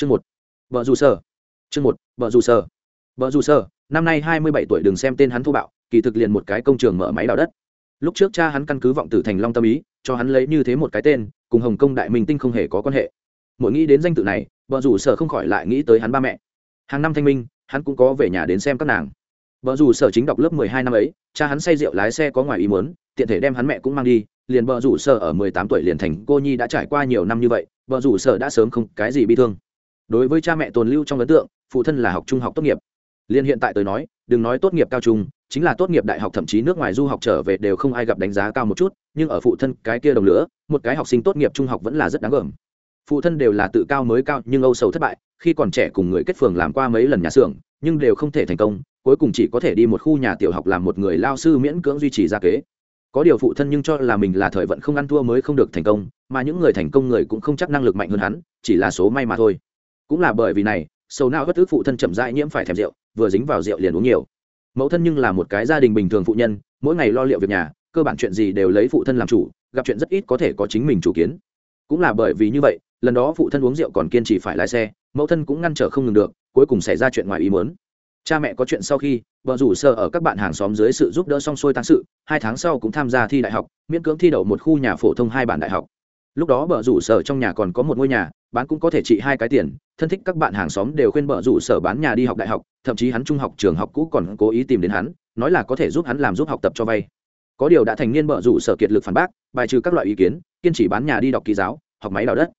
chương một. Vợ dù sở. Chương một vợ dù sở. Vợ dù sở, năm nay hai mươi bảy tuổi, đừng xem tên hắn thô bạo, kỳ thực liền một cái công trường mở máy đào đất. Lúc trước cha hắn căn cứ vọng tử thành long tâm ý, cho hắn lấy như thế một cái tên, cùng hồng kông đại minh tinh không hề có quan hệ. Mỗi nghĩ đến danh tự này vợ rủ sở không khỏi lại nghĩ tới hắn ba mẹ. Hàng năm thanh minh, hắn cũng có về nhà đến xem các nàng. Vợ rủ sở chính đọc lớp mười hai năm ấy, cha hắn say rượu lái xe có ngoài ý muốn, tiện thể đem hắn mẹ cũng mang đi, liền vợ rủ sở ở mười tám tuổi liền thành cô nhi đã trải qua nhiều năm như vậy vợ rủ sở đã sớm không cái gì bi thương đối với cha mẹ tồn lưu trong ấn tượng, phụ thân là học trung học tốt nghiệp. Liên hiện tại tôi nói, đừng nói tốt nghiệp cao trung, chính là tốt nghiệp đại học thậm chí nước ngoài du học trở về đều không ai gặp đánh giá cao một chút, nhưng ở phụ thân cái kia đồng lửa, một cái học sinh tốt nghiệp trung học vẫn là rất đáng gờm. Phụ thân đều là tự cao mới cao nhưng âu sầu thất bại, khi còn trẻ cùng người kết phường làm qua mấy lần nhà xưởng, nhưng đều không thể thành công, cuối cùng chỉ có thể đi một khu nhà tiểu học làm một người lao sư miễn cưỡng duy trì gia kế. Có điều phụ thân nhưng cho là mình là thời vận không ăn thua mới không được thành công, mà những người thành công người cũng không chắc năng lực mạnh hơn hắn, chỉ là số may mà thôi cũng là bởi vì này, sầu não bất ức phụ thân chậm rãi nhiễm phải thèm rượu, vừa dính vào rượu liền uống nhiều. Mẫu thân nhưng là một cái gia đình bình thường phụ nhân, mỗi ngày lo liệu việc nhà, cơ bản chuyện gì đều lấy phụ thân làm chủ, gặp chuyện rất ít có thể có chính mình chủ kiến. Cũng là bởi vì như vậy, lần đó phụ thân uống rượu còn kiên trì phải lái xe, mẫu thân cũng ngăn trở không ngừng được, cuối cùng xảy ra chuyện ngoài ý muốn. Cha mẹ có chuyện sau khi, vợ rủ sợ ở các bạn hàng xóm dưới sự giúp đỡ xong xuôi tăng sự, hai tháng sau cũng tham gia thi đại học, miễn cưỡng thi đậu một khu nhà phổ thông hai bản đại học. Lúc đó vợ rủ sở trong nhà còn có một ngôi nhà, bán cũng có thể trị hai cái tiền thân thích các bạn hàng xóm đều khuyên bợ rủ sở bán nhà đi học đại học, thậm chí hắn trung học, trường học cũ còn cố ý tìm đến hắn, nói là có thể giúp hắn làm giúp học tập cho vay. Có điều đã thành niên bợ rủ sở kiệt lực phản bác, bài trừ các loại ý kiến, kiên trì bán nhà đi đọc ký giáo, học máy đào đất.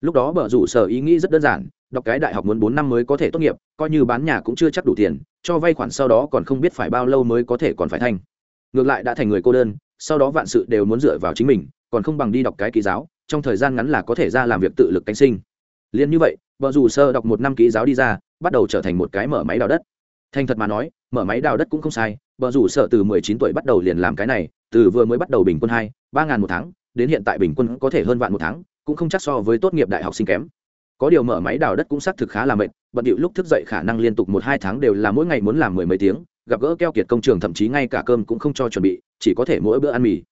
Lúc đó bợ rủ sở ý nghĩ rất đơn giản, đọc cái đại học muốn bốn năm mới có thể tốt nghiệp, coi như bán nhà cũng chưa chắc đủ tiền, cho vay khoản sau đó còn không biết phải bao lâu mới có thể còn phải thành ngược lại đã thành người cô đơn, sau đó vạn sự đều muốn dựa vào chính mình, còn không bằng đi đọc cái ký giáo, trong thời gian ngắn là có thể ra làm việc tự lực cánh sinh. Liên như vậy vợ dù sơ đọc một năm kỹ giáo đi ra, bắt đầu trở thành một cái mở máy đào đất. Thành thật mà nói, mở máy đào đất cũng không sai vợ dù sợ từ mười chín tuổi bắt đầu liền làm cái này, từ vừa mới bắt đầu bình quân hai, ba ngàn một tháng, đến hiện tại bình quân có thể hơn vạn một tháng, cũng không chắc so với tốt nghiệp đại học sinh kém. Có điều mở máy đào đất cũng xác thực khá là mệt, bận điệu lúc thức dậy khả năng liên tục một hai tháng đều là mỗi ngày muốn làm mười mấy tiếng, gặp gỡ keo kiệt công trường thậm chí ngay cả cơm cũng không cho chuẩn bị, chỉ có thể mỗi bữa ăn mì.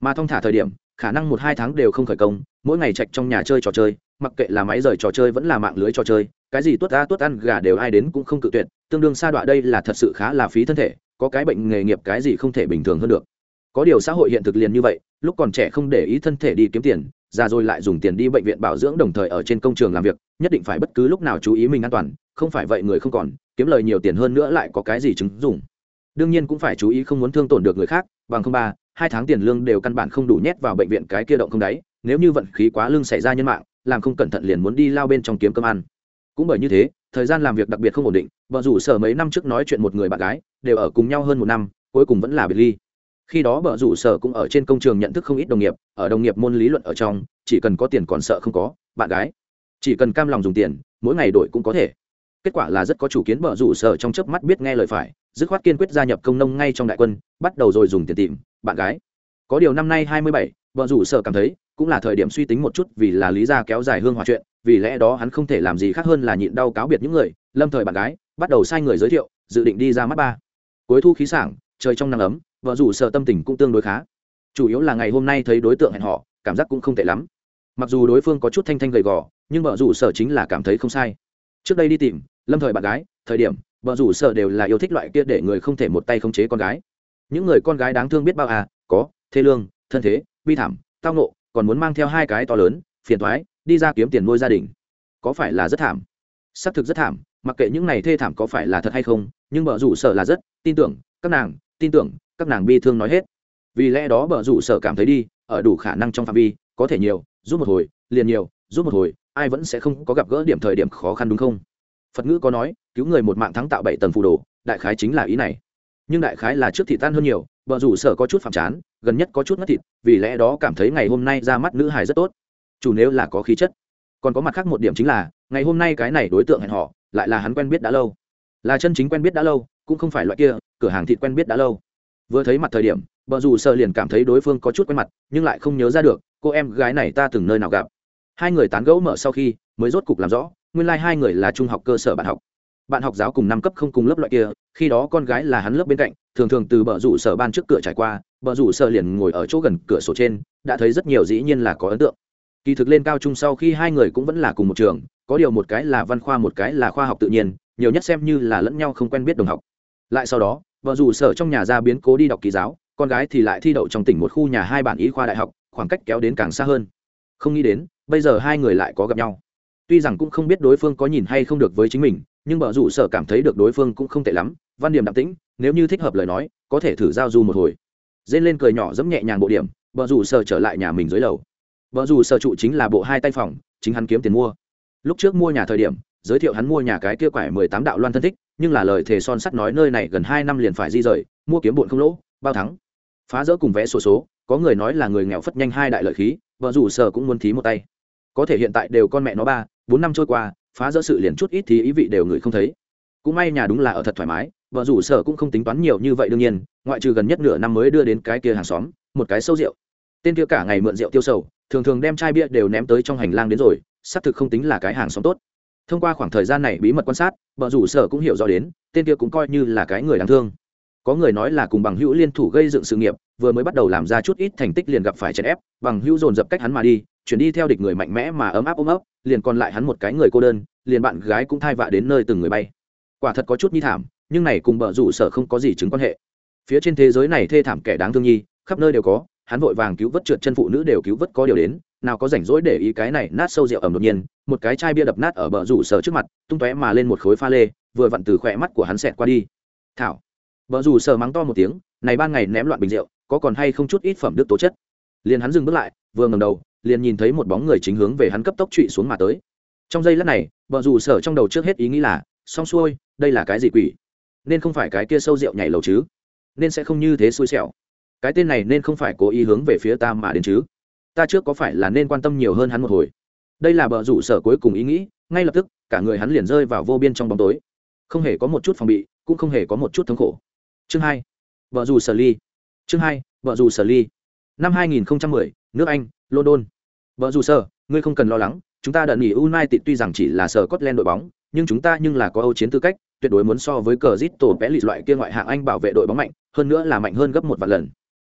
Mà thông thả thời điểm, khả năng một hai tháng đều không khởi công, mỗi ngày chạch trong nhà chơi trò chơi mặc kệ là máy rời trò chơi vẫn là mạng lưới trò chơi, cái gì tuốt ra tuốt ăn gà đều ai đến cũng không cự tuyệt, tương đương sa đọa đây là thật sự khá là phí thân thể, có cái bệnh nghề nghiệp cái gì không thể bình thường hơn được. Có điều xã hội hiện thực liền như vậy, lúc còn trẻ không để ý thân thể đi kiếm tiền, già rồi lại dùng tiền đi bệnh viện bảo dưỡng đồng thời ở trên công trường làm việc, nhất định phải bất cứ lúc nào chú ý mình an toàn, không phải vậy người không còn, kiếm lời nhiều tiền hơn nữa lại có cái gì chứng dùng đương nhiên cũng phải chú ý không muốn thương tổn được người khác, bằng không ba, hai tháng tiền lương đều căn bản không đủ nhét vào bệnh viện cái kia động không đáy, nếu như vận khí quá lương xảy ra nhân mạng làm không cẩn thận liền muốn đi lao bên trong kiếm cơm ăn. Cũng bởi như thế, thời gian làm việc đặc biệt không ổn định, vợ rủ sở mấy năm trước nói chuyện một người bạn gái, đều ở cùng nhau hơn một năm, cuối cùng vẫn là biệt ly. Khi đó vợ rủ sở cũng ở trên công trường nhận thức không ít đồng nghiệp, ở đồng nghiệp môn lý luận ở trong, chỉ cần có tiền còn sợ không có, bạn gái. Chỉ cần cam lòng dùng tiền, mỗi ngày đổi cũng có thể. Kết quả là rất có chủ kiến vợ rủ sở trong chớp mắt biết nghe lời phải, dứt khoát kiên quyết gia nhập công nông ngay trong đại quân, bắt đầu rồi dùng tiền tìm, bạn gái. Có điều năm nay hai mươi bảy, vợ rủ sở cảm thấy cũng là thời điểm suy tính một chút vì là lý gia kéo dài hương hòa chuyện, vì lẽ đó hắn không thể làm gì khác hơn là nhịn đau cáo biệt những người, lâm thời bạn gái, bắt đầu sai người giới thiệu, dự định đi ra mắt ba. Cuối thu khí sảng, trời trong nắng ấm, vợ rủ sở tâm tình cũng tương đối khá. Chủ yếu là ngày hôm nay thấy đối tượng hẹn họ cảm giác cũng không tệ lắm. Mặc dù đối phương có chút thanh thanh gầy gò, nhưng vợ rủ sở chính là cảm thấy không sai. Trước đây đi tìm, lâm thời bạn gái, thời điểm, vợ rủ sở đều là yêu thích loại kia để người không thể một tay khống chế con gái. Những người con gái đáng thương biết bao à có, thê lương, thân thế, bi thảm, tao nộ còn muốn mang theo hai cái to lớn, phiền thoái đi ra kiếm tiền nuôi gia đình. Có phải là rất thảm? Xác thực rất thảm, mặc kệ những này thê thảm có phải là thật hay không, nhưng bờ rủ sở là rất tin tưởng, các nàng, tin tưởng, các nàng bi thương nói hết. Vì lẽ đó bờ rủ sở cảm thấy đi, ở đủ khả năng trong phạm vi, có thể nhiều, giúp một hồi, liền nhiều, giúp một hồi, ai vẫn sẽ không có gặp gỡ điểm thời điểm khó khăn đúng không? Phật ngữ có nói, cứu người một mạng thắng tạo bảy tầng phù đồ, đại khái chính là ý này. Nhưng đại khái là trước thị tan hơn nhiều vợ rủ sở có chút phạm chán, gần nhất có chút mất thịt, vì lẽ đó cảm thấy ngày hôm nay ra mắt nữ hài rất tốt. Chủ nếu là có khí chất. Còn có mặt khác một điểm chính là, ngày hôm nay cái này đối tượng hẹn họ lại là hắn quen biết đã lâu. Là chân chính quen biết đã lâu, cũng không phải loại kia, cửa hàng thịt quen biết đã lâu. Vừa thấy mặt thời điểm vợ dù sợ liền cảm thấy đối phương có chút quen mặt, nhưng lại không nhớ ra được, cô em gái này ta từng nơi nào gặp. Hai người tán gẫu mở sau khi, mới rốt cục làm rõ, nguyên lai、like、hai người là trung học cơ sở bạn học bạn học giáo cùng năm cấp không cùng lớp loại kia, khi đó con gái là hắn lớp bên cạnh, thường thường từ bờ rủ sở ban trước cửa trải qua, bờ rủ sở liền ngồi ở chỗ gần cửa sổ trên, đã thấy rất nhiều dĩ nhiên là có ấn tượng. Kỳ thực lên cao trung sau khi hai người cũng vẫn là cùng một trường, có điều một cái là văn khoa, một cái là khoa học tự nhiên, nhiều nhất xem như là lẫn nhau không quen biết đồng học. Lại sau đó vợ dù sở trong nhà ra biến cố đi đọc kỳ giáo, con gái thì lại thi đậu trong tỉnh một khu nhà hai bản y khoa đại học, khoảng cách kéo đến càng xa hơn. Không nghĩ đến, bây giờ hai người lại có gặp nhau. Tuy rằng cũng không biết đối phương có nhìn hay không được với chính mình nhưng bờ rủ sở cảm thấy được đối phương cũng không tệ lắm văn điểm đặc tĩnh nếu như thích hợp lời nói có thể thử giao du một hồi. Dên lên cười nhỏ dẫm nhẹ nhàng bộ điểm bờ rủ sở trở lại nhà mình dưới lầu. Bờ rủ sở trụ chính là bộ hai tay phòng chính hắn kiếm tiền mua. Lúc trước mua nhà thời điểm giới thiệu hắn mua nhà cái kia quải mười tám đạo loan thân thích nhưng là lời thề son sắt nói nơi này gần hai năm liền phải di rời mua kiếm bụn không lỗ bao thắng. Phá rỡ cùng vẽ sổ số, số có người nói là người nghèo phất nhanh hai đại lợi khí vợ rủ sở cũng muốn thí một tay. Có thể hiện tại đều con mẹ nó ba bốn năm trôi qua phá rỡ sự liền chút ít thì ý vị đều người không thấy. Cũng may nhà đúng là ở thật thoải mái, vợ rủ sở cũng không tính toán nhiều như vậy đương nhiên, ngoại trừ gần nhất nửa năm mới đưa đến cái kia hàng xóm, một cái sâu rượu. Tên kia cả ngày mượn rượu tiêu sầu, thường thường đem chai bia đều ném tới trong hành lang đến rồi, xác thực không tính là cái hàng xóm tốt. Thông qua khoảng thời gian này bí mật quan sát, vợ rủ sở cũng hiểu rõ đến, tên kia cũng coi như là cái người đáng thương. Có người nói là cùng bằng hữu liên thủ gây dựng sự nghiệp, vừa mới bắt đầu làm ra chút ít thành tích liền gặp phải chèn ép, bằng hữu dồn dập cách hắn mà đi chuyển đi theo địch người mạnh mẽ mà ấm áp ôm ấp, liền còn lại hắn một cái người cô đơn, liền bạn gái cũng thai vạ đến nơi từng người bay. Quả thật có chút nhi thảm, nhưng này cùng bờ rủ sở không có gì chứng quan hệ. Phía trên thế giới này thê thảm kẻ đáng thương nhi, khắp nơi đều có, hắn vội vàng cứu vớt trượt chân phụ nữ đều cứu vớt có điều đến, nào có rảnh rỗi để ý cái này nát sâu rượu ẩm đột nhiên, một cái chai bia đập nát ở bờ rủ sở trước mặt, tung tóe mà lên một khối pha lê, vừa vặn từ khỏe mắt của hắn xẹt qua đi. Thảo. Bờ rủ sở mắng to một tiếng, này ban ngày ném loạn bình rượu, có còn hay không chút ít phẩm đức tố chất? Liền hắn dừng bước lại, vừa ngầm đầu liền nhìn thấy một bóng người chính hướng về hắn cấp tốc trụy xuống mà tới. Trong giây lát này vợ dù sở trong đầu trước hết ý nghĩ là xong xuôi đây là cái gì quỷ? Nên không phải cái kia sâu rượu nhảy lầu chứ? Nên sẽ không như thế xui xẻo. Cái tên này nên không phải cố ý hướng về phía ta mà đến chứ? Ta trước có phải là nên quan tâm nhiều hơn hắn một hồi? Đây là bờ rủ sở cuối cùng ý nghĩ ngay lập tức cả người hắn liền rơi vào vô biên trong bóng tối. Không hề có một chút phòng bị cũng không hề có một chút thống khổ. Chương hai vợ dù sở ly. Chương hai vợ dù sở ly. Năm 2010, nước anh london vợ dù sở ngươi không cần lo lắng chúng ta đợt nghỉ united tuy rằng chỉ là sở scotland đội bóng nhưng chúng ta nhưng là có âu chiến tư cách tuyệt đối muốn so với cờ zit tổ vẽ lịt loại kia ngoại hạng anh bảo vệ đội bóng mạnh hơn nữa là mạnh hơn gấp một vạn lần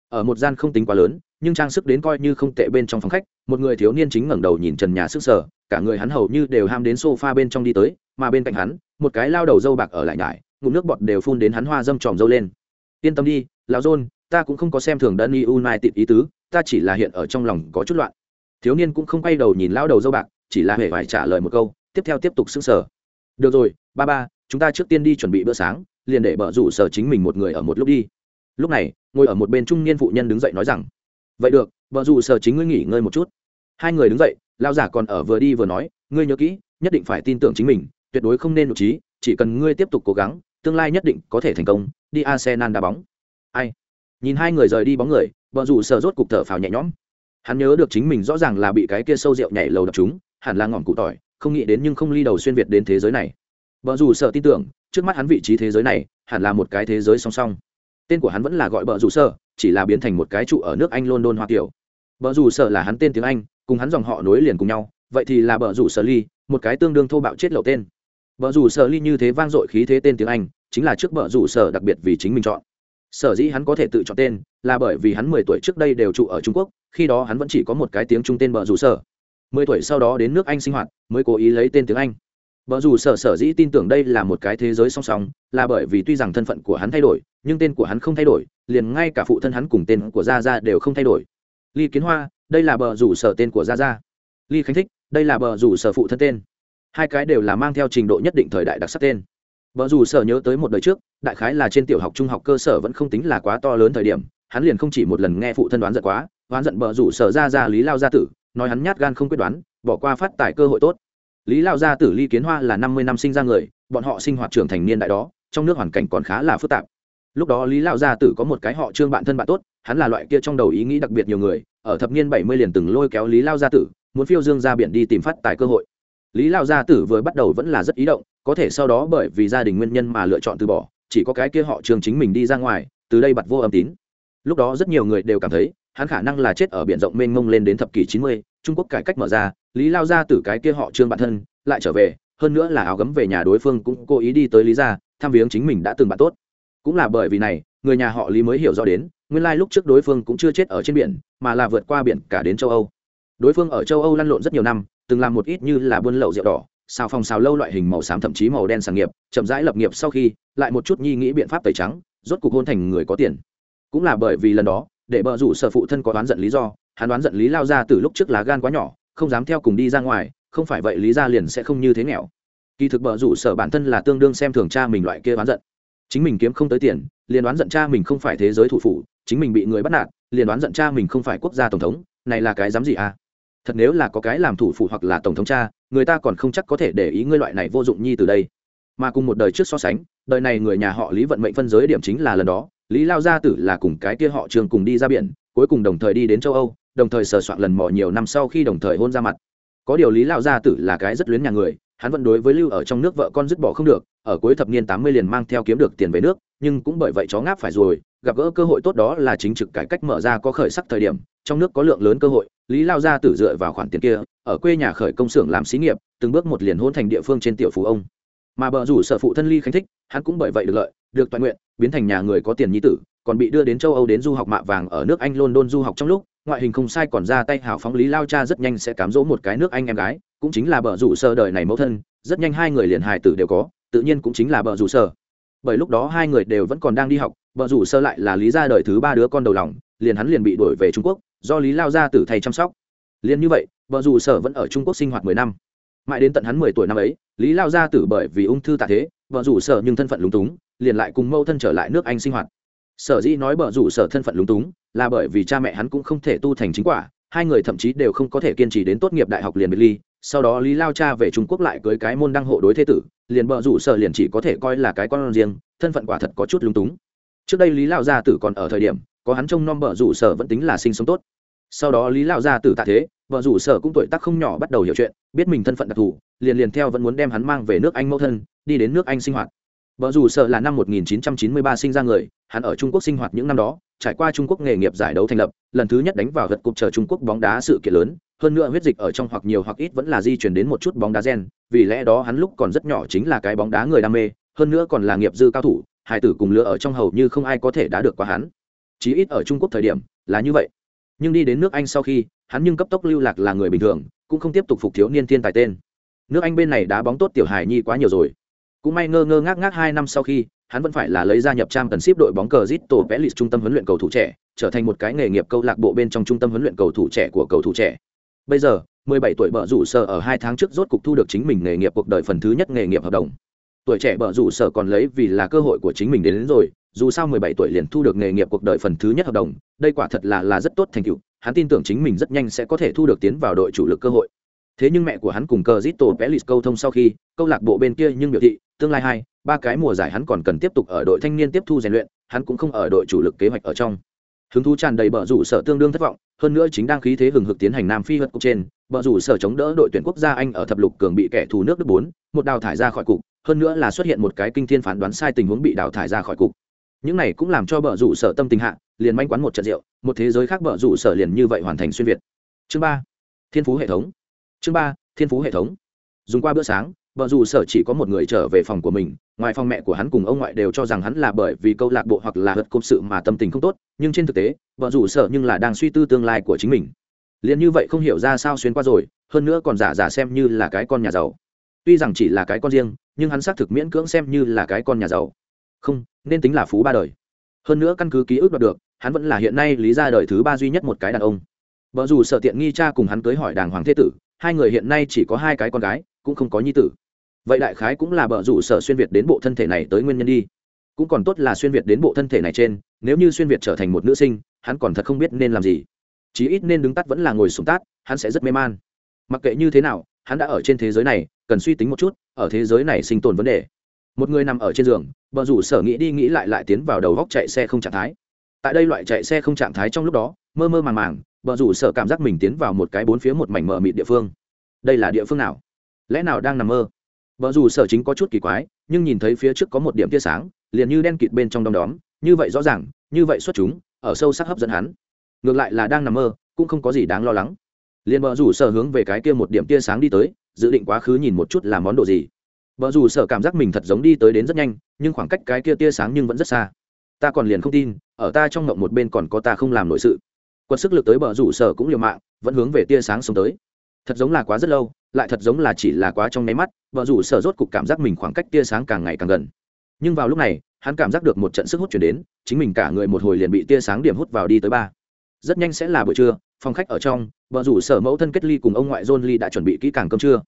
ở một gian không tính quá lớn nhưng trang sức đến coi như không tệ bên trong phòng khách một người thiếu niên chính ngẩng đầu nhìn trần nhà sức sở cả người hắn hầu như đều ham đến sofa bên trong đi tới mà bên cạnh hắn một cái lao đầu dâu bạc ở lại nhải ngụm nước bọt đều phun đến hắn hoa dâm tròm dâu lên yên tâm đi lão john ta cũng không có xem thường Danny United ý tứ, ta chỉ là hiện ở trong lòng có chút loạn. Thiếu niên cũng không quay đầu nhìn lão đầu dâu bạc, chỉ là hề phải trả lời một câu, tiếp theo tiếp tục xứng sở Được rồi, ba ba, chúng ta trước tiên đi chuẩn bị bữa sáng, liền để bợ rủ sở chính mình một người ở một lúc đi. Lúc này, ngồi ở một bên trung niên phụ nhân đứng dậy nói rằng, vậy được, bợ rủ sở chính ngươi nghỉ ngơi một chút. Hai người đứng dậy, lão giả còn ở vừa đi vừa nói, ngươi nhớ kỹ, nhất định phải tin tưởng chính mình, tuyệt đối không nên nụ trí, chỉ cần ngươi tiếp tục cố gắng, tương lai nhất định có thể thành công, đi Arsenal đá bóng. Ai? nhìn hai người rời đi bóng người bợ rủ sở rốt cục thở phào nhẹ nhõm hắn nhớ được chính mình rõ ràng là bị cái kia sâu rượu nhảy lầu đập chúng hẳn là ngọn cụ tỏi, không nghĩ đến nhưng không ly đầu xuyên việt đến thế giới này. Vợ rủ sợ tin tưởng, trước mắt hắn vị trí thế giới này, hẳn là một cái thế giới song song. Tên của hắn vẫn là gọi vợ rủ sợ chỉ là biến thành một cái trụ ở nước anh london hoa kiểu vợ rủ sợ là hắn tên tiếng anh, cùng hắn dòng họ nối liền cùng nhau, vậy thì là vợ rủ sợ ly, một cái tương đương thô bạo chết lậu tên. Vợ rủ sợ ly như thế vang dội khí thế tên tiếng anh, chính là trước vợ rủ sợ đặc biệt vì chính mình chọn sở dĩ hắn có thể tự chọn tên là bởi vì hắn mười tuổi trước đây đều trụ ở trung quốc khi đó hắn vẫn chỉ có một cái tiếng trung tên bờ rủ sở mười tuổi sau đó đến nước anh sinh hoạt mới cố ý lấy tên tiếng anh Bờ rủ sở sở dĩ tin tưởng đây là một cái thế giới song song, là bởi vì tuy rằng thân phận của hắn thay đổi, nhưng tên của hắn không thay đổi, liền ngay cả phụ thân hắn cùng tên của Gia Gia đều không thay đổi. Ly Kiến Hoa, đây là bờ rủ sở tên của Gia Gia. Ly Khánh Thích, đây là bờ rủ sở phụ thân tên. Hai cái đều là mang theo trình độ nhất định thời đại đặc sắc tên vợ rủ sở nhớ tới một đời trước, đại khái là trên tiểu học trung học cơ sở vẫn không tính là quá to lớn thời điểm, hắn liền không chỉ một lần nghe phụ thân đoán giận quá, đoán giận bờ rủ sở ra ra Lý Lao gia tử, nói hắn nhát gan không quyết đoán, bỏ qua phát tài cơ hội tốt. Lý Lao gia tử Lý Kiến Hoa là năm mươi năm sinh ra người, bọn họ sinh hoạt trưởng thành niên đại đó, trong nước hoàn cảnh còn khá là phức tạp. Lúc đó Lý Lao gia tử có một cái họ Trương bạn thân bạn tốt, hắn là loại kia trong đầu ý nghĩ đặc biệt nhiều người, ở thập niên bảy mươi liền từng lôi kéo Lý Lao gia tử, muốn phiêu dương ra biển đi tìm phát tài cơ hội. Lý Lao gia tử vừa bắt đầu vẫn là rất ý động, có thể sau đó bởi vì gia đình nguyên nhân mà lựa chọn từ bỏ chỉ có cái kia họ trường chính mình đi ra ngoài từ đây bật vô âm tín. Lúc đó rất nhiều người đều cảm thấy hắn khả năng là chết ở biển rộng mênh mông lên đến thập kỷ chín mươi trung quốc cải cách mở ra lý lao gia tử cái kia họ trương bản thân lại trở về hơn nữa là áo gấm về nhà đối phương cũng cố ý đi tới lý gia thăm viếng chính mình đã từng bạn tốt. Cũng là bởi vì này người nhà họ lý mới hiểu rõ đến nguyên lai lúc trước đối phương cũng chưa chết ở trên biển mà là vượt qua biển cả đến châu âu. Đối phương ở châu âu lăn lộn rất nhiều năm từng làm một ít như là buôn lậu rượu đỏ, xào phòng xào lâu loại hình màu xám thậm chí màu đen sản nghiệp, chậm rãi lập nghiệp sau khi, lại một chút nhi nghĩ biện pháp tẩy trắng, rốt cục hôn thành người có tiền. Cũng là bởi vì lần đó, để bợ rủ sở phụ thân có đoán giận lý do, hắn đoán giận lý lao ra từ lúc trước lá gan quá nhỏ, không dám theo cùng đi ra ngoài, không phải vậy lý ra liền sẽ không như thế nghèo. Kỳ thực bợ rủ sở bản thân là tương đương xem thường cha mình loại kia đoán giận. Chính mình kiếm không tới tiền, liền đoán giận cha mình không phải thế giới thủ phủ, chính mình bị người bắt nạt, liền đoán giận cha mình không phải quốc gia tổng thống, này là cái dám gì à? Thật nếu là có cái làm thủ phủ hoặc là tổng thống cha, người ta còn không chắc có thể để ý ngươi loại này vô dụng nhi từ đây. Mà cùng một đời trước so sánh, đời này người nhà họ lý vận mệnh phân giới điểm chính là lần đó, lý lao gia tử là cùng cái kia họ trường cùng đi ra biển, cuối cùng đồng thời đi đến châu âu, đồng thời sờ soạn lần mò nhiều năm sau khi đồng thời hôn ra mặt. Có điều lý lao gia tử là cái rất luyến nhà người hắn vẫn đối với lưu ở trong nước vợ con dứt bỏ không được, ở cuối thập niên tám mươi liền mang theo kiếm được tiền về nước, nhưng cũng bởi vậy chó ngáp phải rồi, gặp gỡ cơ hội tốt đó là chính trực cải cách mở ra có khởi sắc thời điểm, trong nước có lượng lớn cơ hội, lý lao gia tử dựa vào khoản tiền kia, ở quê nhà khởi công xưởng làm xí nghiệp, từng bước một liền hôn thành địa phương trên tiểu phú ông. Mà bờ rủ sở phụ thân ly khánh thích, hắn cũng bởi vậy được lợi, được toàn nguyện, biến thành nhà người có tiền nhi tử, còn bị đưa đến châu âu đến du học mạ vàng ở nước anh london du học trong lúc, ngoại hình không sai còn ra tay hảo phóng lý lao cha rất nhanh sẽ cám dỗ một cái nước anh em gái cũng chính là bờ rủ sơ đời này mẫu thân, rất nhanh hai người liền hài tử đều có, tự nhiên cũng chính là bờ rủ sơ. Bởi lúc đó hai người đều vẫn còn đang đi học, bờ rủ sơ lại là lý ra đời thứ ba đứa con đầu lòng, liền hắn liền bị đuổi về trung quốc, do lý lao gia tử thầy chăm sóc. Liền như vậy, bờ rủ sở vẫn ở trung quốc sinh hoạt mười năm. Mãi đến tận hắn mười tuổi năm ấy, lý lao gia tử bởi vì ung thư tạ thế, bờ rủ sở nhưng thân phận lúng túng, liền lại cùng mâu thân trở lại nước anh sinh hoạt. Sở dĩ nói bờ rủ sở thân phận lúng túng, là bởi vì cha mẹ hắn cũng không thể tu thành chính quả, hai người thậm chí đều không có thể kiên trì đến tốt nghiệp đại học liền biệt ly sau đó lý lao cha về trung quốc lại cưới cái môn đăng hộ đối thế tử, liền bợ rủ sở liền chỉ có thể coi là cái con riêng, thân phận quả thật có chút lúng túng. Trước đây lý lao gia tử còn ở thời điểm, có hắn trông nom bợ rủ sở vẫn tính là sinh sống tốt. Sau đó lý lao gia tử tạ thế vợ rủ sở cũng tuổi tác không nhỏ bắt đầu hiểu chuyện, biết mình thân phận đặc thù, liền liền theo vẫn muốn đem hắn mang về nước anh mẫu thân, đi đến nước anh sinh hoạt. Vợ rủ sở là năm 1993 sinh ra người, hắn ở trung quốc sinh hoạt những năm đó, trải qua trung quốc nghề nghiệp giải đấu thành lập, lần thứ nhất đánh vào gật cục chờ trung quốc bóng đá sự kiện lớn hơn nữa huyết dịch ở trong hoặc nhiều hoặc ít vẫn là di chuyển đến một chút bóng đá gen vì lẽ đó hắn lúc còn rất nhỏ chính là cái bóng đá người đam mê hơn nữa còn là nghiệp dư cao thủ hải tử cùng lứa ở trong hầu như không ai có thể đá được qua hắn. Chí ít ở trung quốc thời điểm là như vậy. Nhưng đi đến nước anh sau khi hắn nhưng cấp tốc lưu lạc là người bình thường cũng không tiếp tục phục thiếu niên thiên tài tên. Nước anh bên này đá bóng tốt tiểu hải nhi quá nhiều rồi. Cũng may ngơ ngơ ngác ngác hai năm sau khi hắn vẫn phải là lấy gia nhập trang tần ship đội bóng cờ rít tổ vẽ lịch trung tâm huấn luyện cầu thủ trẻ, trở thành một cái nghề nghiệp câu lạc bộ bên trong trung tâm huấn luyện cầu thủ trẻ của cầu thủ trẻ. Bây giờ, 17 tuổi bợ rủ sở ở hai tháng trước rốt cục thu được chính mình nghề nghiệp cuộc đời phần thứ nhất nghề nghiệp hợp đồng. Tuổi trẻ bợ rủ sở còn lấy vì là cơ hội của chính mình đến, đến rồi, dù sao 17 tuổi liền thu được nghề nghiệp cuộc đời phần thứ nhất hợp đồng, đây quả thật là là rất tốt thành tựu, hắn tin tưởng chính mình rất nhanh sẽ có thể thu được tiến vào đội chủ lực cơ hội. Thế nhưng mẹ của hắn cùng cờ Zito Pelis câu thông sau khi, câu lạc bộ bên kia nhưng biểu thị, tương lai hai, ba cái mùa giải hắn còn cần tiếp tục ở đội thanh niên tiếp thu rèn luyện, hắn cũng không ở đội chủ lực kế hoạch ở trong. Hứng thú tràn đầy bờ rủ sở tương đương thất vọng, hơn nữa chính đang khí thế hừng hực tiến hành Nam Phi vượt cục trên, bờ rủ sở chống đỡ đội tuyển quốc gia Anh ở thập lục cường bị kẻ thù nước Đức bốn, một đào thải ra khỏi cục, hơn nữa là xuất hiện một cái kinh thiên phán đoán sai tình huống bị đào thải ra khỏi cục. Những này cũng làm cho bờ rủ sở tâm tình hạ, liền manh quán một trận rượu, một thế giới khác bờ rủ sở liền như vậy hoàn thành xuyên việt. Chương ba Thiên phú hệ thống. Chương ba Thiên phú hệ thống. Dùng qua bữa sáng, Bờ dù sở chỉ có một người trở về phòng của mình, ngoài phòng mẹ của hắn cùng ông ngoại đều cho rằng hắn là bởi vì câu lạc bộ hoặc là hật công sự mà tâm tình không tốt, nhưng trên thực tế, bờ dù sở nhưng là đang suy tư tương lai của chính mình. Liền như vậy không hiểu ra sao xuyên qua rồi, hơn nữa còn giả giả xem như là cái con nhà giàu. Tuy rằng chỉ là cái con riêng, nhưng hắn xác thực miễn cưỡng xem như là cái con nhà giàu. Không, nên tính là phú ba đời. Hơn nữa căn cứ ký ức đoạt được, hắn vẫn là hiện nay lý ra đời thứ ba duy nhất một cái đàn ông. Bờ dù sở tiện nghi cha cùng hắn cưới hỏi đàng hoàng thế tử, hai người hiện nay chỉ có hai cái con gái, cũng không có nhi tử vậy đại khái cũng là bờ rủ sở xuyên việt đến bộ thân thể này tới nguyên nhân đi. Cũng còn tốt là xuyên việt đến bộ thân thể này trên, nếu như xuyên việt trở thành một nữ sinh, hắn còn thật không biết nên làm gì. Chí ít nên đứng tắt vẫn là ngồi xuống tát, hắn sẽ rất mê man. Mặc kệ như thế nào, hắn đã ở trên thế giới này, cần suy tính một chút, ở thế giới này sinh tồn vấn đề. Một người nằm ở trên giường bờ rủ sở nghĩ đi nghĩ lại lại tiến vào đầu góc chạy xe không trạng thái. Tại đây loại chạy xe không trạng thái trong lúc đó, mơ mơ màng màng bờ rủ sở cảm giác mình tiến vào một cái bốn phía một mảnh mờ mịt địa phương. Đây là địa phương nào? Lẽ nào đang nằm mơ? Vợ dù sở chính có chút kỳ quái, nhưng nhìn thấy phía trước có một điểm tia sáng, liền như đen kịt bên trong đom đóm, như vậy rõ ràng, như vậy xuất chúng, ở sâu sắc hấp dẫn hắn. Ngược lại là đang nằm mơ, cũng không có gì đáng lo lắng. Liền vợ rủ sở hướng về cái kia một điểm tia sáng đi tới, dự định quá khứ nhìn một chút là món đồ gì. Vợ rủ sở cảm giác mình thật giống đi tới đến rất nhanh, nhưng khoảng cách cái kia tia sáng nhưng vẫn rất xa. Ta còn liền không tin, ở ta trong ngộng một bên còn có ta không làm nội sự. Quật sức lực tới bờ rủ sở cũng liều mạng, vẫn hướng về tia sáng sống tới. Thật giống là quá rất lâu lại thật giống là chỉ là quá trong nháy mắt, vợ rủ sở rốt cục cảm giác mình khoảng cách tia sáng càng ngày càng gần. Nhưng vào lúc này, hắn cảm giác được một trận sức hút chuyển đến, chính mình cả người một hồi liền bị tia sáng điểm hút vào đi tới ba. Rất nhanh sẽ là buổi trưa, phòng khách ở trong, vợ rủ sở mẫu thân kết ly cùng ông ngoại john lee đã chuẩn bị kỹ càng cơm trưa.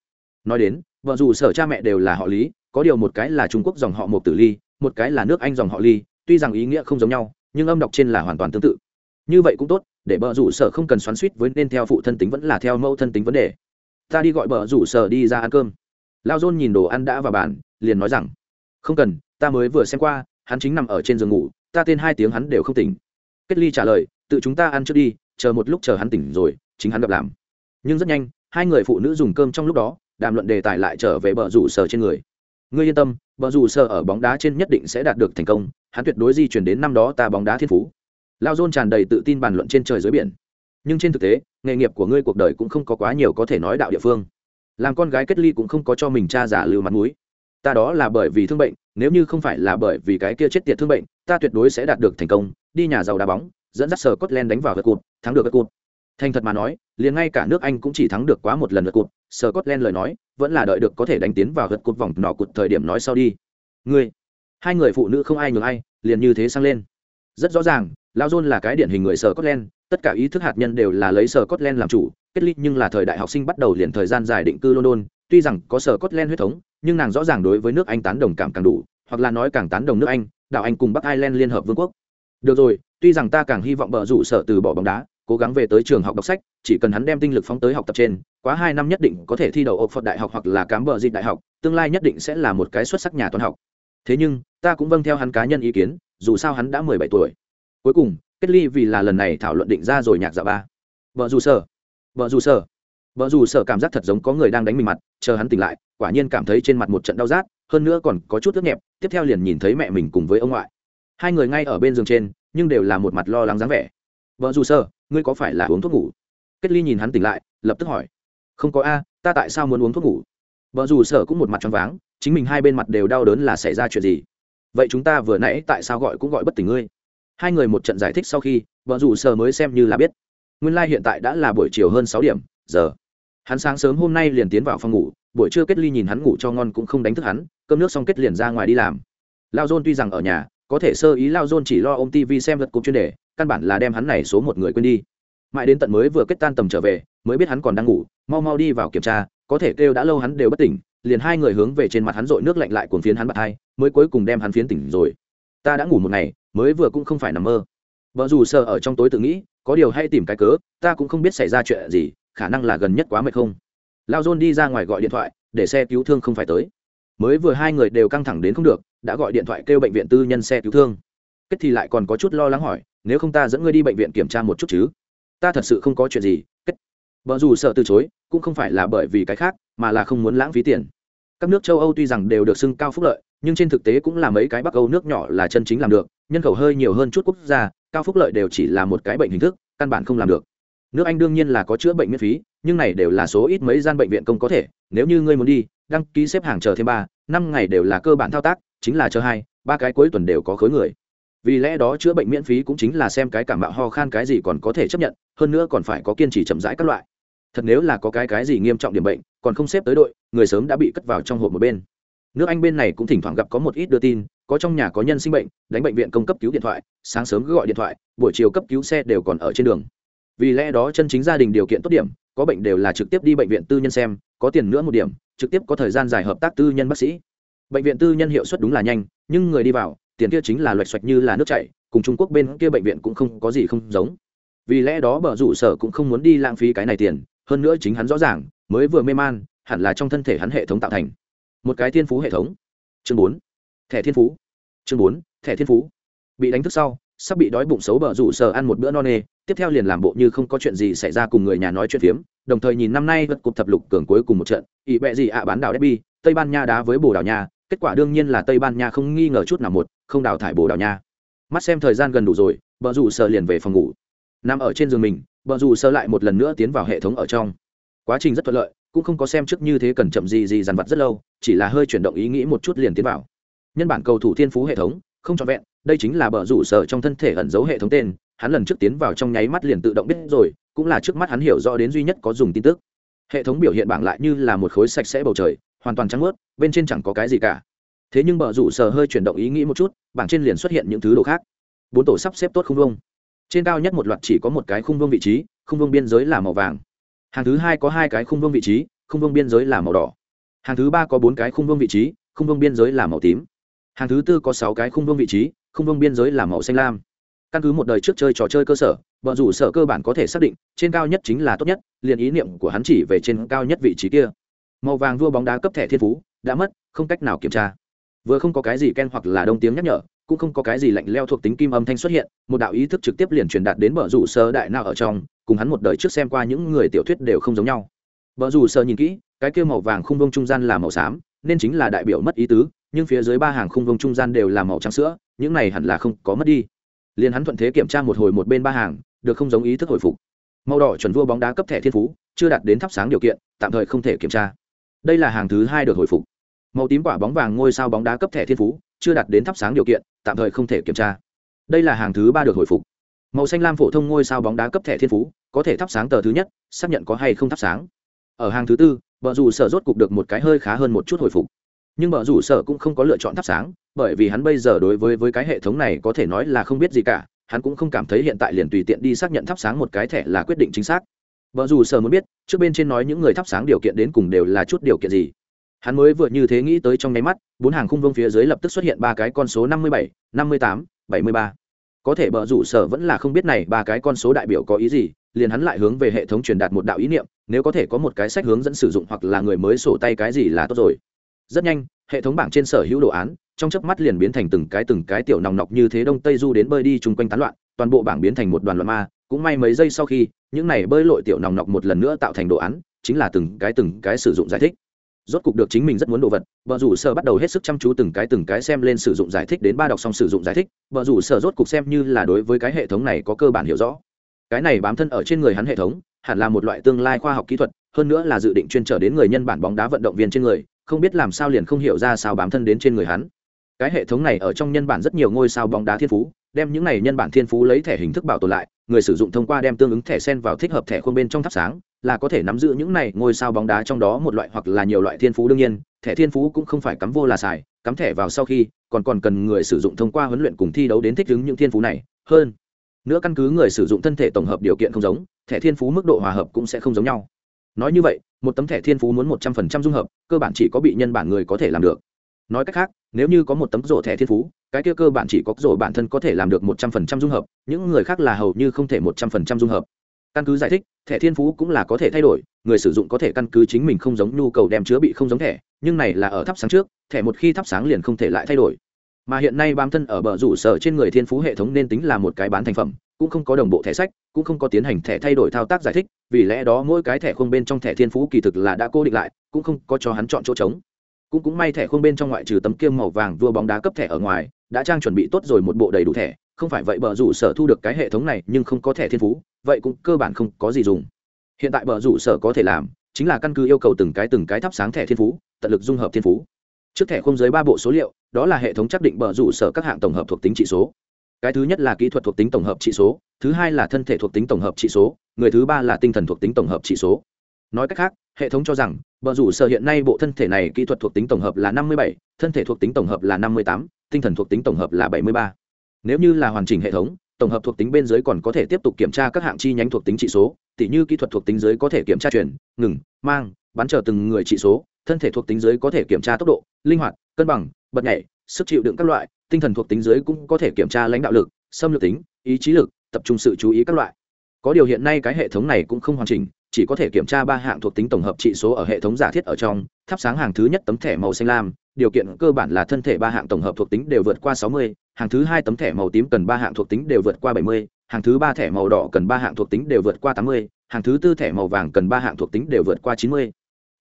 Nói đến, vợ rủ sở cha mẹ đều là họ lý, có điều một cái là trung quốc dòng họ một tử ly, một cái là nước anh dòng họ ly, tuy rằng ý nghĩa không giống nhau, nhưng âm đọc trên là hoàn toàn tương tự. Như vậy cũng tốt, để vợ rủ sở không cần xoắn suýt với nên theo phụ thân tính vẫn là theo mẫu thân tính vấn đề ta đi gọi bờ rủ sở đi ra ăn cơm. Lao dôn nhìn đồ ăn đã vào bàn, liền nói rằng, không cần, ta mới vừa xem qua, hắn chính nằm ở trên giường ngủ, ta tên hai tiếng hắn đều không tỉnh. Kết ly trả lời, tự chúng ta ăn trước đi, chờ một lúc chờ hắn tỉnh rồi, chính hắn gặp làm. Nhưng rất nhanh, hai người phụ nữ dùng cơm trong lúc đó, đàm luận đề tài lại trở về bờ rủ sở trên người. Ngươi yên tâm, bờ rủ sở ở bóng đá trên nhất định sẽ đạt được thành công, hắn tuyệt đối di chuyển đến năm đó ta bóng đá thiên phú. Lao dôn tràn đầy tự tin bàn luận trên trời dưới biển. Nhưng trên thực tế nghề nghiệp của ngươi cuộc đời cũng không có quá nhiều có thể nói đạo địa phương. Làm con gái kết ly cũng không có cho mình cha giả lưu mặt mũi. Ta đó là bởi vì thương bệnh, nếu như không phải là bởi vì cái kia chết tiệt thương bệnh, ta tuyệt đối sẽ đạt được thành công, đi nhà giàu đá bóng, dẫn dắt sở Scotland đánh vào gật cụt, thắng được gật cụt. Thành thật mà nói, liền ngay cả nước anh cũng chỉ thắng được quá một lần vật cụt. Sở Scotland lời nói, vẫn là đợi được có thể đánh tiến vào gật cụt vòng nọ cụt thời điểm nói sau đi. Ngươi, hai người phụ nữ không ai nhường ai, liền như thế sang lên. Rất rõ ràng lao john là cái điển hình người sở scotland tất cả ý thức hạt nhân đều là lấy sở scotland làm chủ, kết ly nhưng là thời đại học sinh bắt đầu liền thời gian dài định cư london. Tuy rằng có sở scotland huyết thống, nhưng nàng rõ ràng đối với nước anh tán đồng cảm càng đủ, hoặc là nói càng tán đồng nước anh, đảo anh cùng bắc ireland liên hợp vương quốc. Được rồi, tuy rằng ta càng hy vọng bờ rủ sở từ bỏ bóng đá, cố gắng về tới trường học đọc sách, chỉ cần hắn đem tinh lực phóng tới học tập trên, quá hai năm nhất định có thể thi đậu Oxford đại học hoặc là cám bờ dịch đại học, tương lai nhất định sẽ là một cái xuất sắc nhà toán học. Thế nhưng, ta cũng vâng theo hắn cá nhân ý kiến, dù sao hắn đã mười bảy tuổi. Cuối cùng kết ly vì là lần này thảo luận định ra rồi nhạc dạ ba. Vợ dù sở. Vợ dù sở. Vợ dù sở cảm giác thật giống có người đang đánh mình mặt, chờ hắn tỉnh lại, quả nhiên cảm thấy trên mặt một trận đau rát, hơn nữa còn có chút ướt nhẹp, tiếp theo liền nhìn thấy mẹ mình cùng với ông ngoại. Hai người ngay ở bên giường trên, nhưng đều là một mặt lo lắng dáng vẻ. Vợ dù sở, ngươi có phải là uống thuốc ngủ? Kết ly nhìn hắn tỉnh lại, lập tức hỏi. Không có a, ta tại sao muốn uống thuốc ngủ? Vợ dù sở cũng một mặt choáng váng, chính mình hai bên mặt đều đau đớn là xảy ra chuyện gì? Vậy chúng ta vừa nãy tại sao gọi cũng gọi bất tỉnh ngươi? Hai người một trận giải thích sau khi vợ rủ sở mới xem như là biết. Nguyên lai、like、hiện tại đã là buổi chiều hơn sáu điểm, giờ. Hắn sáng sớm hôm nay liền tiến vào phòng ngủ, buổi trưa kết ly nhìn hắn ngủ cho ngon cũng không đánh thức hắn, cơm nước xong kết liền ra ngoài đi làm. Lao dôn tuy rằng ở nhà, có thể sơ ý lao dôn chỉ lo ô m tv xem vật cục chuyên đề, căn bản là đem hắn này số một người quên đi. Mãi đến tận mới vừa kết tan tầm trở về, mới biết hắn còn đang ngủ, mau mau đi vào kiểm tra, có thể kêu đã lâu hắn đều bất tỉnh, liền hai người hướng về trên mặt hắn dội nước lạnh lại cuồng phiến hắn bật hai, mới cuối cùng đem hắn phiến tỉnh rồi ta đã ngủ một ngày, mới vừa cũng không phải nằm mơ. Vợ dù sợ ở trong tối tự nghĩ, có điều hay tìm cái cớ, ta cũng không biết xảy ra chuyện gì, khả năng là gần nhất quá mệt không? Lao dôn đi ra ngoài gọi điện thoại, để xe cứu thương không phải tới. Mới vừa hai người đều căng thẳng đến không được, đã gọi điện thoại kêu bệnh viện tư nhân xe cứu thương. Kết thì lại còn có chút lo lắng hỏi, nếu không ta dẫn ngươi đi bệnh viện kiểm tra một chút chứ? Ta thật sự không có chuyện gì. Kết. Vợ dù sợ từ chối, cũng không phải là bởi vì cái khác, mà là không muốn lãng phí tiền các nước châu âu tuy rằng đều được xưng cao phúc lợi, nhưng trên thực tế cũng là mấy cái bắc âu nước nhỏ là chân chính làm được, nhân khẩu hơi nhiều hơn chút quốc gia, cao phúc lợi đều chỉ là một cái bệnh hình thức, căn bản không làm được. Nước anh đương nhiên là có chữa bệnh miễn phí, nhưng này đều là số ít mấy gian bệnh viện công có thể, nếu như ngươi muốn đi, đăng ký xếp hàng chờ thêm ba, năm ngày đều là cơ bản thao tác, chính là chờ hai, ba cái cuối tuần đều có khối người. Vì lẽ đó chữa bệnh miễn phí cũng chính là xem cái cảm mạo ho khan cái gì còn có thể chấp nhận, hơn nữa còn phải có kiên trì chậm rãi các loại thật nếu là có cái cái gì nghiêm trọng điểm bệnh, còn không xếp tới đội, người sớm đã bị cất vào trong hộp một bên. Nước anh bên này cũng thỉnh thoảng gặp có một ít đưa tin, có trong nhà có nhân sinh bệnh, đánh bệnh viện công cấp cứu điện thoại, sáng sớm cứ gọi điện thoại, buổi chiều cấp cứu xe đều còn ở trên đường. Vì lẽ đó chân chính gia đình điều kiện tốt điểm, có bệnh đều là trực tiếp đi bệnh viện tư nhân xem, có tiền nữa một điểm, trực tiếp có thời gian dài hợp tác tư nhân bác sĩ. Bệnh viện tư nhân hiệu suất đúng là nhanh, nhưng người đi vào, tiền kia chính là loạch xoạch như là nước chảy, cùng trung quốc bên kia bệnh viện cũng không có gì không giống. Vì lẽ đó bờ rủ sở cũng không muốn đi lãng phí cái này tiền hơn nữa chính hắn rõ ràng, mới vừa mê man, hẳn là trong thân thể hắn hệ thống tạo thành. Một cái thiên phú hệ thống. Chương bốn. Thẻ thiên phú. Chương bốn. Thẻ thiên phú. Bị đánh thức sau, sắp bị đói bụng xấu bờ rủ sở ăn một bữa no nê, tiếp theo liền làm bộ như không có chuyện gì xảy ra cùng người nhà nói chuyện phiếm, đồng thời nhìn năm nay vật cục thập lục cường cuối cùng một trận ỵ bẹ gì ạ bán đảo derby, tây ban nha đá với bồ đào nha, kết quả đương nhiên là tây ban nha không nghi ngờ chút nào một, không đào thải bồ đào nha. Mắt xem thời gian gần đủ rồi bờ rủ sở liền về phòng ngủ. Nằm ở trên giường mình bờ rủ sơ lại một lần nữa tiến vào hệ thống ở trong. Quá trình rất thuận lợi, cũng không có xem trước như thế cần chậm gì gì dằn vặt rất lâu, chỉ là hơi chuyển động ý nghĩ một chút liền tiến vào. Nhân bản cầu thủ thiên phú hệ thống, không trọn vẹn, đây chính là bờ rủ sở trong thân thể ẩn giấu hệ thống tên, hắn lần trước tiến vào trong nháy mắt liền tự động biết rồi, cũng là trước mắt hắn hiểu rõ đến duy nhất có dùng tin tức. Hệ thống biểu hiện bảng lại như là một khối sạch sẽ bầu trời, hoàn toàn trắng ướt bên trên chẳng có cái gì cả. Thế nhưng bờ rủ sở hơi chuyển động ý nghĩ một chút, bảng trên liền xuất hiện những thứ đồ khác. Bốn tổ sắp xếp tốt không vông trên cao nhất một loạt chỉ có một cái khung vương vị trí, khung vương biên giới là màu vàng. Hàng thứ hai có hai cái khung vương vị trí, khung vương biên giới là màu đỏ. Hàng thứ ba có bốn cái khung vương vị trí, khung vương biên giới là màu tím. Hàng thứ tư có sáu cái khung vương vị trí, khung vương biên giới là màu xanh lam. Căn cứ một đời trước chơi trò chơi cơ sở, bọn rủ sở cơ bản có thể xác định, trên cao nhất chính là tốt nhất, liền ý niệm của hắn chỉ về trên cao nhất vị trí kia. Màu vàng vua bóng đá cấp thẻ thiên phú, đã mất, không cách nào kiểm tra vừa không có cái gì ken hoặc là đông tiếng nhắc nhở, cũng không có cái gì lạnh leo thuộc tính kim âm thanh xuất hiện, một đạo ý thức trực tiếp liền truyền đạt đến bờ rủ sơ đại nào ở trong, cùng hắn một đời trước xem qua những người tiểu thuyết đều không giống nhau. Bờ rủ sơ nhìn kỹ, cái kia màu vàng khung vông trung gian là màu xám, nên chính là đại biểu mất ý tứ, nhưng phía dưới ba hàng khung vông trung gian đều là màu trắng sữa, những này hẳn là không có mất đi. Liền hắn thuận thế kiểm tra một hồi một bên ba hàng, được không giống ý thức hồi phục. Màu đỏ chuẩn vua bóng đá cấp thẻ thiên phú, chưa đạt đến thắp sáng điều kiện, tạm thời không thể kiểm tra. Đây là hàng thứ hai được hồi phục màu tím quả bóng vàng ngôi sao bóng đá cấp thẻ thiên phú, chưa đạt đến thắp sáng điều kiện, tạm thời không thể kiểm tra. Đây là hàng thứ ba được hồi phục. Màu xanh lam phổ thông ngôi sao bóng đá cấp thẻ thiên phú, có thể thắp sáng tờ thứ nhất, xác nhận có hay không thắp sáng. Ở hàng thứ tư vợ dù sở rốt cục được một cái hơi khá hơn một chút hồi phục. Nhưng vợ dù sở cũng không có lựa chọn thắp sáng, bởi vì hắn bây giờ đối với với cái hệ thống này có thể nói là không biết gì cả, hắn cũng không cảm thấy hiện tại liền tùy tiện đi xác nhận thắp sáng một cái thẻ là quyết định chính xác. Vợ dù sở muốn biết, trước bên trên nói những người thắp sáng điều kiện đến cùng đều là chút điều kiện gì hắn mới vừa như thế nghĩ tới trong nháy mắt, bốn hàng khung vông phía dưới lập tức xuất hiện ba cái con số năm mươi bảy, năm mươi tám, bảy mươi ba. Có thể bờ rủ sở vẫn là không biết này ba cái con số đại biểu có ý gì, liền hắn lại hướng về hệ thống truyền đạt một đạo ý niệm, nếu có thể có một cái sách hướng dẫn sử dụng hoặc là người mới sổ tay cái gì là tốt rồi. Rất nhanh, hệ thống bảng trên sở hữu đồ án, trong chớp mắt liền biến thành từng cái từng cái tiểu nòng nọc như thế đông tây du đến bơi đi chung quanh tán loạn, toàn bộ bảng biến thành một đoàn loạn ma. Cũng may mấy giây sau khi, những này bơi lội tiểu nòng nọc một lần nữa tạo thành đồ án, chính là từng cái từng cái sử dụng giải thích rốt cục được chính mình rất muốn đồ vật vợ rủ sở bắt đầu hết sức chăm chú từng cái từng cái xem lên sử dụng giải thích đến ba đọc xong sử dụng giải thích vợ rủ sở rốt cục xem như là đối với cái hệ thống này có cơ bản hiểu rõ. Cái này bám thân ở trên người hắn hệ thống, hẳn là một loại tương lai khoa học kỹ thuật, hơn nữa là dự định chuyên trở đến người nhân bản bóng đá vận động viên trên người, không biết làm sao liền không hiểu ra sao bám thân đến trên người hắn. Cái hệ thống này ở trong nhân bản rất nhiều ngôi sao bóng đá thiên phú đem những này nhân bản thiên phú lấy thẻ hình thức bảo tồn lại, người sử dụng thông qua đem tương ứng thẻ sen vào thích hợp thẻ khuôn bên trong thắp sáng, là có thể nắm giữ những này ngôi sao bóng đá trong đó một loại hoặc là nhiều loại thiên phú đương nhiên, thẻ thiên phú cũng không phải cắm vô là xài, cắm thẻ vào sau khi, còn còn cần người sử dụng thông qua huấn luyện cùng thi đấu đến thích ứng những thiên phú này, hơn nữa căn cứ người sử dụng thân thể tổng hợp điều kiện không giống, thẻ thiên phú mức độ hòa hợp cũng sẽ không giống nhau. Nói như vậy, một tấm thẻ thiên phú muốn một trăm phần trăm dung hợp, cơ bản chỉ có bị nhân bản người có thể làm được. Nói cách khác, nếu như có một tấm rổ thẻ thiên phú cái kia cơ bản chỉ có rồi bản thân có thể làm được một trăm phần trăm dung hợp, những người khác là hầu như không thể một trăm phần trăm dung hợp. Căn cứ giải thích, thẻ thiên phú cũng là có thể thay đổi, người sử dụng có thể căn cứ chính mình không giống nhu cầu đem chứa bị không giống thẻ, nhưng này là ở thắp sáng trước, thẻ một khi thắp sáng liền không thể lại thay đổi. Mà hiện nay bám thân ở bờ rủ sở trên người thiên phú hệ thống nên tính là một cái bán thành phẩm, cũng không có đồng bộ thẻ sách, cũng không có tiến hành thẻ thay đổi thao tác giải thích, vì lẽ đó mỗi cái thẻ không bên trong thẻ thiên phú kỳ thực là đã cố định lại, cũng không có cho hắn chọn chỗ trống. Cũng cũng may thẻ không bên trong ngoại trừ tấm kiêm màu vàng vua bóng đá cấp thẻ ở ngoài đã trang chuẩn bị tốt rồi một bộ đầy đủ thẻ, không phải vậy bờ rủ sở thu được cái hệ thống này nhưng không có thẻ thiên phú, vậy cũng cơ bản không có gì dùng. Hiện tại bờ rủ sở có thể làm, chính là căn cứ yêu cầu từng cái từng cái thắp sáng thẻ thiên phú, tận lực dung hợp thiên phú. Trước thẻ không dưới ba bộ số liệu, đó là hệ thống xác định bờ rủ sở các hạng tổng hợp thuộc tính trị số. Cái thứ nhất là kỹ thuật thuộc tính tổng hợp trị số, thứ hai là thân thể thuộc tính tổng hợp trị số, người thứ ba là tinh thần thuộc tính tổng hợp trị số. Nói cách khác, hệ thống cho rằng, bờ rủ sở hiện nay bộ thân thể này kỹ thuật thuộc tính tổng hợp là năm mươi bảy thân thể thuộc tính tổng hợp là năm mươi tám, tinh thần thuộc tính tổng hợp là bảy mươi ba. Nếu như là hoàn chỉnh hệ thống, tổng hợp thuộc tính bên dưới còn có thể tiếp tục kiểm tra các hạng chi nhánh thuộc tính trị số, tỉ như kỹ thuật thuộc tính dưới có thể kiểm tra chuyển, ngừng, mang, bắn chờ từng người trị số, thân thể thuộc tính dưới có thể kiểm tra tốc độ, linh hoạt, cân bằng, bật nhảy, sức chịu đựng các loại, tinh thần thuộc tính dưới cũng có thể kiểm tra lãnh đạo lực, xâm lược tính, ý chí lực, tập trung sự chú ý các loại. Có điều hiện nay cái hệ thống này cũng không hoàn chỉnh, chỉ có thể kiểm tra ba hạng thuộc tính tổng hợp trị số ở hệ thống giả thiết ở trong, thắp sáng hàng thứ nhất tấm thẻ màu xanh lam điều kiện cơ bản là thân thể ba hạng tổng hợp thuộc tính đều vượt qua sáu mươi, hàng thứ hai tấm thẻ màu tím cần ba hạng thuộc tính đều vượt qua bảy mươi, hàng thứ ba thẻ màu đỏ cần ba hạng thuộc tính đều vượt qua tám mươi, hàng thứ tư thẻ màu vàng cần ba hạng thuộc tính đều vượt qua chín mươi.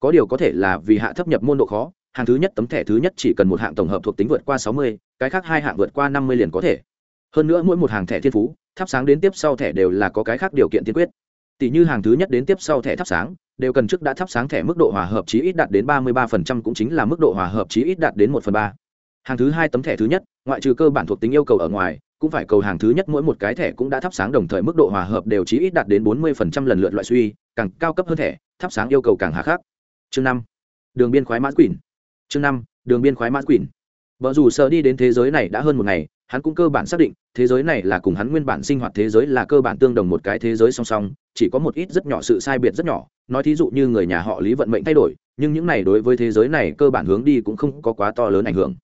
Có điều có thể là vì hạ thấp nhập môn độ khó, hàng thứ nhất tấm thẻ thứ nhất chỉ cần một hạng tổng hợp thuộc tính vượt qua sáu mươi, cái khác hai hạng vượt qua năm mươi liền có thể. Hơn nữa mỗi một hàng thẻ thiên phú, thắp sáng đến tiếp sau thẻ đều là có cái khác điều kiện tiên quyết. Tỷ như hàng thứ nhất đến tiếp sau thẻ thắp sáng đều cần trước đã thắp sáng thẻ mức độ hòa hợp chí ít đạt đến ba mươi ba phần trăm cũng chính là mức độ hòa hợp chí ít đạt đến một phần ba. Hàng thứ hai tấm thẻ thứ nhất, ngoại trừ cơ bản thuộc tính yêu cầu ở ngoài, cũng phải cầu hàng thứ nhất mỗi một cái thẻ cũng đã thắp sáng đồng thời mức độ hòa hợp đều chí ít đạt đến bốn mươi phần trăm lần lượt loại suy, càng cao cấp hơn thẻ, thắp sáng yêu cầu càng hà khắc. Chương năm, đường biên khoái mã quỷ chương năm, đường biên khoái mã quỷ vợ dù sợ đi đến thế giới này đã hơn một ngày, hắn cũng cơ bản xác định, thế giới này là cùng hắn nguyên bản sinh hoạt thế giới là cơ bản tương đồng một cái thế giới song song chỉ có một ít rất nhỏ sự sai biệt rất nhỏ, nói thí dụ như người nhà họ lý vận mệnh thay đổi, nhưng những này đối với thế giới này cơ bản hướng đi cũng không có quá to lớn ảnh hưởng.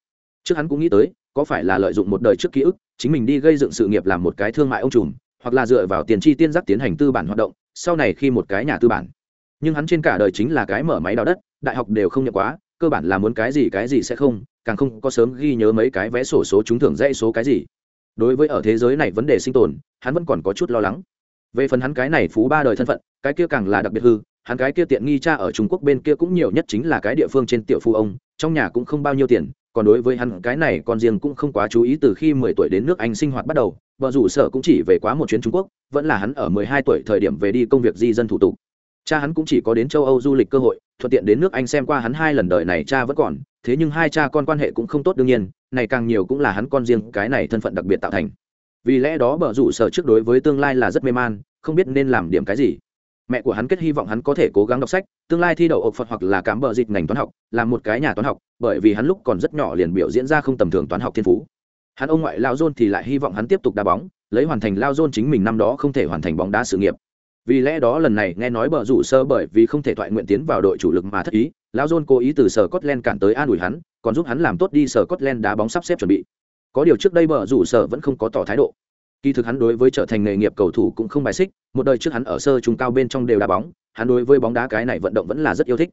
Trước hắn cũng nghĩ tới, có phải là lợi dụng một đời trước ký ức, chính mình đi gây dựng sự nghiệp làm một cái thương mại ông trùm, hoặc là dựa vào tiền chi tiên giác tiến hành tư bản hoạt động, sau này khi một cái nhà tư bản. Nhưng hắn trên cả đời chính là cái mở máy đào đất, đại học đều không nhận quá, cơ bản là muốn cái gì cái gì sẽ không, càng không có sớm ghi nhớ mấy cái vé sổ số trúng thưởng dãy số cái gì. Đối với ở thế giới này vấn đề sinh tồn, hắn vẫn còn có chút lo lắng về phần hắn cái này phú ba đời thân phận, cái kia càng là đặc biệt hư, hắn cái kia tiện nghi cha ở trung quốc bên kia cũng nhiều nhất chính là cái địa phương trên tiểu phu ông, trong nhà cũng không bao nhiêu tiền, còn đối với hắn cái này con riêng cũng không quá chú ý từ khi mười tuổi đến nước anh sinh hoạt bắt đầu, vợ rủ sở cũng chỉ về quá một chuyến trung quốc, vẫn là hắn ở mười hai tuổi thời điểm về đi công việc di dân thủ tục. Cha hắn cũng chỉ có đến châu âu du lịch cơ hội, thuận tiện đến nước anh xem qua hắn hai lần đời này cha vẫn còn, thế nhưng hai cha con quan hệ cũng không tốt đương nhiên, này càng nhiều cũng là hắn con riêng cái này thân phận đặc biệt tạo thành vì lẽ đó bờ rủ sở trước đối với tương lai là rất mê man, không biết nên làm điểm cái gì. Mẹ của hắn kết hy vọng hắn có thể cố gắng đọc sách, tương lai thi đậu ộc phật hoặc là cám bờ dịch ngành toán học làm một cái nhà toán học, bởi vì hắn lúc còn rất nhỏ liền biểu diễn ra không tầm thường toán học thiên phú. Hắn ông ngoại lao dôn thì lại hy vọng hắn tiếp tục đá bóng, lấy hoàn thành lao dôn chính mình năm đó không thể hoàn thành bóng đá sự nghiệp. Vì lẽ đó lần này nghe nói bờ rủ sơ bởi vì không thể thoại nguyện tiến vào đội chủ lực mà thất ý, lao dôn cố ý từ sở Scotland cản tới an ủi hắn, còn giúp hắn làm tốt đi sở Scotland đá bóng sắp xếp chuẩn bị có điều trước đây bờ rủ sở vẫn không có tỏ thái độ. Kỳ thực hắn đối với trở thành nghề nghiệp cầu thủ cũng không bài xích, một đời trước hắn ở sơ trung cao bên trong đều đá bóng, hắn đối với bóng đá cái này vận động vẫn là rất yêu thích.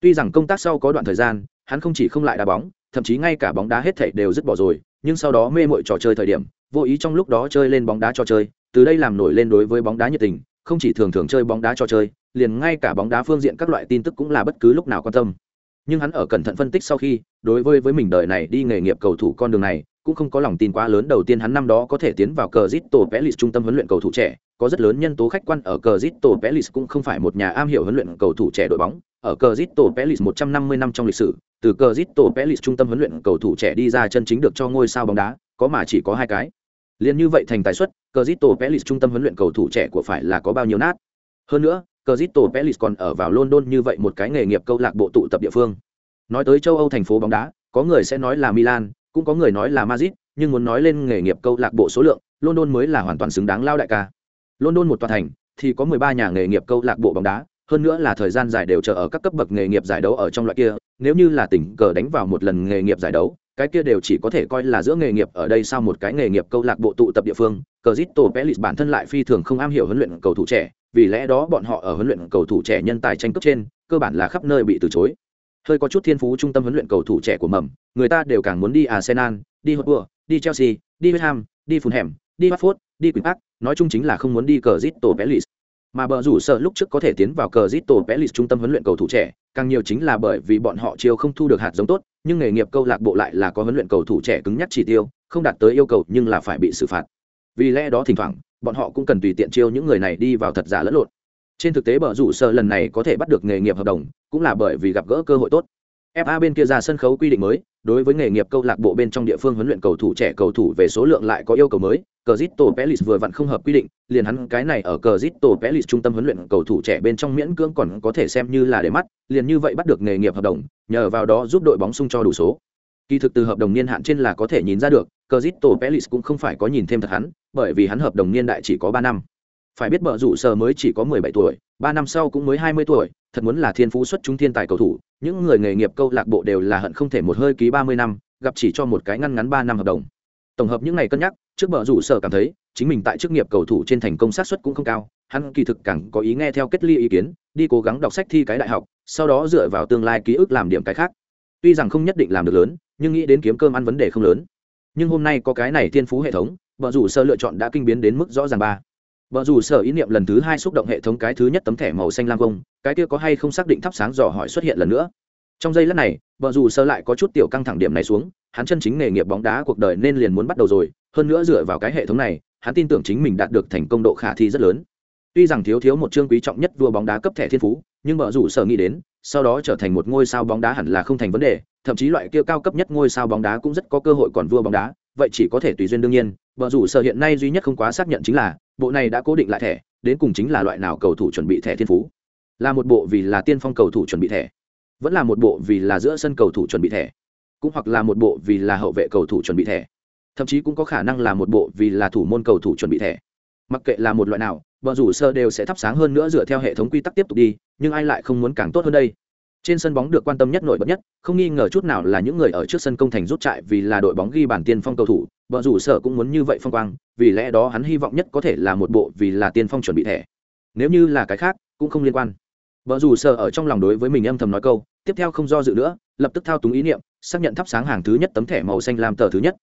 Tuy rằng công tác sau có đoạn thời gian, hắn không chỉ không lại đá bóng, thậm chí ngay cả bóng đá hết thảy đều dứt bỏ rồi, nhưng sau đó mê mội trò chơi thời điểm, vô ý trong lúc đó chơi lên bóng đá trò chơi, từ đây làm nổi lên đối với bóng đá nhiệt tình, không chỉ thường thường chơi bóng đá trò chơi, liền ngay cả bóng đá phương diện các loại tin tức cũng là bất cứ lúc nào quan tâm. Nhưng hắn ở cẩn thận phân tích sau khi, đối với với mình đời này đi nghề nghiệp cầu thủ con đường này cũng không có lòng tin quá lớn đầu tiên hắn năm đó có thể tiến vào cờ Zito Pelis trung tâm huấn luyện cầu thủ trẻ, có rất lớn nhân tố khách quan ở cờ Zito Pelis cũng không phải một nhà am hiểu huấn luyện cầu thủ trẻ đội bóng, ở cờ Zito Pelis 150 năm trong lịch sử, từ cờ Zito Pelis trung tâm huấn luyện cầu thủ trẻ đi ra chân chính được cho ngôi sao bóng đá, có mà chỉ có hai cái. Liên như vậy thành tài suất, cờ Zito Pelis trung tâm huấn luyện cầu thủ trẻ của phải là có bao nhiêu nát. Hơn nữa, cờ Zito Pelis còn ở vào London như vậy một cái nghề nghiệp câu lạc bộ tụ tập địa phương. Nói tới châu Âu thành phố bóng đá, có người sẽ nói là Milan, cũng có người nói là Madrid, nhưng muốn nói lên nghề nghiệp câu lạc bộ số lượng, London mới là hoàn toàn xứng đáng lao đại ca. London một tòa thành thì có 13 nhà nghề nghiệp câu lạc bộ bóng đá, hơn nữa là thời gian giải đều chờ ở các cấp bậc nghề nghiệp giải đấu ở trong loại kia, nếu như là tỉnh cờ đánh vào một lần nghề nghiệp giải đấu, cái kia đều chỉ có thể coi là giữa nghề nghiệp ở đây sau một cái nghề nghiệp câu lạc bộ tụ tập địa phương. Cristo Pelis bản thân lại phi thường không am hiểu huấn luyện cầu thủ trẻ, vì lẽ đó bọn họ ở huấn luyện cầu thủ trẻ nhân tài tranh cướp trên, cơ bản là khắp nơi bị từ chối. Hơi có chút thiên phú trung tâm huấn luyện cầu thủ trẻ của mầm, người ta đều càng muốn đi Arsenal, đi Hotspur, đi Chelsea, đi West Ham, đi Fulham, đi Watford, đi Queen Park, nói chung chính là không muốn đi cờ Zito Pelis. Mà bờ rủ sợ lúc trước có thể tiến vào cờ Zito Pelis trung tâm huấn luyện cầu thủ trẻ, càng nhiều chính là bởi vì bọn họ chiêu không thu được hạt giống tốt, nhưng nghề nghiệp câu lạc bộ lại là có huấn luyện cầu thủ trẻ cứng nhắc chỉ tiêu, không đạt tới yêu cầu nhưng là phải bị xử phạt. Vì lẽ đó thỉnh thoảng, bọn họ cũng cần tùy tiện chiêu những người này đi vào thật giả lẫn lộn. Trên thực tế bờ rủ sợ lần này có thể bắt được nghề nghiệp hợp đồng, cũng là bởi vì gặp gỡ cơ hội tốt. FA bên kia ra sân khấu quy định mới, đối với nghề nghiệp câu lạc bộ bên trong địa phương huấn luyện cầu thủ trẻ cầu thủ về số lượng lại có yêu cầu mới, Cristo Pelis vừa vặn không hợp quy định, liền hắn cái này ở Cristo Pelis trung tâm huấn luyện cầu thủ trẻ bên trong miễn cưỡng còn có thể xem như là để mắt, liền như vậy bắt được nghề nghiệp hợp đồng, nhờ vào đó giúp đội bóng sung cho đủ số. Kỳ thực từ hợp đồng niên hạn trên là có thể nhìn ra được, Cristo Pelis cũng không phải có nhìn thêm thật hắn, bởi vì hắn hợp đồng niên đại chỉ có ba năm. Phải biết bờ rủ sở mới chỉ có 17 tuổi, 3 năm sau cũng mới 20 tuổi, thật muốn là thiên phú xuất chúng thiên tài cầu thủ, những người nghề nghiệp câu lạc bộ đều là hận không thể một hơi ký 30 năm, gặp chỉ cho một cái ngăn ngắn 3 năm hợp đồng. Tổng hợp những này cân nhắc trước bờ rủ sở cảm thấy chính mình tại chức nghiệp cầu thủ trên thành công sát xuất cũng không cao hắn kỳ thực càng có ý nghe theo kết ly ý kiến đi cố gắng đọc sách thi cái đại học sau đó dựa vào tương lai ký ức làm điểm cái khác. Tuy rằng không nhất định làm được lớn nhưng nghĩ đến kiếm cơm ăn vấn đề không lớn. Nhưng hôm nay có cái này thiên phú hệ thống bờ rủ sở lựa chọn đã kinh biến đến mức rõ ràng ba. Bờ rủ sở ý niệm lần thứ hai xúc động hệ thống cái thứ nhất tấm thẻ màu xanh lam vông, cái kia có hay không xác định thắp sáng dò hỏi xuất hiện lần nữa. Trong giây lát này, bờ rủ sở lại có chút tiểu căng thẳng điểm này xuống, hắn chân chính nghề nghiệp bóng đá cuộc đời nên liền muốn bắt đầu rồi, hơn nữa dựa vào cái hệ thống này, hắn tin tưởng chính mình đạt được thành công độ khả thi rất lớn. Tuy rằng thiếu thiếu một chương quý trọng nhất vua bóng đá cấp thẻ thiên phú, nhưng bờ rủ sở nghĩ đến, sau đó trở thành một ngôi sao bóng đá hẳn là không thành vấn đề, thậm chí loại kia cao cấp nhất ngôi sao bóng đá cũng rất có cơ hội còn vua bóng đá, vậy chỉ có thể tùy duyên đương nhiên, mở rủ sở hiện nay duy nhất không quá xác nhận chính là, bộ này đã cố định lại thẻ, đến cùng chính là loại nào cầu thủ chuẩn bị thẻ thiên phú. là một bộ vì là tiên phong cầu thủ chuẩn bị thẻ vẫn là một bộ vì là giữa sân cầu thủ chuẩn bị thẻ cũng hoặc là một bộ vì là hậu vệ cầu thủ chuẩn bị thẻ. Thậm chí cũng có khả năng là một bộ vì là thủ môn cầu thủ chuẩn bị thẻ. Mặc kệ là một loại nào vợ rủ sơ đều sẽ thắp sáng hơn nữa dựa theo hệ thống quy tắc tiếp tục đi nhưng ai lại không muốn càng tốt hơn đây? Trên sân bóng được quan tâm nhất nổi bật nhất, không nghi ngờ chút nào là những người ở trước sân công thành rút trại vì là đội bóng ghi bản tiên phong cầu thủ, vợ rủ sở cũng muốn như vậy phong quang, vì lẽ đó hắn hy vọng nhất có thể là một bộ vì là tiên phong chuẩn bị thẻ. Nếu như là cái khác, cũng không liên quan. Vợ rủ sở ở trong lòng đối với mình âm thầm nói câu, tiếp theo không do dự nữa, lập tức thao túng ý niệm, xác nhận thắp sáng hàng thứ nhất tấm thẻ màu xanh lam tờ thứ nhất.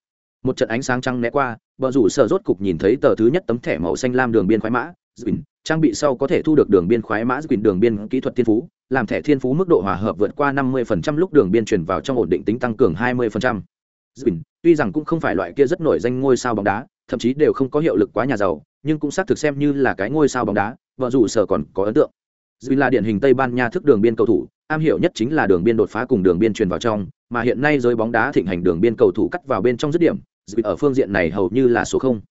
Một trận ánh sáng trăng né qua, vợ rủ sở rốt cục nhìn thấy tờ thứ nhất tấm thẻ màu xanh lam đường biên khoái mã Zwin, trang bị sau có thể thu được đường biên khoái mã Zwin đường biên kỹ thuật thiên phú làm thẻ thiên phú mức độ hòa hợp vượt qua 50% lúc đường biên chuyển vào trong ổn định tính tăng cường 20%. Zwin, tuy rằng cũng không phải loại kia rất nổi danh ngôi sao bóng đá, thậm chí đều không có hiệu lực quá nhà giàu, nhưng cũng xác thực xem như là cái ngôi sao bóng đá, và dù sở còn có ấn tượng. Zwin là điển hình Tây Ban Nha thức đường biên cầu thủ, am hiểu nhất chính là đường biên đột phá cùng đường biên truyền vào trong, mà hiện nay giới bóng đá thịnh hành đường biên cầu thủ cắt vào bên trong dứt điểm, Zwin ở phương diện này hầu như là số không.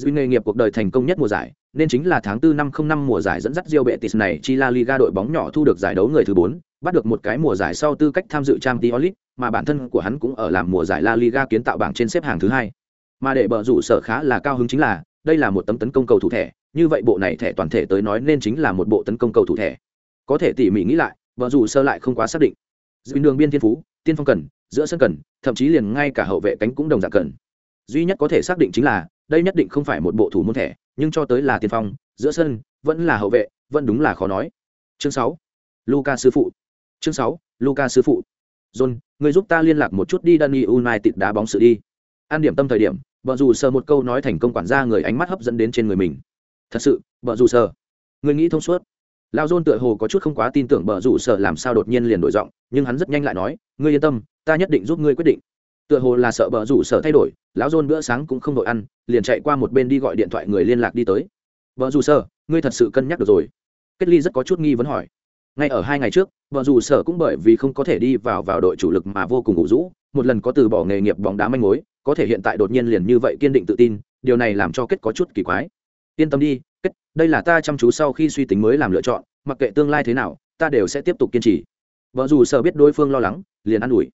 Zwin nghề nghiệp cuộc đời thành công nhất mùa giải, nên chính là tháng 4 năm 05 mùa giải dẫn dắt Real Betis này chi La Liga đội bóng nhỏ thu được giải đấu người thứ 4, bắt được một cái mùa giải sau tư cách tham dự Champions League, mà bản thân của hắn cũng ở làm mùa giải La Liga kiến tạo bảng trên xếp hạng thứ hai. Mà để bờ rủ sở khá là cao hứng chính là, đây là một tấm tấn công cầu thủ thẻ, như vậy bộ này thẻ toàn thể tới nói nên chính là một bộ tấn công cầu thủ thẻ. Có thể tỉ mỉ nghĩ lại, bờ rủ sơ lại không quá xác định. Duyên đường biên thiên phú, tiên phong cần, giữa sân cần, thậm chí liền ngay cả hậu vệ cánh cũng đồng dạng cần. Duy nhất có thể xác định chính là, đây nhất định không phải một bộ thủ môn thẻ, nhưng cho tới là tiền phong, giữa sân, vẫn là hậu vệ, vẫn đúng là khó nói. Chương sáu, Luca sư phụ. Chương sáu, Luca sư phụ. John, người giúp ta liên lạc một chút đi Dani United đá bóng sự đi. An điểm tâm thời điểm, vợ dù sờ một câu nói thành công quản gia người ánh mắt hấp dẫn đến trên người mình. Thật sự, vợ dù sờ. Người nghĩ thông suốt. Lao John tựa hồ có chút không quá tin tưởng vợ dù sờ làm sao đột nhiên liền đổi giọng, nhưng hắn rất nhanh lại nói, ngươi yên tâm, ta nhất định giúp ngươi quyết định. Tựa hồ là sợ vợ rủ sở thay đổi, lão John bữa sáng cũng không đội ăn, liền chạy qua một bên đi gọi điện thoại người liên lạc đi tới. Vợ dù sở, ngươi thật sự cân nhắc được rồi. Kết Ly rất có chút nghi vấn hỏi ngay ở hai ngày trước vợ dù sở cũng bởi vì không có thể đi vào vào đội chủ lực mà vô cùng ngủ rũ một lần có từ bỏ nghề nghiệp bóng đá manh mối có thể hiện tại đột nhiên liền như vậy kiên định tự tin điều này làm cho kết có chút kỳ quái yên tâm đi kết đây là ta chăm chú sau khi suy tính mới làm lựa chọn mặc kệ tương lai thế nào ta đều sẽ tiếp tục kiên trì vợ dù sở biết đối phương lo lắng liền an ủi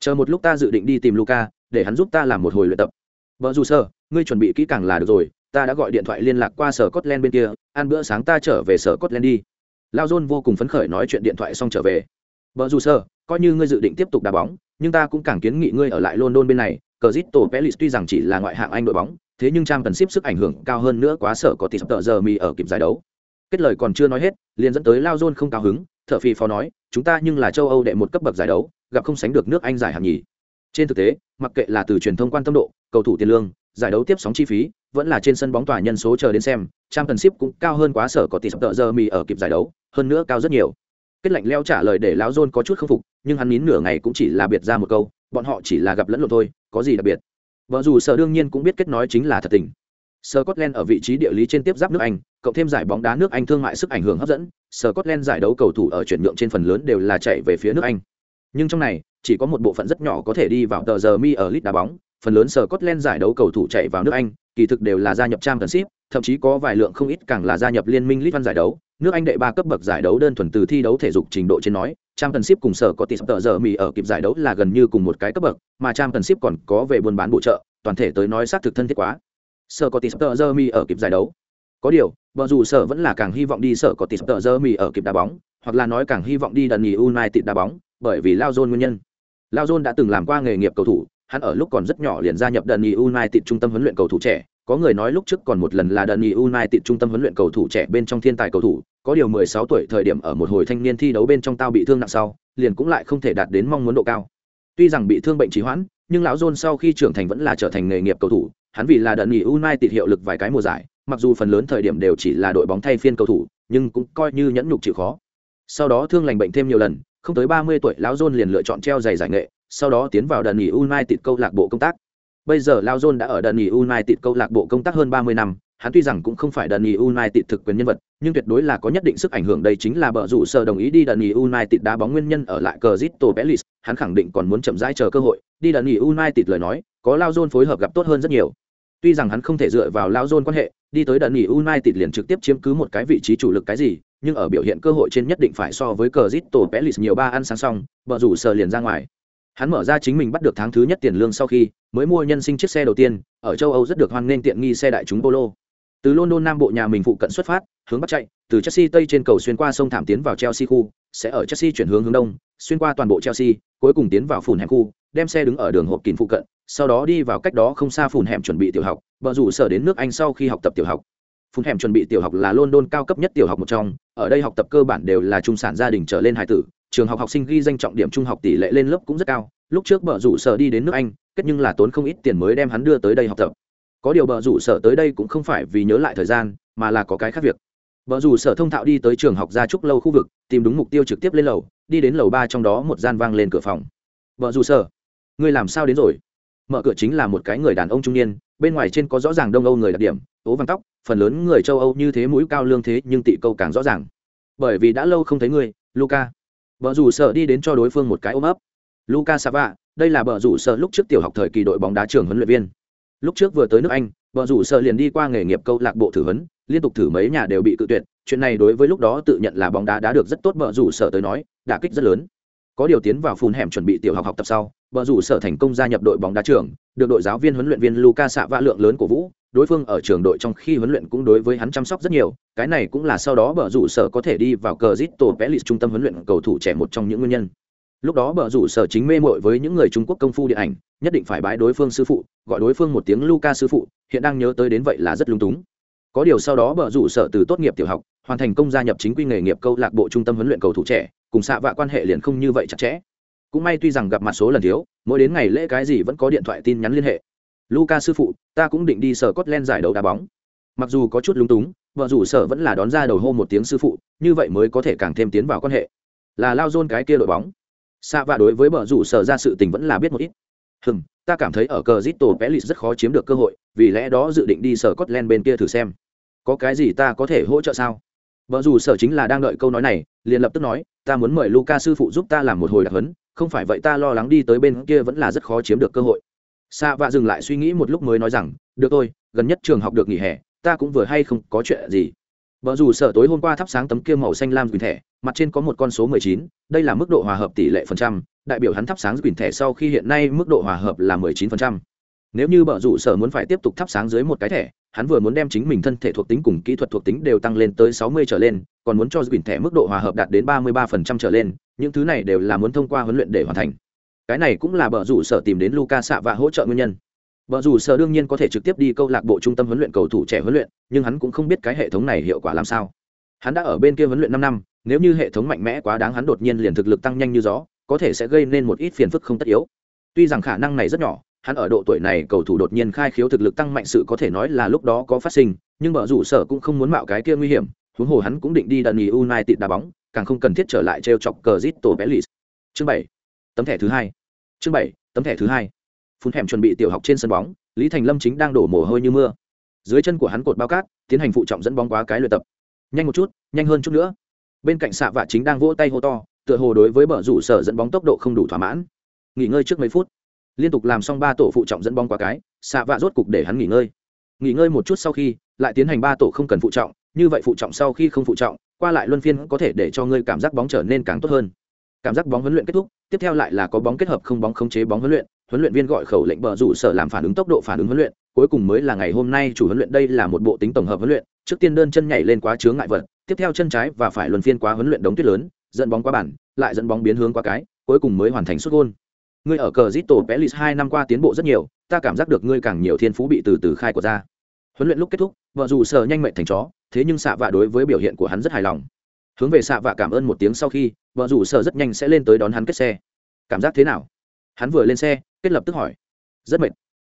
chờ một lúc ta dự định đi tìm luca để hắn giúp ta làm một hồi luyện tập. Vợ dù sơ ngươi chuẩn bị kỹ càng là được rồi ta đã gọi điện thoại liên lạc qua sở Scotland bên kia, ăn bữa sáng ta trở về sở Scotland đi. Lao john vô cùng phấn khởi nói chuyện điện thoại xong trở về. Vợ dù sơ coi như ngươi dự định tiếp tục đá bóng nhưng ta cũng càng kiến nghị ngươi ở lại london bên này. Cờ zito pelis tuy rằng chỉ là ngoại hạng anh đội bóng thế nhưng trang cần ship sức ảnh hưởng cao hơn nữa quá sở có tỷ tờ giờ mì ở kịp giải đấu. Kết lời còn chưa nói hết liền dẫn tới lao john không cao hứng thợ phi phó nói chúng ta nhưng là châu âu đệ một cấp bậc giải đấu gặp không sánh được nước anh giải hạng nhì trên thực tế mặc kệ là từ truyền thông quan tâm độ cầu thủ tiền lương giải đấu tiếp sóng chi phí vẫn là trên sân bóng tòa nhân số chờ đến xem trang cần ship cũng cao hơn quá sở có tỷ tợ giờ mì ở kịp giải đấu hơn nữa cao rất nhiều. Kết lạnh leo trả lời để lão john có chút k phục nhưng hắn nín nửa ngày cũng chỉ là biệt ra một câu bọn họ chỉ là gặp lẫn lộn thôi có gì đặc biệt? Vợ dù sở đương nhiên cũng biết kết nói chính là thật tình. Scotland ở vị trí địa lý trên tiếp giáp nước Anh, cộng thêm giải bóng đá nước Anh thương mại sức ảnh hưởng hấp dẫn, Scotland giải đấu cầu thủ ở chuyển nhượng trên phần lớn đều là chạy về phía nước Anh. Nhưng trong này, chỉ có một bộ phận rất nhỏ có thể đi vào tờ giờ mi ở lit đá bóng, phần lớn Scotland giải đấu cầu thủ chạy vào nước Anh, kỳ thực đều là gia nhập Championship, thậm chí có vài lượng không ít càng là gia nhập liên minh League One giải đấu, nước Anh đệ ba cấp bậc giải đấu đơn thuần từ thi đấu thể dục trình độ trên nói, Championship cùng sở có tỷ tờ giờ mì ở kịp giải đấu là gần như cùng một cái cấp bậc, mà Championship còn có về buôn bán bổ trợ, toàn thể tới nói xác thực thân thiết quá. Sở có tỷ tờ giờ mì ở kịp giải đấu. Có điều, bờ dù sở vẫn là càng hy vọng đi sở có tỷ tờ giờ mì ở kịp đá bóng, hoặc là nói càng hy vọng đi đần nghỉ United đá bóng, bởi vì Lao Zone nguyên nhân. Lao John đã từng làm qua nghề nghiệp cầu thủ, hắn ở lúc còn rất nhỏ liền gia nhập đần United trung tâm huấn luyện cầu thủ trẻ, có người nói lúc trước còn một lần là đần United trung tâm huấn luyện cầu thủ trẻ bên trong thiên tài cầu thủ, có điều 16 tuổi thời điểm ở một hồi thanh niên thi đấu bên trong tao bị thương nặng sau, liền cũng lại không thể đạt đến mong muốn độ cao. Tuy rằng bị thương bệnh trì hoãn, nhưng lão John sau khi trưởng thành vẫn là trở thành nghề nghiệp cầu thủ, hắn vì là đợt United hiệu lực vài cái mùa giải, mặc dù phần lớn thời điểm đều chỉ là đội bóng thay phiên cầu thủ, nhưng cũng coi như nhẫn nhục chịu khó. Sau đó thương lành bệnh thêm nhiều lần, không tới 30 tuổi lão John liền lựa chọn treo giày giải nghệ, sau đó tiến vào đợt United câu lạc bộ công tác. Bây giờ lão John đã ở đợt United câu lạc bộ công tác hơn 30 năm, hắn tuy rằng cũng không phải đợt United thực quyền nhân vật, nhưng tuyệt đối là có nhất định sức ảnh hưởng đây chính là bờ rủ sở đồng ý đi đợt United đá bóng nguyên nhân ở lại cờ Palace, hắn khẳng định còn muốn chậm rãi chờ cơ hội, đi đợt United lời nói, có Lao John phối hợp gặp tốt hơn rất nhiều. Tuy rằng hắn không thể dựa vào Lao John quan hệ, đi tới đợt nghỉ United liền trực tiếp chiếm cứ một cái vị trí chủ lực cái gì, nhưng ở biểu hiện cơ hội trên nhất định phải so với cờ zito pelis nhiều ba ăn sáng xong, vợ rủ sờ liền ra ngoài. Hắn mở ra chính mình bắt được tháng thứ nhất tiền lương sau khi, mới mua nhân sinh chiếc xe đầu tiên, ở châu âu rất được hoan nghênh tiện nghi xe đại chúng polo. Từ london, nam bộ nhà mình phụ cận xuất phát, hướng bắc chạy, từ chelsea tây trên cầu xuyên qua sông thảm tiến vào chelsea khu, sẽ ở chelsea chuyển hướng hướng đông, xuyên qua toàn bộ chelsea, cuối cùng tiến vào phùn hẻm khu, đem xe đứng ở đường hộp kín phụ cận, sau đó đi vào cách đó không xa phùn hẻm chuẩn bị tiểu học, vợ rủ sở đến nước anh sau khi học tập tiểu học phun hẻm chuẩn bị tiểu học là london cao cấp nhất tiểu học một trong ở đây học tập cơ bản đều là trung sản gia đình trở lên hải tử trường học học sinh ghi danh trọng điểm trung học tỷ lệ lên lớp cũng rất cao lúc trước bờ rủ sở đi đến nước anh kết nhưng là tốn không ít tiền mới đem hắn đưa tới đây học tập có điều bờ rủ sở tới đây cũng không phải vì nhớ lại thời gian mà là có cái khác việc bờ rủ sở thông thạo đi tới trường học gia trúc lâu khu vực tìm đúng mục tiêu trực tiếp lên lầu đi đến lầu ba trong đó một gian vang lên cửa phòng bờ rủ sở ngươi làm sao đến rồi mở cửa chính là một cái người đàn ông trung niên bên ngoài trên có rõ ràng đông âu người đặc điểm ố vàng tóc phần lớn người châu âu như thế mũi cao lương thế nhưng tị câu càng rõ ràng. Bởi vì đã lâu không thấy người luca vợ rủ sở đi đến cho đối phương một cái ôm ấp. Luca sava, đây là vợ rủ sở lúc trước tiểu học thời kỳ đội bóng đá trường huấn luyện viên. Lúc trước vừa tới nước anh vợ rủ sở liền đi qua nghề nghiệp câu lạc bộ thử huấn, liên tục thử mấy nhà đều bị cự tuyệt. Chuyện này đối với lúc đó tự nhận là bóng đá đã được rất tốt vợ rủ sở tới nói, đả kích rất lớn. Có điều tiến vào phun hẻm chuẩn bị tiểu học học tập sau vợ rủ sở thành công gia nhập đội bóng đá trường, được đội giáo viên huấn luyện viên luca xạ vạ lượng lớn của vũ đối phương ở trường đội trong khi huấn luyện cũng đối với hắn chăm sóc rất nhiều, cái này cũng là sau đó bờ rủ sở có thể đi vào cờ zito pelis trung tâm huấn luyện cầu thủ trẻ một trong những nguyên nhân. Lúc đó bờ rủ sở chính mê mội với những người trung quốc công phu điện ảnh, nhất định phải bái đối phương sư phụ, gọi đối phương một tiếng luca sư phụ, hiện đang nhớ tới đến vậy là rất lung túng. Có điều sau đó bờ rủ sở từ tốt nghiệp tiểu học, hoàn thành công gia nhập chính quy nghề nghiệp câu lạc bộ trung tâm huấn luyện cầu thủ trẻ, cùng xạ vạ quan hệ liền không như vậy chặt chẽ. Cũng may tuy rằng gặp mặt số lần thiếu, mỗi đến ngày lễ cái gì vẫn có điện thoại tin nhắn liên hệ luca sư phụ, ta cũng định đi sở cốt len giải đấu đá bóng. Mặc dù có chút lúng túng, vợ rủ sở vẫn là đón ra đầu hô một tiếng sư phụ, như vậy mới có thể càng thêm tiến vào quan hệ. Là lao dôn cái kia đội bóng. Xa vạ đối với vợ rủ sở ra sự tình vẫn là biết một ít. Hừm, ta cảm thấy ở cờ zito pelis rất khó chiếm được cơ hội, vì lẽ đó dự định đi sở cốt len bên kia thử xem. Có cái gì ta có thể hỗ trợ sao? Vợ rủ sở chính là đang đợi câu nói này, liền lập tức nói, ta muốn mời luca sư phụ giúp ta làm một hồi đặc hấn không phải vậy ta lo lắng đi tới bên kia vẫn là rất khó chiếm được cơ hội. Sa vạ dừng lại suy nghĩ một lúc mới nói rằng, được thôi, gần nhất trường học được nghỉ hè, ta cũng vừa hay không có chuyện gì. Vợ dù sở tối hôm qua thắp sáng tấm kia màu xanh lam quyền thẻ, mặt trên có một con số 19, đây là mức độ hòa hợp tỷ lệ phần trăm, đại biểu hắn thắp sáng quyền thẻ sau khi hiện nay mức độ hòa hợp là 19%. Nếu như bợ rủ sở muốn phải tiếp tục thắp sáng dưới một cái thẻ, hắn vừa muốn đem chính mình thân thể thuộc tính cùng kỹ thuật thuộc tính đều tăng lên tới 60 trở lên, còn muốn cho quyền thẻ mức độ hòa hợp đạt đến 33% trở lên, những thứ này đều là muốn thông qua huấn luyện để hoàn thành cái này cũng là bờ rủ sở tìm đến luca xạ và hỗ trợ nguyên nhân. Bờ rủ sở đương nhiên có thể trực tiếp đi câu lạc bộ trung tâm huấn luyện cầu thủ trẻ huấn luyện, nhưng hắn cũng không biết cái hệ thống này hiệu quả làm sao. Hắn đã ở bên kia huấn luyện năm năm, nếu như hệ thống mạnh mẽ quá đáng hắn đột nhiên liền thực lực tăng nhanh như gió, có thể sẽ gây nên một ít phiền phức không tất yếu. Tuy rằng khả năng này rất nhỏ, hắn ở độ tuổi này cầu thủ đột nhiên khai khiếu thực lực tăng mạnh sự có thể nói là lúc đó có phát sinh, nhưng bờ rủ sở cũng không muốn mạo cái kia nguy hiểm, huống hồ hắn cũng định đi đần nghỉ united đá bóng, càng không cần thiết trở lại trêu chọc cờ zito pelis chương bảy tấm thẻ thứ hai. Chương bảy, tấm thẻ thứ hai. Phun hẻm chuẩn bị tiểu học trên sân bóng, lý thành lâm chính đang đổ mồ hôi như mưa. Dưới chân của hắn cột bao cát, tiến hành phụ trọng dẫn bóng quá cái luyện tập. Nhanh một chút, nhanh hơn chút nữa. Bên cạnh xạ vạ chính đang vỗ tay hô to, tựa hồ đối với bờ rủ sở dẫn bóng tốc độ không đủ thỏa mãn. Nghỉ ngơi trước mấy phút. Liên tục làm xong ba tổ phụ trọng dẫn bóng quá cái xạ vạ rốt cục để hắn nghỉ ngơi. Nghỉ ngơi một chút sau khi, lại tiến hành ba tổ không cần phụ trọng, như vậy phụ trọng sau khi không phụ trọng, qua lại luân phiên có thể để cho ngươi cảm giác bóng trở nên càng tốt hơn cảm giác bóng huấn luyện kết thúc, tiếp theo lại là có bóng kết hợp không bóng khống chế bóng huấn luyện huấn luyện viên gọi khẩu lệnh bờ rủ sở làm phản ứng tốc độ phản ứng huấn luyện, cuối cùng mới là ngày hôm nay chủ huấn luyện đây là một bộ tính tổng hợp huấn luyện, trước tiên đơn chân nhảy lên quá chướng ngại vật, tiếp theo chân trái và phải luân phiên quá huấn luyện đống tuyết lớn, dẫn bóng qua bản lại dẫn bóng biến hướng qua cái, cuối cùng mới hoàn thành xuất gôn. Ngươi ở cờ zito pelis hai năm qua tiến bộ rất nhiều, ta cảm giác được ngươi càng nhiều thiên phú bị từ từ khai của ra. Huấn luyện lúc kết thúc vợ dù sở nhanh mệnh thành chó, thế nhưng xạ vạ đối với biểu hiện của hắn rất hài lòng hướng về xạ vạ cảm ơn một tiếng sau khi, vợ rủ sở rất nhanh sẽ lên tới đón hắn kết xe. Cảm giác thế nào? Hắn vừa lên xe, kết lập tức hỏi. Rất mệt.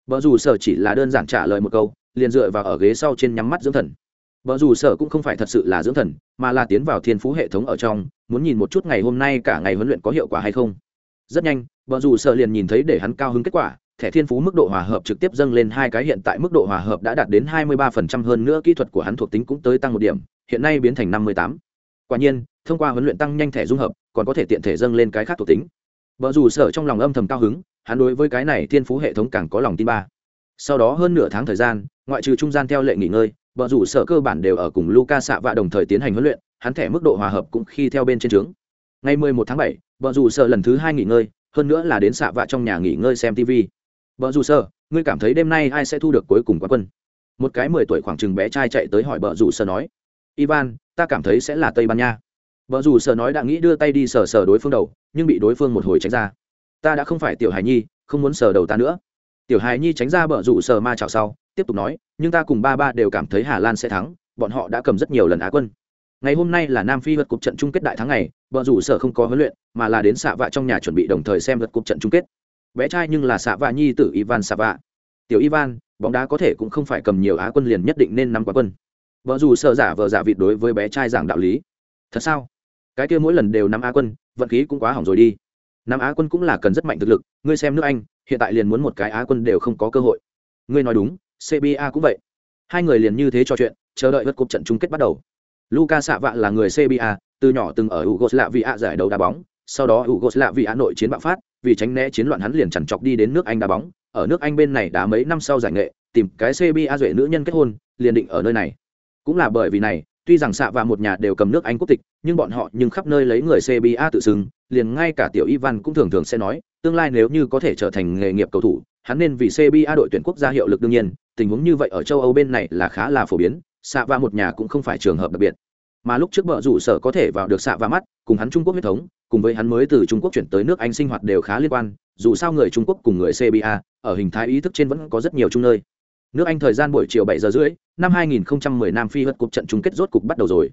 Vợ rủ sở chỉ là đơn giản trả lời một câu, liền dựa vào ở ghế sau trên nhắm mắt dưỡng thần. Vợ rủ sở cũng không phải thật sự là dưỡng thần, mà là tiến vào thiên phú hệ thống ở trong, muốn nhìn một chút ngày hôm nay cả ngày huấn luyện có hiệu quả hay không. Rất nhanh, vợ rủ sở liền nhìn thấy để hắn cao hứng kết quả, thẻ thiên phú mức độ hòa hợp trực tiếp dâng lên hai cái hiện tại mức độ hòa hợp đã đạt đến 23% hơn nữa, kỹ thuật của hắn thuộc tính cũng tới tăng một điểm, hiện nay biến thành 58 quả nhiên thông qua huấn luyện tăng nhanh thẻ dung hợp còn có thể tiện thể dâng lên cái khác thuộc tính. Vợ dù sở trong lòng âm thầm cao hứng hắn đối với cái này thiên phú hệ thống càng có lòng tin ba. Sau đó hơn nửa tháng thời gian ngoại trừ trung gian theo lệ nghỉ ngơi vợ rủ sở cơ bản đều ở cùng luca xạ vạ đồng thời tiến hành huấn luyện hắn thẻ mức độ hòa hợp cũng khi theo bên trên trướng ngày 11 tháng 7, vợ dù sở lần thứ hai nghỉ ngơi hơn nữa là đến xạ vạ trong nhà nghỉ ngơi xem tv vợ dù sở, ngươi cảm thấy đêm nay ai sẽ thu được cuối cùng quán quân? Một cái mười tuổi khoảng chừng bé trai chạy tới hỏi vợ dù sở nói. Ivan ta cảm thấy sẽ là tây ban nha vợ dù sợ nói đã nghĩ đưa tay đi sờ sờ đối phương đầu nhưng bị đối phương một hồi tránh ra ta đã không phải tiểu hài nhi không muốn sờ đầu ta nữa tiểu hài nhi tránh ra vợ dù sờ ma chảo sau tiếp tục nói nhưng ta cùng ba ba đều cảm thấy hà lan sẽ thắng bọn họ đã cầm rất nhiều lần á quân ngày hôm nay là nam phi vượt cục trận chung kết đại thắng này vợ dù sở không có huấn luyện mà là đến xạ vạ trong nhà chuẩn bị đồng thời xem vượt cục trận chung kết bé trai nhưng là xạ vạ nhi tử ivan xạ vạ tiểu ivan bóng đá có thể cũng không phải cầm nhiều á quân liền nhất định nên nắm quá quân vợ dù sợ giả vợ giả vịt đối với bé trai giảng đạo lý. Thật sao? Cái kia mỗi lần đều nắm á quân, vận khí cũng quá hỏng rồi đi. Nắm á quân cũng là cần rất mạnh thực lực, ngươi xem nước anh, hiện tại liền muốn một cái á quân đều không có cơ hội. Ngươi nói đúng cba cũng vậy. Hai người liền như thế trò chuyện, chờ đợi vượt cục trận chung kết bắt đầu. Luca xạ vạ là người cba từ nhỏ từng ở yugoslavia giải đấu đá bóng, sau đó yugoslavia nội chiến bạo phát, vì tránh né chiến loạn hắn liền chằn chọc đi đến nước anh đá bóng. Ở nước anh bên này đá mấy năm sau giải nghệ, tìm cái cba duệ nữ nhân kết hôn, liền định ở nơi này cũng là bởi vì này, tuy rằng xạ và một nhà đều cầm nước anh quốc tịch, nhưng bọn họ nhưng khắp nơi lấy người cba tự xưng, liền ngay cả tiểu ivan cũng thường thường sẽ nói, tương lai nếu như có thể trở thành nghề nghiệp cầu thủ, hắn nên vì cba đội tuyển quốc gia hiệu lực đương nhiên, tình huống như vậy ở châu âu bên này là khá là phổ biến xạ và một nhà cũng không phải trường hợp đặc biệt. Mà lúc trước vợ rủ sở có thể vào được xạ và mắt, cùng hắn trung quốc huyết thống, cùng với hắn mới từ trung quốc chuyển tới nước anh sinh hoạt đều khá liên quan, dù sao người trung quốc cùng người cba ở hình thái ý thức trên vẫn có rất nhiều chung nơi nước anh thời gian buổi chiều bảy giờ rưỡi, năm 2010 nam phi vật cục trận chung kết rốt cục bắt đầu rồi.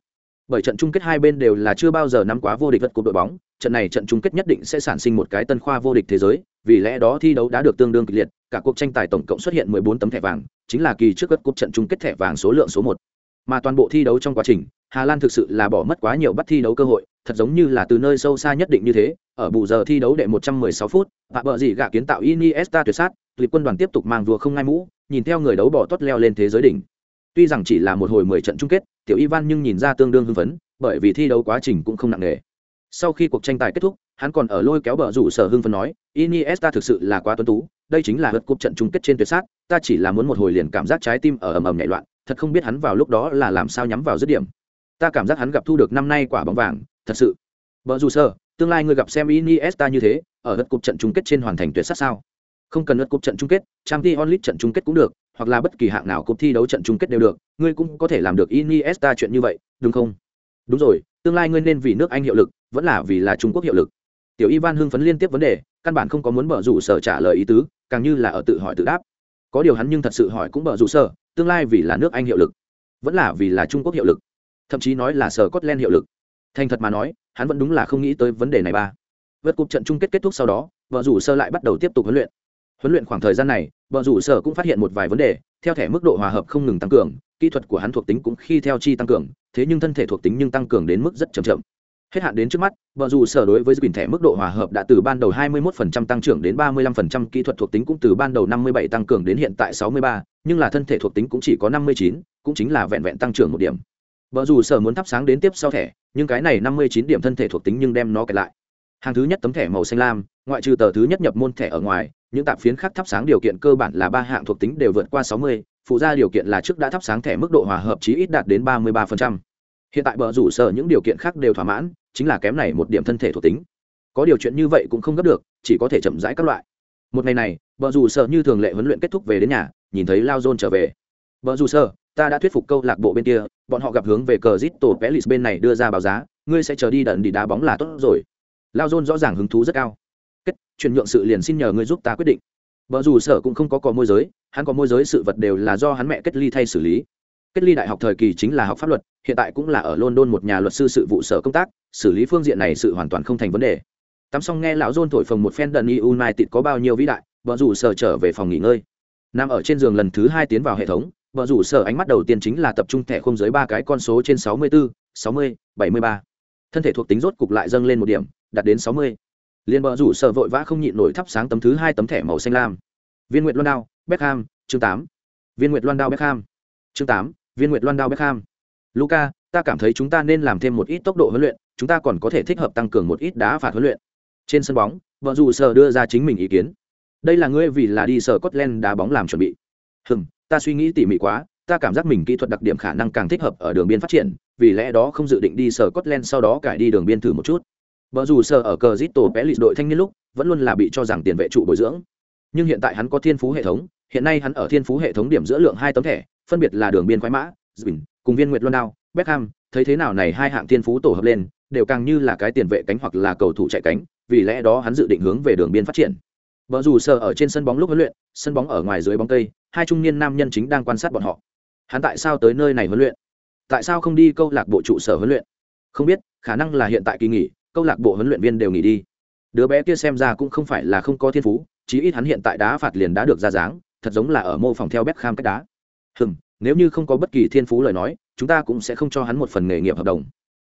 Bởi trận chung kết hai bên đều là chưa bao giờ nắm quá vô địch vật cục đội bóng, trận này trận chung kết nhất định sẽ sản sinh một cái tân khoa vô địch thế giới, vì lẽ đó thi đấu đã được tương đương kịch liệt, cả cuộc tranh tài tổng cộng xuất hiện 14 tấm thẻ vàng, chính là kỳ trước vật cục trận chung kết thẻ vàng số lượng số một. Mà toàn bộ thi đấu trong quá trình, hà lan thực sự là bỏ mất quá nhiều bắt thi đấu cơ hội, thật giống như là từ nơi sâu xa nhất định như thế, ở bù giờ thi đấu đệ 116 phút và bờ gì gạ kiến tạo iniesta tuyệt sát tuyệt quân đoàn tiếp tục mang vua không ngai mũ nhìn theo người đấu bỏ tốt leo lên thế giới đỉnh. Tuy rằng chỉ là một hồi mười trận chung kết, tiểu ivan nhưng nhìn ra tương đương hưng phấn, bởi vì thi đấu quá trình cũng không nặng nề. Sau khi cuộc tranh tài kết thúc, hắn còn ở lôi kéo bờ rủ sở hưng phấn nói, iniesta thực sự là quá tuấn tú, đây chính là hớt cúp trận chung kết trên tuyệt sát, ta chỉ là muốn một hồi liền cảm giác trái tim ở ầm ầm nhảy loạn, thật không biết hắn vào lúc đó là làm sao nhắm vào dứt điểm. Ta cảm giác hắn gặp thu được năm nay quả bóng vàng, thật sự. Bờ rủ sơ tương lai người gặp xem iniesta như thế, ở hớt cúp trận chung kết trên hoàn thành tuyệt sát sao? Không cần lượt cúp trận chung kết trang t onlit trận chung kết cũng được, hoặc là bất kỳ hạng nào cúp thi đấu trận chung kết đều được, ngươi cũng có thể làm được iniesta chuyện như vậy, đúng không? Đúng rồi, tương lai ngươi nên vì nước anh hiệu lực, vẫn là vì là trung quốc hiệu lực. Tiểu ivan hưng phấn liên tiếp vấn đề, căn bản không có muốn bở rủ sở trả lời ý tứ, càng như là ở tự hỏi tự đáp. Có điều hắn nhưng thật sự hỏi cũng bở rủ sở, tương lai vì là nước anh hiệu lực, vẫn là vì là trung quốc hiệu lực. Thậm chí nói là sở scotland hiệu lực. Thành thật mà nói, hắn vẫn đúng là không nghĩ tới vấn đề này ba. Vượt cuộc trận chung kết kết thúc sau đó vợ rủ sơ lại bắt đầu tiếp tục huấn luyện huấn luyện khoảng thời gian này vợ rủ sở cũng phát hiện một vài vấn đề theo thẻ mức độ hòa hợp không ngừng tăng cường kỹ thuật của hắn thuộc tính cũng khi theo chi tăng cường thế nhưng thân thể thuộc tính nhưng tăng cường đến mức rất chậm chậm. Hết hạn đến trước mắt vợ dù sở đối với bình thẻ mức độ hòa hợp đã từ ban đầu 21% tăng trưởng đến 35% kỹ thuật thuộc tính cũng từ ban đầu 57 tăng cường đến hiện tại 63, nhưng là thân thể thuộc tính cũng chỉ có 59, cũng chính là vẹn vẹn tăng trưởng một điểm. Vợ dù sở muốn thắp sáng đến tiếp sau thẻ nhưng cái này 59 điểm thân thể thuộc tính nhưng đem nó kẹt lại. Hàng thứ nhất tấm thẻ màu xanh lam ngoại trừ tờ thứ nhất nhập môn thẻ ở ngoài những tạp phiến khác thắp sáng điều kiện cơ bản là ba hạng thuộc tính đều vượt qua 60, phụ ra điều kiện là trước đã thắp sáng thẻ mức độ hòa hợp chí ít đạt đến 33%. hiện tại bờ rủ sở những điều kiện khác đều thỏa mãn chính là kém này một điểm thân thể thuộc tính. Có điều chuyện như vậy cũng không gấp được chỉ có thể chậm rãi các loại. Một ngày này bờ rủ sở như thường lệ huấn luyện kết thúc về đến nhà nhìn thấy lao Zon trở về. Bờ rủ sở ta đã thuyết phục câu lạc bộ bên kia bọn họ gặp hướng về cờ zit tổ pelis bên này đưa ra báo giá ngươi sẽ chờ đi đận đi đá bóng là tốt rồi. Lao Zon rõ ràng hứng thú rất cao kết, chuyển nhượng sự liền xin nhờ ngươi giúp ta quyết định. Vợ dù sở cũng không có có môi giới, hắn có môi giới sự vật đều là do hắn mẹ kết ly thay xử lý. Kết ly đại học thời kỳ chính là học pháp luật, hiện tại cũng là ở london một nhà luật sư sự vụ sở công tác, xử lý phương diện này sự hoàn toàn không thành vấn đề. Tắm xong nghe lão dôn thổi phồng một phen đần y united có bao nhiêu vĩ đại vợ dù sở trở về phòng nghỉ ngơi. Nằm ở trên giường lần thứ hai tiến vào hệ thống vợ rủ sở ánh mắt đầu tiên chính là tập trung thẻ không dưới ba cái con số trên sáu mươi bốn sáu mươi, bảy mươi ba. Thân thể thuộc tính rốt cục lại dâng lên một điểm, đạt đến sáu mươi liền bờ rủ sở vội vã không nhịn nổi thắp sáng tấm thứ hai tấm thẻ màu xanh lam. Viên nguyệt loan đao, beckham, chương tám. Viên nguyệt loan đao beckham, chương tám. Viên nguyệt loan đao beckham. Luca ta cảm thấy chúng ta nên làm thêm một ít tốc độ huấn luyện, chúng ta còn có thể thích hợp tăng cường một ít đá phạt huấn luyện. Trên sân bóng vợ dù sở đưa ra chính mình ý kiến. Đây là ngươi vì là đi sở Scotland đá bóng làm chuẩn bị. Hừm, ta suy nghĩ tỉ mỉ quá, ta cảm giác mình kỹ thuật đặc điểm khả năng càng thích hợp ở đường biên phát triển, vì lẽ đó không dự định đi sở Scotland sau đó cải đi đường biên thử một chút vợ dù sở ở cờ zito pelis đội thanh niên lúc vẫn luôn là bị cho rằng tiền vệ trụ bồi dưỡng. Nhưng hiện tại hắn có thiên phú hệ thống hiện nay hắn ở thiên phú hệ thống điểm giữa lượng hai tấm thẻ phân biệt là đường biên khoái mã Zbin, cùng viên nguyệt luân beckham thấy thế nào này hai hạng thiên phú tổ hợp lên đều càng như là cái tiền vệ cánh hoặc là cầu thủ chạy cánh vì lẽ đó hắn dự định hướng về đường biên phát triển. Vợ dù sở ở trên sân bóng lúc huấn luyện sân bóng ở ngoài dưới bóng cây hai trung niên nam nhân chính đang quan sát bọn họ. Hắn tại sao tới nơi này huấn luyện? Tại sao không đi câu lạc bộ trụ sở huấn luyện? Không biết khả năng là hiện tại kỳ nghỉ câu lạc bộ huấn luyện viên đều nghỉ đi. Đứa bé kia xem ra cũng không phải là không có thiên phú, chí ít hắn hiện tại đá phạt liền đã được ra dáng, thật giống là ở mô phòng theo Beckham cách đá. Hừm, nếu như không có bất kỳ thiên phú lời nói, chúng ta cũng sẽ không cho hắn một phần nghề nghiệp hợp đồng.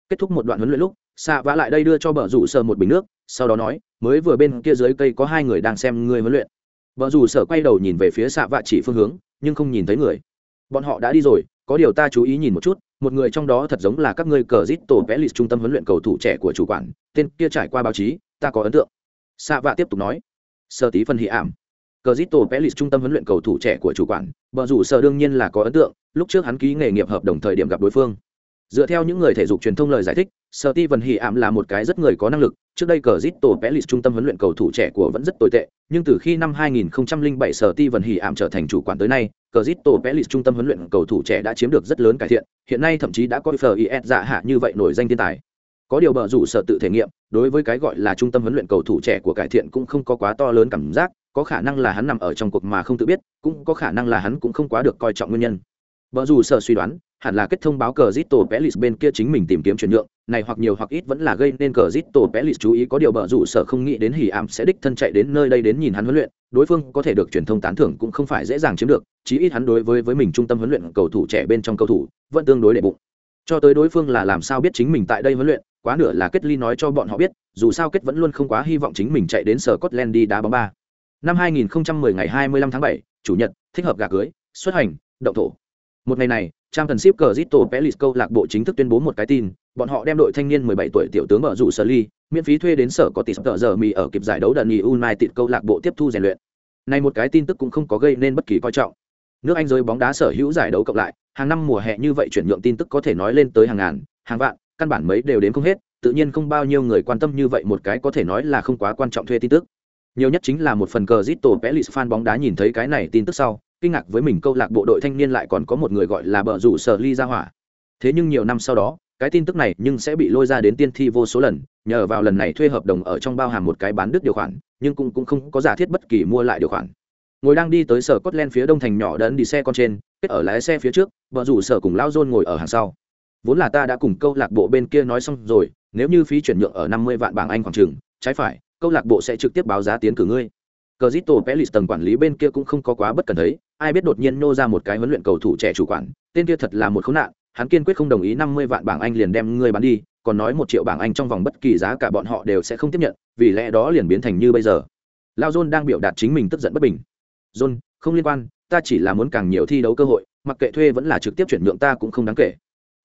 Kết thúc một đoạn huấn luyện lúc xạ vã lại đây đưa cho bờ rủ sờ một bình nước, sau đó nói, mới vừa bên kia dưới cây có hai người đang xem ngươi huấn luyện. Bờ dù sờ quay đầu nhìn về phía xạ vạ chỉ phương hướng, nhưng không nhìn thấy người. Bọn họ đã đi rồi, có điều ta chú ý nhìn một chút một người trong đó thật giống là các ngươi cờ zit tổ vẽ lịch trung tâm huấn luyện cầu thủ trẻ của chủ quản, tên kia trải qua báo chí, ta có ấn tượng. Xạ vạ tiếp tục nói. Sơ tí phân hị ảm. Cờ zit tổ vẽ lịch trung tâm huấn luyện cầu thủ trẻ của chủ quản, bờ dù sơ đương nhiên là có ấn tượng, lúc trước hắn ký nghề nghiệp hợp đồng thời điểm gặp đối phương dựa theo những người thể dục truyền thông lời giải thích sở ti vần hì ảm là một cái rất người có năng lực. Trước đây cờ zit tổ pelis trung tâm huấn luyện cầu thủ trẻ của vẫn rất tồi tệ, nhưng từ khi năm 2007 sở ti vần hì ảm trở thành chủ quản tới nay, cờ zit tổ pelis trung tâm huấn luyện cầu thủ trẻ đã chiếm được rất lớn cải thiện. Hiện nay thậm chí đã có fis dạ hạ như vậy nổi danh thiên tài. Có điều bờ rủ sở tự thể nghiệm, đối với cái gọi là trung tâm huấn luyện cầu thủ trẻ của cải thiện cũng không có quá to lớn cảm giác, có khả năng là hắn nằm ở trong cuộc mà không tự biết, cũng có khả năng là hắn cũng không quá được coi trọng nguyên nhân vợ dù sở suy đoán, hẳn là kết thông báo cờ Zito Pelis bên kia chính mình tìm kiếm chuyển nhượng, này hoặc nhiều hoặc ít vẫn là gây nên cờ Zito Pelis chú ý có điều vợ dù sở không nghĩ đến hỉ ảm sẽ đích thân chạy đến nơi đây đến nhìn hắn huấn luyện, đối phương có thể được truyền thông tán thưởng cũng không phải dễ dàng chiếm được, chí ít hắn đối với với mình trung tâm huấn luyện cầu thủ trẻ bên trong cầu thủ, vẫn tương đối đệ bụng. Cho tới đối phương là làm sao biết chính mình tại đây huấn luyện, quá nửa là kết ly nói cho bọn họ biết, dù sao kết vẫn luôn không quá hy vọng chính mình chạy đến sở Scotland đi đá bóng ba. Năm 2010 ngày 25 tháng 7, chủ nhật, thích hợp gà cưới, xuất hành, động thổ một ngày này trang thần ship cờ zito pelis câu lạc bộ chính thức tuyên bố một cái tin, bọn họ đem đội thanh niên 17 tuổi tiểu tướng ở dụ sở ly, miễn phí thuê đến sở có tỷ tợ giờ mì ở kịp giải đấu đợt nghỉ united câu lạc bộ tiếp thu rèn luyện. Này một cái tin tức cũng không có gây nên bất kỳ coi trọng. Nước anh giới bóng đá sở hữu giải đấu cộng lại, hàng năm mùa hè như vậy chuyển nhượng tin tức có thể nói lên tới hàng ngàn, hàng vạn, căn bản mấy đều đến không hết, tự nhiên không bao nhiêu người quan tâm như vậy một cái có thể nói là không quá quan trọng thuê tin tức. Nhiều nhất chính là một phần cờ zito pelis fan bóng đá nhìn thấy cái này tin tức sau kinh ngạc với mình câu lạc bộ đội thanh niên lại còn có một người gọi là bờ rủ sở ly ra hỏa. Thế nhưng nhiều năm sau đó cái tin tức này nhưng sẽ bị lôi ra đến tiên thi vô số lần nhờ vào lần này thuê hợp đồng ở trong bao hàm một cái bán đứt điều khoản nhưng cũng, cũng không có giả thiết bất kỳ mua lại điều khoản. Ngồi đang đi tới sở cốt len phía đông thành nhỏ đẫn đi xe con trên kết ở lái xe phía trước vợ rủ sở cùng lao dôn ngồi ở hàng sau. Vốn là ta đã cùng câu lạc bộ bên kia nói xong rồi nếu như phí chuyển nhượng ở năm mươi vạn bảng anh khoảng chừng trái phải câu lạc bộ sẽ trực tiếp báo giá tiến cử ngươi. Cờ zito pelis tầng quản lý bên kia cũng không có quá bất cần thấy ai biết đột nhiên nô ra một cái huấn luyện cầu thủ trẻ chủ quản, tên kia thật là một khốn nạn, hắn kiên quyết không đồng ý năm mươi vạn bảng anh liền đem ngươi bán đi, còn nói một triệu bảng anh trong vòng bất kỳ giá cả bọn họ đều sẽ không tiếp nhận, vì lẽ đó liền biến thành như bây giờ. Lao john đang biểu đạt chính mình tức giận bất bình. John, không liên quan, ta chỉ là muốn càng nhiều thi đấu cơ hội, mặc kệ thuê vẫn là trực tiếp chuyển nhượng ta cũng không đáng kể.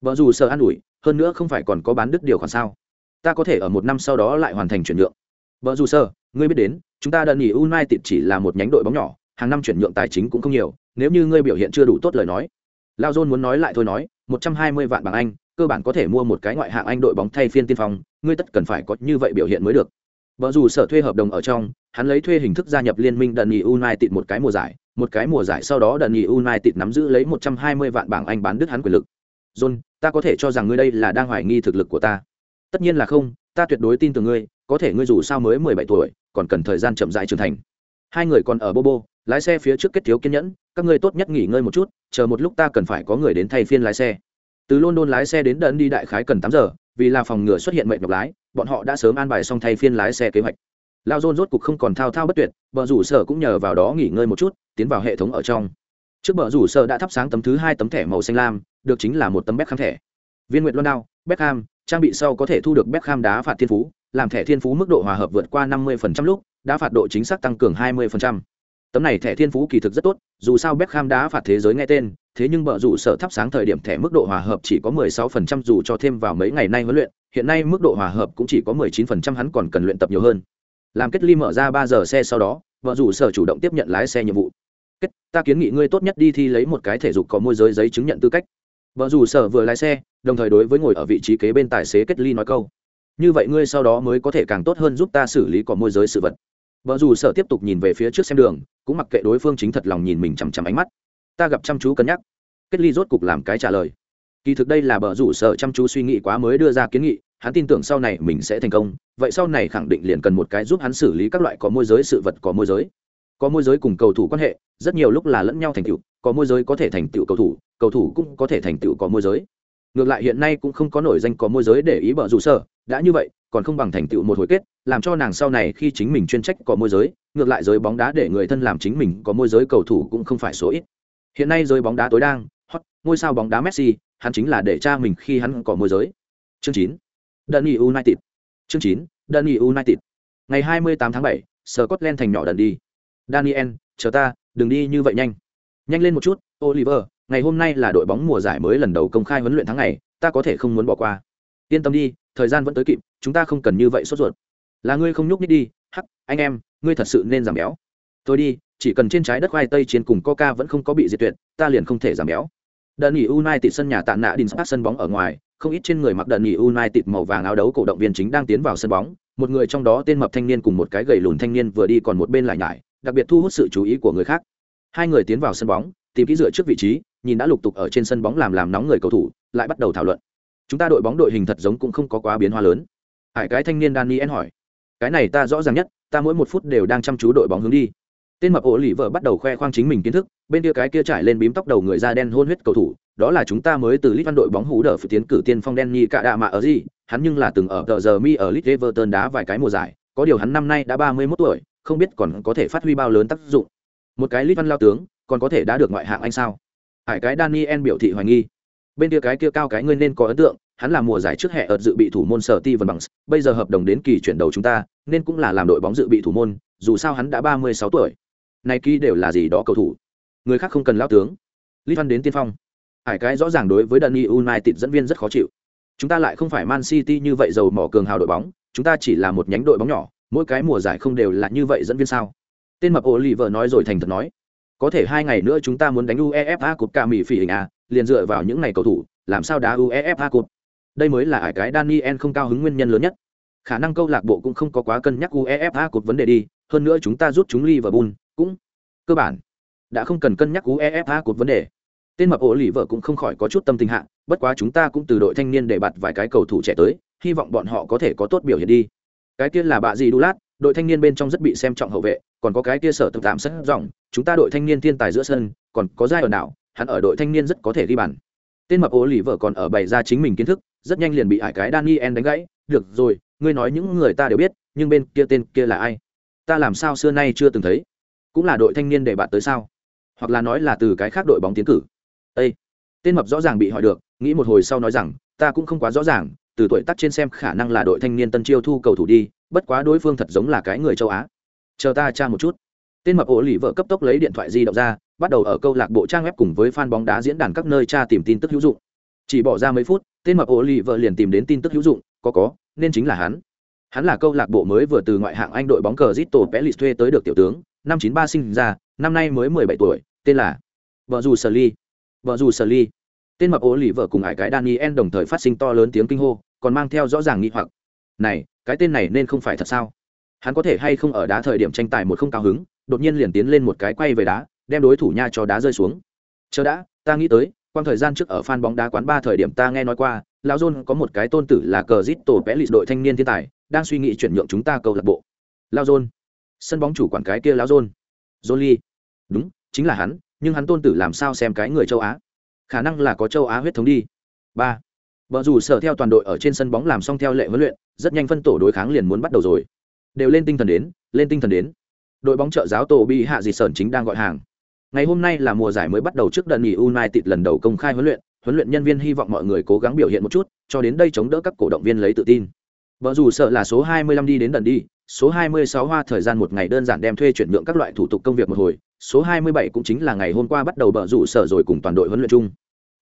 Vợ dù sợ an ủi, hơn nữa không phải còn có bán đứt điều khoản sao? Ta có thể ở một năm sau đó lại hoàn thành chuyển nhượng. Vợ dù sợ, ngươi biết đến, chúng ta đơn nghỉ united chỉ là một nhánh đội bóng nhỏ hàng năm chuyển nhượng tài chính cũng không nhiều, nếu như ngươi biểu hiện chưa đủ tốt lời nói. Lao john muốn nói lại thôi nói, một trăm hai mươi vạn bảng anh, cơ bản có thể mua một cái ngoại hạng anh đội bóng thay phiên tiên phong, ngươi tất cần phải có như vậy biểu hiện mới được. Vợ dù sở thuê hợp đồng ở trong, hắn lấy thuê hình thức gia nhập liên minh đần nghị united một cái mùa giải, một cái mùa giải sau đó đần nghị united nắm giữ lấy một trăm hai mươi vạn bảng anh bán đứt hắn quyền lực. John ta có thể cho rằng ngươi đây là đang hoài nghi thực lực của ta. Tất nhiên là không, ta tuyệt đối tin tưởng ngươi, có thể ngươi dù sao mới mười bảy tuổi, còn cần thời gian chậm rãi trưởng thành. Hai người còn ở bô bô lái xe phía trước kết thiếu kiên nhẫn, các ngươi tốt nhất nghỉ ngơi một chút, chờ một lúc ta cần phải có người đến thay phiên lái xe. Từ london lái xe đến đần đi đại khái cần tám giờ, vì là phòng ngừa xuất hiện mệnh độc lái, bọn họ đã sớm an bài xong thay phiên lái xe kế hoạch. Lao dôn rốt cục không còn thao thao bất tuyệt, bờ rủ sở cũng nhờ vào đó nghỉ ngơi một chút, tiến vào hệ thống ở trong. Trước bờ rủ sở đã thắp sáng tấm thứ hai tấm thẻ màu xanh lam, được chính là một tấm béc kham thẻ. Viên nguyệt luân đao, beckham, trang bị sau có thể thu được beckham đá phạt thiên phú, làm thẻ thiên phú mức độ hòa hợp vượt qua 50% lúc, đá phạt độ chính xác tăng cường 20% tấm này thẻ thiên phú kỳ thực rất tốt, dù sao beckham đá phạt thế giới nghe tên, thế nhưng bờ rủ sở thắp sáng thời điểm thẻ mức độ hòa hợp chỉ có 16% dù cho thêm vào mấy ngày nay huấn luyện, hiện nay mức độ hòa hợp cũng chỉ có 19% hắn còn cần luyện tập nhiều hơn. Làm kết ly mở ra ba giờ xe sau đó vợ rủ sở chủ động tiếp nhận lái xe nhiệm vụ. Kết, ta kiến nghị ngươi tốt nhất đi thi lấy một cái thể dục có môi giới giấy chứng nhận tư cách. Vợ rủ sở vừa lái xe, đồng thời đối với ngồi ở vị trí kế bên tài xế kết ly nói câu. Như vậy ngươi sau đó mới có thể càng tốt hơn giúp ta xử lý có môi giới sự vật vợ dù sở tiếp tục nhìn về phía trước xem đường, cũng mặc kệ đối phương chính thật lòng nhìn mình chằm chằm ánh mắt. Ta gặp chăm chú cân nhắc. Kết ly rốt cục làm cái trả lời. Kỳ thực đây là bờ rủ sở chăm chú suy nghĩ quá mới đưa ra kiến nghị, hắn tin tưởng sau này mình sẽ thành công, vậy sau này khẳng định liền cần một cái giúp hắn xử lý các loại có môi giới sự vật có môi giới. Có môi giới cùng cầu thủ quan hệ, rất nhiều lúc là lẫn nhau thành tựu, có môi giới có thể thành tựu cầu thủ cầu thủ cũng có thể thành tựu có môi giới. Ngược lại hiện nay cũng không có nổi danh có môi giới để ý bờ rủ sở đã như vậy còn không bằng thành tựu một hồi kết làm cho nàng sau này khi chính mình chuyên trách có môi giới ngược lại giới bóng đá để người thân làm chính mình có môi giới cầu thủ cũng không phải số ít. Hiện nay giới bóng đá tối đang hot ngôi sao bóng đá messi hắn chính là để cha mình khi hắn có môi giới. Chương chín. Dundee United. Chương chín Dundee United. Ngày 28 tháng 7, Scotland thành nhỏ đần đi. Daniel chờ ta đừng đi như vậy nhanh. Nhanh lên một chút Oliver ngày hôm nay là đội bóng mùa giải mới lần đầu công khai huấn luyện tháng ngày ta có thể không muốn bỏ qua. Yên tâm đi thời gian vẫn tới kịp, chúng ta không cần như vậy sốt ruột. Là ngươi không nhúc nít đi, hắc, anh em, ngươi thật sự nên giảm béo. Tôi đi, chỉ cần trên trái đất khoai tây chiến cùng coca vẫn không có bị diệt tuyệt, ta liền không thể giảm béo. Đợt nghỉ united sân nhà tạ nạ đình sắp sân bóng ở ngoài, không ít trên người mặc đợt nghỉ united màu vàng áo đấu cổ động viên chính đang tiến vào sân bóng. Một người trong đó tên mập thanh niên cùng một cái gầy lùn thanh niên vừa đi còn một bên lại nhải, đặc biệt thu hút sự chú ý của người khác. Hai người tiến vào sân bóng, tìm kỹ dựa trước vị trí, nhìn đã lục tục ở trên sân bóng làm làm nóng người cầu thủ, lại bắt đầu thảo luận chúng ta đội bóng đội hình thật giống cũng không có quá biến hóa lớn. Hải cái thanh niên daniel hỏi, cái này ta rõ ràng nhất, ta mỗi một phút đều đang chăm chú đội bóng hướng đi. Tên mập ổ lì vợ bắt đầu khoe khoang chính mình kiến thức, bên kia cái kia trải lên bím tóc đầu người da đen hôn huyết cầu thủ, đó là chúng ta mới từ lít văn đội bóng hú đờ phải tiến cử tiên phong đen nhi cả đạ mạ ở gì, hắn nhưng là từng ở tờ giờ mi ở lít everton đá vài cái mùa giải, có điều hắn năm nay đã ba mươi 31 tuổi, không biết còn có thể phát huy bao lớn tác dụng. Một cái lít văn lao tướng, còn có thể đã được ngoại hạng anh sao? Hải cái daniel biểu thị hoài nghi bên kia cái kia cao cái ngươi nên có ấn tượng, hắn là mùa giải trước hệ ở dự bị thủ môn sở ti vân bằng bây giờ hợp đồng đến kỳ chuyển đầu chúng ta, nên cũng là làm đội bóng dự bị thủ môn, dù sao hắn đã ba mươi sáu tuổi. Nay ký đều là gì đó cầu thủ. Người khác không cần lao tướng. Lit văn đến tiên phong. Hải cái rõ ràng đối với Danny United dẫn viên rất khó chịu. Chúng ta lại không phải Man City như vậy giàu mỏ cường hào đội bóng, chúng ta chỉ là một nhánh đội bóng nhỏ, mỗi cái mùa giải không đều là như vậy dẫn viên sao? Tên mập Oliver nói rồi thành thật nói, có thể hai ngày nữa chúng ta muốn đánh UEFA cột cả mỹ phỉ hình à liền dựa vào những ngày cầu thủ, làm sao đá UEFA cột đây mới là ải cái Daniel không cao hứng nguyên nhân lớn nhất. Khả năng câu lạc bộ cũng không có quá cân nhắc UEFA cột vấn đề đi, hơn nữa chúng ta rút chúng Liverpool cũng cơ bản đã không cần cân nhắc UEFA cột vấn đề. Tên mập ổ lì vợ cũng không khỏi có chút tâm tình hạ, bất quá chúng ta cũng từ đội thanh niên để bạt vài cái cầu thủ trẻ tới, hy vọng bọn họ có thể có tốt biểu hiện đi. Cái kia là bạ gì đu lát, đội thanh niên bên trong rất bị xem trọng hậu vệ, còn có cái kia sở tự tạm sân rộng, chúng ta đội thanh niên thiên tài giữa sân, còn có giai ở nào hắn ở đội thanh niên rất có thể ghi bàn. Tên mập ố lì vợ còn ở bày ra chính mình kiến thức, rất nhanh liền bị ải cái daniel đánh gãy. Được rồi, ngươi nói những người ta đều biết, nhưng bên kia tên kia là ai? Ta làm sao xưa nay chưa từng thấy? Cũng là đội thanh niên để bạn tới sao? Hoặc là nói là từ cái khác đội bóng tiến cử? Ê! tên mập rõ ràng bị hỏi được, nghĩ một hồi sau nói rằng, ta cũng không quá rõ ràng, từ tuổi tác trên xem khả năng là đội thanh niên tân chiêu thu cầu thủ đi, bất quá đối phương thật giống là cái người châu á. Chờ ta tra một chút. Tên mập ổ lì vợ cấp tốc lấy điện thoại di động ra bắt đầu ở câu lạc bộ trang web cùng với fan bóng đá diễn đàn các nơi tra tìm tin tức hữu dụng chỉ bỏ ra mấy phút, tên mập Oliver lì vợ liền tìm đến tin tức hữu dụng, có có, nên chính là hắn hắn là câu lạc bộ mới vừa từ ngoại hạng anh đội bóng cờ zito pelis thuê tới được tiểu tướng, năm chín ba sinh ra, năm nay mới mười bảy tuổi, tên là vợ dù Sally. vợ dù Sally. tên mập Oliver lì vợ cùng ải cái daniel đồng thời phát sinh to lớn tiếng kinh hô, còn mang theo rõ ràng nghi hoặc này, cái tên này nên không phải thật sao hắn có thể hay không ở đá thời điểm tranh tài một không cao hứng, đột nhiên liền tiến lên một cái quay về đá đem đối thủ nha cho đá rơi xuống. Chờ đã, ta nghĩ tới, quang thời gian trước ở fan bóng đá quán ba thời điểm ta nghe nói qua, lão john có một cái tôn tử là cờ zit tổ vẽ lịch đội thanh niên thiên tài, đang suy nghĩ chuyển nhượng chúng ta câu lạc bộ. Lão john. Sân bóng chủ quản cái kia lão john. John lee. Đúng, chính là hắn, nhưng hắn tôn tử làm sao xem cái người châu á? Khả năng là có châu á huyết thống đi. Ba. Vợ dù sở theo toàn đội ở trên sân bóng làm xong theo lệ huấn luyện, rất nhanh phân tổ đối kháng liền muốn bắt đầu rồi. Đều lên tinh thần đến, lên tinh thần đến. Đội bóng trợ giáo tổ bi hạ dì sởn chính đang gọi hàng ngày hôm nay là mùa giải mới bắt đầu trước đợt nghỉ united lần đầu công khai huấn luyện. Huấn luyện nhân viên hy vọng mọi người cố gắng biểu hiện một chút, cho đến đây chống đỡ các cổ động viên lấy tự tin. Vợ dù sợ là số 25 đi đến đần đi, số 26 hoa thời gian một ngày đơn giản đem thuê chuyển nhượng các loại thủ tục công việc một hồi, số 27 cũng chính là ngày hôm qua bắt đầu bờ rủ sở rồi cùng toàn đội huấn luyện chung.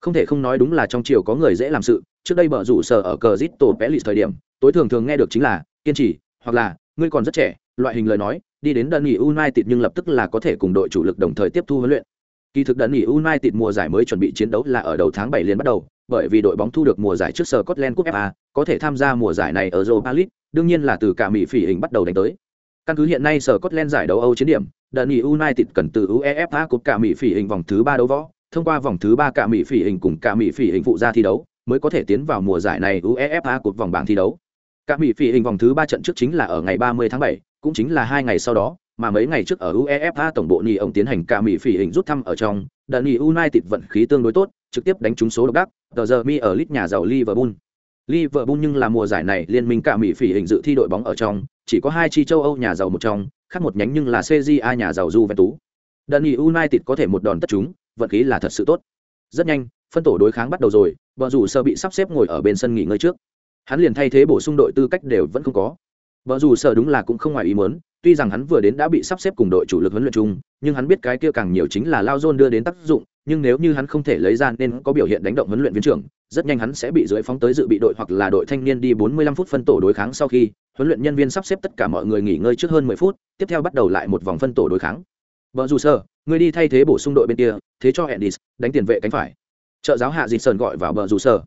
Không thể không nói đúng là trong chiều có người dễ làm sự, trước đây bờ rủ sở ở cờ zito pelis thời điểm, tối thường thường nghe được chính là, kiên trì, hoặc là, ngươi còn rất trẻ loại hình lời nói, đi đến Dundee United nhưng lập tức là có thể cùng đội chủ lực đồng thời tiếp thu huấn luyện. Kỳ thực Dundee United mùa giải mới chuẩn bị chiến đấu là ở đầu tháng 7 liền bắt đầu, bởi vì đội bóng thu được mùa giải trước Scotland Cup FA, có thể tham gia mùa giải này ở Europa League, đương nhiên là từ cả Mỹ phỉ hình bắt đầu đánh tới. Căn cứ hiện nay Scotland giải đấu Âu chiến điểm, Dundee United cần từ UEFA Cup cả Mỹ phỉ hình vòng thứ 3 đấu võ, thông qua vòng thứ 3 cả Mỹ phỉ hình cùng cả Mỹ phỉ hình phụ gia thi đấu, mới có thể tiến vào mùa giải này UEFA Cup vòng bảng thi đấu. Cả Mỹ phỉ hình vòng thứ 3 trận trước chính là ở ngày 30 tháng 7, cũng chính là hai ngày sau đó, mà mấy ngày trước ở UEFA tổng bộ Ni ông tiến hành cả Mỹ phỉ hình rút thăm ở trong, Dundee United vận khí tương đối tốt, trực tiếp đánh trúng số độc đắc, tờ giờ mi ở lít nhà giàu Liverpool. Liverpool nhưng là mùa giải này liên minh cả Mỹ phỉ hình dự thi đội bóng ở trong, chỉ có hai chi châu Âu nhà giàu một trong, khác một nhánh nhưng là CJA nhà giàu Juventus. ni United có thể một đòn tất chúng, vận khí là thật sự tốt. Rất nhanh, phân tổ đối kháng bắt đầu rồi, Bọn rủ sơ bị sắp xếp ngồi ở bên sân nghỉ ngơi trước. Hắn liền thay thế bổ sung đội tư cách đều vẫn không có. Bờ Dù sơ đúng là cũng không ngoài ý muốn, tuy rằng hắn vừa đến đã bị sắp xếp cùng đội chủ lực huấn luyện chung, nhưng hắn biết cái kia càng nhiều chính là Lao Zone đưa đến tác dụng, nhưng nếu như hắn không thể lấy ra nên có biểu hiện đánh động huấn luyện viên trưởng, rất nhanh hắn sẽ bị dưới phóng tới dự bị đội hoặc là đội thanh niên đi 45 phút phân tổ đối kháng sau khi, huấn luyện nhân viên sắp xếp tất cả mọi người nghỉ ngơi trước hơn 10 phút, tiếp theo bắt đầu lại một vòng phân tổ đối kháng. Bờ Dù sơ, người đi thay thế bổ sung đội bên kia, thế cho Endis đánh tiền vệ cánh phải. Trợ giáo hạ Dịch Sơn gọi vào bờ Dù sơ.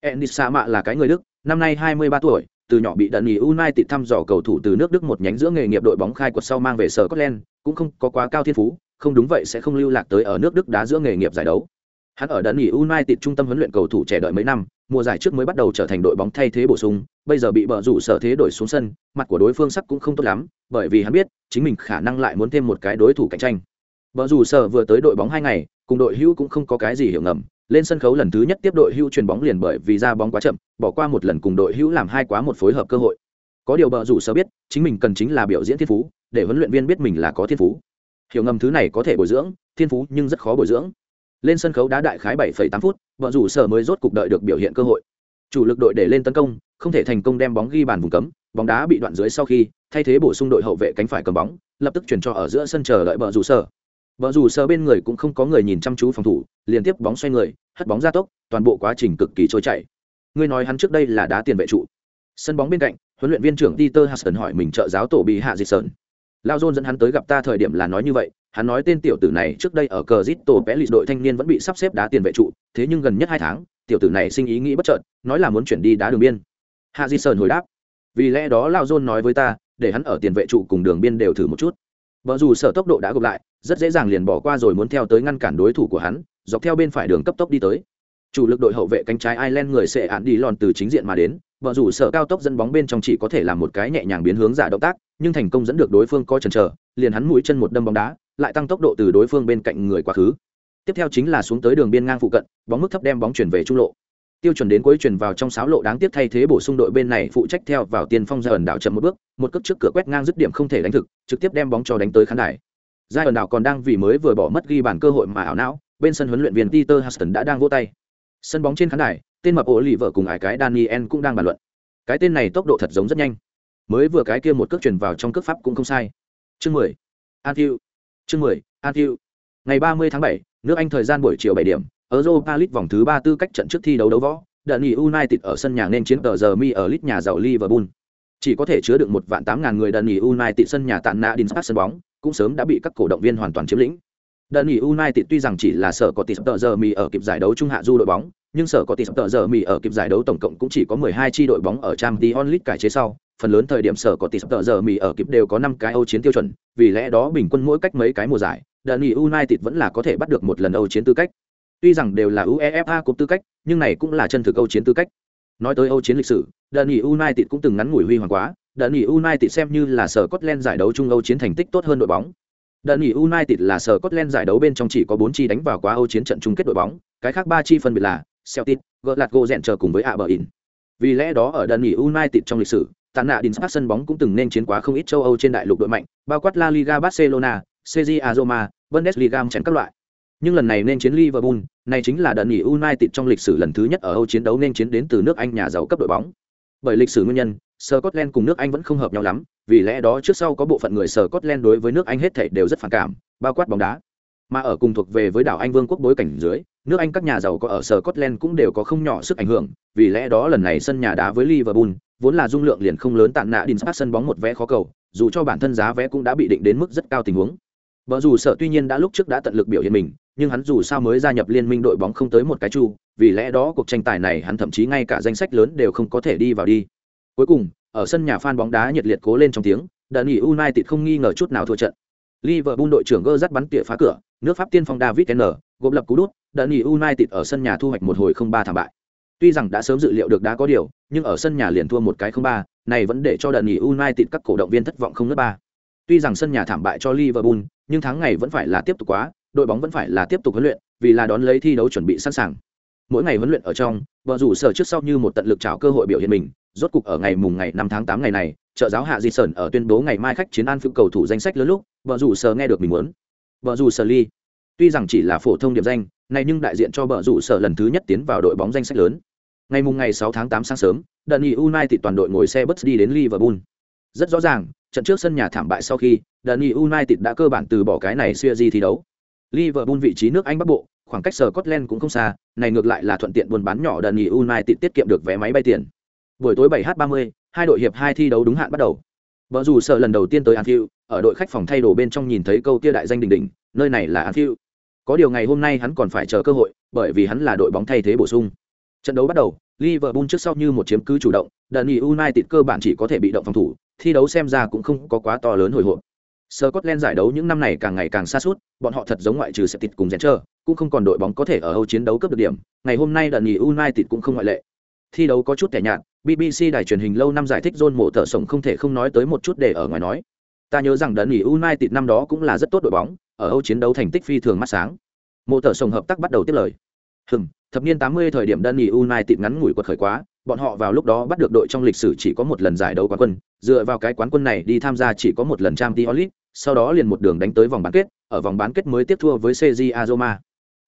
Endis Sa mạ là cái người Đức, năm nay 23 tuổi, từ nhỏ bị đần ý United thăm dò cầu thủ từ nước Đức một nhánh giữa nghề nghiệp đội bóng khai quật sau mang về sở Scotland, cũng không có quá cao thiên phú, không đúng vậy sẽ không lưu lạc tới ở nước Đức đá giữa nghề nghiệp giải đấu. Hắn ở đần ý United trung tâm huấn luyện cầu thủ trẻ đợi mấy năm, mùa giải trước mới bắt đầu trở thành đội bóng thay thế bổ sung, bây giờ bị bờ rủ sở thế đổi xuống sân, mặt của đối phương sắc cũng không tốt lắm, bởi vì hắn biết, chính mình khả năng lại muốn thêm một cái đối thủ cạnh tranh. Bờ rủ sở vừa tới đội bóng hai ngày, cùng đội hữu cũng không có cái gì hiểu ngầm, lên sân khấu lần thứ nhất tiếp đội hữu chuyền bóng liền bởi vì ra bóng quá chậm, bỏ qua một lần cùng đội hữu làm hai quá một phối hợp cơ hội. Có điều bờ rủ sơ biết, chính mình cần chính là biểu diễn thiên phú, để huấn luyện viên biết mình là có thiên phú. Hiểu ngầm thứ này có thể bồi dưỡng, thiên phú nhưng rất khó bồi dưỡng. Lên sân khấu đá đại khái 7,8 phút, bờ rủ sở mới rốt cục đợi được biểu hiện cơ hội. Chủ lực đội để lên tấn công, không thể thành công đem bóng ghi bàn vùng cấm, bóng đá bị đoạn dưới sau khi, thay thế bổ sung đội hậu vệ cánh phải cầm bóng, lập tức chuyển cho ở giữa sân chờ đợi bờ rủ sở. Bờ rủ sở bên người cũng không có người nhìn chăm chú phòng thủ, liên tiếp bóng xoay người, hất bóng ra tốc, toàn bộ quá trình cực kỳ trôi chảy. Ngươi nói hắn trước đây là đá tiền vệ trụ. Sân bóng bên cạnh, huấn luyện viên trưởng Peter Hudson hỏi mình trợ giáo tổ bị hạ dịch sờn. Lao John dẫn hắn tới gặp ta thời điểm là nói như vậy, hắn nói tên tiểu tử này trước đây ở cờ Zito Pelis đội thanh niên vẫn bị sắp xếp đá tiền vệ trụ, thế nhưng gần nhất hai tháng, tiểu tử này sinh ý nghĩ bất chợt, nói là muốn chuyển đi đá đường biên. Hạ Di Sơn hồi đáp, vì lẽ đó Lao John nói với ta, để hắn ở tiền vệ trụ cùng đường biên đều thử một chút. Bở dù sở tốc độ đã gục lại, rất dễ dàng liền bỏ qua rồi muốn theo tới ngăn cản đối thủ của hắn, dọc theo bên phải đường cấp tốc đi tới. Chủ lực đội hậu vệ cánh trái Ireland người sẽ án đi lòn từ chính diện mà đến, vợ rủ sở cao tốc dẫn bóng bên trong chỉ có thể làm một cái nhẹ nhàng biến hướng giả động tác, nhưng thành công dẫn được đối phương coi chần chờ, liền hắn mũi chân một đâm bóng đá, lại tăng tốc độ từ đối phương bên cạnh người quá khứ. Tiếp theo chính là xuống tới đường biên ngang phụ cận, bóng mức thấp đem bóng chuyển về trung lộ. Tiêu chuẩn đến cuối chuyển vào trong sáo lộ đáng tiếc thay thế bổ sung đội bên này phụ trách theo vào tiền phong ra ẩn đảo chậm một bước, một cước trước cửa quét ngang dứt điểm không thể đánh thực, trực tiếp đem bóng cho đánh tới khán đài. Giai ẩn đảo còn đang vì mới vừa bỏ mất ghi bàn cơ hội mà ảo não, bên sân huấn luyện viên Peter Huston đã đang vỗ tay. Sân bóng trên khán đài, tên mập ổ lì vợ cùng ải cái Daniel cũng đang bàn luận. Cái tên này tốc độ thật giống rất nhanh. Mới vừa cái kia một cước chuyển vào trong cước pháp cũng không sai. Chương mười an thiu Chương mười an thiu Ngày 30 tháng bảy, nước Anh thời gian buổi chiều bảy điểm, Europa League vòng thứ ba tư cách trận trước thi đấu đấu võ, Đợt nghỉ United ở sân nhà nên chiến tờ giờ mi ở Lit nhà giàu Liverpool. Chỉ có thể chứa được một vạn tám ngàn người Đợt nghỉ United sân nhà tạn nạ Dinspark sân bóng, cũng sớm đã bị các cổ động viên hoàn toàn chiếm lĩnh. Đơn nghỉ United tuy rằng chỉ là sở có tỷ tờ giờ mì ở kịp giải đấu trung hạ du đội bóng, nhưng sở có tỷ tờ giờ mì ở kịp giải đấu tổng cộng cũng chỉ có 12 chi đội bóng ở Champions League cải chế sau, phần lớn thời điểm sở có tỷ tờ giờ mì ở kịp đều có 5 cái Âu chiến tiêu chuẩn, vì lẽ đó bình quân mỗi cách mấy cái mùa giải, đơn nghỉ United vẫn là có thể bắt được một lần Âu chiến tư cách. Tuy rằng đều là UEFA cúp tư cách, nhưng này cũng là chân thực Âu chiến tư cách. Nói tới Âu chiến lịch sử, đơn nghỉ United cũng từng ngắn ngủi huy hoàng quá, Đợt nghỉ United xem như là sở Scotland giải đấu Trung Âu chiến thành tích tốt hơn đội bóng. Đợt nghỉ United là sở Scotland giải đấu bên trong chỉ có 4 chi đánh vào quá Âu chiến trận chung kết đội bóng, cái khác 3 chi phân biệt là Celtic, Glasgow Rangers cùng với Aberdeen. Vì lẽ đó ở đợt nghỉ United trong lịch sử, tàn nạ Dinspark sân bóng cũng từng nên chiến quá không ít châu Âu trên đại lục đội mạnh, bao quát La Liga Barcelona, CJA Roma, Bundesliga chẳng các loại. Nhưng lần này nên chiến Liverpool, này chính là đợt nghỉ United trong lịch sử lần thứ nhất ở Âu chiến đấu nên chiến đến từ nước Anh nhà giàu cấp đội bóng. Bởi lịch sử nguyên nhân, Scotland cùng nước Anh vẫn không hợp nhau lắm, vì lẽ đó trước sau có bộ phận người Scotland đối với nước Anh hết thảy đều rất phản cảm, bao quát bóng đá. Mà ở cùng thuộc về với đảo Anh Vương quốc bối cảnh dưới, nước Anh các nhà giàu có ở Scotland cũng đều có không nhỏ sức ảnh hưởng, vì lẽ đó lần này sân nhà đá với Liverpool, vốn là dung lượng liền không lớn tạn nạ đình sát sân bóng một vé khó cầu dù cho bản thân giá vé cũng đã bị định đến mức rất cao tình huống Bở dù sợ tuy nhiên đã lúc trước đã tận lực biểu hiện mình nhưng hắn dù sao mới gia nhập liên minh đội bóng không tới một cái chu vì lẽ đó cuộc tranh tài này hắn thậm chí ngay cả danh sách lớn đều không có thể đi vào đi cuối cùng, ở sân nhà fan bóng đá nhiệt liệt cố lên trong tiếng đợt nghỉ united không nghi ngờ chút nào thua trận. Liverpool đội trưởng gơ dắt bắn tỉa phá cửa, nước pháp tiên phong david n, gộp lập cú đút đợt nghỉ united ở sân nhà thu hoạch một hồi không ba thảm bại. Tuy rằng đã sớm dự liệu được đã có điều, nhưng ở sân nhà liền thua một cái không ba, này vẫn để cho đợt nghỉ united các cổ động viên thất vọng không nước ba. Tuy rằng sân nhà thảm bại cho liverpool, nhưng tháng ngày vẫn phải là tiếp tục quá, đội bóng vẫn phải là tiếp tục huấn luyện, vì là đón lấy thi đấu chuẩn bị sẵn sàng. Mỗi ngày huấn luyện ở trong vợ rủ sở trước sau như một tận lực trào cơ hội biểu hiện mình rốt cục ở ngày mùng ngày năm tháng tám ngày này trợ giáo hạ di sơn ở tuyên bố ngày mai khách chiến an phiêu cầu thủ danh sách lớn lúc vợ rủ sở nghe được mình muốn. Vợ rủ sở ly. Tuy rằng chỉ là phổ thông điểm danh này nhưng đại diện cho vợ rủ sở lần thứ nhất tiến vào đội bóng danh sách lớn. Ngày mùng ngày sáu tháng tám sáng sớm Đan nghỉ united toàn đội ngồi xe bus đi đến liverpool. Rất rõ ràng trận trước sân nhà thảm bại sau khi Đan nghỉ united đã cơ bản từ bỏ cái này series thi đấu. Liverpool vị trí nước anh bắc bộ khoảng cách Scotland cũng không xa, này ngược lại là thuận tiện buôn bán nhỏ Đan nghỉ United tiết kiệm được vé máy bay tiền. Buổi tối 7h30, hai đội hiệp hai thi đấu đúng hạn bắt đầu. Bở dù sợ lần đầu tiên tới Anfield, ở đội khách phòng thay đồ bên trong nhìn thấy câu kia đại danh đỉnh đỉnh, nơi này là Anfield. Có điều ngày hôm nay hắn còn phải chờ cơ hội, bởi vì hắn là đội bóng thay thế bổ sung. Trận đấu bắt đầu, Liverpool trước sau như một chiếm cứ chủ động, đần nghỉ United cơ bản chỉ có thể bị động phòng thủ, thi đấu xem ra cũng không có quá to lớn hồi hộp. Scotland giải đấu những năm này càng ngày càng xa suốt, bọn họ thật giống ngoại trừ Celtic cùng Rangers, cũng không còn đội bóng có thể ở Âu chiến đấu cấp được điểm. Ngày hôm nay đợt nghỉ United cũng không ngoại lệ. Thi đấu có chút tẻ nhạt, BBC đài truyền hình lâu năm giải thích John mộ thở sổng không thể không nói tới một chút để ở ngoài nói. Ta nhớ rằng đấn nghỉ United năm đó cũng là rất tốt đội bóng, ở Âu chiến đấu thành tích phi thường mắt sáng. Mộ thở sổng hợp tác bắt đầu tiếp lời. Hừm, thập niên 80 thời điểm đấn nghỉ United ngắn ngủi quật khởi quá, bọn họ vào lúc đó bắt được đội trong lịch sử chỉ có một lần giải đấu quán quân, dựa vào cái quán quân này đi tham gia chỉ có một lần Champions League, sau đó liền một đường đánh tới vòng bán kết, ở vòng bán kết mới tiếp thua với CJ Azoma.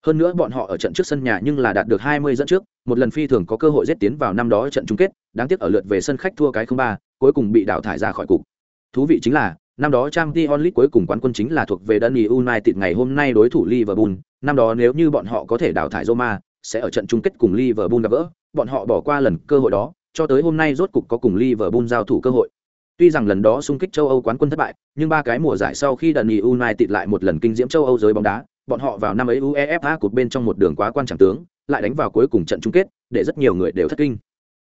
Hơn nữa bọn họ ở trận trước sân nhà nhưng là đạt được 20 dẫn trước, một lần phi thường có cơ hội giết tiến vào năm đó trận chung kết, đáng tiếc ở lượt về sân khách thua cái 0-3, cuối cùng bị đào thải ra khỏi cục. Thú vị chính là, năm đó Champions League cuối cùng quán quân chính là thuộc về Dundee United ngày hôm nay đối thủ Liverpool, năm đó nếu như bọn họ có thể đào thải Roma, sẽ ở trận chung kết cùng Liverpool gặp gỡ, bọn họ bỏ qua lần cơ hội đó, cho tới hôm nay rốt cục có cùng Liverpool giao thủ cơ hội. Tuy rằng lần đó xung kích châu Âu quán quân thất bại, nhưng ba cái mùa giải sau khi Dundee United lại một lần kinh diễm châu Âu giới bóng đá, bọn họ vào năm ấy UEFA cột bên trong một đường quá quan trọng tướng, lại đánh vào cuối cùng trận chung kết, để rất nhiều người đều thất kinh.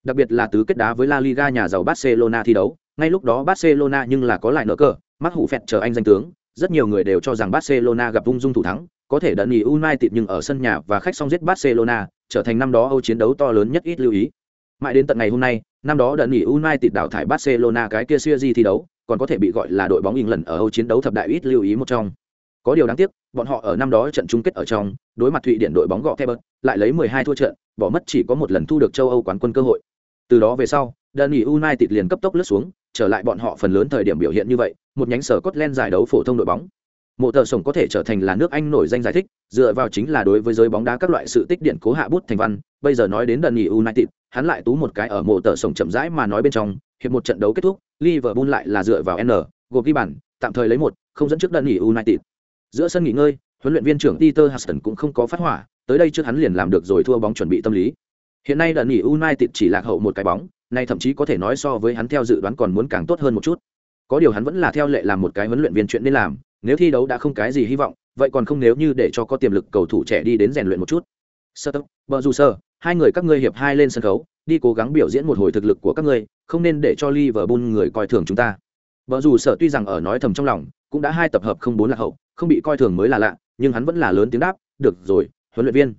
Đặc biệt là tứ kết đá với La Liga nhà giàu Barcelona thi đấu, ngay lúc đó Barcelona nhưng là có lại nợ cờ, mắc hủ phẹt chờ anh danh tướng, rất nhiều người đều cho rằng Barcelona gặp ung dung thủ thắng, có thể đợt nghỉ United nhưng ở sân nhà và khách song giết Barcelona, trở thành năm đó Âu chiến đấu to lớn nhất ít lưu ý. Mãi đến tận ngày hôm nay, năm đó đợt nghỉ United đảo thải Barcelona cái kia xưa gì thi đấu, còn có thể bị gọi là đội bóng England ở Âu chiến đấu thập đại ít lưu ý một trong. Có điều đáng tiếc, bọn họ ở năm đó trận chung kết ở trong, đối mặt Thụy Điển đội bóng gọ Thebert, lại lấy 12 thua trận, bỏ mất chỉ có một lần thu được châu Âu quán quân cơ hội. Từ đó về sau, đơn nghỉ United liền cấp tốc lướt xuống, trở lại bọn họ phần lớn thời điểm biểu hiện như vậy, một nhánh sở Scotland giải đấu phổ thông đội bóng. Mộ tờ sổng có thể trở thành là nước Anh nổi danh giải thích, dựa vào chính là đối với giới bóng đá các loại sự tích điện cố hạ bút thành văn. Bây giờ nói đến đơn nghỉ United, hắn lại tú một cái ở mộ tờ sổng chậm rãi mà nói bên trong, hiệp một trận đấu kết thúc, Liverpool lại là dựa vào N, gộp ghi bàn, tạm thời lấy một, không dẫn trước đơn nghỉ United. Giữa sân nghỉ ngơi, huấn luyện viên trưởng Peter Huston cũng không có phát hỏa, tới đây trước hắn liền làm được rồi thua bóng chuẩn bị tâm lý. Hiện nay đợt nghỉ United chỉ lạc hậu một cái bóng, nay thậm chí có thể nói so với hắn theo dự đoán còn muốn càng tốt hơn một chút. Có điều hắn vẫn là theo lệ làm một cái huấn luyện viên chuyện nên làm, nếu thi đấu đã không cái gì hy vọng vậy còn không nếu như để cho có tiềm lực cầu thủ trẻ đi đến rèn luyện một chút sơ tốc bờ dù sơ hai người các ngươi hiệp hai lên sân khấu đi cố gắng biểu diễn một hồi thực lực của các ngươi không nên để cho Liverpool người coi thường chúng ta Bờ dù sở tuy rằng ở nói thầm trong lòng cũng đã hai tập hợp không bốn là hậu, không bị coi thường mới là lạ, nhưng hắn vẫn là lớn tiếng đáp, được rồi, huấn luyện viên.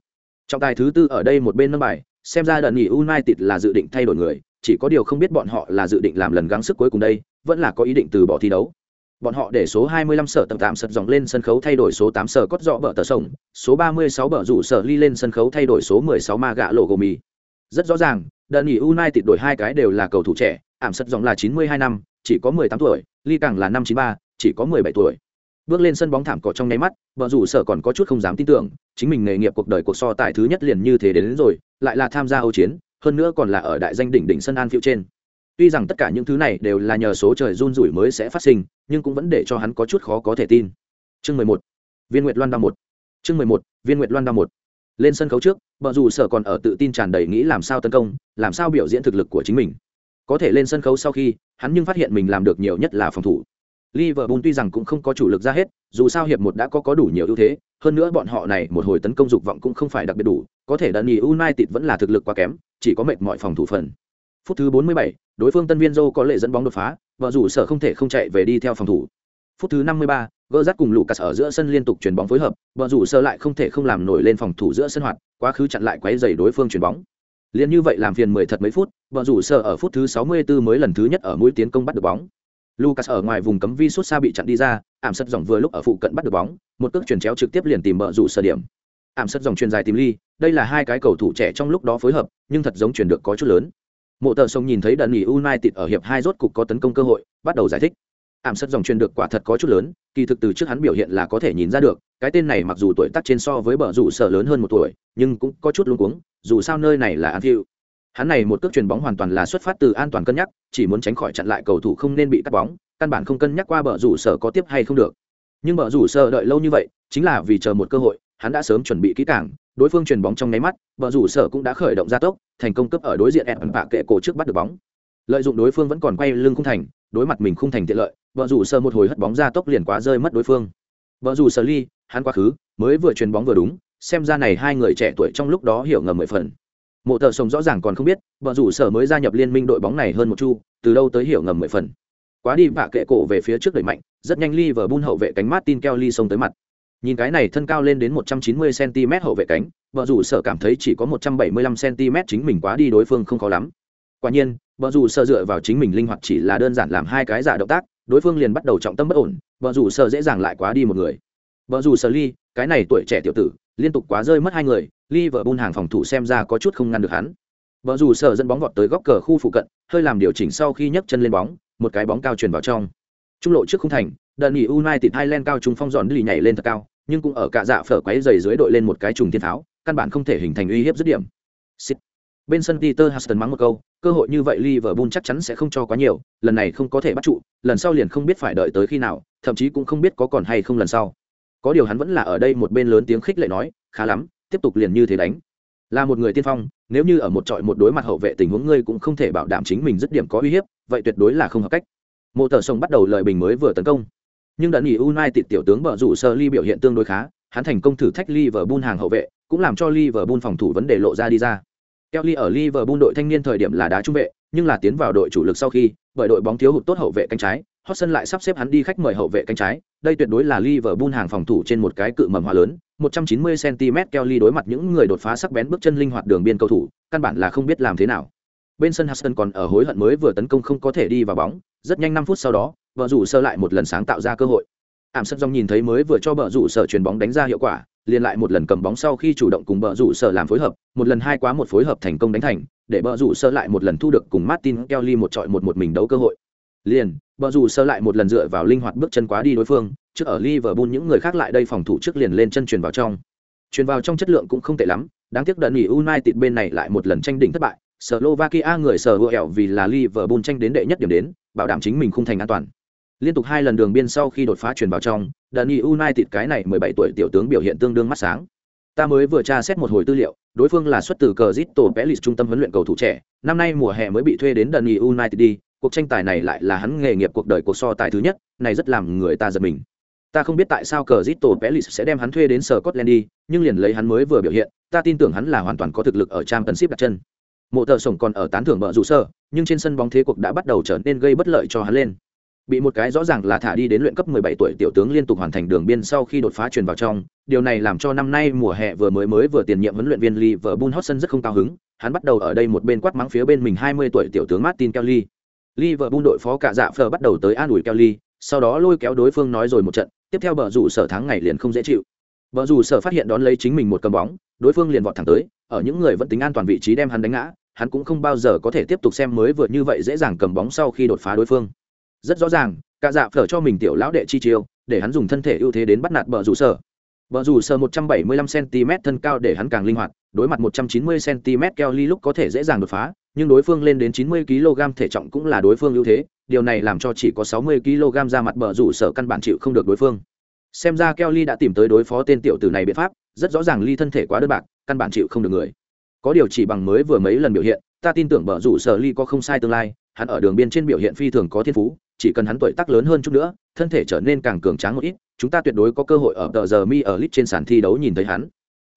Trọng tài thứ tư ở đây một bên nâng bài, xem ra đợt nghỉ united là dự định thay đổi người, chỉ có điều không biết bọn họ là dự định làm lần gắng sức cuối cùng đây, vẫn là có ý định từ bỏ thi đấu. Bọn họ để số 25 sở tầm tạm sật dòng lên sân khấu thay đổi số 8 sở cốt dọ bờ tờ sổng số 36 bờ rủ sở ly lên sân khấu thay đổi số 16 ma gạ lộ gồ mì. Rất rõ ràng đợt nghỉ united đổi hai cái đều là cầu thủ trẻ, ảm sật dòng là 92 năm, chỉ có 18 tuổi, ly càng là năm 93 chỉ có 17 tuổi. Bước lên sân bóng thảm cỏ trong nháy mắt vợ rủ sở còn có chút không dám tin tưởng chính mình nghề nghiệp cuộc đời cuộc so tài thứ nhất liền như thế đến, đến rồi lại là tham gia âu chiến hơn nữa còn là ở đại danh đỉnh đỉnh sân an phiêu trên. Tuy rằng tất cả những thứ này đều là nhờ số trời run rủi mới sẽ phát sinh nhưng cũng vẫn để cho hắn có chút khó có thể tin. Chương mười một. Viên nguyệt loan đa một. Chương mười một. Viên nguyệt loan đa một. Lên sân khấu trước vợ dù sở còn ở tự tin tràn đầy nghĩ làm sao tấn công làm sao biểu diễn thực lực của chính mình. Có thể lên sân khấu sau khi, hắn nhưng phát hiện mình làm được nhiều nhất là phòng thủ. Liverpool tuy rằng cũng không có chủ lực ra hết, dù sao hiệp một đã có có đủ nhiều ưu thế, hơn nữa bọn họ này một hồi tấn công dục vọng cũng không phải đặc biệt đủ, có thể Dani United vẫn là thực lực quá kém, chỉ có mệt mọi phòng thủ phần. Phút thứ 47, đối phương tân viên Zhou có lệ dẫn bóng đột phá, và dù sở không thể không chạy về đi theo phòng thủ. Phút thứ 53, gỡ rắt cùng Lucas ở giữa sân liên tục chuyển bóng phối hợp, và dù sở lại không thể không làm nổi lên phòng thủ giữa sân hoạt, quá khứ chặn lại quấy rầy đối phương chuyển bóng. Liên như vậy làm phiền mười thật mấy phút, và dù sở ở phút thứ 64 mới lần thứ nhất ở mũi tiến công bắt được bóng. Lucas ở ngoài vùng cấm vi suốt xa bị chặn đi ra, ảm sật dòng vừa lúc ở phụ cận bắt được bóng, một cước chuyển chéo trực tiếp liền tìm bờ rủ sở điểm. Ảm sật dòng truyền dài tìm ly, đây là hai cái cầu thủ trẻ trong lúc đó phối hợp, nhưng thật giống chuyển được có chút lớn. Mộ Tờ Sông nhìn thấy đợt nghỉ United ở hiệp hai rốt cục có tấn công cơ hội, bắt đầu giải thích. Ảm sật dòng truyền được quả thật có chút lớn, kỳ thực từ trước hắn biểu hiện là có thể nhìn ra được, cái tên này mặc dù tuổi tác trên so với bờ rủ sở lớn hơn một tuổi, nhưng cũng có chút luống cuống, dù sao nơi này là Anfield. Hắn này một cước truyền bóng hoàn toàn là xuất phát từ an toàn cân nhắc, chỉ muốn tránh khỏi chặn lại cầu thủ không nên bị cắt bóng, căn bản không cân nhắc qua bờ rủ sở có tiếp hay không được. Nhưng bờ rủ sở đợi lâu như vậy chính là vì chờ một cơ hội hắn đã sớm chuẩn bị kỹ càng đối phương chuyền bóng trong nháy mắt bờ rủ sở cũng đã khởi động ra tốc thành công cấp ở đối diện ép ẩn bạ kệ cổ trước bắt được bóng. Lợi dụng đối phương vẫn còn quay lưng không thành đối mặt mình không thành tiện lợi bờ rủ sở một hồi hất bóng ra tốc liền quá rơi mất đối phương. Bờ rủ sở ly hắn quá khứ mới vừa chuyền bóng vừa đúng xem ra này hai người trẻ tuổi trong lúc đó hiểu ngầm mười phần mộ tờ Sống rõ ràng còn không biết vợ rủ sở mới gia nhập liên minh đội bóng này hơn một chu, từ đâu tới hiểu ngầm mười phần. Quá đi bạ kệ cổ về phía trước đẩy mạnh, rất nhanh ly vờ bun hậu vệ cánh martin kelly xông tới mặt. Nhìn cái này thân cao lên đến 190 cm hậu vệ cánh vợ rủ sở cảm thấy chỉ có 175 cm chính mình quá đi đối phương không khó lắm. Quả nhiên vợ rủ sở dựa vào chính mình linh hoạt chỉ là đơn giản làm hai cái giả động tác, đối phương liền bắt đầu trọng tâm bất ổn vợ rủ sở dễ dàng lại quá đi một người. Vợ rủ sở ly cái này tuổi trẻ tiểu tử, liên tục quá rơi mất hai người Liverpool hàng phòng thủ xem ra có chút không ngăn được hắn. Bờ rủ sở dẫn bóng vọt tới góc cờ khu phụ cận, hơi làm điều chỉnh sau khi nhấc chân lên bóng, một cái bóng cao truyền vào trong. Trung lộ trước không thành đợt nghỉ united Highland cao trung phong dọn lì nhảy lên thật cao, nhưng cũng ở cả dạ phở quấy giày dưới đội lên một cái trùng thiên tháo căn bản không thể hình thành uy hiếp dứt điểm. Xịt. bên sân peter huston mắng một câu, cơ hội như vậy liverpool chắc chắn sẽ không cho quá nhiều, lần này không có thể bắt trụ, lần sau liền không biết phải đợi tới khi nào, thậm chí cũng không biết có còn hay không lần sau. Có điều hắn vẫn là ở đây một bên lớn tiếng khích lệ nói, khá lắm tiếp tục liền như thế đánh. Là một người tiên phong, nếu như ở một trọi một đối mặt hậu vệ tình huống ngươi cũng không thể bảo đảm chính mình dứt điểm có uy hiếp, vậy tuyệt đối là không hợp cách. Mộ tờ sông bắt đầu lời bình mới vừa tấn công. Nhưng đã nghỉ United tiểu tướng bờ rủ sơ ly biểu hiện tương đối khá, hắn thành công thử thách Liverpool hàng hậu vệ, cũng làm cho Liverpool phòng thủ vấn đề lộ ra đi ra. Kelly ở Liverpool đội thanh niên thời điểm là đá trung vệ, nhưng là tiến vào đội chủ lực sau khi, bởi đội bóng thiếu hụt tốt hậu vệ cánh trái Hotson lại sắp xếp hắn đi khách mời hậu vệ cánh trái, đây tuyệt đối là Liverpool hàng phòng thủ trên một cái cự mầm hoa lớn 190 cm Kelly đối mặt những người đột phá sắc bén bước chân linh hoạt đường biên cầu thủ căn bản là không biết làm thế nào bên sân Hudson còn ở hối hận mới vừa tấn công không có thể đi vào bóng, rất nhanh 5 phút sau đó, vợ rủ sơ lại một lần sáng tạo ra cơ hội. Ảm sân dòng nhìn thấy mới vừa cho bờ rủ sở chuyền bóng đánh ra hiệu quả, liền lại một lần cầm bóng sau khi chủ động cùng bờ rủ sở làm phối hợp, một lần hai quá một phối hợp thành công đánh thành, để bờ rủ sơ lại một lần thu được cùng Martin Kelly một trọi một một mình đấu cơ hội. Liền, bờ rủ sơ lại một lần dựa vào linh hoạt bước chân quá đi đối phương, trước ở Liverpool những người khác lại đây phòng thủ trước liền lên chân truyền vào trong. Truyền vào trong chất lượng cũng không tệ lắm, đáng tiếc đợt nghỉ United bên này lại một lần tranh đỉnh thất bại, Slovakia người sở hữu ẻo vì là Liverpool tranh đến đệ nhất điểm đến, bảo đảm chính mình không thành an toàn. Liên tục hai lần đường biên sau khi đột phá truyền vào trong, Dani United cái này 17 tuổi tiểu tướng biểu hiện tương đương mắt sáng. Ta mới vừa tra xét một hồi tư liệu, đối phương là xuất từ Crystal Pelis trung tâm huấn luyện cầu thủ trẻ, năm nay mùa hè mới bị thuê đến Dani United đi, cuộc tranh tài này lại là hắn nghề nghiệp cuộc đời cuộc so tài thứ nhất, này rất làm người ta giật mình. Ta không biết tại sao Crystal Palace sẽ đem hắn thuê đến sở Scotland đi, nhưng liền lấy hắn mới vừa biểu hiện, ta tin tưởng hắn là hoàn toàn có thực lực ở Championship đặt chân. Mộ thợ sổng còn ở tán thưởng bờ rủ sơ nhưng trên sân bóng thế cuộc đã bắt đầu trở nên gây bất lợi cho hắn lên. Bị một cái rõ ràng là thả đi đến luyện cấp 17 tuổi tiểu tướng liên tục hoàn thành đường biên sau khi đột phá truyền vào trong điều này làm cho năm nay mùa hè vừa mới mới vừa tiền nhiệm huấn luyện viên Liverpool Hodgson rất không cao hứng hắn bắt đầu ở đây một bên quát mắng phía bên mình 20 tuổi tiểu tướng Martin Kelly. Liverpool đội phó cả dạ phờ bắt đầu tới an ủi Kelly sau đó lôi kéo đối phương nói rồi một trận tiếp theo bờ rủ sở thắng ngày liền không dễ chịu. Bờ rủ sở phát hiện đón lấy chính mình một cầm bóng, đối phương liền vọt thẳng tới, ở những người vẫn tính an toàn vị trí đem hắn đánh ngã, hắn cũng không bao giờ có thể tiếp tục xem mới vượt như vậy dễ dàng cầm bóng sau khi đột phá đối phương. Rất rõ ràng, cả dạ phở cho mình tiểu lão đệ chi chiêu, để hắn dùng thân thể ưu thế đến bắt nạt bờ rủ sở. Bờ rủ sở 175 cm thân cao để hắn càng linh hoạt, đối mặt 190 cm keo ly lúc có thể dễ dàng đột phá nhưng đối phương lên đến 90 kg thể trọng cũng là đối phương ưu thế, điều này làm cho chỉ có 60 kg ra mặt bờ rủ sở căn bản chịu không được đối phương. Xem ra Kelly đã tìm tới đối phó tên tiểu tử này biện pháp, rất rõ ràng ly thân thể quá đơn bạc, căn bản chịu không được người. Có điều chỉ bằng mới vừa mấy lần biểu hiện, ta tin tưởng bờ rủ sở ly có không sai tương lai, hắn ở đường biên trên biểu hiện phi thường có thiên phú, chỉ cần hắn tuổi tác lớn hơn chút nữa, thân thể trở nên càng cường tráng một ít, chúng ta tuyệt đối có cơ hội ở tờ giờ mi ở lit trên sàn thi đấu nhìn thấy hắn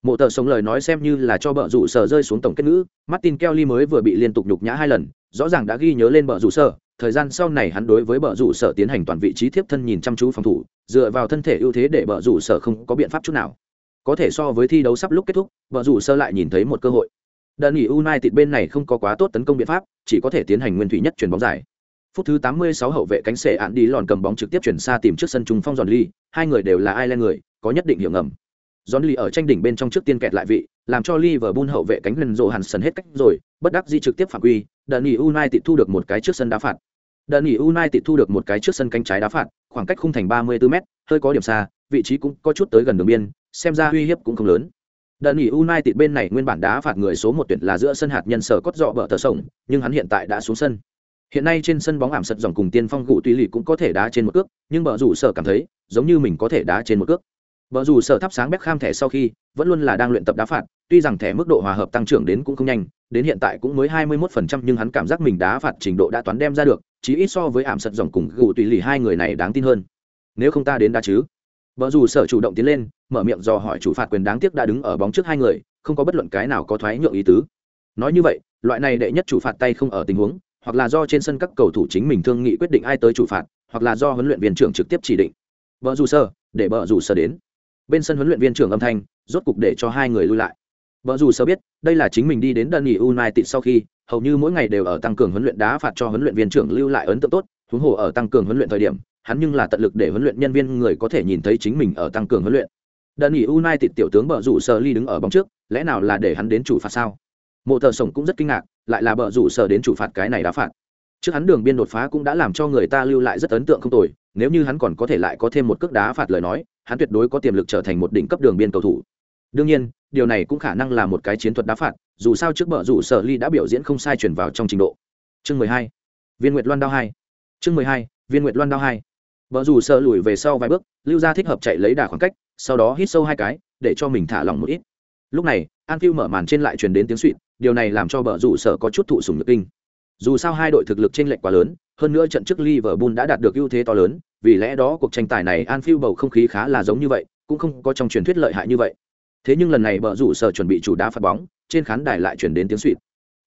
mộ tờ sống lời nói xem như là cho bờ rủ sở rơi xuống tổng kết ngữ. Martin kelly mới vừa bị liên tục nhục nhã hai lần, rõ ràng đã ghi nhớ lên bờ rủ sở. Thời gian sau này hắn đối với bờ rủ sở tiến hành toàn vị trí tiếp thân nhìn chăm chú phòng thủ, dựa vào thân thể ưu thế để bờ rủ sở không có biện pháp chút nào. Có thể so với thi đấu sắp lúc kết thúc bờ rủ sở lại nhìn thấy một cơ hội. Đợt nghỉ united bên này không có quá tốt tấn công biện pháp, chỉ có thể tiến hành nguyên thủy nhất chuyển bóng dài. Phút thứ 86 hậu vệ cánh sẻ ạn đi lòn cầm bóng trực tiếp chuyển xa tìm trước sân trung phong giòn ly hai người đều là Ireland người, có nhất định hiểu ngầm giòn ly ở tranh đỉnh bên trong trước tiên kẹt lại vị làm cho Liverpool hậu vệ cánh lần rộ hẳn sân hết cách rồi bất đắc dĩ trực tiếp phạm quy đợt united thu được một cái trước sân đá phạt đợt united thu được một cái trước sân cánh trái đá phạt khoảng cách khung thành 34 m hơi có điểm xa vị trí cũng có chút tới gần đường biên xem ra uy hiếp cũng không lớn Đợt United bên này nguyên bản đá phạt người số một tuyển là giữa sân hạt nhân sở cốt dọ bờ tờ sổng, nhưng hắn hiện tại đã xuống sân. Hiện nay trên sân bóng ảm sật dòng cùng tiên phong gụ tùy lì cũng có thể đá trên một cước, nhưng bờ rủ sở cảm thấy, giống như mình có thể đá trên một cước. Bờ dù sở thắp sáng Beckham thẻ sau khi, vẫn luôn là đang luyện tập đá phạt, tuy rằng thẻ mức độ hòa hợp tăng trưởng đến cũng không nhanh, đến hiện tại cũng mới 21% nhưng hắn cảm giác mình đá phạt trình độ đã toán đem ra được, chỉ ít so với ảm sật dòng cùng gù tùy lì hai người này đáng tin hơn. Nếu không ta đến đá chứ? Bờ dù sở chủ động tiến lên, mở miệng dò hỏi chủ phạt quyền đáng tiếc đã đứng ở bóng trước hai người, không có bất luận cái nào có thoái nhượng ý tứ. Nói như vậy, loại này đệ nhất chủ phạt tay không ở tình huống, hoặc là do trên sân các cầu thủ chính mình thương nghị quyết định ai tới chủ phạt, hoặc là do huấn luyện viên trưởng trực tiếp chỉ định. Bờ dù sở, để bờ rủ sở đến. Bên sân huấn luyện viên trưởng âm thanh, rốt cục để cho hai người lui lại. Bờ rủ sơ biết, đây là chính mình đi đến Dani United sau khi, hầu như mỗi ngày đều ở tăng cường huấn luyện đá phạt cho huấn luyện viên trưởng lưu lại ấn tượng tốt, huống hồ ở tăng cường huấn luyện thời điểm, hắn nhưng là tận lực để huấn luyện nhân viên người có thể nhìn thấy chính mình ở tăng cường huấn luyện. đơn nghỉ United tiểu tướng bờ rủ sơ ly đứng ở bóng trước, lẽ nào là để hắn đến chủ phạt sao? Mộ Tờ Sổng cũng rất kinh ngạc, lại là bờ rủ sở đến chủ phạt cái này đá phạt. Trước hắn đường biên đột phá cũng đã làm cho người ta lưu lại rất ấn tượng không tồi, nếu như hắn còn có thể lại có thêm một cước đá phạt lời nói, hắn tuyệt đối có tiềm lực trở thành một đỉnh cấp đường biên cầu thủ. Đương nhiên, điều này cũng khả năng là một cái chiến thuật đá phạt, dù sao trước bờ rủ sở ly đã biểu diễn không sai chuyển vào trong trình độ. Chương 12. Viên Nguyệt Loan đao 2. Chương 12. Viên Nguyệt Loan đao 2. Bờ rủ sở lùi về sau vài bước, lưu ra thích hợp chạy lấy đà khoảng cách, sau đó hít sâu hai cái, để cho mình thả lỏng một ít. Lúc này, An Phiêu mở màn trên lại truyền đến tiếng xuýt, điều này làm cho bờ rủ sở có chút thụ sủng nhược kinh. Dù sao hai đội thực lực chênh lệch quá lớn, hơn nữa trận trước Liverpool đã đạt được ưu thế to lớn, vì lẽ đó cuộc tranh tài này An Phiêu bầu không khí khá là giống như vậy, cũng không có trong truyền thuyết lợi hại như vậy. Thế nhưng lần này bờ rủ sở chuẩn bị chủ đá phạt bóng, trên khán đài lại chuyển đến tiếng xuýt.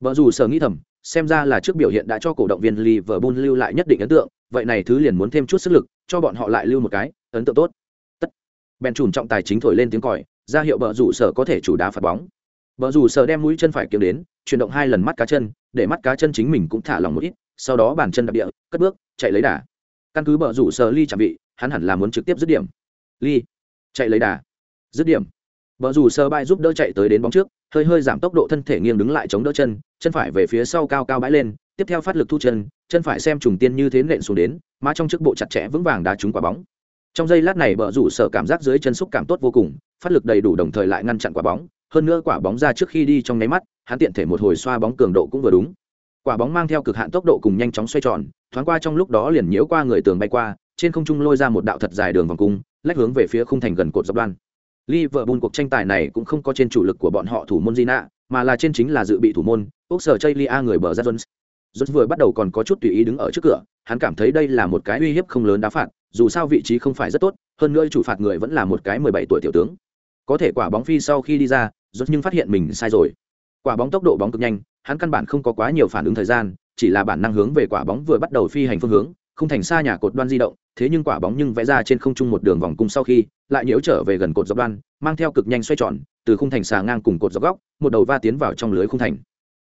Bờ rủ sở nghĩ thầm, xem ra là trước biểu hiện đã cho cổ động viên Liverpool lưu lại nhất định ấn tượng, vậy này thứ liền muốn thêm chút sức lực, cho bọn họ lại lưu một cái ấn tượng tốt. Tất. bèn chùm trọng tài chính thổi lên tiếng còi, ra hiệu bờ rủ sở có thể chủ đá phạt bóng. Bờ rủ sở đem mũi chân phải kiếm đến, chuyển động hai lần mắt cá chân, để mắt cá chân chính mình cũng thả lòng một ít, sau đó bàn chân đạp địa, cất bước, chạy lấy đà. Căn cứ bờ rủ sở ly chạm vị, hắn hẳn là muốn trực tiếp dứt điểm. Ly, chạy lấy đà, dứt điểm. Bờ rủ sở bay giúp đỡ chạy tới đến bóng trước, hơi hơi giảm tốc độ thân thể nghiêng đứng lại chống đỡ chân, chân phải về phía sau cao cao bãi lên, tiếp theo phát lực thu chân, chân phải xem trùng tiên như thế nện xuống đến, má trong trước bộ chặt chẽ vững vàng đá trúng quả bóng. Trong giây lát này bờ rủ sở cảm giác dưới chân xúc cảm tốt vô cùng, phát lực đầy đủ đồng thời lại ngăn chặn quả bóng, hơn nữa quả bóng ra trước khi đi trong nháy mắt, hắn tiện thể một hồi xoa bóng cường độ cũng vừa đúng. Quả bóng mang theo cực hạn tốc độ cùng nhanh chóng xoay tròn, thoáng qua trong lúc đó liền nhiễu qua người tường bay qua, trên không trung lôi ra một đạo thật dài đường vòng cung, lách hướng về phía khung thành gần cột dọc đoan. Liverpool cuộc tranh tài này cũng không có trên chủ lực của bọn họ thủ môn Gina, mà là trên chính là dự bị thủ môn, Úc Sở Chaylia người bờ ra Jones. Jones vừa bắt đầu còn có chút tùy ý đứng ở trước cửa, hắn cảm thấy đây là một cái uy hiếp không lớn đá phạt, dù sao vị trí không phải rất tốt, hơn nữa chủ phạt người vẫn là một cái 17 tuổi tiểu tướng. Có thể quả bóng phi sau khi đi ra, Jones nhưng phát hiện mình sai rồi. Quả bóng tốc độ bóng cực nhanh, hắn căn bản không có quá nhiều phản ứng thời gian, chỉ là bản năng hướng về quả bóng vừa bắt đầu phi hành phương hướng, không thành xa nhà cột đoan di động, thế nhưng quả bóng nhưng vẽ ra trên không trung một đường vòng cung sau khi, lại nhiễu trở về gần cột dọc đoan, mang theo cực nhanh xoay tròn, từ khung thành xà ngang cùng cột dọc góc, một đầu va tiến vào trong lưới khung thành.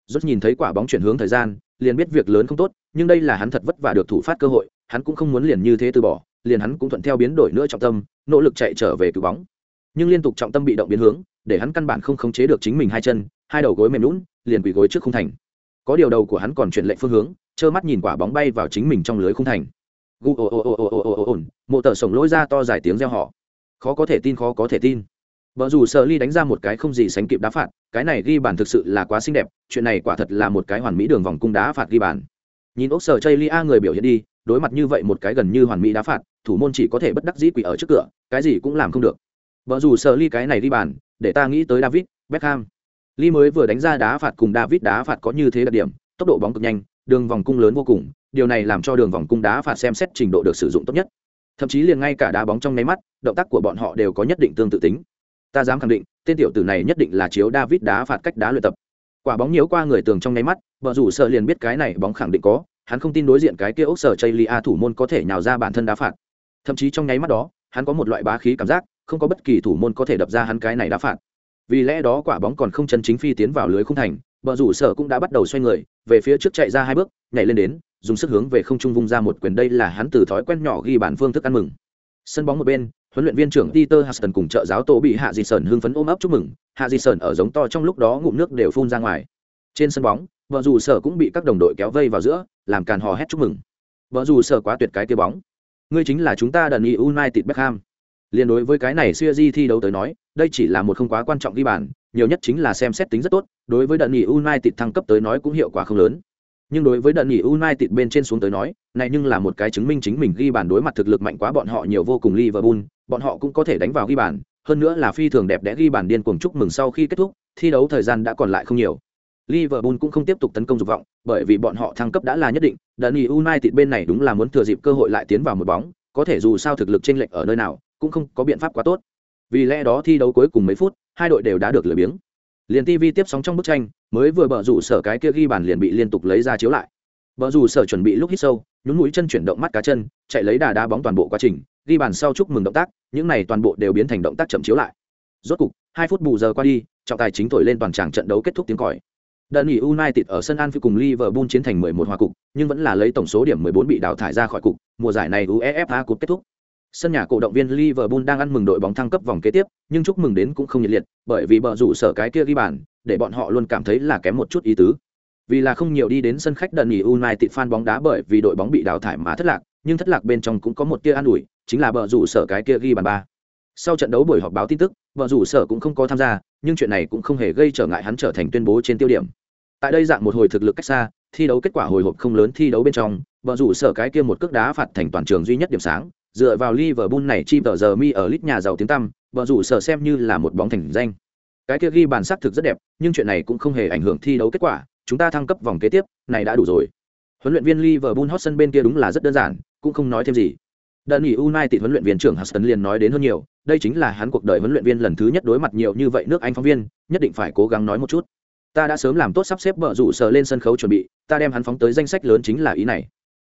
Rốt nhìn thấy quả bóng chuyển hướng thời gian, liền biết việc lớn không tốt, nhưng đây là hắn thật vất vả được thủ phát cơ hội, hắn cũng không muốn liền như thế từ bỏ, liền hắn cũng thuận theo biến đổi nữa trọng tâm, nỗ lực chạy trở về cứu bóng. Nhưng liên tục trọng tâm bị động biến hướng, để hắn căn bản không khống chế được chính mình hai chân, hai đầu gối mềm nhũn, liền quỳ gối trước khung thành. Có điều đầu của hắn còn chuyển lệnh phương hướng, trơ mắt nhìn quả bóng bay vào chính mình trong lưới khung thành. Gu ồ ồ ồ ồ ồ ồ ồ, mộ tờ sổng lôi ra to dài tiếng reo họ. Khó có thể tin khó có thể tin. vợ rủ Sở Ly đánh ra một cái không gì sánh kịp đá phạt, cái này ghi bàn thực sự là quá xinh đẹp, chuyện này quả thật là một cái hoàn mỹ đường vòng cung đá phạt ghi bàn. Nhìn ốc sở a người biểu hiện đi, đối mặt như vậy một cái gần như hoàn mỹ đá phạt, thủ môn chỉ có thể bất đắc dĩ quỳ ở trước cửa, cái gì cũng làm không được. vợ rủ Sở Ly cái này ghi bàn, để ta nghĩ tới David Beckham. Lý mới vừa đánh ra đá phạt cùng David đá phạt có như thế đặc điểm, tốc độ bóng cực nhanh, đường vòng cung lớn vô cùng điều này làm cho đường vòng cung đá phạt xem xét trình độ được sử dụng tốt nhất. Thậm chí liền ngay cả đá bóng trong nháy mắt động tác của bọn họ đều có nhất định tương tự tính. Ta dám khẳng định tên tiểu tử này nhất định là chiếu david đá phạt cách đá luyện tập. Quả bóng nhiễu qua người tường trong nháy mắt vợ rủ sợ liền biết cái này bóng khẳng định có hắn không tin đối diện cái kia ốc sở chây thủ môn có thể nhào ra bản thân đá phạt. Thậm chí trong nháy mắt đó hắn có một loại bá khí cảm giác không có bất kỳ thủ môn có thể đập ra hắn cái này đá phạt vì lẽ đó quả bóng còn không chân chính phi tiến vào lưới không thành bờ rủ sở cũng đã bắt đầu xoay người về phía trước chạy ra hai bước nhảy lên đến dùng sức hướng về không trung vung ra một quyền đây là hắn từ thói quen nhỏ ghi bản phương thức ăn mừng sân bóng một bên huấn luyện viên trưởng Peter Huston cùng trợ giáo tổ bị Hạ Di Sơn hưng phấn ôm ấp chúc mừng, Hạ Di Sơn ở giống to trong lúc đó ngụm nước đều phun ra ngoài. Trên sân bóng, vợ dù sở cũng bị các đồng đội kéo vây vào giữa, làm càn hò hét chúc mừng. Vợ dù sở quá tuyệt cái kia bóng. Ngươi chính là chúng ta đần United Beckham. Liên đối với cái này Suzy thi đấu tới nói, đây chỉ là một không quá quan trọng ghi bàn, nhiều nhất chính là xem xét tính rất tốt, đối với đợt nghỉ United thăng cấp tới nói cũng hiệu quả không lớn nhưng đối với đợt nghỉ United bên trên xuống tới nói, này nhưng là một cái chứng minh chính mình ghi bàn đối mặt thực lực mạnh quá bọn họ nhiều vô cùng Liverpool, bọn họ cũng có thể đánh vào ghi bàn, hơn nữa là phi thường đẹp đẽ ghi bàn điên cuồng chúc mừng sau khi kết thúc, thi đấu thời gian đã còn lại không nhiều. Liverpool cũng không tiếp tục tấn công dục vọng, bởi vì bọn họ thăng cấp đã là nhất định, đợt nghỉ United bên này đúng là muốn thừa dịp cơ hội lại tiến vào một bóng, có thể dù sao thực lực chênh lệch ở nơi nào, cũng không có biện pháp quá tốt. Vì lẽ đó thi đấu cuối cùng mấy phút, hai đội đều đã được lười biếng. Liền TV tiếp sóng trong bức tranh, mới vừa bở rủ sở cái kia ghi bàn liền bị liên tục lấy ra chiếu lại vợ rủ sở chuẩn bị lúc hít sâu nhún mũi chân chuyển động mắt cá chân chạy lấy đà đá bóng toàn bộ quá trình ghi bàn sau chúc mừng động tác những này toàn bộ đều biến thành động tác chậm chiếu lại rốt cục hai phút bù giờ qua đi trọng tài chính thổi lên toàn tràng trận đấu kết thúc tiếng còi Đợt nghỉ United ở sân Anfield cùng Liverpool chiến thành 11 hòa cục, nhưng vẫn là lấy tổng số điểm 14 bị đào thải ra khỏi cục, mùa giải này UEFA Cup kết thúc. Sân nhà cổ động viên Liverpool đang ăn mừng đội bóng thăng cấp vòng kế tiếp, nhưng chúc mừng đến cũng không nhiệt liệt, bởi vì bờ rủ sở cái kia ghi bàn, để bọn họ luôn cảm thấy là kém một chút ý tứ. Vì là không nhiều đi đến sân khách đần nghỉ United fan bóng đá bởi vì đội bóng bị đào thải mà thất lạc, nhưng thất lạc bên trong cũng có một tia an ủi, chính là bờ rủ sở cái kia ghi bàn ba. Sau trận đấu buổi họp báo tin tức, bờ rủ sở cũng không có tham gia, nhưng chuyện này cũng không hề gây trở ngại hắn trở thành tuyên bố trên tiêu điểm. Tại đây dạng một hồi thực lực cách xa, thi đấu kết quả hồi hộp không lớn thi đấu bên trong, bờ rủ sở cái kia một cước đá phạt thành toàn trường duy nhất điểm sáng, dựa vào Liverpool này chi tờ giờ mi ở lít nhà giàu tiếng tăm, bờ rủ sở xem như là một bóng thành danh. Cái kia ghi bàn sắc thực rất đẹp, nhưng chuyện này cũng không hề ảnh hưởng thi đấu kết quả, chúng ta thăng cấp vòng kế tiếp, này đã đủ rồi. Huấn luyện viên Liverpool Hudson bên kia đúng là rất đơn giản, cũng không nói thêm gì. Đơn nghỉ United huấn luyện viên trưởng Hudson liền nói đến hơn nhiều, đây chính là hắn cuộc đời huấn luyện viên lần thứ nhất đối mặt nhiều như vậy nước Anh phóng viên, nhất định phải cố gắng nói một chút. Ta đã sớm làm tốt sắp xếp bợ rủ sở lên sân khấu chuẩn bị, ta đem hắn phóng tới danh sách lớn chính là ý này.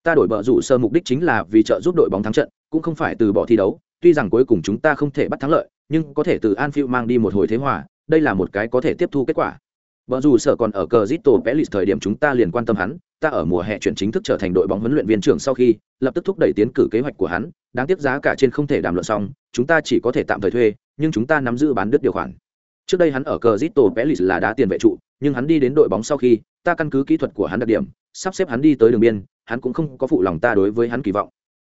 Ta đổi bờ rủ sơ mục đích chính là vì trợ giúp đội bóng thắng trận, cũng không phải từ bỏ thi đấu, tuy rằng cuối cùng chúng ta không thể bắt thắng lợi, nhưng có thể từ Anfield mang đi một hồi thế hòa, đây là một cái có thể tiếp thu kết quả. Vợ dù sở còn ở cờ Zito Pelis thời điểm chúng ta liền quan tâm hắn, ta ở mùa hè chuyển chính thức trở thành đội bóng huấn luyện viên trưởng sau khi, lập tức thúc đẩy tiến cử kế hoạch của hắn, đáng tiếc giá cả trên không thể đàm luận xong, chúng ta chỉ có thể tạm thời thuê, nhưng chúng ta nắm giữ bán đứt điều khoản. Trước đây hắn ở cờ Zito Pelis là đá tiền vệ trụ, nhưng hắn đi đến đội bóng sau khi, ta căn cứ kỹ thuật của hắn đặc điểm, sắp xếp hắn đi tới đường biên, hắn cũng không có phụ lòng ta đối với hắn kỳ vọng.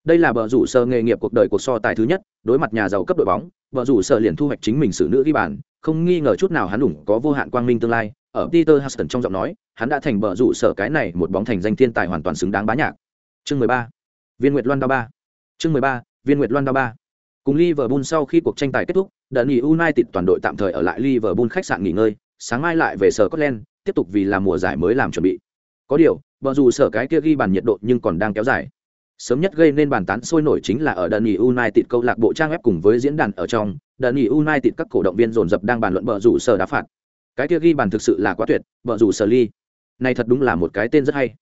Đây là bờ rủ sơ nghề nghiệp cuộc đời cuộc so tài thứ nhất, đối mặt nhà giàu cấp đội bóng, bờ rủ sơ liền thu hoạch chính mình xử nữ ghi bàn, không nghi ngờ chút nào hắn ủng có vô hạn quang minh tương lai, ở Peter Huston trong giọng nói, hắn đã thành bờ rủ sơ cái này một bóng thành danh thiên tài hoàn toàn xứng đáng bá nhạc. Chương 13. Viên Nguyệt Loan đa ba. Chương 13. Viên Nguyệt Loan đa ba. Cùng Liverpool sau khi cuộc tranh tài kết thúc, đợt nghỉ United toàn đội tạm thời ở lại Liverpool khách sạn nghỉ ngơi, sáng mai lại về sở Scotland, tiếp tục vì làm mùa giải mới làm chuẩn bị. Có điều, bờ rủ sở cái kia ghi bàn nhiệt độ nhưng còn đang kéo dài. Sớm nhất gây nên bàn tán sôi nổi chính là ở đợt nghỉ United câu lạc bộ trang web cùng với diễn đàn ở trong, đợt nghỉ United các cổ động viên dồn dập đang bàn luận bờ rủ sở đá phạt. Cái kia ghi bàn thực sự là quá tuyệt bờ rủ sở ly. Này thật đúng là một cái tên rất hay.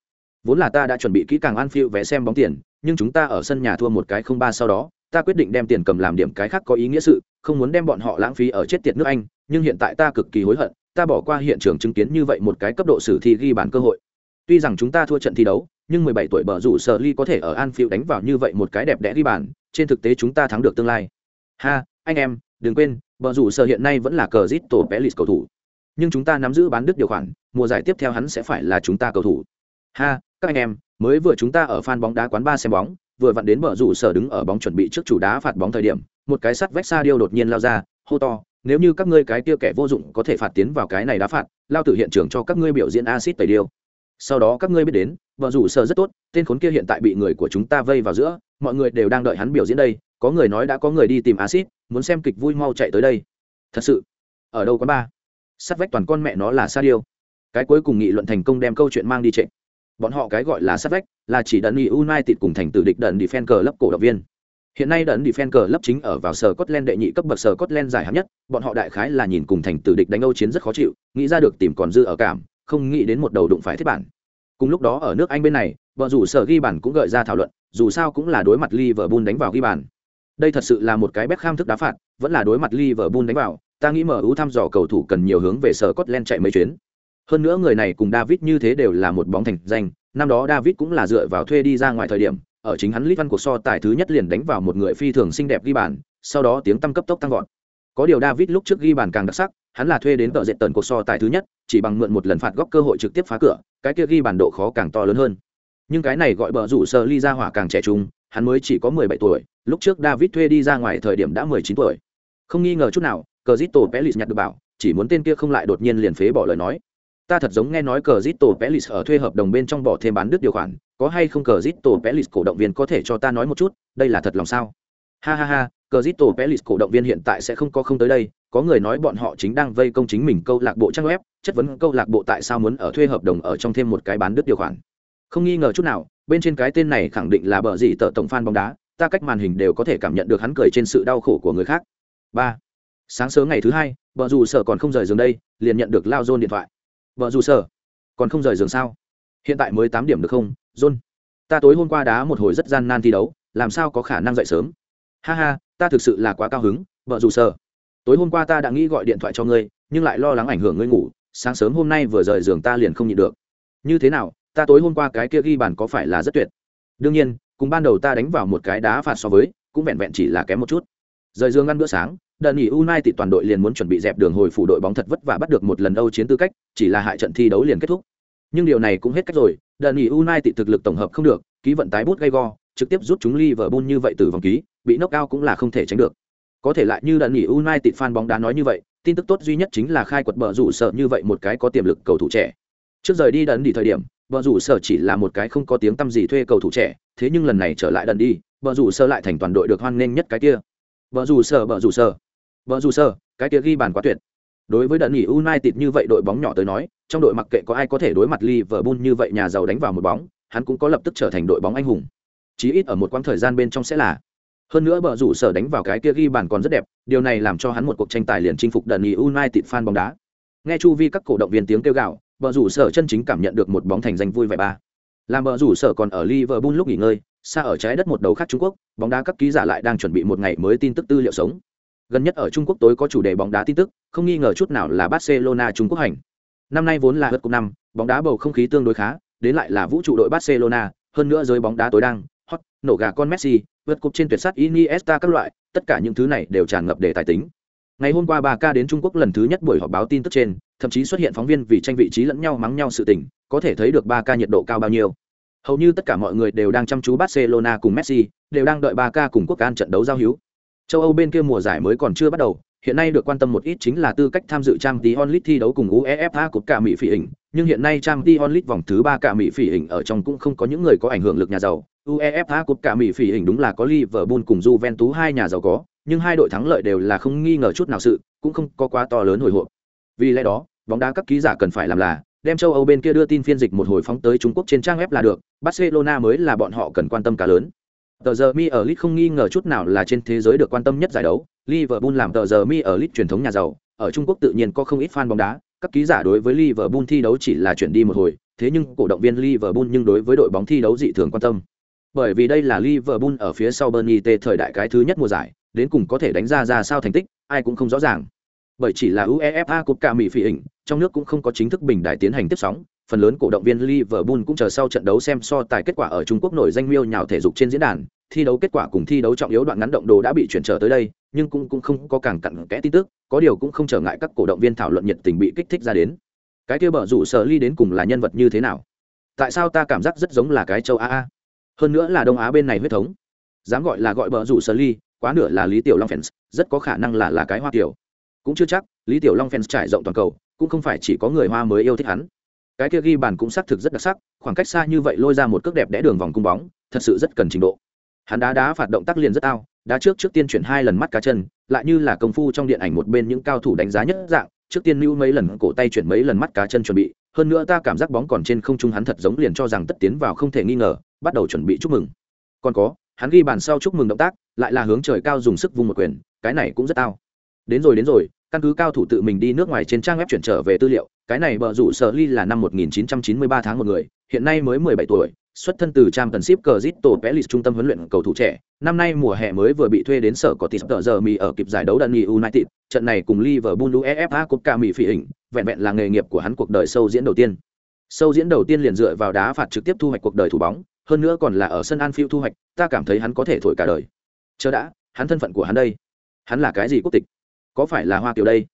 Vốn là ta đã chuẩn bị kỹ càng Anfield phiêu vé xem bóng tiền nhưng chúng ta ở sân nhà thua một cái không ba sau đó ta quyết định đem tiền cầm làm điểm cái khác có ý nghĩa sự không muốn đem bọn họ lãng phí ở chết tiệt nước anh nhưng hiện tại ta cực kỳ hối hận ta bỏ qua hiện trường chứng kiến như vậy một cái cấp độ sử thi ghi bàn cơ hội tuy rằng chúng ta thua trận thi đấu nhưng 17 tuổi bờ rủ sở ly có thể ở Anfield đánh vào như vậy một cái đẹp đẽ ghi bàn, trên thực tế chúng ta thắng được tương lai. Ha, anh em, đừng quên, bờ rủ sở hiện nay vẫn là cờ Zito Pelis cầu thủ. Nhưng chúng ta nắm giữ bán đứt điều khoản mùa giải tiếp theo hắn sẽ phải là chúng ta cầu thủ. Ha các anh em mới vừa chúng ta ở fan bóng đá quán ba xem bóng vừa vặn đến bờ rủ sở đứng ở bóng chuẩn bị trước chủ đá phạt bóng thời điểm một cái sắt vách xa điêu đột nhiên lao ra hô to nếu như các ngươi cái kia kẻ vô dụng có thể phạt tiến vào cái này đá phạt lao từ hiện trường cho các ngươi biểu diễn acid tẩy điêu sau đó các ngươi biết đến, vợ rủ sở rất tốt, tên khốn kia hiện tại bị người của chúng ta vây vào giữa, mọi người đều đang đợi hắn biểu diễn đây, có người nói đã có người đi tìm acid muốn xem kịch vui mau chạy tới đây. Thật sự, ở đâu có ba sát vách toàn con mẹ nó là sa điêu. Cái cuối cùng nghị luận thành công đem câu chuyện mang đi trệ. Bọn họ cái gọi là sát vách, là chỉ đần nghị united cùng thành tử địch đần đi fan cờ lấp cổ động viên. Hiện nay đần đi fan cờ lấp chính ở vào sở Scotland đệ nhị cấp bậc sở Scotland giải hạng nhất, bọn họ đại khái là nhìn cùng thành tử địch đánh âu chiến rất khó chịu, nghĩ ra được tìm còn dư ở cảm không nghĩ đến một đầu đụng phải thiết bản. Cùng lúc đó ở nước anh bên này, vợ rủ sở ghi bản cũng gợi ra thảo luận, dù sao cũng là đối mặt liverpool đánh vào ghi bàn. Đây thật sự là một cái Beckham kham thức đá phạt, vẫn là đối mặt liverpool đánh vào, ta nghĩ mở ưu thăm dò cầu thủ cần nhiều hướng về sở Scotland chạy mấy chuyến. Hơn nữa người này cùng david như thế đều là một bóng thành danh, năm đó david cũng là dựa vào thuê đi ra ngoài thời điểm, ở chính hắn lít văn cuộc so tài thứ nhất liền đánh vào một người phi thường xinh đẹp ghi bàn, sau đó tiếng tăng cấp tốc tăng vọt. Có điều david lúc trước ghi bàn càng đặc sắc hắn là thuê đến tợ diện tần cuộc so tài thứ nhất, chỉ bằng mượn một lần phạt góc cơ hội trực tiếp phá cửa, cái kia ghi bản độ khó càng to lớn hơn. Nhưng cái này gọi bờ rủ sơ ly ra hỏa càng trẻ trung, hắn mới chỉ có mười bảy tuổi, lúc trước david thuê đi ra ngoài thời điểm đã mười chín tuổi. Không nghi ngờ chút nào cờ zito pelis nhặt được bảo, chỉ muốn tên kia không lại đột nhiên liền phế bỏ lời nói. Ta thật giống nghe nói cờ zito pelis ở thuê hợp đồng bên trong bỏ thêm bán đứt điều khoản, có hay không cờ zito pelis cổ động viên có thể cho ta nói một chút, đây là thật lòng sao? Ha ha ha cờ zito pelis cổ động viên hiện tại sẽ không có không tới đây có người nói bọn họ chính đang vây công chính mình câu lạc bộ trang web, chất vấn câu lạc bộ tại sao muốn ở thuê hợp đồng ở trong thêm một cái bán đứt điều khoản. Không nghi ngờ chút nào, bên trên cái tên này khẳng định là bờ gì tờ tổng fan bóng đá, ta cách màn hình đều có thể cảm nhận được hắn cười trên sự đau khổ của người khác. Ba. Sáng sớm ngày thứ hai vợ dù sở còn không rời giường đây, liền nhận được lao dôn điện thoại. Vợ dù sở, còn không rời giường sao? Hiện tại mới tám điểm được không, john? Ta tối hôm qua đá một hồi rất gian nan thi đấu, làm sao có khả năng dậy sớm? Ha ha, ta thực sự là quá cao hứng vợ dù sở tối hôm qua ta đã nghĩ gọi điện thoại cho ngươi nhưng lại lo lắng ảnh hưởng ngươi ngủ sáng sớm hôm nay vừa rời giường ta liền không nhịn được như thế nào ta tối hôm qua cái kia ghi bàn có phải là rất tuyệt đương nhiên cùng ban đầu ta đánh vào một cái đá phạt so với cũng vẹn vẹn chỉ là kém một chút rời giường ăn bữa sáng đợt nghỉ United toàn đội liền muốn chuẩn bị dẹp đường hồi phủ đội bóng thật vất vả bắt được một lần Âu chiến tư cách, chỉ là hại trận thi đấu liền kết thúc. Nhưng điều này cũng hết cách rồi, đợt nghỉ United thực lực tổng hợp không được, ký vận tái bút gay go, trực tiếp rút chúng Liverpool như vậy từ vòng ký, bị knock out cũng là không thể tránh được. Có thể lại như đợt nghỉ United fan bóng đá nói như vậy, tin tức tốt duy nhất chính là khai quật bờ rủ sợ như vậy một cái có tiềm lực cầu thủ trẻ. Trước rời đi đợt đi thời điểm, bờ rủ sợ chỉ là một cái không có tiếng tăm gì thuê cầu thủ trẻ, thế nhưng lần này trở lại đợt đi, bờ rủ sợ lại thành toàn đội được hoan nghênh nhất cái kia. Bờ rủ sợ bờ rủ sợ bờ rủ sở, cái kia ghi bàn quá tuyệt. Đối với đợt nghỉ United như vậy đội bóng nhỏ tới nói, trong đội mặc kệ có ai có thể đối mặt Liverpool như vậy nhà giàu đánh vào một bóng, hắn cũng có lập tức trở thành đội bóng anh hùng. Chí ít ở một quãng thời gian bên trong sẽ là. Hơn nữa bờ rủ sở đánh vào cái kia ghi bàn còn rất đẹp, điều này làm cho hắn một cuộc tranh tài liền chinh phục đần ý United fan bóng đá. Nghe chu vi các cổ động viên tiếng kêu gào, bờ rủ sở chân chính cảm nhận được một bóng thành danh vui vẻ ba. Làm bờ rủ sở còn ở Liverpool lúc nghỉ ngơi, xa ở trái đất một đầu khác Trung Quốc, bóng đá các ký giả lại đang chuẩn bị một ngày mới tin tức tư liệu sống gần nhất ở trung quốc tối có chủ đề bóng đá tin tức không nghi ngờ chút nào là barcelona trung quốc hành năm nay vốn là hớt cúp năm bóng đá bầu không khí tương đối khá đến lại là vũ trụ đội barcelona hơn nữa giới bóng đá tối đang hot nổ gà con messi vượt cúp trên tuyệt sắt iniesta các loại tất cả những thứ này đều tràn ngập đề tài tính. Ngày hôm qua bà ca đến trung quốc lần thứ nhất buổi họp báo tin tức trên thậm chí xuất hiện phóng viên vì tranh vị trí lẫn nhau mắng nhau sự tình có thể thấy được ba ca nhiệt độ cao bao nhiêu. Hầu như tất cả mọi người đều đang chăm chú barcelona cùng messi đều đang đợi ba ca cùng quốc an trận đấu giao hữu. Châu Âu bên kia mùa giải mới còn chưa bắt đầu, hiện nay được quan tâm một ít chính là tư cách tham dự Champions League thi đấu cùng UEFA Cup cả Mỹ phỉ hình, nhưng hiện nay trang Champions League vòng thứ 3 cả Mỹ phỉ hình ở trong cũng không có những người có ảnh hưởng lực nhà giàu. UEFA Cup cả Mỹ phỉ hình đúng là có Liverpool cùng Juventus hai nhà giàu có, nhưng hai đội thắng lợi đều là không nghi ngờ chút nào sự, cũng không có quá to lớn hồi hộp. Vì lẽ đó, bóng đá các ký giả cần phải làm là đem châu Âu bên kia đưa tin phiên dịch một hồi phóng tới Trung Quốc trên trang web là được, Barcelona mới là bọn họ cần quan tâm cả lớn. Tờ giờ Mi ở Lit không nghi ngờ chút nào là trên thế giới được quan tâm nhất giải đấu, Liverpool làm tờ giờ Mi ở Lit truyền thống nhà giàu, ở Trung Quốc tự nhiên có không ít fan bóng đá, các ký giả đối với Liverpool thi đấu chỉ là chuyển đi một hồi, thế nhưng cổ động viên Liverpool nhưng đối với đội bóng thi đấu dị thường quan tâm. Bởi vì đây là Liverpool ở phía sau Burnley T thời đại cái thứ nhất mùa giải, đến cùng có thể đánh ra ra sao thành tích, ai cũng không rõ ràng. Bởi chỉ là UEFA Cup cả Mỹ phỉ hình, trong nước cũng không có chính thức bình đại tiến hành tiếp sóng, phần lớn cổ động viên Liverpool cũng chờ sau trận đấu xem so tài kết quả ở Trung Quốc nổi danh miêu nhào thể dục trên diễn đàn, thi đấu kết quả cùng thi đấu trọng yếu đoạn ngắn động đồ đã bị chuyển trở tới đây, nhưng cũng cũng không có càng cặn kẽ tin tức, có điều cũng không trở ngại các cổ động viên thảo luận nhiệt tình bị kích thích ra đến. Cái kia bở rủ sở ly đến cùng là nhân vật như thế nào? Tại sao ta cảm giác rất giống là cái châu Á a? Hơn nữa là Đông Á bên này huyết thống. Dám gọi là gọi bở rủ sở ly, quá nửa là Lý Tiểu Long fans, rất có khả năng là là cái Hoa tiểu Cũng chưa chắc, Lý Tiểu Long fans trải rộng toàn cầu, cũng không phải chỉ có người Hoa mới yêu thích hắn cái kia ghi bàn cũng xác thực rất đặc sắc khoảng cách xa như vậy lôi ra một cước đẹp đẽ đường vòng cung bóng thật sự rất cần trình độ hắn đá đá phạt động tác liền rất ao đá trước trước tiên chuyển hai lần mắt cá chân, lại như là công phu trong điện ảnh một bên những cao thủ đánh giá nhất dạng, trước tiên lưu mấy lần cổ tay chuyển mấy lần mắt cá chân chuẩn bị, hơn nữa ta cảm giác bóng còn trên không trung hắn thật giống liền cho rằng tất tiến vào không thể nghi ngờ, bắt đầu chuẩn bị chúc mừng còn có, hắn ghi bàn sau chúc mừng động tác, lại là hướng trời cao dùng sức vung một quyền, cái này cũng rất ao. đến rồi đến rồi, căn cứ cao thủ tự mình đi nước ngoài trên trang web chuyển trở về tư liệu, cái này bờ rủ sở ly là năm 1993 tháng một người, hiện nay mới 17 tuổi xuất thân từ trang tần ship cờ zito pelis trung tâm huấn luyện cầu thủ trẻ. Năm nay mùa hè mới vừa bị thuê đến sở có tít tờ giờ mì ở kịp giải đấu đan nghỉ united. Trận này cùng liverpool uefa Cúp ca mỹ phỉ hình, vẹn vẹn là nghề nghiệp của hắn cuộc đời sâu diễn đầu tiên. Sâu diễn đầu tiên liền dựa vào đá phạt trực tiếp thu hoạch cuộc đời thủ bóng, hơn nữa còn là ở sân Anfield thu hoạch, ta cảm thấy hắn có thể thổi cả đời. Chờ đã, hắn thân phận của hắn đây. Hắn là cái gì quốc tịch? Có phải là hoa kiều đây?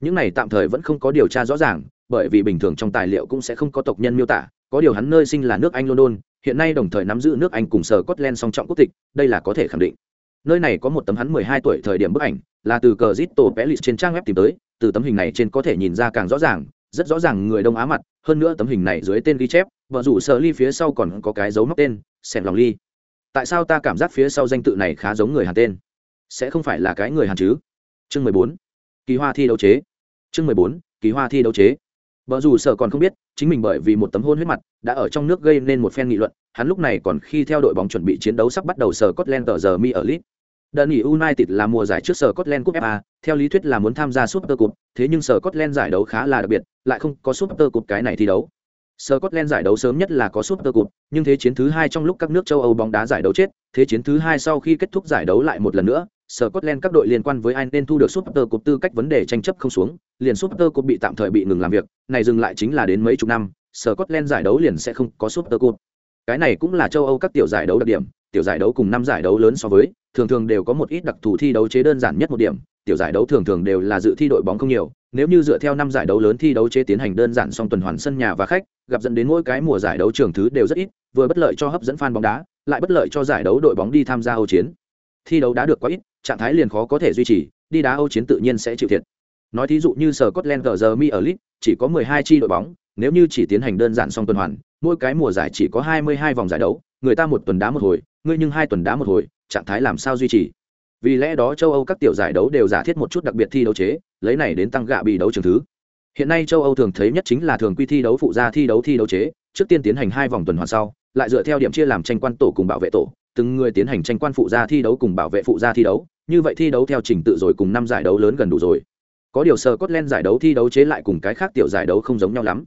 Những này tạm thời vẫn không có điều tra rõ ràng, bởi vì bình thường trong tài liệu cũng sẽ không có tộc nhân miêu tả. Có điều hắn nơi sinh là nước anh london hiện nay đồng thời nắm giữ nước anh cùng sở scotland song trọng quốc tịch, đây là có thể khẳng định. Nơi này có một tấm hắn 12 tuổi thời điểm bức ảnh, là từ cờ zito pelis trên trang web tìm tới, từ tấm hình này trên có thể nhìn ra càng rõ ràng, rất rõ ràng người đông á mặt, hơn nữa tấm hình này dưới tên ghi chép vợ rủ sợ ly phía sau còn có cái dấu móc tên xem lòng ly. Tại sao ta cảm giác phía sau danh tự này khá giống người hàn tên? Sẽ không phải là cái người hàn chứ? Chương mười bốn. Kỳ hoa thi đấu chế. Chương mười bốn. Kỳ hoa thi đấu chế. Vợ rủ sợ còn không biết chính mình bởi vì một tấm hôn huyết mặt đã ở trong nước gây nên một phen nghị luận hắn lúc này còn khi theo đội bóng chuẩn bị chiến đấu sắp bắt đầu sở Scotland tờ giờ mi ở lit đơn nghỉ United là mùa giải trước sở Scotland Cup FA, theo lý thuyết là muốn tham gia Super Cup, thế nhưng sở Scotland giải đấu khá là đặc biệt, lại không có Super Cup cái này thi đấu. Scotland giải đấu sớm nhất là có Super Cup, nhưng thế chiến thứ hai trong lúc các nước châu Âu bóng đá giải đấu chết, thế chiến thứ hai sau khi kết thúc giải đấu lại một lần nữa, Scotland các đội liên quan với ai nên thu được Super Cup tư cách vấn đề tranh chấp không xuống, liền Super Cup bị tạm thời bị ngừng làm việc, này dừng lại chính là đến mấy chục năm, Scotland giải đấu liền sẽ không có Super Cup. Cái này cũng là châu Âu các tiểu giải đấu đặc điểm, tiểu giải đấu cùng năm giải đấu lớn so với, thường thường đều có một ít đặc thù thi đấu chế đơn giản nhất một điểm, tiểu giải đấu thường thường đều là dự thi đội bóng không nhiều, nếu như dựa theo năm giải đấu lớn thi đấu chế tiến hành đơn giản song tuần hoàn sân nhà và khách, gặp dẫn đến mỗi cái mùa giải đấu trường thứ đều rất ít, vừa bất lợi cho hấp dẫn fan bóng đá, lại bất lợi cho giải đấu đội bóng đi tham gia Âu chiến. Thi đấu đã được quá ít, trạng thái liền khó có thể duy trì, đi đá Âu chiến tự nhiên sẽ chịu thiệt. Nói thí dụ như sở Scotland giờ mi ở League, chỉ có 12 chi đội bóng, nếu như chỉ tiến hành đơn giản song tuần hoàn, mỗi cái mùa giải chỉ có 22 vòng giải đấu, người ta một tuần đá một hồi, ngươi nhưng hai tuần đá một hồi, trạng thái làm sao duy trì? Vì lẽ đó châu Âu các tiểu giải đấu đều giả thiết một chút đặc biệt thi đấu chế, lấy này đến tăng gạ bị đấu trường thứ. Hiện nay châu Âu thường thấy nhất chính là thường quy thi đấu phụ gia thi đấu thi đấu chế, trước tiên tiến hành hai vòng tuần hoàn sau, lại dựa theo điểm chia làm tranh quan tổ cùng bảo vệ tổ, từng người tiến hành tranh quan phụ gia thi đấu cùng bảo vệ phụ gia thi đấu, như vậy thi đấu theo trình tự rồi cùng năm giải đấu lớn gần đủ rồi. Có điều sơ cốt len giải đấu thi đấu chế lại cùng cái khác tiểu giải đấu không giống nhau lắm.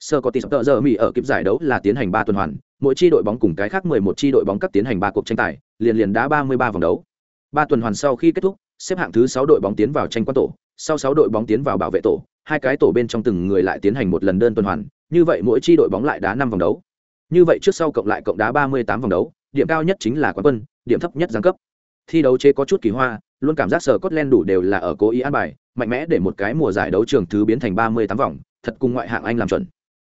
Sơ có tỷ tợ giờ Mỹ ở kịp giải đấu là tiến hành ba tuần hoàn, mỗi chi đội bóng cùng cái khác 11 chi đội bóng cấp tiến hành ba cuộc tranh tài, liền liền đá 33 vòng đấu. Ba tuần hoàn sau khi kết thúc, xếp hạng thứ 6 đội bóng tiến vào tranh quan tổ, sau 6 đội bóng tiến vào bảo vệ tổ, hai cái tổ bên trong từng người lại tiến hành một lần đơn tuần hoàn, như vậy mỗi chi đội bóng lại đá 5 vòng đấu. Như vậy trước sau cộng lại cộng đá 38 vòng đấu, điểm cao nhất chính là quán quân, điểm thấp nhất giáng cấp. Thi đấu chế có chút kỳ hoa, luôn cảm giác sở Scotland đủ đều là ở cố ý an bài, mạnh mẽ để một cái mùa giải đấu trường thứ biến thành 38 vòng, thật cùng ngoại hạng Anh làm chuẩn.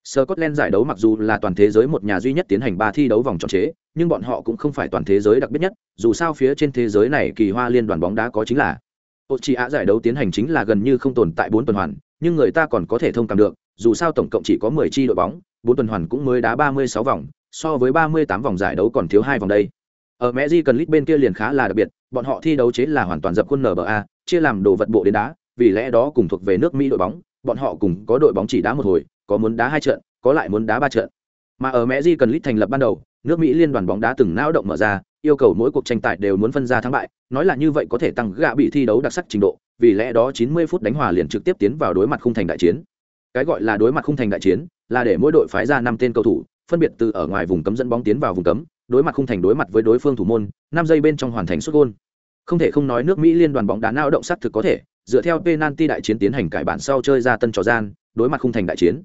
Scotland giải đấu mặc dù là toàn thế giới một nhà duy nhất tiến hành ba thi đấu vòng tròn chế, nhưng bọn họ cũng không phải toàn thế giới đặc biệt nhất, dù sao phía trên thế giới này kỳ hoa liên đoàn bóng đá có chính là Ochi Á giải đấu tiến hành chính là gần như không tồn tại bốn tuần hoàn, nhưng người ta còn có thể thông cảm được, dù sao tổng cộng chỉ có 10 chi đội bóng, bốn tuần hoàn cũng mới đá 36 vòng, so với 38 vòng giải đấu còn thiếu hai vòng đây. Ở Mexican League bên kia liền khá là đặc biệt, bọn họ thi đấu chế là hoàn toàn dập khuôn NBA, chia làm đồ vật bộ đến đá, vì lẽ đó cùng thuộc về nước Mỹ đội bóng, bọn họ cùng có đội bóng chỉ đá một hồi, có muốn đá hai trận, có lại muốn đá ba trận. Mà ở Mexican League thành lập ban đầu, nước Mỹ liên đoàn bóng đá từng não động mở ra, yêu cầu mỗi cuộc tranh tài đều muốn phân ra thắng bại, nói là như vậy có thể tăng gạ bị thi đấu đặc sắc trình độ, vì lẽ đó 90 phút đánh hòa liền trực tiếp tiến vào đối mặt khung thành đại chiến. Cái gọi là đối mặt khung thành đại chiến, là để mỗi đội phái ra năm tên cầu thủ, phân biệt từ ở ngoài vùng cấm dẫn bóng tiến vào vùng cấm, đối mặt khung thành đối mặt với đối phương thủ môn, 5 giây bên trong hoàn thành sút gol. Không thể không nói nước Mỹ liên đoàn bóng đá não động sắc thực có thể, dựa theo penalty đại chiến tiến hành cải bản sau chơi ra tân trò gian, đối mặt khung thành đại chiến.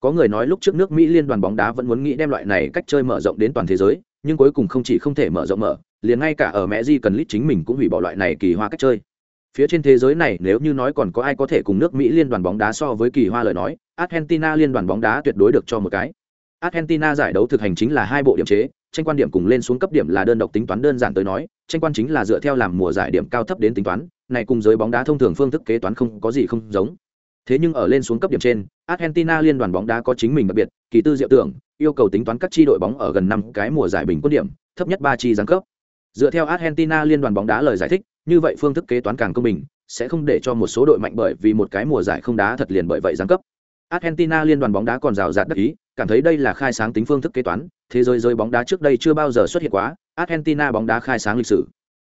Có người nói lúc trước nước Mỹ liên đoàn bóng đá vẫn muốn nghĩ đem loại này cách chơi mở rộng đến toàn thế giới, nhưng cuối cùng không chỉ không thể mở rộng mở, liền ngay cả ở mẹ di cần lít chính mình cũng hủy bỏ loại này kỳ hoa cách chơi. Phía trên thế giới này nếu như nói còn có ai có thể cùng nước Mỹ liên đoàn bóng đá so với kỳ hoa lời nói, Argentina liên đoàn bóng đá tuyệt đối được cho một cái. Argentina giải đấu thực hành chính là hai bộ điểm chế, tranh quan điểm cùng lên xuống cấp điểm là đơn độc tính toán đơn giản tới nói, tranh quan chính là dựa theo làm mùa giải điểm cao thấp đến tính toán, này cùng giới bóng đá thông thường phương thức kế toán không có gì không giống. Thế nhưng ở lên xuống cấp điểm trên, Argentina liên đoàn bóng đá có chính mình đặc biệt, kỳ tư diệu tưởng, yêu cầu tính toán các chi đội bóng ở gần năm cái mùa giải bình quân điểm, thấp nhất ba chi giáng cấp. Dựa theo Argentina liên đoàn bóng đá lời giải thích, như vậy phương thức kế toán càng công bình, sẽ không để cho một số đội mạnh bởi vì một cái mùa giải không đá thật liền bởi vậy giáng cấp. Argentina liên đoàn bóng đá còn rào rạt đắc ý, cảm thấy đây là khai sáng tính phương thức kế toán, thế giới giới bóng đá trước đây chưa bao giờ xuất hiện quá, Argentina bóng đá khai sáng lịch sử.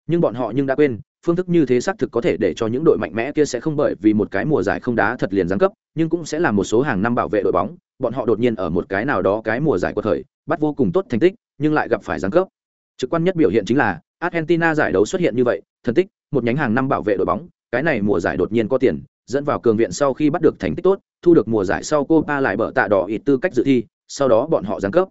Nhưng bọn họ nhưng đã quên, phương thức như thế xác thực có thể để cho những đội mạnh mẽ kia sẽ không bởi vì một cái mùa giải không đá thật liền giáng cấp, nhưng cũng sẽ là một số hàng năm bảo vệ đội bóng, bọn họ đột nhiên ở một cái nào đó cái mùa giải của thời, bắt vô cùng tốt thành tích, nhưng lại gặp phải giáng cấp. Trực quan nhất biểu hiện chính là Argentina giải đấu xuất hiện như vậy, thần tích, một nhánh hàng năm bảo vệ đội bóng, cái này mùa giải đột nhiên có tiền, dẫn vào cường viện sau khi bắt được thành tích tốt, thu được mùa giải sau Copa lại bở tạ đỏ ít tư cách dự thi, sau đó bọn họ giáng cấp.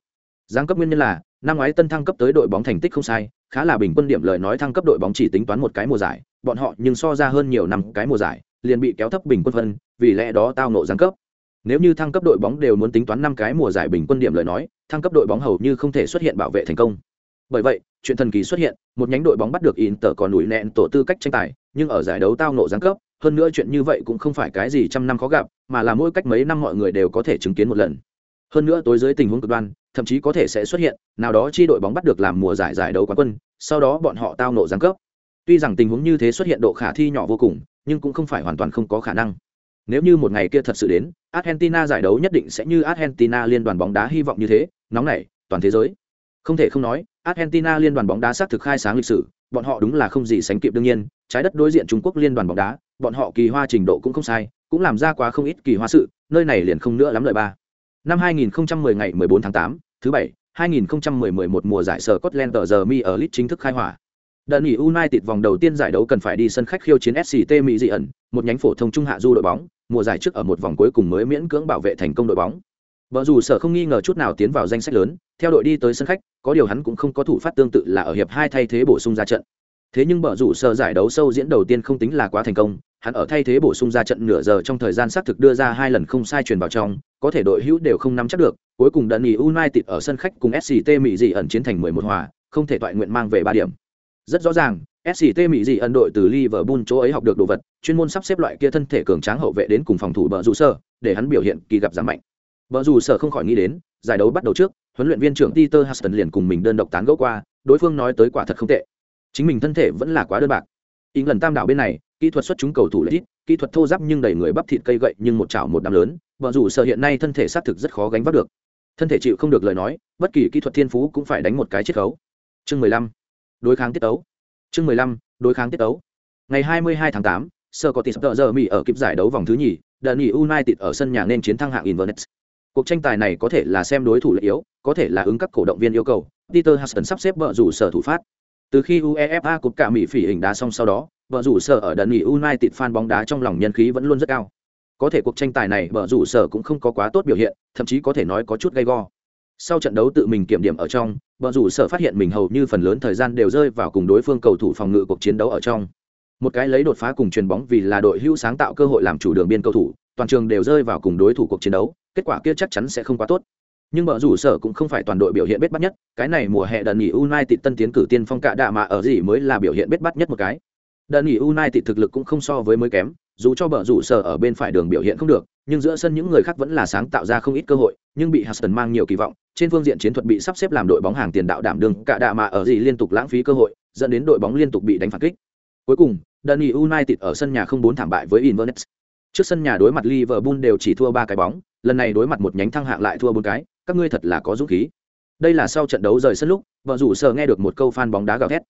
Giáng cấp nguyên nhân là năm ngoái tân thăng cấp tới đội bóng thành tích không sai, khá là bình quân điểm lời nói thăng cấp đội bóng chỉ tính toán một cái mùa giải, bọn họ nhưng so ra hơn nhiều năm cái mùa giải, liền bị kéo thấp bình quân phân, vì lẽ đó tao nộ giáng cấp. Nếu như thăng cấp đội bóng đều muốn tính toán năm cái mùa giải bình quân điểm lời nói, thăng cấp đội bóng hầu như không thể xuất hiện bảo vệ thành công. Bởi vậy, chuyện thần kỳ xuất hiện, một nhánh đội bóng bắt được Inter còn đuổi nẹn tổ tư cách tranh tài, nhưng ở giải đấu tao nộ giáng cấp, hơn nữa chuyện như vậy cũng không phải cái gì trăm năm khó gặp, mà là mỗi cách mấy năm mọi người đều có thể chứng kiến một lần. Hơn nữa tối dưới tình huống cực đoan, thậm chí có thể sẽ xuất hiện, nào đó chi đội bóng bắt được làm mùa giải giải đấu quán quân, sau đó bọn họ tao nộ giáng cấp. Tuy rằng tình huống như thế xuất hiện độ khả thi nhỏ vô cùng, nhưng cũng không phải hoàn toàn không có khả năng. Nếu như một ngày kia thật sự đến, Argentina giải đấu nhất định sẽ như Argentina liên đoàn bóng đá hy vọng như thế, nóng nảy, toàn thế giới. Không thể không nói, Argentina liên đoàn bóng đá xác thực khai sáng lịch sử, bọn họ đúng là không gì sánh kịp đương nhiên, trái đất đối diện Trung Quốc liên đoàn bóng đá, bọn họ kỳ hoa trình độ cũng không sai, cũng làm ra quá không ít kỳ hoa sự, nơi này liền không nữa lắm lợi ba. Năm 2010 ngày 14 tháng 8, thứ bảy, 2010-11 mùa giải sở Scotland tờ giờ mi ở Leeds chính thức khai hỏa. Đơn nghỉ United vòng đầu tiên giải đấu cần phải đi sân khách khiêu chiến SCT Mỹ dị ẩn, một nhánh phổ thông trung hạ du đội bóng, mùa giải trước ở một vòng cuối cùng mới miễn cưỡng bảo vệ thành công đội bóng. Vợ dù sở không nghi ngờ chút nào tiến vào danh sách lớn, theo đội đi tới sân khách, có điều hắn cũng không có thủ phát tương tự là ở hiệp hai thay thế bổ sung ra trận. Thế nhưng bờ rủ sở giải đấu sâu diễn đầu tiên không tính là quá thành công, hắn ở thay thế bổ sung ra trận nửa giờ trong thời gian xác thực đưa ra hai lần không sai truyền vào trong, có thể đội hữu đều không nắm chắc được, cuối cùng đợt nghỉ United ở sân khách cùng SCT Mỹ dị ẩn chiến thành 11 hòa, không thể toại nguyện mang về ba điểm. Rất rõ ràng, SCT Mỹ dị ẩn đội từ Liverpool chỗ ấy học được đồ vật, chuyên môn sắp xếp loại kia thân thể cường tráng hậu vệ đến cùng phòng thủ bờ rủ sở, để hắn biểu hiện kỳ gặp giảm mạnh. Bờ rủ sở không khỏi nghĩ đến, giải đấu bắt đầu trước, huấn luyện viên trưởng Peter Huston liền cùng mình đơn độc tán gẫu qua, đối phương nói tới quả thật không tệ. Chính mình thân thể vẫn là quá đơn bạc. Ý lần tam đảo bên này, kỹ thuật xuất chúng cầu thủ lợi kỹ thuật thô giáp nhưng đầy người bắp thịt cây gậy nhưng một chảo một đám lớn, vợ rủ sở hiện nay thân thể xác thực rất khó gánh vác được. Thân thể chịu không được lời nói, bất kỳ kỹ thuật thiên phú cũng phải đánh một cái chiết khấu. Chương 15. Đối kháng tiết tấu. Chương 15. Đối kháng tiết tấu. Ngày 22 tháng tám sơ có tỷ sập tợ giờ Mỹ ở kịp giải đấu vòng thứ nhì, đợt nghỉ United ở sân nhà nên chiến thắng hạng Inverness. Cuộc tranh tài này có thể là xem đối thủ lợi yếu, có thể là ứng các cổ động viên yêu cầu. Peter Huston sắp xếp vợ rủ sở thủ phát. Từ khi UEFA cột cả Mỹ phỉ hình đá xong sau đó, vợ rủ sở ở đần nghỉ United fan bóng đá trong lòng nhân khí vẫn luôn rất cao. Có thể cuộc tranh tài này vợ rủ sở cũng không có quá tốt biểu hiện, thậm chí có thể nói có chút gay go. Sau trận đấu tự mình kiểm điểm ở trong, vợ rủ sở phát hiện mình hầu như phần lớn thời gian đều rơi vào cùng đối phương cầu thủ phòng ngự cuộc chiến đấu ở trong. Một cái lấy đột phá cùng truyền bóng vì là đội hữu sáng tạo cơ hội làm chủ đường biên cầu thủ, toàn trường đều rơi vào cùng đối thủ cuộc chiến đấu, kết quả kia chắc chắn sẽ không quá tốt nhưng bờ rủ sở cũng không phải toàn đội biểu hiện bết bắt nhất, cái này mùa hè đợt nghỉ united tân tiến cử tiên phong cạ đạ mà ở gì mới là biểu hiện bết bắt nhất một cái. Đợt nghỉ united thực lực cũng không so với mới kém, dù cho bờ rủ sở ở bên phải đường biểu hiện không được, nhưng giữa sân những người khác vẫn là sáng tạo ra không ít cơ hội, nhưng bị Huston mang nhiều kỳ vọng, trên phương diện chiến thuật bị sắp xếp làm đội bóng hàng tiền đạo đảm đương cạ đạ mà ở gì liên tục lãng phí cơ hội, dẫn đến đội bóng liên tục bị đánh phản kích. Cuối cùng đợt nghỉ united ở sân nhà không bốn thảm bại với inverness. Trước sân nhà đối mặt liverpool đều chỉ thua ba cái bóng, lần này đối mặt một nhánh thăng hạng lại thua bốn cái các ngươi thật là có dũng khí. Đây là sau trận đấu rời sân lúc vợ rủ sở nghe được một câu fan bóng đá gào thét.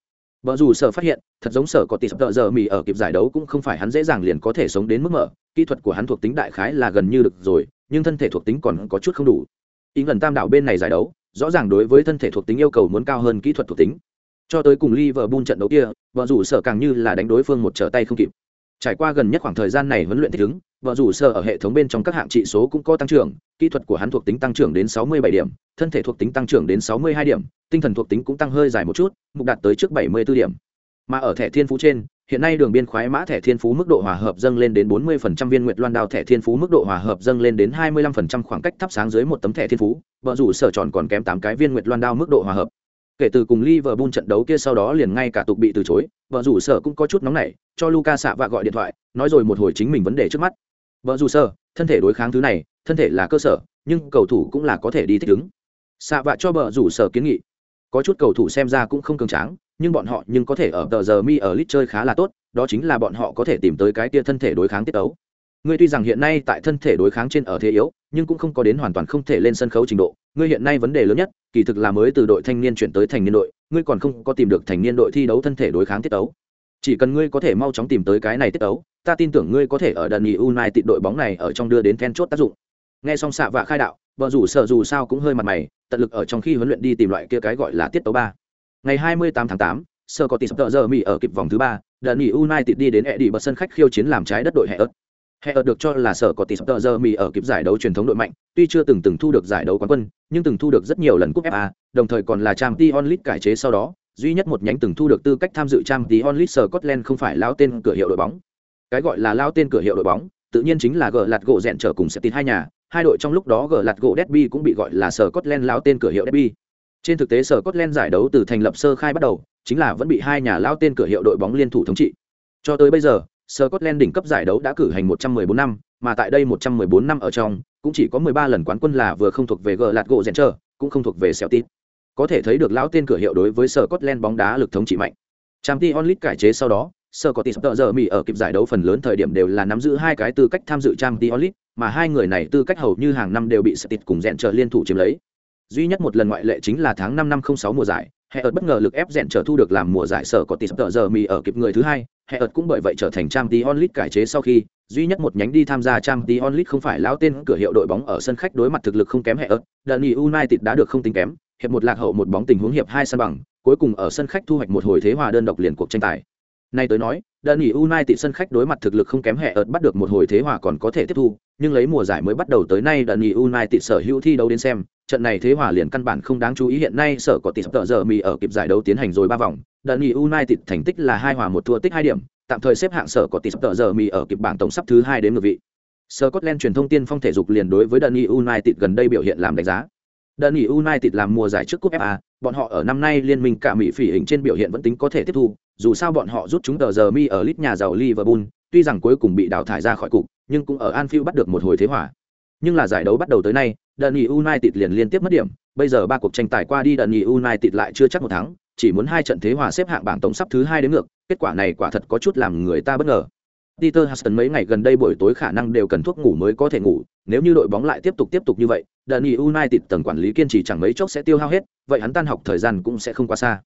Vợ rủ sở phát hiện thật giống sở có tỷ sập giờ mì ở kịp giải đấu cũng không phải hắn dễ dàng liền có thể sống đến mức mở. Kỹ thuật của hắn thuộc tính đại khái là gần như được rồi nhưng thân thể thuộc tính còn có chút không đủ. Ý gần tam đảo bên này giải đấu rõ ràng đối với thân thể thuộc tính yêu cầu muốn cao hơn kỹ thuật thuộc tính. Cho tới cùng Liverpool trận đấu kia, vợ rủ sở càng như là đánh đối phương một trở tay không kịp. Trải qua gần nhất khoảng thời gian này huấn luyện thích ứng, vợ rủ sở ở hệ thống bên trong các hạng trị số cũng có tăng trưởng, kỹ thuật của hắn thuộc tính tăng trưởng đến 67 điểm, thân thể thuộc tính tăng trưởng đến 62 điểm, tinh thần thuộc tính cũng tăng hơi dài một chút, mục đạt tới trước 74 điểm. Mà ở thẻ thiên phú trên, hiện nay đường biên khoái mã thẻ thiên phú mức độ hòa hợp dâng lên đến 40% viên nguyệt loan đao thẻ thiên phú mức độ hòa hợp dâng lên đến 25% khoảng cách thắp sáng dưới một tấm thẻ thiên phú, vợ rủ sở tròn còn kém tám cái viên nguyệt loan đao mức độ hòa hợp. Kể từ cùng Liverpool trận đấu kia sau đó liền ngay cả tục bị từ chối, vợ rủ sở cũng có chút nóng nảy, cho Luca xạ và gọi điện thoại, nói rồi một hồi chính mình vấn đề trước mắt. Vợ rủ sở, thân thể đối kháng thứ này, thân thể là cơ sở, nhưng cầu thủ cũng là có thể đi thích ứng. Xạ vạ cho vợ rủ sở kiến nghị. Có chút cầu thủ xem ra cũng không cường tráng nhưng bọn họ nhưng có thể ở tờ giờ mi ở lit chơi khá là tốt đó chính là bọn họ có thể tìm tới cái tia thân thể đối kháng tiết tấu ngươi tuy rằng hiện nay tại thân thể đối kháng trên ở thế yếu nhưng cũng không có đến hoàn toàn không thể lên sân khấu trình độ. Ngươi hiện nay vấn đề lớn nhất kỳ thực là mới từ đội thanh niên chuyển tới thành niên đội ngươi còn không có tìm được thành niên đội thi đấu thân thể đối kháng tiết tấu. Chỉ cần ngươi có thể mau chóng tìm tới cái này tiết tấu ta tin tưởng ngươi có thể ở đợt nghỉ United đội bóng này ở trong đưa đến then chốt tác dụng. Nghe xong xạ vạ khai đạo vợ rủ sợ dù sao cũng hơi mặt mày tận lực ở trong khi huấn luyện đi tìm loại kia cái gọi là tiết tấu ba. Ngày 28 tháng 8, sơ có tỷ sập giờ mỹ ở kịp vòng thứ ba đợt nghỉ United đi đến Eddie bật sân khách khiêu chiến làm trái đất đội hệ ớt hệ ở được cho là sở có tỷ sập giờ mì ở kịp giải đấu truyền thống đội mạnh tuy chưa từng từng thu được giải đấu quán quân nhưng từng thu được rất nhiều lần cúp FA đồng thời còn là trang t cải chế sau đó duy nhất một nhánh từng thu được tư cách tham dự trang tí onlit Scotland không phải lao tên cửa hiệu đội bóng. Cái gọi là lao tên cửa hiệu đội bóng, tự nhiên chính là gờ lạt gỗ rèn trở cùng Celtic hai nhà, hai đội trong lúc đó gờ lạt gỗ Derby cũng bị gọi là Scotland lao tên cửa hiệu Derby. Trên thực tế Scotland giải đấu từ thành lập sơ khai bắt đầu, chính là vẫn bị hai nhà lao tên cửa hiệu đội bóng liên thủ thống trị. Cho tới bây giờ, Scotland đỉnh cấp giải đấu đã cử hành 114 năm, mà tại đây 114 năm ở trong, cũng chỉ có 13 lần quán quân là vừa không thuộc về Glasgow lạt cũng không thuộc về Celtic có thể thấy được lão tên cửa hiệu đối với Scotland bóng đá lực thống trị mạnh. Champions League cải chế sau đó, Scotland giờ Mỹ ở kịp giải đấu phần lớn thời điểm đều là nắm giữ hai cái tư cách tham dự Champions League, mà hai người này tư cách hầu như hàng năm đều bị Celtic cùng rèn liên thủ chiếm lấy. Duy nhất một lần ngoại lệ chính là tháng 5 năm 06 mùa giải, Heert bất ngờ lực ép rèn trở thu được làm mùa giải sở có tỷ giờ Mỹ ở kịp người thứ hai, hệ ợt cũng bởi vậy trở thành Champions League cải chế sau khi, duy nhất một nhánh đi tham gia Champions League không phải lão tên cửa hiệu đội bóng ở sân khách đối mặt thực lực không kém hệ ợt đợt nghỉ United đã được không tính kém, hiệp một lạc hậu một bóng tình huống hiệp hai sân bằng, cuối cùng ở sân khách thu hoạch một hồi thế hòa đơn độc liền cuộc tranh tài. Nay tới nói, đơn nghỉ United sân khách đối mặt thực lực không kém hệ ợt bắt được một hồi thế hòa còn có thể tiếp thu, nhưng lấy mùa giải mới bắt đầu tới nay đơn nghỉ United sở hữu thi đấu đến xem, trận này thế hòa liền căn bản không đáng chú ý hiện nay sở có tỷ tợ giờ mì ở kịp giải đấu tiến hành rồi ba vòng, đơn nghỉ United thành tích là hai hòa một thua tích hai điểm, tạm thời xếp hạng sở có tỷ tờ giờ mì ở kịp bảng tổng sắp thứ hai đến ngược vị. Scotland truyền thông tiên phong thể dục liền đối với Dani United gần đây biểu hiện làm đánh giá. Đơn United làm mùa giải trước cúp FA, bọn họ ở năm nay liên minh cả Mỹ phỉ hình trên biểu hiện vẫn tính có thể tiếp thu, dù sao bọn họ rút chúng tờ giờ mi ở lít nhà giàu Liverpool, tuy rằng cuối cùng bị đào thải ra khỏi cục, nhưng cũng ở Anfield bắt được một hồi thế hòa. Nhưng là giải đấu bắt đầu tới nay, Đơn United liền liên tiếp mất điểm, bây giờ ba cuộc tranh tài qua đi Đơn United lại chưa chắc một thắng, chỉ muốn hai trận thế hòa xếp hạng bảng tổng sắp thứ hai đến ngược, kết quả này quả thật có chút làm người ta bất ngờ. Peter Huston mấy ngày gần đây buổi tối khả năng đều cần thuốc ngủ mới có thể ngủ, nếu như đội bóng lại tiếp tục tiếp tục như vậy, Dani United tầng quản lý kiên trì chẳng mấy chốc sẽ tiêu hao hết, vậy hắn tan học thời gian cũng sẽ không quá xa.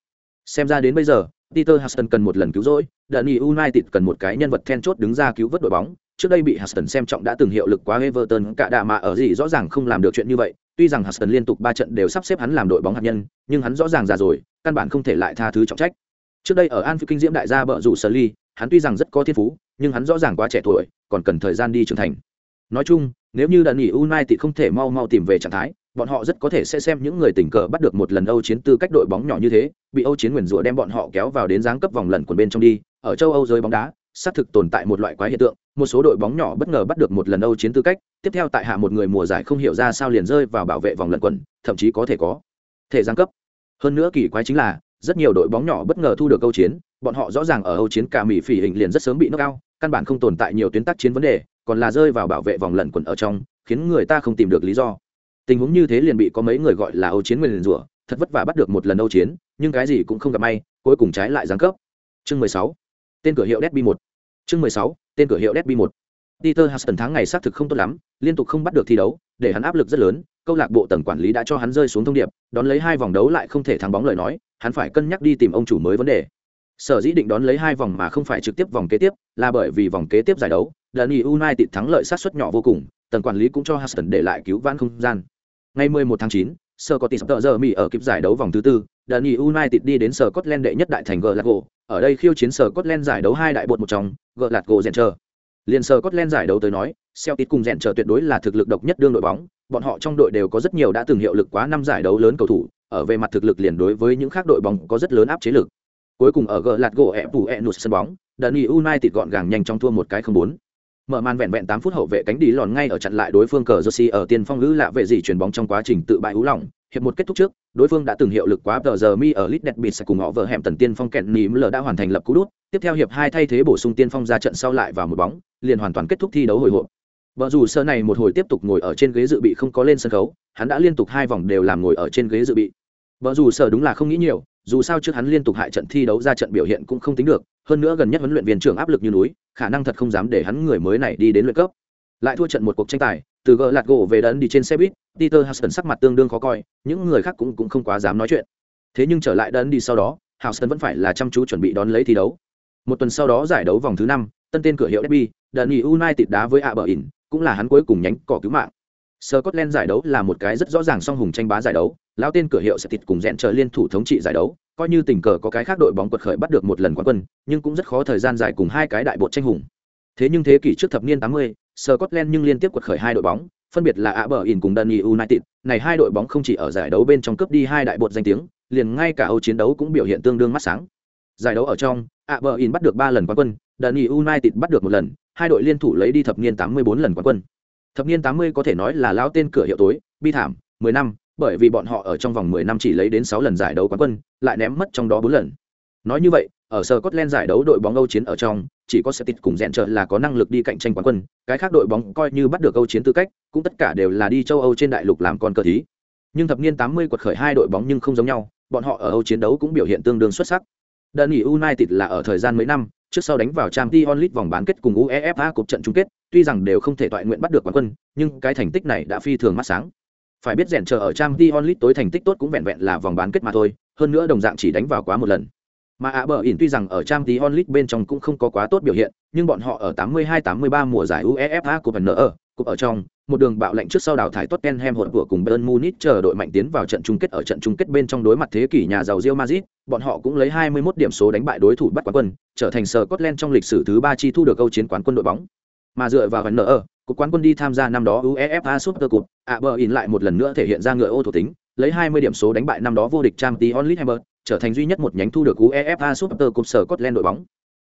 Xem ra đến bây giờ, Peter Huston cần một lần cứu rỗi, Dani United cần một cái nhân vật then chốt đứng ra cứu vớt đội bóng. Trước đây bị Huston xem trọng đã từng hiệu lực quá Everton, cả đà mà ở gì rõ ràng không làm được chuyện như vậy. Tuy rằng Huston liên tục 3 trận đều sắp xếp hắn làm đội bóng hạt nhân, nhưng hắn rõ ràng già rồi, căn bản không thể lại tha thứ trọng trách. Trước đây ở an phi kinh diễm đại gia bợ rủ Sully, hắn tuy rằng rất có thiên phú, nhưng hắn rõ ràng quá trẻ tuổi, còn cần thời gian đi trưởng thành. Nói chung, nếu như đợt nghỉ United không thể mau mau tìm về trạng thái, bọn họ rất có thể sẽ xem những người tình cờ bắt được một lần Âu chiến tư cách đội bóng nhỏ như thế, bị Âu chiến nguyền rủa đem bọn họ kéo vào đến giáng cấp vòng lần quần bên trong đi. Ở châu Âu giới bóng đá, xác thực tồn tại một loại quái hiện tượng, một số đội bóng nhỏ bất ngờ bắt được một lần Âu chiến tư cách, tiếp theo tại hạ một người mùa giải không hiểu ra sao liền rơi vào bảo vệ vòng lần quần, thậm chí có thể có thể giáng cấp. Hơn nữa kỳ quái chính là, rất nhiều đội bóng nhỏ bất ngờ thu được Âu chiến, bọn họ rõ ràng ở Âu chiến cả Mỹ phỉ hình liền rất sớm bị nước cao căn bản không tồn tại nhiều tuyến tác chiến vấn đề, còn là rơi vào bảo vệ vòng lẩn quẩn ở trong khiến người ta không tìm được lý do. Tình huống như thế liền bị có mấy người gọi là âu chiến nguyên rủa thật vất vả bắt được một lần âu chiến nhưng cái gì cũng không gặp may cuối cùng trái lại giáng cấp. Chương mười sáu tên cửa hiệu Derby một. Chương mười sáu tên cửa hiệu Derby một. Peter Huston tháng ngày xác thực không tốt lắm, liên tục không bắt được thi đấu, để hắn áp lực rất lớn, câu lạc bộ tầng quản lý đã cho hắn rơi xuống thông điệp, đón lấy hai vòng đấu lại không thể thắng bóng lời nói, hắn phải cân nhắc đi tìm ông chủ mới vấn đề. Sở dĩ định đón lấy hai vòng mà không phải trực tiếp vòng kế tiếp, là bởi vì vòng kế tiếp giải đấu, Dani United thắng lợi sát suất nhỏ vô cùng, tầng quản lý cũng cho Huston để lại cứu vãn không gian. Ngày 11 tháng 9, Scottish giờ Mỹ ở kịp giải đấu vòng thứ tư, Dani United đi đến Scotland đệ nhất đại thành Glasgow, ở đây khiêu chiến Scotland giải đấu hai đại bột một trong, Glasgow chờ Liên Scotland giải đấu tới nói, Celtic cùng Rangers tuyệt đối là thực lực độc nhất đương đội bóng, bọn họ trong đội đều có rất nhiều đã từng hiệu lực quá năm giải đấu lớn cầu thủ, ở về mặt thực lực liền đối với những khác đội bóng có rất lớn áp chế lực. Cuối cùng ở gỡ lạt gỗ ép phủ Enus sân bóng, Dani United gọn gàng nhanh trong thua một cái không bốn. Mở màn vẹn vẹn tám phút hậu vệ cánh đi lòn ngay ở chặn lại đối phương cờ Jersey ở tiền phong ngữ lạ vệ gì chuyển bóng trong quá trình tự bại hữu lỏng. Hiệp một kết thúc trước đối phương đã từng hiệu lực quá tờ giờ mi ở lit đẹp bịt cùng họ vợ hẻm tần tiên phong kẹn nỉm lờ đã hoàn thành lập cú đút. Tiếp theo hiệp hai thay thế bổ sung tiên phong ra trận sau lại vào một bóng liền hoàn toàn kết thúc thi đấu hồi hộp. Vợ dù sơ này một hồi tiếp tục ngồi ở trên ghế dự bị không có lên sân khấu hắn đã liên tục hai vòng đều làm ngồi ở trên ghế dự bị. Vợ dù sơ đúng là không nghĩ nhiều dù sao trước hắn liên tục hại trận thi đấu ra trận biểu hiện cũng không tính được hơn nữa gần nhất huấn luyện viên trưởng áp lực như núi khả năng thật không dám để hắn người mới này đi đến luyện cấp. Lại thua trận một cuộc tranh tài từ gỡ lạt gỗ về đấn đi trên xe buýt peter huston sắc mặt tương đương khó coi những người khác cũng, cũng không quá dám nói chuyện. Thế nhưng trở lại đấn đi sau đó huston vẫn phải là chăm chú chuẩn bị đón lấy thi đấu. Một tuần sau đó giải đấu vòng thứ năm tân tên cửa hiệu derby đợt nghỉ united đá với ạ bờ ỉn cũng là hắn cuối cùng nhánh cỏ cứu mạng Scotland giải đấu là một cái rất rõ ràng song hùng tranh bá giải đấu, lão tên cửa hiệu sẽ tịt cùng rèn chờ liên thủ thống trị giải đấu, coi như tình cờ có cái khác đội bóng quật khởi bắt được một lần quán quân, nhưng cũng rất khó thời gian dài cùng hai cái đại bộ tranh hùng. Thế nhưng thế kỷ trước thập niên 80, Scotland nhưng liên tiếp quật khởi hai đội bóng, phân biệt là Aberdeen cùng Dundee United, này hai đội bóng không chỉ ở giải đấu bên trong cướp đi hai đại bột danh tiếng, liền ngay cả Âu chiến đấu cũng biểu hiện tương đương mắt sáng. Giải đấu ở trong, Aberdeen bắt được ba lần quán quân, Dundee United bắt được một lần, hai đội liên thủ lấy đi thập niên 84 lần quán quân. Thập niên 80 có thể nói là lão tên cửa hiệu tối, bi thảm, 10 năm, bởi vì bọn họ ở trong vòng 10 năm chỉ lấy đến 6 lần giải đấu quán quân, lại ném mất trong đó 4 lần. Nói như vậy, ở Scotland giải đấu đội bóng Âu chiến ở trong, chỉ có Celtic cùng rèn trợ là có năng lực đi cạnh tranh quán quân, cái khác đội bóng coi như bắt được Âu chiến tư cách, cũng tất cả đều là đi châu Âu trên đại lục làm con cờ thí. Nhưng thập niên 80 quật khởi hai đội bóng nhưng không giống nhau, bọn họ ở Âu chiến đấu cũng biểu hiện tương đương xuất sắc. Dundee United là ở thời gian mấy năm, trước sau đánh vào Champions League vòng bán kết cùng UEFA cuộc trận chung kết, tuy rằng đều không thể toại nguyện bắt được quán quân, nhưng cái thành tích này đã phi thường mắt sáng. Phải biết rèn chờ ở Champions League tối thành tích tốt cũng vẹn vẹn là vòng bán kết mà thôi, hơn nữa đồng dạng chỉ đánh vào quá một lần. Mà ạ bờ ỉn tuy rằng ở trang tí League bên trong cũng không có quá tốt biểu hiện, nhưng bọn họ ở 82-83 mùa giải UEFA của phần nở, cũng ở trong, một đường bạo lệnh trước sau đào thải Tottenham hỗn của cùng Bayern Munich chờ đội mạnh tiến vào trận chung kết ở trận chung kết bên trong đối mặt thế kỷ nhà giàu Real Madrid, bọn họ cũng lấy 21 điểm số đánh bại đối thủ bắt quán quân, trở thành Scotland trong lịch sử thứ 3 chi thu được câu chiến quán quân đội bóng. Mà dựa vào phần nở, cục quán quân đi tham gia năm đó UEFA Super Cup, Aberdeen lại một lần nữa thể hiện ra ngựa ô thuộc tính, lấy 20 điểm số đánh bại năm đó vô địch Champions League Hamburg, trở thành duy nhất một nhánh thu được UEFA Super Cup Scotland đội bóng.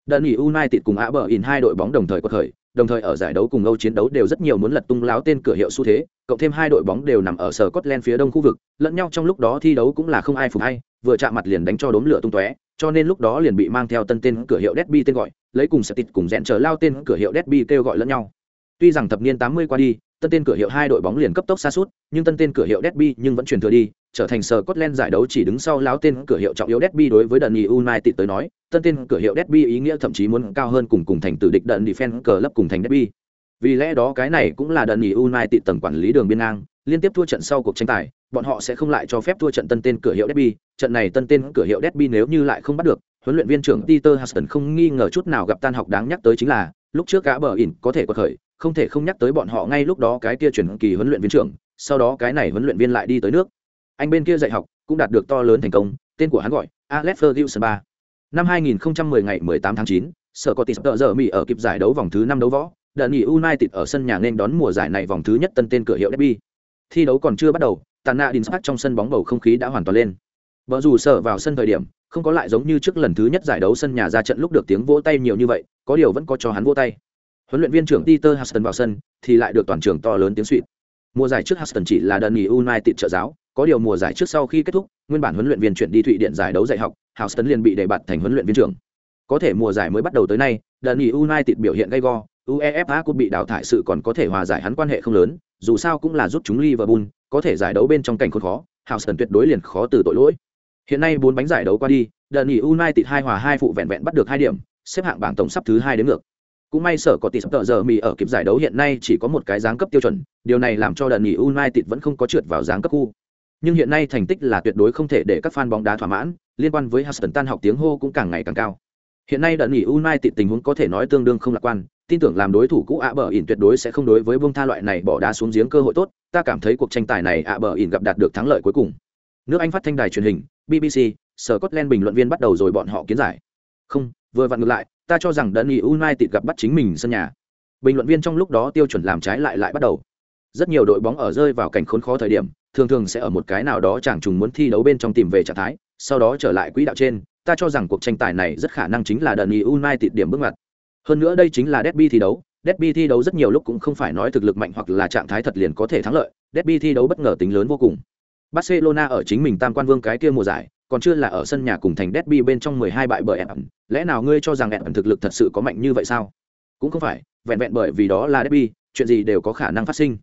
Đơn nghỉ United cùng Aberdeen hai đội bóng đồng thời có thời, đồng thời ở giải đấu cùng Âu chiến đấu đều rất nhiều muốn lật tung láo tên cửa hiệu xu thế, cộng thêm hai đội bóng đều nằm ở sở Scotland phía đông khu vực, lẫn nhau trong lúc đó thi đấu cũng là không ai phục hay, vừa chạm mặt liền đánh cho đốm lửa tung tóe, cho nên lúc đó liền bị mang theo tân tên cửa hiệu Derby tên gọi, lấy cùng Celtic tịt cùng rèn chờ lao tên cửa hiệu Derby kêu gọi lẫn nhau. Tuy rằng thập niên 80 qua đi, tân tên cửa hiệu hai đội bóng liền cấp tốc xa suốt, nhưng tân tên cửa hiệu Derby nhưng vẫn truyền thừa đi, trở thành sở Scotland giải đấu chỉ đứng sau láo tên cửa hiệu trọng yếu Derby đối với Dundee United tới nói, tân tên cửa hiệu Derby ý nghĩa thậm chí muốn cao hơn cùng cùng thành tử địch Dundee Fan Club cùng thành Derby. Vì lẽ đó cái này cũng là Dundee United tầng quản lý đường biên ngang, liên tiếp thua trận sau cuộc tranh tài, bọn họ sẽ không lại cho phép thua trận tân tên cửa hiệu Derby, trận này tân tên cửa hiệu Derby nếu như lại không bắt được, huấn luyện viên trưởng Peter Huston không nghi ngờ chút nào gặp tan học đáng nhắc tới chính là, lúc trước gã bờ ỉn có thể quật khởi, không thể không nhắc tới bọn họ ngay lúc đó cái kia chuyển kỳ huấn luyện viên trưởng, sau đó cái này huấn luyện viên lại đi tới nước. Anh bên kia dạy học cũng đạt được to lớn thành công, tên của hắn gọi Alex Ferguson 3. Năm 2010 ngày 18 tháng 9, sở có tỷ tợ giờ Mỹ ở kịp giải đấu vòng thứ 5 đấu võ, đợt nghỉ United ở sân nhà nên đón mùa giải này vòng thứ nhất tân tên cửa hiệu derby. Thi đấu còn chưa bắt đầu, tàn nạ đình trong sân bóng bầu không khí đã hoàn toàn lên. Vợ dù sở vào sân thời điểm, không có lại giống như trước lần thứ nhất giải đấu sân nhà ra trận lúc được tiếng vỗ tay nhiều như vậy, có điều vẫn có cho hắn vỗ tay. Huấn luyện viên trưởng Peter Huston vào sân, thì lại được toàn trường to lớn tiếng suýt. Mùa giải trước Huston chỉ là đơn nghỉ United trợ giáo, có điều mùa giải trước sau khi kết thúc, nguyên bản huấn luyện viên chuyển đi Thụy Điện giải đấu dạy học, Huston liền bị đề bạt thành huấn luyện viên trưởng. Có thể mùa giải mới bắt đầu tới nay, đơn nghỉ United biểu hiện gay go, UEFA cũng bị đào thải sự còn có thể hòa giải hắn quan hệ không lớn, dù sao cũng là giúp chúng Liverpool, có thể giải đấu bên trong cảnh khốn khó, Huston tuyệt đối liền khó từ tội lỗi. Hiện nay bốn bánh giải đấu qua đi, đơn nghỉ United hai hòa hai phụ vẹn vẹn bắt được hai điểm, xếp hạng bảng tổng sắp thứ hai đến ngược cũng may sở có tỷ sắp tờ giờ mì ở kịp giải đấu hiện nay chỉ có một cái giáng cấp tiêu chuẩn, điều này làm cho đợt nghỉ united vẫn không có trượt vào giáng cấp khu nhưng hiện nay thành tích là tuyệt đối không thể để các fan bóng đá thỏa mãn, liên quan với Huston tan học tiếng hô cũng càng ngày càng cao. Hiện nay đợt nghỉ united tình huống có thể nói tương đương không lạc quan, tin tưởng làm đối thủ cũ ạ bờ ỉn tuyệt đối sẽ không đối với vương tha loại này bỏ đá xuống giếng cơ hội tốt, ta cảm thấy cuộc tranh tài này ạ bờ ỉn gặp đạt được thắng lợi cuối cùng. Nước anh phát thanh đài truyền hình bbc sở scotland bình luận viên bắt đầu rồi bọn họ kiến giải. Không, vừa vặn ngược lại ta cho rằng đơn nghỉ United gặp bắt chính mình sân nhà. Bình luận viên trong lúc đó tiêu chuẩn làm trái lại lại bắt đầu. Rất nhiều đội bóng ở rơi vào cảnh khốn khó thời điểm, thường thường sẽ ở một cái nào đó chẳng trùng muốn thi đấu bên trong tìm về trạng thái, sau đó trở lại quỹ đạo trên. Ta cho rằng cuộc tranh tài này rất khả năng chính là đơn nghỉ United điểm bước ngoặt. Hơn nữa đây chính là derby thi đấu, derby thi đấu rất nhiều lúc cũng không phải nói thực lực mạnh hoặc là trạng thái thật liền có thể thắng lợi, derby thi đấu bất ngờ tính lớn vô cùng. Barcelona ở chính mình tam quan vương cái kia mùa giải, còn chưa là ở sân nhà cùng thành derby bên trong 12 bại bởi Everton, lẽ nào ngươi cho rằng Everton thực lực thật sự có mạnh như vậy sao? Cũng không phải, vẹn vẹn bởi vì đó là derby, chuyện gì đều có khả năng phát sinh.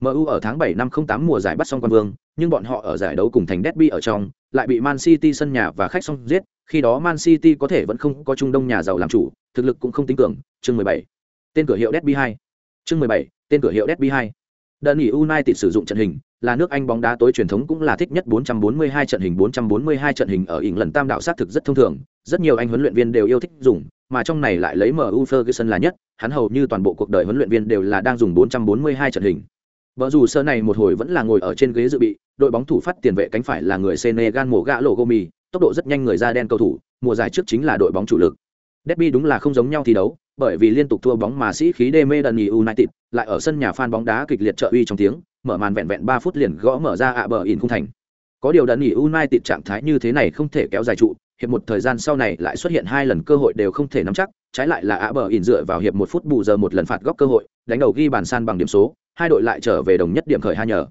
MU ở tháng 7 năm 08 mùa giải bắt xong quân vương, nhưng bọn họ ở giải đấu cùng thành derby ở trong, lại bị Man City sân nhà và khách song giết, khi đó Man City có thể vẫn không có trung đông nhà giàu làm chủ, thực lực cũng không tính cường, chương 17. Tên cửa hiệu derby 2. Chương 17, tên cửa hiệu derby 2. Đơn nghỉ United sử dụng trận hình, là nước Anh bóng đá tối truyền thống cũng là thích nhất 442 trận hình 442 trận hình ở ỉn lần tam đạo sát thực rất thông thường, rất nhiều anh huấn luyện viên đều yêu thích dùng, mà trong này lại lấy MU Ferguson là nhất, hắn hầu như toàn bộ cuộc đời huấn luyện viên đều là đang dùng 442 trận hình. Vợ dù sơ này một hồi vẫn là ngồi ở trên ghế dự bị, đội bóng thủ phát tiền vệ cánh phải là người Senegal mổ gã lộ Gomi, tốc độ rất nhanh người da đen cầu thủ, mùa giải trước chính là đội bóng chủ lực. Derby đúng là không giống nhau thi đấu, bởi vì liên tục thua bóng mà sĩ khí đê mê đần United, lại ở sân nhà fan bóng đá kịch liệt trợ uy trong tiếng, mở màn vẹn vẹn ba phút liền gõ mở ra ạ bờ ỉn khung thành. Có điều đần United trạng thái như thế này không thể kéo dài trụ, hiệp một thời gian sau này lại xuất hiện hai lần cơ hội đều không thể nắm chắc, trái lại là ạ bờ ỉn dựa vào hiệp một phút bù giờ một lần phạt góc cơ hội, đánh đầu ghi bàn san bằng điểm số, hai đội lại trở về đồng nhất điểm khởi hai nhờ.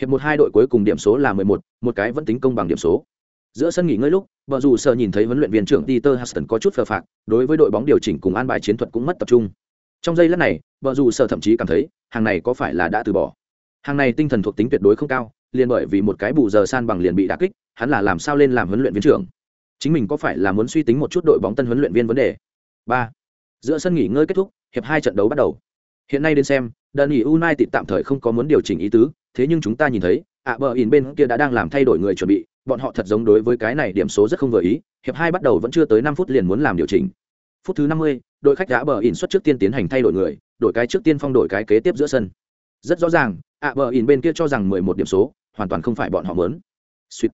Hiệp một hai đội cuối cùng điểm số là 11, một cái vẫn tính công bằng điểm số. Giữa sân nghỉ ngơi lúc, Bờ rủ sợ nhìn thấy huấn luyện viên trưởng Peter Huston có chút phờ phạc, đối với đội bóng điều chỉnh cùng an bài chiến thuật cũng mất tập trung. Trong giây lát này, Bờ rủ sợ thậm chí cảm thấy, hàng này có phải là đã từ bỏ. Hàng này tinh thần thuộc tính tuyệt đối không cao, liền bởi vì một cái bù giờ san bằng liền bị đả kích, hắn là làm sao lên làm huấn luyện viên trưởng. Chính mình có phải là muốn suy tính một chút đội bóng tân huấn luyện viên vấn đề. ba Giữa sân nghỉ ngơi kết thúc, hiệp hai trận đấu bắt đầu. Hiện nay đến xem, Dani United tạm thời không có muốn điều chỉnh ý tứ, thế nhưng chúng ta nhìn thấy, ạ bờ ỉn bên kia đã đang làm thay đổi người chuẩn bị, bọn họ thật giống đối với cái này điểm số rất không vừa ý hiệp hai bắt đầu vẫn chưa tới năm phút liền muốn làm điều chỉnh phút thứ năm mươi đội khách đã bờ ỉn xuất trước tiên tiến hành thay đổi người đổi cái trước tiên phong đổi cái kế tiếp giữa sân rất rõ ràng ạ bờ ỉn bên kia cho rằng mười một điểm số, hoàn toàn không phải bọn họ mớn suýt.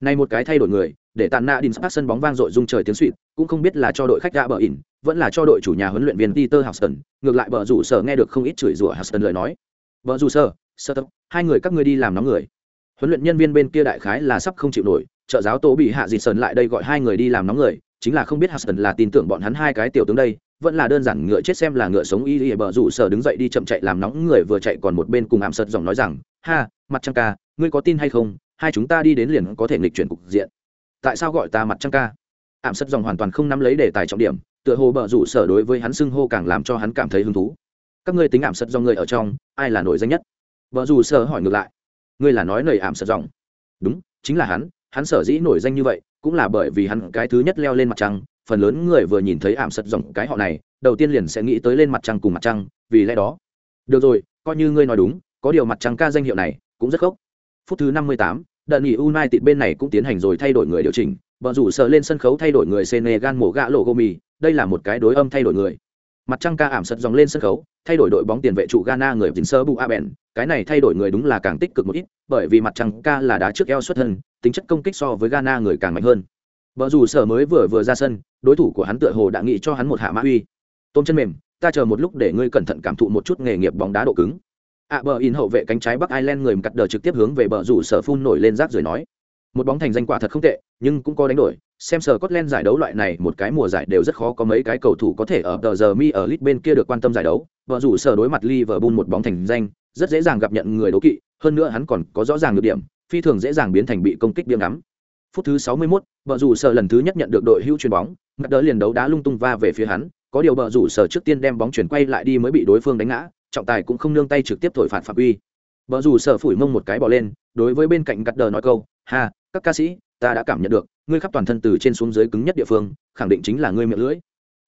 Này một cái thay đổi người, để tàn nạ đinh sắp sân bóng vang dội rung trời tiếng suýt, cũng không biết là cho đội khách ạ bờ ỉn vẫn là cho đội chủ nhà huấn luyện viên peter houston ngược lại bờ rủ sở nghe được không ít chửi rủa houston lời nói. Vợ rủ sở sơ tập hai người các ngươi đi làm nóng người. Huấn luyện nhân viên bên kia đại khái là sắp không chịu nổi, trợ giáo tổ bị hạ dịt sơn lại đây gọi hai người đi làm nóng người, chính là không biết hudson là tin tưởng bọn hắn hai cái tiểu tướng đây vẫn là đơn giản ngựa chết xem là ngựa sống y y bờ rủ sở đứng dậy đi chậm chạy làm nóng người vừa chạy còn một bên cùng ảm sật giọng nói rằng, ha, mặt trăng ca, ngươi có tin hay không? Hai chúng ta đi đến liền có thể nghịch chuyển cục diện. Tại sao gọi ta mặt trăng ca? Ảm sật giọng hoàn toàn không nắm lấy đề tài trọng điểm, tựa hồ bờ rủ sở đối với hắn xưng hô càng làm cho hắn cảm thấy hứng thú. Các ngươi tính ảm sật do người ở trong, ai là nổi danh nhất? Vợ rủ sở hỏi ngược lại. Ngươi là nói lời ảm sật dòng đúng, chính là hắn hắn sở dĩ nổi danh như vậy, cũng là bởi vì hắn cái thứ nhất leo lên mặt trăng phần lớn người vừa nhìn thấy ảm sật dòng cái họ này đầu tiên liền sẽ nghĩ tới lên mặt trăng cùng mặt trăng vì lẽ đó. Được rồi coi như ngươi nói đúng có điều mặt trăng ca danh hiệu này cũng rất gốc phút thứ năm mươi tám đợt nghỉ United bên này cũng tiến hành rồi thay đổi người điều chỉnh Bọn rủ sợ lên sân khấu thay đổi người Senegal mổ gã lộ gomi đây là một cái đối âm thay đổi người. Mặt trăng ca ảm sật dòng lên sân khấu thay đổi đội bóng tiền vệ trụ Ghana người Vinh Sơ Bu Aben, cái này thay đổi người đúng là càng tích cực một ít, bởi vì mặt trăng ca là đá trước eo xuất thân, tính chất công kích so với Ghana người càng mạnh hơn. Vợ dù sở mới vừa vừa ra sân, đối thủ của hắn tựa hồ đã nghĩ cho hắn một hạ mã uy. Tôm chân mềm, ta chờ một lúc để ngươi cẩn thận cảm thụ một chút nghề nghiệp bóng đá độ cứng. ạ bờ in hậu vệ cánh trái Bắc Ireland người cắt đờ trực tiếp hướng về bờ rủ sở phun nổi lên rác rồi nói. Một bóng thành danh quả thật không tệ, nhưng cũng có đánh đổi. Xem sở Scotland giải đấu loại này một cái mùa giải đều rất khó có mấy cái cầu thủ có thể ở tờ giờ mi ở lit bên kia được quan tâm giải đấu. Vợ rủ sở đối mặt Liverpool một bóng thành danh, rất dễ dàng gặp nhận người đấu kỵ, hơn nữa hắn còn có rõ ràng nhược điểm, phi thường dễ dàng biến thành bị công kích biếng ngắm. Phút thứ 61, bờ rủ sở lần thứ nhất nhận được đội hữu chuyền bóng, ngắt đỡ liền đấu đá lung tung va về phía hắn, có điều bờ rủ sở trước tiên đem bóng chuyển quay lại đi mới bị đối phương đánh ngã, trọng tài cũng không nương tay trực tiếp thổi phạt phạm uy. Bờ rủ sở phủi mông một cái bỏ lên, đối với bên cạnh gặt đờ nói câu, "Ha, các ca sĩ, ta đã cảm nhận được, ngươi khắp toàn thân từ trên xuống dưới cứng nhất địa phương, khẳng định chính là ngươi miệng lưỡi."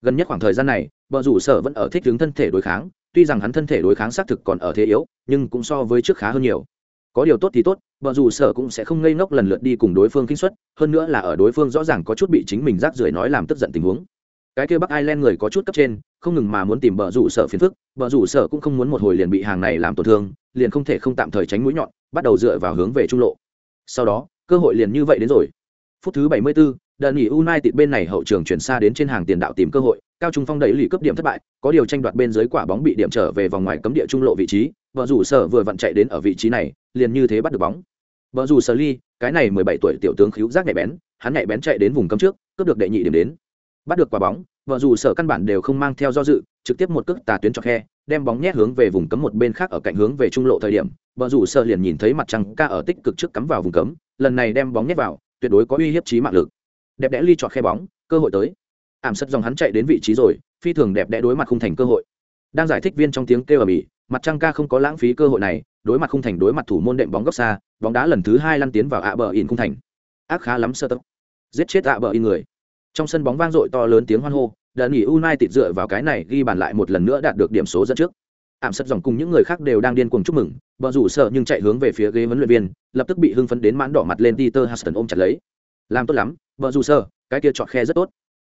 Gần nhất khoảng thời gian này, bờ rủ sở vẫn ở thích hướng thân thể đối kháng, tuy rằng hắn thân thể đối kháng xác thực còn ở thế yếu nhưng cũng so với trước khá hơn nhiều có điều tốt thì tốt vợ dù sở cũng sẽ không ngây ngốc lần lượt đi cùng đối phương kinh xuất hơn nữa là ở đối phương rõ ràng có chút bị chính mình rác rưởi nói làm tức giận tình huống. Cái kia bắc ireland người có chút cấp trên không ngừng mà muốn tìm vợ rủ sở phiền phức vợ rủ sở cũng không muốn một hồi liền bị hàng này làm tổn thương liền không thể không tạm thời tránh mũi nhọn bắt đầu dựa vào hướng về trung lộ. Sau đó cơ hội liền như vậy đến rồi. Phút thứ 74, đợt nghỉ United bên này hậu trường chuyển xa đến trên hàng tiền đạo tìm cơ hội, cao trung phong đẩy lì cấp điểm thất bại, có điều tranh đoạt bên dưới quả bóng bị điểm trở về vòng ngoài cấm địa trung lộ vị trí, vợ rủ sở vừa vặn chạy đến ở vị trí này, liền như thế bắt được bóng. Vợ rủ sở ly, cái này 17 tuổi tiểu tướng khíu giác nhạy bén, hắn nhạy bén chạy đến vùng cấm trước, cướp được đệ nhị điểm đến. Bắt được quả bóng, vợ rủ sở căn bản đều không mang theo do dự, trực tiếp một cước tà tuyến cho khe, đem bóng nhét hướng về vùng cấm một bên khác ở cạnh hướng về trung lộ thời điểm, vợ rủ sở liền nhìn thấy mặt trăng ca ở tích cực trước cắm vào vùng cấm, lần này đem bóng nhét vào, tuyệt đối có uy hiếp chí mạng lực đẹp đẽ ly chọt khe bóng cơ hội tới ảm sất dòng hắn chạy đến vị trí rồi phi thường đẹp đẽ đối mặt không thành cơ hội đang giải thích viên trong tiếng kêu ở mỹ mặt trăng ca không có lãng phí cơ hội này, đối mặt khung thành đối mặt thủ môn đệm bóng góc xa, bóng đá lần thứ hai lăn tiến vào ạ bờ in khung thành. Ác khá lắm, sơ tấp giết chết ạ bờ in người. Trong sân bóng vang dội to lớn tiếng hoan hô đợt nghỉ United dựa vào cái này ghi bàn lại một lần nữa đạt được điểm số dẫn trước. Ảm sật dòng cùng những người khác đều đang điên cuồng chúc mừng vợ rủ sợ nhưng chạy hướng về phía ghế huấn luyện viên, lập tức bị hưng phấn đến mãn đỏ mặt lên peter huston ôm chặt lấy. Làm tốt lắm vợ rủ sợ, cái kia chọn khe rất tốt.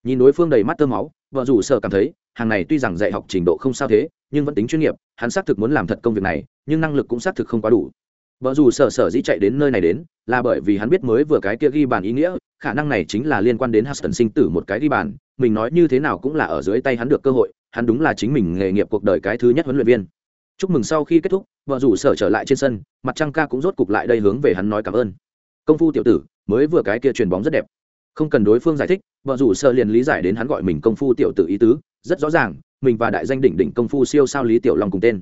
Nhìn đối phương đầy mắt tơ máu vợ rủ sợ cảm thấy hàng này tuy rằng dạy học trình độ không sao thế, nhưng vẫn tính chuyên nghiệp, hắn xác thực muốn làm thật công việc này, nhưng năng lực cũng xác thực không quá đủ. Vợ dù sở sở dĩ chạy đến nơi này đến, là bởi vì hắn biết mới vừa cái kia ghi bàn ý nghĩa, khả năng này chính là liên quan đến Huston sinh tử một cái ghi bàn, mình nói như thế nào cũng là ở dưới tay hắn được cơ hội, hắn đúng là chính mình nghề nghiệp cuộc đời cái thứ nhất huấn luyện viên. Chúc mừng sau khi kết thúc, vợ rủ sở trở lại trên sân, mặt trăng ca cũng rốt cục lại đây hướng về hắn nói cảm ơn. Công phu tiểu tử, mới vừa cái kia chuyền bóng rất đẹp. Không cần đối phương giải thích, vợ rủ sở liền lý giải đến hắn gọi mình công phu tiểu tử ý tứ rất rõ ràng, mình và đại danh đỉnh đỉnh công phu siêu sao lý tiểu long cùng tên.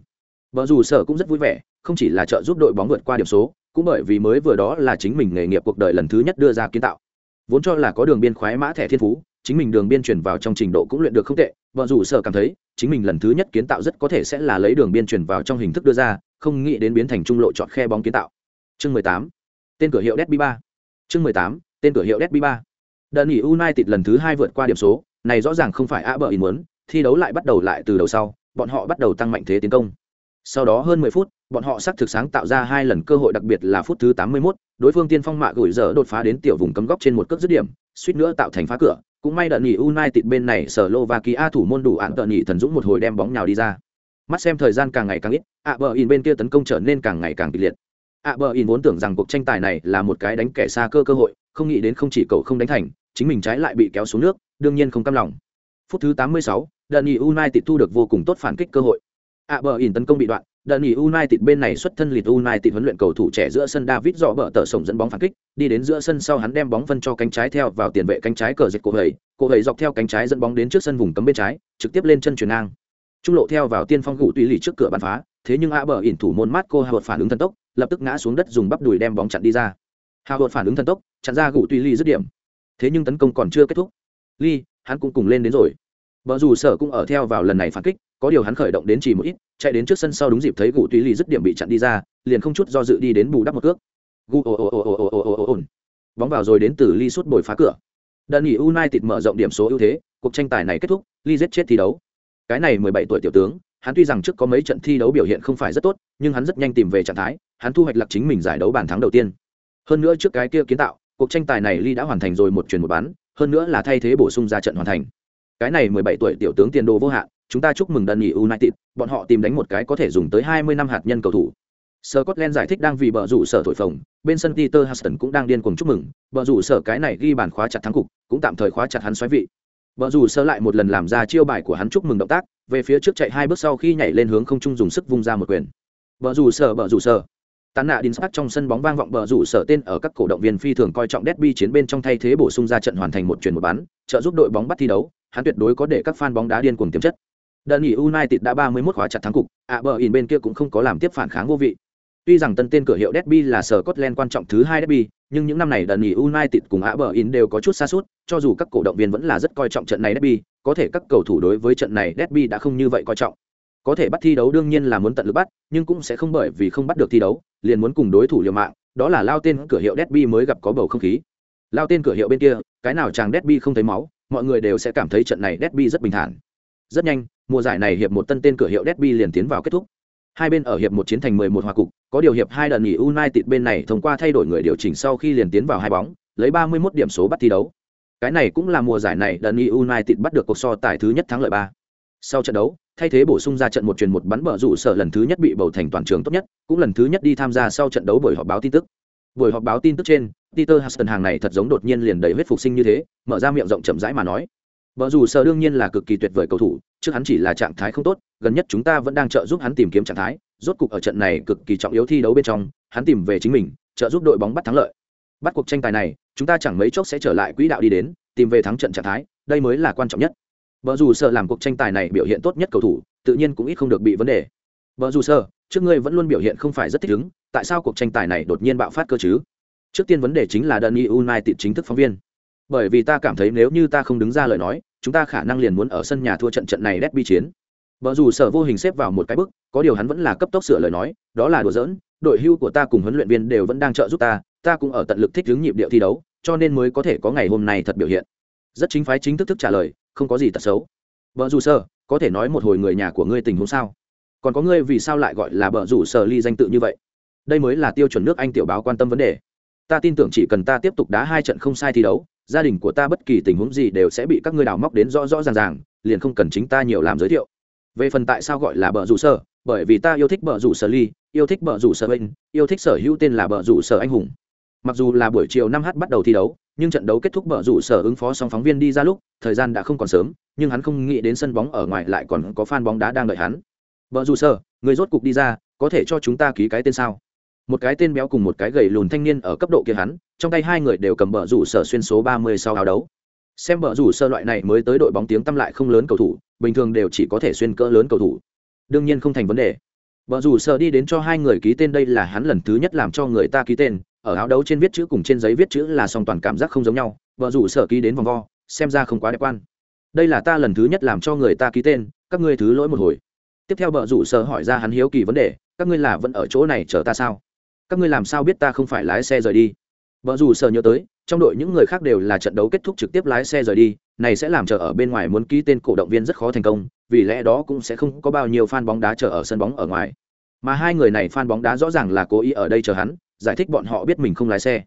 Vợ dù sở cũng rất vui vẻ, không chỉ là trợ giúp đội bóng vượt qua điểm số, cũng bởi vì mới vừa đó là chính mình nghề nghiệp cuộc đời lần thứ nhất đưa ra kiến tạo. Vốn cho là có đường biên khoái mã thẻ thiên phú, chính mình đường biên chuyển vào trong trình độ cũng luyện được không tệ vợ dù sở cảm thấy, chính mình lần thứ nhất kiến tạo rất có thể sẽ là lấy đường biên chuyển vào trong hình thức đưa ra, không nghĩ đến biến thành trung lộ chọn khe bóng kiến tạo. Chương mười tám, tên cửa hiệu Derby ba. Chương mười tám, tên cửa hiệu Derby ba. Đợt nghỉ United lần thứ hai vượt qua điểm số, này rõ ràng không phải a bờ ý muốn thi đấu lại bắt đầu lại từ đầu sau bọn họ bắt đầu tăng mạnh thế tiến công sau đó hơn mười phút bọn họ sắc thực sáng tạo ra hai lần cơ hội đặc biệt là phút thứ tám mươi 81, đối phương tiên phong mạ gửi giờ đột phá đến tiểu vùng cấm góc trên một cước dứt điểm suýt nữa tạo thành phá cửa cũng may đợt nghỉ United bên này sở Slovakia thủ môn đủ án tận nghỉ thần dũng một hồi đem bóng nhào đi ra. Mắt xem thời gian càng ngày càng ít, ạ bờ in bên kia tấn công trở nên càng ngày càng kịch liệt. ạ bờ in vốn tưởng rằng cuộc tranh tài này là một cái đánh kẻ xa cơ cơ hội, không nghĩ đến không chỉ cậu không đánh thành, chính mình trái lại bị kéo xuống nước, đương nhiên không cam lòng. Phút thứ 86, Dani nghỉ United thu được vô cùng tốt phản kích cơ hội. À bờ ỉn tấn công bị đoạn, Dani nghỉ United bên này xuất thân lịt United huấn luyện cầu thủ trẻ giữa sân David dọ bờ tờ sổng dẫn bóng phản kích, đi đến giữa sân sau hắn đem bóng phân cho cánh trái theo vào tiền vệ cánh trái cờ dịch cổ hầy, cổ hầy dọc theo cánh trái dẫn bóng đến trước sân vùng cấm bên trái, trực tiếp lên chân chuyền ngang. Trung lộ theo vào tiên phong gụ tùy lì trước cửa bắn phá, thế nhưng À bờ ỉn thủ môn Marco Howard phản ứng thần tốc, lập tức ngã xuống đất dùng bắp đùi đem bóng chặn đi ra. Howard phản ứng thần tốc, chặn ra gụ tùy lì dứt điểm. Thế nhưng tấn công còn chưa kết thúc. Lee, hắn cũng cùng lên đến rồi. Bờ dù sở cũng ở theo vào lần này phản kích, có điều hắn khởi động đến chỉ một ít, chạy đến trước sân sau đúng dịp thấy gù tùy lì dứt điểm bị chặn đi ra, liền không chút do dự đi đến bù đắp một cước. Gu ồ ồ ồ ồ ồ ồ ồ Bóng vào rồi đến từ Lee suốt bồi phá cửa. Đơn nghỉ United mở rộng điểm số ưu thế, cuộc tranh tài này kết thúc, Lee giết chết thi đấu. Cái này 17 tuổi tiểu tướng, hắn tuy rằng trước có mấy trận thi đấu biểu hiện không phải rất tốt, nhưng hắn rất nhanh tìm về trạng thái, hắn thu hoạch lạc chính mình giải đấu bàn thắng đầu tiên. Hơn nữa trước cái kia kiến tạo, cuộc tranh tài này Lee đã hoàn thành rồi một chuyển một bán, hơn nữa là thay thế bổ sung ra trận hoàn thành cái này mười bảy tuổi tiểu tướng tiền đồ vô hạn chúng ta chúc mừng đần nghỉ united bọn họ tìm đánh một cái có thể dùng tới hai mươi năm hạt nhân cầu thủ Scotland giải thích đang vì bờ rủ sở thổi phồng, bên sân Peter Huston cũng đang điên cuồng chúc mừng, bờ rủ sở cái này ghi bàn khóa chặt thắng cục, cũng tạm thời khóa chặt hắn xoáy vị. Bờ rủ sở lại một lần làm ra chiêu bài của hắn chúc mừng động tác, về phía trước chạy hai bước sau khi nhảy lên hướng không trung dùng sức vung ra một quyền. Bờ rủ sở bờ rủ sở. Tán nạ Dinspark trong sân bóng vang vọng bờ rủ sở tên ở các cổ động viên phi thường coi trọng derby chiến bên trong thay thế bổ sung ra trận hoàn thành một chuyển một bán, trợ giúp đội bóng bắt thi đấu, hắn tuyệt đối có để các fan bóng đá điên cuồng tiềm chất. Đơn nghỉ United đã 31 khóa chặt thắng cục, ạ bờ in bên kia cũng không có làm tiếp phản kháng vô vị. Tuy rằng tân tên cửa hiệu Derby là sở Scotland quan trọng thứ hai Derby, nhưng những năm này đơn nghỉ United cùng ạ bờ in đều có chút xa sút, cho dù các cổ động viên vẫn là rất coi trọng trận này Derby, có thể các cầu thủ đối với trận này Derby đã không như vậy coi trọng. Có thể bắt thi đấu đương nhiên là muốn tận lực bắt, nhưng cũng sẽ không bởi vì không bắt được thi đấu, liền muốn cùng đối thủ liều mạng, đó là lao tên cửa hiệu Derby mới gặp có bầu không khí. Lao tên cửa hiệu bên kia, cái nào chàng Derby không thấy máu, mọi người đều sẽ cảm thấy trận này Derby rất bình thản. Rất nhanh, mùa giải này hiệp một tân tên cửa hiệu Derby liền tiến vào kết thúc. Hai bên ở hiệp một chiến thành 11 hòa cục, có điều hiệp hai đợt nghỉ United bên này thông qua thay đổi người điều chỉnh sau khi liền tiến vào hai bóng, lấy 31 điểm số bắt thi đấu. Cái này cũng là mùa giải này đợt nghỉ United bắt được cuộc so tài thứ nhất thắng lợi 3. Sau trận đấu, thay thế bổ sung ra trận một truyền một bắn bờ rủ sở lần thứ nhất bị bầu thành toàn trường tốt nhất, cũng lần thứ nhất đi tham gia sau trận đấu buổi họp báo tin tức. Buổi họp báo tin tức trên, Peter Huston hàng này thật giống đột nhiên liền đầy huyết phục sinh như thế, mở ra miệng rộng chậm rãi mà nói. vợ dù sở đương nhiên là cực kỳ tuyệt vời cầu thủ, trước hắn chỉ là trạng thái không tốt, gần nhất chúng ta vẫn đang trợ giúp hắn tìm kiếm trạng thái, rốt cục ở trận này cực kỳ trọng yếu thi đấu bên trong, hắn tìm về chính mình, trợ giúp đội bóng bắt thắng lợi. Bắt cuộc tranh tài này, chúng ta chẳng mấy chốc sẽ trở lại quỹ đạo đi đến, tìm về thắng trận trạng thái, đây mới là quan trọng nhất. vợ dù sở làm cuộc tranh tài này biểu hiện tốt nhất cầu thủ, tự nhiên cũng ít không được bị vấn đề vợ dù sơ trước ngươi vẫn luôn biểu hiện không phải rất thích ứng, tại sao cuộc tranh tài này đột nhiên bạo phát cơ chứ? Trước tiên vấn đề chính là Danny United chính thức phóng viên. Bởi vì ta cảm thấy nếu như ta không đứng ra lời nói, chúng ta khả năng liền muốn ở sân nhà thua trận trận này đét bi chiến. vợ dù sở vô hình xếp vào một cái bước, có điều hắn vẫn là cấp tốc sửa lời nói, đó là đùa giỡn, đội hưu của ta cùng huấn luyện viên đều vẫn đang trợ giúp ta ta cũng ở tận lực thích ứng nhịp điệu thi đấu cho nên mới có thể có ngày hôm nay thật biểu hiện rất chính phái chính thức thức trả lời không có gì tật xấu vợ dù sơ có thể nói một hồi người nhà của ngươi tình huống sao còn có ngươi vì sao lại gọi là bờ rủ sở ly danh tự như vậy? Đây mới là tiêu chuẩn nước anh tiểu báo quan tâm vấn đề. Ta tin tưởng chỉ cần ta tiếp tục đá hai trận không sai thi đấu, gia đình của ta bất kỳ tình huống gì đều sẽ bị các ngươi đào móc đến rõ rõ ràng ràng, liền không cần chính ta nhiều làm giới thiệu. Về phần tại sao gọi là bờ rủ sở, bởi vì ta yêu thích bờ rủ sở ly, yêu thích bờ rủ sở bên yêu thích sở hữu tên là bờ rủ sở anh hùng. Mặc dù là buổi chiều năm h bắt đầu thi đấu, nhưng trận đấu kết thúc bờ rủ sở ứng phó song phóng viên đi ra lúc, thời gian đã không còn sớm, nhưng hắn không nghĩ đến sân bóng ở ngoài lại còn có fan bóng đá đang đợi hắn vợ rủ sở người rốt cục đi ra, có thể cho chúng ta ký cái tên sao? Một cái tên béo cùng một cái gầy lùn thanh niên ở cấp độ kia hắn, trong tay hai người đều cầm bờ rủ sở xuyên số ba mươi sau áo đấu. Xem bờ rủ sơ loại này mới tới đội bóng tiếng tăm lại không lớn cầu thủ, bình thường đều chỉ có thể xuyên cỡ lớn cầu thủ. Đương nhiên không thành vấn đề. Vợ rủ sợ đi đến cho hai người ký tên đây là hắn lần thứ nhất làm cho người ta ký tên, ở áo đấu trên viết chữ cùng trên giấy viết chữ là song toàn cảm giác không giống nhau, vợ rủ sợ ký đến vòng vo, xem ra không quá đẹp quan. Đây là ta lần thứ nhất làm cho người ta ký tên, các ngươi thứ lỗi một hồi tiếp theo bờ rủ sở hỏi ra hắn hiếu kỳ vấn đề, các ngươi là vẫn ở chỗ này chờ ta sao? Các ngươi làm sao biết ta không phải lái xe rời đi? Vợ rủ sở nhớ tới, trong đội những người khác đều là trận đấu kết thúc trực tiếp lái xe rời đi, này sẽ làm chờ ở bên ngoài muốn ký tên cổ động viên rất khó thành công, vì lẽ đó cũng sẽ không có bao nhiêu fan bóng đá chờ ở sân bóng ở ngoài. Mà hai người này fan bóng đá rõ ràng là cố ý ở đây chờ hắn, giải thích bọn họ biết mình không lái xe.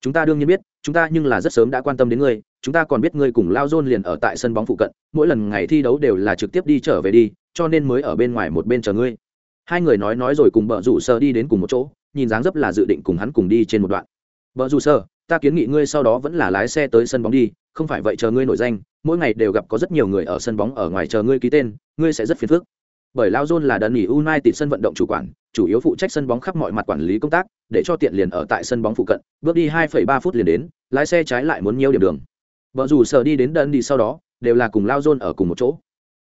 Chúng ta đương nhiên biết, chúng ta nhưng là rất sớm đã quan tâm đến ngươi, chúng ta còn biết ngươi cùng lao dôn liền ở tại sân bóng phụ cận, mỗi lần ngày thi đấu đều là trực tiếp đi trở về đi cho nên mới ở bên ngoài một bên chờ ngươi. Hai người nói nói rồi cùng bờ rủ sơ đi đến cùng một chỗ nhìn dáng dấp là dự định cùng hắn cùng đi trên một đoạn. Bờ rủ sơ ta kiến nghị ngươi sau đó vẫn là lái xe tới sân bóng đi không phải vậy chờ ngươi nổi danh mỗi ngày đều gặp có rất nhiều người ở sân bóng ở ngoài chờ ngươi ký tên ngươi sẽ rất phiền phức. Bởi lao john là đần nghỉ united sân vận động chủ quản chủ yếu phụ trách sân bóng khắp mọi mặt quản lý công tác để cho tiện liền ở tại sân bóng phụ cận bước đi 2,3 phút liền đến lái xe trái lại muốn nhiều điểm đường. Vợ dù sờ đi đến đần đi sau đó đều là cùng lao john ở cùng một chỗ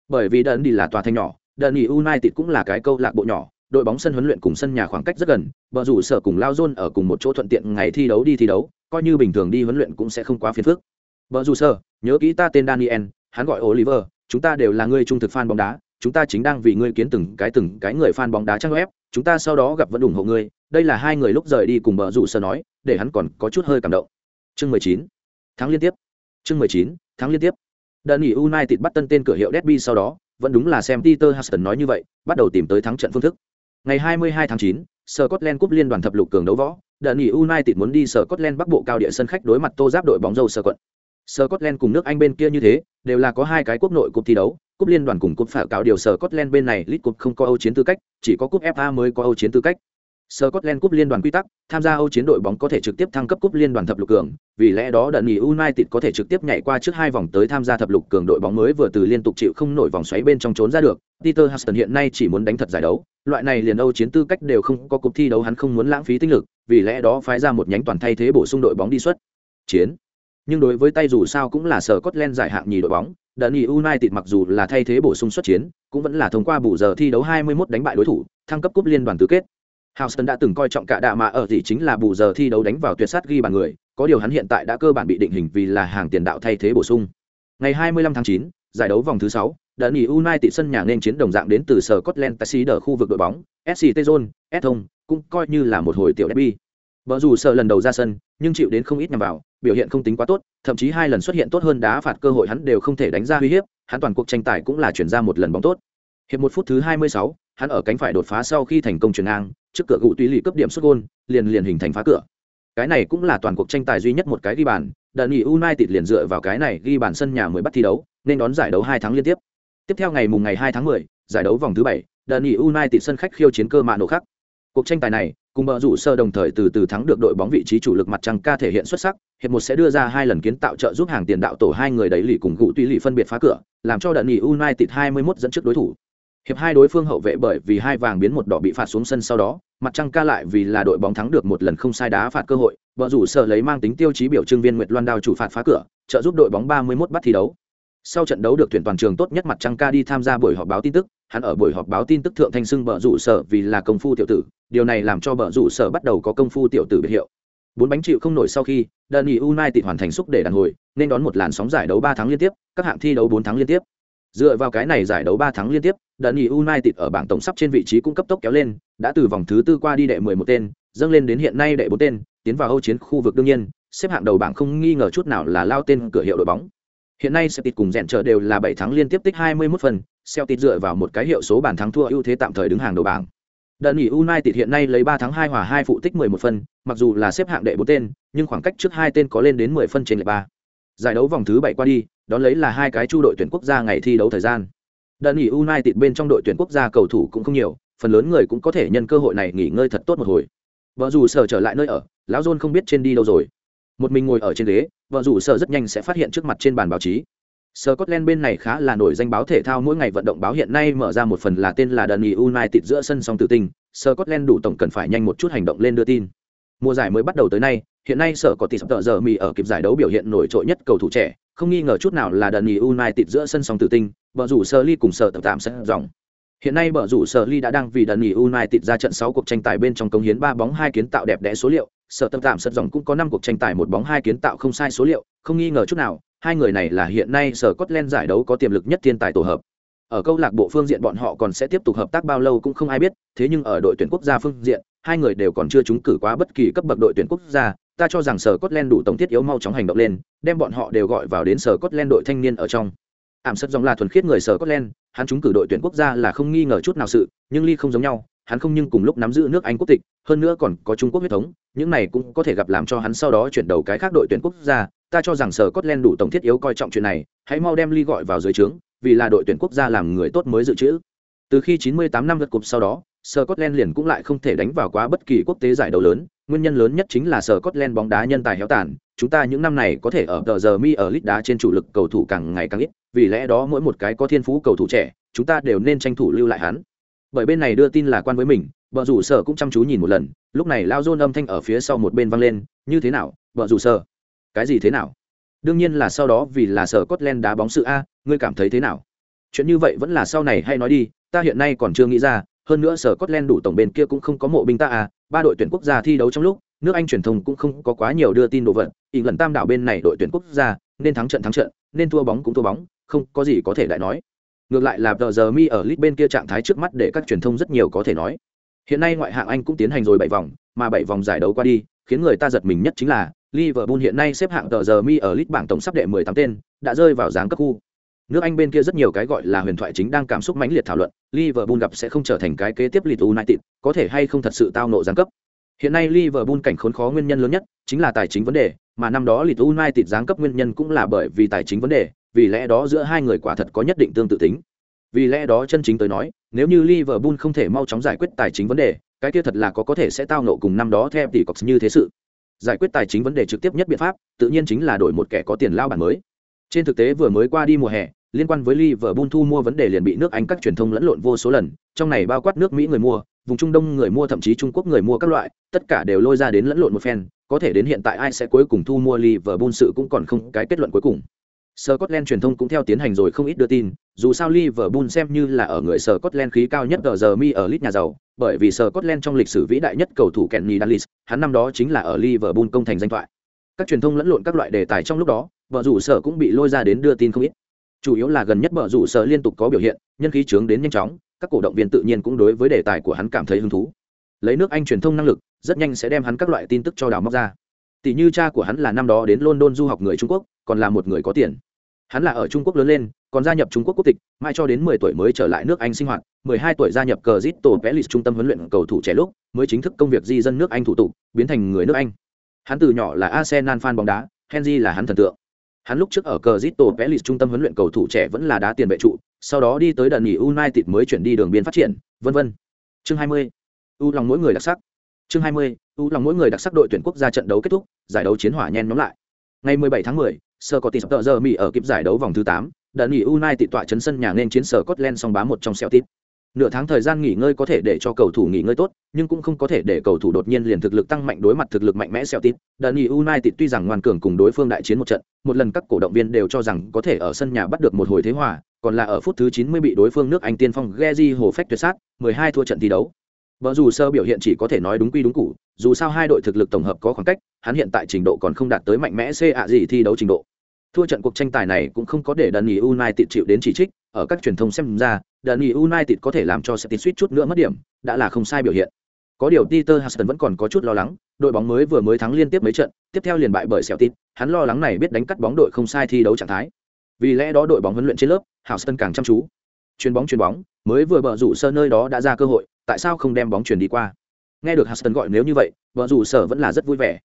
bởi vì đơn đi là tòa thành nhỏ đơn đi united cũng là cái câu lạc bộ nhỏ, đội bóng sân huấn luyện cùng sân nhà khoảng cách rất gần, bờ rủ sở cùng lao dôn ở cùng một chỗ thuận tiện ngày thi đấu đi thi đấu, coi như bình thường đi huấn luyện cũng sẽ không quá phiền phức. Bờ rủ sở, nhớ kỹ ta tên daniel, hắn gọi oliver, chúng ta đều là người trung thực fan bóng đá, chúng ta chính đang vì ngươi kiến từng cái từng cái người fan bóng đá trang web, chúng ta sau đó gặp vẫn ủng hộ ngươi, đây là hai người lúc rời đi cùng bờ rủ sở nói, để hắn còn có chút hơi cảm động. Chương mười chín tháng liên tiếp. Chương mười chín tháng liên tiếp đơn nghỉ united bắt tân tên cửa hiệu derby sau đó vẫn đúng là xem peter huston nói như vậy bắt đầu tìm tới thắng trận phương thức ngày 22 tháng 9, Scotland Cup liên đoàn thập lục cường đấu võ, đơn nghỉ United muốn đi Scotland bắc bộ cao địa sân khách đối mặt Tô Giáp đội bóng dâu Scotland. quận. Scotland cùng nước Anh bên kia như thế, đều là có hai cái quốc nội cup thi đấu, cúp liên đoàn cùng cúp phải cáo điều Scotland bên này League Cup không có Âu chiến tư cách, chỉ có cúp FA mới có Âu chiến tư cách. Scotland Cup liên đoàn quy tắc, tham gia Âu chiến đội bóng có thể trực tiếp thăng cấp cúp liên đoàn thập lục cường, vì lẽ đó đợt nghỉ United có thể trực tiếp nhảy qua trước hai vòng tới tham gia thập lục cường đội bóng mới vừa từ liên tục chịu không nổi vòng xoáy bên trong trốn ra được. Peter Huston hiện nay chỉ muốn đánh thật giải đấu, loại này liền Âu chiến tư cách đều không có cúp thi đấu hắn không muốn lãng phí tinh lực, vì lẽ đó phái ra một nhánh toàn thay thế bổ sung đội bóng đi xuất chiến. Nhưng đối với tay dù sao cũng là Scotland giải hạng nhì đội bóng, đợt nghỉ United mặc dù là thay thế bổ sung xuất chiến, cũng vẫn là thông qua bù giờ thi đấu 21 đánh bại đối thủ, thăng cấp cúp liên đoàn tứ kết. Houston đã từng coi trọng cả đạ mà ở gì chính là bù giờ thi đấu đánh vào tuyệt sát ghi bàn người, có điều hắn hiện tại đã cơ bản bị định hình vì là hàng tiền đạo thay thế bổ sung. Ngày 25 tháng 9, giải đấu vòng thứ 6, đơn ý United sân nhà nên chiến đồng dạng đến từ Scotland Taxi ở khu vực đội bóng, SCT Tezon, Eton, cũng coi như là một hồi tiểu derby. Bở dù sợ lần đầu ra sân, nhưng chịu đến không ít nhằm vào, biểu hiện không tính quá tốt, thậm chí hai lần xuất hiện tốt hơn đá phạt cơ hội hắn đều không thể đánh ra uy hiếp, hắn toàn cuộc tranh tài cũng là chuyển ra một lần bóng tốt. Hiệp một phút thứ 26, hắn ở cánh phải đột phá sau khi thành công chuyển ngang, trước cửa gụ tùy lì cấp điểm xuất gôn, liền liền hình thành phá cửa. Cái này cũng là toàn cuộc tranh tài duy nhất một cái ghi bàn, đợt nghỉ United liền dựa vào cái này ghi bàn sân nhà mới bắt thi đấu, nên đón giải đấu hai tháng liên tiếp. Tiếp theo ngày mùng ngày 2 tháng 10, giải đấu vòng thứ 7, đợt nghỉ United sân khách khiêu chiến cơ mạ nổ khác. Cuộc tranh tài này, cùng bờ rủ sơ đồng thời từ từ thắng được đội bóng vị trí chủ lực mặt trăng ca thể hiện xuất sắc, hiệp một sẽ đưa ra hai lần kiến tạo trợ giúp hàng tiền đạo tổ hai người đẩy lì cùng gụ tùy lì phân biệt phá cửa, làm cho đợt nghỉ United 21 dẫn trước đối thủ. Hiệp hai đối phương hậu vệ bởi vì hai vàng biến một đỏ bị phạt xuống sân sau đó, mặt trăng ca lại vì là đội bóng thắng được một lần không sai đá phạt cơ hội, vợ rủ sở lấy mang tính tiêu chí biểu trưng viên Nguyệt Loan đao chủ phạt phá cửa, trợ giúp đội bóng 31 bắt thi đấu. Sau trận đấu được tuyển toàn trường tốt nhất mặt trăng ca đi tham gia buổi họp báo tin tức, hắn ở buổi họp báo tin tức thượng thanh xưng bờ rủ sở vì là công phu tiểu tử, điều này làm cho bờ rủ sở bắt đầu có công phu tiểu tử biệt hiệu. Bốn bánh chịu không nổi sau khi, đơn Dani United hoàn thành xúc để đàn hồi, nên đón một làn sóng giải đấu 3 tháng liên tiếp, các hạng thi đấu 4 tháng liên tiếp. Dựa vào cái này giải đấu ba tháng liên tiếp, Đần Nghị United ở bảng tổng sắp trên vị trí cũng cấp tốc kéo lên, đã từ vòng thứ tư qua đi đệ 11 tên, dâng lên đến hiện nay đệ 4 tên, tiến vào Âu chiến khu vực đương nhiên, xếp hạng đầu bảng không nghi ngờ chút nào là lao tên cửa hiệu đội bóng. Hiện nay Celtic cùng rèn trở đều là 7 tháng liên tiếp tích 21 phần, Celtic dựa vào một cái hiệu số bàn thắng thua ưu thế tạm thời đứng hàng đầu bảng. Đợt nghỉ United hiện nay lấy 3 tháng 2 hòa 2 phụ tích 11 phần, mặc dù là xếp hạng đệ 4 tên, nhưng khoảng cách trước hai tên có lên đến 10 phân trên lệ 3. Giải đấu vòng thứ 7 qua đi, đó lấy là hai cái chu đội tuyển quốc gia ngày thi đấu thời gian. Đơn nghỉ United bên trong đội tuyển quốc gia cầu thủ cũng không nhiều, phần lớn người cũng có thể nhân cơ hội này nghỉ ngơi thật tốt một hồi. Vợ dù sở trở lại nơi ở, lão John không biết trên đi đâu rồi. Một mình ngồi ở trên ghế, vợ dù sở rất nhanh sẽ phát hiện trước mặt trên bàn báo chí. Scotland bên này khá là nổi danh báo thể thao mỗi ngày vận động báo hiện nay mở ra một phần là tên là Dundee United giữa sân song tử tinh, Scotland đủ tổng cần phải nhanh một chút hành động lên đưa tin. Mùa giải mới bắt đầu tới nay, hiện nay sở có tỷ sắp tợ giờ mì ở kịp giải đấu biểu hiện nổi trội nhất cầu thủ trẻ, không nghi ngờ chút nào là đần nhì United giữa sân song tử tinh, bờ rủ Sơ Ly cùng sở tập tạm sẽ dòng. Hiện nay bờ rủ Sơ Ly đã đang vì đần nhì United ra trận 6 cuộc tranh tài bên trong công hiến 3 bóng 2 kiến tạo đẹp đẽ số liệu, sở tập tạm sân dòng cũng có 5 cuộc tranh tài một bóng 2 kiến tạo không sai số liệu, không nghi ngờ chút nào, hai người này là hiện nay sở Scotland giải đấu có tiềm lực nhất thiên tài tổ hợp. Ở câu lạc bộ phương diện bọn họ còn sẽ tiếp tục hợp tác bao lâu cũng không ai biết, thế nhưng ở đội tuyển quốc gia phương diện, hai người đều còn chưa trúng cử quá bất kỳ cấp bậc đội tuyển quốc gia, ta cho rằng sở Scotland đủ tổng thiết yếu mau chóng hành động lên, đem bọn họ đều gọi vào đến sở Scotland đội thanh niên ở trong. Ảm sất dòng là thuần khiết người sở Scotland, hắn chúng cử đội tuyển quốc gia là không nghi ngờ chút nào sự, nhưng ly không giống nhau, hắn không nhưng cùng lúc nắm giữ nước Anh quốc tịch, hơn nữa còn có Trung Quốc huyết thống, những này cũng có thể gặp làm cho hắn sau đó chuyển đầu cái khác đội tuyển quốc gia, ta cho rằng sở Scotland đủ tổng thiết yếu coi trọng chuyện này, hãy mau đem ly gọi vào dưới trướng, vì là đội tuyển quốc gia làm người tốt mới dự trữ. Từ khi 98 năm lượt cục sau đó, Scotland liền cũng lại không thể đánh vào quá bất kỳ quốc tế giải đấu lớn, nguyên nhân lớn nhất chính là Scotland bóng đá nhân tài héo tàn, chúng ta những năm này có thể ở tờ giờ mi ở lit đá trên chủ lực cầu thủ càng ngày càng ít, vì lẽ đó mỗi một cái có thiên phú cầu thủ trẻ, chúng ta đều nên tranh thủ lưu lại hắn. Bởi bên này đưa tin là quan với mình, vợ rủ sở cũng chăm chú nhìn một lần, lúc này lao John âm thanh ở phía sau một bên vang lên, như thế nào, vợ rủ sở? cái gì thế nào đương nhiên là sau đó vì là sở Scotland đá bóng sự a ngươi cảm thấy thế nào chuyện như vậy vẫn là sau này hay nói đi ta hiện nay còn chưa nghĩ ra hơn nữa sở Scotland đủ tổng bên kia cũng không có mộ binh ta à ba đội tuyển quốc gia thi đấu trong lúc nước anh truyền thông cũng không có quá nhiều đưa tin đồ vật ỉn lần tam đảo bên này đội tuyển quốc gia nên thắng trận thắng trận nên thua bóng cũng thua bóng không có gì có thể lại nói ngược lại là tờ giờ mi ở lit bên kia trạng thái trước mắt để các truyền thông rất nhiều có thể nói hiện nay ngoại hạng anh cũng tiến hành rồi bảy vòng mà bảy vòng giải đấu qua đi khiến người ta giật mình nhất chính là Liverpool hiện nay xếp hạng tờ giờ mi ở list bảng tổng sắp đệ 18 tên, đã rơi vào dáng cấp khu. Nước Anh bên kia rất nhiều cái gọi là huyền thoại chính đang cảm xúc mãnh liệt thảo luận, Liverpool gặp sẽ không trở thành cái kế tiếp Leeds United, có thể hay không thật sự tao nộ giáng cấp. Hiện nay Liverpool cảnh khốn khó nguyên nhân lớn nhất chính là tài chính vấn đề, mà năm đó Leeds United giáng cấp nguyên nhân cũng là bởi vì tài chính vấn đề, vì lẽ đó giữa hai người quả thật có nhất định tương tự tính. Vì lẽ đó chân chính tới nói, nếu như Liverpool không thể mau chóng giải quyết tài chính vấn đề, cái kia thật là có có thể sẽ tao nộ cùng năm đó theo tỷ cọc như thế sự giải quyết tài chính vấn đề trực tiếp nhất biện pháp tự nhiên chính là đổi một kẻ có tiền lao bản mới trên thực tế vừa mới qua đi mùa hè liên quan với Liverpool thu mua vấn đề liền bị nước Anh các truyền thông lẫn lộn vô số lần, trong này bao quát nước Mỹ người mua, vùng Trung Đông người mua thậm chí Trung Quốc người mua các loại, tất cả đều lôi ra đến lẫn lộn một phen, có thể đến hiện tại ai sẽ cuối cùng thu mua Liverpool sự cũng còn không cái kết luận cuối cùng. Scotland truyền thông cũng theo tiến hành rồi không ít đưa tin, dù sao Liverpool xem như là ở người Scotland khí cao nhất ở giờ mi ở list nhà giàu, bởi vì Scotland trong lịch sử vĩ đại nhất cầu thủ Kenny Dalglish, hắn năm đó chính là ở Liverpool công thành danh thoại. Các truyền thông lẫn lộn các loại đề tài trong lúc đó, vợ rủ sở cũng bị lôi ra đến đưa tin không ít. Chủ yếu là gần nhất bờ rủ sở liên tục có biểu hiện, nhân khí trướng đến nhanh chóng, các cổ động viên tự nhiên cũng đối với đề tài của hắn cảm thấy hứng thú. Lấy nước Anh truyền thông năng lực, rất nhanh sẽ đem hắn các loại tin tức cho đào móc ra. Tỷ như cha của hắn là năm đó đến London du học người Trung Quốc, còn là một người có tiền. Hắn là ở Trung Quốc lớn lên, còn gia nhập Trung Quốc quốc tịch, mai cho đến 10 tuổi mới trở lại nước Anh sinh hoạt, 12 tuổi gia nhập cờ Zito Palace trung tâm huấn luyện cầu thủ trẻ lúc, mới chính thức công việc di dân nước Anh thủ tục, biến thành người nước Anh. Hắn từ nhỏ là Arsenal fan bóng đá, Henry là hắn thần tượng. Hắn lúc trước ở cờ Zito Palace trung tâm huấn luyện cầu thủ trẻ vẫn là đá tiền vệ trụ, sau đó đi tới đợt nghỉ United mới chuyển đi đường biên phát triển, vân vân. Chương 20. U lòng mỗi người đặc sắc. Chương 20. U lòng mỗi người đặc sắc đội tuyển quốc gia trận đấu kết thúc, giải đấu chiến hỏa nhen nhóm lại. Ngày 17 tháng 10, Sir Curtis tợ giờ Mỹ ở kịp giải đấu vòng thứ 8, đợt nghỉ United tọa chấn sân nhà nên chiến Scotland song bá một trong Celtic. Nửa tháng thời gian nghỉ ngơi có thể để cho cầu thủ nghỉ ngơi tốt, nhưng cũng không có thể để cầu thủ đột nhiên liền thực lực tăng mạnh đối mặt thực lực mạnh mẽ Celtic. Đợt nghỉ United tuy rằng ngoan cường cùng đối phương đại chiến một trận, một lần các cổ động viên đều cho rằng có thể ở sân nhà bắt được một hồi thế hòa, còn là ở phút thứ 90 bị đối phương nước Anh tiên phong Gezi hồ phách tuyệt sát, 12 thua trận thi đấu. Vợ dù sơ biểu hiện chỉ có thể nói đúng quy đúng củ, dù sao hai đội thực lực tổng hợp có khoảng cách, hắn hiện tại trình độ còn không đạt tới mạnh mẽ C ạ gì thi đấu trình độ. Thua trận cuộc tranh tài này cũng không có để đần nghỉ United chịu đến chỉ trích, ở các truyền thông xem ra, Dani United có thể làm cho Celtic suýt chút nữa mất điểm, đã là không sai biểu hiện. Có điều Peter Huston vẫn còn có chút lo lắng, đội bóng mới vừa mới thắng liên tiếp mấy trận, tiếp theo liền bại bởi Celtic, hắn lo lắng này biết đánh cắt bóng đội không sai thi đấu trạng thái. Vì lẽ đó đội bóng huấn luyện trên lớp, Huston càng chăm chú. Chuyền bóng chuyền bóng, mới vừa bờ rủ sơ nơi đó đã ra cơ hội, tại sao không đem bóng chuyển đi qua? Nghe được Huston gọi nếu như vậy, bờ rủ sở vẫn là rất vui vẻ.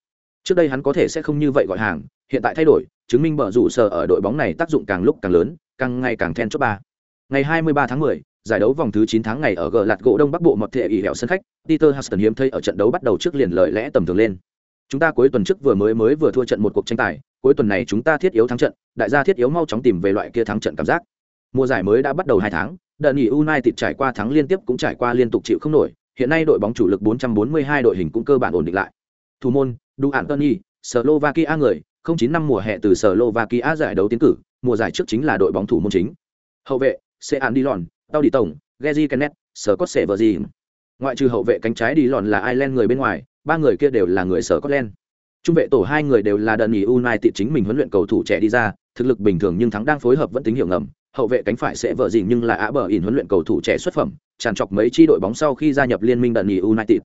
Trước đây hắn có thể sẽ không như vậy gọi hàng, hiện tại thay đổi, chứng minh bờ rủ sở ở đội bóng này tác dụng càng lúc càng lớn, càng ngày càng then chốt ba. Ngày 23 tháng 10, giải đấu vòng thứ 9 tháng ngày ở gờ lạt gỗ đông bắc bộ mọt thể ỉ hẻo sân khách peter huston hiếm thấy ở trận đấu bắt đầu trước liền lời lẽ tầm thường lên. Chúng ta cuối tuần trước vừa mới mới vừa thua trận một cuộc tranh tài cuối tuần này chúng ta thiết yếu thắng trận đại gia thiết yếu mau chóng tìm về loại kia thắng trận cảm giác. Mùa giải mới đã bắt đầu hai tháng đợt nghỉ united trải qua thắng liên tiếp cũng trải qua liên tục chịu không nổi hiện nay đội bóng chủ lực 442 đội hình cũng cơ bản ổn định lại. Thủ môn đủ antony slovakia người không chín năm mùa hè từ slovakia giải đấu tiến cử mùa giải trước chính là đội bóng thủ môn chính hậu vệ Sean Dillon, tao đi tổng Gezi Kenneth, Scott gì. Ngoại trừ hậu vệ cánh trái đi lòn là Ireland người bên ngoài, ba người kia đều là người sở Scotland. Trung vệ tổ hai người đều là đần nghỉ United chính mình huấn luyện cầu thủ trẻ đi ra, thực lực bình thường nhưng thắng đang phối hợp vẫn tính hiệu ngầm. Hậu vệ cánh phải sẽ vợ gì nhưng là á bờ ỉn huấn luyện cầu thủ trẻ xuất phẩm, tràn trọc mấy chi đội bóng sau khi gia nhập liên minh đần nghỉ United.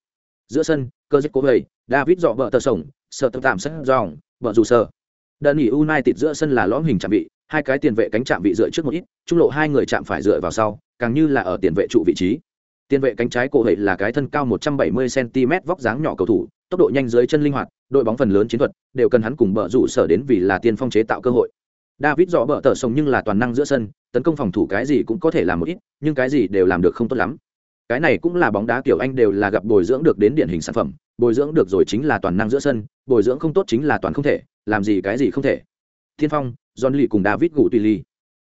Giữa sân, cơ dịch cố về, David dọ vợ tờ sổng, sợ tập tạm sân dòng, vợ dù sơ. Đần nghỉ United giữa sân là lõm hình chạm vị, hai cái tiền vệ cánh chạm vị dựa trước một ít, trung lộ hai người chạm phải dựa vào sau, càng như là ở tiền vệ trụ vị trí. Tiền vệ cánh trái cổ hệ là cái thân cao 170 cm vóc dáng nhỏ cầu thủ tốc độ nhanh dưới chân linh hoạt đội bóng phần lớn chiến thuật đều cần hắn cùng bờ rủ sở đến vì là tiên phong chế tạo cơ hội. David dọ bờ tờ sông nhưng là toàn năng giữa sân tấn công phòng thủ cái gì cũng có thể làm một ít nhưng cái gì đều làm được không tốt lắm. Cái này cũng là bóng đá kiểu anh đều là gặp bồi dưỡng được đến điển hình sản phẩm bồi dưỡng được rồi chính là toàn năng giữa sân bồi dưỡng không tốt chính là toàn không thể làm gì cái gì không thể. Thiên phong john lee cùng david gù tùy lee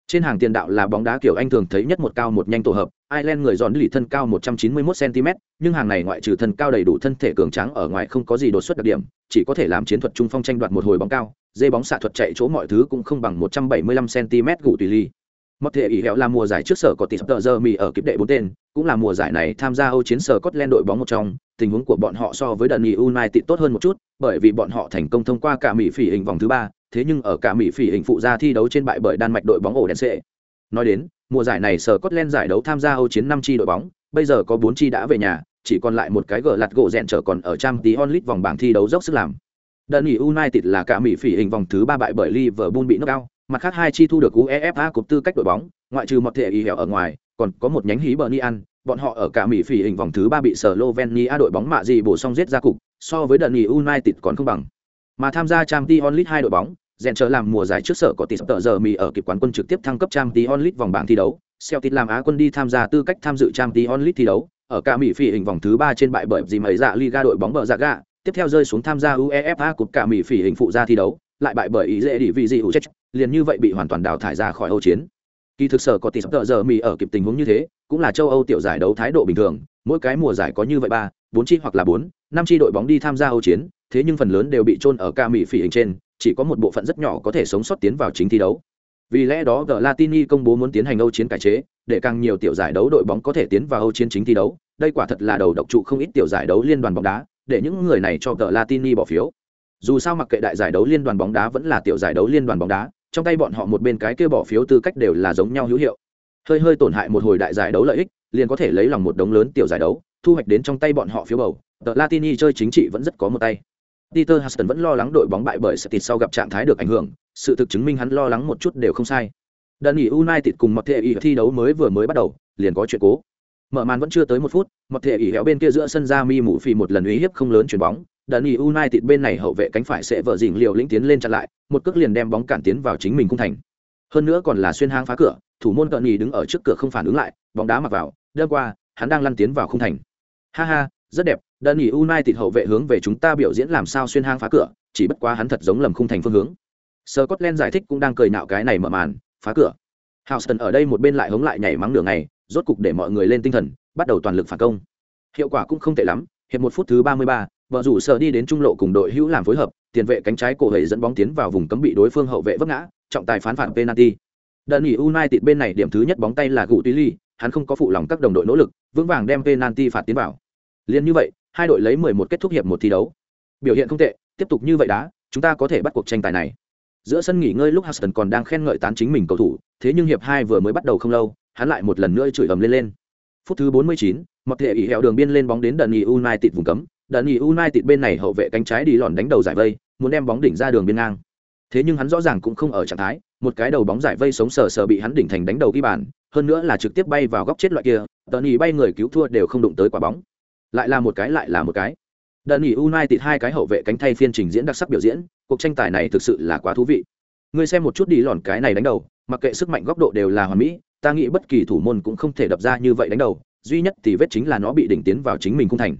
trên hàng tiền đạo là bóng đá kiểu Anh thường thấy nhất một cao một nhanh tổ hợp, Ireland người John Lee thân cao 191 cm, nhưng hàng này ngoại trừ thân cao đầy đủ thân thể cường tráng ở ngoài không có gì đột xuất đặc điểm, chỉ có thể làm chiến thuật trung phong tranh đoạt một hồi bóng cao, dây bóng xạ thuật chạy chỗ mọi thứ cũng không bằng 175 cm gụ tùy ly. Một thể ý hẹo là mùa giải trước sở có tỷ tờ giờ mì ở kịp đệ bốn tên, cũng là mùa giải này tham gia Âu chiến sở Scotland đội bóng một trong, tình huống của bọn họ so với Dundee United tốt hơn một chút, bởi vì bọn họ thành công thông qua cả Mỹ phỉ hình vòng thứ ba, thế nhưng ở cả Mỹ phỉ hình phụ gia thi đấu trên bại bởi Đan Mạch đội bóng ổ đèn xệ. Nói đến, mùa giải này sở Scotland giải đấu tham gia Âu chiến năm chi đội bóng, bây giờ có bốn chi đã về nhà, chỉ còn lại một cái gỡ lạt gỗ rèn trở còn ở trang tí onlit vòng bảng thi đấu dốc sức làm. Dundee United là cả Mỹ phỉ hình vòng thứ ba bại bởi Liverpool bị nước cao mặt khác hai chi thu được UEFA cục tư cách đội bóng, ngoại trừ một thể y hẻo ở ngoài, còn có một nhánh hí bờ Nian, bọn họ ở cả Mỹ phỉ hình vòng thứ ba bị Slovenia đội bóng mạ gì bổ sung giết ra cục, so với Dundee United còn không bằng. Mà tham gia trang tí onlit hai đội bóng, rèn trở làm mùa giải trước sở có tỷ tờ giờ mì ở kịp quán quân trực tiếp thăng cấp Champions League vòng bảng thi đấu, Celtic làm Á quân đi tham gia tư cách tham dự Champions League thi đấu, ở cả Mỹ phỉ hình vòng thứ ba trên bại bởi gì mấy dạ Liga đội bóng bờ dạ gạ, tiếp theo rơi xuống tham gia UEFA cục cả Mỹ phỉ hình phụ gia thi đấu, lại bại bởi ý dễ đi vì gì chết, liền như vậy bị hoàn toàn đào thải ra khỏi Âu chiến. Kỳ thực sở có tỷ tờ giờ mì ở kịp tình huống như thế, cũng là châu Âu tiểu giải đấu thái độ bình thường, mỗi cái mùa giải có như vậy ba, bốn chi hoặc là bốn, năm chi đội bóng đi tham gia Âu chiến, thế nhưng phần lớn đều bị chôn ở ca mỹ phỉ hình trên, chỉ có một bộ phận rất nhỏ có thể sống sót tiến vào chính thi đấu. Vì lẽ đó The Latini công bố muốn tiến hành Âu chiến cải chế, để càng nhiều tiểu giải đấu đội bóng có thể tiến vào Âu chiến chính thi đấu. Đây quả thật là đầu độc trụ không ít tiểu giải đấu liên đoàn bóng đá, để những người này cho The Latini bỏ phiếu. Dù sao mặc kệ đại giải đấu liên đoàn bóng đá vẫn là tiểu giải đấu liên đoàn bóng đá, trong tay bọn họ một bên cái kia bỏ phiếu tư cách đều là giống nhau hữu hiệu. Hơi hơi tổn hại một hồi đại giải đấu lợi ích, liền có thể lấy lòng một đống lớn tiểu giải đấu, thu hoạch đến trong tay bọn họ phiếu bầu. The Latini chơi chính trị vẫn rất có một tay. Peter Huston vẫn lo lắng đội bóng bại bởi Celtic sau gặp trạng thái được ảnh hưởng, sự thực chứng minh hắn lo lắng một chút đều không sai. Đơn nghỉ United cùng một thể ý thi đấu mới vừa mới bắt đầu, liền có chuyện cố. Mở màn vẫn chưa tới một phút, một thể ý héo bên kia giữa sân ra mi mũ phì một lần uy hiếp không lớn chuyển bóng, Đơn nghỉ United bên này hậu vệ cánh phải sẽ vợ dình liều lĩnh tiến lên chặn lại, một cước liền đem bóng cản tiến vào chính mình cung thành. Hơn nữa còn là xuyên hang phá cửa, thủ môn cận nhì đứng ở trước cửa không phản ứng lại, bóng đá mặc vào, đâm qua, hắn đang lăn tiến vào khung thành. Ha ha, rất đẹp, đơn nghỉ United hậu vệ hướng về chúng ta biểu diễn làm sao xuyên hang phá cửa, chỉ bất quá hắn thật giống lầm khung thành phương hướng. Scotland giải thích cũng đang cười nạo cái này mở màn, phá cửa. Houston ở đây một bên lại hống lại nhảy mắng nửa ngày, rốt cục để mọi người lên tinh thần, bắt đầu toàn lực phản công. Hiệu quả cũng không tệ lắm, hiệp một phút thứ 33, vợ rủ sở đi đến trung lộ cùng đội hữu làm phối hợp, tiền vệ cánh trái cổ hầy dẫn bóng tiến vào vùng cấm bị đối phương hậu vệ vấp ngã, trọng tài phán phản penalty. Đơn nghỉ United bên này điểm thứ nhất bóng tay là Gụ Ly, hắn không có phụ lòng các đồng đội nỗ lực, vững vàng đem penalty phạt tiến vào. Liên như vậy, hai đội lấy 11 kết thúc hiệp một thi đấu. Biểu hiện không tệ, tiếp tục như vậy đã, chúng ta có thể bắt cuộc tranh tài này. Giữa sân nghỉ ngơi lúc Huston còn đang khen ngợi tán chính mình cầu thủ, thế nhưng hiệp hai vừa mới bắt đầu không lâu, hắn lại một lần nữa chửi ầm lên lên. Phút thứ 49, mặc Thể ỉ hẹo đường biên lên bóng đến Đần United vùng cấm, Đần United bên này hậu vệ cánh trái đi lòn đánh đầu giải vây, muốn đem bóng đỉnh ra đường biên ngang. Thế nhưng hắn rõ ràng cũng không ở trạng thái, một cái đầu bóng giải vây sống sờ sờ bị hắn đỉnh thành đánh đầu ghi bàn, hơn nữa là trực tiếp bay vào góc chết loại kia, Tony bay người cứu thua đều không đụng tới quả bóng. Lại là một cái lại là một cái. Đần United hai cái hậu vệ cánh thay phiên trình diễn đặc sắc biểu diễn, cuộc tranh tài này thực sự là quá thú vị ngươi xem một chút đi lòn cái này đánh đầu mặc kệ sức mạnh góc độ đều là hoàn mỹ ta nghĩ bất kỳ thủ môn cũng không thể đập ra như vậy đánh đầu duy nhất thì vết chính là nó bị đỉnh tiến vào chính mình cung thành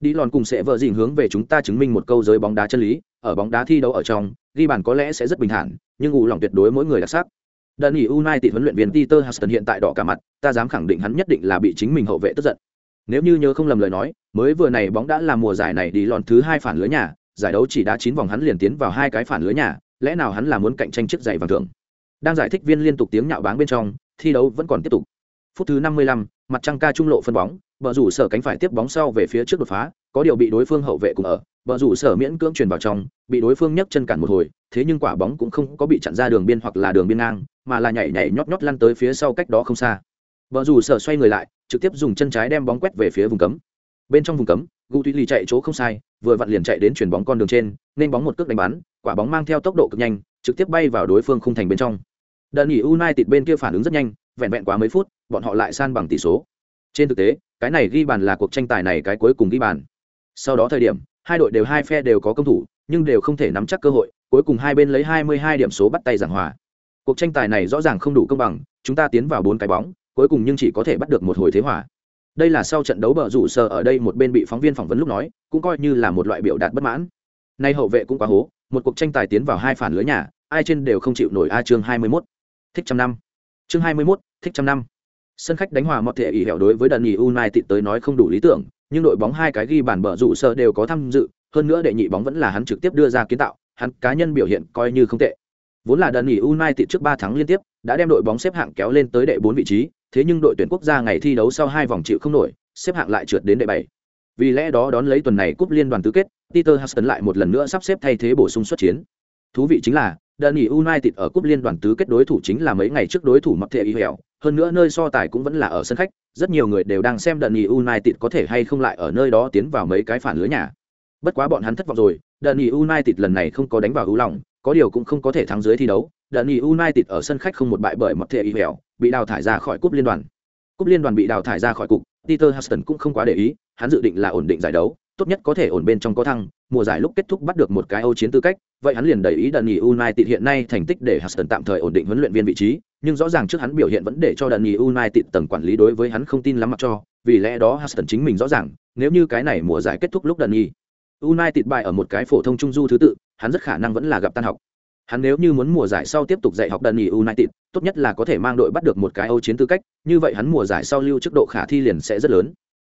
đi lòn cùng sẽ vợ dình hướng về chúng ta chứng minh một câu giới bóng đá chân lý ở bóng đá thi đấu ở trong ghi bàn có lẽ sẽ rất bình thản nhưng ủ lòng tuyệt đối mỗi người đặc sắc đợt nghỉ United huấn luyện viên Peter Huston hiện tại đỏ cả mặt, ta dám khẳng định hắn nhất định là bị chính mình hậu vệ tức giận. Nếu như nhớ không lầm lời nói, mới vừa này bóng đã là mùa giải này đi lòn thứ hai phản lưới nhà, giải đấu chỉ đá chín vòng hắn liền tiến vào hai cái phản lưới nhà, lẽ nào hắn là muốn cạnh tranh chiếc giày vàng thưởng? Đang giải thích viên liên tục tiếng nhạo báng bên trong thi đấu vẫn còn tiếp tục. Phút thứ năm mươi lăm, mặt trăng ca trung lộ phân bóng bờ rủ sở cánh phải tiếp bóng sau về phía trước đột phá có điều bị đối phương hậu vệ cùng ở bờ rủ sở miễn cưỡng truyền vào trong bị đối phương nhấc chân cản một hồi thế nhưng quả bóng cũng không có bị chặn ra đường biên hoặc là đường biên ngang mà là nhảy nhảy nhót nhót lăn tới phía sau cách đó không xa vợ dù sở xoay người lại, trực tiếp dùng chân trái đem bóng quét về phía vùng cấm. Bên trong vùng cấm gu tuy lì chạy chỗ không sai, vừa vặn liền chạy đến chuyển bóng con đường trên, nên bóng một cước đánh bắn, quả bóng mang theo tốc độ cực nhanh, trực tiếp bay vào đối phương khung thành bên trong. Đợt nghỉ united bên kia phản ứng rất nhanh, vẹn vẹn quá mấy phút, bọn họ lại san bằng tỷ số. Trên thực tế, cái này ghi bàn là cuộc tranh tài này cái cuối cùng ghi bàn. Sau đó thời điểm, hai đội đều hai phe đều có công thủ, nhưng đều không thể nắm chắc cơ hội, cuối cùng hai bên lấy 22 điểm số bắt tay giảng hòa. Cuộc tranh tài này rõ ràng không đủ công bằng, chúng ta tiến vào bốn cái bóng cuối cùng nhưng chỉ có thể bắt được một hồi thế hòa. Đây là sau trận đấu bờ rủ sờ ở đây một bên bị phóng viên phỏng vấn lúc nói cũng coi như là một loại biểu đạt bất mãn. Nay hậu vệ cũng quá hố một cuộc tranh tài tiến vào hai phản lưới nhà ai trên đều không chịu nổi a chương hai mươi 21. thích trăm năm. Chương hai mươi 21, thích trăm năm. Sân khách đánh hòa mọi thể ỉ hẻo đối với đần nhì united tới nói không đủ lý tưởng nhưng đội bóng hai cái ghi bàn bờ rủ sờ đều có tham dự hơn nữa đệ nhị bóng vẫn là hắn trực tiếp đưa ra kiến tạo hắn cá nhân biểu hiện coi như không tệ. Vốn là đần nhì united trước ba tháng liên tiếp đã đem đội bóng xếp hạng kéo lên tới đệ bốn vị trí thế nhưng đội tuyển quốc gia ngày thi đấu sau hai vòng chịu không nổi xếp hạng lại trượt đến đệ bảy. Vì lẽ đó đón lấy tuần này cúp liên đoàn tứ kết peter huston lại một lần nữa sắp xếp thay thế bổ sung xuất chiến. Thú vị chính là Dani United ở cúp liên đoàn tứ kết đối thủ chính là mấy ngày trước đối thủ mặc thể y hẻo, hơn nữa nơi so tài cũng vẫn là ở sân khách, rất nhiều người đều đang xem Dani United có thể hay không lại ở nơi đó tiến vào mấy cái phản lưới nhà. Bất quá bọn hắn thất vọng rồi, Dani United lần này không có đánh vào hữu lòng, có điều cũng không có thể thắng dưới thi đấu, Dani United ở sân khách không một bại bởi một thể y hẻo, bị đào thải ra khỏi cúp liên đoàn. Cúp liên đoàn bị đào thải ra khỏi cục, Peter Huston cũng không quá để ý, hắn dự định là ổn định giải đấu, tốt nhất có thể ổn bên trong có thăng, mùa giải lúc kết thúc bắt được một cái Âu chiến tư cách, vậy hắn liền đầy ý đợt nghỉ United hiện nay thành tích để Huston tạm thời ổn định huấn luyện viên vị trí, nhưng rõ ràng trước hắn biểu hiện vẫn để cho đợt nghỉ United tầng quản lý đối với hắn không tin lắm mặc cho, vì lẽ đó Huston chính mình rõ ràng, nếu như cái này mùa giải kết thúc lúc đợt nghỉ United bại ở một cái phổ thông trung du thứ tự, hắn rất khả năng vẫn là gặp tan học. Hắn nếu như muốn mùa giải sau tiếp tục dạy học đần nghỉ United, tốt nhất là có thể mang đội bắt được một cái Âu chiến tư cách, như vậy hắn mùa giải sau lưu chức độ khả thi liền sẽ rất lớn.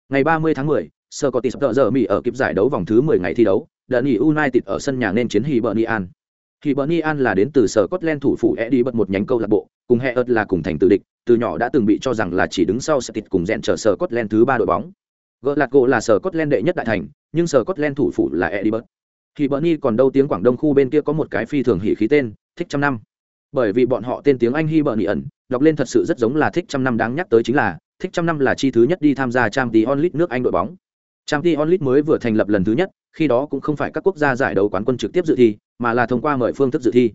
Ngày 30 tháng 10, Scottish giờ Mỹ ở kịp giải đấu vòng thứ 10 ngày thi đấu, đợt nghỉ United ở sân nhà nên chiến Hibernian. Hibernian là đến từ sở Scotland thủ phủ Eddie bật một nhánh câu lạc bộ, cùng Heart là cùng thành tự địch, từ nhỏ đã từng bị cho rằng là chỉ đứng sau Celtic cùng rèn trở sở Scotland thứ ba đội bóng. Glasgow là sở Scotland đệ nhất đại thành, nhưng sở Scotland thủ phủ là Edinburgh thì bật. y còn đâu tiếng Quảng Đông khu bên kia có một cái phi thường hỉ khí tên, thích trăm năm. Bởi vì bọn họ tên tiếng Anh Hibernian, đọc lên thật sự rất giống là thích trăm năm đáng nhắc tới chính là, thích trăm năm là chi thứ nhất đi tham gia Champions League nước Anh đội bóng. Champions League mới vừa thành lập lần thứ nhất, khi đó cũng không phải các quốc gia giải đấu quán quân trực tiếp dự thi, mà là thông qua mời phương thức dự thi.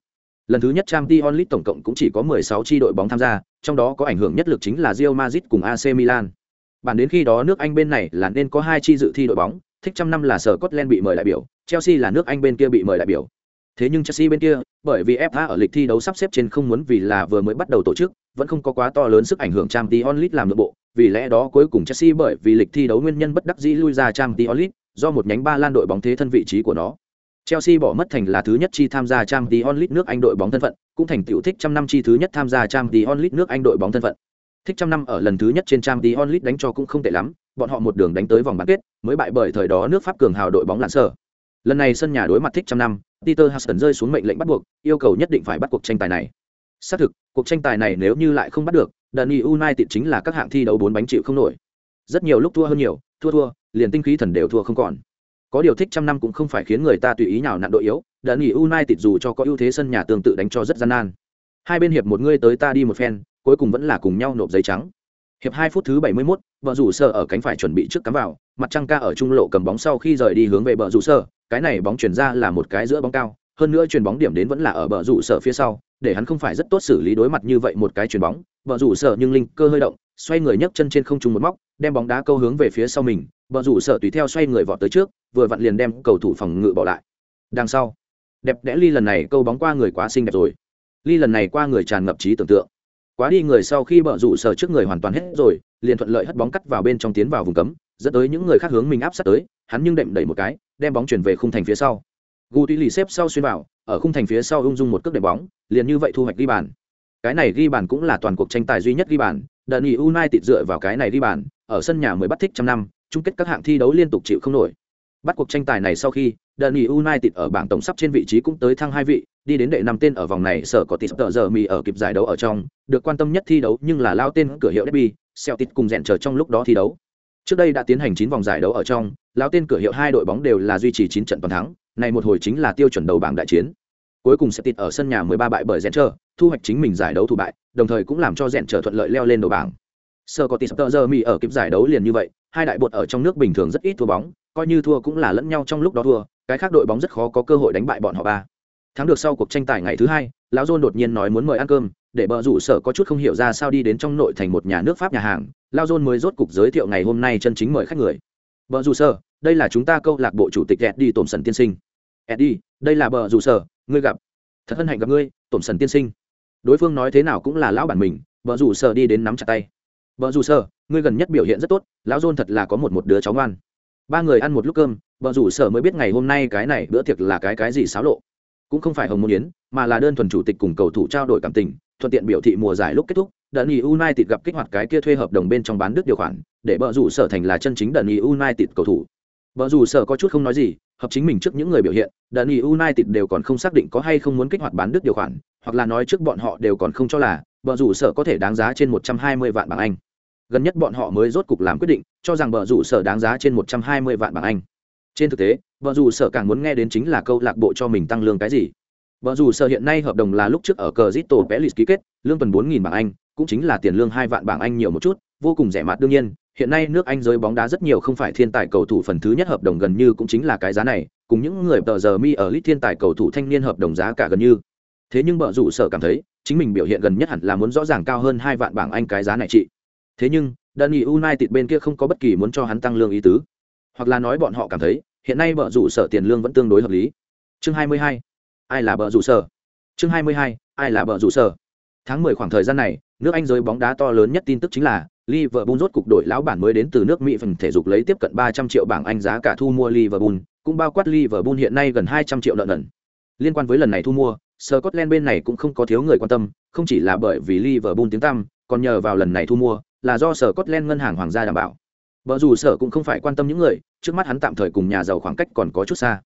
Lần thứ nhất Champions League tổng cộng cũng chỉ có 16 chi đội bóng tham gia, trong đó có ảnh hưởng nhất lực chính là Real Madrid cùng AC Milan. Bản đến khi đó nước Anh bên này là nên có hai chi dự thi đội bóng, thích trăm năm là sở Scotland bị mời đại biểu, Chelsea là nước Anh bên kia bị mời đại biểu. Thế nhưng Chelsea bên kia, bởi vì FA ở lịch thi đấu sắp xếp trên không muốn vì là vừa mới bắt đầu tổ chức, vẫn không có quá to lớn sức ảnh hưởng Champions League làm nội bộ, vì lẽ đó cuối cùng Chelsea bởi vì lịch thi đấu nguyên nhân bất đắc dĩ lui ra Champions League, do một nhánh ba lan đội bóng thế thân vị trí của nó. Chelsea bỏ mất thành là thứ nhất chi tham gia Champions League nước Anh đội bóng thân phận, cũng thành tiểu thích trăm năm chi thứ nhất tham gia Champions League nước Anh đội bóng thân phận. Thích trăm năm ở lần thứ nhất trên Champions League đánh cho cũng không tệ lắm, bọn họ một đường đánh tới vòng bán kết, mới bại bởi thời đó nước Pháp cường hào đội bóng lạn sở. Lần này sân nhà đối mặt thích trăm năm, Peter Huston rơi xuống mệnh lệnh bắt buộc, yêu cầu nhất định phải bắt cuộc tranh tài này. Xác thực, cuộc tranh tài này nếu như lại không bắt được, Dani United chính là các hạng thi đấu bốn bánh chịu không nổi. Rất nhiều lúc thua hơn nhiều, thua thua, liền tinh khí thần đều thua không còn. có điều thích trăm năm cũng không phải khiến người ta tùy ý nào nặn đội yếu đợt united dù cho có ưu thế sân nhà tương tự đánh cho rất gian nan hai bên hiệp một ngươi tới ta đi một phen cuối cùng vẫn là cùng nhau nộp giấy trắng. Hiệp hai phút thứ bảy mươi 71, vợ rủ sơ ở cánh phải chuẩn bị trước cắm vào mặt trăng ca ở trung lộ cầm bóng sau khi rời đi hướng về bờ rủ sơ cái này bóng chuyển ra là một cái giữa bóng cao hơn nữa chuyền bóng điểm đến vẫn là ở bờ rủ sở phía sau để hắn không phải rất tốt xử lý đối mặt như vậy một cái chuyền bóng. Bờ rủ sở nhưng linh cơ hơi động xoay người nhấc chân trên không trung một móc đem bóng đá câu hướng về phía sau mình. Bờ rủ sở tùy theo xoay người vọt tới trước vừa vặn liền đem cầu thủ phòng ngự bỏ lại. Đằng sau đẹp đẽ ly lần này câu bóng qua người quá xinh đẹp rồi ly lần này qua người tràn ngập trí tưởng tượng. Quá đi người sau khi bợ rủ sờ trước người hoàn toàn hết rồi, liền thuận lợi hất bóng cắt vào bên trong tiến vào vùng cấm, dẫn tới những người khác hướng mình áp sát tới, hắn nhưng đệm đẩy một cái, đem bóng chuyển về khung thành phía sau. Gu tuy lì xếp sau xuyên vào, ở khung thành phía sau ung dung một cước đệm bóng, liền như vậy thu hoạch ghi bàn. Cái này ghi bàn cũng là toàn cuộc tranh tài duy nhất ghi bàn đợt nghỉ united dựa vào cái này ghi bàn, ở sân nhà mới bắt thích trăm năm, chung kết các hạng thi đấu liên tục chịu không nổi bắt cuộc tranh tài này sau khi đợt nghỉ united ở bảng tổng sắp trên vị trí cũng tới thăng hai vị, đi đến đệ năm tên ở vòng này, sở có tỷ tờ giờ mì ở kịp giải đấu ở trong, được quan tâm nhất thi đấu nhưng là lao tên cửa hiệu derby, celtic cùng rèn chờ trong lúc đó thi đấu. Trước đây đã tiến hành chín vòng giải đấu ở trong, lao tên cửa hiệu hai đội bóng đều là duy trì chín trận toàn thắng, này một hồi chính là tiêu chuẩn đầu bảng đại chiến. Cuối cùng sẽ ở sân nhà 13 bại bởi rèn chờ, thu hoạch chính mình giải đấu thủ bại, đồng thời cũng làm cho rèn chờ thuận lợi leo lên đầu bảng. Sở có tỷ tờ giờ mi ở kịp giải đấu liền như vậy, hai đại bột ở trong nước bình thường rất ít thua bóng coi như thua cũng là lẫn nhau trong lúc đó thua, cái khác đội bóng rất khó có cơ hội đánh bại bọn họ ba. Thắng được sau cuộc tranh tài ngày thứ hai, lão dôn đột nhiên nói muốn mời ăn cơm, để bờ rủ sở có chút không hiểu ra sao đi đến trong nội thành một nhà nước pháp nhà hàng lao dôn mới rốt cục giới thiệu ngày hôm nay chân chính mời khách người. Bờ rủ sở, đây là chúng ta câu lạc bộ chủ tịch eddie tổn sần tiên sinh. Eddie, đây là bờ rủ sở, ngươi gặp. Thật hân hạnh gặp ngươi tổn sần tiên sinh. Đối phương nói thế nào cũng là lão bản mình, bờ rủ sở đi đến nắm chặt tay. Bờ rủ sở, ngươi gần nhất biểu hiện rất tốt, lão dôn thật là có một một đứa cháu ngoan ba người ăn một lúc cơm bờ rủ sở mới biết ngày hôm nay cái này bữa tiệc là cái cái gì xáo lộ. Cũng không phải hồng môn yến, mà là đơn thuần chủ tịch cùng cầu thủ trao đổi cảm tình, thuận tiện biểu thị mùa giải lúc kết thúc, đợt nghỉ united gặp kích hoạt cái kia thuê hợp đồng bên trong bán đức điều khoản, để bờ rủ sở thành là chân chính đợt nghỉ united cầu thủ. Bờ rủ sở có chút không nói gì, hợp chính mình trước những người biểu hiện, đợt nghỉ united đều còn không xác định có hay không muốn kích hoạt bán đức điều khoản, hoặc là nói trước bọn họ đều còn không cho là bờ rủ sở có thể đáng giá trên một trăm hai mươi vạn bảng anh gần nhất bọn họ mới rốt cục làm quyết định, cho rằng bờ rủ sở đáng giá trên một trăm hai mươi vạn bảng anh. Trên thực tế vợ dù sở càng muốn nghe đến chính là câu lạc bộ cho mình tăng lương cái gì. Vợ dù sở hiện nay hợp đồng là lúc trước ở cờ zito pelis ký kết, lương tuần bốn nghìn bảng anh, cũng chính là tiền lương hai vạn bảng anh nhiều một chút, vô cùng rẻ mạt đương nhiên, hiện nay nước anh giới bóng đá rất nhiều không phải thiên tài cầu thủ phần thứ nhất hợp đồng gần như cũng chính là cái giá này, cùng những người tờ giờ mi ở lit thiên tài cầu thủ thanh niên hợp đồng giá cả gần như. Thế nhưng vợ dù sở cảm thấy, chính mình biểu hiện gần nhất hẳn là muốn rõ ràng cao hơn hai vạn bảng anh cái giá này chị thế nhưng Danny United bên kia không có bất kỳ muốn cho hắn tăng lương ý tứ hoặc là nói bọn họ cảm thấy hiện nay bờ rủ sở tiền lương vẫn tương đối hợp lý chương 22. ai là bờ rủ sở chương 22. ai là bờ rủ sở tháng 10 khoảng thời gian này nước anh giới bóng đá to lớn nhất tin tức chính là Liverpool rốt cục đổi lão bản mới đến từ nước Mỹ phần thể dục lấy tiếp cận 300 triệu bảng Anh giá cả thu mua Liverpool, cũng bao quát Liverpool hiện nay gần 200 triệu lợn ẩn. Liên quan với lần này thu mua, Scotland bên này cũng không có thiếu người quan tâm, không chỉ là bởi vì Liverpool tiếng tăm, còn nhờ vào lần này thu mua, là do sở Scotland ngân hàng hoàng gia đảm bảo. Bờ dù sở cũng không phải quan tâm những người, trước mắt hắn tạm thời cùng nhà giàu khoảng cách còn có chút xa.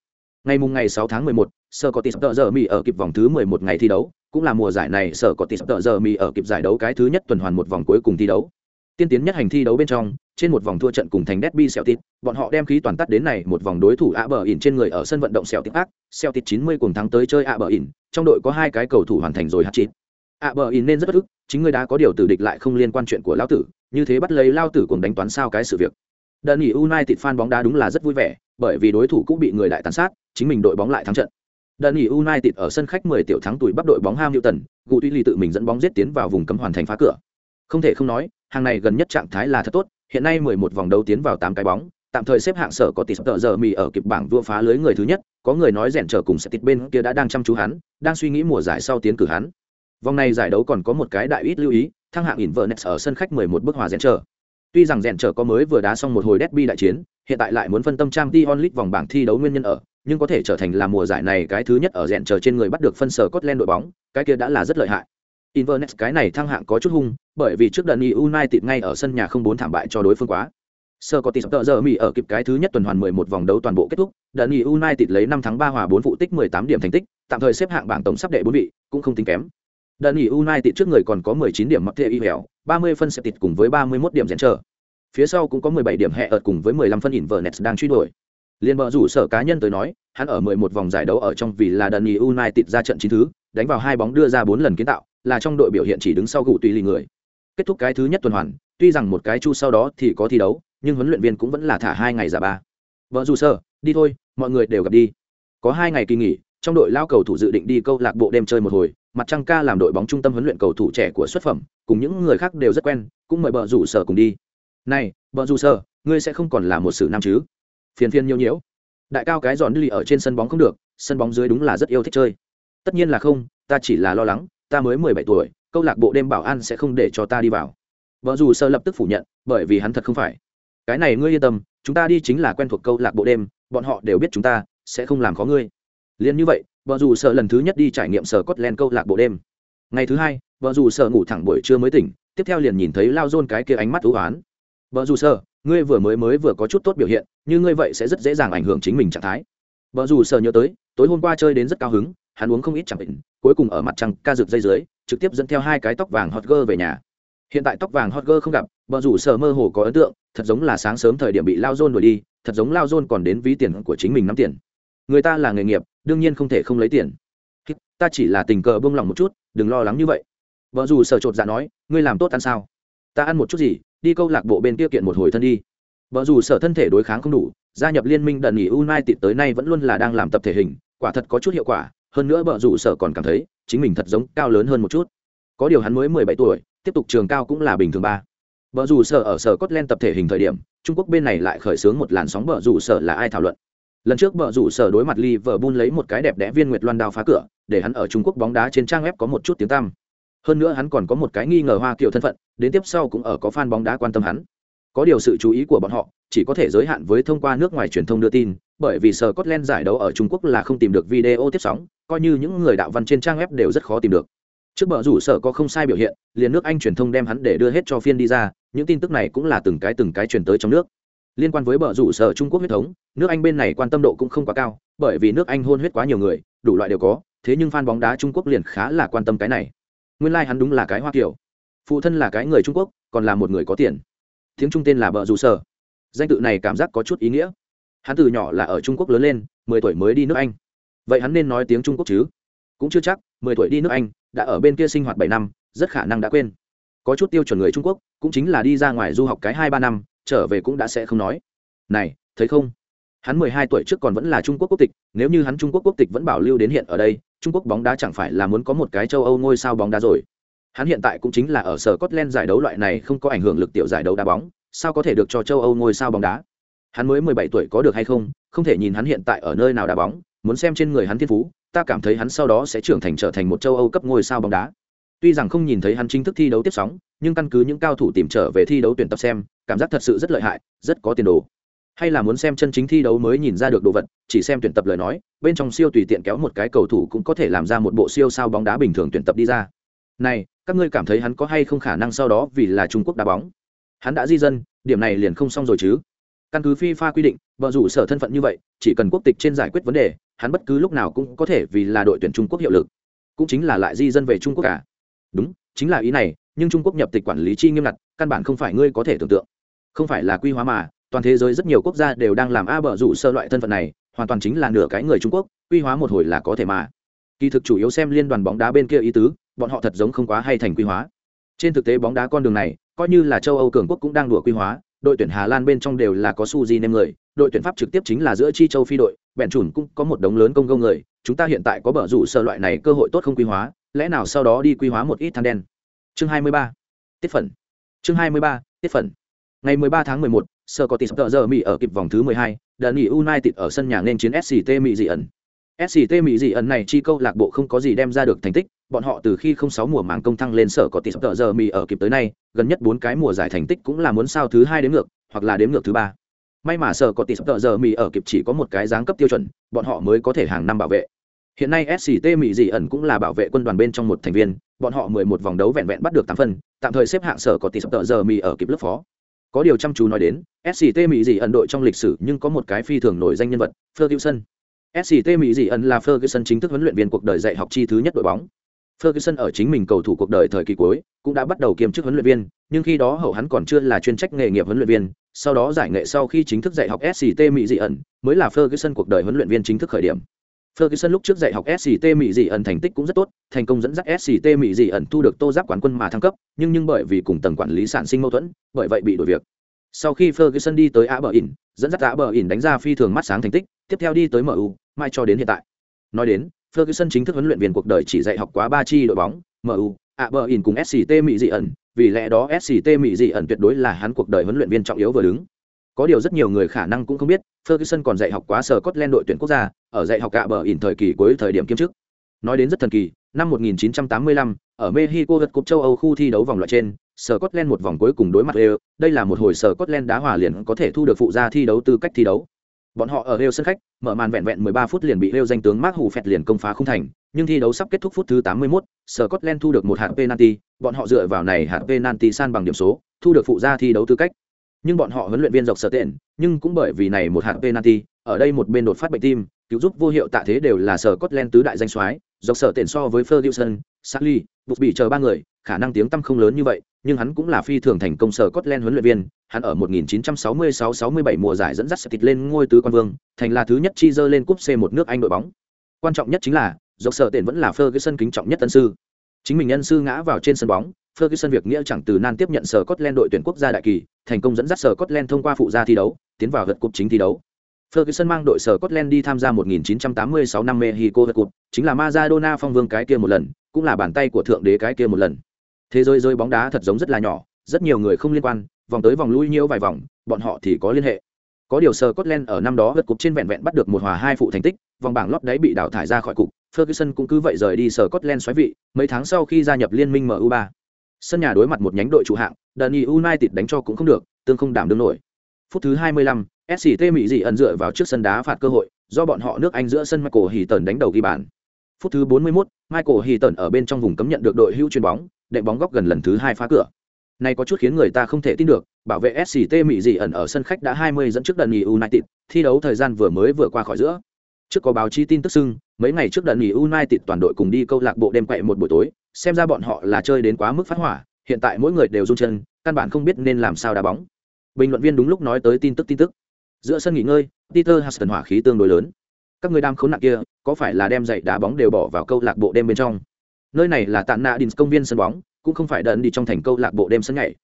Ngày mùng ngày 6 tháng 11, Sở có tợ giờ mì ở kịp vòng thứ 11 ngày thi đấu, cũng là mùa giải này Sở có tợ giờ mì ở kịp giải đấu cái thứ nhất tuần hoàn một vòng cuối cùng thi đấu. Tiên tiến nhất hành thi đấu bên trong, trên một vòng thua trận cùng thành Derby Celtic, bọn họ đem khí toàn tắt đến này một vòng đối thủ ạ bờ ỉn trên người ở sân vận động Celtic ác, Celtic 90 cùng thắng tới chơi ạ bờ ỉn. trong đội có hai cái cầu thủ hoàn thành rồi hat-trick. Aberdeen nên rất bất ức, chính ngươi đã có điều tử địch lại không liên quan chuyện của lão tử, như thế bắt lấy lao tử cùng đánh toán sao cái sự việc. Đợt nghỉ United fan bóng đá đúng là rất vui vẻ, bởi vì đối thủ cũng bị người đại tàn sát, chính mình đội bóng lại thắng trận. Đợt nghỉ United ở sân khách 10 tiểu thắng tuổi bắt đội bóng Hamilton, Gù Tuy Ly tự mình dẫn bóng giết tiến vào vùng cấm hoàn thành phá cửa. Không thể không nói, hàng này gần nhất trạng thái là thật tốt, hiện nay 11 vòng đấu tiến vào 8 cái bóng, tạm thời xếp hạng sở có tỷ tợ giờ mì ở kịp bảng vua phá lưới người thứ nhất, có người nói rèn trở cùng sẽ tịt bên kia đã đang chăm chú hắn, đang suy nghĩ mùa giải sau tiến cử hắn. Vòng này giải đấu còn có một cái đại ít lưu ý, thăng hạng Inverness ở sân khách 11 bước hòa rèn trở. Tuy rằng rèn trở có mới vừa đá xong một hồi derby đại chiến, hiện tại lại muốn phân tâm trang Dion League vòng bảng thi đấu nguyên nhân ở, nhưng có thể trở thành là mùa giải này cái thứ nhất ở rèn trở trên người bắt được phân sở Scotland đội bóng, cái kia đã là rất lợi hại. Inverness cái này thăng hạng có chút hung, bởi vì trước đợt United ngay ở sân nhà không bốn thảm bại cho đối phương quá. Sơ có tỷ giờ Mỹ ở kịp cái thứ nhất tuần hoàn 11 vòng đấu toàn bộ kết thúc, đợt United lấy 5 thắng 3 hòa 4 phụ tích 18 điểm thành tích, tạm thời xếp hạng bảng tổng sắp đệ 4 vị, cũng không tính kém. Đơn Đợt United trước người còn có 19 điểm mặc y hẻo, 30 phân sẽ tịt cùng với 31 điểm rèn trở phía sau cũng có 17 điểm hệ ợt cùng với 15 phân Inverness đang truy đuổi. Liên bờ rủ sở cá nhân tới nói, hắn ở 11 vòng giải đấu ở trong vì là đơn Dundee United ra trận chín thứ, đánh vào hai bóng đưa ra 4 lần kiến tạo, là trong đội biểu hiện chỉ đứng sau gụ tùy lì người. Kết thúc cái thứ nhất tuần hoàn, tuy rằng một cái chu sau đó thì có thi đấu, nhưng huấn luyện viên cũng vẫn là thả hai ngày giả ba. Bờ rủ sở, đi thôi, mọi người đều gặp đi. Có hai ngày kỳ nghỉ, trong đội lao cầu thủ dự định đi câu lạc bộ đêm chơi một hồi, mặt trăng ca làm đội bóng trung tâm huấn luyện cầu thủ trẻ của xuất phẩm, cùng những người khác đều rất quen, cũng mời bờ rủ sở cùng đi. Này, bờ rủ sở, ngươi sẽ không còn là một sử nam chứ? Phiền phiền nhiều nhiễu. Đại cao cái giòn lì ở trên sân bóng không được sân bóng dưới đúng là rất yêu thích chơi. Tất nhiên là không ta chỉ là lo lắng ta mới mười bảy tuổi câu lạc bộ đêm bảo an sẽ không để cho ta đi vào. Vợ dù sơ lập tức phủ nhận bởi vì hắn thật không phải. Cái này ngươi yên tâm chúng ta đi chính là quen thuộc câu lạc bộ đêm bọn họ đều biết chúng ta sẽ không làm khó ngươi. Liền như vậy vợ dù sợ lần thứ nhất đi trải nghiệm sở cốt len câu lạc bộ đêm. Ngày thứ hai, vợ dù sợ ngủ thẳng buổi trưa mới tỉnh, tiếp theo liền nhìn thấy lao dôn cái kia ánh mắt thú oán. Vợ dù sợ, ngươi vừa mới mới vừa có chút tốt biểu hiện, như ngươi vậy sẽ rất dễ dàng ảnh hưởng chính mình trạng thái. Vợ dù sợ nhớ tới, tối hôm qua chơi đến rất cao hứng, hắn uống không ít chẳng bệnh, cuối cùng ở mặt trăng ca rực dây dưới, trực tiếp dẫn theo hai cái tóc vàng hot girl về nhà. Hiện tại tóc vàng hot girl không gặp, vợ rủ sở mơ hồ có ấn tượng, thật giống là sáng sớm thời điểm bị lao dôn đuổi đi, thật giống lao dôn còn đến ví tiền của chính mình nắm tiền người ta là nghề nghiệp, đương nhiên không thể không lấy tiền. Ta chỉ là tình cờ bông lòng một chút, đừng lo lắng như vậy. Vợ dù sở chột dạ nói, ngươi làm tốt ăn sao? Ta ăn một chút gì, đi câu lạc bộ bên kia kiện một hồi thân đi. Vợ dù sở thân thể đối kháng không đủ, gia nhập liên minh đần nghỉ united tới nay vẫn luôn là đang làm tập thể hình, quả thật có chút hiệu quả, hơn nữa vợ dù sở còn cảm thấy, chính mình thật giống cao lớn hơn một chút. Có điều hắn mới mười bảy tuổi, tiếp tục trường cao cũng là bình thường ba. Vợ dù sở ở sở cốt len tập thể hình thời điểm, trung quốc bên này lại khởi xướng một làn sóng vợ dù sở là ai thảo luận lần trước vợ rủ sở đối mặt Liverpool lấy một cái đẹp đẽ viên nguyệt loan đao phá cửa, để hắn ở trung quốc bóng đá trên trang web có một chút tiếng tăm. Hơn nữa hắn còn có một cái nghi ngờ hoa kiểu thân phận, đến tiếp sau cũng ở có fan bóng đá quan tâm hắn. Có điều sự chú ý của bọn họ, chỉ có thể giới hạn với thông qua nước ngoài truyền thông đưa tin, bởi vì sở Scotland giải đấu ở Trung Quốc là không tìm được video tiếp sóng, coi như những người đạo văn trên trang web đều rất khó tìm được. Trước bờ rủ sở có không sai biểu hiện, liền nước anh truyền thông đem hắn để đưa hết cho phiên đi ra, những tin tức này cũng là từng cái từng cái truyền tới trong nước liên quan với bờ rủ sở trung quốc huyết thống, nước anh bên này quan tâm độ cũng không quá cao, bởi vì nước anh hôn huyết quá nhiều người, đủ loại đều có, thế nhưng fan bóng đá trung quốc liền khá là quan tâm cái này. Nguyên lai、like、hắn đúng là cái hoa kiểu phụ thân là cái người trung quốc, còn là một người có tiền. Tiếng trung tên là bờ rủ sở. Danh tự này cảm giác có chút ý nghĩa. Hắn từ nhỏ là ở trung quốc lớn lên, mười tuổi mới đi nước anh. Vậy hắn nên nói tiếng trung quốc chứ? Cũng chưa chắc, mười tuổi đi nước anh, đã ở bên kia sinh hoạt bảy năm, rất khả năng đã quên. Có chút tiêu chuẩn người trung quốc, cũng chính là đi ra ngoài du học cái hai ba năm trở về cũng đã sẽ không nói. Này, thấy không? Hắn mười hai tuổi trước còn vẫn là trung quốc quốc tịch, nếu như hắn trung quốc quốc tịch vẫn bảo lưu đến hiện ở đây, trung quốc bóng đá chẳng phải là muốn có một cái châu âu ngôi sao bóng đá rồi. Hắn hiện tại cũng chính là ở sở Scotland giải đấu loại này không có ảnh hưởng lực tiểu giải đấu đá bóng, sao có thể được cho châu âu ngôi sao bóng đá? Hắn mới mười bảy tuổi có được hay không không thể nhìn hắn hiện tại ở nơi nào đá bóng, muốn xem trên người hắn thiên phú, ta cảm thấy hắn sau đó sẽ trưởng thành trở thành một châu âu cấp ngôi sao bóng đá tuy rằng không nhìn thấy hắn chính thức thi đấu tiếp sóng, nhưng căn cứ những cao thủ tìm trở về thi đấu tuyển tập xem, cảm giác thật sự rất lợi hại, rất có tiền đồ. Hay là muốn xem chân chính thi đấu mới nhìn ra được đồ vật, chỉ xem tuyển tập lời nói, bên trong siêu tùy tiện kéo một cái cầu thủ cũng có thể làm ra một bộ siêu sao bóng đá bình thường tuyển tập đi ra. Này, các ngươi cảm thấy hắn có hay không khả năng sau đó vì là trung quốc đá bóng? Hắn đã di dân, điểm này liền không xong rồi chứ. Căn cứ fifa quy định, vợ rủ sở thân phận như vậy, chỉ cần quốc tịch trên giải quyết vấn đề, hắn bất cứ lúc nào cũng có thể vì là đội tuyển trung quốc hiệu lực. Cũng chính là lại di dân về trung quốc cả đúng, chính là ý này, nhưng trung quốc nhập tịch quản lý chi nghiêm ngặt, căn bản không phải ngươi có thể tưởng tượng. Không phải là quy hóa mà, toàn thế giới rất nhiều quốc gia đều đang làm a bờ rủ sơ loại thân phận này, hoàn toàn chính là nửa cái người trung quốc, quy hóa một hồi là có thể mà. Kỳ thực chủ yếu xem liên đoàn bóng đá bên kia ý tứ, bọn họ thật giống không quá hay thành quy hóa. Trên thực tế bóng đá con đường này, coi như là châu âu cường quốc cũng đang đùa quy hóa, đội tuyển hà lan bên trong đều là có su di nem người, đội tuyển pháp trực tiếp chính là giữa chi châu phi đội bèn chủn cũng có một đống lớn công công người, chúng ta hiện tại có bờ rủ sơ loại này cơ hội tốt không quy hóa lẽ nào sau đó đi quy hóa một ít than đen chương 23. tiết phần chương 23. tiết phần ngày 13 tháng 11, sơ có tỷ sắp tờ giờ mỹ ở kịp vòng thứ 12, đơn nghị united ở sân nhà nên chiến sct mỹ dị ẩn sct mỹ dị ẩn này chi câu lạc bộ không có gì đem ra được thành tích bọn họ từ khi không sáu mùa màng công thăng lên sở có tỷ sắp giờ mỹ ở kịp tới nay gần nhất bốn cái mùa giải thành tích cũng là muốn sao thứ hai đến ngược hoặc là đến ngược thứ ba may mà sở có tỷ sắp giờ mỹ ở kịp chỉ có một cái dáng cấp tiêu chuẩn bọn họ mới có thể hàng năm bảo vệ hiện nay sct mỹ dị ẩn cũng là bảo vệ quân đoàn bên trong một thành viên bọn họ mười một vòng đấu vẹn vẹn bắt được tám phân tạm thời xếp hạng sở có tỷ sập tợ giờ mỹ ở kịp lớp phó. Có điều chăm chú nói đến sct mỹ dị ẩn đội trong lịch sử nhưng có một cái phi thường nổi danh nhân vật ferguson sct mỹ dị ẩn là ferguson chính thức huấn luyện viên cuộc đời dạy học chi thứ nhất đội bóng. Ferguson ở chính mình cầu thủ cuộc đời thời kỳ cuối cũng đã bắt đầu kiêm chức huấn luyện viên, nhưng khi đó hậu hắn còn chưa là chuyên trách nghề nghiệp huấn luyện viên, sau đó giải nghệ sau khi chính thức dạy học SCT Mỹ dị ẩn, mới là Ferguson cuộc đời huấn luyện viên chính thức khởi điểm. Ferguson lúc trước dạy học SCT Mỹ dị ẩn thành tích cũng rất tốt, thành công dẫn dắt SCT Mỹ dị ẩn thu được tô giáp quán quân mà thăng cấp, nhưng nhưng bởi vì cùng tầng quản lý sản sinh mâu thuẫn, bởi vậy bị đổi việc. Sau khi Ferguson đi tới Aberdeen, dẫn dắt Aberdeen đánh ra phi thường mắt sáng thành tích, tiếp theo đi tới MU, mai cho đến hiện tại. Nói đến, Ferguson chính thức huấn luyện viên cuộc đời chỉ dạy học quá ba chi đội bóng, MU, Aberdeen cùng SCT Mỹ dị ẩn, vì lẽ đó SCT Mỹ dị ẩn tuyệt đối là hắn cuộc đời huấn luyện viên trọng yếu vừa đứng. Có điều rất nhiều người khả năng cũng không biết, Ferguson còn dạy học quá sở Scotland đội tuyển quốc gia, ở dạy học gạ bờ ỉn thời kỳ cuối thời điểm kiêm chức. Nói đến rất thần kỳ, năm 1985, ở Mexico vật cục châu Âu khu thi đấu vòng loại trên, Scotland một vòng cuối cùng đối mặt Wales, đây là một hồi Scotland đá hòa liền có thể thu được phụ gia thi đấu tư cách thi đấu. Bọn họ ở Wales sân khách, mở màn vẹn vẹn 13 phút liền bị Wales danh tướng Mark Hủ phẹt liền công phá không thành, nhưng thi đấu sắp kết thúc phút thứ 81, Scotland thu được một hạt penalty, bọn họ dựa vào này hạt penalty san bằng điểm số, thu được phụ gia thi đấu tư cách. Nhưng bọn họ huấn luyện viên dọc sở tiện, nhưng cũng bởi vì này một hạng penalty, ở đây một bên đột phát bệnh tim, cứu giúp vô hiệu tạ thế đều là sở Scotland tứ đại danh soái, dọc sở tiền so với Ferguson, Sally, bị chờ ba người, khả năng tiếng tăm không lớn như vậy, nhưng hắn cũng là phi thường thành công sở Scotland huấn luyện viên, hắn ở 1966-67 mùa giải dẫn dắt Celtic lên ngôi tứ quan vương, thành là thứ nhất chi dơ lên cúp C1 nước Anh đội bóng. Quan trọng nhất chính là, dọc sở tiền vẫn là Ferguson kính trọng nhất tân sư. Chính mình nhân sư ngã vào trên sân bóng, Ferguson việc nghĩa chẳng từ nan tiếp nhận sở Scotland đội tuyển quốc gia đại kỳ, thành công dẫn dắt sở Scotland thông qua phụ gia thi đấu, tiến vào gật cúp chính thi đấu. Ferguson mang đội sở Scotland đi tham gia 1986 năm Mexico World cúp, chính là Maradona phong vương cái kia một lần, cũng là bàn tay của thượng đế cái kia một lần. Thế giới rơi bóng đá thật giống rất là nhỏ, rất nhiều người không liên quan, vòng tới vòng lui nhiều vài vòng, bọn họ thì có liên hệ. Có điều sở Scotland ở năm đó vượt cục trên vẹn vẹn bắt được một hòa hai phụ thành tích, vòng bảng lót đáy bị đào thải ra khỏi cục, Ferguson cũng cứ vậy rời đi sở Scotland xoáy vị, mấy tháng sau khi gia nhập liên minh MU3. Sân nhà đối mặt một nhánh đội chủ hạng, Dani United đánh cho cũng không được, tương không đảm đương nổi. Phút thứ 25, SCT Mỹ dị ẩn dựa vào trước sân đá phạt cơ hội, do bọn họ nước Anh giữa sân Michael Heaton đánh đầu ghi bàn. Phút thứ 41, Michael Heaton ở bên trong vùng cấm nhận được đội hữu chuyền bóng, đệm bóng góc gần lần thứ hai phá cửa. Này có chút khiến người ta không thể tin được, bảo vệ SCT Mỹ dị ẩn ở sân khách đã 20 dẫn trước Dani United, thi đấu thời gian vừa mới vừa qua khỏi giữa. Trước có báo chí tin tức xưng, mấy ngày trước đợt nghỉ United toàn đội cùng đi câu lạc bộ đêm quậy một buổi tối, xem ra bọn họ là chơi đến quá mức phát hỏa, hiện tại mỗi người đều run chân, căn bản không biết nên làm sao đá bóng. Bình luận viên đúng lúc nói tới tin tức tin tức. Giữa sân nghỉ ngơi peter huston hỏa khí tương đối lớn. Các người đam khốn nặng kia có phải là đem giày đá bóng đều bỏ vào câu lạc bộ đêm bên trong? Nơi này là tạ nạ đình công viên sân bóng cũng không phải đợn đi trong thành câu lạc bộ đêm sân nhảy.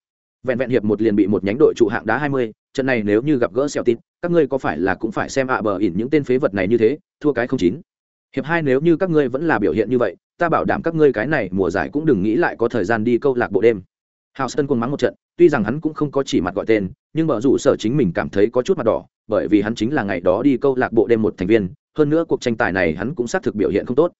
Vẹn vẹn hiệp một liền bị một nhánh đội trụ hạng đá hai mươi trận này nếu như gặp gỡ xèo tít các ngươi có phải là cũng phải xem ạ bờ ỉn những tên phế vật này như thế thua cái không chín hiệp hai nếu như các ngươi vẫn là biểu hiện như vậy ta bảo đảm các ngươi cái này mùa giải cũng đừng nghĩ lại có thời gian đi câu lạc bộ đêm hào sơn cuồng mắng một trận, tuy rằng hắn cũng không có chỉ mặt gọi tên, nhưng bờ rủ sở chính mình cảm thấy có chút mặt đỏ, bởi vì hắn chính là ngày đó đi câu lạc bộ đêm một thành viên, hơn nữa cuộc tranh tài này hắn cũng xác thực biểu hiện không tốt.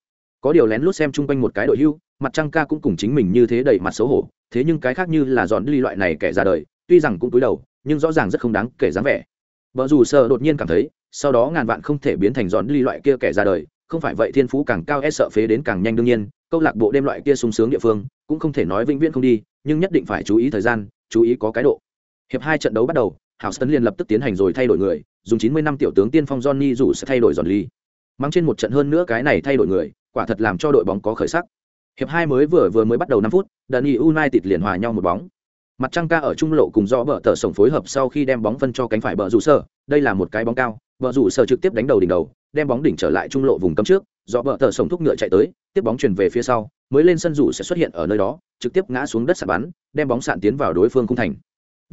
Có điều lén lút xem chung quanh một cái đội hưu, mặt trăng ca cũng cùng chính mình như thế đầy mặt xấu hổ, thế nhưng cái khác như là dọn đi loại này kẻ ra đời, tuy rằng cũng túi đầu, nhưng rõ ràng rất không đáng kể dáng vẻ vợ dù sợ đột nhiên cảm thấy, sau đó ngàn vạn không thể biến thành giòn ly loại kia kẻ ra đời, không phải vậy thiên phú càng cao e sợ phế đến càng nhanh đương nhiên, câu lạc bộ đêm loại kia sung sướng địa phương, cũng không thể nói vĩnh viễn không đi, nhưng nhất định phải chú ý thời gian chú ý có cái độ. Hiệp hai trận đấu bắt đầu hảo sơn liền lập tức tiến hành rồi thay đổi người dùng 90 năm tiểu tướng tiên phong johnny dù sẽ thay đổi giòn ly. Mang trên một trận hơn nữa cái này thay đổi người quả thật làm cho đội bóng có khởi sắc. Hiệp hai mới vừa vừa mới bắt đầu năm phút Dani United liền hòa nhau một bóng mặt trăng ca ở trung lộ cùng do bờ tờ sổng phối hợp sau khi đem bóng phân cho cánh phải bờ rủ sở. đây là một cái bóng cao bờ rủ sở trực tiếp đánh đầu đỉnh đầu đem bóng đỉnh trở lại trung lộ vùng cấm trước do bờ tờ sổng thúc ngựa chạy tới tiếp bóng chuyển về phía sau mới lên sân rủ sẽ xuất hiện ở nơi đó trực tiếp ngã xuống đất sạt bắn đem bóng sạn tiến vào đối phương khung thành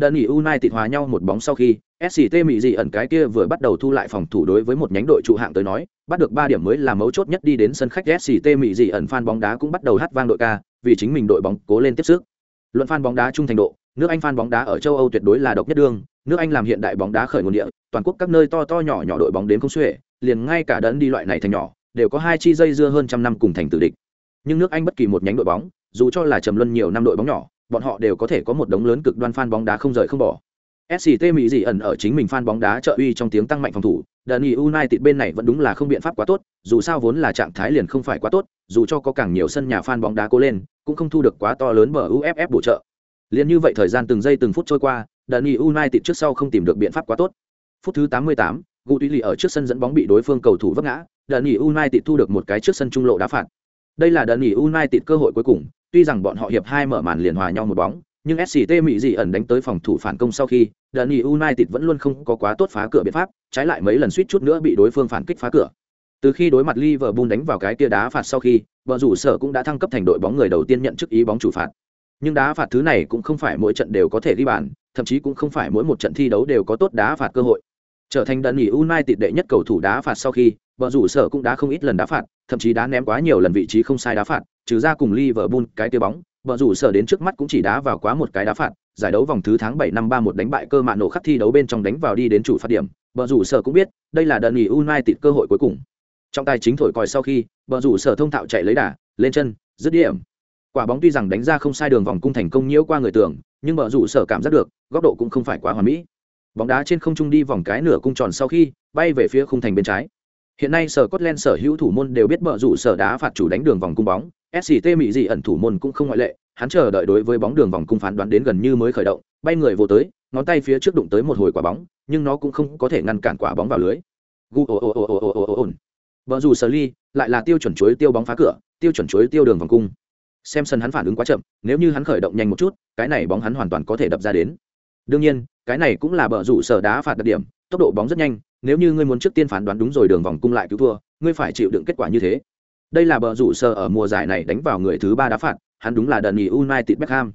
Đợt nghỉ United hòa nhau một bóng sau khi, SCT Mỹ dị ẩn cái kia vừa bắt đầu thu lại phòng thủ đối với một nhánh đội trụ hạng tới nói, bắt được 3 điểm mới là mấu chốt nhất đi đến sân khách SCT Mỹ dị ẩn fan bóng đá cũng bắt đầu hát vang đội ca, vì chính mình đội bóng cố lên tiếp sức. Luận fan bóng đá trung thành độ, nước Anh fan bóng đá ở châu Âu tuyệt đối là độc nhất đương, nước Anh làm hiện đại bóng đá khởi nguồn địa, toàn quốc các nơi to to nhỏ nhỏ đội bóng đến không xuể, liền ngay cả đấn đi loại này thành nhỏ, đều có hai chi dây dưa hơn trăm năm cùng thành tử địch. Nhưng nước Anh bất kỳ một nhánh đội bóng, dù cho là trầm luân nhiều năm đội bóng nhỏ, bọn họ đều có thể có một đống lớn cực đoan fan bóng đá không rời không bỏ. SCT Mỹ dị ẩn ở chính mình fan bóng đá trợ uy trong tiếng tăng mạnh phòng thủ, Dani United bên này vẫn đúng là không biện pháp quá tốt, dù sao vốn là trạng thái liền không phải quá tốt, dù cho có càng nhiều sân nhà fan bóng đá cố lên, cũng không thu được quá to lớn bờ UFF bổ trợ. Liên như vậy thời gian từng giây từng phút trôi qua, Dani United trước sau không tìm được biện pháp quá tốt. Phút thứ 88, Gutuli ở trước sân dẫn bóng bị đối phương cầu thủ vấp ngã, Dani United thu được một cái trước sân trung lộ đá phạt. Đây là đợt nghỉ United cơ hội cuối cùng, tuy rằng bọn họ hiệp hai mở màn liền hòa nhau một bóng, nhưng SCT Mỹ dị ẩn đánh tới phòng thủ phản công sau khi, đợt nghỉ United vẫn luôn không có quá tốt phá cửa biện pháp, trái lại mấy lần suýt chút nữa bị đối phương phản kích phá cửa. Từ khi đối mặt Liverpool đánh vào cái kia đá phạt sau khi, vợ rủ sở cũng đã thăng cấp thành đội bóng người đầu tiên nhận chức ý bóng chủ phạt. Nhưng đá phạt thứ này cũng không phải mỗi trận đều có thể ghi bàn, thậm chí cũng không phải mỗi một trận thi đấu đều có tốt đá phạt cơ hội. Trở thành đợt nghỉ United đệ nhất cầu thủ đá phạt sau khi, vợ rủ sở cũng đã không ít lần đá phạt, thậm chí đá ném quá nhiều lần vị trí không sai đá phạt, trừ ra cùng Liverpool cái kia bóng, vợ rủ sở đến trước mắt cũng chỉ đá vào quá một cái đá phạt, giải đấu vòng thứ tháng 7 năm 31 đánh bại cơ mạn nổ khắc thi đấu bên trong đánh vào đi đến chủ phạt điểm, vợ rủ sở cũng biết, đây là đợt nghỉ United cơ hội cuối cùng. Trong tài chính thổi còi sau khi, bờ rủ sở thông thạo chạy lấy đà, lên chân, dứt điểm. Quả bóng tuy rằng đánh ra không sai đường vòng cung thành công nhiễu qua người tưởng, nhưng bờ rủ sở cảm giác được, góc độ cũng không phải quá hoàn mỹ. Bóng đá trên không trung đi vòng cái nửa cung tròn sau khi bay về phía khung thành bên trái. Hiện nay sở Scotland sở hữu thủ môn đều biết bờ rủ sở đá phạt chủ đánh đường vòng cung bóng, SCT Mỹ dị ẩn thủ môn cũng không ngoại lệ, hắn chờ đợi đối với bóng đường vòng cung phán đoán đến gần như mới khởi động, bay người vô tới, ngón tay phía trước đụng tới một hồi quả bóng, nhưng nó cũng không có thể ngăn cản quả bóng vào lưới. Gu. Bờ rủ sở ly lại là tiêu chuẩn chuối tiêu bóng phá cửa, tiêu chuẩn chuối tiêu đường vòng cung. Xem sân hắn phản ứng quá chậm, nếu như hắn khởi động nhanh một chút, cái này bóng hắn hoàn toàn có thể đập ra đến. Đương nhiên, cái này cũng là bờ rủ sở đá phạt đặc điểm, tốc độ bóng rất nhanh, nếu như ngươi muốn trước tiên phán đoán đúng rồi đường vòng cung lại cứu thua ngươi phải chịu đựng kết quả như thế đây là bờ rủ sơ ở mùa giải này đánh vào người thứ ba đá phạt hắn đúng là đợt nghỉ united beckham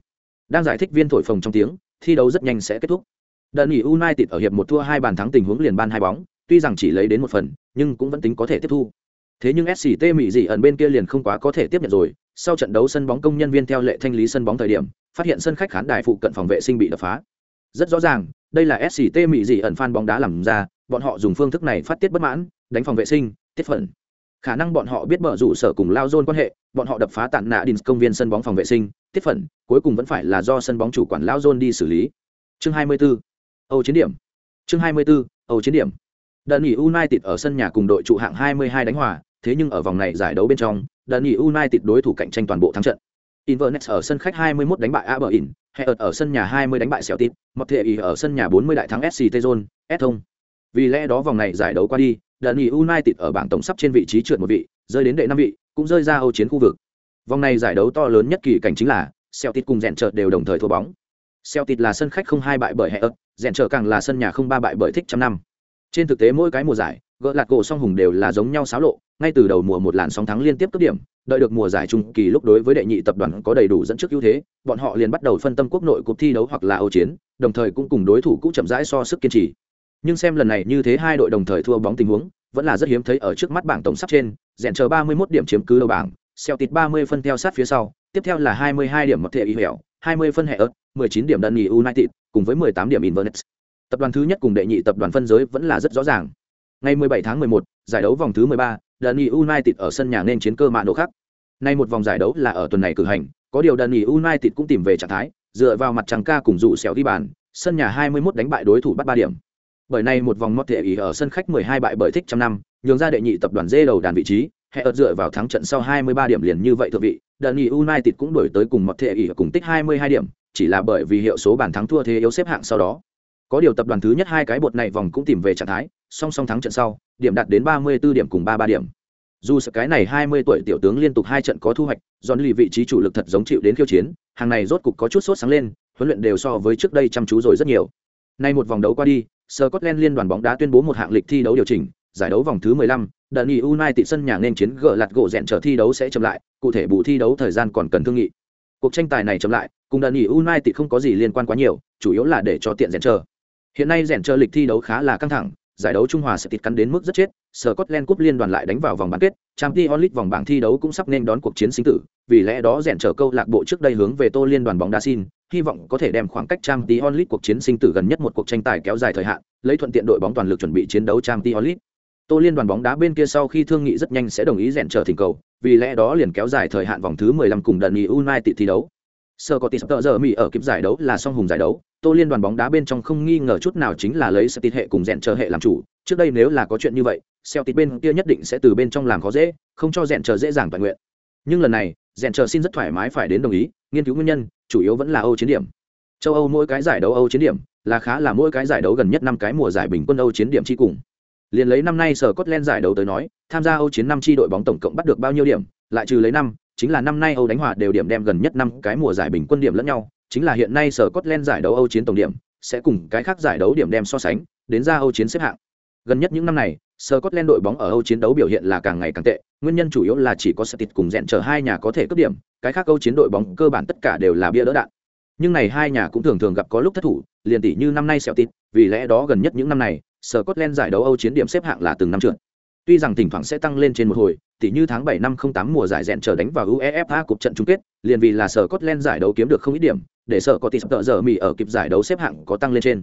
đang giải thích viên thổi phồng trong tiếng thi đấu rất nhanh sẽ kết thúc đợt nghỉ united ở hiệp một thua hai bàn thắng tình huống liền ban hai bóng tuy rằng chỉ lấy đến một phần nhưng cũng vẫn tính có thể tiếp thu. Thế nhưng sct mỹ dị ẩn bên kia liền không quá có thể tiếp nhận rồi. Sau trận đấu sân bóng công nhân viên theo lệ thanh lý sân bóng thời điểm, phát hiện sân khách khán đài phụ cận phòng vệ sinh bị đập phá. Rất rõ ràng, đây là sct mỹ dị ẩn phan bóng đá làm ra, bọn họ dùng phương thức này phát tiết bất mãn, đánh phòng vệ sinh, tiết phận. Khả năng bọn họ biết mở rủ sở cùng lao dôn quan hệ, bọn họ đập phá tàn nạ đình công viên sân bóng phòng vệ sinh, tiết phận, cuối cùng vẫn phải là do sân bóng chủ quản lao dôn đi xử lý. Chương 24. âu chiến điểm. Chương 24. âu chiến điểm đợt nghỉ united ở sân nhà cùng đội trụ hạng 22 đánh hòa thế nhưng ở vòng này giải đấu bên trong đợt nghỉ united đối thủ cạnh tranh toàn bộ thắng trận Inverness ở sân khách 21 đánh bại Aberdeen, Heart ở sân nhà 20 đánh bại Celtic, Montpellier ở sân nhà 40 đại thắng SC Tezon, Eton. Vì lẽ đó vòng này giải đấu qua đi, Dundee United ở bảng tổng sắp trên vị trí trượt một vị, rơi đến đệ năm vị, cũng rơi ra Âu chiến khu vực. Vòng này giải đấu to lớn nhất kỳ cảnh chính là Celtic cùng rèn chợt đều đồng thời thua bóng. Celtic là sân khách không hai bại bởi Heart, rèn chợt càng là sân nhà không ba bại bởi thích trăm năm. Trên thực tế mỗi cái mùa giải, gỡ lạt cổ song hùng đều là giống nhau xáo lộ, ngay từ đầu mùa một làn sóng thắng liên tiếp cấp điểm, đợi được mùa giải trung kỳ lúc đối với đệ nhị tập đoàn có đầy đủ dẫn trước ưu thế, bọn họ liền bắt đầu phân tâm quốc nội cuộc thi đấu hoặc là Âu chiến, đồng thời cũng cùng đối thủ cũ chậm rãi so sức kiên trì. Nhưng xem lần này như thế hai đội đồng thời thua bóng tình huống, vẫn là rất hiếm thấy ở trước mắt bảng tổng sắp trên, dẹn chờ 31 điểm chiếm cứ đầu bảng, Celtic 30 phân theo sát phía sau, tiếp theo là 22 điểm một thể y hẻo, 20 phân hệ ớt, 19 điểm Dundee United, cùng với 18 điểm Inverness. Tập đoàn thứ nhất cùng đệ nhị tập đoàn phân giới vẫn là rất rõ ràng. Ngày 17 tháng 11, giải đấu vòng thứ 13, Dundee United ở sân nhà nên chiến cơ mạ độ khác. Nay một vòng giải đấu là ở tuần này cử hành, có điều Dundee United cũng tìm về trạng thái, dựa vào mặt trăng ca cùng dụ xẻo đi bàn, sân nhà 21 đánh bại đối thủ bắt 3 điểm. Bởi này một vòng mót thể ý ở sân khách 12 bại bởi thích trăm năm, nhường ra đệ nhị tập đoàn dê đầu đàn vị trí, hệ ợt dựa vào thắng trận sau 23 điểm liền như vậy thưa vị, Dundee United cũng đổi tới cùng một thể ý cùng tích 22 điểm, chỉ là bởi vì hiệu số bàn thắng thua thế yếu xếp hạng sau đó. Có điều tập đoàn thứ nhất hai cái bột này vòng cũng tìm về trạng thái, song song thắng trận sau, điểm đạt đến 34 điểm cùng 33 điểm. Dù sự cái này 20 tuổi tiểu tướng liên tục hai trận có thu hoạch, dọn lì vị trí chủ lực thật giống chịu đến khiêu chiến, hàng này rốt cục có chút sốt sáng lên, huấn luyện đều so với trước đây chăm chú rồi rất nhiều. Nay một vòng đấu qua đi, Scotland liên đoàn bóng đá tuyên bố một hạng lịch thi đấu điều chỉnh, giải đấu vòng thứ 15, Dundee United sân nhà nên chiến gỡ lạt gỗ rèn trở thi đấu sẽ chậm lại, cụ thể bù thi đấu thời gian còn cần thương nghị. Cuộc tranh tài này chậm lại, cùng Dundee United không có gì liên quan quá nhiều, chủ yếu là để cho tiện rèn trở. Hiện nay rèn trở lịch thi đấu khá là căng thẳng, giải đấu Trung Hòa sẽ tịt cắn đến mức rất chết, Scotland Cup liên đoàn lại đánh vào vòng bán kết, Champions League vòng bảng thi đấu cũng sắp nên đón cuộc chiến sinh tử, vì lẽ đó rèn trở câu lạc bộ trước đây hướng về Tô liên đoàn bóng đá xin, hy vọng có thể đem khoảng cách Champions League cuộc chiến sinh tử gần nhất một cuộc tranh tài kéo dài thời hạn, lấy thuận tiện đội bóng toàn lực chuẩn bị chiến đấu Champions League. Tô liên đoàn bóng đá bên kia sau khi thương nghị rất nhanh sẽ đồng ý rèn trở thỉnh cầu, vì lẽ đó liền kéo dài thời hạn vòng thứ 15 cùng Dundee United thi đấu. Sơ có tỷ giờ Mỹ ở kịp giải đấu là song hùng giải đấu, Tô liên đoàn bóng đá bên trong không nghi ngờ chút nào chính là lấy Celtic hệ cùng rèn chờ hệ làm chủ, trước đây nếu là có chuyện như vậy, Celtic bên kia nhất định sẽ từ bên trong làm khó dễ, không cho rèn chờ dễ dàng toàn nguyện. Nhưng lần này, rèn chờ xin rất thoải mái phải đến đồng ý, nghiên cứu nguyên nhân, chủ yếu vẫn là Âu chiến điểm. Châu Âu mỗi cái giải đấu Âu chiến điểm, là khá là mỗi cái giải đấu gần nhất năm cái mùa giải bình quân Âu chiến điểm chi cùng. Liên lấy năm nay sở Scotland giải đấu tới nói, tham gia Âu chiến năm chi đội bóng tổng cộng bắt được bao nhiêu điểm, lại trừ lấy năm chính là năm nay âu đánh hòa đều điểm đem gần nhất năm cái mùa giải bình quân điểm lẫn nhau chính là hiện nay sở Scotland giải đấu âu chiến tổng điểm sẽ cùng cái khác giải đấu điểm đem so sánh đến ra âu chiến xếp hạng gần nhất những năm này Scotland đội bóng ở Âu chiến đấu biểu hiện là càng ngày càng tệ, nguyên nhân chủ yếu là chỉ có Celtic cùng rèn chờ hai nhà có thể cướp điểm, cái khác Âu chiến đội bóng cơ bản tất cả đều là bia đỡ đạn. Nhưng này hai nhà cũng thường thường gặp có lúc thất thủ, liền tỷ như năm nay Celtic, vì lẽ đó gần nhất những năm này, Scotland giải đấu Âu chiến điểm xếp hạng là từng năm trượt. Tuy rằng thỉnh thoảng sẽ tăng lên trên một hồi, tỷ như tháng 7 năm 08 mùa giải rèn chờ đánh vào UEFA cúp trận chung kết, liền vì là Scotland giải đấu kiếm được không ít điểm, để sở có tỷ tợ giờ mì ở kịp giải đấu xếp hạng có tăng lên trên.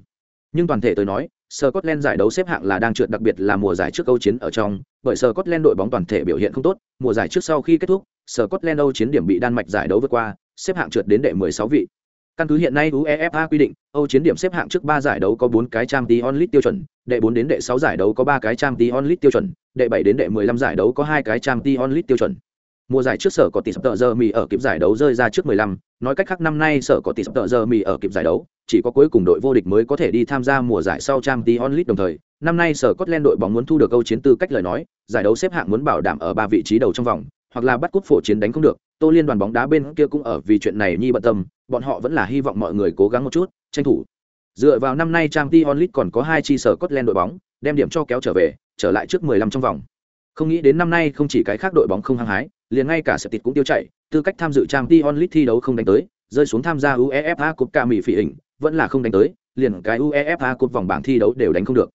Nhưng toàn thể tôi nói, Scotland giải đấu xếp hạng là đang trượt đặc biệt là mùa giải trước Âu chiến ở trong, bởi Scotland đội bóng toàn thể biểu hiện không tốt, mùa giải trước sau khi kết thúc, Scotland Âu chiến điểm bị Đan Mạch giải đấu vượt qua, xếp hạng trượt đến đệ 16 vị. Căn cứ hiện nay UEFA quy định, Âu chiến điểm xếp hạng trước 3 giải đấu có 4 cái trang Champions onlit tiêu chuẩn, đệ 4 đến đệ 6 giải đấu có 3 cái trang Champions onlit tiêu chuẩn, đệ 7 đến đệ 15 giải đấu có 2 cái trang Champions onlit tiêu chuẩn. Mùa giải trước sở có tỷ sập tợ giờ mì ở kịp giải đấu rơi ra trước 15, nói cách khác năm nay sở có tỷ sập tợ giờ mì ở kịp giải đấu, chỉ có cuối cùng đội vô địch mới có thể đi tham gia mùa giải sau trang t onlit đồng thời, năm nay sở Scotland đội bóng muốn thu được câu chiến tư cách lời nói, giải đấu xếp hạng muốn bảo đảm ở ba vị trí đầu trong vòng, hoặc là bắt cúp phổ chiến đánh không được, Tô Liên đoàn bóng đá bên kia cũng ở vì chuyện này nhi bận tâm, bọn họ vẫn là hy vọng mọi người cố gắng một chút, tranh thủ. Dựa vào năm nay trang t onlit còn có hai chi sở Scotland đội bóng, đem điểm cho kéo trở về, trở lại trước 15 trong vòng. Không nghĩ đến năm nay không chỉ cái khác đội bóng không hăng hái, liền ngay cả sở tịt cũng tiêu chảy tư cách tham dự Champions League thi đấu không đánh tới, rơi xuống tham gia UEFA Cúp ca mỹ phỉ hình, vẫn là không đánh tới, liền cái UEFA Cúp vòng bảng thi đấu đều đánh không được.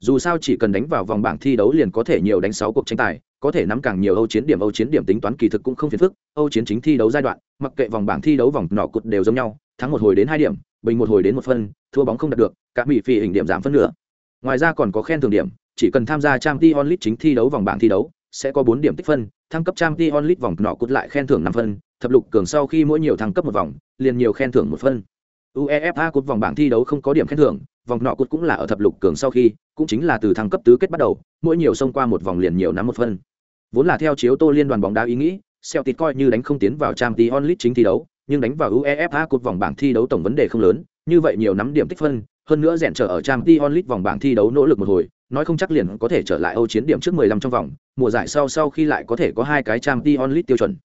Dù sao chỉ cần đánh vào vòng bảng thi đấu liền có thể nhiều đánh sáu cuộc tranh tài, có thể nắm càng nhiều Âu chiến điểm Âu chiến điểm tính toán kỳ thực cũng không phiền phức, Âu chiến chính thi đấu giai đoạn, mặc kệ vòng bảng thi đấu vòng nọ cụt đều giống nhau, thắng một hồi đến hai điểm, bình một hồi đến một phân, thua bóng không đạt được, cả mỹ phỉ hình điểm giảm phân nữa. Ngoài ra còn có khen thưởng điểm, chỉ cần tham gia Champions League chính thi đấu vòng bảng thi đấu, sẽ có bốn điểm tích phân, thăng cấp Champions League vòng nọ cút lại khen thưởng năm phân, thập lục cường sau khi mỗi nhiều thăng cấp một vòng, liền nhiều khen thưởng một phân. UEFA cút vòng bảng thi đấu không có điểm khen thưởng, vòng nọ cút cũng là ở thập lục cường sau khi, cũng chính là từ thăng cấp tứ kết bắt đầu, mỗi nhiều xông qua một vòng liền nhiều nắm một phân. Vốn là theo chiếu Tô Liên đoàn bóng đá ý nghĩ, Celtic coi như đánh không tiến vào Champions League chính thi đấu, nhưng đánh vào UEFA cút vòng bảng thi đấu tổng vấn đề không lớn, như vậy nhiều nắm điểm tích phân, hơn nữa rèn trở ở Champions League vòng bảng thi đấu nỗ lực một hồi, nói không chắc liền có thể trở lại Âu chiến điểm trước 15 trong vòng, mùa giải sau sau khi lại có thể có hai cái trang Champions League tiêu chuẩn.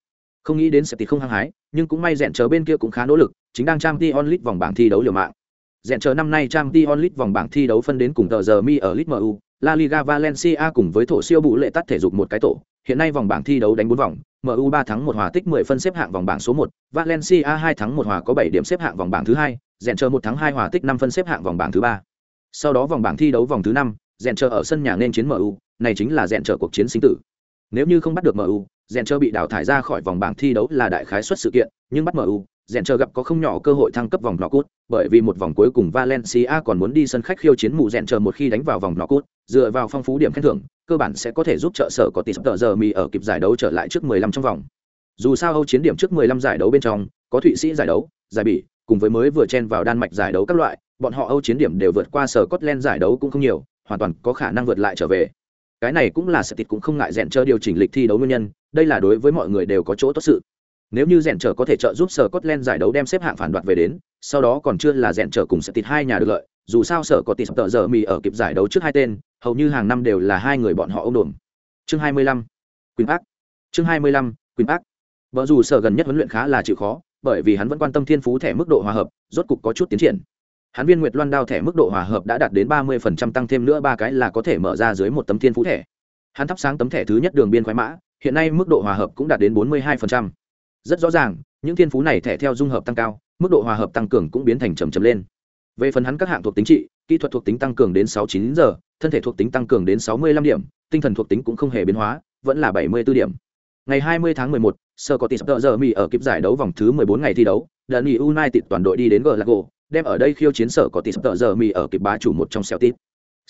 Không nghĩ đến sẽ thì không hăng hái, nhưng cũng may rèn chờ bên kia cũng khá nỗ lực, chính đang trang Champions League vòng bảng thi đấu liều mạng. Rèn chờ năm nay trang Champions League vòng bảng thi đấu phân đến cùng tờ giờ mi ở League MU, La Liga Valencia cùng với thổ siêu bụ lệ tắt thể dục một cái tổ. Hiện nay vòng bảng thi đấu đánh 4 vòng, MU 3 thắng 1 hòa tích 10 phân xếp hạng vòng bảng số 1, Valencia 2 thắng 1 hòa có 7 điểm xếp hạng vòng bảng thứ 2, rèn chờ 1 thắng 2 hòa tích 5 phân xếp hạng vòng bảng thứ 3. Sau đó vòng bảng thi đấu vòng thứ 5, rèn chờ ở sân nhà nên chiến MU, này chính là rèn chờ cuộc chiến sinh tử. Nếu như không bắt được MU, rèn chờ bị đào thải ra khỏi vòng bảng thi đấu là đại khái suất sự kiện, nhưng bắt MU, rèn chờ gặp có không nhỏ cơ hội thăng cấp vòng knockout, bởi vì một vòng cuối cùng Valencia còn muốn đi sân khách khiêu chiến mù rèn chờ một khi đánh vào vòng knockout, dựa vào phong phú điểm khen thưởng, cơ bản sẽ có thể giúp trợ sở có tỷ sắp giờ mì ở kịp giải đấu trở lại trước 15 trong vòng. Dù sao Âu chiến điểm trước 15 giải đấu bên trong, có Thụy Sĩ giải đấu, giải bỉ, cùng với mới vừa chen vào Đan Mạch giải đấu các loại, bọn họ Âu chiến điểm đều vượt qua sở Scotland giải đấu cũng không nhiều, hoàn toàn có khả năng vượt lại trở về. Cái này cũng là sẽ tịt cũng không ngại rèn chờ điều chỉnh lịch thi đấu nguyên nhân, đây là đối với mọi người đều có chỗ tốt sự. Nếu như rèn chờ có thể trợ giúp sở Scotland giải đấu đem xếp hạng phản đoạt về đến, sau đó còn chưa là rèn chờ cùng sẽ tịt hai nhà được lợi, dù sao sở có tỷ tợ giờ mì ở kịp giải đấu trước hai tên, hầu như hàng năm đều là hai người bọn họ ôm đồn. Chương 25. Quỳnh Ác. Chương 25. Quỳnh Ác. Vợ dù sở gần nhất huấn luyện khá là chịu khó, bởi vì hắn vẫn quan tâm thiên phú thẻ mức độ hòa hợp, rốt cục có chút tiến triển. Hắn viên Nguyệt Loan đao thẻ mức độ hòa hợp đã đạt đến 30% tăng thêm nữa ba cái là có thể mở ra dưới một tấm thiên phú thẻ. Hắn thắp sáng tấm thẻ thứ nhất đường biên khoái mã, hiện nay mức độ hòa hợp cũng đạt đến 42%. Rất rõ ràng, những thiên phú này thẻ theo dung hợp tăng cao, mức độ hòa hợp tăng cường cũng biến thành trầm trầm lên. Về phần hắn các hạng thuộc tính trị, kỹ thuật thuộc tính tăng cường đến 69 giờ, thân thể thuộc tính tăng cường đến 65 điểm, tinh thần thuộc tính cũng không hề biến hóa, vẫn là 74 điểm. Ngày 20 tháng mười một, Serbia 11, Scottish giờ Mỹ ở kịp giải đấu vòng thứ 14 ngày thi đấu, Dundee United toàn đội đi đến Vợ Lạc Gỗ đem ở đây khiêu chiến sở có tỷ sập giờ mì ở kịp bá chủ một trong Celtic.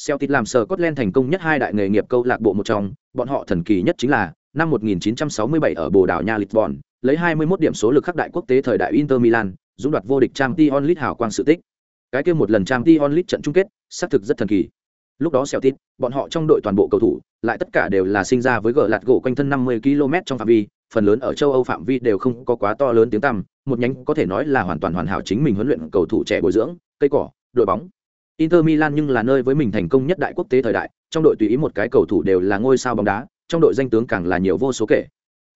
Celtic làm sở cốt len thành công nhất hai đại nghề nghiệp câu lạc bộ một trong, bọn họ thần kỳ nhất chính là năm 1967 ở Bồ Đào Nha Lisbon, lấy 21 điểm số lực khắc đại quốc tế thời đại Inter Milan, dũng đoạt vô địch trang t onlit hào quang sự tích. Cái kia một lần trang t onlit trận chung kết, xác thực rất thần kỳ. Lúc đó Celtic, bọn họ trong đội toàn bộ cầu thủ, lại tất cả đều là sinh ra với gờ lạt gỗ quanh thân 50 km trong phạm vi, phần lớn ở châu Âu phạm vi đều không có quá to lớn tiếng tăm, một nhánh có thể nói là hoàn toàn hoàn hảo chính mình huấn luyện cầu thủ trẻ bồi dưỡng, cây cỏ, đội bóng. Inter Milan nhưng là nơi với mình thành công nhất đại quốc tế thời đại, trong đội tùy ý một cái cầu thủ đều là ngôi sao bóng đá, trong đội danh tướng càng là nhiều vô số kể.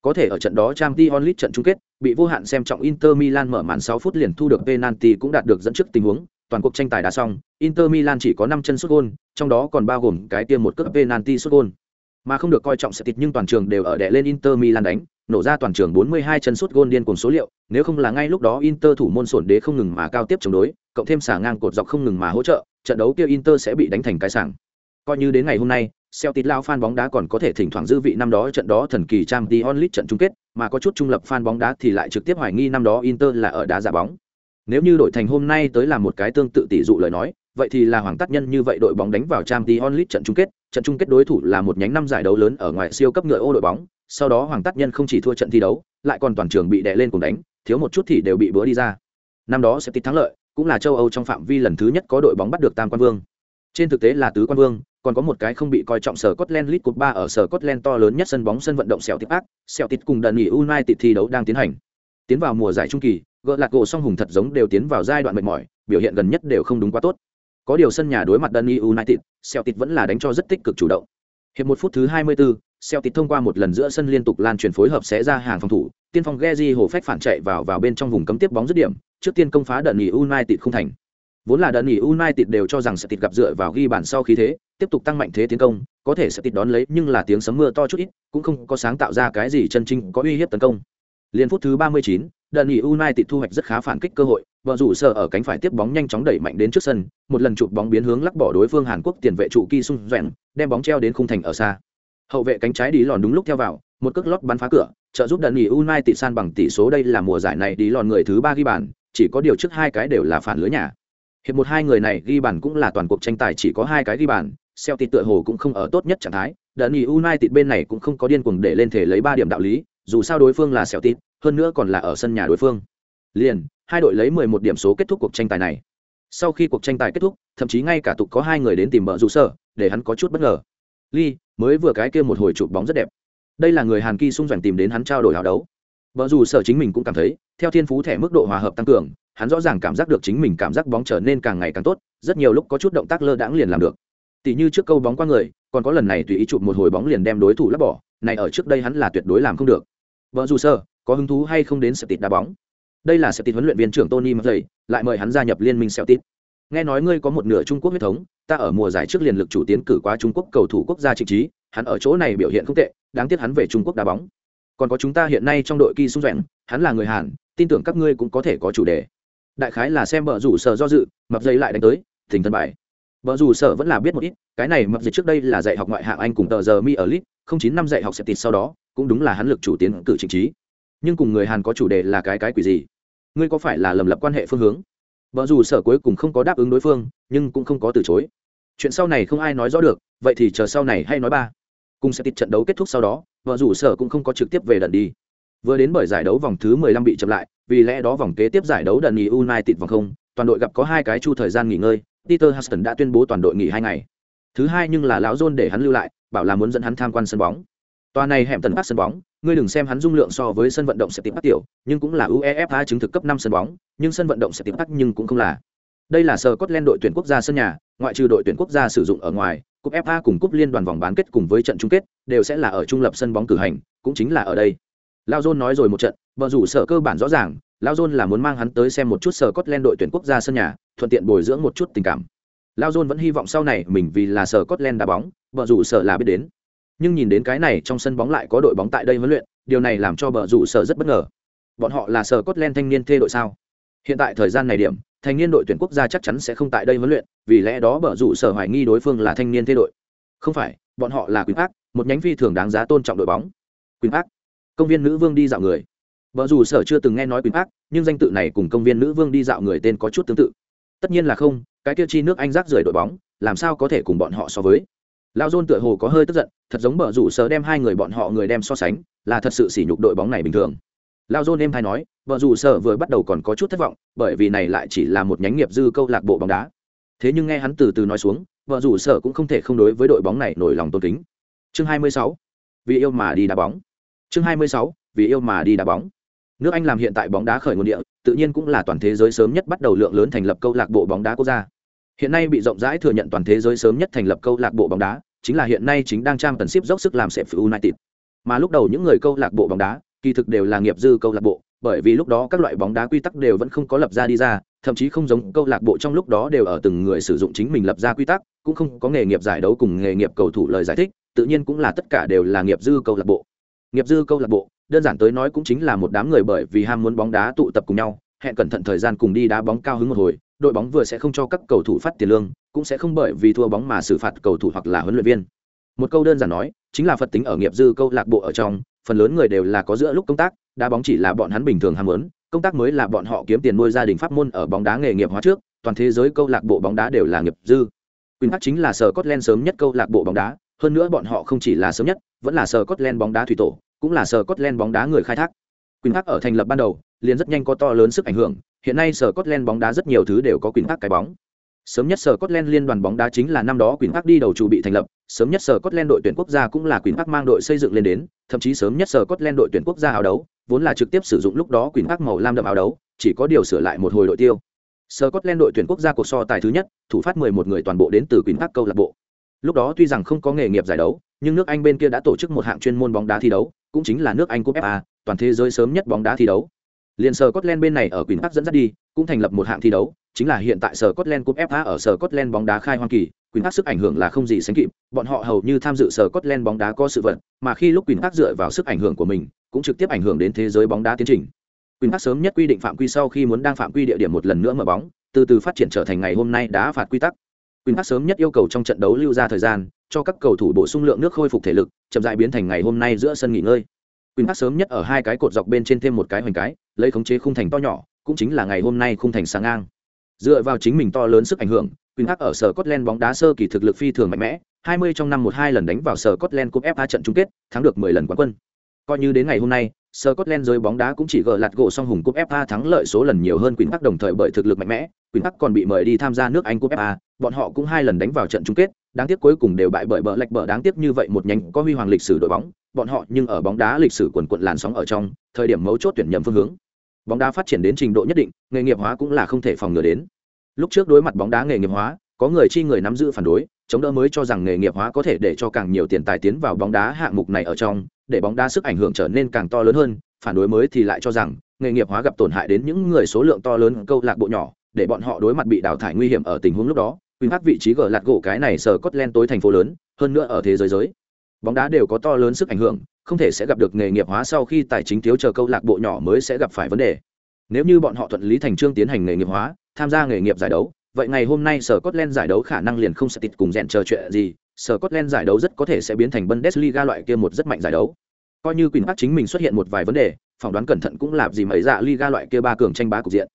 Có thể ở trận đó Champions League trận chung kết, bị vô hạn xem trọng Inter Milan mở màn 6 phút liền thu được penalty cũng đạt được dẫn trước tình huống, toàn cuộc tranh tài đã xong, Inter Milan chỉ có 5 chân sút gol, trong đó còn bao gồm cái tiêm một cước penalty sút gol. Mà không được coi trọng sẽ tịt nhưng toàn trường đều ở đè lên Inter Milan đánh, nổ ra toàn trường 42 chân sút gôn điên cuồng số liệu, nếu không là ngay lúc đó Inter thủ môn sổn đế không ngừng mà cao tiếp chống đối, cộng thêm xả ngang cột dọc không ngừng mà hỗ trợ, trận đấu kia Inter sẽ bị đánh thành cái sảng. Coi như đến ngày hôm nay, Celtic lao fan bóng đá còn có thể thỉnh thoảng dư vị năm đó trận đó thần kỳ Champions League trận chung kết, mà có chút trung lập fan bóng đá thì lại trực tiếp hoài nghi năm đó Inter là ở đá giả bóng. Nếu như đổi thành hôm nay tới là một cái tương tự tỷ dụ lời nói, vậy thì là hoàng tác nhân như vậy đội bóng đánh vào Champions League trận chung kết, trận chung kết đối thủ là một nhánh năm giải đấu lớn ở ngoài siêu cấp ngựa ô đội bóng, sau đó hoàng Tắc nhân không chỉ thua trận thi đấu, lại còn toàn trường bị đè lên cùng đánh, thiếu một chút thì đều bị bữa đi ra. Năm đó sẽ tích thắng lợi, cũng là châu Âu trong phạm vi lần thứ nhất có đội bóng bắt được tam quan vương. Trên thực tế là tứ quan vương, còn có một cái không bị coi trọng sở Scotland League Cup 3 ở sở Scotland to lớn nhất sân bóng sân vận động sẹo tiếp ác, sẹo tịt cùng đần nghỉ United thi đấu đang tiến hành. Tiến vào mùa giải trung kỳ, gỡ lạc gỗ song hùng thật giống đều tiến vào giai đoạn mệt mỏi, biểu hiện gần nhất đều không đúng quá tốt. Có điều sân nhà đối mặt Dundee United, Celtic vẫn là đánh cho rất tích cực chủ động. Hiệp một phút thứ 24, Celtic thông qua một lần giữa sân liên tục lan truyền phối hợp sẽ ra hàng phòng thủ, tiên phong Gezi hồ phách phản chạy vào vào bên trong vùng cấm tiếp bóng dứt điểm, trước tiên công phá đợt nghỉ United không thành. Vốn là đợt nghỉ United đều cho rằng Celtic gặp dựa vào ghi bàn sau khí thế, tiếp tục tăng mạnh thế tiến công, có thể Celtic đón lấy nhưng là tiếng sấm mưa to chút ít, cũng không có sáng tạo ra cái gì chân chính có uy hiếp tấn công. Liên phút thứ 39, đơn nghỉ United thu hoạch rất khá phản kích cơ hội, vợ rủ sở ở cánh phải tiếp bóng nhanh chóng đẩy mạnh đến trước sân, một lần chụp bóng biến hướng lắc bỏ đối phương Hàn Quốc tiền vệ trụ Ki Sung Doãn, đem bóng treo đến khung thành ở xa. Hậu vệ cánh trái đi lòn đúng lúc theo vào, một cước lót bắn phá cửa, trợ giúp đơn nghỉ United san bằng tỷ số đây là mùa giải này đi lòn người thứ ba ghi bàn, chỉ có điều trước hai cái đều là phản lưới nhà. Hiệp một hai người này ghi bàn cũng là toàn cuộc tranh tài chỉ có hai cái ghi bàn, Celtic tựa hồ cũng không ở tốt nhất trạng thái, đơn nghỉ United bên này cũng không có điên cuồng để lên thể lấy ba điểm đạo lý, dù sao đối phương là xẻo tít, hơn nữa còn là ở sân nhà đối phương. Liền, hai đội lấy 11 điểm số kết thúc cuộc tranh tài này. Sau khi cuộc tranh tài kết thúc, thậm chí ngay cả tục có hai người đến tìm bờ rủ sở, để hắn có chút bất ngờ. Lee, mới vừa cái kia một hồi chụp bóng rất đẹp. Đây là người Hàn kỳ xung doanh tìm đến hắn trao đổi hào đấu. Bờ rủ sở chính mình cũng cảm thấy, theo thiên phú thẻ mức độ hòa hợp tăng cường, hắn rõ ràng cảm giác được chính mình cảm giác bóng trở nên càng ngày càng tốt, rất nhiều lúc có chút động tác lơ đãng liền làm được. Tỷ như trước câu bóng qua người, còn có lần này tùy ý chụp một hồi bóng liền đem đối thủ lắp bỏ, này ở trước đây hắn là tuyệt đối làm không được vợ dù sơ có hứng thú hay không đến sẹo tịt đá bóng? đây là sẹo tịt huấn luyện viên trưởng Tony Mclay, lại mời hắn gia nhập liên minh sẹo tịt Nghe nói ngươi có một nửa Trung Quốc huyết thống, ta ở mùa giải trước liền lực chủ tiến cử qua Trung Quốc cầu thủ quốc gia chính trí, hắn ở chỗ này biểu hiện không tệ, đáng tiếc hắn về Trung Quốc đá bóng. Còn có chúng ta hiện nay trong đội kỳ Sung Doãn, hắn là người Hàn, tin tưởng các ngươi cũng có thể có chủ đề. Đại khái là xem vợ rủ sở do dự, mập dây lại đánh tới, thỉnh thân bài. vợ rủ sở vẫn là biết một ít, cái này mập dịch trước đây là dạy học ngoại hạng Anh cùng tờ giờ Mi ở Lit, không chín năm dạy học Celtic sau đó, cũng đúng là hắn lực chủ tiến cử chính trí. Nhưng cùng người Hàn có chủ đề là cái cái quỷ gì? ngươi có phải là lầm lập quan hệ phương hướng? Vợ dù sở cuối cùng không có đáp ứng đối phương, nhưng cũng không có từ chối. Chuyện sau này không ai nói rõ được, vậy thì chờ sau này hay nói ba. Cùng sẽ tịt trận đấu kết thúc sau đó, vợ rủ sở cũng không có trực tiếp về đợt đi. Vừa đến bởi giải đấu vòng thứ 15 bị chậm lại, vì lẽ đó vòng kế tiếp giải đấu đợt nghỉ united vòng không, toàn đội gặp có hai cái chu thời gian nghỉ ngơi, peter huston đã tuyên bố toàn đội nghỉ hai ngày. Thứ hai nhưng là lão john để hắn lưu lại, bảo là muốn dẫn hắn tham quan sân bóng. Tòa này hẻm tần bắc sân bóng, ngươi đừng xem hắn dung lượng so với sân vận động sẽ tìm bắt tiểu, nhưng cũng là UEFA chứng thực cấp năm sân bóng, nhưng sân vận động sẽ tìm bắt nhưng cũng không là. Đây là sở Scotland đội tuyển quốc gia sân nhà, ngoại trừ đội tuyển quốc gia sử dụng ở ngoài, cúp FA cùng cúp liên đoàn vòng bán kết cùng với trận chung kết đều sẽ là ở trung lập sân bóng cử hành, cũng chính là ở đây. Lao John nói rồi một trận, bờ rủ sở cơ bản rõ ràng, Lao John là muốn mang hắn tới xem một chút sở Scotland đội tuyển quốc gia sân nhà, thuận tiện bồi dưỡng một chút tình cảm. Lao John vẫn hy vọng sau này mình vì là sở Scotland đá bóng, bờ rủ sở là biết đến nhưng nhìn đến cái này trong sân bóng lại có đội bóng tại đây huấn luyện, điều này làm cho bờ rủ sở rất bất ngờ. Bọn họ là sở cốt len thanh niên thê đội sao? Hiện tại thời gian này điểm thanh niên đội tuyển quốc gia chắc chắn sẽ không tại đây huấn luyện, vì lẽ đó bờ rủ sở hoài nghi đối phương là thanh niên thê đội. Không phải, bọn họ là quý ác một nhánh phi thường đáng giá tôn trọng đội bóng. Quý ác công viên nữ vương đi dạo người. Bờ rủ sở chưa từng nghe nói quý ác nhưng danh tự này cùng công viên nữ vương đi dạo người tên có chút tương tự. Tất nhiên là không, cái tiêu chi nước anh rác rưởi đội bóng, làm sao có thể cùng bọn họ so với? Lao dôn tựa hồ có hơi tức giận, thật giống bờ rủ sở đem hai người bọn họ người đem so sánh, là thật sự sỉ nhục đội bóng này bình thường lao dôn em hay nói bờ rủ sở vừa bắt đầu còn có chút thất vọng, bởi vì này lại chỉ là một nhánh nghiệp dư câu lạc bộ bóng đá thế nhưng nghe hắn từ từ nói xuống vợ rủ sở cũng không thể không đối với đội bóng này nổi lòng tôn kính chương 26. vì yêu mà đi đá bóng chương 26. vì yêu mà đi đá bóng nước anh làm hiện tại bóng đá khởi nguồn địa, tự nhiên cũng là toàn thế giới sớm nhất bắt đầu lượng lớn thành lập câu lạc bộ bóng đá quốc gia hiện nay bị rộng rãi thừa nhận toàn thế giới sớm nhất thành lập câu lạc bộ bóng đá, chính là hiện nay chính đang trang tần ship dốc sức làm sẹp United. mà lúc đầu những người câu lạc bộ bóng đá, kỳ thực đều là nghiệp dư câu lạc bộ, bởi vì lúc đó các loại bóng đá quy tắc đều vẫn không có lập ra đi ra, thậm chí không giống câu lạc bộ trong lúc đó đều ở từng người sử dụng chính mình lập ra quy tắc, cũng không có nghề nghiệp giải đấu cùng nghề nghiệp cầu thủ lời giải thích, tự nhiên cũng là tất cả đều là nghiệp dư câu lạc bộ nghiệp dư câu lạc bộ, đơn giản tới nói cũng chính là một đám người bởi vì ham muốn bóng đá tụ tập cùng nhau, hẹn cẩn thận thời gian cùng đi đá bóng cao hứng một hồi đội bóng vừa sẽ không cho các cầu thủ phát tiền lương cũng sẽ không bởi vì thua bóng mà xử phạt cầu thủ hoặc là huấn luyện viên một câu đơn giản nói chính là phật tính ở nghiệp dư câu lạc bộ ở trong phần lớn người đều là có giữa lúc công tác đá bóng chỉ là bọn hắn bình thường ham muốn công tác mới là bọn họ kiếm tiền nuôi gia đình pháp môn ở bóng đá nghề nghiệp hóa trước toàn thế giới câu lạc bộ bóng đá đều là nghiệp dư Queen Park chính là sở Scotland sớm nhất câu lạc bộ bóng đá, hơn nữa bọn họ không chỉ là sớm nhất, vẫn là sở Scotland bóng đá thủy tổ, cũng là sở Scotland bóng đá người khai thác. Queen Park ở thành lập ban đầu, liền rất nhanh có to lớn sức ảnh hưởng, hiện nay sở Scotland bóng đá rất nhiều thứ đều có quyền Park cái bóng. Sớm nhất sở Scotland liên đoàn bóng đá chính là năm đó quyền Park đi đầu chủ bị thành lập, sớm nhất sở Scotland đội tuyển quốc gia cũng là quyền Park mang đội xây dựng lên đến, thậm chí sớm nhất sở Scotland đội tuyển quốc gia áo đấu, vốn là trực tiếp sử dụng lúc đó quyền Park màu lam đậm áo đấu, chỉ có điều sửa lại một hồi đội tiêu. Scotland đội tuyển quốc gia cuộc so tài thứ nhất, thủ phát 11 người toàn bộ đến từ quyền Park câu lạc bộ. Lúc đó tuy rằng không có nghề nghiệp giải đấu, nhưng nước Anh bên kia đã tổ chức một hạng chuyên môn bóng đá thi đấu, cũng chính là nước Anh Cup FA, toàn thế giới sớm nhất bóng đá thi đấu. Liên Scotland bên này ở Queen Park dẫn dắt đi, cũng thành lập một hạng thi đấu, chính là hiện tại Scotland Cup FA ở Scotland bóng đá khai hoang kỳ, Queen Park sức ảnh hưởng là không gì sánh kịp, bọn họ hầu như tham dự Scotland bóng đá có sự vận, mà khi lúc Queen Park dựa vào sức ảnh hưởng của mình, cũng trực tiếp ảnh hưởng đến thế giới bóng đá tiến trình. Queen Park sớm nhất quy định phạm quy sau khi muốn đang phạm quy địa điểm một lần nữa mở bóng, từ từ phát triển trở thành ngày hôm nay đá phạt quy tắc. Queen Park sớm nhất yêu cầu trong trận đấu lưu ra thời gian, cho các cầu thủ bổ sung lượng nước khôi phục thể lực, chậm rãi biến thành ngày hôm nay giữa sân nghỉ ngơi. Queen Park sớm nhất ở hai cái cột dọc bên trên thêm một cái hoành cái, lấy khống chế khung thành to nhỏ, cũng chính là ngày hôm nay khung thành sáng ngang. Dựa vào chính mình to lớn sức ảnh hưởng, Quinn Hắc ở sở Scotland bóng đá sơ kỳ thực lực phi thường mạnh mẽ, 20 trong năm một hai lần đánh vào sở Scotland Cup FA trận chung kết, thắng được 10 lần quán quân. Coi như đến ngày hôm nay, sở Scotland giới bóng đá cũng chỉ gỡ lạt gỗ song hùng cúp FA thắng lợi số lần nhiều hơn Quinn Hắc đồng thời bởi thực lực mạnh mẽ, Quinn Hắc còn bị mời đi tham gia nước Anh cúp FA, bọn họ cũng hai lần đánh vào trận chung kết, đáng tiếc cuối cùng đều bại bởi bờ lệch bờ đáng tiếc như vậy một nhánh có huy hoàng lịch sử đội bóng, bọn họ nhưng ở bóng đá lịch sử quần quần làn sóng ở trong, thời điểm mấu chốt tuyển nhầm phương hướng. Bóng đá phát triển đến trình độ nhất định, nghề nghiệp hóa cũng là không thể phòng ngừa đến. Lúc trước đối mặt bóng đá nghề nghiệp hóa, có người chi người nắm giữ phản đối, chống đỡ mới cho rằng nghề nghiệp hóa có thể để cho càng nhiều tiền tài tiến vào bóng đá hạng mục này ở trong, để bóng đá sức ảnh hưởng trở nên càng to lớn hơn, phản đối mới thì lại cho rằng nghề nghiệp hóa gặp tổn hại đến những người số lượng to lớn câu lạc bộ nhỏ để bọn họ đối mặt bị đào thải nguy hiểm ở tình huống lúc đó quy Park vị trí gờ lạt gỗ cái này sờ cốt len tối thành phố lớn hơn nữa ở thế giới giới bóng đá đều có to lớn sức ảnh hưởng, không thể sẽ gặp được nghề nghiệp hóa sau khi tài chính thiếu chờ câu lạc bộ nhỏ mới sẽ gặp phải vấn đề. Nếu như bọn họ thuận lý thành trương tiến hành nghề nghiệp hóa, tham gia nghề nghiệp giải đấu, vậy ngày hôm nay sở Scotland giải đấu khả năng liền không sẽ tịt cùng rèn chờ chuyện gì, sở Scotland giải đấu rất có thể sẽ biến thành Bundesliga loại kia một rất mạnh giải đấu. Coi như quyền Park chính mình xuất hiện một vài vấn đề, phỏng đoán cẩn thận cũng làm gì mấy dạ liga loại kia ba cường tranh bá cục diện.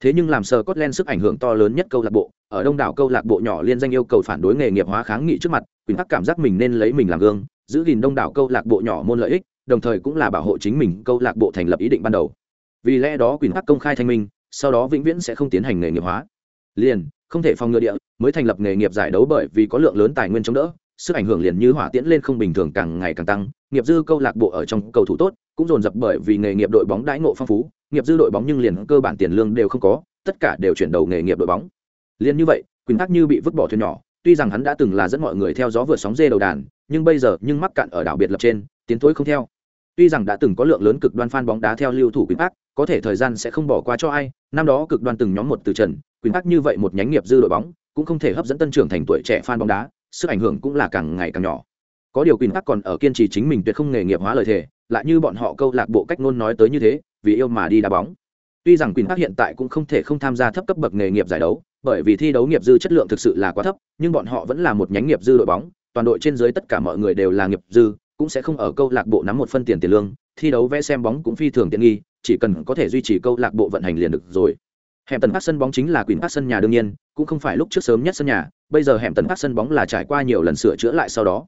Thế nhưng làm Sở Scotland sức ảnh hưởng to lớn nhất câu lạc bộ ở đông đảo câu lạc bộ nhỏ liên danh yêu cầu phản đối nghề nghiệp hóa kháng nghị trước mặt, Quỳnh Hắc cảm giác mình nên lấy mình làm gương, giữ gìn đông đảo câu lạc bộ nhỏ môn lợi ích, đồng thời cũng là bảo hộ chính mình, câu lạc bộ thành lập ý định ban đầu. Vì lẽ đó Quỳnh Hắc công khai thanh minh, sau đó vĩnh viễn sẽ không tiến hành nghề nghiệp hóa. Liền, không thể phòng ngừa địa, mới thành lập nghề nghiệp giải đấu bởi vì có lượng lớn tài nguyên chống đỡ, sức ảnh hưởng liền như hỏa tiễn lên không bình thường càng ngày càng tăng, nghiệp dư câu lạc bộ ở trong cầu thủ tốt, cũng dồn dập bởi vì nghề nghiệp đội bóng đãi ngộ phong phú, nghiệp dư đội bóng nhưng liền cơ bản tiền lương đều không có, tất cả đều chuyển đầu nghề nghiệp đội bóng liền như vậy, quỳnh thác như bị vứt bỏ thuyền nhỏ, tuy rằng hắn đã từng là dẫn mọi người theo gió vượt sóng dê đầu đàn, nhưng bây giờ nhưng mắc cạn ở đảo biệt lập trên, tiến thối không theo. Tuy rằng đã từng có lượng lớn cực đoan fan bóng đá theo lưu thủ quỳnh thác có thể thời gian sẽ không bỏ qua cho ai, năm đó cực đoan từng nhóm một từ trần, quỳnh thác như vậy một nhánh nghiệp dư đội bóng, cũng không thể hấp dẫn tân trưởng thành tuổi trẻ fan bóng đá, sức ảnh hưởng cũng là càng ngày càng nhỏ. Có điều quyền tắc còn ở kiên trì chính mình tuyệt không nghề nghiệp hóa lời thề, lại như bọn họ câu lạc bộ cách ngôn nói tới như thế, vì yêu mà đi đá bóng. Tuy rằng quỳnh tắc hiện tại cũng không thể không tham gia thấp cấp bậc nghề nghiệp giải đấu bởi vì thi đấu nghiệp dư chất lượng thực sự là quá thấp, nhưng bọn họ vẫn là một nhánh nghiệp dư đội bóng, toàn đội trên dưới tất cả mọi người đều là nghiệp dư, cũng sẽ không ở câu lạc bộ nắm một phân tiền tiền lương, thi đấu vẽ xem bóng cũng phi thường tiện nghi, chỉ cần có thể duy trì câu lạc bộ vận hành liền được rồi. Hẻm tần phát sân bóng chính là quyền phát sân nhà đương nhiên, cũng không phải lúc trước sớm nhất sân nhà, bây giờ hẻm tần phát sân bóng là trải qua nhiều lần sửa chữa lại sau đó.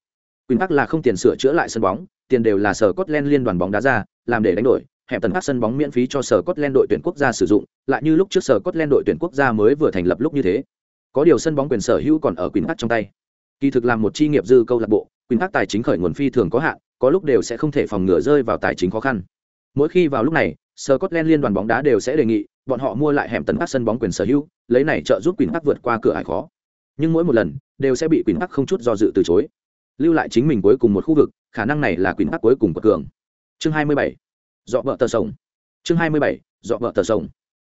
Quyền phát là không tiền sửa chữa lại sân bóng, tiền đều là sở Scotland liên đoàn bóng đá ra, làm để đánh đổi hẻm tần phát sân bóng miễn phí cho sở Scotland đội tuyển quốc gia sử dụng lại như lúc trước sở Scotland đội tuyển quốc gia mới vừa thành lập lúc như thế có điều sân bóng quyền sở hữu còn ở quyền phát trong tay kỳ thực làm một chi nghiệp dư câu lạc bộ quyền phát tài chính khởi nguồn phi thường có hạn có lúc đều sẽ không thể phòng ngừa rơi vào tài chính khó khăn mỗi khi vào lúc này sở Scotland liên đoàn bóng đá đều sẽ đề nghị bọn họ mua lại hẻm tần bắc sân bóng quyền sở hữu, lấy này trợ giúp quyền Bắc vượt qua cửa ải khó. Nhưng mỗi một lần đều sẽ bị quyền Bắc không chút do dự từ chối. Lưu lại chính mình cuối cùng một khu vực, khả năng này là quyền bắc cuối cùng của cường chương 27 dọ vợ tờ sồng. Chương 27. dọ vợ tờ sồng.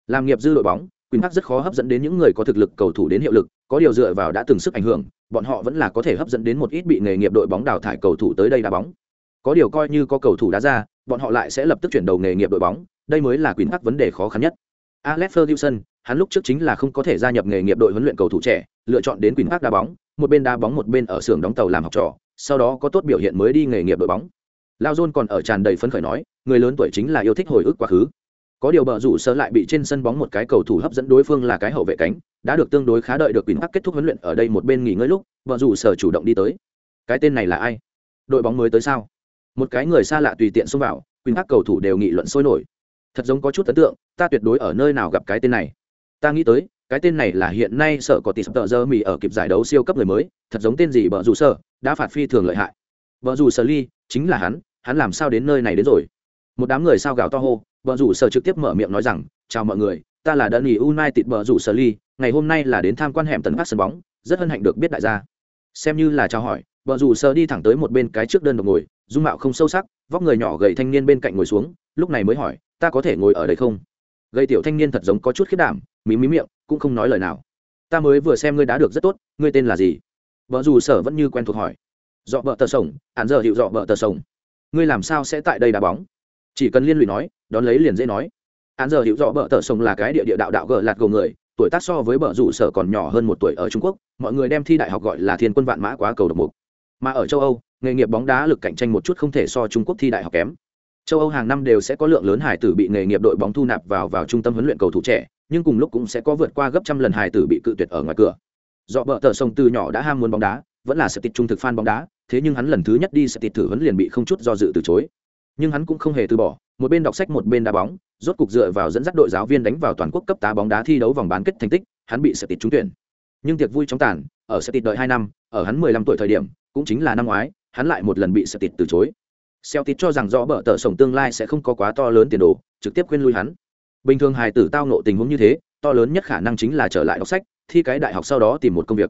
Làm nghiệp dư đội bóng quyền hắc rất khó hấp dẫn đến những người có thực lực, cầu thủ đến hiệu lực, có điều dựa vào đã từng sức ảnh hưởng, bọn họ vẫn là có thể hấp dẫn đến một ít bị nghề nghiệp đội bóng đào thải cầu thủ tới đây đá bóng. Có điều coi như có cầu thủ đá ra, bọn họ lại sẽ lập tức chuyển đầu nghề nghiệp đội bóng, đây mới là quyền hắc vấn đề khó khăn nhất. Alex ferguson, hắn lúc trước chính là không có thể gia nhập nghề nghiệp đội huấn luyện cầu thủ trẻ, lựa chọn đến quyền hắc đá bóng, một bên đá bóng một bên ở xưởng đóng tàu làm học trò, sau đó có tốt biểu hiện mới đi nghề nghiệp đội bóng lao dôn còn ở tràn đầy phấn khởi nói, người lớn tuổi chính là yêu thích hồi ức quá khứ. Có điều bờ rủ sơ lại bị trên sân bóng một cái cầu thủ hấp dẫn đối phương là cái hậu vệ cánh, đã được tương đối khá đợi được quyền bắc kết thúc huấn luyện ở đây một bên nghỉ ngơi lúc bờ rủ sơ chủ động đi tới. Cái tên này là ai? Đội bóng mới tới sao? Một cái người xa lạ tùy tiện xông vào, quyền bắc cầu thủ đều nghị luận sôi nổi. Thật giống có chút ấn tượng, ta tuyệt đối ở nơi nào gặp cái tên này? Ta nghĩ tới, cái tên này là hiện nay sợ có tỷ sập tợ giờ mì ở kịp giải đấu siêu cấp người mới, thật giống tên gì bờ rủ sơ đã phạt phi thường lợi hại. Vợ rủ sơ ly chính là hắn hắn làm sao đến nơi này đến rồi? Một đám người sao gào to hô vợ rủ sở trực tiếp mở miệng nói rằng, chào mọi người, ta là đơn nghỉ united vợ rủ sở ly ngày hôm nay là đến tham quan hẻm tấn phát sân bóng, rất hân hạnh được biết đại gia. Xem như là chào hỏi vợ rủ sở đi thẳng tới một bên cái trước đơn độc ngồi, dung mạo không sâu sắc, vóc người nhỏ gầy thanh niên bên cạnh ngồi xuống, lúc này mới hỏi, ta có thể ngồi ở đây không? Gây tiểu thanh niên thật giống có chút khiết đảm, mí mí miệng, cũng không nói lời nào. Ta mới vừa xem ngươi đã được rất tốt, ngươi tên là gì? Vợ dù sở vẫn như quen thuộc hỏi. Dọ vợ tờ sổng hẳn giờ hiệu dọ vợ tờ sổng ngươi làm sao sẽ tại đây đá bóng? Chỉ cần liên lụy nói, đón lấy liền dễ nói. Hạn giờ hiểu rõ bờ tờ sông là cái địa địa đạo đạo gờ lạt gầu người, tuổi tác so với bờ rủ sở còn nhỏ hơn một tuổi ở trung quốc, mọi người đem thi đại học gọi là thiên quân vạn mã quá cầu độc mục. Mà ở châu âu, nghề nghiệp bóng đá lực cạnh tranh một chút không thể so trung quốc thi đại học kém. Châu âu hàng năm đều sẽ có lượng lớn hải tử bị nghề nghiệp đội bóng thu nạp vào vào trung tâm huấn luyện cầu thủ trẻ, nhưng cùng lúc cũng sẽ có vượt qua gấp trăm lần hải tử bị cự tuyệt ở ngoài cửa. Do bờ tờ sông từ nhỏ đã ham muốn bóng đá, vẫn là sự tịch trung thực fan bóng đá thế nhưng hắn lần thứ nhất đi sẽ tịch thử huấn liền bị không chút do dự từ chối nhưng hắn cũng không hề từ bỏ một bên đọc sách một bên đá bóng rốt cục dựa vào dẫn dắt đội giáo viên đánh vào toàn quốc cấp tá bóng đá thi đấu vòng bán kết thành tích hắn bị sẽ tịch trúng tuyển nhưng tiệc vui trong tàn ở sẽ tịch đợi hai năm ở hắn mười lăm tuổi thời điểm cũng chính là năm ngoái hắn lại một lần bị sẽ tịch từ chối Celtic cho rằng rõ bở tờ sổng tương lai sẽ không có quá to lớn tiền đồ, trực tiếp khuyên lui hắn. Bình thường hài tử tao nộ tình huống như thế, to lớn nhất khả năng chính là trở lại đọc sách, thi cái đại học sau đó tìm một công việc.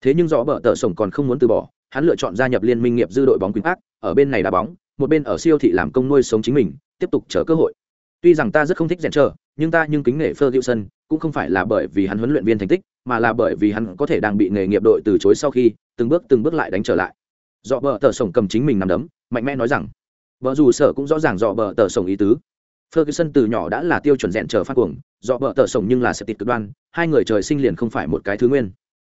Thế nhưng rõ bở tờ sổng còn không muốn từ bỏ, hắn lựa chọn gia nhập liên minh nghiệp dư đội bóng Queen Park, ở bên này đá bóng, một bên ở siêu thị làm công nuôi sống chính mình, tiếp tục chờ cơ hội. Tuy rằng ta rất không thích rèn chờ, nhưng ta nhưng kính nể Ferguson, cũng không phải là bởi vì hắn huấn luyện viên thành tích, mà là bởi vì hắn có thể đang bị nghề nghiệp đội từ chối sau khi, từng bước từng bước lại đánh trở lại. Dọ bờ tờ sổng cầm chính mình nằm đấm, mạnh mẽ nói rằng, vợ dù sở cũng rõ ràng dọ bờ tờ sổng ý tứ ferguson từ nhỏ đã là tiêu chuẩn rèn chờ phát cuồng dọ bờ tờ sổng nhưng là sẽ tịt cực đoan hai người trời sinh liền không phải một cái thứ nguyên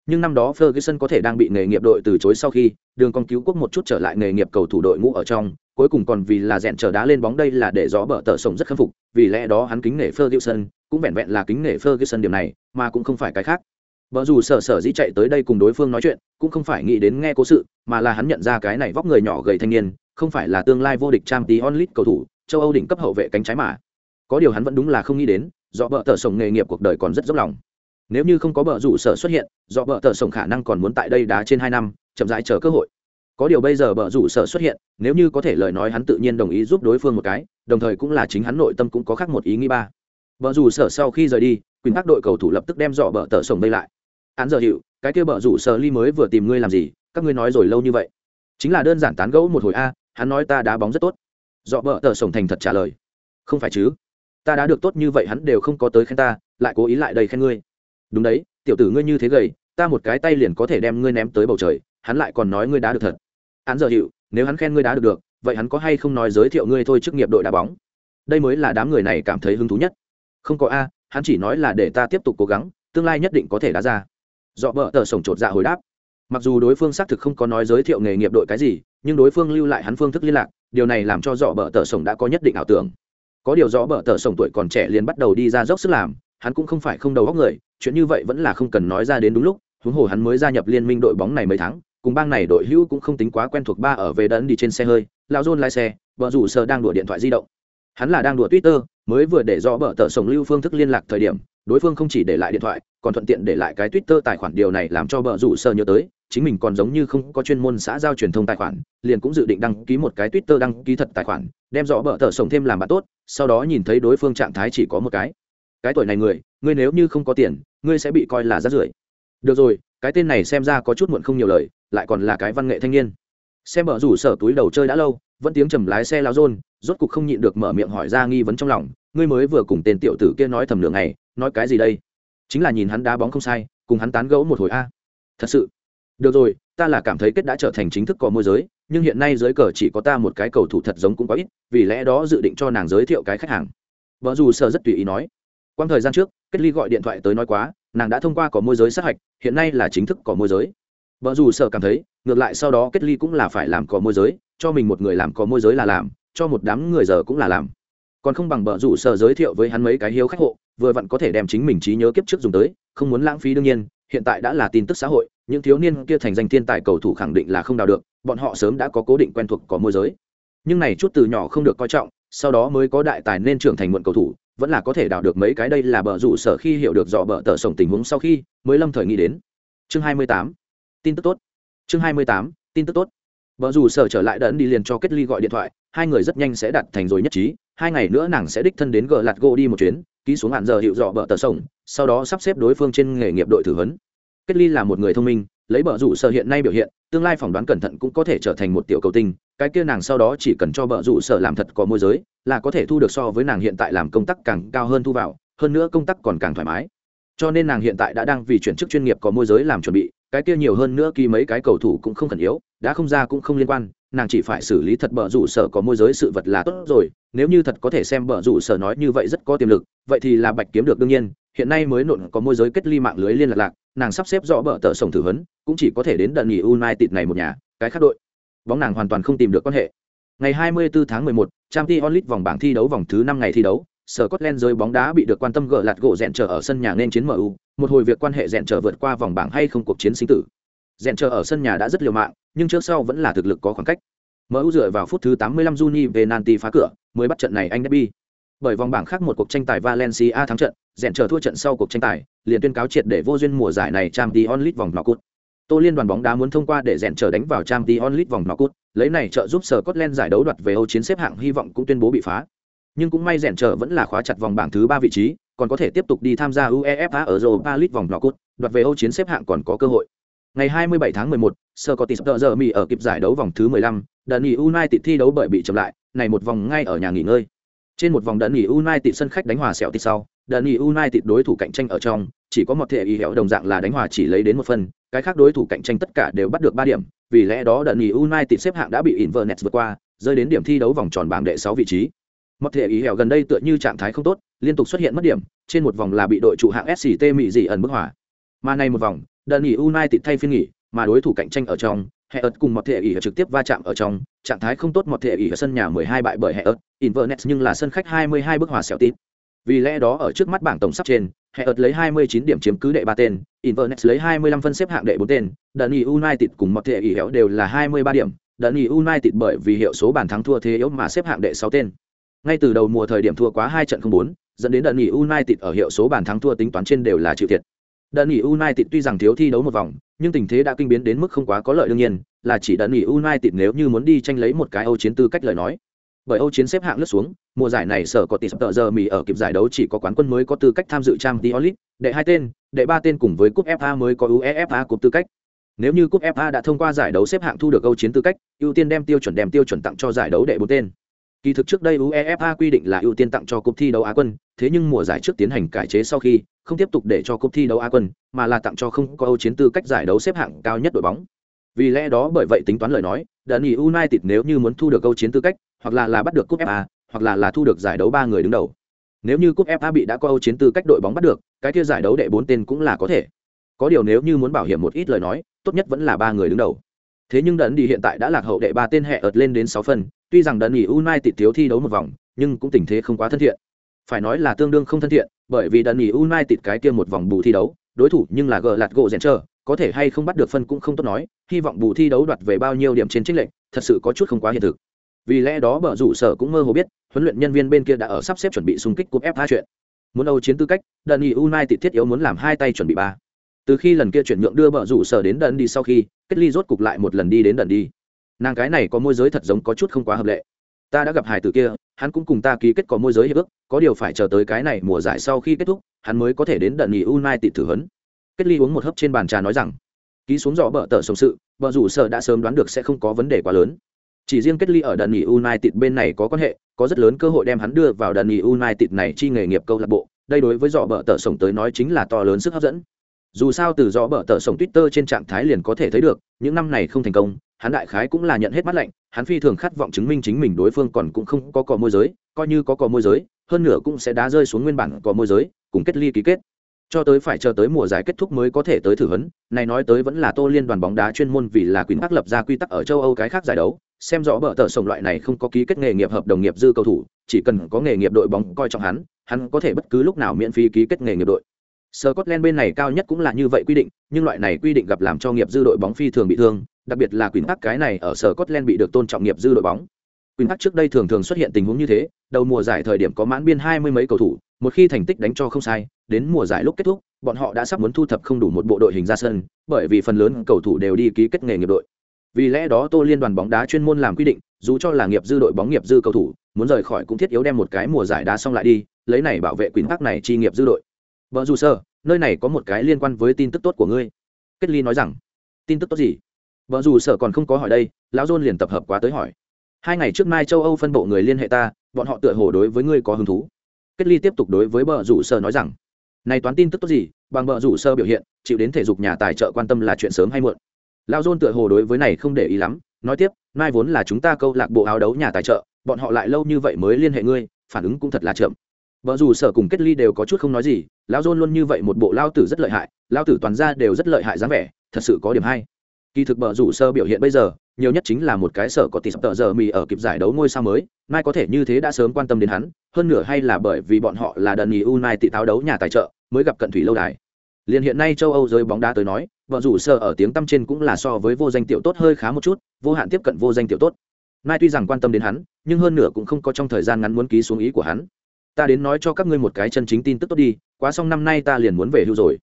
nhưng năm đó ferguson có thể đang bị nghề nghiệp đội từ chối sau khi đường con cứu quốc một chút trở lại nghề nghiệp cầu thủ đội ngũ ở trong cuối cùng còn vì là dẹn trở đá lên bóng đây là để gió bở tở sổng rất khâm phục vì lẽ đó hắn kính nể ferguson cũng vẹn vẹn là kính nể ferguson điểm này mà cũng không phải cái khác Bở dù sở sở dĩ chạy tới đây cùng đối phương nói chuyện, cũng không phải nghĩ đến nghe cố sự, mà là hắn nhận ra cái này vóc người nhỏ gầy thanh niên, không phải là tương lai vô địch trang tí cầu thủ, châu Âu đỉnh cấp hậu vệ cánh trái mà. Có điều hắn vẫn đúng là không nghĩ đến, do bở tở sổng nghề nghiệp cuộc đời còn rất dốc lòng. Nếu như không có bờ rủ sở xuất hiện, do bờ tờ sổng khả năng còn muốn tại đây đá trên hai năm, chậm rãi chờ cơ hội. Có điều bây giờ bờ rủ sở xuất hiện, nếu như có thể lời nói hắn tự nhiên đồng ý giúp đối phương một cái, đồng thời cũng là chính hắn nội tâm cũng có khác một ý nghĩ ba. Bờ rủ sở sau khi rời đi, quyền các đội cầu thủ lập tức đem dọ bờ tờ sổng đây lại. Án giờ hiệu cái kia bờ rủ sở ly mới vừa tìm ngươi làm gì các ngươi nói rồi lâu như vậy. Chính là đơn giản tán gẫu một hồi a hắn nói ta đá bóng rất tốt. Dọ bờ tờ sổng thành thật trả lời. Không phải chứ? Ta đã được tốt như vậy hắn đều không có tới khen ta lại cố ý lại đây khen ngươi đúng đấy, tiểu tử ngươi như thế gầy, ta một cái tay liền có thể đem ngươi ném tới bầu trời, hắn lại còn nói ngươi đá được thật. Hắn giờ hiệu nếu hắn khen ngươi đá được được, vậy hắn có hay không nói giới thiệu ngươi thôi chức nghiệp đội đá bóng? Đây mới là đám người này cảm thấy hứng thú nhất. Không có a, hắn chỉ nói là để ta tiếp tục cố gắng, tương lai nhất định có thể đá ra. Dọ vợ tờ sổng chột dạ hồi đáp. Mặc dù đối phương xác thực không có nói giới thiệu nghề nghiệp đội cái gì, nhưng đối phương lưu lại hắn phương thức liên lạc, điều này làm cho dọ vợ tờ sổng đã có nhất định ảo tưởng. Có điều dọ vợ tờ sổng tuổi còn trẻ liền bắt đầu đi ra dốc sức làm hắn cũng không phải không đầu góc người, chuyện như vậy vẫn là không cần nói ra đến đúng lúc, huống hồ hắn mới gia nhập liên minh đội bóng này mấy tháng, cùng bang này đội hữu cũng không tính quá quen thuộc ba ở về đấn đi trên xe hơi lao dôn lái xe, vợ rủ sơ đang đùa điện thoại di động. Hắn là đang đùa twitter, mới vừa để rõ bờ tờ sổng lưu phương thức liên lạc thời điểm, đối phương không chỉ để lại điện thoại, còn thuận tiện để lại cái twitter tài khoản điều này làm cho bờ rủ sơ nhớ tới, chính mình còn giống như không có chuyên môn xã giao truyền thông tài khoản, liền cũng dự định đăng ký một cái twitter đăng ký thật tài khoản, đem rõ bờ tờ sổng thêm làm bạn tốt, sau đó nhìn thấy đối phương trạng thái chỉ có một cái cái tuổi này người, ngươi nếu như không có tiền, ngươi sẽ bị coi là rát rưởi. Được rồi, cái tên này xem ra có chút muộn không nhiều lời, lại còn là cái văn nghệ thanh niên. Xem bờ rủ sở túi đầu chơi đã lâu, vẫn tiếng trầm lái xe lao rôn, rốt cục không nhịn được mở miệng hỏi ra nghi vấn trong lòng, ngươi mới vừa cùng tên tiểu tử kia nói thầm lượng này nói cái gì đây? Chính là nhìn hắn đá bóng không sai, cùng hắn tán gẫu một hồi a. Thật sự. Được rồi, ta là cảm thấy kết đã trở thành chính thức có môi giới, nhưng hiện nay giới cờ chỉ có ta một cái cầu thủ thật giống cũng có ít, vì lẽ đó dự định cho nàng giới thiệu cái khách hàng. Vợ dù sợ rất tùy ý nói quang thời gian trước, kết ly gọi điện thoại tới nói quá, nàng đã thông qua có môi giới sát hạch, hiện nay là chính thức có môi giới. Vợ dù sợ cảm thấy, ngược lại sau đó kết ly cũng là phải làm có môi giới, cho mình một người làm có môi giới là làm, cho một đám người giờ cũng là làm. Còn không bằng bờ rủ sở giới thiệu với hắn mấy cái hiếu khách hộ, vừa vặn có thể đem chính mình trí nhớ kiếp trước dùng tới, không muốn lãng phí đương nhiên, hiện tại đã là tin tức xã hội, những thiếu niên kia thành danh thiên tài cầu thủ khẳng định là không đào được, bọn họ sớm đã có cố định quen thuộc có môi giới. Nhưng này chút từ nhỏ không được coi trọng, sau đó mới có đại tài nên trưởng thành muộn cầu thủ vẫn là có thể đào được mấy cái đây là bờ rủ sở khi hiểu được dọ bờ tờ sổng tình huống sau khi mới lâm thời nghĩ đến chương 28. tin tức tốt chương 28. tin tức tốt Bờ rủ sở trở lại đấn đi liền cho kết ly gọi điện thoại, hai người rất nhanh sẽ đặt thành rồi nhất trí, hai ngày nữa nàng sẽ đích thân đến gờ lạt gỗ đi một chuyến, ký xuống hạn giờ hiệu dọ bờ tờ sổng, sau đó sắp xếp đối phương trên nghề nghiệp đội thử vấn kết ly là một người thông minh lấy bờ rủ sở hiện nay biểu hiện, tương lai phỏng đoán cẩn thận cũng có thể trở thành một tiểu cầu tinh, cái kia nàng sau đó chỉ cần cho bờ rủ sở làm thật có môi giới, là có thể thu được so với nàng hiện tại làm công tác càng cao hơn thu vào, hơn nữa công tác còn càng thoải mái. Cho nên nàng hiện tại đã đang vì chuyển chức chuyên nghiệp có môi giới làm chuẩn bị, cái kia nhiều hơn nữa kỳ mấy cái cầu thủ cũng không khẩn yếu, đã không ra cũng không liên quan, nàng chỉ phải xử lý thật bờ rủ sở có môi giới sự vật là tốt rồi, nếu như thật có thể xem bờ rủ sở nói như vậy rất có tiềm lực, vậy thì là bạch kiếm được đương nhiên, hiện nay mới nộn có môi giới kết ly mạng lưới liên lạc lạc nàng sắp xếp rõ bờ tờ sổng thử huấn cũng chỉ có thể đến đợt nghỉ united này một nhà cái khác đội bóng nàng hoàn toàn không tìm được quan hệ ngày 24 tháng 11, Champions League vòng bảng thi đấu vòng thứ 5 ngày thi đấu Scotland rơi bóng đá bị được quan tâm gỡ lạt gỗ dẹn trở ở sân nhà nên chiến MU, một hồi việc quan hệ dẹn trở vượt qua vòng bảng hay không cuộc chiến sinh tử. dẹn trở ở sân nhà đã rất liều mạng, nhưng trước sau vẫn là thực lực có khoảng cách. MU dựa vào phút thứ 85 Juni về Nanti phá cửa, mới bắt trận này anh derby. Bởi vòng bảng khác một cuộc tranh tài Valencia thắng trận, rèn chờ thua trận sau cuộc tranh tài, liền tuyên cáo triệt để vô duyên mùa giải này Champions League vòng knock-out. Tô Liên đoàn bóng đá muốn thông qua để rèn chờ đánh vào Champions League vòng knock-out, lấy này trợ giúp Scotland giải đấu đoạt về Âu chiến xếp hạng hy vọng cũng tuyên bố bị phá. Nhưng cũng may rèn chờ vẫn là khóa chặt vòng bảng thứ 3 vị trí, còn có thể tiếp tục đi tham gia UEFA ở Europa League vòng knock-out, đoạt về Âu chiến xếp hạng còn có cơ hội. Ngày 27 tháng 11, Scottish giờ Mỹ ở kịp giải đấu vòng thứ 15, Dani United thi đấu bởi bị chậm lại, này một vòng ngay ở nhà nghỉ ngơi. Trên một vòng Dundee United sân khách đánh hòa sẹo tịt sau, Dundee United đối thủ cạnh tranh ở trong, chỉ có một thể ý hẻo đồng dạng là đánh hòa chỉ lấy đến một phần, cái khác đối thủ cạnh tranh tất cả đều bắt được 3 điểm, vì lẽ đó Dundee United xếp hạng đã bị Inverness vượt qua, rơi đến điểm thi đấu vòng tròn bảng đệ 6 vị trí. Một thể ý hẻo gần đây tựa như trạng thái không tốt, liên tục xuất hiện mất điểm, trên một vòng là bị đội chủ hạng SCT Mỹ dị ẩn bức hòa. Mà này một vòng, Dundee United thay phiên nghỉ, mà đối thủ cạnh tranh ở trong, hệ ớt cùng một thể ỉ trực tiếp va chạm ở trong, trạng thái không tốt một thể ỉ ở sân nhà 12 bại bởi hệ ớt, inverness nhưng là sân khách 22 bước hòa xẻo tít. Vì lẽ đó ở trước mắt bảng tổng sắp trên hệ ớt lấy 29 điểm chiếm cứ đệ ba tên, inverness lấy 25 phân xếp hạng đệ bốn tên đợni united cùng một thể ỉ héo đều là 23 điểm đợni united bởi vì hiệu số bàn thắng thua thế yếu mà xếp hạng đệ sáu tên. Ngay từ đầu mùa thời điểm thua quá hai trận không bốn, dẫn đến đợni united ở hiệu số bàn thắng thua tính toán trên đều là chịu thiệt đợn nghỉ United tuy rằng thiếu thi đấu một vòng, nhưng tình thế đã kinh biến đến mức không quá có lợi đương nhiên, là chỉ đợn nghỉ United nếu như muốn đi tranh lấy một cái Âu chiến tư cách lời nói. Bởi Âu chiến xếp hạng lướt xuống, mùa giải này sở có tỷ sập tợ giờ mì ở kịp giải đấu chỉ có quán quân mới có tư cách tham dự Champions League, đệ hai tên, đệ ba tên cùng với cúp FA mới có UEFA cúp tư cách. Nếu như cúp FA đã thông qua giải đấu xếp hạng thu được Âu chiến tư cách, ưu tiên đem tiêu chuẩn đem tiêu chuẩn tặng cho giải đấu đệ bốn tên. Kỳ thực trước đây UEFA quy định là ưu tiên tặng cho cúp thi đấu Á quân, thế nhưng mùa giải trước tiến hành cải chế sau khi, không tiếp tục để cho cúp thi đấu Á quân, mà là tặng cho không có Âu chiến tư cách giải đấu xếp hạng cao nhất đội bóng. Vì lẽ đó bởi vậy tính toán lời nói, Dani United nếu như muốn thu được Âu chiến tư cách, hoặc là là bắt được cúp FA, hoặc là là thu được giải đấu ba người đứng đầu. Nếu như cúp FA bị đã có Âu chiến tư cách đội bóng bắt được, cái kia giải đấu đệ bốn tên cũng là có thể. Có điều nếu như muốn bảo hiểm một ít lời nói, tốt nhất vẫn là ba người đứng đầu. Thế nhưng Đấn đi hiện tại đã lạc hậu đệ ba tên hệ ợt lên đến sáu phần, tuy rằng Đấn đi United thiếu thi đấu một vòng, nhưng cũng tình thế không quá thân thiện. Phải nói là tương đương không thân thiện, bởi vì Đấn đi United cái kia một vòng bù thi đấu, đối thủ nhưng là gờ lạt gỗ rèn chờ, có thể hay không bắt được phân cũng không tốt nói, hy vọng bù thi đấu đoạt về bao nhiêu điểm trên chênh lệch, thật sự có chút không quá hiện thực. Vì lẽ đó bờ rủ sở cũng mơ hồ biết, huấn luyện nhân viên bên kia đã ở sắp xếp chuẩn bị xung kích cúp FA chuyện. Muốn Âu chiến tư cách, Đấn đi United thiết yếu muốn làm hai tay chuẩn bị ba từ khi lần kia chuyển nhượng đưa bờ rủ sở đến đần đi sau khi kết ly rốt cục lại một lần đi đến đần đi. Nàng cái này có môi giới thật giống có chút không quá hợp lệ. Ta đã gặp hải tử kia, hắn cũng cùng ta ký kết có môi giới hiệp ước, có điều phải chờ tới cái này mùa giải sau khi kết thúc, hắn mới có thể đến đần nghỉ unai tịt thử hấn kết ly uống một hớp trên bàn trà nói rằng, ký xuống rõ bợ tờ sống sự vợ rủ sợ đã sớm đoán được sẽ không có vấn đề quá lớn. Chỉ riêng kết ly ở đợt nghỉ united bên này có quan hệ, có rất lớn cơ hội đem hắn đưa vào đợt nghỉ united này chi nghề nghiệp câu lạc bộ. Đây đối với dọ bợ tờ sống tới nói chính là to lớn sức hấp dẫn dù sao từ rõ bờ tờ sổng twitter trên trạng thái liền có thể thấy được, những năm này không thành công, hắn đại khái cũng là nhận hết mắt lạnh, hắn phi thường khát vọng chứng minh chính mình đối phương còn cũng không có cò môi giới, coi như có cò môi giới, hơn nữa cũng sẽ đá rơi xuống nguyên bản cò môi giới, cùng kết ly ký kết. Cho tới phải chờ tới mùa giải kết thúc mới có thể tới thử vấn này nói tới vẫn là tô liên đoàn bóng đá chuyên môn vì là quyền tắc lập ra quy tắc ở châu âu cái khác giải đấu, xem rõ bờ tờ sổng loại này không có ký kết nghề nghiệp hợp đồng nghiệp dư cầu thủ, chỉ cần có nghề nghiệp đội bóng coi trọng hắn hắn có thể bất cứ lúc nào miễn phí ký kết nghề nghiệp đội. Scotland bên này cao nhất cũng là như vậy quy định, nhưng loại này quy định gặp làm cho nghiệp dư đội bóng phi thường bị thương, đặc biệt là Queen Park cái này ở Scotland bị được tôn trọng nghiệp dư đội bóng. Queen Park trước đây thường thường xuất hiện tình huống như thế, đầu mùa giải thời điểm có mãn biên hai mươi mấy cầu thủ, một khi thành tích đánh cho không sai, đến mùa giải lúc kết thúc, bọn họ đã sắp muốn thu thập không đủ một bộ đội hình ra sân, bởi vì phần lớn cầu thủ đều đi ký kết nghề nghiệp đội. Vì lẽ đó Tô Liên đoàn bóng đá chuyên môn làm quy định, dù cho là nghiệp dư đội bóng nghiệp dư cầu thủ, muốn rời khỏi cũng thiết yếu đem một cái mùa giải đá xong lại đi, lấy này bảo vệ Queen Park này chi nghiệp dư đội vợ dù sơ, nơi này có một cái liên quan với tin tức tốt của ngươi. Kết Ly nói rằng, tin tức tốt gì? vợ dù sở còn không có hỏi đây, lão John liền tập hợp quá tới hỏi. Hai ngày trước Mai châu Âu phân bộ người liên hệ ta, bọn họ tựa hồ đối với ngươi có hứng thú. Kết Ly tiếp tục đối với vợ rủ Sơ nói rằng, này toán tin tức tốt gì, bằng vợ rủ sơ biểu hiện, chịu đến thể dục nhà tài trợ quan tâm là chuyện sớm hay muộn. Lão John tựa hồ đối với này không để ý lắm, nói tiếp, mai vốn là chúng ta câu lạc bộ áo đấu nhà tài trợ, bọn họ lại lâu như vậy mới liên hệ ngươi, phản ứng cũng thật là chậm. Vợ dù sở cùng kết ly đều có chút không nói gì, lão John luôn như vậy một bộ lao tử rất lợi hại, lao tử toàn ra đều rất lợi hại dáng vẻ, thật sự có điểm hay. Kỳ thực bờ rủ sơ biểu hiện bây giờ, nhiều nhất chính là một cái sở có tỷ sập tờ giờ mì ở kịp giải đấu ngôi sao mới, mai có thể như thế đã sớm quan tâm đến hắn, hơn nữa hay là bởi vì bọn họ là đần nhì tị táo đấu nhà tài trợ, mới gặp cận thủy lâu đài. Liên hiện nay châu Âu giới bóng đá tới nói, vợ rủ sơ ở tiếng tăm trên cũng là so với vô danh tiểu tốt hơi khá một chút, vô hạn tiếp cận vô danh tiểu tốt. Mai tuy rằng quan tâm đến hắn, nhưng hơn nữa cũng không có trong thời gian ngắn muốn ký xuống ý của hắn ta đến nói cho các ngươi một cái chân chính tin tức tốt đi, quá xong năm nay ta liền muốn về hưu rồi.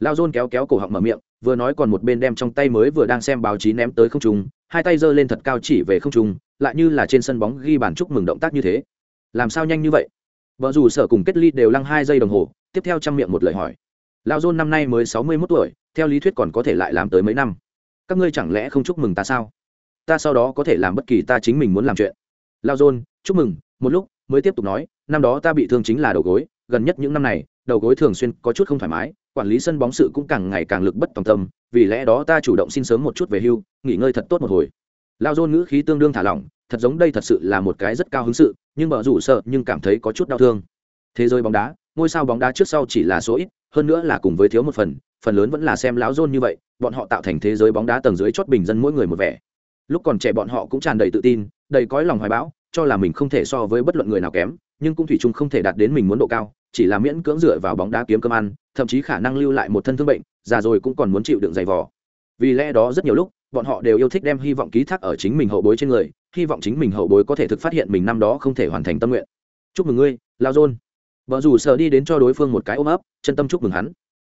Lao dôn kéo kéo cổ họng mở miệng, vừa nói còn một bên đem trong tay mới vừa đang xem báo chí ném tới không trung, hai tay giơ lên thật cao chỉ về không trung, lại như là trên sân bóng ghi bàn chúc mừng động tác như thế. Làm sao nhanh như vậy? Vợ dù sở cùng kết ly đều lăng hai giây đồng hồ, tiếp theo chăm miệng một lời hỏi. Lao dôn năm nay mới sáu mươi mốt tuổi, theo lý thuyết còn có thể lại làm tới mấy năm. Các ngươi chẳng lẽ không chúc mừng ta sao? Ta sau đó có thể làm bất kỳ ta chính mình muốn làm chuyện. Lao dôn, chúc mừng, một lúc, mới tiếp tục nói năm đó ta bị thương chính là đầu gối, gần nhất những năm này, đầu gối thường xuyên có chút không thoải mái, quản lý sân bóng sự cũng càng ngày càng lực bất tòng tâm, vì lẽ đó ta chủ động xin sớm một chút về hưu, nghỉ ngơi thật tốt một hồi. Lao dôn ngữ khí tương đương thả lỏng, thật giống đây thật sự là một cái rất cao hứng sự, nhưng bờ rủ sợ nhưng cảm thấy có chút đau thương. Thế giới bóng đá, ngôi sao bóng đá trước sau chỉ là số ít, hơn nữa là cùng với thiếu một phần phần lớn vẫn là xem Lão dôn như vậy, bọn họ tạo thành thế giới bóng đá tầng dưới chót bình dân mỗi người một vẻ. Lúc còn trẻ bọn họ cũng tràn đầy tự tin, đầy cõi lòng hoài bão, cho là mình không thể so với bất luận người nào kém nhưng cũng thủy chung không thể đạt đến mình muốn độ cao, chỉ là miễn cưỡng dựa vào bóng đá kiếm cơm ăn, thậm chí khả năng lưu lại một thân thương bệnh, già rồi cũng còn muốn chịu đựng dày vò. Vì lẽ đó rất nhiều lúc, bọn họ đều yêu thích đem hy vọng ký thác ở chính mình hậu bối trên người, hy vọng chính mình hậu bối có thể thực phát hiện mình năm đó không thể hoàn thành tâm nguyện. Chúc mừng ngươi, lao dôn. Vợ dù sợ đi đến cho đối phương một cái ôm ấp, chân tâm chúc mừng hắn.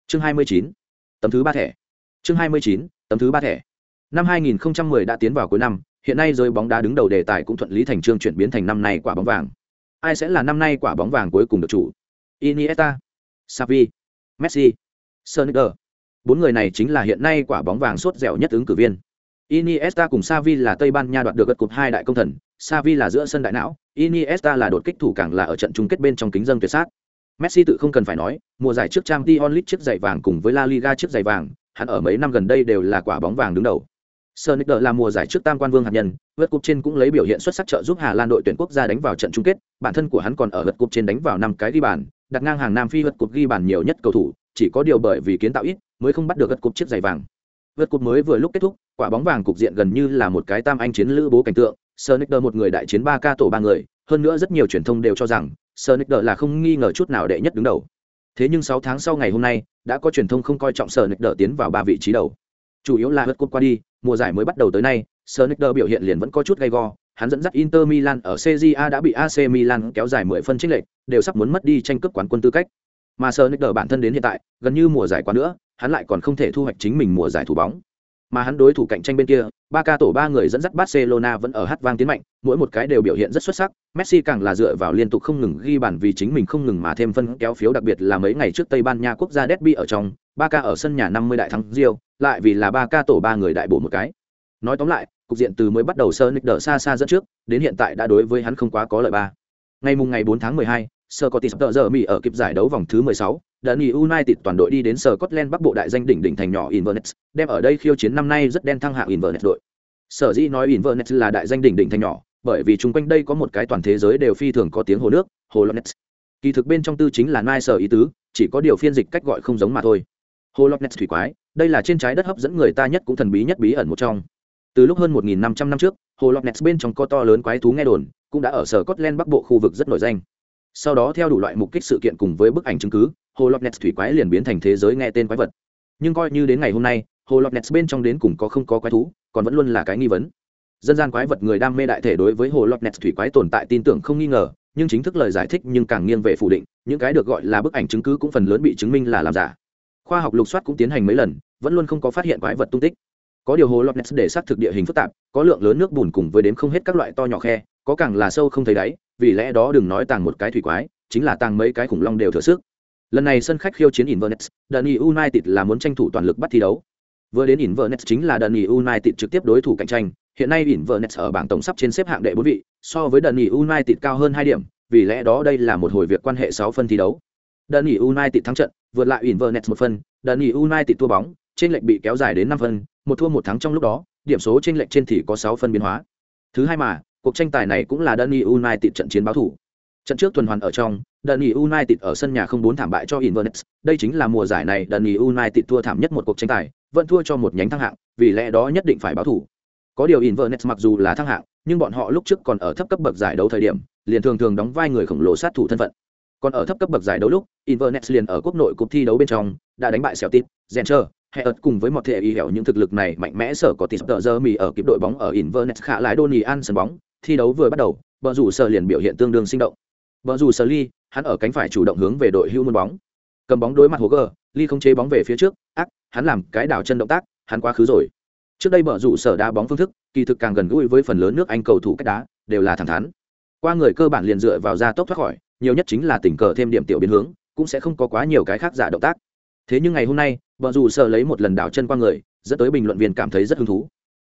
Chương hai mươi chín, tấm thứ ba thẻ. Chương hai mươi chín, tấm thứ ba thẻ. Năm 2010 đã tiến vào cuối năm, hiện nay giới bóng đá đứng đầu đề tài cũng thuận lý thành trương chuyển biến thành năm nay quả bóng vàng ai sẽ là năm nay quả bóng vàng cuối cùng được chủ? Iniesta savi messi Sonicer. bốn người này chính là hiện nay quả bóng vàng sốt dẻo nhất ứng cử viên. Iniesta cùng savi là tây ban nha đoạt được gật cục hai đại công thần savi là giữa sân đại não, iniesta là đột kích thủ càng là ở trận chung kết bên trong kính dân tuyệt sát. Messi tự không cần phải nói, mùa giải trước trang t onlit chiếc giày vàng cùng với la liga chiếc giày vàng, hắn ở mấy năm gần đây đều là quả bóng vàng đứng đầu. Sonic là mùa giải trước tam quan vương hạt nhân, vượt cúp trên cũng lấy biểu hiện xuất sắc trợ giúp Hà Lan đội tuyển quốc gia đánh vào trận chung kết, bản thân của hắn còn ở vượt cúp trên đánh vào năm cái ghi bàn, đặt ngang hàng Nam Phi vượt cúp ghi bàn nhiều nhất cầu thủ, chỉ có điều bởi vì kiến tạo ít, mới không bắt được vượt cúp chiếc giày vàng. Vượt cúp mới vừa lúc kết thúc, quả bóng vàng cục diện gần như là một cái tam anh chiến lữ bố cảnh tượng, Sonic một người đại chiến 3 ca tổ ba người, hơn nữa rất nhiều truyền thông đều cho rằng Sonic là không nghi ngờ chút nào đệ nhất đứng đầu. Thế nhưng 6 tháng sau ngày hôm nay, đã có truyền thông không coi trọng Sonic tiến vào ba vị trí đầu. Chủ yếu là vượt cột qua đi, mùa giải mới bắt đầu tới nay, Sonicer biểu hiện liền vẫn có chút gay go, hắn dẫn dắt Inter Milan ở CJA đã bị AC Milan kéo dài 10 phân chênh lệch, đều sắp muốn mất đi tranh cướp quán quân tư cách. Mà Sonicer bản thân đến hiện tại, gần như mùa giải qua nữa, hắn lại còn không thể thu hoạch chính mình mùa giải thủ bóng. Mà hắn đối thủ cạnh tranh bên kia, ba ca tổ ba người dẫn dắt Barcelona vẫn ở hát vang tiến mạnh, mỗi một cái đều biểu hiện rất xuất sắc, Messi càng là dựa vào liên tục không ngừng ghi bàn vì chính mình không ngừng mà thêm phân kéo phiếu đặc biệt là mấy ngày trước Tây Ban Nha quốc gia derby ở trong, ba ca ở sân nhà 50 đại thắng Rio, lại vì là ba ca tổ ba người đại bổ một cái nói tóm lại cục diện từ mới bắt đầu sơ nick đỡ xa xa dẫn trước đến hiện tại đã đối với hắn không quá có lợi ba ngày mùng ngày 4 tháng 12, Sir Curtis tợ giờ Mỹ ở kịp giải đấu vòng thứ 16, Dani United toàn đội đi đến sơ Scotland Bắc Bộ đại danh đỉnh đỉnh thành nhỏ Inverness, đem ở đây khiêu chiến năm nay rất đen thăng hạng Inverness đội. Sở dĩ nói Inverness là đại danh đỉnh đỉnh thành nhỏ, bởi vì chung quanh đây có một cái toàn thế giới đều phi thường có tiếng hồ nước, hồ Loch Kỳ thực bên trong tư chính là Nai sở ý tứ, chỉ có điều phiên dịch cách gọi không giống mà thôi. Hồ Loch thủy quái, đây là trên trái đất hấp dẫn người ta nhất cũng thần bí nhất bí ẩn một trong. Từ lúc hơn 1.500 năm trước, hồ Loch Ness bên trong có to lớn quái thú nghe đồn, cũng đã ở sở Scotland Bắc Bộ khu vực rất nổi danh. Sau đó theo đủ loại mục kích sự kiện cùng với bức ảnh chứng cứ hồ loch Ness thủy quái liền biến thành thế giới nghe tên quái vật. Nhưng coi như đến ngày hôm nay hồ loch Ness bên trong đến cùng có không có quái thú còn vẫn luôn là cái nghi vấn. Dân gian quái vật người đam mê đại thể đối với hồ loch Ness thủy quái tồn tại tin tưởng không nghi ngờ nhưng chính thức lời giải thích nhưng càng nghiêng về phủ định những cái được gọi là bức ảnh chứng cứ cũng phần lớn bị chứng minh là làm giả khoa học lục soát cũng tiến hành mấy lần vẫn luôn không có phát hiện quái vật tung tích có điều hồ loch nets để xác thực địa hình phức tạp có lượng lớn nước bùn cùng với đếm không hết các loại to nhỏ khe có càng là sâu không thấy đáy vì lẽ đó đừng nói tàng một cái thủy quái chính là tàng mấy cái khủng long đều thừa sức lần này sân khách khiêu chiến Inverness, Dundee United là muốn tranh thủ toàn lực bắt thi đấu. Vừa đến Inverness chính là Dundee United trực tiếp đối thủ cạnh tranh, hiện nay Inverness ở bảng tổng sắp trên xếp hạng đệ bốn vị, so với Dundee United cao hơn hai điểm, vì lẽ đó đây là một hồi việc quan hệ sáu phân thi đấu. Dundee United thắng trận, vượt lại Inverness một phân, Dundee United thua bóng, trên lệch bị kéo dài đến năm phân, một thua một thắng trong lúc đó, điểm số trên lệch trên thì có sáu phân biến hóa. Thứ hai mà, cuộc tranh tài này cũng là Dundee United trận chiến báo thủ. Trận trước tuần hoàn ở trong, Dundee United ở sân nhà không bốn thảm bại cho Inverness, đây chính là mùa giải này Dundee United thua thảm nhất một cuộc tranh tài, vẫn thua cho một nhánh thăng hạng, vì lẽ đó nhất định phải báo thủ. Có điều Inverness mặc dù là thăng hạng, nhưng bọn họ lúc trước còn ở thấp cấp bậc giải đấu thời điểm, liền thường thường đóng vai người khổng lồ sát thủ thân phận. Còn ở thấp cấp bậc giải đấu lúc, Inverness liền ở quốc nội cuộc thi đấu bên trong, đã đánh bại Celtic, hệ ợt cùng với một thể y hiểu những thực lực này mạnh mẽ sở có tỷ tờ giờ mì ở kịp đội bóng ở Inverness khả lái Donny An sân bóng, thi đấu vừa bắt đầu, bờ rủ sở liền biểu hiện tương đương sinh động. Bờ rủ sở ly, hắn ở cánh phải chủ động hướng về đội hưu môn bóng. Cầm bóng đối mặt Hooger, ly không chế bóng về phía trước, ác, hắn làm cái đảo chân động tác, hắn quá khứ rồi. Trước đây bờ rủ sở đá bóng phương thức, kỳ thực càng gần gũi với phần lớn nước Anh cầu thủ cách đá, đều là thẳng thắn. Qua người cơ bản liền dựa vào ra tốc thoát khỏi, nhiều nhất chính là tình cờ thêm điểm tiểu biến hướng, cũng sẽ không có quá nhiều cái khác giả động tác. Thế nhưng ngày hôm nay, bờ rủ sở lấy một lần đảo chân qua người, dẫn tới bình luận viên cảm thấy rất hứng thú.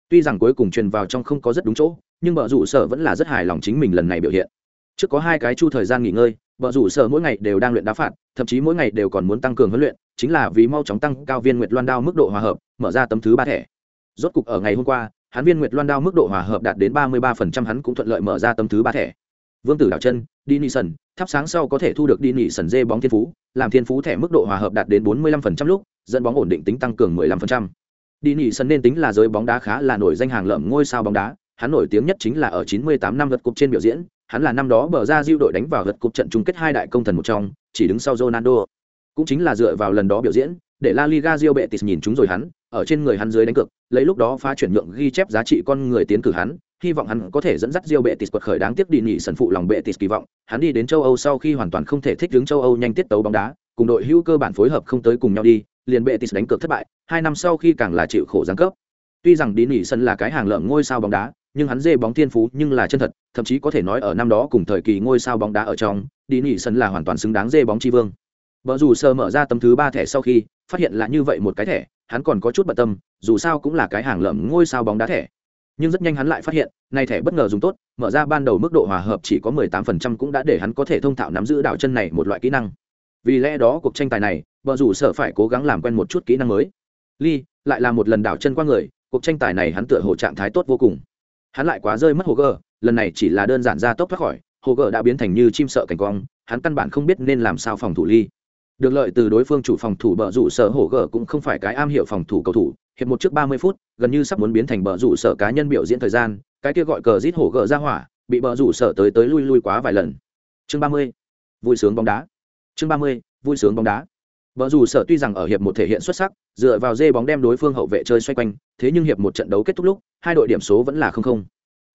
Tuy rằng cuối cùng truyền vào trong không có rất đúng chỗ nhưng vợ rủ sở vẫn là rất hài lòng chính mình lần này biểu hiện. Trước có hai cái chu thời gian nghỉ ngơi vợ rủ sở mỗi ngày đều đang luyện đá phạt thậm chí mỗi ngày đều còn muốn tăng cường huấn luyện chính là vì mau chóng tăng cao viên nguyệt loan đao mức độ hòa hợp mở ra tấm thứ ba thẻ. Rốt cục ở ngày hôm qua hắn viên nguyệt loan đao mức độ hòa hợp đạt đến ba mươi ba phần trăm hắn cũng thuận lợi mở ra tấm thứ ba thẻ vương tử đảo chân, đi nị sần, thắp sáng sau có thể thu được đi nị sần dê bóng thiên phú, làm thiên phú thẻ mức độ hòa hợp đạt đến bốn mươi lăm phần trăm lúc, dẫn bóng ổn định tính tăng cường mười lăm phần trăm. Đi nị sần nên tính là giới bóng đá khá là nổi danh hàng lợm ngôi sao bóng đá, hắn nổi tiếng nhất chính là ở 98 năm gật cục trên biểu diễn, hắn là năm đó bờ ra diêu đội đánh vào gật cục trận chung kết hai đại công thần một trong, chỉ đứng sau Ronaldo. Cũng chính là dựa vào lần đó biểu diễn, để La Liga diêu bệ tịt nhìn chúng rồi hắn, ở trên người hắn dưới đánh cược, lấy lúc đó phá chuyển nhượng ghi chép giá trị con người tiến cử hắn hy vọng hắn có thể dẫn dắt Real Betis quật khởi đáng tiếc đi nghỉ sân phụ lòng Betis kỳ vọng. Hắn đi đến châu Âu sau khi hoàn toàn không thể thích ứng châu Âu nhanh tiết tấu bóng đá, cùng đội hữu cơ bản phối hợp không tới cùng nhau đi, liền Betis đánh cược thất bại, hai năm sau khi càng là chịu khổ giáng cấp. Tuy rằng đi nghỉ sân là cái hàng lợn ngôi sao bóng đá, nhưng hắn dê bóng thiên phú nhưng là chân thật, thậm chí có thể nói ở năm đó cùng thời kỳ ngôi sao bóng đá ở trong, đi nghỉ sân là hoàn toàn xứng đáng dê bóng tri vương. Vợ dù sơ mở ra tấm thứ ba thẻ sau khi, phát hiện là như vậy một cái thẻ, hắn còn có chút bận tâm, dù sao cũng là cái hàng lợm ngôi sao bóng đá thẻ nhưng rất nhanh hắn lại phát hiện, này thẻ bất ngờ dùng tốt, mở ra ban đầu mức độ hòa hợp chỉ có 18% cũng đã để hắn có thể thông thạo nắm giữ đảo chân này một loại kỹ năng. Vì lẽ đó cuộc tranh tài này, vợ rủ sở phải cố gắng làm quen một chút kỹ năng mới. Ly lại là một lần đảo chân qua người, cuộc tranh tài này hắn tựa hồ trạng thái tốt vô cùng. Hắn lại quá rơi mất hồ gờ, lần này chỉ là đơn giản ra tốc thoát khỏi, hồ gờ đã biến thành như chim sợ cảnh quang, hắn căn bản không biết nên làm sao phòng thủ ly được lợi từ đối phương chủ phòng thủ bờ rủ sở hổ gở cũng không phải cái am hiểu phòng thủ cầu thủ. Hiệp một trước ba mươi phút, gần như sắp muốn biến thành bờ rủ sở cá nhân biểu diễn thời gian, cái kia gọi cờ rít hổ gở ra hỏa, bị bờ rủ sở tới tới lui lui quá vài lần. Chương ba mươi, vui sướng bóng đá. Chương ba mươi, vui sướng bóng đá. Bờ rủ sở tuy rằng ở hiệp một thể hiện xuất sắc, dựa vào dê bóng đem đối phương hậu vệ chơi xoay quanh, thế nhưng hiệp một trận đấu kết thúc lúc, hai đội điểm số vẫn là không không.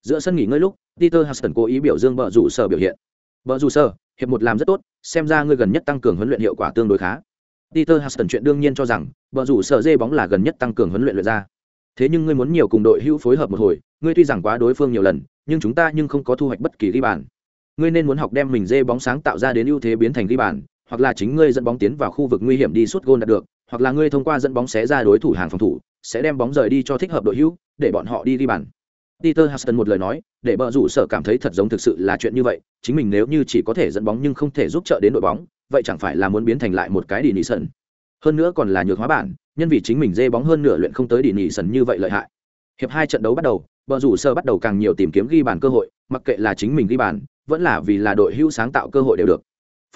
Giữa sân nghỉ ngơi lúc, peter huston cố ý biểu dương bờ rủ sở biểu hiện. Bờ rủ sở hiệp một làm rất tốt, xem ra ngươi gần nhất tăng cường huấn luyện hiệu quả tương đối khá. Peter huston chuyện đương nhiên cho rằng, vợ rủ sở dê bóng là gần nhất tăng cường huấn luyện luyện ra. Thế nhưng ngươi muốn nhiều cùng đội hữu phối hợp một hồi, ngươi tuy rằng quá đối phương nhiều lần, nhưng chúng ta nhưng không có thu hoạch bất kỳ ghi bàn. Ngươi nên muốn học đem mình dê bóng sáng tạo ra đến ưu thế biến thành ghi bàn, hoặc là chính ngươi dẫn bóng tiến vào khu vực nguy hiểm đi suốt gôn đạt được, hoặc là ngươi thông qua dẫn bóng xé ra đối thủ hàng phòng thủ, sẽ đem bóng rời đi cho thích hợp đội hữu, để bọn họ đi ghi bàn. Peter Huston một lời nói, để bờ rủ sở cảm thấy thật giống thực sự là chuyện như vậy, chính mình nếu như chỉ có thể dẫn bóng nhưng không thể giúp trợ đến đội bóng, vậy chẳng phải là muốn biến thành lại một cái đi nỉ sân. Hơn nữa còn là nhược hóa bản, nhân vì chính mình dê bóng hơn nửa luyện không tới đi nỉ sân như vậy lợi hại. Hiệp hai trận đấu bắt đầu, bờ rủ sở bắt đầu càng nhiều tìm kiếm ghi bàn cơ hội, mặc kệ là chính mình ghi bàn, vẫn là vì là đội hữu sáng tạo cơ hội đều được.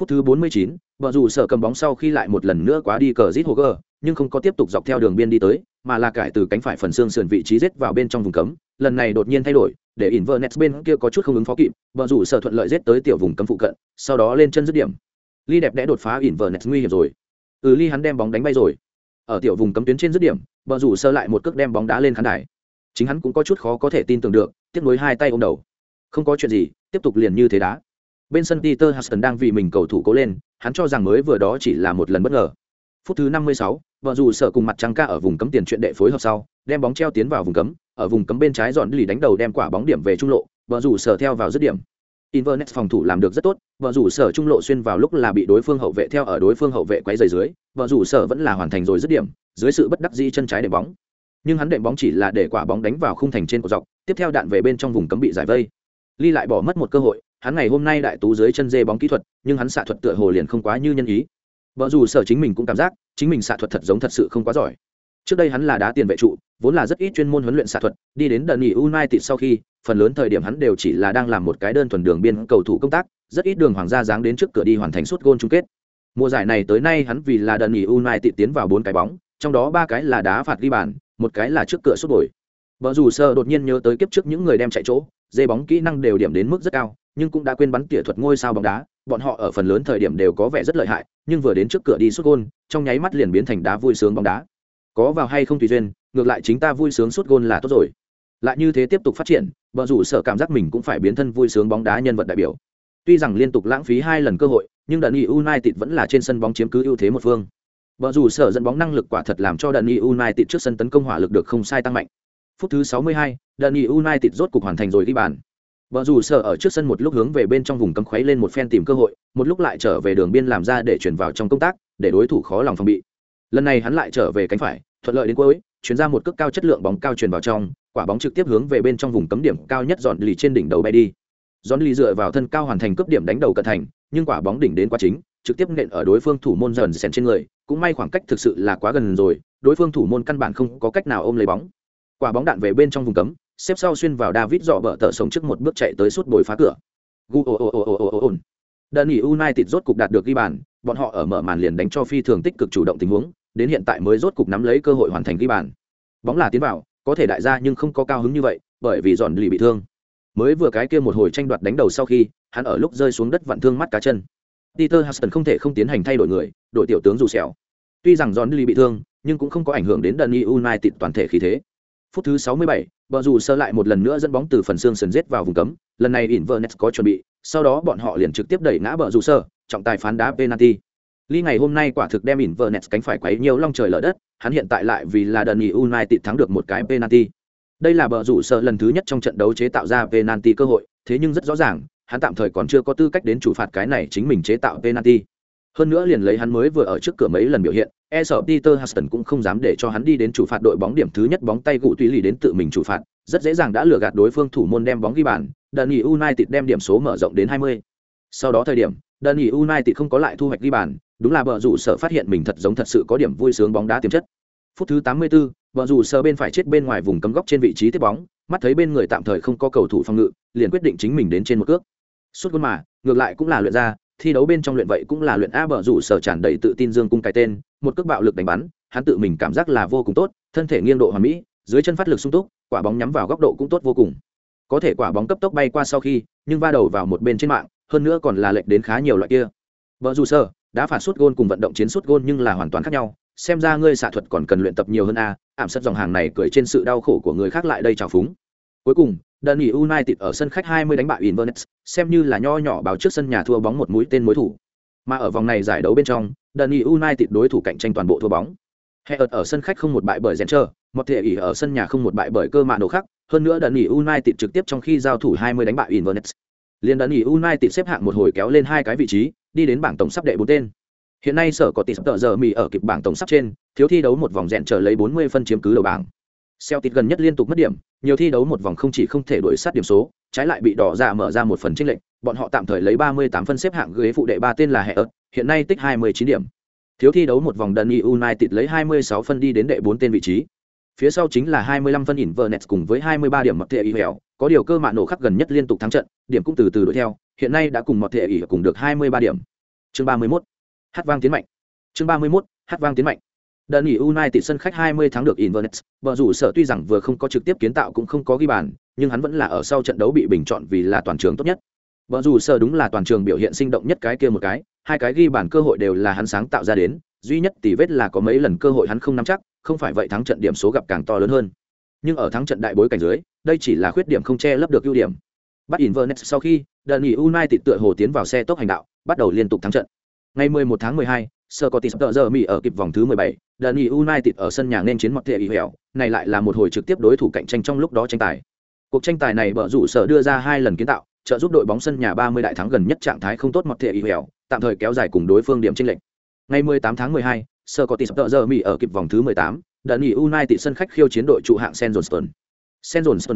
Phút thứ 49, bờ rủ sở cầm bóng sau khi lại một lần nữa quá đi cờ Zit Hoger, nhưng không có tiếp tục dọc theo đường biên đi tới, mà là cải từ cánh phải phần xương sườn vị trí rết vào bên trong vùng cấm, lần này đột nhiên thay đổi, để Inverness bên kia có chút không ứng phó kịp, bờ rủ sở thuận lợi rết tới tiểu vùng cấm phụ cận, sau đó lên chân dứt điểm. Ly đẹp đẽ đột phá Inverness nguy hiểm rồi. Ừ Ly hắn đem bóng đánh bay rồi. Ở tiểu vùng cấm tuyến trên dứt điểm, bờ rủ sơ lại một cước đem bóng đá lên khán đài. Chính hắn cũng có chút khó có thể tin tưởng được, tiếp nối hai tay ôm đầu. Không có chuyện gì, tiếp tục liền như thế đá. Bên sân Peter Huston đang vì mình cầu thủ cố lên, hắn cho rằng mới vừa đó chỉ là một lần bất ngờ. Phút thứ 56, vợ dù sở cùng mặt trăng ca ở vùng cấm tiền chuyện đệ phối hợp sau, đem bóng treo tiến vào vùng cấm, ở vùng cấm bên trái dọn lì đánh đầu đem quả bóng điểm về trung lộ, vợ dù sở theo vào dứt điểm. Inverness phòng thủ làm được rất tốt, vợ rủ sở trung lộ xuyên vào lúc là bị đối phương hậu vệ theo ở đối phương hậu vệ quấy rầy dưới, vợ rủ sở vẫn là hoàn thành rồi dứt điểm, dưới sự bất đắc dĩ chân trái đệm bóng. Nhưng hắn đệm bóng chỉ là để quả bóng đánh vào khung thành trên của dọc, tiếp theo đạn về bên trong vùng cấm bị giải vây. Ly lại bỏ mất một cơ hội, hắn ngày hôm nay đại tú dưới chân dê bóng kỹ thuật, nhưng hắn xạ thuật tựa hồ liền không quá như nhân ý. Vợ dù sở chính mình cũng cảm giác, chính mình xạ thuật thật giống thật sự không quá giỏi. Trước đây hắn là đá tiền vệ trụ, vốn là rất ít chuyên môn huấn luyện xạ thuật, đi đến đợt nghỉ United sau khi, phần lớn thời điểm hắn đều chỉ là đang làm một cái đơn thuần đường biên cầu thủ công tác, rất ít đường hoàng gia dáng đến trước cửa đi hoàn thành suốt gôn chung kết. Mùa giải này tới nay hắn vì là đợt nghỉ United tiến vào bốn cái bóng, trong đó ba cái là đá phạt ghi bàn, một cái là trước cửa suốt bồi. vợ dù sơ đột nhiên nhớ tới kiếp trước những người đem chạy chỗ, dây bóng kỹ năng đều điểm đến mức rất cao, nhưng cũng đã quên bắn tỉa thuật ngôi sao bóng đá, bọn họ ở phần lớn thời điểm đều có vẻ rất lợi hại, nhưng vừa đến trước cửa đi sút gôn, trong nháy mắt liền biến thành đá vui sướng bóng đá. Có vào hay không tùy duyên, ngược lại chính ta vui sướng sút gôn là tốt rồi. Lại như thế tiếp tục phát triển vợ rủ sở cảm giác mình cũng phải biến thân vui sướng bóng đá nhân vật đại biểu. Tuy rằng liên tục lãng phí hai lần cơ hội nhưng đợt nghị united vẫn là trên sân bóng chiếm cứ ưu thế một phương. Vợ rủ sở dẫn bóng năng lực quả thật làm cho đợt nghị united trước sân tấn công hỏa lực được không sai tăng mạnh. Phút thứ 62, đợt nghị united rốt cục hoàn thành rồi ghi bàn. Bờ rủ sở ở trước sân một lúc hướng về bên trong vùng cấm khuấy lên một phen tìm cơ hội, một lúc lại trở về đường biên làm ra để chuyển vào trong công tác, để đối thủ khó lòng phòng bị. Lần này hắn lại trở về cánh phải, thuận lợi đến cuối, chuyển ra một cước cao chất lượng bóng cao truyền vào trong, quả bóng trực tiếp hướng về bên trong vùng cấm điểm cao nhất dọn lì trên đỉnh đầu bay đi. Dọn lì dựa vào thân cao hoàn thành cướp điểm đánh đầu cận thành, nhưng quả bóng đỉnh đến quá chính, trực tiếp nện ở đối phương thủ môn dần xèn trên người, cũng may khoảng cách thực sự là quá gần rồi, đối phương thủ môn căn bản không có cách nào ôm lấy bóng. Quả bóng đạn về bên trong vùng cấm xếp sau xuyên vào david dọ bờ tờ sống trước một bước chạy tới suốt bồi phá cửa. Gu ồ Đơn nghỉ United rốt cục đạt được ghi bàn, bọn họ ở mở màn liền đánh cho phi thường tích cực chủ động tình huống, đến hiện tại mới rốt cục nắm lấy cơ hội hoàn thành ghi bàn. Bóng là tiến vào, có thể đại gia nhưng không có cao hứng như vậy bởi vì dọn lì bị thương. Mới vừa cái kia một hồi tranh đoạt đánh đầu sau khi hắn ở lúc rơi xuống đất vặn thương mắt cá chân. Peter huston không thể không tiến hành thay đổi người đội tiểu tướng dù sẹo. Tuy rằng dọn lì bị thương nhưng cũng không có ảnh hưởng đến đợt united toàn thể khí thế phút thứ 67, bờ rủ sơ lại một lần nữa dẫn bóng từ phần xương sườn giết vào vùng cấm lần này inverness có chuẩn bị sau đó bọn họ liền trực tiếp đẩy ngã bờ rủ sơ trọng tài phán đá penalty Lee ngày hôm nay quả thực đem Inverness cánh phải quấy nhiều long trời lở đất, hắn hiện tại lại vì là Dundee United thắng được một cái penalty. Đây là bờ rủ sơ lần thứ nhất trong trận đấu chế tạo ra penalty cơ hội, thế nhưng rất rõ ràng, hắn tạm thời còn chưa có tư cách đến chủ phạt cái này chính mình chế tạo penalty. Hơn nữa liền lấy hắn mới vừa ở trước cửa mấy lần biểu hiện, e sợ Peter Huston cũng không dám để cho hắn đi đến chủ phạt đội bóng điểm thứ nhất bóng tay gụ tùy lì đến tự mình chủ phạt, rất dễ dàng đã lừa gạt đối phương thủ môn đem bóng ghi bàn, Dundee United đem điểm số mở rộng đến 20. Sau đó thời điểm, Dundee United không có lại thu hoạch ghi bàn, đúng là bờ rủ sở phát hiện mình thật giống thật sự có điểm vui sướng bóng đá tiềm chất phút thứ 84, bờ rủ sở bên phải chết bên ngoài vùng cấm góc trên vị trí tiếp bóng mắt thấy bên người tạm thời không có cầu thủ phòng ngự liền quyết định chính mình đến trên một cước suốt gôn mà ngược lại cũng là luyện ra thi đấu bên trong luyện vậy cũng là luyện a bờ rủ sở tràn đầy tự tin dương cung cái tên, một cước bạo lực đánh bắn, hắn tự mình cảm giác là vô cùng tốt, thân thể nghiêng độ hoàn mỹ, dưới chân phát lực sung túc, quả bóng nhắm vào góc độ cũng tốt vô cùng. Có thể quả bóng cấp tốc bay qua sau khi, nhưng va đầu vào một bên trên mạng, hơn nữa còn là lệch đến khá nhiều loại kia. Vợ dù sơ đã phạt suất gôn cùng vận động chiến suất gôn nhưng là hoàn toàn khác nhau, xem ra ngươi xạ thuật còn cần luyện tập nhiều hơn a, ảm sất dòng hàng này cười trên sự đau khổ của người khác lại đây trào phúng. Cuối cùng đơn nghỉ united ở sân khách 20 đánh bại inverness xem như là nho nhỏ báo trước sân nhà thua bóng một mũi tên mối thủ mà ở vòng này giải đấu bên trong đơn nghỉ united đối thủ cạnh tranh toàn bộ thua bóng Heert ở sân khách không một bại bởi Zencher, một thể ỉ ở sân nhà không một bại bởi cơ mạ nổ khác, hơn nữa đơn nghỉ United trực tiếp trong khi giao thủ 20 đánh bại Inverness. Liên đơn nghỉ United xếp hạng một hồi kéo lên hai cái vị trí, đi đến bảng tổng sắp đệ bốn tên Hiện nay sở có tỷ tợ giờ mì ở kịp bảng tổng sắp trên, thiếu thi đấu một vòng rèn trở lấy 40 phân chiếm cứ đầu bảng. Celtic gần nhất liên tục mất điểm, nhiều thi đấu một vòng không chỉ không thể đuổi sát điểm số, trái lại bị đỏ ra mở ra một phần chênh lệnh, bọn họ tạm thời lấy 38 phân xếp hạng ghế phụ đệ ba tên là hệ ớt, hiện nay tích 29 điểm. Thiếu thi đấu một vòng Dani United lấy 26 phân đi đến đệ 4 tên vị trí. Phía sau chính là 25 phân Inverness cùng với 23 điểm mật Thệ Y Hẻo, có điều cơ mạn nổ khắc gần nhất liên tục thắng trận, điểm cũng từ từ đuổi theo, hiện nay đã cùng mật Thệ Y cùng được 23 điểm. Chương 31. Hát vang tiến mạnh. Chương 31. Hát vang tiến mạnh đơn nghỉ United sân khách 20 tháng được Inverness, bờ rủ sở tuy rằng vừa không có trực tiếp kiến tạo cũng không có ghi bàn, nhưng hắn vẫn là ở sau trận đấu bị bình chọn vì là toàn trường tốt nhất. Bờ rủ sở đúng là toàn trường biểu hiện sinh động nhất cái kia một cái, hai cái ghi bàn cơ hội đều là hắn sáng tạo ra đến, duy nhất tỷ vết là có mấy lần cơ hội hắn không nắm chắc, không phải vậy thắng trận điểm số gặp càng to lớn hơn. Nhưng ở thắng trận đại bối cảnh dưới, đây chỉ là khuyết điểm không che lấp được ưu điểm. Bắt Inverness sau khi, đơn nghỉ United tựa hồ tiến vào xe tốc hành đạo, bắt đầu liên tục thắng trận. Ngày 11 tháng 12, Scottish giờ Mỹ ở kịp vòng thứ 17, Dundee United ở sân nhà nên chiến mặt thể hẻo, này lại là một hồi trực tiếp đối thủ cạnh tranh trong lúc đó tranh tài. Cuộc tranh tài này bở rủ sở đưa ra hai lần kiến tạo, trợ giúp đội bóng sân nhà 30 đại thắng gần nhất trạng thái không tốt mặt thể hẻo, tạm thời kéo dài cùng đối phương điểm chênh lệch. Ngày 18 tháng 12, Scottish giờ Mỹ ở kịp vòng thứ 18, Dundee United sân khách khiêu chiến đội trụ hạng St Johnstone.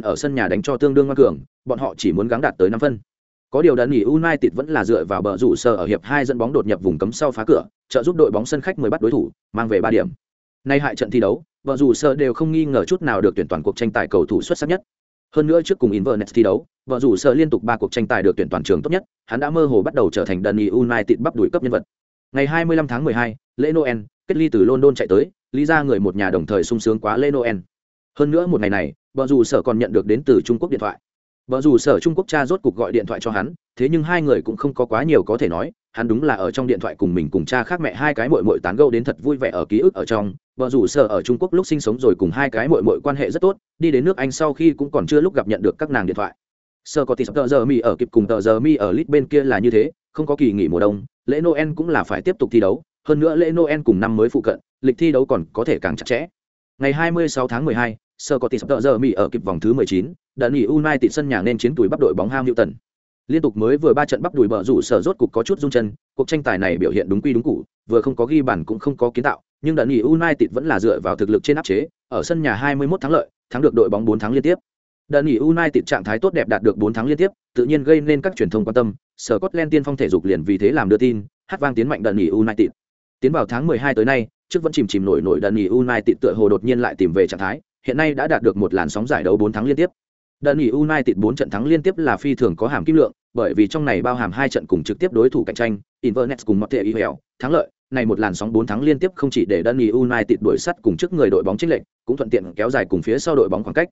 Ở sân nhà đánh cho tương đương ngoan cường, bọn họ chỉ muốn gắng đạt tới 5 phân. Có điều đợt nghỉ United vẫn là dựa vào bờ rủ sơ ở hiệp hai dẫn bóng đột nhập vùng cấm sau phá cửa, trợ giúp đội bóng sân khách mới bắt đối thủ, mang về ba điểm. Nay hại trận thi đấu, bờ rủ sơ đều không nghi ngờ chút nào được tuyển toàn cuộc tranh tài cầu thủ xuất sắc nhất. Hơn nữa trước cùng Inverness thi đấu, bờ rủ sơ liên tục ba cuộc tranh tài được tuyển toàn trường tốt nhất, hắn đã mơ hồ bắt đầu trở thành đợt nghỉ United bắt đuổi cấp nhân vật. Ngày 25 tháng 12, lễ Noel, kết ly từ London chạy tới, lý ra người một nhà đồng thời sung sướng quá lễ Noel. Hơn nữa một ngày này, bờ rủ sở còn nhận được đến từ Trung Quốc điện thoại vợ dù sở trung quốc cha rốt cục gọi điện thoại cho hắn thế nhưng hai người cũng không có quá nhiều có thể nói hắn đúng là ở trong điện thoại cùng mình cùng cha khác mẹ hai cái mội mội tán gâu đến thật vui vẻ ở ký ức ở trong. Vợ dù sở ở trung quốc lúc sinh sống rồi cùng hai cái mội mội quan hệ rất tốt đi đến nước anh sau khi cũng còn chưa lúc gặp nhận được các nàng điện thoại. Sơ có tỷ tờ giờ mi ở kịp cùng tờ giờ mi ở lit bên kia là như thế không có kỳ nghỉ mùa đông lễ noel cũng là phải tiếp tục thi đấu hơn nữa lễ noel cùng năm mới phụ cận lịch thi đấu còn có thể càng chặt chẽ. Ngày 26 tháng 12, sơ có tỷ tờ giờ Mỹ ở kịp vòng thứ 19, đã nghỉ United sân nhà nên chiến tuổi bắp đội bóng Ham Newton. Liên tục mới vừa ba trận bắp đùi bờ rủ sở rốt cục có chút rung chân, cuộc tranh tài này biểu hiện đúng quy đúng cũ, vừa không có ghi bàn cũng không có kiến tạo, nhưng đã nghỉ United vẫn là dựa vào thực lực trên áp chế, ở sân nhà 21 thắng lợi, thắng được đội bóng 4 thắng liên tiếp. Đã nghỉ United trạng thái tốt đẹp đạt được 4 thắng liên tiếp, tự nhiên gây nên các truyền thông quan tâm, Scotland tiên phong thể dục liền vì thế làm đưa tin, hát vang tiến mạnh đợt nghỉ United. Tiến vào tháng 12 tới nay, trước vẫn chìm chìm nổi nổi đợt nghỉ United tựa hồ đột nhiên lại tìm về trạng thái, hiện nay đã đạt được một làn sóng giải đấu 4 thắng liên tiếp. Đơn nghỉ United 4 trận thắng liên tiếp là phi thường có hàm kim lượng, bởi vì trong này bao hàm hai trận cùng trực tiếp đối thủ cạnh tranh, Inverness cùng Montevideo, thắng lợi, này một làn sóng 4 thắng liên tiếp không chỉ để đơn nghỉ United đuổi sắt cùng trước người đội bóng chênh lệch, cũng thuận tiện kéo dài cùng phía sau đội bóng khoảng cách.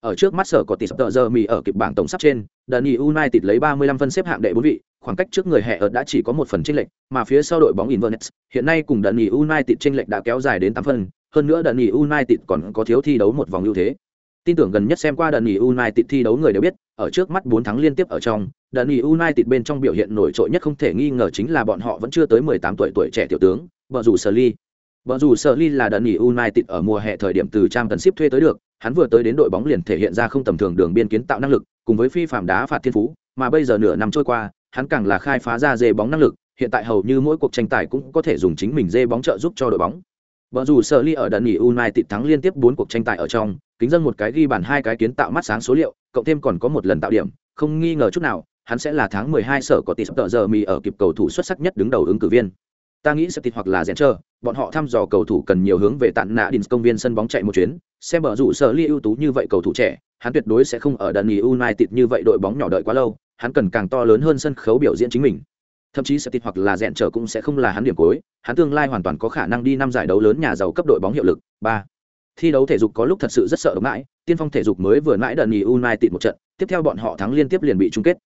Ở trước mắt sở có tỷ sắp giờ mì ở kịp bảng tổng sắp trên, đơn nghỉ United lấy 35 phân xếp hạng đệ 4 vị, khoảng cách trước người hệ ở đã chỉ có một phần chênh lệch, mà phía sau đội bóng Inverness, hiện nay cùng đơn nghỉ United chênh lệch đã kéo dài đến 8 phần hơn nữa Đợt nghỉ United còn có thiếu thi đấu một vòng ưu thế tin tưởng gần nhất xem qua đợt nghỉ United thi đấu người đều biết, ở trước mắt 4 thắng liên tiếp ở trong, đợt nghỉ United bên trong biểu hiện nổi trội nhất không thể nghi ngờ chính là bọn họ vẫn chưa tới 18 tuổi tuổi trẻ tiểu tướng, bờ rủ Sully. Bờ rủ Ly là đợt nghỉ United ở mùa hè thời điểm từ trang tần ship thuê tới được, hắn vừa tới đến đội bóng liền thể hiện ra không tầm thường đường biên kiến tạo năng lực, cùng với phi phạm đá phạt thiên phú, mà bây giờ nửa năm trôi qua, hắn càng là khai phá ra dê bóng năng lực, hiện tại hầu như mỗi cuộc tranh tài cũng có thể dùng chính mình dê bóng trợ giúp cho đội bóng. Vợ rủ sở ly ở đợt nghỉ United thắng liên tiếp 4 cuộc tranh tài ở trong, kính dân một cái ghi bàn hai cái kiến tạo mắt sáng số liệu, cộng thêm còn có một lần tạo điểm, không nghi ngờ chút nào, hắn sẽ là tháng 12 sở có tỷ tợ giờ mì ở kịp cầu thủ xuất sắc nhất đứng đầu ứng cử viên. Ta nghĩ sẽ tịt hoặc là rèn bọn họ thăm dò cầu thủ cần nhiều hướng về tận nạ đỉnh công viên sân bóng chạy một chuyến, xem bờ rủ sở ly ưu tú như vậy cầu thủ trẻ, hắn tuyệt đối sẽ không ở đợt nghỉ United như vậy đội bóng nhỏ đợi quá lâu, hắn cần càng to lớn hơn sân khấu biểu diễn chính mình thậm chí sẽ tịt hoặc là rèn trở cũng sẽ không là hắn điểm cuối. Hắn tương lai hoàn toàn có khả năng đi năm giải đấu lớn nhà giàu cấp đội bóng hiệu lực. Ba. Thi đấu thể dục có lúc thật sự rất sợ ở mãi. Tiên phong thể dục mới vừa mãi đợt nghỉ united một trận tiếp theo bọn họ thắng liên tiếp liền bị chung kết.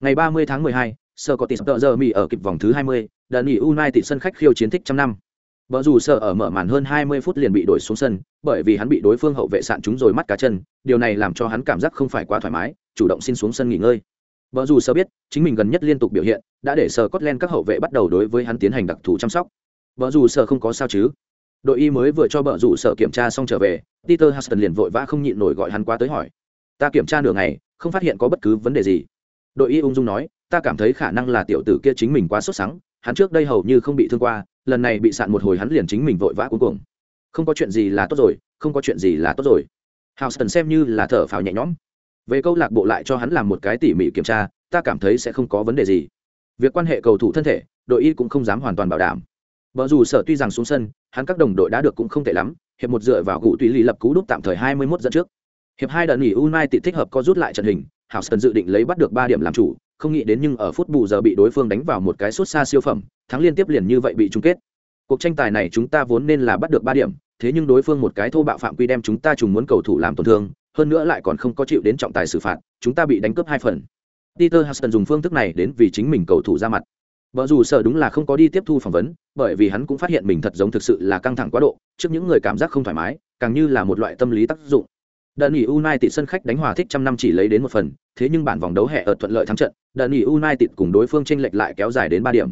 Ngày 30 tháng 12, sơ có tỷ tờ giờ mỹ ở kịp vòng thứ 20, đợt nghỉ united sân khách khiêu chiến thích trăm năm. Bờ dù sợ ở mở màn hơn 20 phút liền bị đổi xuống sân, bởi vì hắn bị đối phương hậu vệ sạn chúng rồi mắt cá chân, điều này làm cho hắn cảm giác không phải quá thoải mái, chủ động xin xuống sân nghỉ ngơi. Vợ dù sơ biết, chính mình gần nhất liên tục biểu hiện, đã để sở Scotland các hậu vệ bắt đầu đối với hắn tiến hành đặc thù chăm sóc. Vợ dù sờ không có sao chứ? Đội y mới vừa cho vợ dù sở kiểm tra xong trở về, Peter Huston liền vội vã không nhịn nổi gọi hắn qua tới hỏi. Ta kiểm tra nửa ngày, không phát hiện có bất cứ vấn đề gì. Đội y ung dung nói, ta cảm thấy khả năng là tiểu tử kia chính mình quá sốt sắng, hắn trước đây hầu như không bị thương qua, lần này bị sạn một hồi hắn liền chính mình vội vã cuống cuồng. không có chuyện gì là tốt rồi không có chuyện gì là tốt rồi houston xem như là thở phào nhẹ nhõm về câu lạc bộ lại cho hắn làm một cái tỉ mỉ kiểm tra, ta cảm thấy sẽ không có vấn đề gì. Việc quan hệ cầu thủ thân thể, đội y cũng không dám hoàn toàn bảo đảm. Vợ dù sở tuy rằng xuống sân, hắn các đồng đội đã được cũng không tệ lắm, hiệp một dựa vào cụ tùy lý lập cú đúc tạm thời 21 dẫn trước. Hiệp hai đợt nghỉ united thích hợp có rút lại trận hình, houston dự định lấy bắt được ba điểm làm chủ, không nghĩ đến nhưng ở phút bù giờ bị đối phương đánh vào một cái sút xa siêu phẩm, thắng liên tiếp liền như vậy bị chung kết. Cuộc tranh tài này chúng ta vốn nên là bắt được ba điểm, thế nhưng đối phương một cái thô bạo phạm quy đem chúng ta trùng muốn cầu thủ làm tổn thương hơn nữa lại còn không có chịu đến trọng tài xử phạt chúng ta bị đánh cướp hai phần peter Huston dùng phương thức này đến vì chính mình cầu thủ ra mặt vợ dù sợ đúng là không có đi tiếp thu phỏng vấn bởi vì hắn cũng phát hiện mình thật giống thực sự là căng thẳng quá độ trước những người cảm giác không thoải mái càng như là một loại tâm lý tác dụng Đơn nghỉ United sân khách đánh hòa thích trăm năm chỉ lấy đến một phần, thế nhưng bản vòng đấu hè ở thuận lợi thắng trận, đơn nghỉ United cùng đối phương chênh lệch lại kéo dài đến ba điểm.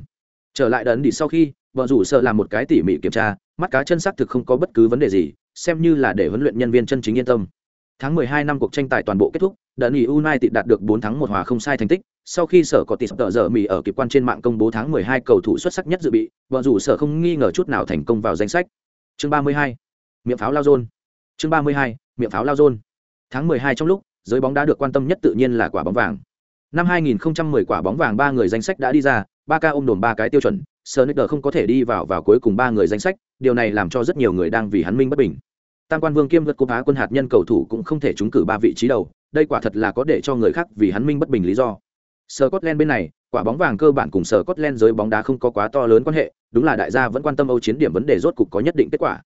Trở lại đấn đi sau khi, vợ rủ sợ làm một cái tỉ mỉ kiểm tra, mắt cá chân sắc thực không có bất cứ vấn đề gì, xem như là để huấn luyện nhân viên chân chính yên tâm. Tháng 12 năm cuộc tranh tài toàn bộ kết thúc, đợt nghỉ United đạt được 4 thắng 1 hòa không sai thành tích, sau khi sở có tỷ tờ giờ mì ở kịp quan trên mạng công bố tháng 12 cầu thủ xuất sắc nhất dự bị, bọn dù sở không nghi ngờ chút nào thành công vào danh sách. Chương 32, miệng pháo lao zone. Chương 32, miệng pháo lao zone. Tháng 12 trong lúc, giới bóng đá được quan tâm nhất tự nhiên là quả bóng vàng. Năm 2010 quả bóng vàng ba người danh sách đã đi ra, ba ca ôm đồn ba cái tiêu chuẩn, Sonic không có thể đi vào vào cuối cùng ba người danh sách, điều này làm cho rất nhiều người đang vì hắn minh bất bình. Tam quan vương kiêm vượt cúp Á quân hạt nhân cầu thủ cũng không thể trúng cử ba vị trí đầu, đây quả thật là có để cho người khác vì hắn minh bất bình lý do. Scotland bên này, quả bóng vàng cơ bản cùng Scotland giới bóng đá không có quá to lớn quan hệ, đúng là đại gia vẫn quan tâm Âu chiến điểm vấn đề rốt cục có nhất định kết quả.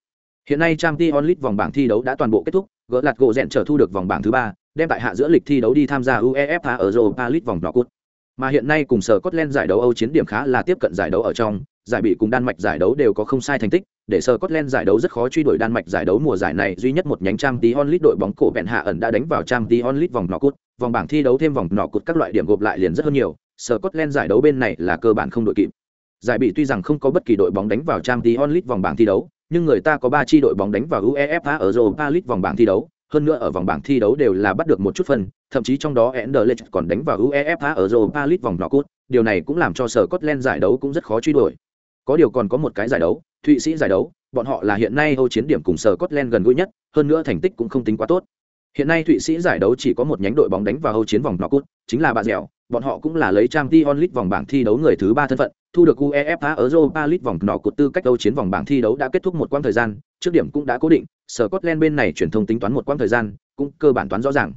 Hiện nay trang Champions onlit vòng bảng thi đấu đã toàn bộ kết thúc, gỡ lạt gỗ rẽn trở thu được vòng bảng thứ ba, đem tại hạ giữa lịch thi đấu đi tham gia UEFA ở Europa League vòng knock-out. Mà hiện nay cùng sở Scotland giải đấu Âu chiến điểm khá là tiếp cận giải đấu ở trong, giải bị cùng Đan Mạch giải đấu đều có không sai thành tích, để sở Scotland giải đấu rất khó truy đuổi Đan Mạch giải đấu mùa giải này, duy nhất một nhánh trang tí onlit đội bóng cổ vẹn hạ ẩn đã đánh vào trang tí onlit vòng nọ cút, vòng bảng thi đấu thêm vòng nọ cút các loại điểm gộp lại liền rất hơn nhiều, sở Scotland giải đấu bên này là cơ bản không đội kịp. Giải bị tuy rằng không có bất kỳ đội bóng đánh vào trang tí onlit vòng bảng thi đấu, nhưng người ta có ba chi đội bóng đánh vào UEFA ở Europa League vòng bảng thi đấu, hơn nữa ở vòng bảng thi đấu đều là bắt được một chút phần thậm chí trong đó Anderlecht còn đánh vào UEFA ở Europa League vòng knock-out, điều này cũng làm cho sở Scotland giải đấu cũng rất khó truy đuổi. Có điều còn có một cái giải đấu, Thụy Sĩ giải đấu, bọn họ là hiện nay Âu chiến điểm cùng sở Scotland gần gũi nhất, hơn nữa thành tích cũng không tính quá tốt. Hiện nay Thụy Sĩ giải đấu chỉ có một nhánh đội bóng đánh vào Âu chiến vòng knock-out, chính là bạn dẻo, bọn họ cũng là lấy Champions League vòng bảng thi đấu người thứ ba thân phận, thu được UEFA Europa League vòng nọ cột tư cách Âu chiến vòng bảng thi đấu đã kết thúc một quãng thời gian, trước điểm cũng đã cố định, Sở Scotland bên này truyền thông tính toán một quãng thời gian, cũng cơ bản toán rõ ràng.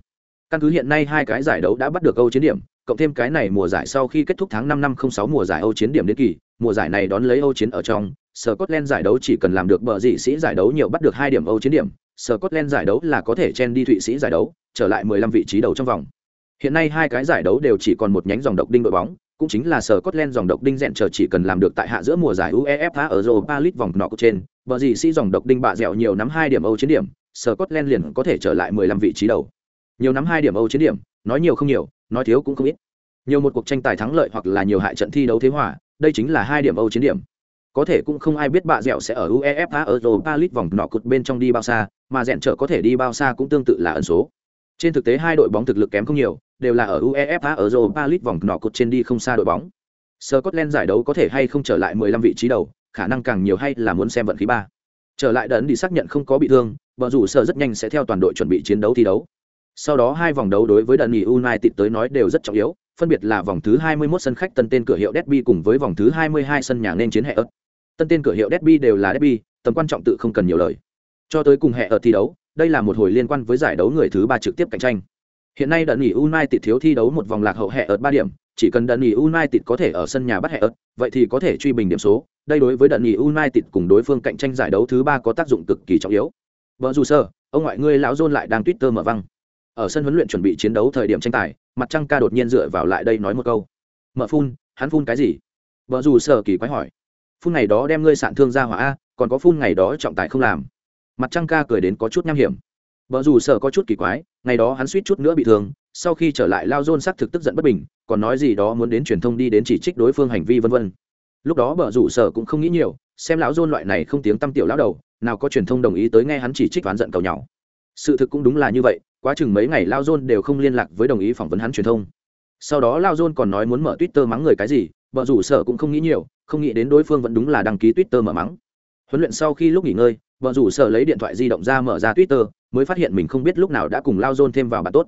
Căn cứ hiện nay hai cái giải đấu đã bắt được Âu chiến điểm, cộng thêm cái này mùa giải sau khi kết thúc tháng 5 năm 06 mùa giải Âu chiến điểm đến kỳ, mùa giải này đón lấy Âu chiến ở trong, Sở Scotland giải đấu chỉ cần làm được bờ dị sĩ giải đấu nhiều bắt được hai điểm Âu chiến điểm, Sở Scotland giải đấu là có thể chen đi Thụy Sĩ giải đấu, trở lại 15 vị trí đầu trong vòng. Hiện nay hai cái giải đấu đều chỉ còn một nhánh dòng độc đinh đội bóng, cũng chính là sở Scotland dòng độc đinh rèn chờ chỉ cần làm được tại hạ giữa mùa giải UEFA ở Europa League vòng nọ trên, bờ gì sĩ dòng độc đinh bạ dẻo nhiều nắm hai điểm Âu chiến điểm, sở Scotland liền có thể trở lại 15 vị trí đầu. Nhiều nắm hai điểm Âu chiến điểm, nói nhiều không nhiều, nói thiếu cũng không ít. Nhiều một cuộc tranh tài thắng lợi hoặc là nhiều hại trận thi đấu thế hòa, đây chính là hai điểm Âu chiến điểm. Có thể cũng không ai biết bạ dẻo sẽ ở UEFA ở Europa League vòng nọ bên trong đi bao xa, mà rèn trở có thể đi bao xa cũng tương tự là ẩn số. Trên thực tế hai đội bóng thực lực kém không nhiều, đều là ở UEFA ở Europa League vòng nọ cột trên đi không xa đội bóng. Scotland giải đấu có thể hay không trở lại 15 vị trí đầu, khả năng càng nhiều hay là muốn xem vận khí ba. Trở lại đấn đi xác nhận không có bị thương, bờ rủ sở rất nhanh sẽ theo toàn đội chuẩn bị chiến đấu thi đấu. Sau đó hai vòng đấu đối với đần United tới nói đều rất trọng yếu, phân biệt là vòng thứ 21 sân khách tân tên cửa hiệu Derby cùng với vòng thứ 22 sân nhà nên chiến hệ ớt. Tân tên cửa hiệu Derby đều là Derby, tầm quan trọng tự không cần nhiều lời. Cho tới cùng hệ ở thi đấu, đây là một hồi liên quan với giải đấu người thứ ba trực tiếp cạnh tranh. Hiện nay đợt nghỉ United thiếu thi đấu một vòng lạc hậu hệ ở ba điểm, chỉ cần đợt nghỉ United có thể ở sân nhà bắt hệ ớt, vậy thì có thể truy bình điểm số. Đây đối với đợt nghỉ United cùng đối phương cạnh tranh giải đấu thứ ba có tác dụng cực kỳ trọng yếu. Vợ dù sơ, ông ngoại ngươi lão John lại đang Twitter mở văng. Ở sân huấn luyện chuẩn bị chiến đấu thời điểm tranh tài, mặt trăng ca đột nhiên dựa vào lại đây nói một câu. Mở phun, hắn phun cái gì? Vợ dù sơ kỳ quái hỏi. Phun ngày đó đem ngươi sạn thương ra hỏa a, còn có phun ngày đó trọng tài không làm. Mặt trăng ca cười đến có chút nham hiểm vợ dù sợ có chút kỳ quái, ngày đó hắn suýt chút nữa bị thương, sau khi trở lại lao dôn xác thực tức giận bất bình, còn nói gì đó muốn đến truyền thông đi đến chỉ trích đối phương hành vi vân vân. Lúc đó vợ rủ sở cũng không nghĩ nhiều, xem lão dôn loại này không tiếng tăm tiểu lão đầu, nào có truyền thông đồng ý tới nghe hắn chỉ trích oán giận cầu nhau sự thực cũng đúng là như vậy, quá chừng mấy ngày lao dôn đều không liên lạc với đồng ý phỏng vấn hắn truyền thông. Sau đó lao dôn còn nói muốn mở twitter mắng người cái gì vợ rủ sở cũng không nghĩ nhiều, không nghĩ đến đối phương vẫn đúng là đăng ký twitter mở mắng. Huấn luyện sau khi lúc nghỉ ngơi vợ rủ sở lấy điện thoại di động ra mở ra twitter, mới phát hiện mình không biết lúc nào đã cùng lao dôn thêm vào bạn tốt.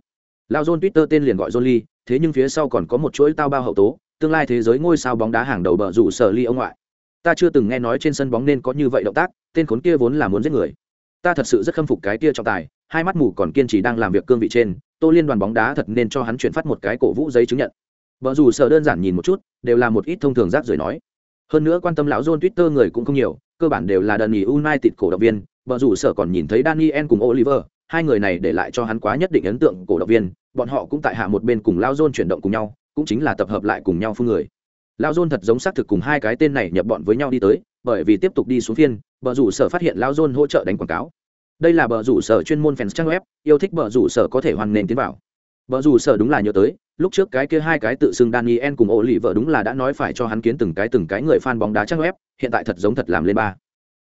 Lao dôn twitter tên liền gọi john lee thế nhưng phía sau còn có một chuỗi tao bao hậu tố, tương lai thế giới ngôi sao bóng đá hàng đầu bờ rủ sở ly ông ngoại. Ta chưa từng nghe nói trên sân bóng nên có như vậy động tác, tên khốn kia vốn là muốn giết người. Ta thật sự rất khâm phục cái kia trọng tài, hai mắt mù còn kiên trì đang làm việc cương vị trên, tô liên đoàn bóng đá thật nên cho hắn chuyển phát một cái cổ vũ giấy chứng nhận. Vợ dù sợ đơn giản nhìn một chút, đều là một ít thông thường rác rưởi nói. Hơn nữa quan tâm lão john twitter người cũng không nhiều cơ bản đều là đần nghỉ united cổ động viên Bờ dù sợ còn nhìn thấy daniel cùng oliver, hai người này để lại cho hắn quá nhất định ấn tượng cổ động viên, bọn họ cũng tại hạ một bên cùng lao Zone chuyển động cùng nhau, cũng chính là tập hợp lại cùng nhau phương người. Lao Zone thật giống xác thực cùng hai cái tên này nhập bọn với nhau đi tới, bởi vì tiếp tục đi xuống phiên bờ rủ sở phát hiện lao Zone hỗ trợ đánh quảng cáo. Đây là bờ rủ sở chuyên môn fans trang web, yêu thích bờ rủ sở có thể hoàn nền tiến vào. Bờ rủ sở đúng là nhớ tới, lúc trước cái kia hai cái tự xưng daniel cùng Oliver đúng là đã nói phải cho hắn kiến từng cái từng cái người fan bóng đá trang web hiện tại thật giống thật làm lên ba.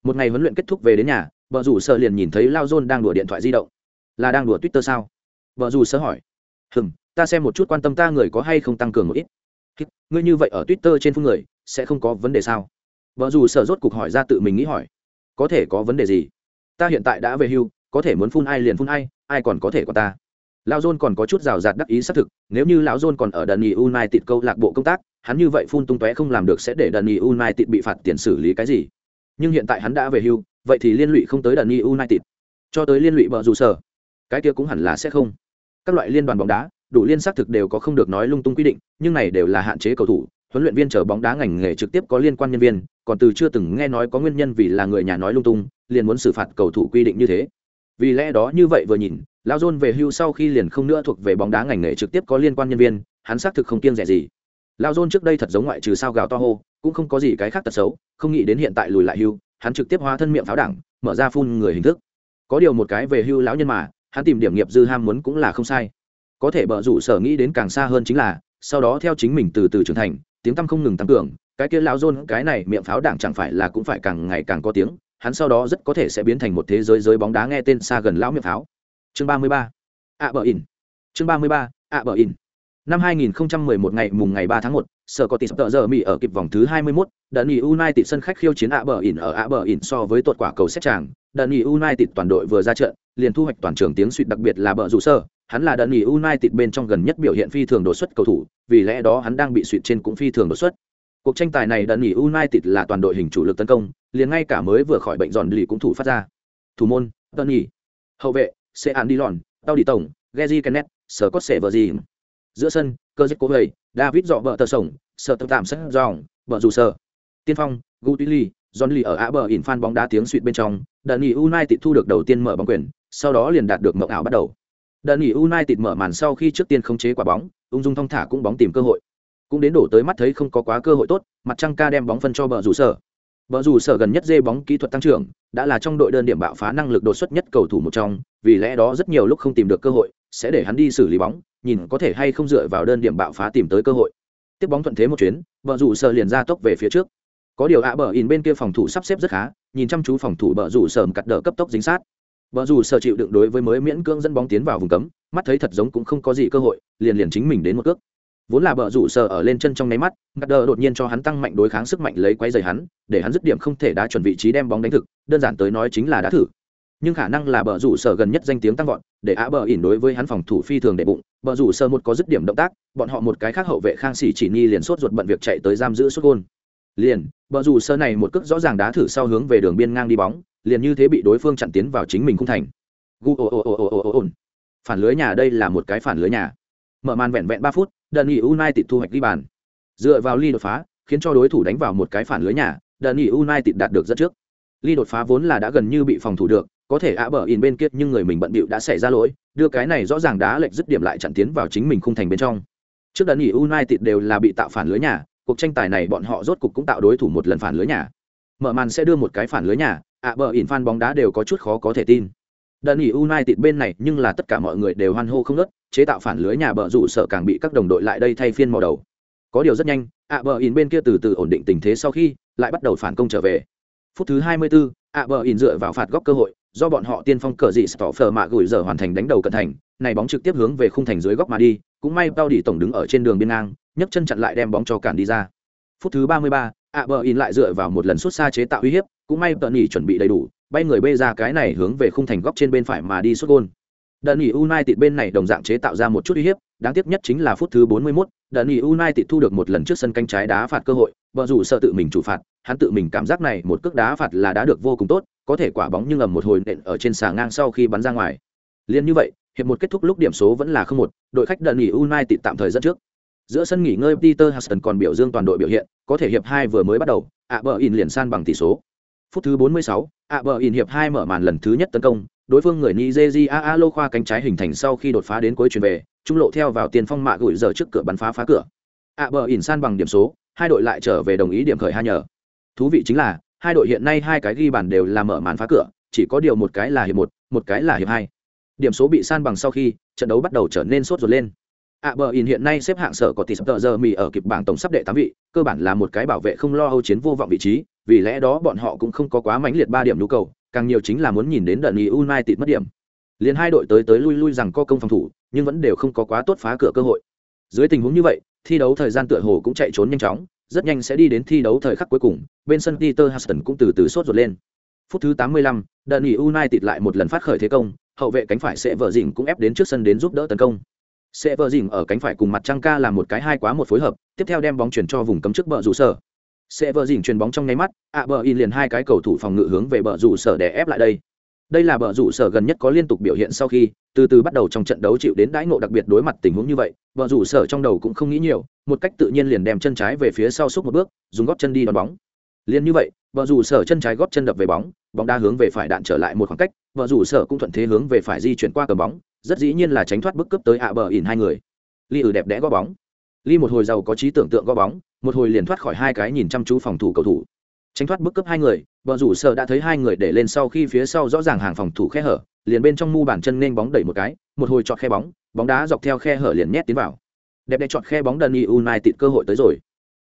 Một ngày huấn luyện kết thúc về đến nhà, vợ rủ sợ liền nhìn thấy lao john đang đùa điện thoại di động. Là đang đùa twitter sao? Vợ dù sợ hỏi. Hừm, ta xem một chút quan tâm ta người có hay không tăng cường một ít. Ngươi như vậy ở twitter trên phương người, sẽ không có vấn đề sao? Vợ dù sợ rốt cục hỏi ra tự mình nghĩ hỏi. Có thể có vấn đề gì? Ta hiện tại đã về hưu, có thể muốn phun ai liền phun ai ai còn có thể có ta? Lão john còn có chút rào rạt đắc ý xác thực, nếu như lão john còn ở đần nhì tịt câu lạc bộ công tác hắn như vậy phun tung tóe không làm được sẽ để đần united bị phạt tiền xử lý cái gì. Nhưng hiện tại hắn đã về hưu, vậy thì liên lụy không tới đần united. Cho tới liên lụy vợ dù sở, cái kia cũng hẳn là sẽ không. Các loại liên đoàn bóng đá, đủ liên xác thực đều có không được nói lung tung quy định, nhưng này đều là hạn chế cầu thủ, huấn luyện viên chở bóng đá ngành nghề trực tiếp có liên quan nhân viên, còn từ chưa từng nghe nói có nguyên nhân vì là người nhà nói lung tung, liền muốn xử phạt cầu thủ quy định như thế. Vì lẽ đó như vậy vừa nhìn lao john về hưu sau khi liền không nữa thuộc về bóng đá ngành nghề trực tiếp có liên quan nhân viên, hắn xác thực không kiêng dè gì lao dôn trước đây thật giống ngoại trừ sao gào to hô, cũng không có gì cái khác tật xấu, không nghĩ đến hiện tại lùi lại hưu, hắn trực tiếp hóa thân miệng pháo đảng, mở ra phun người hình thức. Có điều một cái về hưu lão nhân mà, hắn tìm điểm nghiệp dư ham muốn cũng là không sai. Có thể bợ rủ sở nghĩ đến càng xa hơn chính là, sau đó theo chính mình từ từ trưởng thành, tiếng tăm không ngừng tăng cường, cái kia lão dôn, cái này miệng pháo đảng chẳng phải là cũng phải càng ngày càng có tiếng, hắn sau đó rất có thể sẽ biến thành một thế giới giới bóng đá nghe tên xa gần lão miệng pháo. Chương ba mươi ba, ạ bờ in chương ba mươi ba, ạ bờ in năm 2011 ngày mùng ngày 3 tháng 1, sở có tỷ sắp giờ Mỹ ở kịp vòng thứ 21, đợt nghỉ United sân khách khiêu chiến ạ bờ ỉn ở ạ bờ ỉn so với tuột quả cầu xét tràng, đợt nghỉ United toàn đội vừa ra trận, liền thu hoạch toàn trường tiếng suýt đặc biệt là bờ rủ sơ, hắn là đợt nghỉ United bên trong gần nhất biểu hiện phi thường đột xuất cầu thủ, vì lẽ đó hắn đang bị suýt trên cũng phi thường đột xuất. Cuộc tranh tài này đợt nghỉ United là toàn đội hình chủ lực tấn công, liền ngay cả mới vừa khỏi bệnh giòn lì cũng thủ phát ra. Thủ môn, đợt nghỉ. Hậu vệ, Sean Dillon, Tao Đi Tổng, Gezi Kenneth, Scott Severin. Giữa sân, Cơ Dịch Cố vậy, David Dọ vợ tờ sổng, sợ Tập Tạm sân, Dòng, vợ dù sợ, Tiên phong, Gutili, John Lee ở Aber in phan bóng đá tiếng suỵt bên trong, đợt nghỉ United thu được đầu tiên mở bóng quyền, sau đó liền đạt được mộng ảo bắt đầu. Đợt nghỉ United mở màn sau khi trước tiên khống chế quả bóng, ung dung thong thả cũng bóng tìm cơ hội. Cũng đến đổ tới mắt thấy không có quá cơ hội tốt, mặt trăng ca đem bóng phân cho bờ rủ sở. Bờ rủ sở gần nhất dê bóng kỹ thuật tăng trưởng, đã là trong đội đơn điểm bạo phá năng lực đột xuất nhất cầu thủ một trong, vì lẽ đó rất nhiều lúc không tìm được cơ hội, sẽ để hắn đi xử lý bóng, nhìn có thể hay không dựa vào đơn điểm bạo phá tìm tới cơ hội. Tiếp bóng thuận thế một chuyến, bờ rủ sở liền ra tốc về phía trước. Có điều ạ bờ in bên kia phòng thủ sắp xếp rất khá, nhìn chăm chú phòng thủ bờ rủ sở cắt đỡ cấp tốc dính sát. Bờ rủ sở chịu đựng đối với mới miễn cưỡng dẫn bóng tiến vào vùng cấm, mắt thấy thật giống cũng không có gì cơ hội, liền liền chính mình đến một cước vốn là bờ rủ sở ở lên chân trong nháy mắt ngắt đờ đột nhiên cho hắn tăng mạnh đối kháng sức mạnh lấy quay dày hắn, để hắn dứt điểm không thể đá chuẩn vị trí đem bóng đánh thực, đơn giản tới nói chính là đá thử. Nhưng khả năng là bờ rủ sở gần nhất danh tiếng tăng vọt, để á bờ ỉn đối với hắn phòng thủ phi thường để bụng bờ rủ sở một có dứt điểm động tác, bọn họ một cái khác hậu vệ khang xỉ chỉ nhi liền sốt ruột bận việc chạy tới giam giữ xuất gôn. Liền bờ rủ sở này một cước rõ ràng đá thử sau hướng về đường biên ngang đi bóng, liền như thế bị đối phương chặn tiến vào chính mình khung thành. Phản lưới nhà đây là một cái phản lưới nhà. Mở màn vẹn vẹn ba phút đợt nghỉ united thu hoạch ghi bàn. Dựa vào ly đột phá khiến cho đối thủ đánh vào một cái phản lưới nhà đợt nghỉ united đạt được rất trước. Ly đột phá vốn là đã gần như bị phòng thủ được có thể ạ bờ in bên kia nhưng người mình bận bịu đã xảy ra lỗi đưa cái này rõ ràng đá lệch dứt điểm lại chặn tiến vào chính mình khung thành bên trong. Trước đợt nghỉ united đều là bị tạo phản lưới nhà cuộc tranh tài này bọn họ rốt cục cũng tạo đối thủ một lần phản lưới nhà. Mở màn sẽ đưa một cái phản lưới nhà ạ bờ in fan bóng đá đều có chút khó có thể tin. Đợt nghỉ united bên này nhưng là tất cả mọi người đều hoan hô không ngớt, chế tạo phản lưới nhà bờ rủ sợ càng bị các đồng đội lại đây thay phiên mò đầu. Có điều rất nhanh ạ bờ in bên kia từ từ ổn định tình thế sau khi lại bắt đầu phản công trở về. Phút thứ 24, ạ bờ in dựa vào phạt góc cơ hội do bọn họ tiên phong cờ dị stỏ phờ mạ gửi giờ hoàn thành đánh đầu cận thành này bóng trực tiếp hướng về khung thành dưới góc mà đi cũng may tao đi tổng đứng ở trên đường biên ngang nhấc chân chặn lại đem bóng cho cản đi ra. Phút thứ 33, ạ bờ in lại dựa vào một lần xuất xa chế tạo uy hiếp cũng may tợn nhỉ chuẩn bị đầy đủ bay người bê ra cái này hướng về khung thành góc trên bên phải mà đi xuất gôn đợt nghỉ united bên này đồng dạng chế tạo ra một chút uy hiếp đáng tiếc nhất chính là phút thứ 41, đợt nghỉ united thu được một lần trước sân canh trái đá phạt cơ hội vợ dù sợ tự mình chủ phạt hắn tự mình cảm giác này một cước đá phạt là đã được vô cùng tốt có thể quả bóng nhưng ầm một hồi nện ở trên xà ngang sau khi bắn ra ngoài. Liên như vậy hiệp một kết thúc lúc điểm số vẫn là không một đội khách đợt nghỉ united tạm thời dẫn trước. Giữa sân nghỉ ngơi peter huston còn biểu dương toàn đội biểu hiện có thể hiệp hai vừa mới bắt đầu ạ bờ in liền san bằng tỷ số phút thứ 46, ạ bờ in hiệp hai mở màn lần thứ nhất tấn công đối phương người nigeria Alo khoa cánh trái hình thành sau khi đột phá đến cuối chuyển về trung lộ theo vào tiền phong mạ gửi giờ trước cửa bắn phá phá cửa. Ạ bờ in san bằng điểm số hai đội lại trở về đồng ý điểm khởi hai nhờ. Thú vị chính là hai đội hiện nay hai cái ghi bàn đều là mở màn phá cửa chỉ có điều một cái là hiệp một một cái là hiệp hai. Điểm số bị san bằng sau khi trận đấu bắt đầu trở nên sốt ruột lên. Ạ bờ in hiện nay xếp hạng sở có tỷ sập giờ mì ở kịp bảng tổng sắp đệ tám vị cơ bản là một cái bảo vệ không lo âu chiến vô vọng vị trí vì lẽ đó bọn họ cũng không có quá mãnh liệt ba điểm nhu cầu càng nhiều chính là muốn nhìn đến đợt united mất điểm. Liên hai đội tới tới lui lui rằng có công phòng thủ nhưng vẫn đều không có quá tốt phá cửa cơ hội. Dưới tình huống như vậy thi đấu thời gian tựa hồ cũng chạy trốn nhanh chóng rất nhanh sẽ đi đến thi đấu thời khắc cuối cùng bên sân peter huston cũng từ từ sốt ruột lên. Phút thứ 85, đợt united lại một lần phát khởi thế công hậu vệ cánh phải sẽ vợ dỉnh cũng ép đến trước sân đến giúp đỡ tấn công. Sẽ vợ dỉnh ở cánh phải cùng mặt trăng ca làm một cái hai quá một phối hợp tiếp theo đem bóng chuyển cho vùng cấm trước bờ rủ sở sẽ vờ dỉn chuyền bóng trong nháy mắt, ạ, bờ in liền hai cái cầu thủ phòng ngự hướng về bờ rủ sở để ép lại đây. Đây là bờ rủ sở gần nhất có liên tục biểu hiện sau khi, từ từ bắt đầu trong trận đấu chịu đến đãi ngộ đặc biệt đối mặt tình huống như vậy, bờ rủ sở trong đầu cũng không nghĩ nhiều, một cách tự nhiên liền đem chân trái về phía sau xúc một bước, dùng góp chân đi đón bóng. Liền như vậy, bờ rủ sở chân trái góp chân đập về bóng bóng đá hướng về phải đạn trở lại một khoảng cách, bờ rủ sở cũng thuận thế hướng về phải di chuyển qua cờ bóng, rất dĩ nhiên là tránh thoát bức cướp tới ạ, bờ in hai người. Ly ử đẹp đẽ gõ bóng ly một hồi giàu có trí tưởng tượng gõ bóng một hồi liền thoát khỏi hai cái nhìn chăm chú phòng thủ cầu thủ. Tránh thoát bức cấp hai người vợ rủ sợ đã thấy hai người để lên sau khi phía sau rõ ràng hàng phòng thủ khe hở liền bên trong mu bàn chân nên bóng đẩy một cái một hồi chọn khe bóng bóng đá dọc theo khe hở liền nhét tiến vào. Đẹp đẽ chọn khe bóng đần y united cơ hội tới rồi.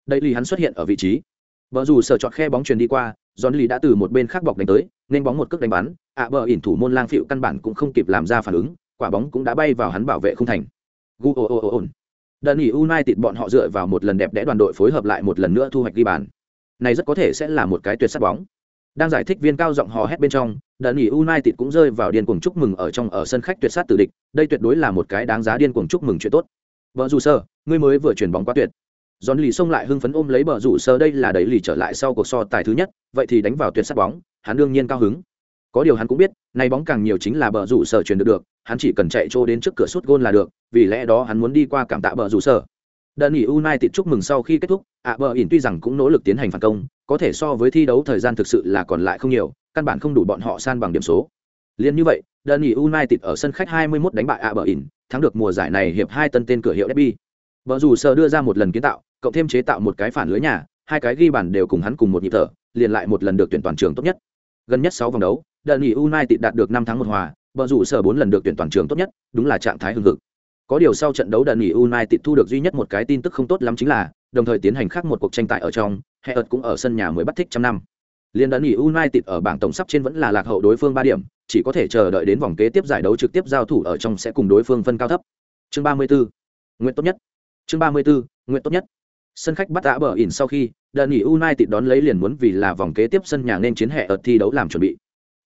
Đây lì hắn xuất hiện ở vị trí. Vợ rủ sợ chọn khe bóng truyền đi qua John Lee đã từ một bên khác bọc đánh tới, nên bóng một cước đánh bắn, ạ bờ ỉn thủ môn lang phịu căn bản cũng không kịp làm ra phản ứng, quả bóng cũng đã bay vào hắn bảo vệ không thành. Gu o o o Đợt nghỉ United bọn họ dựa vào một lần đẹp đẽ đoàn đội phối hợp lại một lần nữa thu hoạch ghi bàn. Này rất có thể sẽ là một cái tuyệt sắc bóng. Đang giải thích viên cao giọng hò hét bên trong, đợt nghỉ United cũng rơi vào điên cuồng chúc mừng ở trong ở sân khách tuyệt sát tử địch, đây tuyệt đối là một cái đáng giá điên cuồng chúc mừng chuyện tốt. Vợ dù sơ, ngươi mới vừa chuyển bóng quá tuyệt. Giòn lì xông lại hưng phấn ôm lấy bờ rủ sơ đây là đẩy lì trở lại sau cuộc so tài thứ nhất, vậy thì đánh vào tuyệt sát bóng, hắn đương nhiên cao hứng. Có điều hắn cũng biết, nay bóng càng nhiều chính là bờ rủ sở truyền được được, hắn chỉ cần chạy trô đến trước cửa suốt gôn là được, vì lẽ đó hắn muốn đi qua cảm tạ bờ rủ sở. Đợt nghỉ United chúc mừng sau khi kết thúc, ạ bờ ỉn tuy rằng cũng nỗ lực tiến hành phản công, có thể so với thi đấu thời gian thực sự là còn lại không nhiều, căn bản không đủ bọn họ san bằng điểm số. Liên như vậy, đợt nghỉ United ở sân khách 21 đánh bại ạ bờ ỉn, thắng được mùa giải này hiệp hai tân tên cửa hiệu derby. Bờ rủ sở đưa ra một lần kiến tạo, cộng thêm chế tạo một cái phản lưới nhà, hai cái ghi bàn đều cùng hắn cùng một nhịp thở, liền lại một lần được tuyển toàn trường tốt nhất. Gần nhất 6 vòng đấu, đợt nghỉ United đạt được 5 thắng 1 hòa, bờ rủ sở 4 lần được tuyển toàn trường tốt nhất, đúng là trạng thái hưng hực. Có điều sau trận đấu đợt nghỉ United thu được duy nhất một cái tin tức không tốt lắm chính là, đồng thời tiến hành khác một cuộc tranh tài ở trong, Heot cũng ở sân nhà mới bắt thích trăm năm. Liên đợt nghỉ United ở bảng tổng sắp trên vẫn là lạc hậu đối phương 3 điểm, chỉ có thể chờ đợi đến vòng kế tiếp giải đấu trực tiếp giao thủ ở trong sẽ cùng đối phương phân cao thấp. Chương 34. Nguyện tốt nhất. Chương 34. Nguyện tốt nhất. Sân khách bắt đã bờ ỉn sau khi, đợt nghỉ United đón lấy liền muốn vì là vòng kế tiếp sân nhà nên chiến hệ ở thi đấu làm chuẩn bị.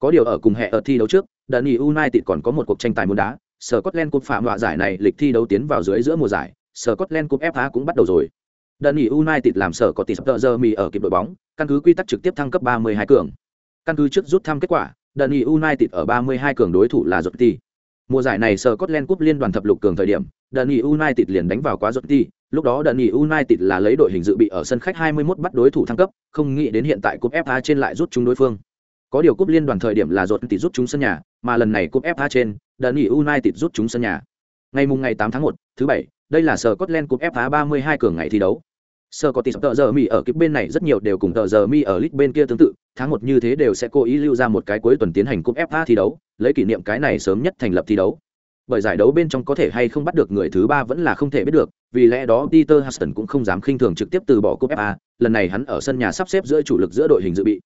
Có điều ở cùng hệ ở thi đấu trước, đợt United còn có một cuộc tranh tài muốn đá, Scotland Cup phạm họa giải này lịch thi đấu tiến vào dưới giữa mùa giải, Scotland Cup FA cũng bắt đầu rồi. Đợt United làm sở có tỷ sập giờ mì ở kịp đội bóng, căn cứ quy tắc trực tiếp thăng cấp 32 cường. Căn cứ trước rút thăm kết quả, đợt United ở 32 cường đối thủ là Jotty. Mùa giải này Scotland Cup liên đoàn thập lục cường thời điểm, đợt United liền đánh vào quá Jotty, lúc đó đợt United là lấy đội hình dự bị ở sân khách 21 bắt đối thủ thăng cấp, không nghĩ đến hiện tại cúp FA trên lại rút chúng đối phương. Có điều cúp liên đoàn thời điểm là rột tỷ rút chúng sân nhà, mà lần này cúp FA trên, đơn nghỉ United rút chúng sân nhà. Ngày mùng ngày 8 tháng 1, thứ bảy, đây là Scotland cúp FA 32 cường ngày thi đấu. Scottish tờ giờ mi ở kịp bên này rất nhiều đều cùng tờ giờ mi ở League bên kia tương tự, tháng một như thế đều sẽ cố ý lưu ra một cái cuối tuần tiến hành cúp FA thi đấu, lấy kỷ niệm cái này sớm nhất thành lập thi đấu. Bởi giải đấu bên trong có thể hay không bắt được người thứ ba vẫn là không thể biết được, vì lẽ đó Peter Huston cũng không dám khinh thường trực tiếp từ bỏ cúp FA, lần này hắn ở sân nhà sắp xếp giữa chủ lực giữa đội hình dự bị.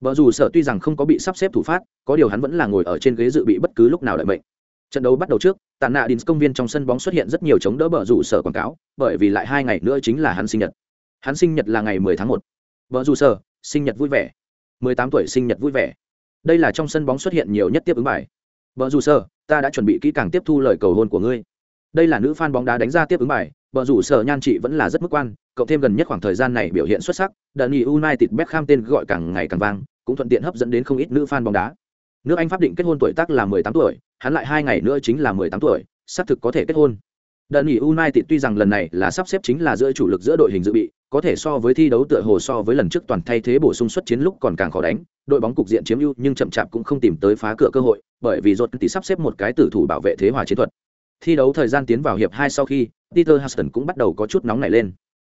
Bờ dù sở tuy rằng không có bị sắp xếp thủ phát, có điều hắn vẫn là ngồi ở trên ghế dự bị bất cứ lúc nào đợi mệnh. Trận đấu bắt đầu trước, Tàn Nạ Đins công viên trong sân bóng xuất hiện rất nhiều chống đỡ bờ rủ sở quảng cáo, bởi vì lại hai ngày nữa chính là hắn sinh nhật. Hắn sinh nhật là ngày 10 tháng 1. vợ dù sở sinh nhật vui vẻ 18 tuổi sinh nhật vui vẻ đây là trong sân bóng xuất hiện nhiều nhất tiếp ứng bài vợ dù sở ta đã chuẩn bị kỹ càng tiếp thu lời cầu hôn của ngươi đây là nữ fan bóng đá đánh ra tiếp ứng bài Bờ rủ sở nhan trị vẫn là rất mức quan, cộng thêm gần nhất khoảng thời gian này biểu hiện xuất sắc đợt nghỉ united beckham tên gọi càng ngày càng vang, cũng thuận tiện hấp dẫn đến không ít nữ fan bóng đá. Nước anh pháp định kết hôn tuổi tác là 18 tuổi, hắn lại hai ngày nữa chính là 18 tuổi, xác thực có thể kết hôn. Đợt nghỉ united tuy rằng lần này là sắp xếp chính là giữa chủ lực giữa đội hình dự bị, có thể so với thi đấu tựa hồ so với lần trước toàn thay thế bổ sung xuất chiến lúc còn càng khó đánh, đội bóng cục diện chiếm ưu nhưng chậm chạp cũng không tìm tới phá cửa cơ hội, bởi vì rốt tỷ sắp xếp một cái tử thủ bảo vệ thế hòa chiến thuật thi đấu thời gian tiến vào hiệp hai sau khi peter huston cũng bắt đầu có chút nóng nảy lên.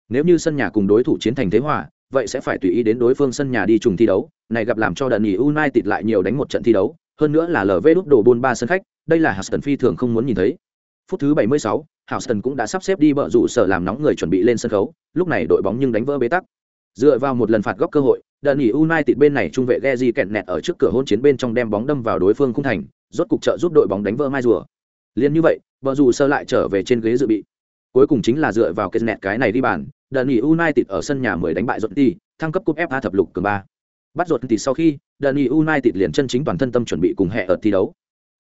Nếu như sân nhà cùng đối thủ chiến thành thế hòa vậy sẽ phải tùy ý đến đối phương sân nhà đi trùng thi đấu. Này gặp làm cho đợt nghỉ united lại nhiều đánh một trận thi đấu. Hơn nữa là lv đúc đổ bôn ba sân khách đây là huston phi thường không muốn nhìn thấy. Phút thứ 76, Houston cũng đã sắp xếp đi bợ rủ sở làm nóng người chuẩn bị lên sân khấu, lúc này đội bóng nhưng đánh vỡ bế tắc. Dựa vào một lần phạt góc cơ hội, đợt nghỉ United bên này trung vệ Gezi kẹt nẹt ở trước cửa hôn chiến bên trong đem bóng đâm vào đối phương khung thành, rốt cục trợ giúp đội bóng đánh vỡ mai rùa. Liên như vậy, vợ rủ sơ lại trở về trên ghế dự bị. Cuối cùng chính là dựa vào kết nẹt cái này đi bàn, đợt nghỉ United ở sân nhà mới đánh bại Rotty, thăng cấp cúp FA thập lục cường ba. Bắt Rotty sau khi, đợt nghỉ United liền chân chính toàn thân tâm chuẩn bị cùng hệ ở thi đấu.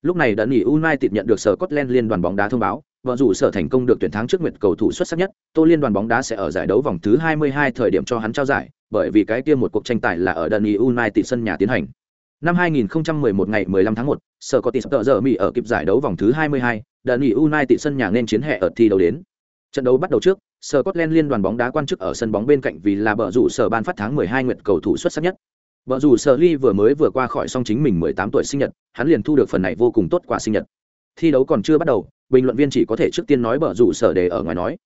Lúc này đợt nghỉ United nhận được sở Scotland liên đoàn bóng đá thông báo, vợ rủ sở thành công được tuyển thắng trước nguyệt cầu thủ xuất sắc nhất tô liên đoàn bóng đá sẽ ở giải đấu vòng thứ 22 thời điểm cho hắn trao giải bởi vì cái kia một cuộc tranh tài là ở Dundee United sân nhà tiến hành năm 2011 ngày 15 tháng 1, sở có tỷ tợ giờ Mỹ ở kịp giải đấu vòng thứ 22, Dundee United sân nhà nên chiến hệ ở thi đấu đến. Trận đấu bắt đầu trước Scotland liên đoàn bóng đá quan chức ở sân bóng bên cạnh vì là bờ rủ sở ban phát tháng 12 nguyệt cầu thủ xuất sắc nhất. Bờ rủ sở Lee vừa mới vừa qua khỏi xong chính mình 18 tuổi sinh nhật, hắn liền thu được phần này vô cùng tốt quà sinh nhật. Thi đấu còn chưa bắt đầu, bình luận viên chỉ có thể trước tiên nói bợ rủ sở đề ở ngoài nói.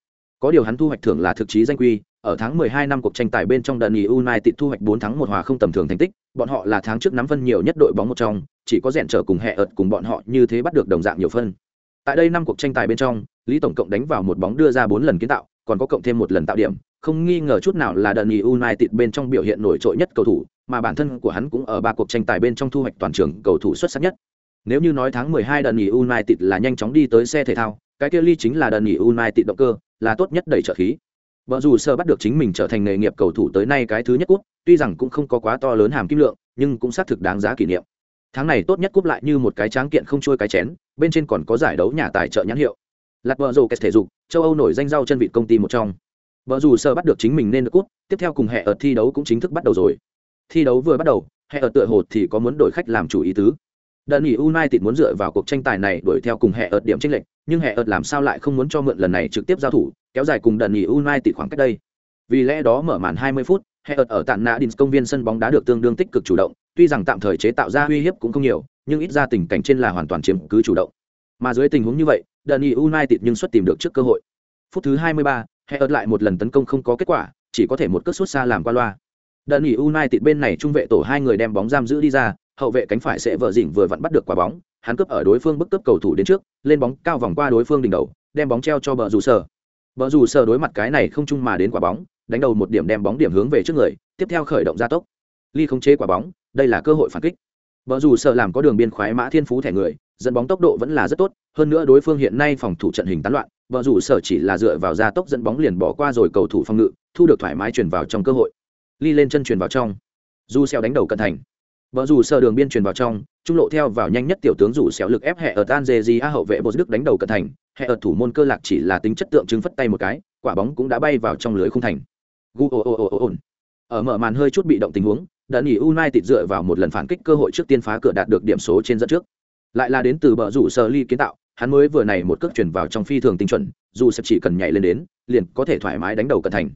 Có điều hắn thu hoạch thưởng là thực chí danh quy ở tháng 12 năm cuộc tranh tài bên trong đợt United thu hoạch 4 thắng một hòa không tầm thường thành tích, bọn họ là tháng trước nắm phân nhiều nhất đội bóng một trong, chỉ có rèn trở cùng hệ ợt cùng bọn họ như thế bắt được đồng dạng nhiều phân. Tại đây năm cuộc tranh tài bên trong, Lý tổng cộng đánh vào một bóng đưa ra 4 lần kiến tạo, còn có cộng thêm một lần tạo điểm, không nghi ngờ chút nào là đợt United bên trong biểu hiện nổi trội nhất cầu thủ, mà bản thân của hắn cũng ở ba cuộc tranh tài bên trong thu hoạch toàn trường cầu thủ xuất sắc nhất. Nếu như nói tháng 12 đợt United là nhanh chóng đi tới xe thể thao, cái kia ly chính là đợt United động cơ, là tốt nhất đẩy trợ khí. Bở dù sơ bắt được chính mình trở thành nghề nghiệp cầu thủ tới nay cái thứ nhất cúp, tuy rằng cũng không có quá to lớn hàm kim lượng, nhưng cũng xác thực đáng giá kỷ niệm. Tháng này tốt nhất cúp lại như một cái tráng kiện không trôi cái chén, bên trên còn có giải đấu nhà tài trợ nhãn hiệu. Lạt vợ rồ kết thể dục, châu Âu nổi danh rau chân vịt công ty một trong. Bở dù sơ bắt được chính mình nên được cúp, tiếp theo cùng hệ ở thi đấu cũng chính thức bắt đầu rồi. Thi đấu vừa bắt đầu, hệ ở tựa hồ thì có muốn đổi khách làm chủ ý tứ. Đợt nghỉ United muốn dựa vào cuộc tranh tài này đuổi theo cùng hệ ợt điểm tranh lệch, nhưng hệ ợt làm sao lại không muốn cho mượn lần này trực tiếp giao thủ, kéo dài cùng đợt nghỉ United khoảng cách đây. Vì lẽ đó mở màn 20 phút, hệ ợt ở tạn nã đình công viên sân bóng đá được tương đương tích cực chủ động, tuy rằng tạm thời chế tạo ra uy hiếp cũng không nhiều, nhưng ít ra tình cảnh trên là hoàn toàn chiếm cứ chủ động. Mà dưới tình huống như vậy, đợt nghỉ United nhưng xuất tìm được trước cơ hội. Phút thứ 23, hệ ợt lại một lần tấn công không có kết quả, chỉ có thể một cước sút xa làm qua loa. Đợt nghỉ United bên này trung vệ tổ hai người đem bóng giam giữ đi ra, hậu vệ cánh phải sẽ vợ dỉnh vừa vặn bắt được quả bóng, hắn cướp ở đối phương bức cướp cầu thủ đến trước, lên bóng cao vòng qua đối phương đỉnh đầu, đem bóng treo cho bờ rủ sở bờ rủ sở đối mặt cái này không chung mà đến quả bóng, đánh đầu một điểm đem bóng điểm hướng về trước người, tiếp theo khởi động gia tốc. Ly không chế quả bóng, đây là cơ hội phản kích. Bờ rủ sở làm có đường biên khoái mã thiên phú thẻ người, dẫn bóng tốc độ vẫn là rất tốt, hơn nữa đối phương hiện nay phòng thủ trận hình tán loạn, bờ rủ sở chỉ là dựa vào gia tốc dẫn bóng liền bỏ qua rồi cầu thủ phòng ngự, thu được thoải mái chuyển vào trong cơ hội. Ly lên chân chuyển vào trong. Du xeo đánh đầu cận thành. Vợ rủ sơ đường biên truyền vào trong, trung lộ theo vào nhanh nhất tiểu tướng rủ xéo lực ép hệ ở Tanzania hậu vệ Bột Đức đánh đầu cận thành, hệ ở thủ môn cơ lạc chỉ là tính chất tượng trưng phất tay một cái, quả bóng cũng đã bay vào trong lưới khung thành. Gu o o o o Ở mở màn hơi chút bị động tình huống, đợt nghỉ United dựa vào một lần phản kích cơ hội trước tiên phá cửa đạt được điểm số trên dẫn trước. Lại là đến từ bờ rủ sơ ly kiến tạo, hắn mới vừa này một cước chuyển vào trong phi thường tinh chuẩn, dù sẽ chỉ cần nhảy lên đến, liền có thể thoải mái đánh đầu cận thành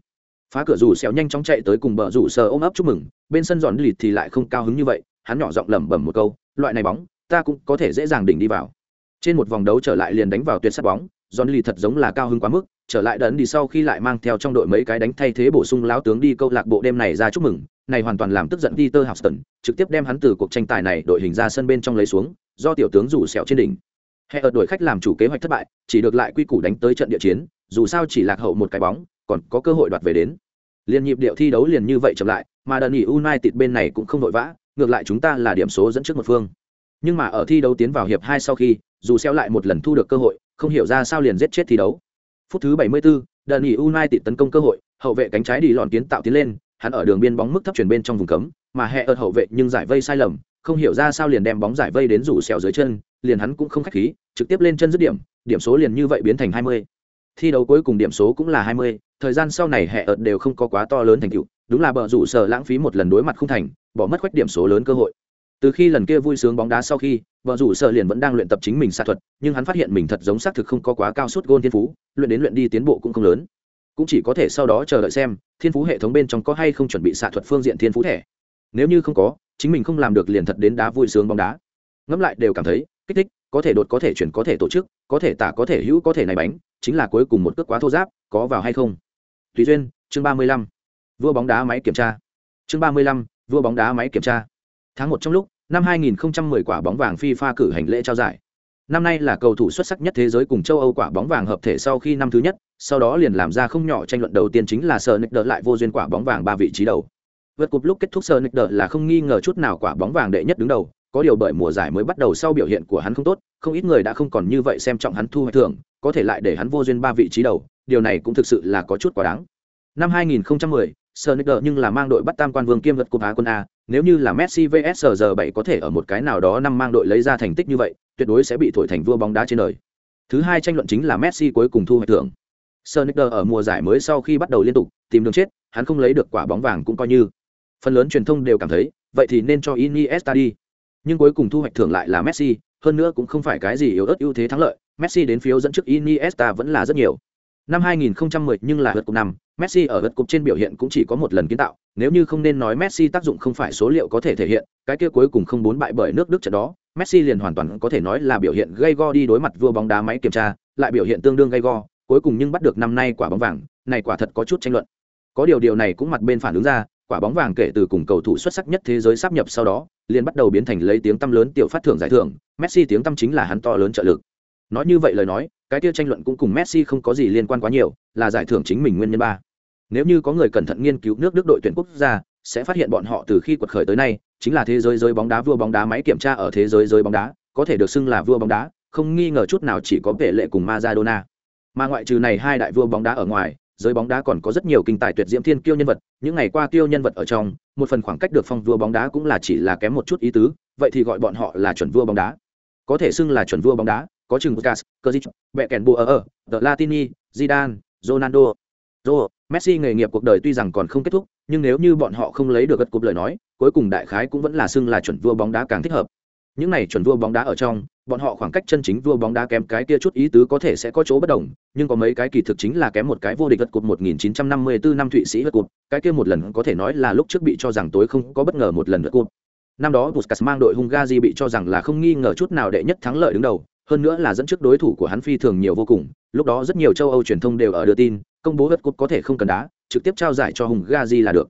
phá cửa rủ xéo nhanh chóng chạy tới cùng bờ rủ sờ ôm ấp chúc mừng bên sân giòn lịt thì lại không cao hứng như vậy hắn nhỏ giọng lẩm bẩm một câu loại này bóng ta cũng có thể dễ dàng đỉnh đi vào trên một vòng đấu trở lại liền đánh vào tuyệt sắt bóng johnny thật giống là cao hứng quá mức trở lại đấn đi sau khi lại mang theo trong đội mấy cái đánh thay thế bổ sung láo tướng đi câu lạc bộ đêm này ra chúc mừng này hoàn toàn làm tức giận Peter Houston, trực tiếp đem hắn từ cuộc tranh tài này đội hình ra sân bên trong lấy xuống, do tiểu tướng rủ sẹo trên đỉnh. Hệ ở đội khách làm chủ kế hoạch thất bại, chỉ được lại quy củ đánh tới trận địa chiến, dù sao chỉ lạc hậu một cái bóng, còn có cơ hội đoạt về đến liên nhịp điệu thi đấu liền như vậy chậm lại mà đợt nghỉ united bên này cũng không đội vã ngược lại chúng ta là điểm số dẫn trước một phương nhưng mà ở thi đấu tiến vào hiệp hai sau khi dù xeo lại một lần thu được cơ hội không hiểu ra sao liền giết chết thi đấu phút thứ 74, đợt nghỉ united tấn công cơ hội hậu vệ cánh trái đi lọn kiến tạo tiến lên hắn ở đường biên bóng mức thấp chuyển bên trong vùng cấm mà hệ ợt hậu vệ nhưng giải vây sai lầm không hiểu ra sao liền đem bóng giải vây đến rủ xèo dưới chân liền hắn cũng không khách khí trực tiếp lên chân dứt điểm điểm số liền như vậy biến thành 20. thi đấu cuối cùng điểm số cũng là 20, thời gian sau này hệ ợt đều không có quá to lớn thành tựu đúng là bờ rủ sở lãng phí một lần đối mặt không thành bỏ mất khoách điểm số lớn cơ hội. Từ khi lần kia vui sướng bóng đá sau khi, vợ rủ sợ liền vẫn đang luyện tập chính mình xạ thuật, nhưng hắn phát hiện mình thật giống xác thực không có quá cao suốt gôn thiên phú, luyện đến luyện đi tiến bộ cũng không lớn. Cũng chỉ có thể sau đó chờ đợi xem, thiên phú hệ thống bên trong có hay không chuẩn bị xạ thuật phương diện thiên phú thẻ. Nếu như không có, chính mình không làm được liền thật đến đá vui sướng bóng đá. Ngẫm lại đều cảm thấy, kích thích, có thể đột, có thể chuyển, có thể tổ chức, có thể tả, có thể hữu, có thể này bánh, chính là cuối cùng một cước quá thô giáp, có vào hay không? Tùy duyên, chương ba mươi lăm. Vua bóng đá máy kiểm tra. Chương ba mươi lăm vua bóng đá máy kiểm tra. Tháng một trong lúc, năm 2010 quả bóng vàng FIFA cử hành lễ trao giải. Năm nay là cầu thủ xuất sắc nhất thế giới cùng châu âu quả bóng vàng hợp thể sau khi năm thứ nhất, sau đó liền làm ra không nhỏ tranh luận đầu tiên chính là sờ nick đỡ lại vô duyên quả bóng vàng ba vị trí đầu. Vượt cúp lúc kết thúc sờ nick đỡ là không nghi ngờ chút nào quả bóng vàng đệ nhất đứng đầu, có điều bởi mùa giải mới bắt đầu sau biểu hiện của hắn không tốt, không ít người đã không còn như vậy xem trọng hắn thu hoạch thưởng, có thể lại để hắn vô duyên ba vị trí đầu, điều này cũng thực sự là có chút quá đáng. Năm 2010 Sonic nhưng là mang đội bắt tam quan vương kiêm vật cúp Á quân A, nếu như là Messi vs giờ 7 có thể ở một cái nào đó năm mang đội lấy ra thành tích như vậy, tuyệt đối sẽ bị thổi thành vua bóng đá trên đời. Thứ hai tranh luận chính là Messi cuối cùng thu hoạch thưởng. Sonic ở mùa giải mới sau khi bắt đầu liên tục tìm đường chết, hắn không lấy được quả bóng vàng cũng coi như. Phần lớn truyền thông đều cảm thấy, vậy thì nên cho Iniesta đi. Nhưng cuối cùng thu hoạch thưởng lại là Messi, hơn nữa cũng không phải cái gì yếu ớt ưu thế thắng lợi, Messi đến phiếu dẫn trước Iniesta vẫn là rất nhiều. Năm 2010 nhưng là lượt cúp năm, Messi ở lượt cục trên biểu hiện cũng chỉ có một lần kiến tạo, nếu như không nên nói Messi tác dụng không phải số liệu có thể thể hiện, cái kia cuối cùng không bốn bại bởi nước Đức trận đó, Messi liền hoàn toàn có thể nói là biểu hiện gây go đi đối mặt vua bóng đá máy kiểm tra, lại biểu hiện tương đương gây go, cuối cùng nhưng bắt được năm nay quả bóng vàng, này quả thật có chút tranh luận. Có điều điều này cũng mặt bên phản ứng ra, quả bóng vàng kể từ cùng cầu thủ xuất sắc nhất thế giới sắp nhập sau đó, liền bắt đầu biến thành lấy tiếng tăm lớn tiểu phát thưởng giải thưởng, Messi tiếng tăm chính là hắn to lớn trợ lực. Nói như vậy lời nói, cái kia tranh luận cũng cùng Messi không có gì liên quan quá nhiều, là giải thưởng chính mình nguyên nhân ba. Nếu như có người cẩn thận nghiên cứu nước Đức đội tuyển quốc gia, sẽ phát hiện bọn họ từ khi quật khởi tới nay, chính là thế giới giới bóng đá vua bóng đá máy kiểm tra ở thế giới giới bóng đá, có thể được xưng là vua bóng đá, không nghi ngờ chút nào chỉ có vệ lệ cùng Maradona. Mà ngoại trừ này hai đại vua bóng đá ở ngoài, giới bóng đá còn có rất nhiều kinh tài tuyệt diễm thiên kiêu nhân vật, những ngày qua kiêu nhân vật ở trong, một phần khoảng cách được phong vua bóng đá cũng là chỉ là kém một chút ý tứ, vậy thì gọi bọn họ là chuẩn vua bóng đá. Có thể xưng là chuẩn vua bóng đá, có chừng Lucas, Krjic, Beckenbauer, The Latini, Zidane, Ronaldo, Ro, Messi nghề nghiệp cuộc đời tuy rằng còn không kết thúc, nhưng nếu như bọn họ không lấy được gật cúp lời nói, cuối cùng đại khái cũng vẫn là xưng là chuẩn vua bóng đá càng thích hợp. Những này chuẩn vua bóng đá ở trong, bọn họ khoảng cách chân chính vua bóng đá kém cái kia chút ý tứ có thể sẽ có chỗ bất đồng, nhưng có mấy cái kỳ thực chính là kém một cái vô địch gật cúp 1954 năm Thụy Sĩ gật cúp, cái kia một lần có thể nói là lúc trước bị cho rằng tối không có bất ngờ một lần gật cúp. Năm đó Puskas mang đội Hungary bị cho rằng là không nghi ngờ chút nào đệ nhất thắng lợi đứng đầu, hơn nữa là dẫn trước đối thủ của hắn phi thường nhiều vô cùng, lúc đó rất nhiều châu Âu truyền thông đều ở đưa tin, công bố vật cúp có thể không cần đá, trực tiếp trao giải cho Hungary là được.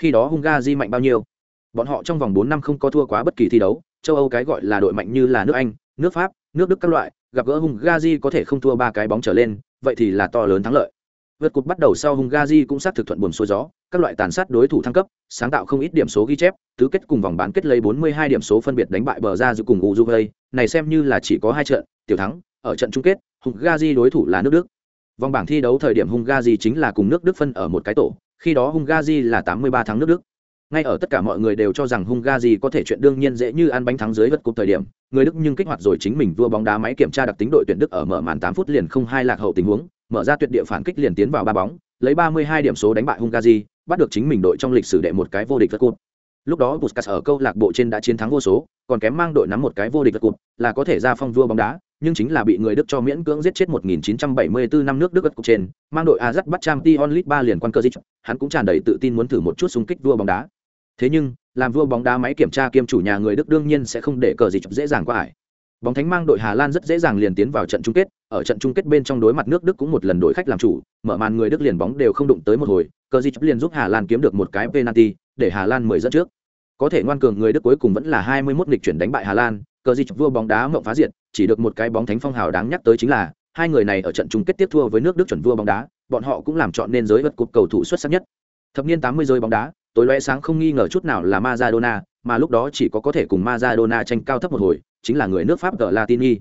Khi đó Hungary mạnh bao nhiêu? Bọn họ trong vòng 4 năm không có thua quá bất kỳ thi đấu, châu Âu cái gọi là đội mạnh như là nước Anh, nước Pháp, nước Đức các loại, gặp gỡ Hungary có thể không thua ba cái bóng trở lên, vậy thì là to lớn thắng lợi. Vượt cột bắt đầu sau Hungary cũng sát thực thuận buồm xuôi gió, các loại tàn sát đối thủ thăng cấp, sáng tạo không ít điểm số ghi chép, tứ kết cùng vòng bán kết lấy 42 điểm số phân biệt đánh bại bờ ra giữa cùng Uruguay, này xem như là chỉ có hai trận, tiểu thắng, ở trận chung kết, Hungary đối thủ là nước Đức. Vòng bảng thi đấu thời điểm Hungary chính là cùng nước Đức phân ở một cái tổ, khi đó Hungary là 83 thắng nước Đức. Ngay ở tất cả mọi người đều cho rằng Hungary có thể chuyện đương nhiên dễ như ăn bánh thắng dưới vật cục thời điểm, người Đức nhưng kích hoạt rồi chính mình vua bóng đá máy kiểm tra đặc tính đội tuyển Đức ở mở màn 8 phút liền không hai lạc hậu tình huống, mở ra tuyệt địa phản kích liền tiến vào ba bóng, lấy 32 điểm số đánh bại Hungary, bắt được chính mình đội trong lịch sử đệ một cái vô địch vật cục. Lúc đó Puskas ở câu lạc bộ trên đã chiến thắng vô số, còn kém mang đội nắm một cái vô địch vật cục, là có thể ra phong vua bóng đá, nhưng chính là bị người Đức cho miễn cưỡng giết chết 1974 năm nước Đức gật cục trên, mang đội Ajax bắt Champions League 3 liền quan cơ dịch, hắn cũng tràn đầy tự tin muốn thử một chút xung kích vua bóng đá. Thế nhưng, làm vua bóng đá máy kiểm tra kiêm chủ nhà người Đức đương nhiên sẽ không để cờ dịch dễ dàng qua ải. Bóng thánh mang đội Hà Lan rất dễ dàng liền tiến vào trận chung kết, ở trận chung kết bên trong đối mặt nước Đức cũng một lần đổi khách làm chủ, mở màn người Đức liền bóng đều không đụng tới một hồi, cờ dịch liền giúp Hà Lan kiếm được một cái penalty, để Hà Lan mười dẫn trước. Có thể ngoan cường người Đức cuối cùng vẫn là 21 nghịch chuyển đánh bại Hà Lan, cờ dịch vua bóng đá mộng phá diệt, chỉ được một cái bóng thánh phong hào đáng nhắc tới chính là hai người này ở trận chung kết tiếp thua với nước Đức chuẩn vua bóng đá, bọn họ cũng làm chọn nên giới vật cục cầu thủ xuất sắc nhất. Thập niên 80 giới bóng đá, tối loe sáng không nghi ngờ chút nào là Maradona, mà lúc đó chỉ có có thể cùng Maradona tranh cao thấp một hồi, chính là người nước Pháp The Latini.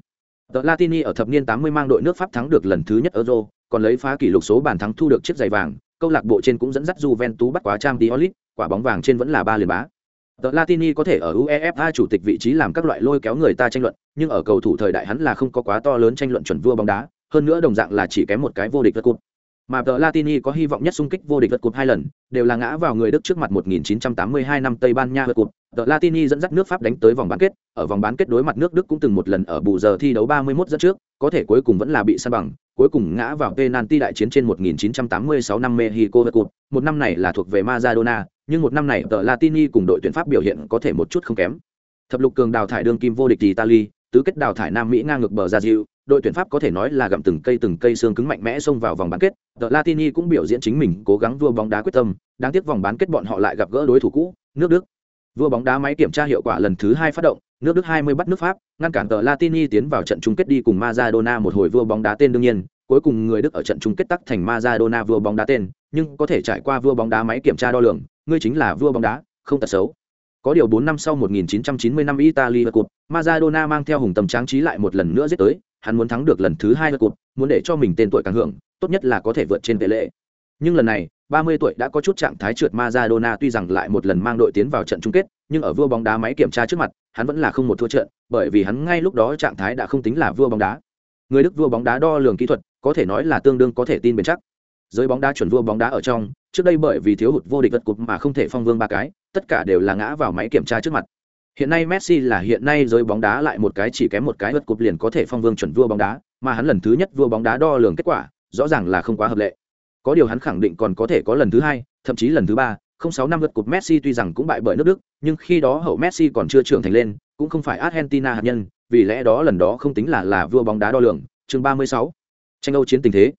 The Latini ở thập niên 80 mang đội nước Pháp thắng được lần thứ nhất Euro, còn lấy phá kỷ lục số bàn thắng thu được chiếc giày vàng, câu lạc bộ trên cũng dẫn dắt Juventus bắt quá trang League, quả bóng vàng trên vẫn là ba liền bá. Tờ Latini có thể ở UEFA chủ tịch vị trí làm các loại lôi kéo người ta tranh luận, nhưng ở cầu thủ thời đại hắn là không có quá to lớn tranh luận chuẩn vua bóng đá, hơn nữa đồng dạng là chỉ kém một cái vô địch vật cột. Mà Tờ Latini có hy vọng nhất xung kích vô địch vật cột hai lần, đều là ngã vào người Đức trước mặt 1982 năm Tây Ban Nha vật cột. Tờ Latini dẫn dắt nước Pháp đánh tới vòng bán kết, ở vòng bán kết đối mặt nước Đức cũng từng một lần ở bù giờ thi đấu 31 dẫn trước, có thể cuối cùng vẫn là bị san bằng, cuối cùng ngã vào penalty đại chiến trên 1986 năm Mexico vật cột. Một năm này là thuộc về Maradona, nhưng một năm này tờ Latini cùng đội tuyển Pháp biểu hiện có thể một chút không kém. Thập lục cường đào thải đương kim vô địch Italy, tứ kết đào thải Nam Mỹ ngang ngược bờ Brazil, đội tuyển Pháp có thể nói là gặm từng cây từng cây xương cứng mạnh mẽ xông vào vòng bán kết. The Latini cũng biểu diễn chính mình cố gắng vua bóng đá quyết tâm, đáng tiếc vòng bán kết bọn họ lại gặp gỡ đối thủ cũ, nước Đức. Vua bóng đá máy kiểm tra hiệu quả lần thứ hai phát động, nước Đức 20 bắt nước Pháp, ngăn cản The Latini tiến vào trận chung kết đi cùng Maradona một hồi vua bóng đá tên đương nhiên, cuối cùng người Đức ở trận chung kết tắc thành Maradona vua bóng đá tên, nhưng có thể trải qua vua bóng đá máy kiểm tra đo lường, ngươi chính là vua bóng đá, không tật xấu. Có điều 4 năm sau 1990 năm Italy Cup, Maradona mang theo hùng tầm tráng trí lại một lần nữa giết tới, hắn muốn thắng được lần thứ hai Cup, muốn để cho mình tên tuổi càng hưởng, tốt nhất là có thể vượt trên lệ. Nhưng lần này, 30 tuổi đã có chút trạng thái trượt Maradona tuy rằng lại một lần mang đội tiến vào trận chung kết, nhưng ở vua bóng đá máy kiểm tra trước mặt, hắn vẫn là không một thua trận, bởi vì hắn ngay lúc đó trạng thái đã không tính là vua bóng đá. Người Đức vua bóng đá đo lường kỹ thuật, có thể nói là tương đương có thể tin bền chắc. Giới bóng đá chuẩn vua bóng đá ở trong, trước đây bởi vì thiếu hụt vô địch vật cục mà không thể phong vương ba cái, tất cả đều là ngã vào máy kiểm tra trước mặt. Hiện nay Messi là hiện nay giới bóng đá lại một cái chỉ kém một cái vật cục liền có thể phong vương chuẩn vua bóng đá, mà hắn lần thứ nhất vua bóng đá đo lường kết quả, rõ ràng là không quá hợp lệ. Có điều hắn khẳng định còn có thể có lần thứ hai, thậm chí lần thứ ba, không sáu năm vật cục Messi tuy rằng cũng bại bởi nước Đức, nhưng khi đó hậu Messi còn chưa trưởng thành lên, cũng không phải Argentina hạt nhân, vì lẽ đó lần đó không tính là là vua bóng đá đo lường. Chương 36. Tranh Âu chiến tình thế.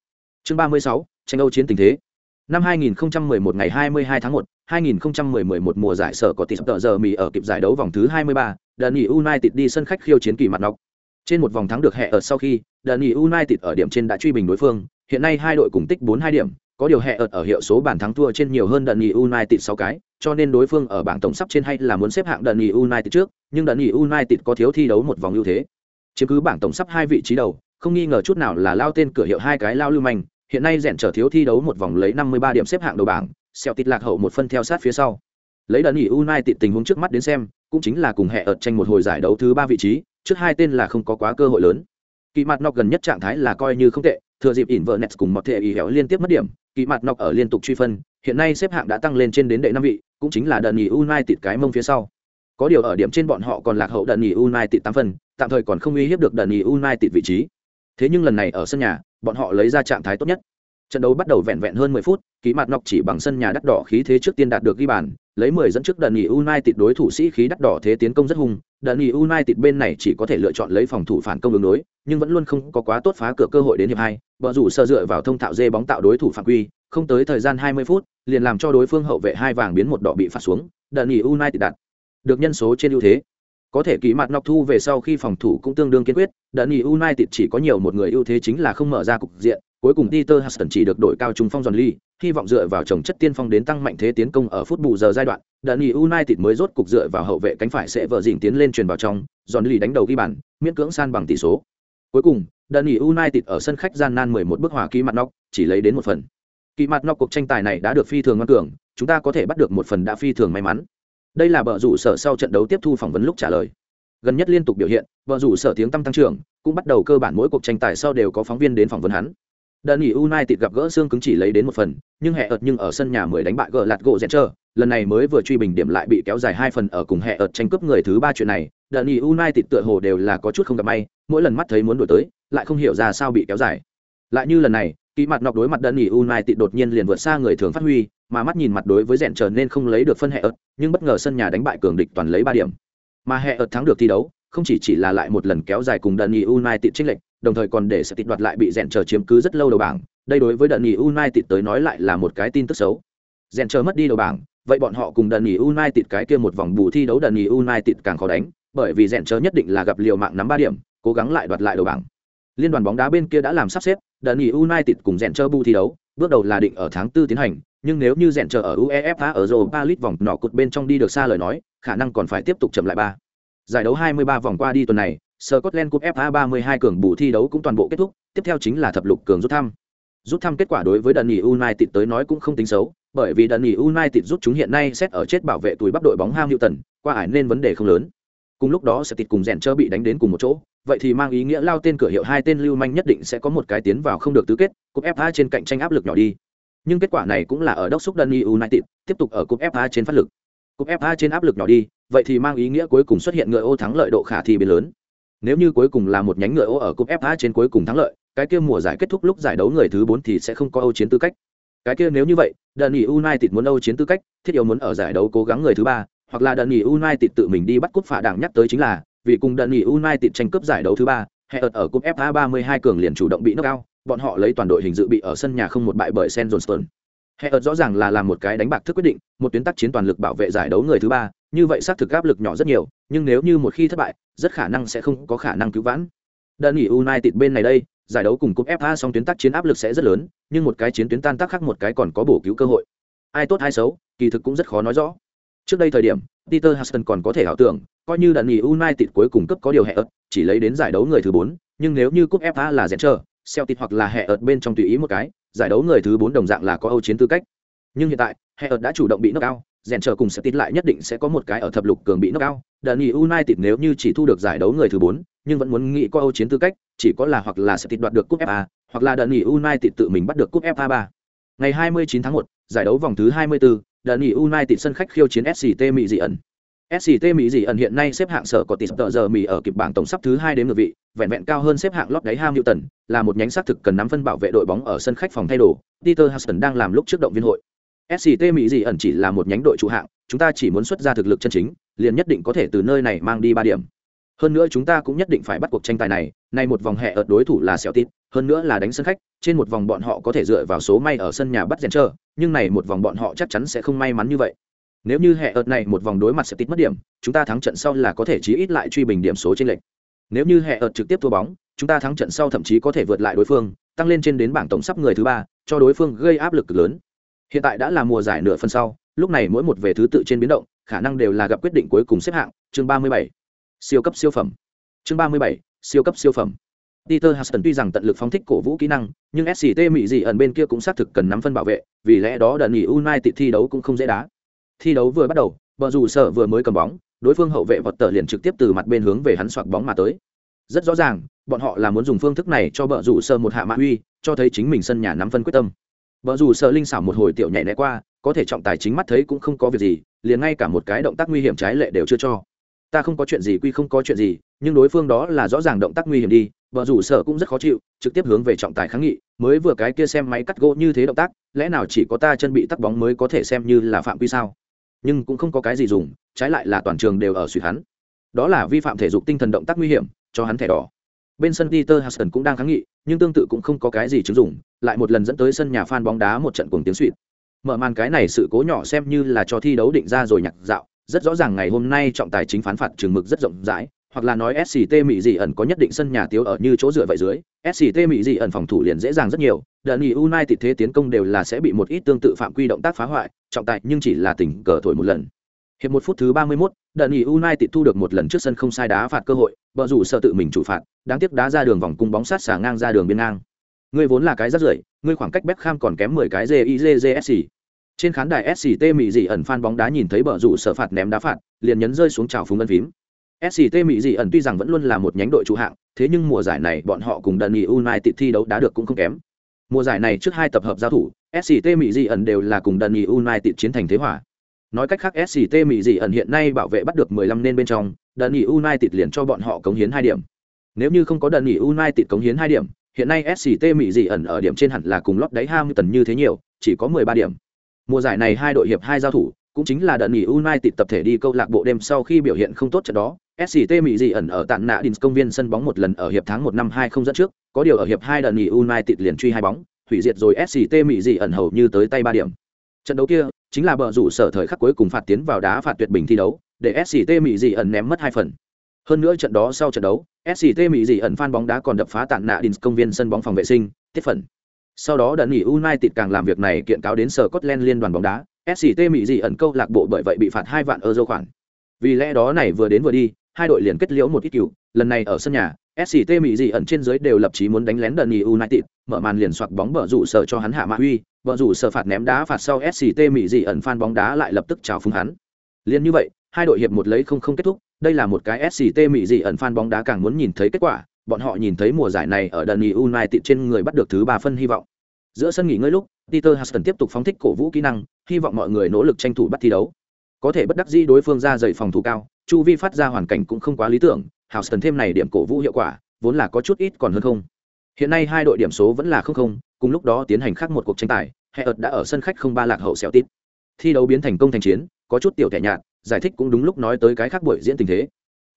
Chương 36. Tranh Âu chiến tình thế. Năm 2011 ngày 22 tháng 1, 2011 mùa giải sở có tỷ tờ giờ mì ở kịp giải đấu vòng thứ 23, Dani United đi sân khách khiêu chiến kỳ mặt nọc. Trên một vòng thắng được hệ ở sau khi, Dani United ở điểm trên đã truy bình đối phương, hiện nay hai đội cùng tích 42 điểm, có điều hệ ở ở hiệu số bàn thắng thua trên nhiều hơn Dani United 6 cái, cho nên đối phương ở bảng tổng sắp trên hay là muốn xếp hạng Dani United trước, nhưng Dani United có thiếu thi đấu một vòng ưu thế. Chiếm cứ bảng tổng sắp hai vị trí đầu, không nghi ngờ chút nào là lao tên cửa hiệu hai cái lao lưu manh, hiện nay rèn trở thiếu thi đấu một vòng lấy 53 điểm xếp hạng đầu bảng, xeo tịt lạc hậu một phân theo sát phía sau. Lấy đơn nghỉ United tình huống trước mắt đến xem, cũng chính là cùng hệ ở tranh một hồi giải đấu thứ ba vị trí, trước hai tên là không có quá cơ hội lớn. Kỳ mặt nọc gần nhất trạng thái là coi như không tệ, thừa dịp ỉn vợ Nets cùng một thể ý héo liên tiếp mất điểm, kỳ mặt nọc ở liên tục truy phân, hiện nay xếp hạng đã tăng lên trên đến đệ năm vị, cũng chính là đơn nghỉ United cái mông phía sau. Có điều ở điểm trên bọn họ còn lạc hậu đơn nghỉ United 8 phần, tạm thời còn không uy hiếp được đơn nghỉ United vị trí. Thế nhưng lần này ở sân nhà, bọn họ lấy ra trạng thái tốt nhất. Trận đấu bắt đầu vẹn vẹn hơn 10 phút ký mặt nọc chỉ bằng sân nhà đắt đỏ khí thế trước tiên đạt được ghi bàn, lấy 10 dẫn trước đợt nghỉ United đối thủ sĩ khí đắt đỏ thế tiến công rất hung. Đợt nghỉ United bên này chỉ có thể lựa chọn lấy phòng thủ phản công đường đối, nhưng vẫn luôn không có quá tốt phá cửa cơ hội đến hiệp hai. Vợ rủ sơ dựa vào thông thạo dê bóng tạo đối thủ phạm quy, không tới thời gian 20 phút, liền làm cho đối phương hậu vệ hai vàng biến một đỏ bị phạt xuống. Đợt nghỉ United đặt được nhân số trên ưu thế có thể ký mặt nọc thu về sau khi phòng thủ cũng tương đương kiên quyết đợt nghỉ United chỉ có nhiều một người ưu thế chính là không mở ra cục diện cuối cùng Peter Huston chỉ được đổi cao trung phong giòn ly, hy vọng dựa vào trồng chất tiên phong đến tăng mạnh thế tiến công ở phút bù giờ giai đoạn, Dani United mới rốt cục dựa vào hậu vệ cánh phải sẽ vợ dỉnh tiến lên truyền vào trong, giòn ly đánh đầu ghi bàn, miễn cưỡng san bằng tỷ số. Cuối cùng, Dani United ở sân khách gian nan 11 bước hòa ký mặt nọc chỉ lấy đến một phần. Kỳ mặt nọc cuộc tranh tài này đã được phi thường ngoan cường, chúng ta có thể bắt được một phần đã phi thường may mắn. Đây là bờ rủ sở sau trận đấu tiếp thu phỏng vấn lúc trả lời. Gần nhất liên tục biểu hiện, bờ rủ sở tiếng tăng tăng trưởng, cũng bắt đầu cơ bản mỗi cuộc tranh tài sau đều có phóng viên đến phỏng vấn hắn. Đợt nghỉ United gặp gỡ xương cứng chỉ lấy đến một phần, nhưng hệ ợt nhưng ở sân nhà 10 đánh bại gỡ lạt gỗ Zencher, lần này mới vừa truy bình điểm lại bị kéo dài hai phần ở cùng hệ ợt tranh cướp người thứ ba chuyện này, đợt nghỉ United tựa hồ đều là có chút không gặp may, mỗi lần mắt thấy muốn đuổi tới, lại không hiểu ra sao bị kéo dài. Lại như lần này, kỹ mặt nọc đối mặt đơn nghỉ United đột nhiên liền vượt xa người thường phát huy, mà mắt nhìn mặt đối với rèn trở nên không lấy được phân hệ ợt, nhưng bất ngờ sân nhà đánh bại cường địch toàn lấy ba điểm. Mà hệ ợt thắng được thi đấu, không chỉ chỉ là lại một lần kéo dài cùng đơn nghỉ United chênh lệch, đồng thời còn để sự tịt đoạt lại bị rèn chờ chiếm cứ rất lâu đầu bảng. Đây đối với đơn nghỉ united tới nói lại là một cái tin tức xấu. Rèn chờ mất đi đầu bảng vậy bọn họ cùng đơn nghỉ united cái kia một vòng bù thi đấu đơn nghỉ united càng khó đánh bởi vì rèn chờ nhất định là gặp liều mạng nắm ba điểm cố gắng lại đoạt lại đầu bảng liên đoàn bóng đá bên kia đã làm sắp xếp đợt nghỉ united cùng rèn chờ bu thi đấu bước đầu là định ở tháng 4 tiến hành nhưng nếu như rèn chờ ở uefa ở europa league vòng nọ cột bên trong đi được xa lời nói khả năng còn phải tiếp tục chậm lại ba giải đấu 23 vòng qua đi tuần này Scotland Cup FA 32 cường bù thi đấu cũng toàn bộ kết thúc, tiếp theo chính là thập lục cường rút thăm. Rút thăm kết quả đối với Dundee United tới nói cũng không tính xấu, bởi vì Dundee United rút chúng hiện nay xét ở chết bảo vệ tuổi bắp đội bóng Hamilton, qua ải nên vấn đề không lớn. Cùng lúc đó sẽ tịt cùng rèn chơ bị đánh đến cùng một chỗ, vậy thì mang ý nghĩa lao tên cửa hiệu hai tên lưu manh nhất định sẽ có một cái tiến vào không được tứ kết, cúp FA trên cạnh tranh áp lực nhỏ đi. Nhưng kết quả này cũng là ở đốc xúc Dundee United, tiếp tục ở cúp FA trên phát lực. Cúp FA trên áp lực nhỏ đi, vậy thì mang ý nghĩa cuối cùng xuất hiện ngựa ô thắng lợi độ khả thi biến lớn. Nếu như cuối cùng là một nhánh ngựa ô ở cúp FA trên cuối cùng thắng lợi, cái kia mùa giải kết thúc lúc giải đấu người thứ 4 thì sẽ không có Âu chiến tư cách. Cái kia nếu như vậy, Dundee United muốn Âu chiến tư cách, thiết yếu muốn ở giải đấu cố gắng người thứ ba hoặc là Dundee United tự mình đi bắt cúp phả đảng nhắc tới chính là, vì cùng Dundee United tranh cúp giải đấu thứ 3, hệ ở cúp FA 32 cường liền chủ động bị knock out, bọn họ lấy toàn đội hình dự bị ở sân nhà không một bại bởi St Johnstone. Hệ ợt rõ ràng là làm một cái đánh bạc thức quyết định, một tuyến tác chiến toàn lực bảo vệ giải đấu người thứ ba, như vậy xác thực áp lực nhỏ rất nhiều, nhưng nếu như một khi thất bại, rất khả năng sẽ không có khả năng cứu vãn. Đơn nghỉ United bên này đây, giải đấu cùng cúp FA song tuyến tác chiến áp lực sẽ rất lớn, nhưng một cái chiến tuyến tan tác khác một cái còn có bổ cứu cơ hội. Ai tốt ai xấu, kỳ thực cũng rất khó nói rõ. Trước đây thời điểm, Peter Huston còn có thể ảo tưởng, coi như đàn nghỉ United cuối cùng cấp có điều hệ ớt, chỉ lấy đến giải đấu người thứ 4, nhưng nếu như cúp FA là rèn chờ, Celtic hoặc là hệ ớt bên trong tùy ý một cái, giải đấu người thứ bốn đồng dạng là có Âu chiến tư cách. Nhưng hiện tại, hệ ớt đã chủ động bị knock out, dẹn chờ cùng Celtic lại nhất định sẽ có một cái ở thập lục cường bị knock out. nghỉ United nếu như chỉ thu được giải đấu người thứ bốn, nhưng vẫn muốn nghĩ có Âu chiến tư cách, chỉ có là hoặc là Celtic đoạt được cúp FA, hoặc là Dani United tự mình bắt được cúp FA 3. Ngày 29 tháng 1, giải đấu vòng thứ 24, Dani United sân khách khiêu chiến SCT Mỹ dị ẩn. SCT Mỹ dị ẩn hiện nay xếp hạng sở có tỷ tờ giờ Mỹ ở kịp bảng tổng sắp thứ hai đến ngược vị, vẹn vẹn cao hơn xếp hạng lót đáy Hamilton, là một nhánh xác thực cần nắm phân bảo vệ đội bóng ở sân khách phòng thay đồ. Peter Huston đang làm lúc trước động viên hội. SCT Mỹ dị ẩn chỉ là một nhánh đội chủ hạng, chúng ta chỉ muốn xuất ra thực lực chân chính, liền nhất định có thể từ nơi này mang đi ba điểm. Hơn nữa chúng ta cũng nhất định phải bắt cuộc tranh tài này, nay một vòng hè ở đối thủ là Celtic, hơn nữa là đánh sân khách, trên một vòng bọn họ có thể dựa vào số may ở sân nhà bắt rèn trơ nhưng này một vòng bọn họ chắc chắn sẽ không may mắn như vậy. Nếu như hệ ợt này một vòng đối mặt sẽ tít mất điểm, chúng ta thắng trận sau là có thể chí ít lại truy bình điểm số trên lệch. Nếu như hệ ợt trực tiếp thua bóng, chúng ta thắng trận sau thậm chí có thể vượt lại đối phương, tăng lên trên đến bảng tổng sắp người thứ ba, cho đối phương gây áp lực lớn. Hiện tại đã là mùa giải nửa phần sau, lúc này mỗi một về thứ tự trên biến động, khả năng đều là gặp quyết định cuối cùng xếp hạng, chương 37. Siêu cấp siêu phẩm. Chương 37, siêu cấp siêu phẩm. Peter Huston tuy rằng tận lực phóng thích cổ vũ kỹ năng, nhưng SCT Mỹ gì ẩn bên kia cũng xác thực cần nắm phân bảo vệ, vì lẽ đó đợt nghỉ United thi đấu cũng không dễ đá. Thi đấu vừa bắt đầu bờ rủ sở vừa mới cầm bóng đối phương hậu vệ vật tờ liền trực tiếp từ mặt bên hướng về hắn xoạc bóng mà tới. Rất rõ ràng bọn họ là muốn dùng phương thức này cho bờ rủ sở một hạ mã uy cho thấy chính mình sân nhà nắm phân quyết tâm. Bờ rủ sở linh xảo một hồi tiểu nhảy né qua có thể trọng tài chính mắt thấy cũng không có việc gì liền ngay cả một cái động tác nguy hiểm trái lệ đều chưa cho. Ta không có chuyện gì quy không có chuyện gì nhưng đối phương đó là rõ ràng động tác nguy hiểm đi vợ rủ sở cũng rất khó chịu, trực tiếp hướng về trọng tài kháng nghị, mới vừa cái kia xem máy cắt gỗ như thế động tác, lẽ nào chỉ có ta chân bị tắc bóng mới có thể xem như là phạm quy sao? Nhưng cũng không có cái gì dùng, trái lại là toàn trường đều ở suy hắn. Đó là vi phạm thể dục tinh thần động tác nguy hiểm, cho hắn thẻ đỏ. Bên sân Peter Huston cũng đang kháng nghị, nhưng tương tự cũng không có cái gì chứng dụng, lại một lần dẫn tới sân nhà fan bóng đá một trận cuồng tiếng suýt mở màn cái này sự cố nhỏ xem như là cho thi đấu định ra rồi nhặt dạo, rất rõ ràng ngày hôm nay trọng tài chính phán phạt trường mực rất rộng rãi hoặc là nói SCT Mỹ dị ẩn có nhất định sân nhà tiếu ở như chỗ dựa vậy dưới, SCT Mỹ dị ẩn phòng thủ liền dễ dàng rất nhiều, đợt nghỉ United thế tiến công đều là sẽ bị một ít tương tự phạm quy động tác phá hoại, trọng tài nhưng chỉ là tỉnh cờ thổi một lần. Hiệp một phút thứ 31, đợt nghỉ United thu được một lần trước sân không sai đá phạt cơ hội, bờ rủ sợ tự mình chủ phạt, đáng tiếc đá ra đường vòng cung bóng sát xả ngang ra đường biên ngang. Ngươi vốn là cái rất rưởi, ngươi khoảng cách Beckham còn kém 10 cái JIJJSC. Trên khán đài SCT Mỹ dị ẩn fan bóng đá nhìn thấy bờ rủ sợ phạt ném đá phạt, liền nhấn rơi xuống chào phúng ngân phím, SCT Mỹ dị ẩn tuy rằng vẫn luôn là một nhánh đội chủ hạng, thế nhưng mùa giải này bọn họ cùng Dundee United thi đấu đá được cũng không kém. Mùa giải này trước hai tập hợp giao thủ, SCT Mỹ dị ẩn đều là cùng Dundee United chiến thành thế hòa. Nói cách khác SCT Mỹ dị ẩn hiện nay bảo vệ bắt được 15 nên bên trong, Dundee United liền cho bọn họ cống hiến 2 điểm. Nếu như không có Dundee United cống hiến 2 điểm, hiện nay SCT Mỹ dị ẩn ở điểm trên hẳn là cùng lót đáy Hamilton như thế nhiều, chỉ có 13 điểm. Mùa giải này hai đội hiệp hai giao thủ, cũng chính là đợt nghỉ United tập thể đi câu lạc bộ đêm sau khi biểu hiện không tốt trận đó, SCT Mỹ dị ẩn ở tạn nạ Dins công viên sân bóng một lần ở hiệp tháng 1 năm 20 dẫn trước, có điều ở hiệp 2 đợt nghỉ United liền truy hai bóng, hủy diệt rồi SCT Mỹ dị ẩn hầu như tới tay 3 điểm. Trận đấu kia chính là bờ rủ sở thời khắc cuối cùng phạt tiến vào đá phạt tuyệt bình thi đấu, để SCT Mỹ dị ẩn ném mất hai phần. Hơn nữa trận đó sau trận đấu, SCT Mỹ dị ẩn fan bóng đá còn đập phá tạn nạ Dins công viên sân bóng phòng vệ sinh, tiết phần. Sau đó đợt nghỉ United càng làm việc này kiện cáo đến sở Scotland liên đoàn bóng đá, SCT Mỹ dị ẩn câu lạc bộ bởi vậy bị phạt hai vạn euro khoản. Vì lẽ đó này vừa đến vừa đi, hai đội liền kết liễu một ít cựu lần này ở sân nhà SCT Mỹ Dị ẩn trên dưới đều lập chí muốn đánh lén Dundee United, mở màn liền soạt bóng bờ rủ sở cho hắn hạ mã huy, bờ rủ sở phạt ném đá phạt sau SCT Mỹ Dị ẩn fan bóng đá lại lập tức chào phúng hắn. Liên như vậy, hai đội hiệp một lấy không không kết thúc, đây là một cái SCT Mỹ Dị ẩn fan bóng đá càng muốn nhìn thấy kết quả, bọn họ nhìn thấy mùa giải này ở Dundee United trên người bắt được thứ ba phân hy vọng. Giữa sân nghỉ ngơi lúc, Peter Huston tiếp tục phóng thích cổ vũ kỹ năng, hy vọng mọi người nỗ lực tranh thủ bắt thi đấu. Có thể bất đắc dĩ đối phương ra dày phòng thủ cao, chu vi phát ra hoàn cảnh cũng không quá lý tưởng, hào sần thêm này điểm cổ vũ hiệu quả, vốn là có chút ít còn hơn không. Hiện nay hai đội điểm số vẫn là không không, cùng lúc đó tiến hành khác một cuộc tranh tài, hệ ợt đã ở sân khách không ba lạc hậu xẻo tít. Thi đấu biến thành công thành chiến, có chút tiểu thẻ nhạt, giải thích cũng đúng lúc nói tới cái khác buổi diễn tình thế.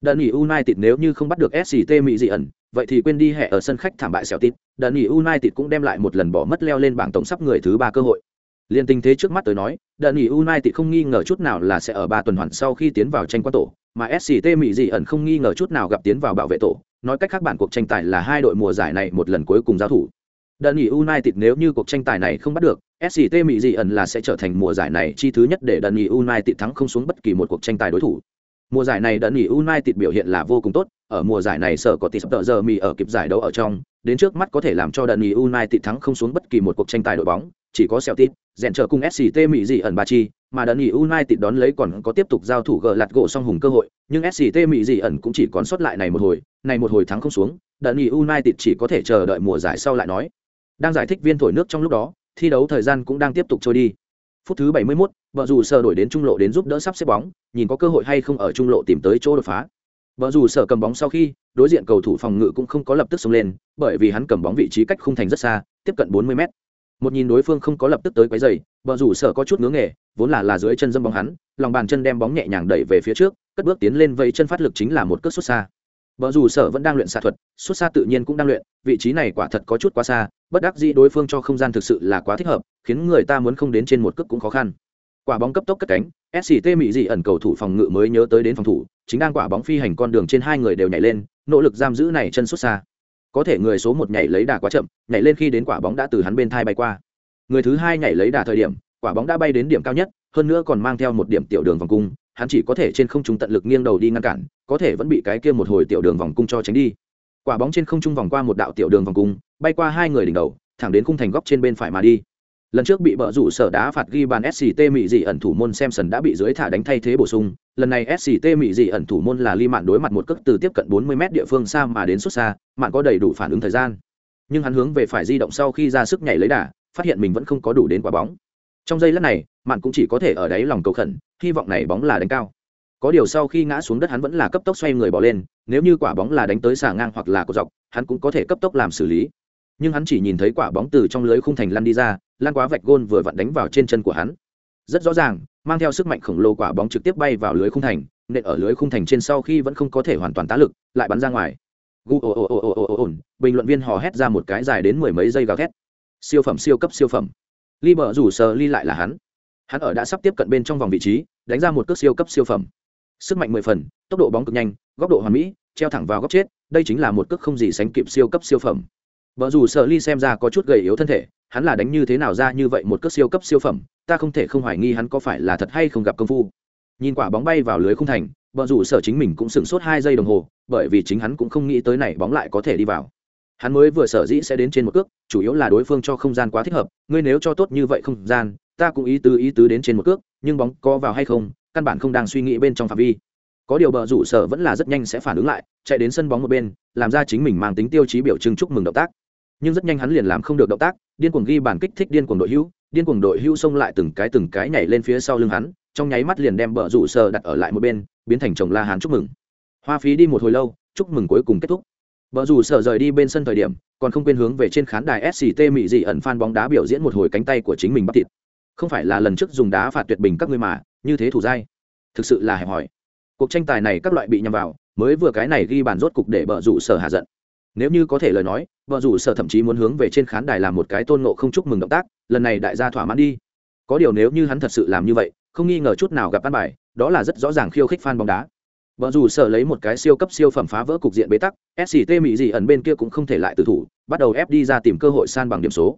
Đợt nghỉ United nếu như không bắt được SCT Mỹ dị ẩn, vậy thì quên đi hệ ở sân khách thảm bại xẻo tít. Đợt nghỉ United cũng đem lại một lần bỏ mất leo lên bảng tổng sắp người thứ ba cơ hội. Liên tình thế trước mắt tới nói, đợt nghỉ United không nghi ngờ chút nào là sẽ ở ba tuần hoàn sau khi tiến vào tranh quan tổ, mà SCT Mỹ dị ẩn không nghi ngờ chút nào gặp tiến vào bảo vệ tổ. Nói cách khác bản cuộc tranh tài là hai đội mùa giải này một lần cuối cùng giao thủ. Đợt nghỉ United nếu như cuộc tranh tài này không bắt được, SCT Mỹ dị ẩn là sẽ trở thành mùa giải này chi thứ nhất để đợt nghỉ United thắng không xuống bất kỳ một cuộc tranh tài đối thủ. Mùa giải này đợt nghỉ United biểu hiện là vô cùng tốt, ở mùa giải này sở có tỷ sắp giờ Mỹ ở kịp giải đấu ở trong, đến trước mắt có thể làm cho đợt nghỉ United thắng không xuống bất kỳ một cuộc tranh tài đội bóng, chỉ có sẹo tít rèn trở cùng SCT Mỹ dị ẩn ba chi, mà đợt nghỉ United đón lấy còn có tiếp tục giao thủ gờ lạt gỗ song hùng cơ hội, nhưng SCT Mỹ dị ẩn cũng chỉ còn sót lại này một hồi, này một hồi thắng không xuống, đợt nghỉ United chỉ có thể chờ đợi mùa giải sau lại nói. Đang giải thích viên thổi nước trong lúc đó, thi đấu thời gian cũng đang tiếp tục trôi đi. Phút thứ 71, vợ dù sở đổi đến trung lộ đến giúp đỡ sắp xếp bóng, nhìn có cơ hội hay không ở trung lộ tìm tới chỗ đột phá. Vợ dù sở cầm bóng sau khi, đối diện cầu thủ phòng ngự cũng không có lập tức xông lên, bởi vì hắn cầm bóng vị trí cách khung thành rất xa, tiếp cận 40 mét. Một nhìn đối phương không có lập tức tới quấy giày, vợ rủ sở có chút ngứa nghề, vốn là là dưới chân dâm bóng hắn, lòng bàn chân đem bóng nhẹ nhàng đẩy về phía trước, cất bước tiến lên vây chân phát lực chính là một cước xuất xa. Bờ rủ sở vẫn đang luyện xạ thuật, xuất xa tự nhiên cũng đang luyện, vị trí này quả thật có chút quá xa, bất đắc dĩ đối phương cho không gian thực sự là quá thích hợp, khiến người ta muốn không đến trên một cước cũng khó khăn. Quả bóng cấp tốc cất cánh, SCT Mỹ dị ẩn cầu thủ phòng ngự mới nhớ tới đến phòng thủ, chính đang quả bóng phi hành con đường trên hai người đều nhảy lên, nỗ lực giam giữ này chân xuất xa. Có thể người số một nhảy lấy đà quá chậm, nhảy lên khi đến quả bóng đã từ hắn bên thai bay qua. Người thứ hai nhảy lấy đà thời điểm, quả bóng đã bay đến điểm cao nhất, hơn nữa còn mang theo một điểm tiểu đường vòng cung, hắn chỉ có thể trên không trung tận lực nghiêng đầu đi ngăn cản, có thể vẫn bị cái kia một hồi tiểu đường vòng cung cho tránh đi. Quả bóng trên không trung vòng qua một đạo tiểu đường vòng cung, bay qua hai người đỉnh đầu, thẳng đến khung thành góc trên bên phải mà đi. Lần trước bị bợ rủ sở đá phạt ghi bàn SCT Mỹ dị ẩn thủ môn Samson đã bị dưới thả đánh thay thế bổ sung, lần này SCT Mỹ dị ẩn thủ môn là Ly Mạn đối mặt một cước từ tiếp cận 40 mét địa phương xa mà đến xuất xa, Mạn có đầy đủ phản ứng thời gian. Nhưng hắn hướng về phải di động sau khi ra sức nhảy lấy đà, phát hiện mình vẫn không có đủ đến quả bóng. Trong giây lát này, Mạn cũng chỉ có thể ở đáy lòng cầu khẩn, hy vọng này bóng là đánh cao có điều sau khi ngã xuống đất hắn vẫn là cấp tốc xoay người bỏ lên nếu như quả bóng là đánh tới xà ngang hoặc là cột dọc hắn cũng có thể cấp tốc làm xử lý nhưng hắn chỉ nhìn thấy quả bóng từ trong lưới khung thành lăn đi ra lan quá vạch gôn vừa vặn đánh vào trên chân của hắn. Rất rõ ràng, mang theo sức mạnh khổng lồ quả bóng trực tiếp bay vào lưới khung thành, nện ở lưới khung thành trên sau khi vẫn không có thể hoàn toàn tá lực, lại bắn ra ngoài. Gu, ồ ồ ồ ồ ồ ồ bình luận viên hò hét ra một cái dài đến mười mấy giây gào thét. Siêu phẩm, siêu cấp, siêu phẩm. Li bờ rủ sờ ly lại là hắn. Hắn ở đã sắp tiếp cận bên trong vòng vị trí, đánh ra một cước siêu cấp, siêu phẩm. Sức mạnh mười phần, tốc độ bóng cực nhanh, góc độ hoàn mỹ, treo thẳng vào góc chết, đây chính là một cước không gì sánh kịp siêu cấp, siêu phẩm vợ dù sợ ly xem ra có chút gầy yếu thân thể, hắn là đánh như thế nào ra như vậy một cước siêu cấp siêu phẩm, ta không thể không hoài nghi hắn có phải là thật hay không gặp công phu. Nhìn quả bóng bay vào lưới không thành vợ dù sợ chính mình cũng sửng sốt hai giây đồng hồ, bởi vì chính hắn cũng không nghĩ tới này bóng lại có thể đi vào. Hắn mới vừa sở dĩ sẽ đến trên một cước, chủ yếu là đối phương cho không gian quá thích hợp, ngươi nếu cho tốt như vậy không gian, ta cũng ý tứ ý tứ đến trên một cước, nhưng bóng có vào hay không, căn bản không đang suy nghĩ bên trong phạm vi. Có điều bờ rủ sở vẫn là rất nhanh sẽ phản ứng lại, chạy đến sân bóng một bên, làm ra chính mình mang tính tiêu chí biểu trưng chúc mừng động tác nhưng rất nhanh hắn liền làm không được động tác điên cuồng ghi bản kích thích điên cuồng đội hữu điên cuồng đội hữu xông lại từng cái từng cái nhảy lên phía sau lưng hắn trong nháy mắt liền đem bờ rủ sở đặt ở lại một bên biến thành chồng la hán chúc mừng. Hoa phí đi một hồi lâu chúc mừng cuối cùng kết thúc. Bờ rủ sở rời đi bên sân thời điểm, còn không quên hướng về trên khán đài SCT Mỹ dị ẩn fan bóng đá biểu diễn một hồi cánh tay của chính mình bắt thịt. Không phải là lần trước dùng đá phạt tuyệt bình các ngươi mà, như thế thủ dai. Thực sự là hẹp hòi. Cuộc tranh tài này các loại bị nhằm vào mới vừa cái này ghi bàn rốt cục để bờ rủ sở hạ giận nếu như có thể lời nói bờ rủ sở thậm chí muốn hướng về trên khán đài làm một cái tôn nộ không chúc mừng động tác lần này đại gia thỏa mãn đi. Có điều nếu như hắn thật sự làm như vậy không nghi ngờ chút nào gặp ăn bài đó là rất rõ ràng khiêu khích fan bóng đá. Bờ rủ sở lấy một cái siêu cấp siêu phẩm phá vỡ cục diện bế tắc, SCT Mỹ Dị ẩn bên kia cũng không thể lại tự thủ, bắt đầu ép đi ra tìm cơ hội san bằng điểm số.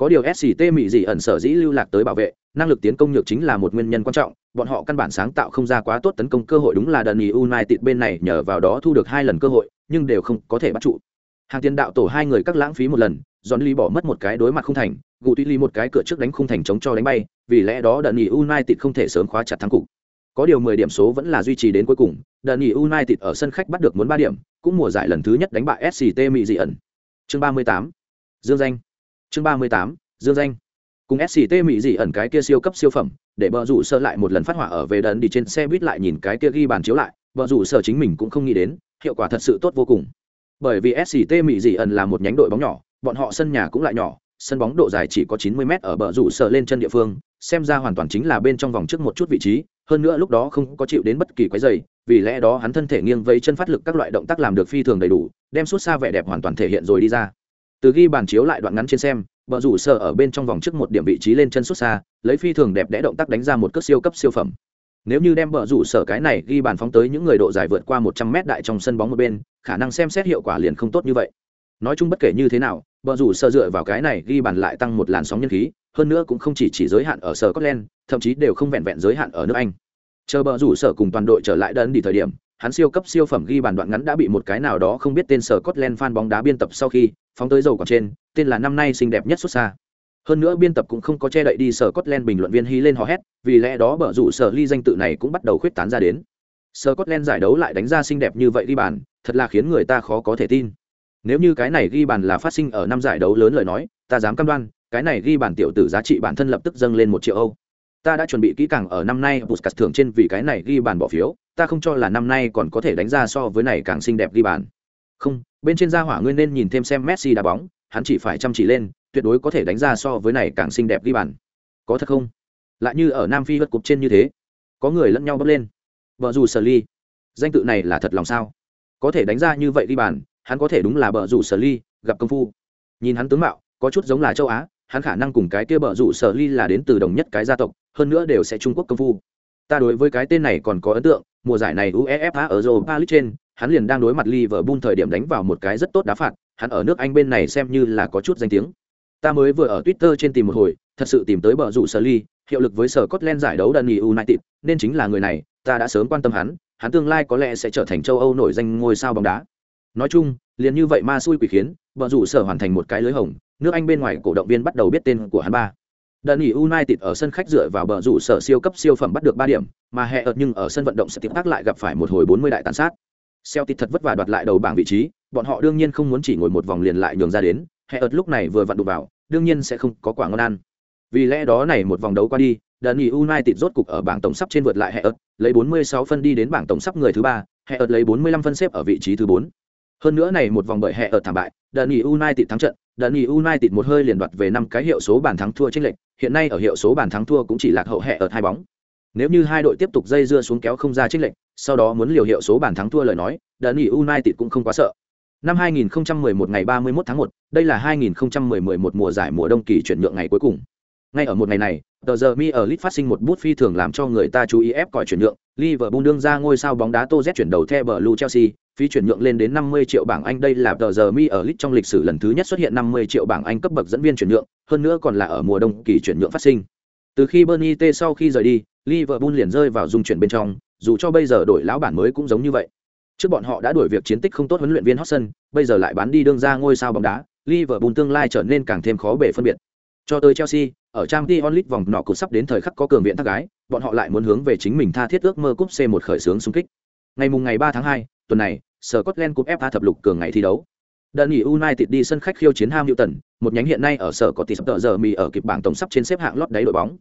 Có điều SCT Mỹ dị ẩn sở dĩ lưu lạc tới bảo vệ, năng lực tiến công nhược chính là một nguyên nhân quan trọng, bọn họ căn bản sáng tạo không ra quá tốt tấn công cơ hội đúng là Dani United bên này nhờ vào đó thu được hai lần cơ hội, nhưng đều không có thể bắt trụ. Hàng tiền đạo tổ hai người các lãng phí một lần, dọn ly bỏ mất một cái đối mặt không thành, Gù Tuy ly một cái cửa trước đánh không thành chống cho đánh bay, vì lẽ đó Dani United không thể sớm khóa chặt thắng cục. Có điều 10 điểm số vẫn là duy trì đến cuối cùng, Dani United ở sân khách bắt được muốn ba điểm, cũng mùa giải lần thứ nhất đánh bại SCT Mỹ dị ẩn. Chương 38. Dương danh. Chương 38 dương danh cùng sct mỹ dị ẩn cái kia siêu cấp siêu phẩm để bờ rủ sơ lại một lần phát hỏa ở về đần đi trên xe buýt lại nhìn cái kia ghi bàn chiếu lại bờ rủ sơ chính mình cũng không nghĩ đến hiệu quả thật sự tốt vô cùng bởi vì sct mỹ dị ẩn là một nhánh đội bóng nhỏ, bọn họ sân nhà cũng lại nhỏ, sân bóng độ dài chỉ có 90 m ở bờ rủ sở lên chân địa phương, xem ra hoàn toàn chính là bên trong vòng trước một chút vị trí, hơn nữa lúc đó không có chịu đến bất kỳ quái dày vì lẽ đó hắn thân thể nghiêng vây chân phát lực các loại động tác làm được phi thường đầy đủ, đem suốt xa vẻ đẹp hoàn toàn thể hiện rồi đi ra. Từ ghi bàn chiếu lại đoạn ngắn trên xem, bờ rủ sở ở bên trong vòng trước một điểm vị trí lên chân xuất xa, lấy phi thường đẹp đẽ động tác đánh ra một cước siêu cấp siêu phẩm nếu như đem bờ rủ sở cái này ghi bàn phóng tới những người độ dài vượt qua một trăm mét đại trong sân bóng một bên khả năng xem xét hiệu quả liền không tốt như vậy nói chung bất kể như thế nào bờ rủ sở dựa vào cái này ghi bàn lại tăng một làn sóng nhân khí hơn nữa cũng không chỉ chỉ giới hạn ở sở scotland thậm chí đều không vẹn vẹn giới hạn ở nước anh chờ bờ rủ sở cùng toàn đội trở lại đơn đi thời điểm hắn siêu cấp siêu phẩm ghi bàn đoạn ngắn đã bị một cái nào đó không biết tên sở Scotland fan bóng đá biên tập sau khi phóng tới dầu còn trên, tên là năm nay xinh đẹp nhất xuất xa. Hơn nữa biên tập cũng không có che đậy đi sở Scotland bình luận viên hí lên hò hét, vì lẽ đó bở rủ sở ly danh tự này cũng bắt đầu khuyết tán ra đến. Sở Scotland giải đấu lại đánh ra xinh đẹp như vậy ghi bàn, thật là khiến người ta khó có thể tin. Nếu như cái này ghi bàn là phát sinh ở năm giải đấu lớn lời nói, ta dám cam đoan, cái này ghi bàn tiểu tử giá trị bản thân lập tức dâng lên một triệu Âu. Ta đã chuẩn bị kỹ càng ở năm nay Puskas thưởng trên vì cái này ghi bàn bỏ phiếu, ta không cho là năm nay còn có thể đánh ra so với này càng xinh đẹp ghi bàn. Không, bên trên gia hỏa nguyên nên nhìn thêm xem Messi đá bóng, hắn chỉ phải chăm chỉ lên, tuyệt đối có thể đánh ra so với này càng xinh đẹp ghi bàn. Có thật không? Lại như ở Nam Phi vượt cục trên như thế, có người lẫn nhau bốc lên. vợ dù Sở Ly, danh tự này là thật lòng sao? Có thể đánh ra như vậy ghi bàn, hắn có thể đúng là bờ rủ Sở Ly, gặp công phu. Nhìn hắn tướng mạo, có chút giống là châu Á, hắn khả năng cùng cái kia bờ rủ Sở Ly là đến từ đồng nhất cái gia tộc, hơn nữa đều sẽ Trung Quốc công phu. Ta đối với cái tên này còn có ấn tượng, mùa giải này UEFA ở Europa League trên, hắn liền đang đối mặt Liverpool thời điểm đánh vào một cái rất tốt đá phạt, hắn ở nước Anh bên này xem như là có chút danh tiếng. Ta mới vừa ở Twitter trên tìm một hồi, thật sự tìm tới bờ rủ sở ly, hiệu lực với sở Scotland giải đấu Dundee United, nên chính là người này, ta đã sớm quan tâm hắn, hắn tương lai có lẽ sẽ trở thành châu Âu nổi danh ngôi sao bóng đá. Nói chung, liền như vậy ma xui quỷ khiến, bờ rủ sở hoàn thành một cái lưới hồng, nước Anh bên ngoài cổ động viên bắt đầu biết tên của hắn ba. Đần nghỉ United ở sân khách dựa vào bờ rủ sở siêu cấp siêu phẩm bắt được 3 điểm, mà hệ ợt nhưng ở sân vận động sẽ tiếp tác lại gặp phải một hồi 40 đại tàn sát. Celtic thật vất vả đoạt lại đầu bảng vị trí, bọn họ đương nhiên không muốn chỉ ngồi một vòng liền lại nhường ra đến, hệ ợt lúc này vừa vặn đụng vào, đương nhiên sẽ không có quả ngon ăn. Vì lẽ đó này một vòng đấu qua đi, Đợt nghỉ United rốt cục ở bảng tổng sắp trên vượt lại hệ ợt, lấy 46 phân đi đến bảng tổng sắp người thứ ba. hệ ợt lấy 45 phân xếp ở vị trí thứ 4. Hơn nữa này một vòng bởi hệ ợt thảm bại, Đợt nghỉ United thắng trận, Đợt nghỉ United một hơi liền đoạt về năm cái hiệu số bàn thắng thua chênh lệch, hiện nay ở hiệu số bàn thắng thua cũng chỉ lạc hậu hệ ợt hai bóng. Nếu như hai đội tiếp tục dây dưa xuống kéo không ra chênh lệch, sau đó muốn liều hiệu số bàn thắng thua lời nói, Đợt nghỉ United cũng không quá sợ. Năm 2011 ngày 31 tháng 1, đây là 2011, mùa giải mùa đông kỳ chuyển nhượng ngày cuối cùng. Ngay ở một ngày này, tờ giờ Mi ở Leeds phát sinh một bút phi thường làm cho người ta chú ý ép còi chuyển nhượng, Liverpool đương ra ngôi sao bóng đá Tô Z chuyển đầu theo Blue Chelsea, phí chuyển nhượng lên đến 50 triệu bảng Anh đây là tờ giờ Mi ở Leeds trong lịch sử lần thứ nhất xuất hiện 50 triệu bảng Anh cấp bậc dẫn viên chuyển nhượng, hơn nữa còn là ở mùa đông kỳ chuyển nhượng phát sinh. Từ khi Bernie T sau khi rời đi, Liverpool liền rơi vào dung chuyển bên trong, dù cho bây giờ đổi lão bản mới cũng giống như vậy. Trước bọn họ đã đuổi việc chiến tích không tốt huấn luyện viên Hodgson, bây giờ lại bán đi đương ra ngôi sao bóng đá, Liverpool tương lai trở nên càng thêm khó bể phân biệt. Cho tới Chelsea, ở Champions League vòng nọ cột sắp đến thời khắc có cường viện thác gái, bọn họ lại muốn hướng về chính mình tha thiết ước mơ cúp C1 khởi xướng xung kích. Ngày mùng ngày 3 tháng 2, tuần này, Scotland Cup FA thập lục cường ngày thi đấu. Đơn nghỉ United đi sân khách khiêu chiến Ham Newton, một nhánh hiện nay ở sở có tỷ sắp tờ giờ mì ở kịp bảng tổng sắp trên xếp hạng lót đáy đội bóng.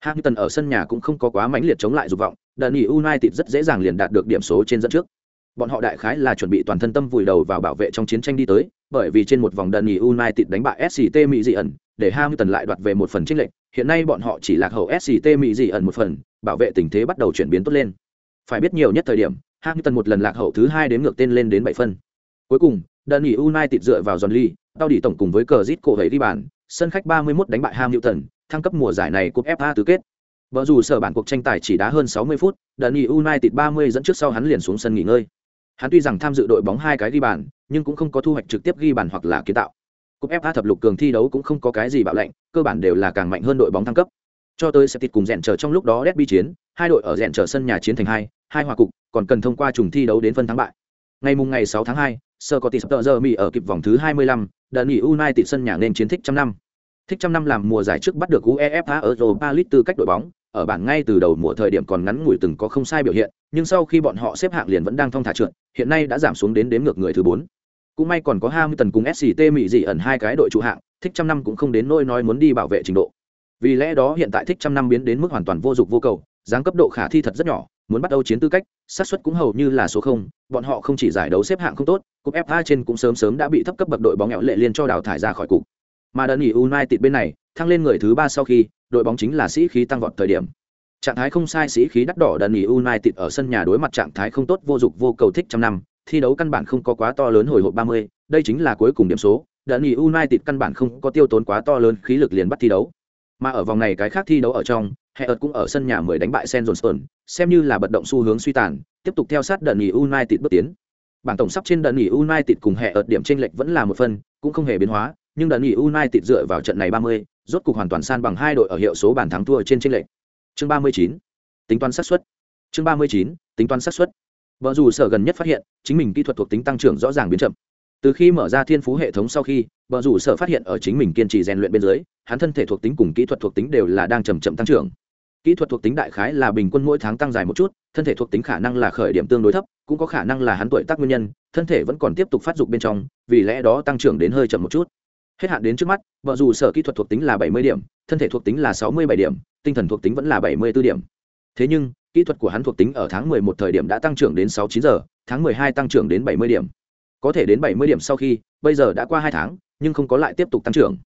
Ham Newton ở sân nhà cũng không có quá mãnh liệt chống lại dục vọng, Đơn nghỉ United rất dễ dàng liền đạt được điểm số trên dẫn trước. Bọn họ đại khái là chuẩn bị toàn thân tâm vùi đầu vào bảo vệ trong chiến tranh đi tới, bởi vì trên một vòng đần nghỉ United đánh bại SCT Mỹ dị ẩn, để Hamilton lại đoạt về một phần trích lệch, hiện nay bọn họ chỉ lạc hậu SCT Mỹ dị ẩn một phần, bảo vệ tình thế bắt đầu chuyển biến tốt lên. Phải biết nhiều nhất thời điểm, Hamilton một lần lạc hậu thứ hai đến ngược tên lên đến bảy phân. Cuối cùng, đần nghỉ United dựa vào John Lee, tao đi tổng cùng với cờ Zit cổ hấy đi bàn, sân khách 31 đánh bại Hamilton, thăng cấp mùa giải này cúp FA tứ kết. Vợ dù sở bản cuộc tranh tài chỉ đá hơn 60 phút, đơn nghỉ United 30 dẫn trước sau hắn liền xuống sân nghỉ ngơi. Hắn tuy rằng tham dự đội bóng hai cái ghi bàn, nhưng cũng không có thu hoạch trực tiếp ghi bàn hoặc là kiến tạo. cúp fa thập lục cường thi đấu cũng không có cái gì bạo lệnh cơ bản đều là càng mạnh hơn đội bóng thăng cấp cho tới sẽ tịt cùng rèn trở trong lúc đó đét bi chiến hai đội ở rèn trở sân nhà chiến thành hai hai hòa cục còn cần thông qua trùng thi đấu đến phân thắng bại ngày mùng ngày 6 tháng 2, tỷ Curtis giờ Mỹ ở kịp vòng thứ 25, đợt nghỉ United sân nhà nên chiến thích trăm năm. Thích trăm năm làm mùa giải trước bắt được UEFA ở Europa League tư cách đội bóng, ở bảng ngay từ đầu mùa thời điểm còn ngắn ngủi từng có không sai biểu hiện, nhưng sau khi bọn họ xếp hạng liền vẫn đang thong thả trượt, hiện nay đã giảm xuống đến đếm ngược người thứ 4. Cũng may còn có Hamilton cùng SCT Mỹ dị ẩn hai cái đội trụ hạng, thích trăm năm cũng không đến nỗi nói muốn đi bảo vệ trình độ. Vì lẽ đó hiện tại thích trăm năm biến đến mức hoàn toàn vô dụng vô cầu, dáng cấp độ khả thi thật rất nhỏ, muốn bắt đầu chiến tư cách, xác suất cũng hầu như là số không, bọn họ không chỉ giải đấu xếp hạng không tốt, cúp FA trên cũng sớm sớm đã bị thấp cấp bậc đội bóng nghèo lệ liên cho đào thải ra khỏi cục. Mà đơn nghỉ United bên này, thăng lên người thứ ba sau khi, đội bóng chính là sĩ khí tăng vọt thời điểm. Trạng thái không sai sĩ khí đắt đỏ đần United ở sân nhà đối mặt trạng thái không tốt vô dụng vô cầu thích trăm năm, thi đấu căn bản không có quá to lớn hồi hộp 30, đây chính là cuối cùng điểm số, đần United căn bản không có tiêu tốn quá to lớn khí lực liền bắt thi đấu. Mà ở vòng này cái khác thi đấu ở trong, Heot cũng ở sân nhà 10 đánh bại Sen Johnson, xem như là bật động xu hướng suy tàn, tiếp tục theo sát đần United bước tiến. Bảng tổng sắp trên đần United cùng Heot điểm chênh lệch vẫn là một phần, cũng không hề biến hóa, nhưng đợt nghỉ United dựa vào trận này 30, rốt cục hoàn toàn san bằng hai đội ở hiệu số bàn thắng thua trên chênh lệch. Chương 39. Tính toán xác suất. Chương 39. Tính toán xác suất. Vở dù sở gần nhất phát hiện, chính mình kỹ thuật thuộc tính tăng trưởng rõ ràng biến chậm. Từ khi mở ra thiên phú hệ thống sau khi, vở dù sở phát hiện ở chính mình kiên trì rèn luyện bên dưới, hắn thân thể thuộc tính cùng kỹ thuật thuộc tính đều là đang chậm chậm tăng trưởng kỹ thuật thuộc tính đại khái là bình quân mỗi tháng tăng dài một chút thân thể thuộc tính khả năng là khởi điểm tương đối thấp cũng có khả năng là hắn tuổi tác nguyên nhân thân thể vẫn còn tiếp tục phát dục bên trong vì lẽ đó tăng trưởng đến hơi chậm một chút hết hạn đến trước mắt vợ dù sở kỹ thuật thuộc tính là bảy mươi điểm thân thể thuộc tính là sáu mươi bảy điểm tinh thần thuộc tính vẫn là bảy mươi b ố điểm. Thế nhưng kỹ thuật của hắn thuộc tính ở tháng mười một thời điểm đã tăng trưởng đến sáu chín giờ tháng mười hai tăng trưởng đến bảy mươi điểm. Có thể đến bảy mươi điểm sau khi bây giờ đã qua hai tháng nhưng không có lại tiếp tục tăng trưởng.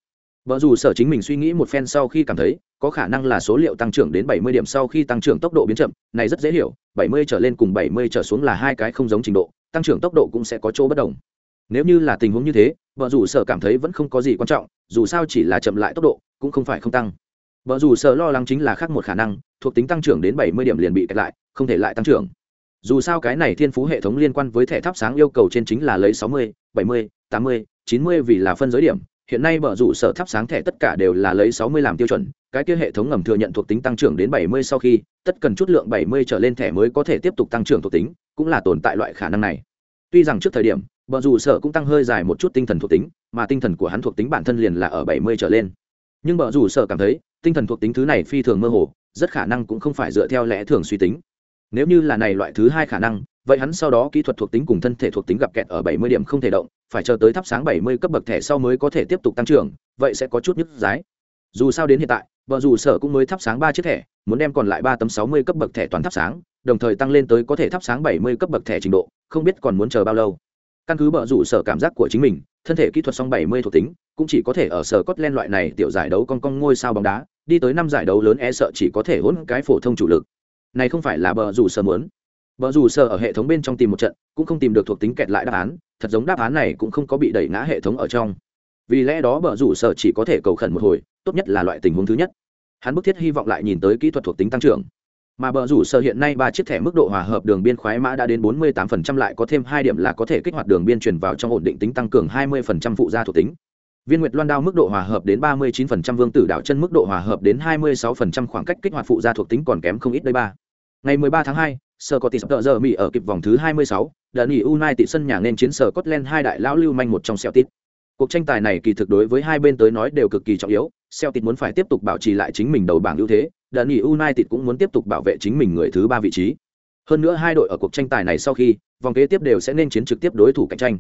Vợ dù sở chính mình suy nghĩ một phen sau khi cảm thấy, có khả năng là số liệu tăng trưởng đến 70 điểm sau khi tăng trưởng tốc độ biến chậm, này rất dễ hiểu, 70 trở lên cùng 70 trở xuống là hai cái không giống trình độ, tăng trưởng tốc độ cũng sẽ có chỗ bất đồng. Nếu như là tình huống như thế, vợ rủ sở cảm thấy vẫn không có gì quan trọng, dù sao chỉ là chậm lại tốc độ, cũng không phải không tăng. Vợ rủ sở lo lắng chính là khác một khả năng, thuộc tính tăng trưởng đến 70 điểm liền bị kẹt lại, không thể lại tăng trưởng. Dù sao cái này thiên phú hệ thống liên quan với thẻ thắp sáng yêu cầu trên chính là lấy 60, 70, 80, 90 vì là phân giới điểm, hiện nay bờ rủ sở thắp sáng thẻ tất cả đều là lấy 60 làm tiêu chuẩn, cái kia hệ thống ngầm thừa nhận thuộc tính tăng trưởng đến 70 sau khi, tất cần chút lượng 70 trở lên thẻ mới có thể tiếp tục tăng trưởng thuộc tính, cũng là tồn tại loại khả năng này. Tuy rằng trước thời điểm, bờ rủ sở cũng tăng hơi dài một chút tinh thần thuộc tính, mà tinh thần của hắn thuộc tính bản thân liền là ở 70 trở lên. Nhưng bờ rủ sở cảm thấy, tinh thần thuộc tính thứ này phi thường mơ hồ, rất khả năng cũng không phải dựa theo lẽ thường suy tính. Nếu như là này loại thứ hai khả năng, vậy hắn sau đó kỹ thuật thuộc tính cùng thân thể thuộc tính gặp kẹt ở 70 điểm không thể động, phải chờ tới thắp sáng 70 cấp bậc thẻ sau mới có thể tiếp tục tăng trưởng, vậy sẽ có chút nhức giá. Dù sao đến hiện tại, vợ dù sở cũng mới thắp sáng ba chiếc thẻ, muốn đem còn lại ba tấm 60 cấp bậc thẻ toàn thắp sáng, đồng thời tăng lên tới có thể thắp sáng 70 cấp bậc thẻ trình độ, không biết còn muốn chờ bao lâu. Căn cứ bờ rủ sở cảm giác của chính mình, thân thể kỹ thuật song 70 thuộc tính, cũng chỉ có thể ở sở cốt lên loại này tiểu giải đấu con con ngôi sao bóng đá, đi tới năm giải đấu lớn e sợ chỉ có thể hỗn cái phổ thông chủ lực. Này không phải là bờ rủ sở muốn. bờ rủ sở ở hệ thống bên trong tìm một trận, cũng không tìm được thuộc tính kẹt lại đáp án, thật giống đáp án này cũng không có bị đẩy ngã hệ thống ở trong vì lẽ đó bờ rủ sở chỉ có thể cầu khẩn một hồi tốt nhất là loại tình huống thứ nhất hắn bức thiết hy vọng lại nhìn tới kỹ thuật thuộc tính tăng trưởng mà bờ rủ sở hiện nay ba chiếc thẻ mức độ hòa hợp đường biên khoái mã đã đến 48% lại có thêm hai điểm là có thể kích hoạt đường biên chuyển vào trong ổn định tính tăng cường 20% phụ gia thuộc tính. Viên nguyệt loan đao mức độ hòa hợp đến 39% vương tử đảo chân mức độ hòa hợp đến 26% khoảng cách kích hoạt phụ gia thuộc tính còn kém không ít đây ba. Ngày 13 tháng 2, Sở có tỷ sắp giờ Mỹ ở kịp vòng thứ 26, đợt nghỉ United sân nhà nên chiến sở Scotland hai đại lão lưu manh một trong Celtic. Cuộc tranh tài này kỳ thực đối với hai bên tới nói đều cực kỳ trọng yếu, Celtic muốn phải tiếp tục bảo trì lại chính mình đầu bảng ưu thế, đợt nghỉ United cũng muốn tiếp tục bảo vệ chính mình người thứ ba vị trí. Hơn nữa hai đội ở cuộc tranh tài này sau khi, vòng kế tiếp đều sẽ nên chiến trực tiếp đối thủ cạnh tranh.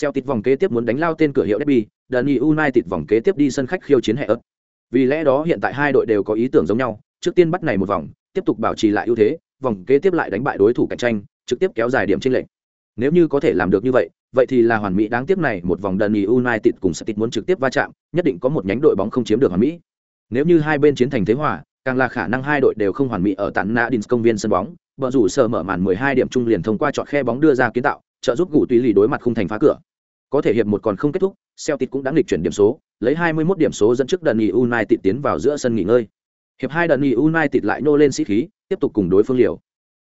Celtic vòng kế tiếp muốn đánh lao tên cửa hiệu derby, đợt nghỉ United vòng kế tiếp đi sân khách khiêu chiến hệ ấp. Vì lẽ đó hiện tại hai đội đều có ý tưởng giống nhau, trước tiên bắt này một vòng, tiếp tục bảo trì lại ưu thế, vòng kế tiếp lại đánh bại đối thủ cạnh tranh, trực tiếp kéo dài điểm chênh lệch. Nếu như có thể làm được như vậy, vậy thì là hoàn mỹ đáng tiếc này, một vòng Dundee United cùng Celtic muốn trực tiếp va chạm, nhất định có một nhánh đội bóng không chiếm được hoàn mỹ. Nếu như hai bên chiến thành thế hòa, càng là khả năng hai đội đều không hoàn mỹ ở tận Nadins công viên sân bóng, bờ rủ sở mở màn 12 điểm trung liền thông qua chọn khe bóng đưa ra kiến tạo, trợ giúp gù tùy lì đối mặt khung thành phá cửa. Có thể hiệp một còn không kết thúc, Celtic cũng đã nghịch chuyển điểm số, lấy 21 điểm số dẫn trước Dundee United tiến vào giữa sân nghỉ ngơi. Hiệp hai Dundee United lại nô lên sĩ khí, tiếp tục cùng đối phương liều.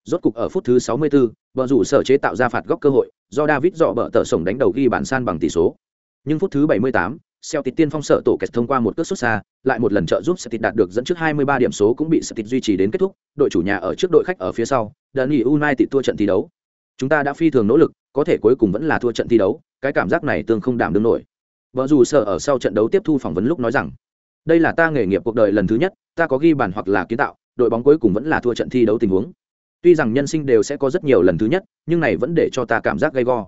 Rốt cục ở phút thứ 64, bờ rủ sở chế tạo ra phạt góc cơ hội, do David dọ bờ tờ sổng đánh đầu ghi bản san bằng tỷ số. Nhưng phút thứ 78, Celtic tiên phong sợ tổ kẹt thông qua một cước xuất xa, lại một lần trợ giúp Celtic đạt được dẫn trước 23 điểm số cũng bị Celtic duy trì đến kết thúc, đội chủ nhà ở trước đội khách ở phía sau, Dani United thua trận thi đấu. Chúng ta đã phi thường nỗ lực, có thể cuối cùng vẫn là thua trận thi đấu, cái cảm giác này tương không đảm đương nổi. Vợ dù sợ ở sau trận đấu tiếp thu phỏng vấn lúc nói rằng, đây là ta nghề nghiệp cuộc đời lần thứ nhất, ta có ghi bàn hoặc là kiến tạo, đội bóng cuối cùng vẫn là thua trận thi đấu tình huống. Tuy rằng nhân sinh đều sẽ có rất nhiều lần thứ nhất, nhưng này vẫn để cho ta cảm giác gay go.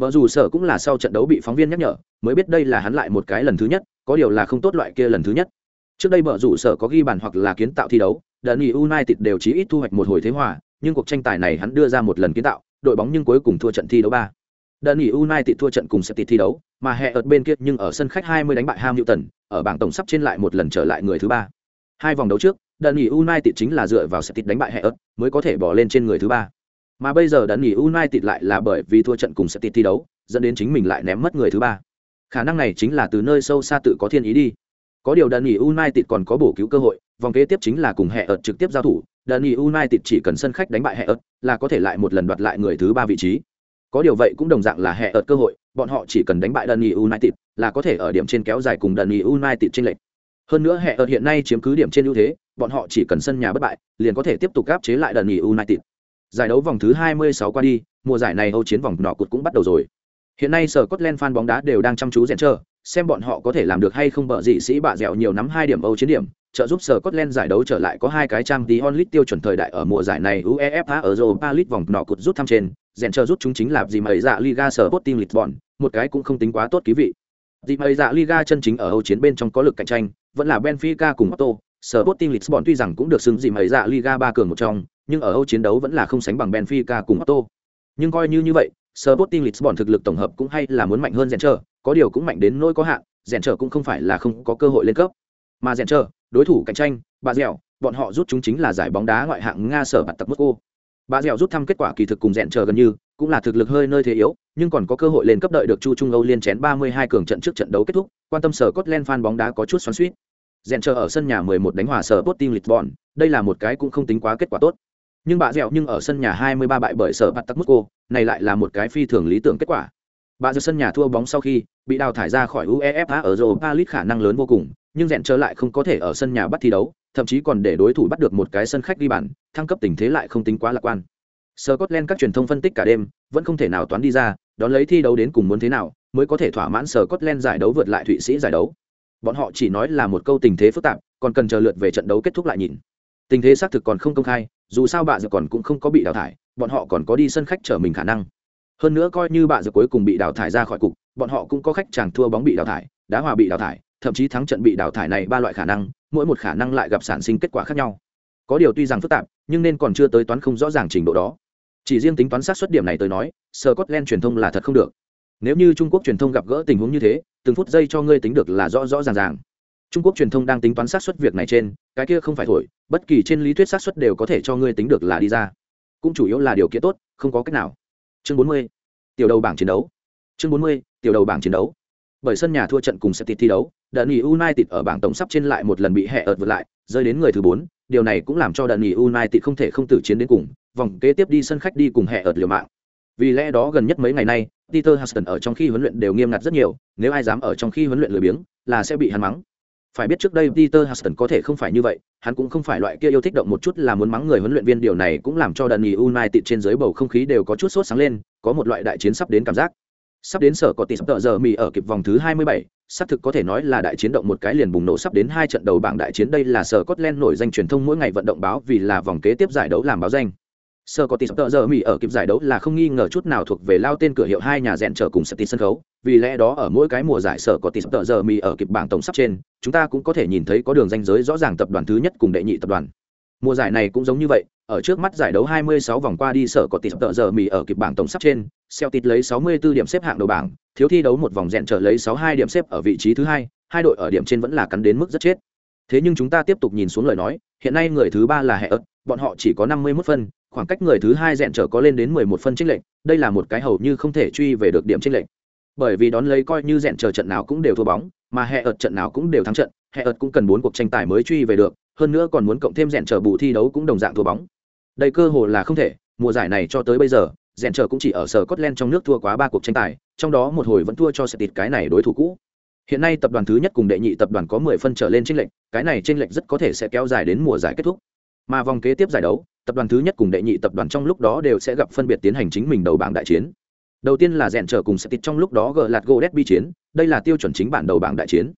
Bở dù sở cũng là sau trận đấu bị phóng viên nhắc nhở, mới biết đây là hắn lại một cái lần thứ nhất, có điều là không tốt loại kia lần thứ nhất. Trước đây bở rủ sở có ghi bàn hoặc là kiến tạo thi đấu, Dani United đều chí ít thu hoạch một hồi thế hòa, nhưng cuộc tranh tài này hắn đưa ra một lần kiến tạo, đội bóng nhưng cuối cùng thua trận thi đấu ba. Dani United thua trận cùng City thi đấu, mà hệ ở bên kia nhưng ở sân khách 20 đánh bại Ham Newton, ở bảng tổng sắp trên lại một lần trở lại người thứ ba. Hai vòng đấu trước, Dani United chính là dựa vào City đánh bại hệ ớt mới có thể bỏ lên trên người thứ ba. Mà bây giờ Dani United lại là bởi vì thua trận cùng City thi đấu, dẫn đến chính mình lại ném mất người thứ ba. Khả năng này chính là từ nơi sâu xa tự có thiên ý đi. Có điều Dani United còn có bổ cứu cơ hội, vòng kế tiếp chính là cùng hệ ợt trực tiếp giao thủ, Dani United chỉ cần sân khách đánh bại hệ ợt là có thể lại một lần đoạt lại người thứ ba vị trí. Có điều vậy cũng đồng dạng là hệ ợt cơ hội, bọn họ chỉ cần đánh bại Dani United là có thể ở điểm trên kéo dài cùng Dani United trên lệch. Hơn nữa hệ ợt hiện nay chiếm cứ điểm trên ưu thế, bọn họ chỉ cần sân nhà bất bại, liền có thể tiếp tục áp chế lại Dani United. Giải đấu vòng thứ 26 qua đi, mùa giải này Âu chiến vòng nọ cột cũng bắt đầu rồi. Hiện nay sở Scotland fan bóng đá đều đang chăm chú rèn chờ, xem bọn họ có thể làm được hay không bợ dị sĩ bạ dẻo nhiều nắm hai điểm Âu chiến điểm, trợ giúp sở Scotland giải đấu trở lại có hai cái trang tí onlit tiêu chuẩn thời đại ở mùa giải này UEFA ở Europa League vòng nọ cột rút thăm trên, rèn chờ rút chúng chính là gì mà dạ Liga sở Sporting Lisbon, một cái cũng không tính quá tốt ký vị. Gì mà dạ Liga chân chính ở Âu chiến bên trong có lực cạnh tranh, vẫn là Benfica cùng Porto, sở Sporting Lisbon tuy rằng cũng được xưng gì mà dạ Liga ba cường một trong, nhưng ở Âu chiến đấu vẫn là không sánh bằng Benfica cùng Porto. Nhưng coi như như vậy, Sporting Lisbon thực lực tổng hợp cũng hay là muốn mạnh hơn Rèn có điều cũng mạnh đến nỗi có hạn, Rèn cũng không phải là không có cơ hội lên cấp. Mà Rèn đối thủ cạnh tranh, bà dẻo, bọn họ rút chúng chính là giải bóng đá ngoại hạng Nga sở bạt tập Moscow. Bà dẻo rút thăm kết quả kỳ thực cùng Rèn gần như, cũng là thực lực hơi nơi thế yếu, nhưng còn có cơ hội lên cấp đợi được Chu Trung Âu liên chén 32 cường trận trước trận đấu kết thúc, quan tâm sở Scotland fan bóng đá có chút xoắn xuýt. Rèn ở sân nhà 11 đánh hòa sở Sporting Lisbon, đây là một cái cũng không tính quá kết quả tốt nhưng bà dẻo nhưng ở sân nhà 23 bại bởi sở bạt tắc Moscow, này lại là một cái phi thường lý tưởng kết quả. Bà dẻo sân nhà thua bóng sau khi bị đào thải ra khỏi UEFA ở Europa League khả năng lớn vô cùng, nhưng rèn trở lại không có thể ở sân nhà bắt thi đấu, thậm chí còn để đối thủ bắt được một cái sân khách đi bàn, thăng cấp tình thế lại không tính quá lạc quan. Scotland các truyền thông phân tích cả đêm, vẫn không thể nào toán đi ra, đón lấy thi đấu đến cùng muốn thế nào, mới có thể thỏa mãn Scotland giải đấu vượt lại Thụy Sĩ giải đấu. Bọn họ chỉ nói là một câu tình thế phức tạp, còn cần chờ lượt về trận đấu kết thúc lại nhìn. Tình thế xác thực còn không công khai, dù sao bà dược còn cũng không có bị đào thải, bọn họ còn có đi sân khách trở mình khả năng. Hơn nữa coi như bà dược cuối cùng bị đào thải ra khỏi cục, bọn họ cũng có khách chàng thua bóng bị đào thải, đá hòa bị đào thải, thậm chí thắng trận bị đào thải này ba loại khả năng, mỗi một khả năng lại gặp sản sinh kết quả khác nhau. Có điều tuy rằng phức tạp, nhưng nên còn chưa tới toán không rõ ràng trình độ đó. Chỉ riêng tính toán sát xuất điểm này tới nói, scotland truyền thông là thật không được. Nếu như trung quốc truyền thông gặp gỡ tình huống như thế, từng phút giây cho ngươi tính được là rõ rõ ràng ràng trung quốc truyền thông đang tính toán xác suất việc này trên cái kia không phải thổi bất kỳ trên lý thuyết xác suất đều có thể cho ngươi tính được là đi ra cũng chủ yếu là điều kiện tốt không có cách nào chương bốn mươi tiểu đầu bảng chiến đấu chương bốn mươi tiểu đầu bảng chiến đấu bởi sân nhà thua trận cùng Celtic thi đấu, đợt nghỉ United ở bảng tổng sắp trên lại một lần bị hệ ợt vượt lại, rơi đến người thứ bốn. điều này cũng làm cho đợt nghỉ United không thể không tử chiến đến cùng, vòng kế tiếp đi sân khách đi cùng hệ ợt liều mạng. Vì lẽ đó gần nhất mấy ngày nay, Peter Huston ở trong khi huấn luyện đều nghiêm ngặt rất nhiều, nếu ai dám ở trong khi huấn luyện lười biếng, là sẽ bị hắn mắng phải biết trước đây Peter Huston có thể không phải như vậy, hắn cũng không phải loại kia yêu thích động một chút là muốn mắng người huấn luyện viên điều này cũng làm cho Danny United trên dưới bầu không khí đều có chút sốt sáng lên, có một loại đại chiến sắp đến cảm giác. Sắp đến sở có tỷ sắp tợ giờ mì ở kịp vòng thứ 27, xác thực có thể nói là đại chiến động một cái liền bùng nổ sắp đến hai trận đầu bảng đại chiến đây là sở Scotland nổi danh truyền thông mỗi ngày vận động báo vì là vòng kế tiếp giải đấu làm báo danh. Sơ có tỷ tợ giờ Mỹ ở kịp giải đấu là không nghi ngờ chút nào thuộc về lao tên cửa hiệu hai nhà rèn trở cùng City sân khấu, vì lẽ đó ở mỗi cái mùa giải sở có tỷ tợ giờ Mỹ ở kịp bảng tổng sắp trên, chúng ta cũng có thể nhìn thấy có đường ranh giới rõ ràng tập đoàn thứ nhất cùng đệ nhị tập đoàn. Mùa giải này cũng giống như vậy, ở trước mắt giải đấu 26 vòng qua đi sở có tỷ tợ giờ Mỹ ở kịp bảng tổng sắp trên, Celtic lấy 64 điểm xếp hạng đầu bảng, thiếu thi đấu một vòng rèn trở lấy 62 điểm xếp ở vị trí thứ hai, hai đội ở điểm trên vẫn là cắn đến mức rất chết. Thế nhưng chúng ta tiếp tục nhìn xuống lời nói, hiện nay người thứ ba là hệ ớt, bọn họ chỉ có 51 phân, khoảng cách người thứ hai dẹn trở có lên đến 11 phân trích lệnh đây là một cái hầu như không thể truy về được điểm trích lệnh Bởi vì đón lấy coi như dẹn trở trận nào cũng đều thua bóng, mà hệ ợt trận nào cũng đều thắng trận, hệ ợt cũng cần bốn cuộc tranh tài mới truy về được, hơn nữa còn muốn cộng thêm dẹn trở bù thi đấu cũng đồng dạng thua bóng. Đây cơ hồ là không thể, mùa giải này cho tới bây giờ, dẹn trở cũng chỉ ở sở Scotland trong nước thua quá ba cuộc tranh tài, trong đó một hồi vẫn thua cho Celtic cái này đối thủ cũ. Hiện nay tập đoàn thứ nhất cùng đệ nhị tập đoàn có 10 phân trở lên chênh lệch, cái này chênh lệch rất có thể sẽ kéo dài đến mùa giải kết thúc. Mà vòng kế tiếp giải đấu, tập đoàn thứ nhất cùng đệ nhị tập đoàn trong lúc đó đều sẽ gặp phân biệt tiến hành chính mình đầu bảng đại chiến. Đầu tiên là rèn trở cùng Celtic trong lúc đó gờ lạt gỗ derby chiến, đây là tiêu chuẩn chính bản đầu bảng đại chiến.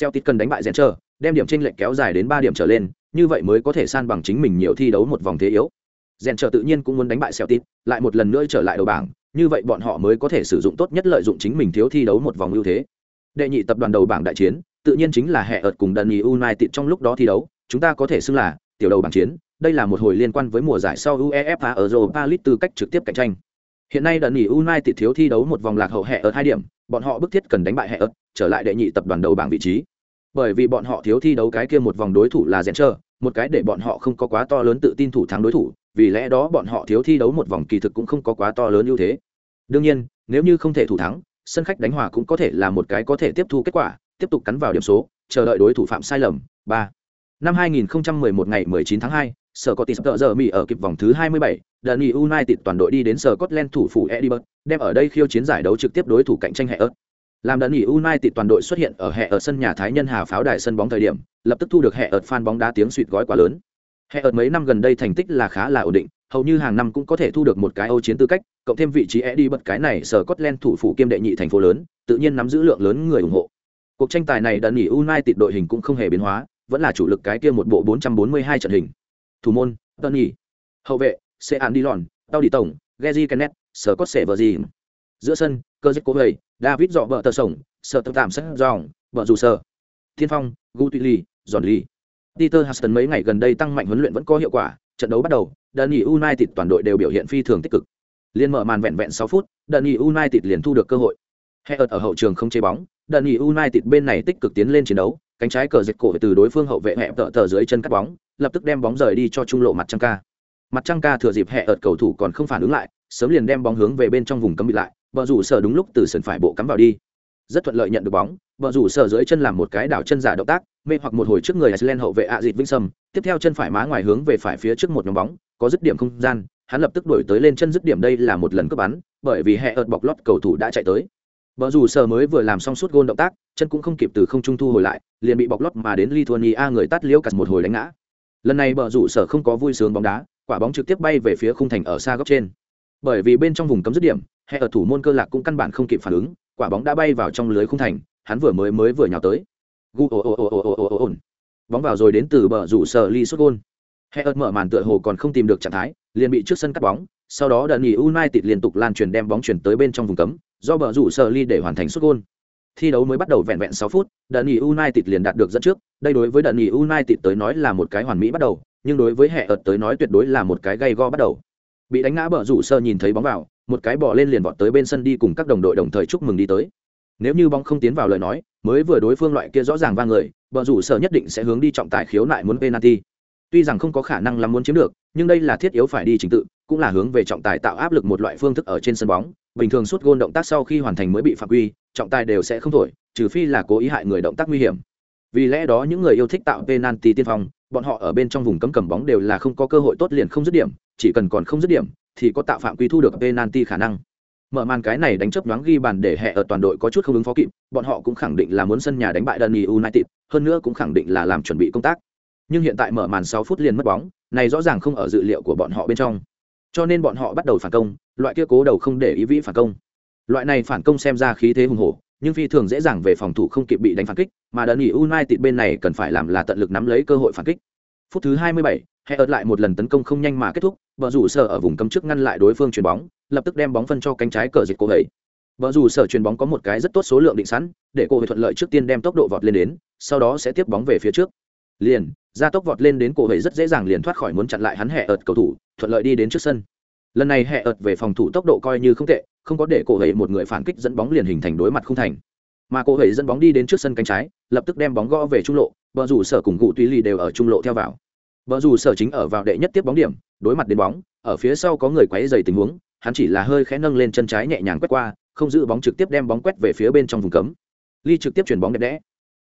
Celtic cần đánh bại rèn trở, đem điểm chênh lệch kéo dài đến 3 điểm trở lên, như vậy mới có thể san bằng chính mình nhiều thi đấu một vòng thế yếu. Rèn trở tự nhiên cũng muốn đánh bại Celtic, lại một lần nữa trở lại đầu bảng, như vậy bọn họ mới có thể sử dụng tốt nhất lợi dụng chính mình thiếu thi đấu một vòng ưu thế. Đệ nhị tập đoàn đầu bảng đại chiến, tự nhiên chính là hệ ợt cùng đần ý United trong lúc đó thi đấu, chúng ta có thể xưng là tiểu đầu bảng chiến, đây là một hồi liên quan với mùa giải sau UEFA ở Europa League tư cách trực tiếp cạnh tranh. Hiện nay đần ý United thiếu thi đấu một vòng lạc hậu hệ ở hai điểm, bọn họ bức thiết cần đánh bại hệ ợt, trở lại đệ nhị tập đoàn đầu bảng vị trí. Bởi vì bọn họ thiếu thi đấu cái kia một vòng đối thủ là Zencher, một cái để bọn họ không có quá to lớn tự tin thủ thắng đối thủ, vì lẽ đó bọn họ thiếu thi đấu một vòng kỳ thực cũng không có quá to lớn ưu thế. Đương nhiên, nếu như không thể thủ thắng, sân khách đánh hòa cũng có thể là một cái có thể tiếp thu kết quả, tiếp tục cắn vào điểm số, chờ đợi đối thủ phạm sai lầm. 3. Năm 2011 ngày 19 tháng 2, sở có tỷ giờ Mỹ ở kịp vòng thứ 27, Dundee United toàn đội đi đến sở Scotland thủ phủ Edinburgh, đem ở đây khiêu chiến giải đấu trực tiếp đối thủ cạnh tranh hệ ớt. Làm Dundee United toàn đội xuất hiện ở hệ ở sân nhà Thái Nhân Hà pháo đài sân bóng thời điểm, lập tức thu được hệ ớt fan bóng đá tiếng suýt gói quá lớn. Hệ ớt mấy năm gần đây thành tích là khá là ổn định, hầu như hàng năm cũng có thể thu được một cái Âu chiến tư cách, cộng thêm vị trí Edinburgh cái này sở Scotland thủ phủ kiêm đệ nhị thành phố lớn, tự nhiên nắm giữ lượng lớn người ủng hộ. Cuộc tranh tài này Dundee United đội hình cũng không hề biến hóa, vẫn là chủ lực cái kia một bộ 442 trận hình. Thủ môn, Tony. Hậu vệ, Sean Dillon, Tao Đi Tổng, Gezi Kenneth, Scott Severin. Giữa sân, Cơ Cố Hầy, David Dọ Bờ Tờ Sổng, Sở Tập Tạm Sắc Dòng, Bờ Dù Sở. Thiên Phong, Gu Tuy Lì, Giòn Lì. Peter Huston mấy ngày gần đây tăng mạnh huấn luyện vẫn có hiệu quả, trận đấu bắt đầu, Dundee United toàn đội đều biểu hiện phi thường tích cực. Liên mở màn vẹn vẹn 6 phút, Dani United liền thu được cơ hội. Heard ở hậu trường không chế bóng, Dani United bên này tích cực tiến lên chiến đấu, cánh trái cờ dịch cổ từ đối phương hậu vệ hẹp tợ tờ dưới chân cắt bóng, lập tức đem bóng rời đi cho trung lộ mặt trăng ca. Mặt trăng ca thừa dịp Heard cầu thủ còn không phản ứng lại, sớm liền đem bóng hướng về bên trong vùng cấm bị lại, bờ rủ sở đúng lúc từ sườn phải bộ cắm vào đi. Rất thuận lợi nhận được bóng, bờ rủ sở dưới chân làm một cái đảo chân giả động tác, mê hoặc một hồi trước người Iceland hậu vệ ạ dịt Vinh sầm. tiếp theo chân phải má ngoài hướng về phải phía trước một nhóm bóng, có dứt điểm không gian, hắn lập tức đổi tới lên chân dứt điểm đây là một lần cướp bắn, bởi vì hệ ợt bọc lót cầu thủ đã chạy tới. Bờ dù sở mới vừa làm xong suốt gôn động tác, chân cũng không kịp từ không trung thu hồi lại, liền bị bọc lót mà đến Lithuania người tắt liễu cặt một hồi đánh ngã. Lần này bờ dù sở không có vui sướng bóng đá, quả bóng trực tiếp bay về phía khung thành ở xa góc trên. Bởi vì bên trong vùng cấm dứt điểm, hệ ở thủ môn cơ lạc cũng căn bản không kịp phản ứng, quả bóng đã bay vào trong lưới khung thành, hắn vừa mới mới vừa nhào tới. Bóng vào rồi đến từ bờ rủ sở ly xuất gôn hệ ớt mở màn tựa hồ còn không tìm được trạng thái, liền bị trước sân cắt bóng, sau đó đợt nghỉ united liên tục lan truyền đem bóng chuyển tới bên trong vùng cấm, do bờ rủ sở ly để hoàn thành sút gôn. Thi đấu mới bắt đầu vẹn vẹn 6 phút đợt nghỉ united liền đạt được dẫn trước, đây đối với đợt nghỉ united tới nói là một cái hoàn mỹ bắt đầu, nhưng đối với hệ ớt tới nói tuyệt đối là một cái gây go bắt đầu. Bị đánh ngã bờ rủ sơ nhìn thấy bóng vào, một cái bỏ lên liền vọt tới bên sân đi cùng các đồng đội đồng thời chúc mừng đi tới. Nếu như bóng không tiến vào lời nói, mới vừa đối phương loại kia rõ ràng vang người, bờ rủ sở nhất định sẽ hướng đi trọng tài khiếu nại muốn penalty tuy rằng không có khả năng làm muốn chiếm được, nhưng đây là thiết yếu phải đi trình tự, cũng là hướng về trọng tài tạo áp lực một loại phương thức ở trên sân bóng. Bình thường suốt gôn động tác sau khi hoàn thành mới bị phạm quy, trọng tài đều sẽ không thổi, trừ phi là cố ý hại người động tác nguy hiểm. Vì lẽ đó những người yêu thích tạo penalty tiên phong, bọn họ ở bên trong vùng cấm cầm bóng đều là không có cơ hội tốt liền không dứt điểm, chỉ cần còn không dứt điểm, thì có tạo phạm quy thu được penalty khả năng. Mở màn cái này đánh chấp nhoáng ghi bàn để hệ ở toàn đội có chút không ứng phó kịp, bọn họ cũng khẳng định là muốn sân nhà đánh bại Dundee United, hơn nữa cũng khẳng định là làm chuẩn bị công tác nhưng hiện tại mở màn 6 phút liền mất bóng này rõ ràng không ở dự liệu của bọn họ bên trong. Cho nên bọn họ bắt đầu phản công loại kia cố đầu không để ý vĩ phản công. Loại này phản công xem ra khí thế hùng hổ nhưng phi thường dễ dàng về phòng thủ không kịp bị đánh phản kích mà Dundee United bên này cần phải làm là tận lực nắm lấy cơ hội phản kích. Phút thứ 27, hệ lại một lần tấn công không nhanh mà kết thúc bờ rủ sở ở vùng cấm trước ngăn lại đối phương chuyền bóng lập tức đem bóng phân cho cánh trái cờ dịch cô ấy. Bờ rủ sở chuyền bóng có một cái rất tốt số lượng định sẵn để cô ấy thuận lợi trước tiên đem tốc độ vọt lên đến sau đó sẽ tiếp bóng về phía trước. Liền gia tốc vọt lên đến cổ hầy rất dễ dàng liền thoát khỏi muốn chặn lại hắn hệ ợt cầu thủ, thuận lợi đi đến trước sân. Lần này hệ ợt về phòng thủ tốc độ coi như không tệ, không có để cổ hầy một người phản kích dẫn bóng liền hình thành đối mặt không thành. Mà cổ hầy dẫn bóng đi đến trước sân cánh trái, lập tức đem bóng gõ về trung lộ vợ rủ sở cùng cụ tuy lì đều ở trung lộ theo vào. Vợ dù sở chính ở vào đệ nhất tiếp bóng điểm, đối mặt đến bóng, ở phía sau có người quấy dày tình huống, hắn chỉ là hơi khẽ nâng lên chân trái nhẹ nhàng quét qua, không giữ bóng trực tiếp đem bóng quét về phía bên trong vùng cấm. Ly trực tiếp chuyển bóng đẹp đẽ.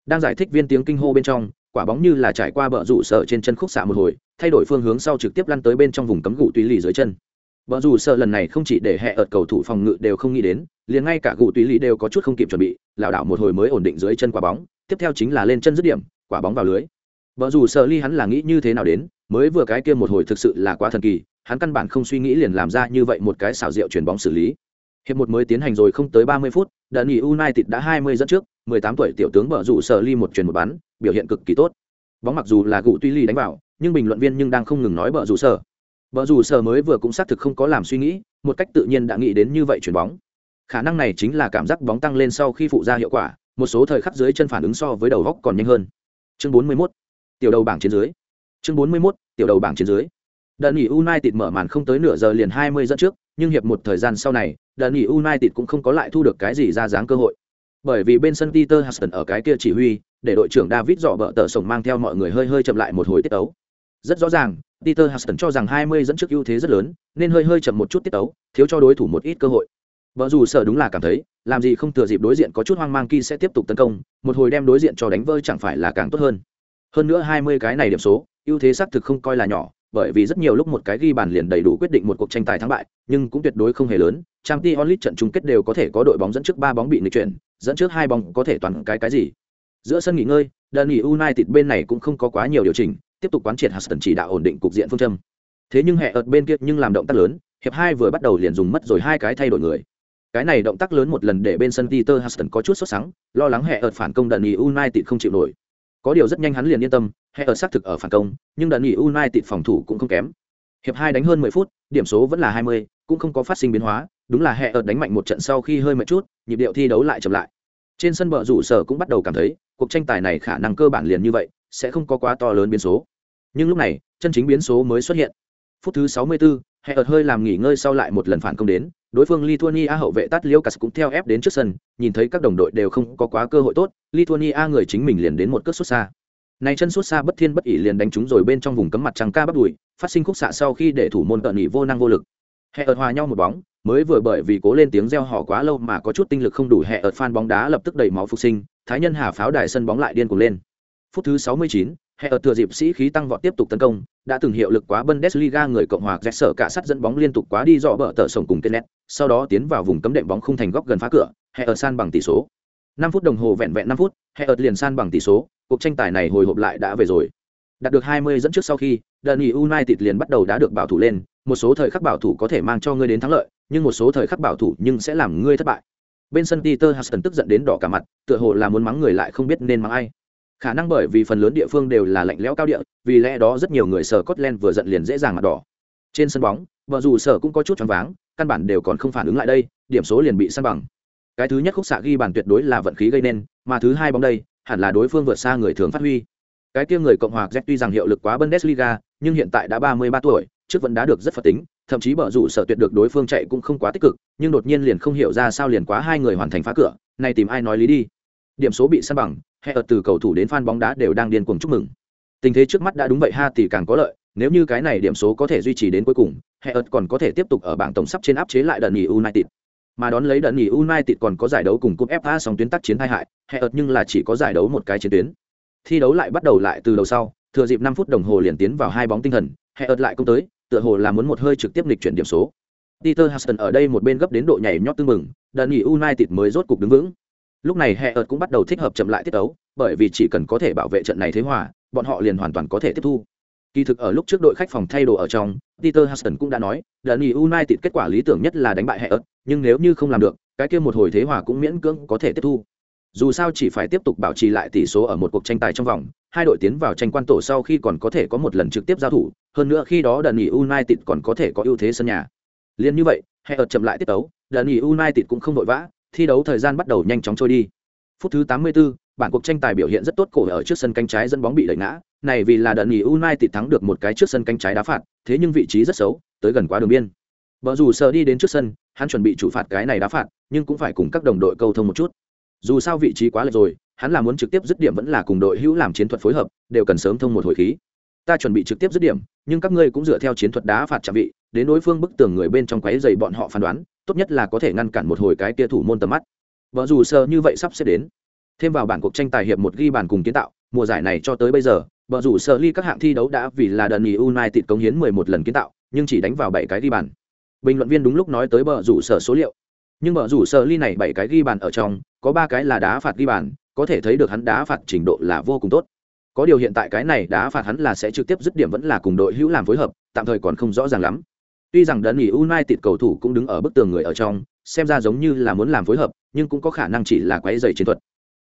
Đang giải thích viên tiếng kinh hô bên trong quả bóng như là trải qua bờ rủ sở trên chân khúc xạ một hồi, thay đổi phương hướng sau trực tiếp lăn tới bên trong vùng cấm gụ tùy lì dưới chân. Bờ rủ sợ lần này không chỉ để hẹ ợt cầu thủ phòng ngự đều không nghĩ đến, liền ngay cả gụ tùy lì đều có chút không kịp chuẩn bị, lảo đảo một hồi mới ổn định dưới chân quả bóng, tiếp theo chính là lên chân dứt điểm, quả bóng vào lưới. Bờ rủ sợ ly hắn là nghĩ như thế nào đến, mới vừa cái kia một hồi thực sự là quá thần kỳ, hắn căn bản không suy nghĩ liền làm ra như vậy một cái xảo diệu chuyển bóng xử lý hiệp một mới tiến hành rồi không tới ba mươi phút đợt nghỉ united đã hai mươi dẫn trước, mười tám tuổi tiểu tướng bở rủ sở ly một chuyển một bắn, biểu hiện cực kỳ tốt bóng mặc dù là gụ tuy ly đánh vào, nhưng bình luận viên nhưng đang không ngừng nói bở rủ sở. Bở rủ sở mới vừa cũng xác thực không có làm suy nghĩ, một cách tự nhiên đã nghĩ đến như vậy chuyển bóng khả năng này chính là cảm giác bóng tăng lên sau khi phụ ra hiệu quả, một số thời khắc dưới chân phản ứng so với đầu góc còn nhanh hơn chương 41. tiểu đầu bảng trên dưới chương 41. tiểu đầu bảng trên dưới đợt nghỉ united mở màn không tới nửa giờ liền 20 dẫn trước, nhưng hiệp một thời gian sau này đợt nghỉ united cũng không có lại thu được cái gì ra dáng cơ hội. Bởi vì bên sân peter huston ở cái kia chỉ huy, để đội trưởng david dọ vợ tờ sổng mang theo mọi người hơi hơi chậm lại một hồi tiết ấu rất rõ ràng, peter huston cho rằng 20 dẫn trước ưu thế rất lớn, nên hơi hơi chậm một chút tiết ấu thiếu cho đối thủ một ít cơ hội. Vợ dù sợ đúng là cảm thấy, làm gì không thừa dịp đối diện có chút hoang mang kia sẽ tiếp tục tấn công, một hồi đem đối diện cho đánh vơi chẳng phải là càng tốt hơn. Hơn nữa hai mươi cái này điểm số, ưu thế xác thực không coi là nhỏ bởi vì rất nhiều lúc một cái ghi bàn liền đầy đủ quyết định một cuộc tranh tài thắng bại nhưng cũng tuyệt đối không hề lớn. Trang League trận chung kết đều có thể có đội bóng dẫn trước ba bóng bị nghịch chuyển dẫn trước hai bóng có thể toàn cái cái gì. Giữa sân nghỉ ngơi đơn nghỉ united bên này cũng không có quá nhiều điều chỉnh tiếp tục quán triệt Hudson chỉ đạo ổn định cục diện phương châm. Thế nhưng hệ ợt bên kia nhưng làm động tác lớn hiệp hai vừa bắt đầu liền dùng mất rồi hai cái thay đổi người. Cái này động tác lớn một lần để bên sân Peter Hudson có chút sốt sắng, lo lắng hệ ợt phản công đợt nghỉ United không chịu nổi. Có điều rất nhanh hắn liền yên tâm, hệ ở xác thực ở phản công, nhưng đợt nghỉ United phòng thủ cũng không kém. Hiệp hai đánh hơn 10 phút, điểm số vẫn là 20, cũng không có phát sinh biến hóa, đúng là hệ ợt đánh mạnh một trận sau khi hơi mệt chút, nhịp điệu thi đấu lại chậm lại. Trên sân bờ rủ sở cũng bắt đầu cảm thấy, cuộc tranh tài này khả năng cơ bản liền như vậy, sẽ không có quá to lớn biến số. Nhưng lúc này, chân chính biến số mới xuất hiện. Phút thứ 64, hệ ợt hơi làm nghỉ ngơi sau lại một lần phản công đến, đối phương Lithuania hậu vệ Tát Liêu Cas cũng theo ép đến trước sân, nhìn thấy các đồng đội đều không có quá cơ hội tốt, Lithuania người chính mình liền đến một cước xuất xa. Này chân xuất xa bất thiên bất ỷ liền đánh trúng rồi bên trong vùng cấm mặt trăng ca bắt đùi, phát sinh khúc xạ sau khi để thủ môn cận nghỉ vô năng vô lực. Hệ ợt hòa nhau một bóng, mới vừa bởi vì cố lên tiếng reo hò quá lâu mà có chút tinh lực không đủ hệ ợt fan bóng đá lập tức đẩy máu phục sinh, thái nhân hà pháo đài sân bóng lại điên cuồng lên. Phút thứ 69, hệ ở thừa dịp sĩ khí tăng vọt tiếp tục tấn công, đã từng hiệu lực quá Bundesliga người Cộng hòa Jet sở cả sắt dẫn bóng liên tục quá đi dọ bờ tờ sổng cùng Kenneth, sau đó tiến vào vùng cấm đệm bóng không thành góc gần phá cửa, hệ ở san bằng tỷ số. 5 phút đồng hồ vẹn vẹn 5 phút, hệ ở liền san bằng tỷ số, cuộc tranh tài này hồi hộp lại đã về rồi. Đạt được 20 dẫn trước sau khi, Dani United liền bắt đầu đã được bảo thủ lên, một số thời khắc bảo thủ có thể mang cho ngươi đến thắng lợi, nhưng một số thời khắc bảo thủ nhưng sẽ làm ngươi thất bại. Bên sân Peter Huston tức giận đến đỏ cả mặt, tựa hồ là muốn mắng người lại không biết nên mắng ai khả năng bởi vì phần lớn địa phương đều là lạnh lẽo cao địa, vì lẽ đó rất nhiều người sở Scotland vừa giận liền dễ dàng mặt đỏ. Trên sân bóng, vợ dù sở cũng có chút choáng váng, căn bản đều còn không phản ứng lại đây, điểm số liền bị săn bằng. Cái thứ nhất khúc xạ ghi bàn tuyệt đối là vận khí gây nên, mà thứ hai bóng đây, hẳn là đối phương vượt xa người thường phát huy. Cái kia người cộng hòa z tuy rằng hiệu lực quá bundesliga, nhưng hiện tại đã ba mươi ba tuổi, trước vẫn đã được rất phật tính, thậm chí bờ rủ sở tuyệt được đối phương chạy cũng không quá tích cực, nhưng đột nhiên liền không hiểu ra sao liền quá hai người hoàn thành phá cửa này tìm ai nói lý đi điểm số bị san bằng hệ ở từ cầu thủ đến fan bóng đá đều đang điên cuồng chúc mừng. Tình thế trước mắt đã đúng vậy ha thì càng có lợi nếu như cái này điểm số có thể duy trì đến cuối cùng hệ ớt còn có thể tiếp tục ở bảng tổng sắp trên áp chế lại đợt nghỉ united. Mà đón lấy đợt nghỉ united còn có giải đấu cùng cúp fa song tuyến tác chiến hai hại hệ ớt nhưng là chỉ có giải đấu một cái chiến tuyến. Thi đấu lại bắt đầu lại từ đầu sau thừa dịp năm phút đồng hồ liền tiến vào hai bóng tinh thần hệ ớt lại công tới tựa hồ là muốn một hơi trực tiếp lịch chuyển điểm số. Peter Huston ở đây một bên gấp đến độ nhảy nhót tương mừng, đợt nghỉ United mới rốt cục đứng vững lúc này hệ ợt cũng bắt đầu thích hợp chậm lại tiết tấu bởi vì chỉ cần có thể bảo vệ trận này thế hòa, bọn họ liền hoàn toàn có thể tiếp thu. Kỳ thực ở lúc trước đội khách phòng thay đồ ở trong, peter huston cũng đã nói đợt nghỉ united kết quả lý tưởng nhất là đánh bại hệ ợt, nhưng nếu như không làm được, cái kia một hồi thế hòa cũng miễn cưỡng có thể tiếp thu. Dù sao chỉ phải tiếp tục bảo trì lại tỷ số ở một cuộc tranh tài trong vòng, hai đội tiến vào tranh quan tổ sau khi còn có thể có một lần trực tiếp giao thủ, hơn nữa khi đó đợt nghỉ united còn có thể có ưu thế sân nhà. Liền như vậy hệ ợt chậm lại tiết tấu đợt nghỉ united cũng không vội vã thi đấu thời gian bắt đầu nhanh chóng trôi đi. Phút thứ 84, bản cuộc tranh tài biểu hiện rất tốt cổ ở trước sân cánh trái dẫn bóng bị đẩy ngã, này vì là đợt nghỉ United thắng được một cái trước sân cánh trái đá phạt, thế nhưng vị trí rất xấu, tới gần quá đường biên. Bờ dù sờ đi đến trước sân, hắn chuẩn bị chủ phạt cái này đá phạt, nhưng cũng phải cùng các đồng đội câu thông một chút. Dù sao vị trí quá lệch rồi, hắn là muốn trực tiếp dứt điểm vẫn là cùng đội hữu làm chiến thuật phối hợp, đều cần sớm thông một hồi khí. Ta chuẩn bị trực tiếp dứt điểm, nhưng các ngươi cũng dựa theo chiến thuật đá phạt trả vị, đến đối phương bức tường người bên trong quấy rầy bọn họ phán đoán, tốt nhất là có thể ngăn cản một hồi cái kia thủ môn tầm mắt. Vợ dù sơ như vậy sắp xếp đến, thêm vào bản cuộc tranh tài hiệp một ghi bàn cùng kiến tạo, mùa giải này cho tới bây giờ, vợ dù sơ ly các hạng thi đấu đã vì là đần nghỉ united cống hiến 11 lần kiến tạo, nhưng chỉ đánh vào 7 cái ghi bàn. Bình luận viên đúng lúc nói tới vợ dù sở số liệu. Nhưng vợ dù sở ly này 7 cái ghi bàn ở trong, có 3 cái là đá phạt ghi bàn, có thể thấy được hắn đá phạt trình độ là vô cùng tốt. Có điều hiện tại cái này đá phạt hắn là sẽ trực tiếp dứt điểm vẫn là cùng đội hữu làm phối hợp, tạm thời còn không rõ ràng lắm tuy rằng đợt nghỉ united cầu thủ cũng đứng ở bức tường người ở trong xem ra giống như là muốn làm phối hợp nhưng cũng có khả năng chỉ là quấy rầy chiến thuật.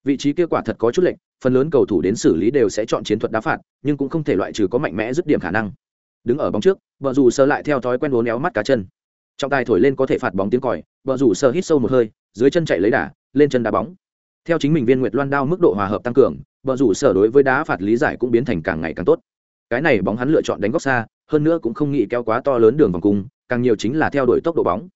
Vị trí kia quả thật có chút lệch, phần lớn cầu thủ đến xử lý đều sẽ chọn chiến thuật đá phạt nhưng cũng không thể loại trừ có mạnh mẽ dứt điểm khả năng. Đứng ở bóng trước Bờ rủ sơ lại theo thói quen uốn éo mắt cá chân. Trọng tài thổi lên có thể phạt bóng tiếng còi Bờ rủ sơ hít sâu một hơi dưới chân chạy lấy đà lên chân đá bóng. Theo chính mình viên nguyệt loan đao mức độ hòa hợp tăng cường Bờ rủ sờ đối với đá phạt lý giải cũng biến thành càng ngày càng tốt cái này bóng hắn lựa chọn đánh góc xa, hơn nữa cũng không nghĩ kéo quá to lớn đường vòng cung, càng nhiều chính là theo đuổi tốc độ bóng.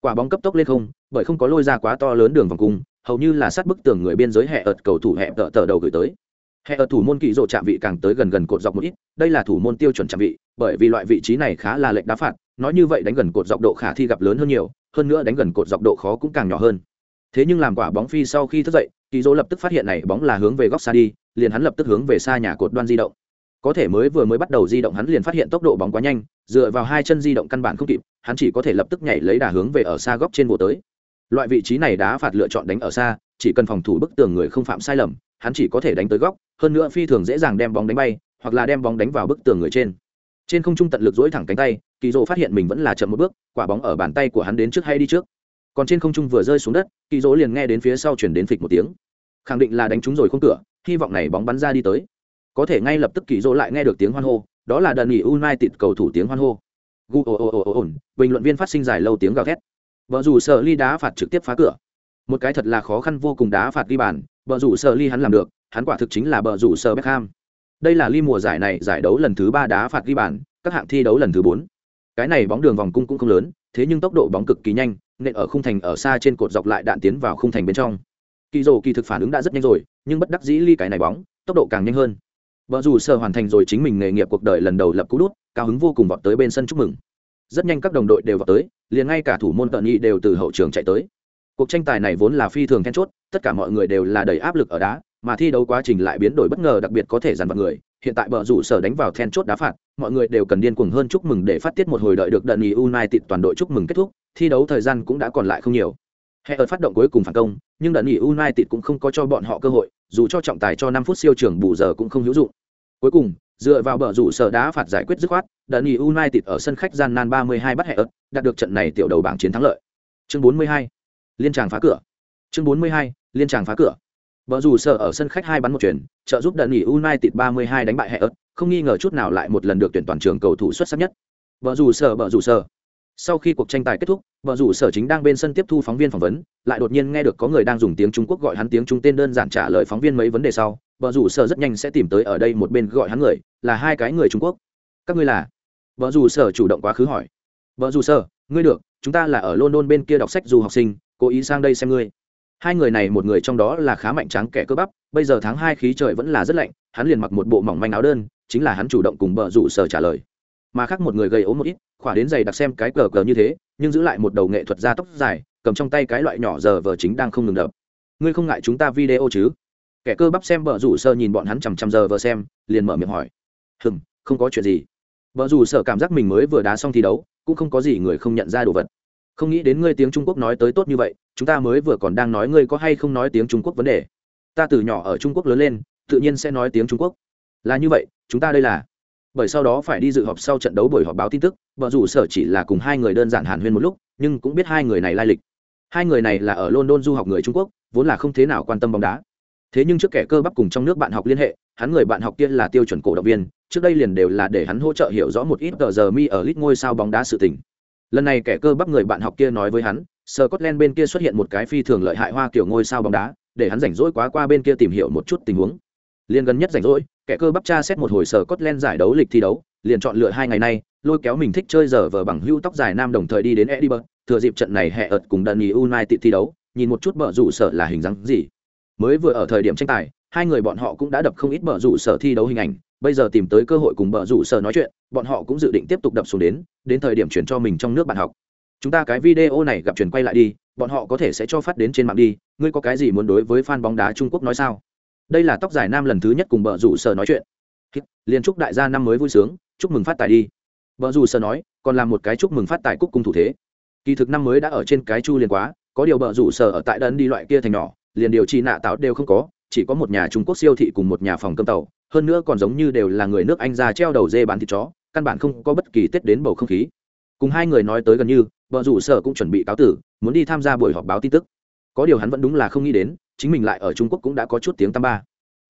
Quả bóng cấp tốc lên không, bởi không có lôi ra quá to lớn đường vòng cung, hầu như là sát bức tường người biên giới hẹ ợt cầu thủ hẹ tợ tờ đầu gửi tới. Hẹ ợt thủ môn kỳ rộ chạm vị càng tới gần gần cột dọc một ít, đây là thủ môn tiêu chuẩn chạm vị, bởi vì loại vị trí này khá là lệch đá phạt, nói như vậy đánh gần cột dọc độ khả thi gặp lớn hơn nhiều, hơn nữa đánh gần cột dọc độ khó cũng càng nhỏ hơn. Thế nhưng làm quả bóng phi sau khi thức dậy kỳ dỗ lập tức phát hiện này bóng là hướng về góc xa đi, liền hắn lập tức hướng về xa nhà cột đoan di động có thể mới vừa mới bắt đầu di động hắn liền phát hiện tốc độ bóng quá nhanh, dựa vào hai chân di động căn bản không kịp, hắn chỉ có thể lập tức nhảy lấy đà hướng về ở xa góc trên bộ tới. Loại vị trí này đá phạt lựa chọn đánh ở xa, chỉ cần phòng thủ bức tường người không phạm sai lầm, hắn chỉ có thể đánh tới góc, hơn nữa phi thường dễ dàng đem bóng đánh bay, hoặc là đem bóng đánh vào bức tường người trên. Trên không trung tận lực dỗi thẳng cánh tay, kỳ dỗ phát hiện mình vẫn là chậm một bước, quả bóng ở bàn tay của hắn đến trước hay đi trước. Còn trên không trung vừa rơi xuống đất, kỳ dỗ liền nghe đến phía sau chuyển đến phịch một tiếng. Khẳng định là đánh trúng rồi không cửa, hy vọng này bóng bắn ra đi tới có thể ngay lập tức kỳ dỗ lại nghe được tiếng hoan hô, đó là đần nghỉ united cầu thủ tiếng hoan hô. Gu ồ ồ ồ ồn bình luận viên phát sinh dài lâu tiếng gào thét. Vợ dù sợ ly đá phạt trực tiếp phá cửa. Một cái thật là khó khăn vô cùng đá phạt ghi bàn, vợ dù sợ ly hắn làm được, hắn quả thực chính là vợ dù sợ beckham. Đây là ly mùa giải này giải đấu lần thứ ba đá phạt ghi bàn, các hạng thi đấu lần thứ bốn. Cái này bóng đường vòng cung cũng không lớn, thế nhưng tốc độ bóng cực kỳ nhanh, nên ở khung thành ở xa trên cột dọc lại đạn tiến vào khung thành bên trong. Kỳ dồ kỳ thực phản ứng đã rất nhanh rồi, nhưng bất đắc dĩ ly cái này bóng, tốc độ càng nhanh hơn vợ dù sợ hoàn thành rồi chính mình nghề nghiệp cuộc đời lần đầu lập cú đút, cao hứng vô cùng vọt tới bên sân chúc mừng. Rất nhanh các đồng đội đều vào tới, liền ngay cả thủ môn tận nghị đều từ hậu trường chạy tới. Cuộc tranh tài này vốn là phi thường then chốt, tất cả mọi người đều là đầy áp lực ở đá, mà thi đấu quá trình lại biến đổi bất ngờ đặc biệt có thể dàn vặt người. Hiện tại bờ rủ sở đánh vào then chốt đá phạt, mọi người đều cần điên cuồng hơn chúc mừng để phát tiết một hồi đợi được đợt nghỉ United toàn đội chúc mừng kết thúc, thi đấu thời gian cũng đã còn lại không nhiều. Hệ ở phát động cuối cùng phản công, nhưng đợt nghỉ United cũng không có cho bọn họ cơ hội, dù cho trọng tài cho năm phút siêu trường bù giờ cũng không hữu dụng cuối cùng dựa vào bờ rủ sở đá phạt giải quyết dứt khoát đợt nghỉ United ở sân khách gian nan 32 bắt hệ ớt đạt được trận này tiểu đầu bảng chiến thắng lợi chương 42 liên tràng phá cửa chương 42 liên tràng phá cửa Bờ rủ sở ở sân khách hai bắn một chuyển, trợ giúp đợt nghỉ United 32 đánh bại hệ ớt, không nghi ngờ chút nào lại một lần được tuyển toàn trường cầu thủ xuất sắc nhất. Bờ rủ sở bờ rủ sở. Sau khi cuộc tranh tài kết thúc, bờ rủ sở chính đang bên sân tiếp thu phóng viên phỏng vấn, lại đột nhiên nghe được có người đang dùng tiếng Trung Quốc gọi hắn tiếng Trung tên đơn giản trả lời phóng viên mấy vấn đề sau, bờ rủ sở rất nhanh sẽ tìm tới ở đây một bên gọi hắn người, là hai cái người Trung Quốc. Các ngươi là? Bờ rủ sở chủ động quá khứ hỏi. Bờ rủ sở, ngươi được, chúng ta là ở London bên kia đọc sách du học sinh, cố ý sang đây xem ngươi hai người này một người trong đó là khá mạnh tráng kẻ cơ bắp bây giờ tháng hai khí trời vẫn là rất lạnh hắn liền mặc một bộ mỏng manh áo đơn chính là hắn chủ động cùng bờ rủ sở trả lời mà khác một người gầy ốm một ít khỏa đến giày đặc xem cái cờ cờ như thế nhưng giữ lại một đầu nghệ thuật da tóc dài cầm trong tay cái loại nhỏ giờ vờ chính đang không ngừng đập ngươi không ngại chúng ta video chứ kẻ cơ bắp xem bờ rủ sơ nhìn bọn hắn chằm chằm giờ vờ xem, liền mở miệng hỏi. Hừm, không có chuyện gì. Vợ rủ sợ cảm giác mình mới vừa đá xong thi đấu, cũng không có gì người không nhận ra đồ vật. Không nghĩ đến ngươi tiếng trung quốc nói tới tốt như vậy, chúng ta mới vừa còn đang nói ngươi có hay không nói tiếng trung quốc vấn đề. Ta từ nhỏ ở trung quốc lớn lên, tự nhiên sẽ nói tiếng trung quốc. Là như vậy, chúng ta đây là. Bởi sau đó phải đi dự họp sau trận đấu buổi họp báo tin tức vợ rủ sở chỉ là cùng hai người đơn giản hàn huyên một lúc, nhưng cũng biết hai người này lai lịch. Hai người này là ở london du học người trung quốc, vốn là không thế nào quan tâm bóng đá thế nhưng trước kẻ cơ bắp cùng trong nước bạn học liên hệ, hắn người bạn học kia là tiêu chuẩn cổ động viên, trước đây liền đều là để hắn hỗ trợ hiểu rõ một ít tờ giờ mi ở lít ngôi sao bóng đá sự tình. Lần này kẻ cơ bắp người bạn học kia nói với hắn, scotland bên kia xuất hiện một cái phi thường lợi hại hoa kiểu ngôi sao bóng đá, để hắn rảnh rỗi quá qua bên kia tìm hiểu một chút tình huống. Liền gần nhất rảnh rỗi, kẻ cơ bắp tra xét một hồi sở Scotland giải đấu lịch thi đấu, liền chọn lựa hai ngày nay, lôi kéo mình thích chơi giờ vờ bằng hưu tóc dài nam đồng thời đi đến Edinburgh, thừa dịp trận này hẹ ợt cùng đợt nghỉ United thi đấu, nhìn một chút bờ rủ sở là hình dáng gì mới vừa ở thời điểm tranh tài, hai người bọn họ cũng đã đập không ít bờ rủ sở thi đấu hình ảnh, bây giờ tìm tới cơ hội cùng bờ rủ sở nói chuyện, bọn họ cũng dự định tiếp tục đập xuống đến đến thời điểm chuyển cho mình trong nước bạn học. Chúng ta cái video này gặp chuyển quay lại đi, bọn họ có thể sẽ cho phát đến trên mạng đi, ngươi có cái gì muốn đối với fan bóng đá trung quốc nói sao? Đây là tóc dài nam lần thứ nhất cùng bờ rủ sở nói chuyện. Liền chúc đại gia năm mới vui sướng, chúc mừng phát tài đi. Bờ rủ sở nói, còn làm một cái chúc mừng phát tài cúc cung thủ thế. Kỳ thực năm mới đã ở trên cái chu liền quá, có điều bờ rủ sở ở tại đơn đi loại kia thành nhỏ liền điều trị nạ tạo đều không có chỉ có một nhà trung quốc siêu thị cùng một nhà phòng cơm tàu hơn nữa còn giống như đều là người nước anh ra treo đầu dê bán thịt chó căn bản không có bất kỳ tết đến bầu không khí. Cùng hai người nói tới gần như vợ rủ sở cũng chuẩn bị cáo tử muốn đi tham gia buổi họp báo tin tức. Có điều hắn vẫn đúng là không nghĩ đến chính mình lại ở trung quốc cũng đã có chút tiếng tăm ba.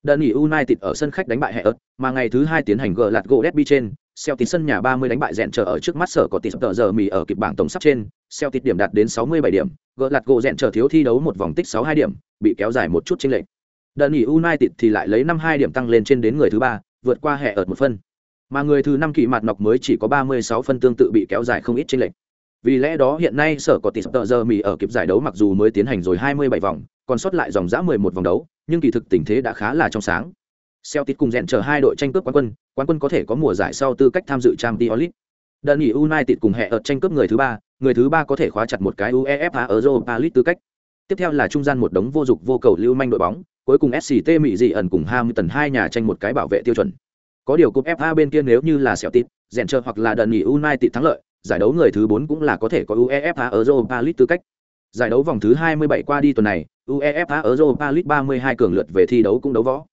Đơn nghỉ United ở sân khách đánh bại hệ ớt, mà ngày thứ hai tiến hành gỡ lạt gỗ derby trên, Celtic sân nhà 30 đánh bại rèn trở ở trước mắt sở có tỷ tờ giờ mì ở kịp bảng tổng sắp trên, Celtic điểm đạt đến 67 điểm, gỡ lạt gỗ rèn trở thiếu thi đấu một vòng tích 62 điểm, bị kéo dài một chút chênh lệch. Đơn nghỉ United thì lại lấy 52 điểm tăng lên trên đến người thứ ba, vượt qua hệ ở một phân. Mà người thứ năm kỳ mặt nọc mới chỉ có 36 phân tương tự bị kéo dài không ít chênh lệch. Vì lẽ đó hiện nay sở có tỷ tờ giờ mì ở kịp giải đấu mặc dù mới tiến hành rồi 27 vòng, còn sót lại dòng dã 11 vòng đấu, nhưng kỳ thực tình thế đã khá là trong sáng. Celtic cùng rèn chờ hai đội tranh cướp quán quân, quán quân có thể có mùa giải sau tư cách tham dự Champions League. Đơn nghỉ United cùng hệ ở tranh cướp người thứ ba, người thứ ba có thể khóa chặt một cái UEFA Europa League tư cách. Tiếp theo là trung gian một đống vô dụng vô cầu lưu manh đội bóng, cuối cùng SCT Mỹ dị ẩn cùng Hamilton hai nhà tranh một cái bảo vệ tiêu chuẩn. Có điều cúp FA bên kia nếu như là Celtic, rèn chờ hoặc là đơn nghỉ United thắng lợi, giải đấu người thứ 4 cũng là có thể có UEFA Europa League tư cách. Giải đấu vòng thứ 27 qua đi tuần này, UEFA Europa League 32 cường lượt về thi đấu cũng đấu võ.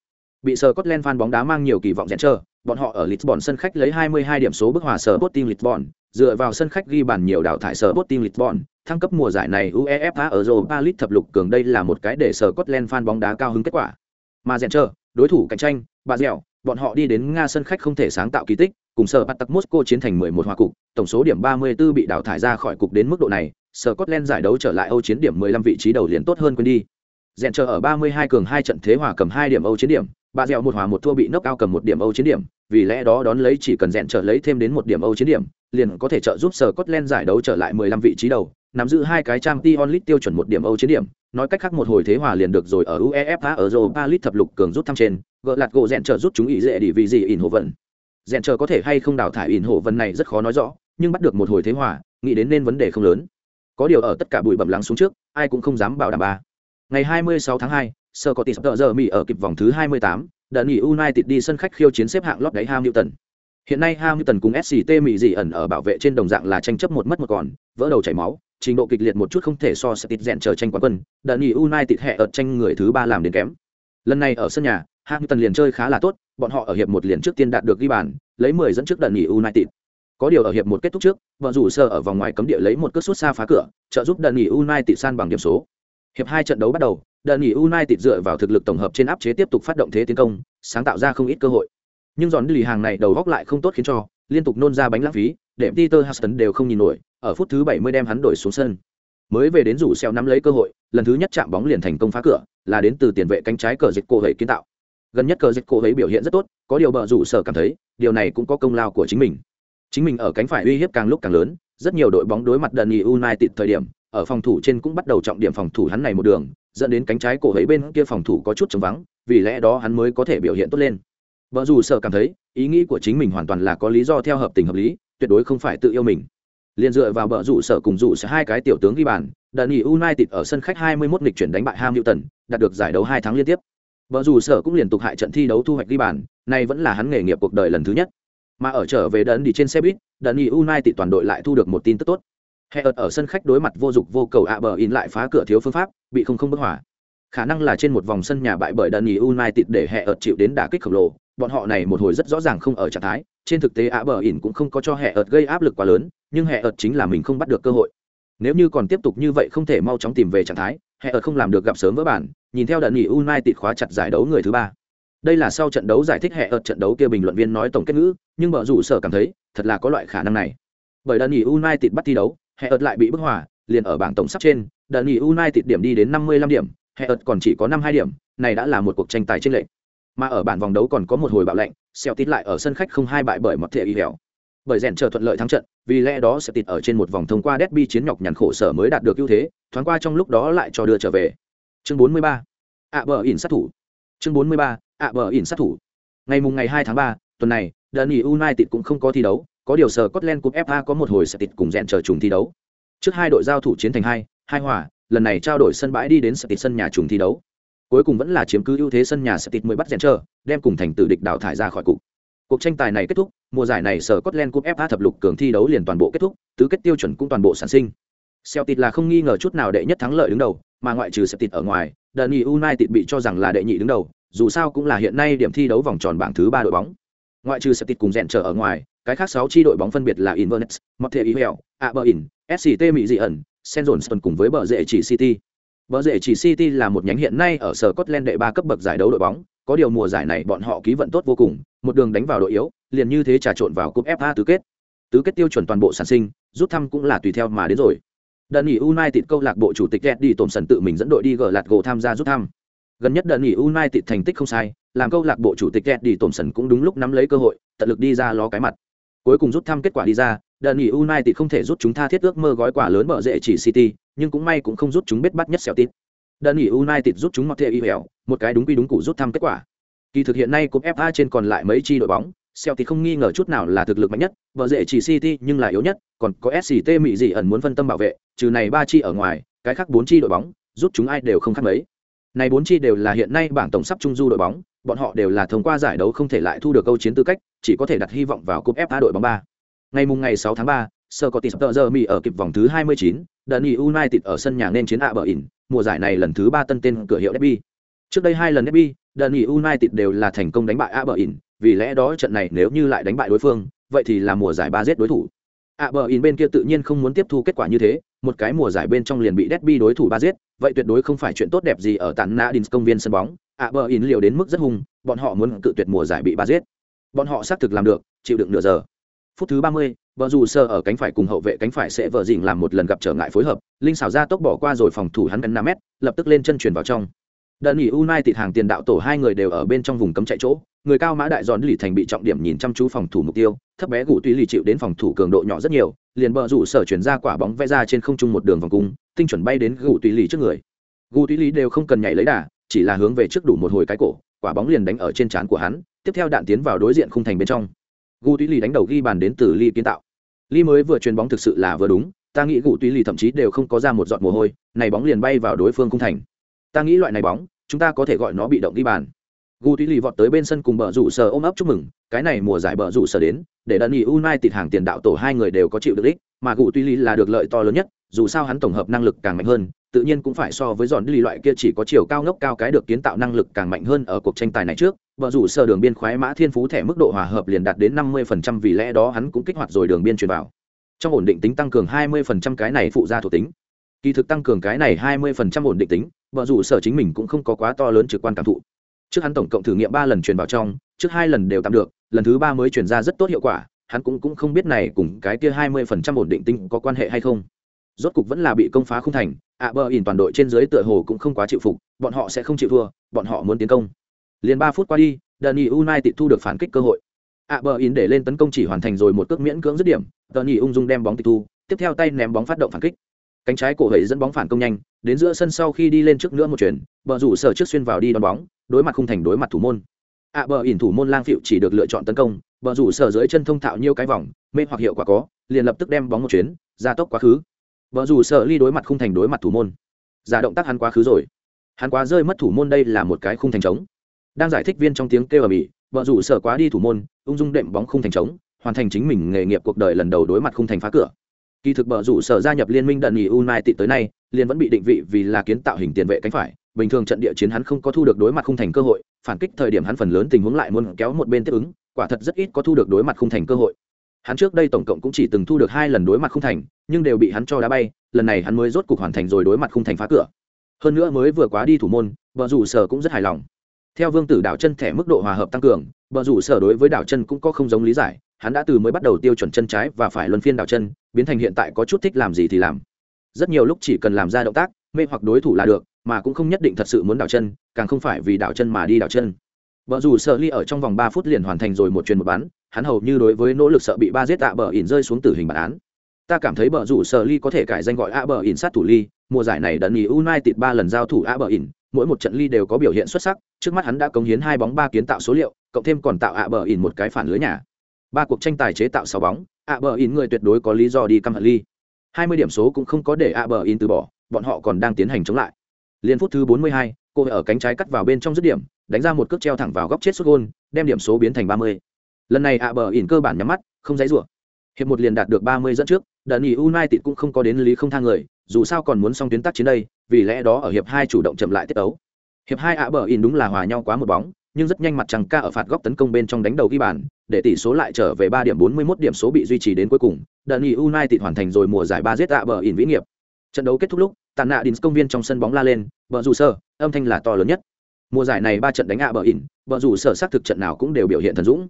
Bị sờ Scotland fan bóng đá mang nhiều kỳ vọng rèn chờ, bọn họ ở Lisbon sân khách lấy 22 điểm số bức hòa sở Sporting Lisbon, dựa vào sân khách ghi bàn nhiều đảo thải sở Sporting Lisbon, thăng cấp mùa giải này UEFA Europa League thập lục cường đây là một cái để sở Scotland fan bóng đá cao hứng kết quả. Mà rèn chờ, đối thủ cạnh tranh, bà dẻo, bọn họ đi đến Nga sân khách không thể sáng tạo kỳ tích, cùng sở Patak Moscow chiến thành 11 hòa cục, tổng số điểm 34 bị đào thải ra khỏi cục đến mức độ này, sở Scotland giải đấu trở lại Âu chiến điểm 15 vị trí đầu liền tốt hơn quên đi. Rèn chờ ở 32 cường hai trận thế hòa cầm 2 điểm Âu chiến điểm, bà dẻo một hòa một thua bị nốc cao cầm một điểm Âu chiến điểm, vì lẽ đó đón lấy chỉ cần rèn trở lấy thêm đến một điểm Âu chiến điểm, liền có thể trợ giúp Scotland giải đấu trở lại 15 vị trí đầu, nắm giữ hai cái trang Champions League tiêu chuẩn một điểm Âu chiến điểm, nói cách khác một hồi thế hòa liền được rồi ở UEFA ở Europa League thập lục cường rút thăm trên, gỡ lạt gỗ rèn trở rút chúng ý dễ đi vì gì ỉn hồ vận. Rèn trở có thể hay không đào thải ỉn hồ vận này rất khó nói rõ, nhưng bắt được một hồi thế hòa, nghĩ đến nên vấn đề không lớn. Có điều ở tất cả bụi bẩm lắng xuống trước, ai cũng không dám bảo đảm ba. Ngày 26 tháng 2, Sir Curtis giờ Mỹ ở kịp vòng thứ 28, đợt nghỉ United đi sân khách khiêu chiến xếp hạng lót đáy Hamilton. Hiện nay Hamilton cùng SCT Mỹ dị ẩn ở bảo vệ trên đồng dạng là tranh chấp một mất một còn, vỡ đầu chảy máu, trình độ kịch liệt một chút không thể so sẽ tịt rèn chờ tranh quán quân, đợt nghỉ United hệ ở tranh người thứ ba làm đến kém. Lần này ở sân nhà, Hamilton liền chơi khá là tốt, bọn họ ở hiệp một liền trước tiên đạt được ghi bàn, lấy 10 dẫn trước đợt nghỉ United. Có điều ở hiệp một kết thúc trước, bọn rủ sơ ở vòng ngoài cấm địa lấy một cước sút xa phá cửa, trợ giúp đợt nghỉ United san bằng điểm số. Hiệp hai trận đấu bắt đầu, đơn nghỉ United dựa vào thực lực tổng hợp trên áp chế tiếp tục phát động thế tiến công, sáng tạo ra không ít cơ hội. Nhưng giòn lì hàng này đầu góc lại không tốt khiến cho, liên tục nôn ra bánh lãng phí, để Peter Huston đều không nhìn nổi, ở phút thứ 70 đem hắn đổi xuống sân. Mới về đến rủ xeo nắm lấy cơ hội, lần thứ nhất chạm bóng liền thành công phá cửa, là đến từ tiền vệ cánh trái cờ dịch cổ hầy kiến tạo. Gần nhất cờ dịch cổ hầy biểu hiện rất tốt, có điều bờ rủ sở cảm thấy, điều này cũng có công lao của chính mình. Chính mình ở cánh phải uy hiếp càng lúc càng lớn, rất nhiều đội bóng đối mặt Dundee United thời điểm, ở phòng thủ trên cũng bắt đầu trọng điểm phòng thủ hắn này một đường, dẫn đến cánh trái cổ ấy bên kia phòng thủ có chút trống vắng, vì lẽ đó hắn mới có thể biểu hiện tốt lên. Vợ dù sợ cảm thấy, ý nghĩ của chính mình hoàn toàn là có lý do theo hợp tình hợp lý, tuyệt đối không phải tự yêu mình. Liên dựa vào bờ rủ sở cùng rủ sẽ hai cái tiểu tướng ghi bàn, đợt nghỉ United ở sân khách 21 nghịch chuyển đánh bại Hamilton, đạt được giải đấu hai tháng liên tiếp. Bờ rủ sở cũng liên tục hại trận thi đấu thu hoạch ghi bàn, này vẫn là hắn nghề nghiệp cuộc đời lần thứ nhất. Mà ở trở về đợt đi trên xe buýt, đợt nghỉ United toàn đội lại thu được một tin tức tốt. Heot ở sân khách đối mặt vô dụng vô cầu ạ bờ in lại phá cửa thiếu phương pháp, bị không không bức hỏa. Khả năng là trên một vòng sân nhà bại bởi Dani United để Heot chịu đến đả kích khổng lồ, bọn họ này một hồi rất rõ ràng không ở trạng thái, trên thực tế ạ bờ in cũng không có cho Heot gây áp lực quá lớn, nhưng Heot chính là mình không bắt được cơ hội. Nếu như còn tiếp tục như vậy không thể mau chóng tìm về trạng thái, Heot không làm được gặp sớm vỡ bản, nhìn theo Dani United khóa chặt giải đấu người thứ ba. Đây là sau trận đấu giải thích Heot trận đấu kia bình luận viên nói tổng kết ngữ, nhưng bờ rủ sở cảm thấy, thật là có loại khả năng này. Bởi Dani United bắt thi đấu, hệ ợt lại bị bức hỏa liền ở bảng tổng sắp trên đợt nghỉ united điểm đi đến 55 điểm hệ ợt còn chỉ có 52 điểm này đã là một cuộc tranh tài trên lệnh mà ở bản vòng đấu còn có một hồi bạo lệnh xeo tít lại ở sân khách không hai bại bởi một thể y hẻo bởi rèn chờ thuận lợi thắng trận vì lẽ đó sẽ tịt ở trên một vòng thông qua derby chiến nhọc nhằn khổ sở mới đạt được ưu thế thoáng qua trong lúc đó lại cho đưa trở về chương 43. ạ bờ ỉn sát thủ chương 43. ạ bờ ỉn sát thủ ngày mùng ngày 2 tháng 3, tuần này đợt nghỉ united cũng không có thi đấu có điều sở Scotland Cup FA có một hồi sẽ tịt cùng rèn chờ trùng thi đấu. Trước hai đội giao thủ chiến thành hai, hai hòa, lần này trao đổi sân bãi đi đến sẽ tịt sân nhà trùng thi đấu. Cuối cùng vẫn là chiếm cứ ưu thế sân nhà sẽ tịt mới bắt rèn chờ, đem cùng thành tử địch đào thải ra khỏi cục. Cuộc tranh tài này kết thúc, mùa giải này sở Scotland Cup FA thập lục cường thi đấu liền toàn bộ kết thúc, tứ kết tiêu chuẩn cũng toàn bộ sản sinh. Celtic là không nghi ngờ chút nào đệ nhất thắng lợi đứng đầu, mà ngoại trừ Celtic ở ngoài, Dundee United bị cho rằng là đệ nhị đứng đầu, dù sao cũng là hiện nay điểm thi đấu vòng tròn bảng thứ ba đội bóng. Ngoại trừ Celtic cùng rèn trở ở ngoài, cái khác 6 chi đội bóng phân biệt là Inverness, Montevideo, Aberdeen, SCT Mỹ Dị ẩn, St cùng với bờ rễ chỉ City. Bờ rễ chỉ City là một nhánh hiện nay ở sở Scotland đệ ba cấp bậc giải đấu đội bóng, có điều mùa giải này bọn họ ký vận tốt vô cùng, một đường đánh vào đội yếu, liền như thế trà trộn vào cúp FA tứ kết. Tứ kết tiêu chuẩn toàn bộ sản sinh, rút thăm cũng là tùy theo mà đến rồi. Đợt nghỉ United câu lạc bộ chủ tịch Eddie Thompson tự mình dẫn đội đi gỡ lạt gỗ tham gia rút thăm. Gần nhất đợt nghỉ United thành tích không sai, làm câu lạc bộ chủ tịch Eddie Thompson cũng đúng lúc nắm lấy cơ hội, tận lực đi ra ló cái mặt. Cuối cùng rút thăm kết quả đi ra, đợt nghỉ United không thể rút chúng tha thiết ước mơ gói quả lớn bợ rễ chỉ City, nhưng cũng may cũng không rút chúng biết bắt nhất Celtic. Đợt nghỉ United rút chúng Montevideo, một cái đúng quy đúng củ rút thăm kết quả. Kỳ thực hiện nay cúp FA trên còn lại mấy chi đội bóng, Celtic không nghi ngờ chút nào là thực lực mạnh nhất, bờ rễ chỉ City nhưng là yếu nhất, còn có SCT Mỹ gì ẩn muốn phân tâm bảo vệ, trừ này ba chi ở ngoài, cái khác bốn chi đội bóng, rút chúng ai đều không khác mấy. Này bốn chi đều là hiện nay bảng tổng sắp trung du đội bóng, bọn họ đều là thông qua giải đấu không thể lại thu được câu chiến tư cách, chỉ có thể đặt hy vọng vào cúp FA đội bóng ba. Ngày mùng ngày 6 tháng 3, Scottish giờ Mỹ ở kịp vòng thứ 29, Dundee United ở sân nhà nên chiến ạ bờ ỉn, mùa giải này lần thứ ba tân tên cửa hiệu derby. Trước đây hai lần derby, Dundee United đều là thành công đánh bại ạ bờ ỉn, vì lẽ đó trận này nếu như lại đánh bại đối phương, vậy thì là mùa giải ba giết đối thủ ạ bờ in bên kia tự nhiên không muốn tiếp thu kết quả như thế, một cái mùa giải bên trong liền bị derby đối thủ ba giết, vậy tuyệt đối không phải chuyện tốt đẹp gì ở tàn Nadines công viên sân bóng. ạ bờ in liều đến mức rất hung, bọn họ muốn cự tuyệt mùa giải bị ba giết. Bọn họ xác thực làm được, chịu đựng nửa giờ. Phút thứ 30, Bờ dù sơ ở cánh phải cùng hậu vệ cánh phải sẽ vợ dình làm một lần gặp trở ngại phối hợp, linh xảo ra tốc bỏ qua rồi phòng thủ hắn gần 5 mét, lập tức lên chân chuyển vào trong. Đợt nghỉ United hàng tiền đạo tổ hai người đều ở bên trong vùng cấm chạy chỗ, người cao mã đại giòn lì thành bị trọng điểm nhìn chăm chú phòng thủ mục tiêu, thấp bé gù tuy lì chịu đến phòng thủ cường độ nhỏ rất nhiều, liền bờ rủ sở chuyển ra quả bóng vẽ ra trên không trung một đường vòng cung, tinh chuẩn bay đến gù tuy lì trước người. Gù tuy lì đều không cần nhảy lấy đà, chỉ là hướng về trước đủ một hồi cái cổ, quả bóng liền đánh ở trên trán của hắn, tiếp theo đạn tiến vào đối diện khung thành bên trong. Gù tuy lì đánh đầu ghi bàn đến từ ly kiến tạo ly mới vừa chuyền bóng thực sự là vừa đúng ta nghĩ gù tuy lì thậm chí đều không có ra một giọt mồ hôi này bóng liền bay vào đối phương khung thành ta nghĩ loại này bóng, chúng ta có thể gọi nó bị động đi bàn. Gu tuy lì vọt tới bên sân cùng bờ rủ sở ôm ấp chúc mừng, cái này mùa giải bờ rủ sở đến, để đợt nghỉ tịt hàng tiền đạo tổ hai người đều có chịu được ích mà gu tuy lì là được lợi to lớn nhất, dù sao hắn tổng hợp năng lực càng mạnh hơn, tự nhiên cũng phải so với giòn lì loại kia chỉ có chiều cao ngốc cao cái được kiến tạo năng lực càng mạnh hơn ở cuộc tranh tài này trước. Bờ rủ sơ đường biên khoái mã thiên phú thẻ mức độ hòa hợp liền đạt đến năm mươi phần trăm vì lẽ đó hắn cũng kích hoạt rồi đường biên truyền vào. Trong ổn định tính tăng cường hai mươi phần trăm cái này phụ ra thuộc tính. Kỳ thực tăng cường cái này hai mươi phần trăm ổn định tính vợ rủ sở chính mình cũng không có quá to lớn trực quan cảm thụ. Trước hắn tổng cộng thử nghiệm ba lần truyền vào trong, trước hai lần đều tạm được, lần thứ ba mới truyền ra rất tốt hiệu quả, hắn cũng cũng không biết này cùng cái kia hai mươi phần trăm ổn định tính có quan hệ hay không. Rốt cục vẫn là bị công phá không thành, ạ bờ ỉn toàn đội trên dưới tựa hồ cũng không quá chịu phục, bọn họ sẽ không chịu thua, bọn họ muốn tiến công. Liền ba phút qua đi đợt united thu được phản kích cơ hội. ạ bờ ỉn để lên tấn công chỉ hoàn thành rồi một cước miễn cưỡng dứt điểm đợt ung dung đem bóng tịch thu, tiếp theo tay ném bóng phát động phản kích cánh trái cổ hầy dẫn bóng phản công nhanh, đến giữa sân sau khi đi lên trước nữa một chuyển bờ rủ sở trước xuyên vào đi đón bóng, đối mặt không thành đối mặt thủ môn. Ạ bờ ỉn thủ môn lang phịu chỉ được lựa chọn tấn công, bờ rủ sở dưới chân thông thạo nhiều cái vòng, mê hoặc hiệu quả có, liền lập tức đem bóng một chuyến ra tốc quá khứ. Bờ rủ sở ly đối mặt khung thành đối mặt thủ môn. Giả động tác hắn quá khứ rồi. Hắn quá rơi mất thủ môn đây là một cái khung thành trống. Đang giải thích viên trong tiếng kêu ở mỹ vợ rủ sở quá đi thủ môn, ung dung đệm bóng khung thành trống, hoàn thành chính mình nghề nghiệp cuộc đời lần đầu đối mặt khung thành phá cửa kỳ thực bờ rủ sở gia nhập liên minh đần nghỉ United tới nay, liền vẫn bị định vị vì là kiến tạo hình tiền vệ cánh phải. Bình thường trận địa chiến hắn không có thu được đối mặt khung thành cơ hội, phản kích thời điểm hắn phần lớn tình huống lại muốn kéo một bên tiếp ứng, quả thật rất ít có thu được đối mặt khung thành cơ hội. Hắn trước đây tổng cộng cũng chỉ từng thu được hai lần đối mặt khung thành, nhưng đều bị hắn cho đá bay, lần này hắn mới rốt cục hoàn thành rồi đối mặt khung thành phá cửa. Hơn nữa mới vừa quá đi thủ môn bờ rủ sở cũng rất hài lòng. Theo vương tử đảo chân thẻ mức độ hòa hợp tăng cường bờ rủ sở đối với đảo chân cũng có không giống lý giải hắn đã từ mới bắt đầu tiêu chuẩn chân trái và phải luân phiên đảo chân biến thành hiện tại có chút thích làm gì thì làm. Rất nhiều lúc chỉ cần làm ra động tác mê hoặc đối thủ là được mà cũng không nhất định thật sự muốn đảo chân càng không phải vì đảo chân mà đi đảo chân. Vợ dù sợ ly ở trong vòng ba phút liền hoàn thành rồi một chuyền một bán, hắn hầu như đối với nỗ lực sợ bị ba giết tạ bờ ỉn rơi xuống tử hình bản án. Ta cảm thấy bờ rủ sở ly có thể cải danh gọi a bờ ỉn sát thủ ly mùa giải này đần nghỉ united ba lần giao thủ a bờ ỉn mỗi một trận ly đều có biểu hiện xuất sắc trước mắt hắn đã cống hiến hai bóng ba kiến tạo số liệu cộng thêm còn tạo a bờ ỉn một cái phản lưới nhà ba cuộc tranh tài chế tạo sáu bóng, ạ bờ in người tuyệt đối có lý do đi căm hận ly. Hai mươi điểm số cũng không có để ạ bờ in từ bỏ, bọn họ còn đang tiến hành chống lại. Liên phút thứ bốn mươi hai, cô ở cánh trái cắt vào bên trong dứt điểm, đánh ra một cước treo thẳng vào góc chết xuất gôn, đem điểm số biến thành ba mươi. Lần này ạ bờ in cơ bản nhắm mắt, không dãy rủa. Hiệp một liền đạt được ba mươi dẫn trước, đợt nghỉ united cũng không có đến lý không thang người, dù sao còn muốn xong tuyến tác chiến đây, vì lẽ đó ở hiệp hai chủ động chậm lại tiết ấu. Hiệp hai ạ bờ in đúng là hòa nhau quá một bóng nhưng rất nhanh mặt trăng ca ở phạt góc tấn công bên trong đánh đầu ghi bàn, để tỷ số lại trở về ba điểm bốn mươi 41 điểm số bị duy trì đến cuối cùng. Đợt nghỉ united hoàn thành rồi mùa giải ba giết ạ bờ in vĩ nghiệp. Trận đấu kết thúc lúc, tàn nạ đến công viên trong sân bóng la lên, bờ rủ sở, âm thanh là to lớn nhất. Mùa giải này ba trận đánh ạ bờ in bờ rủ sở xác thực trận nào cũng đều biểu hiện thần dũng.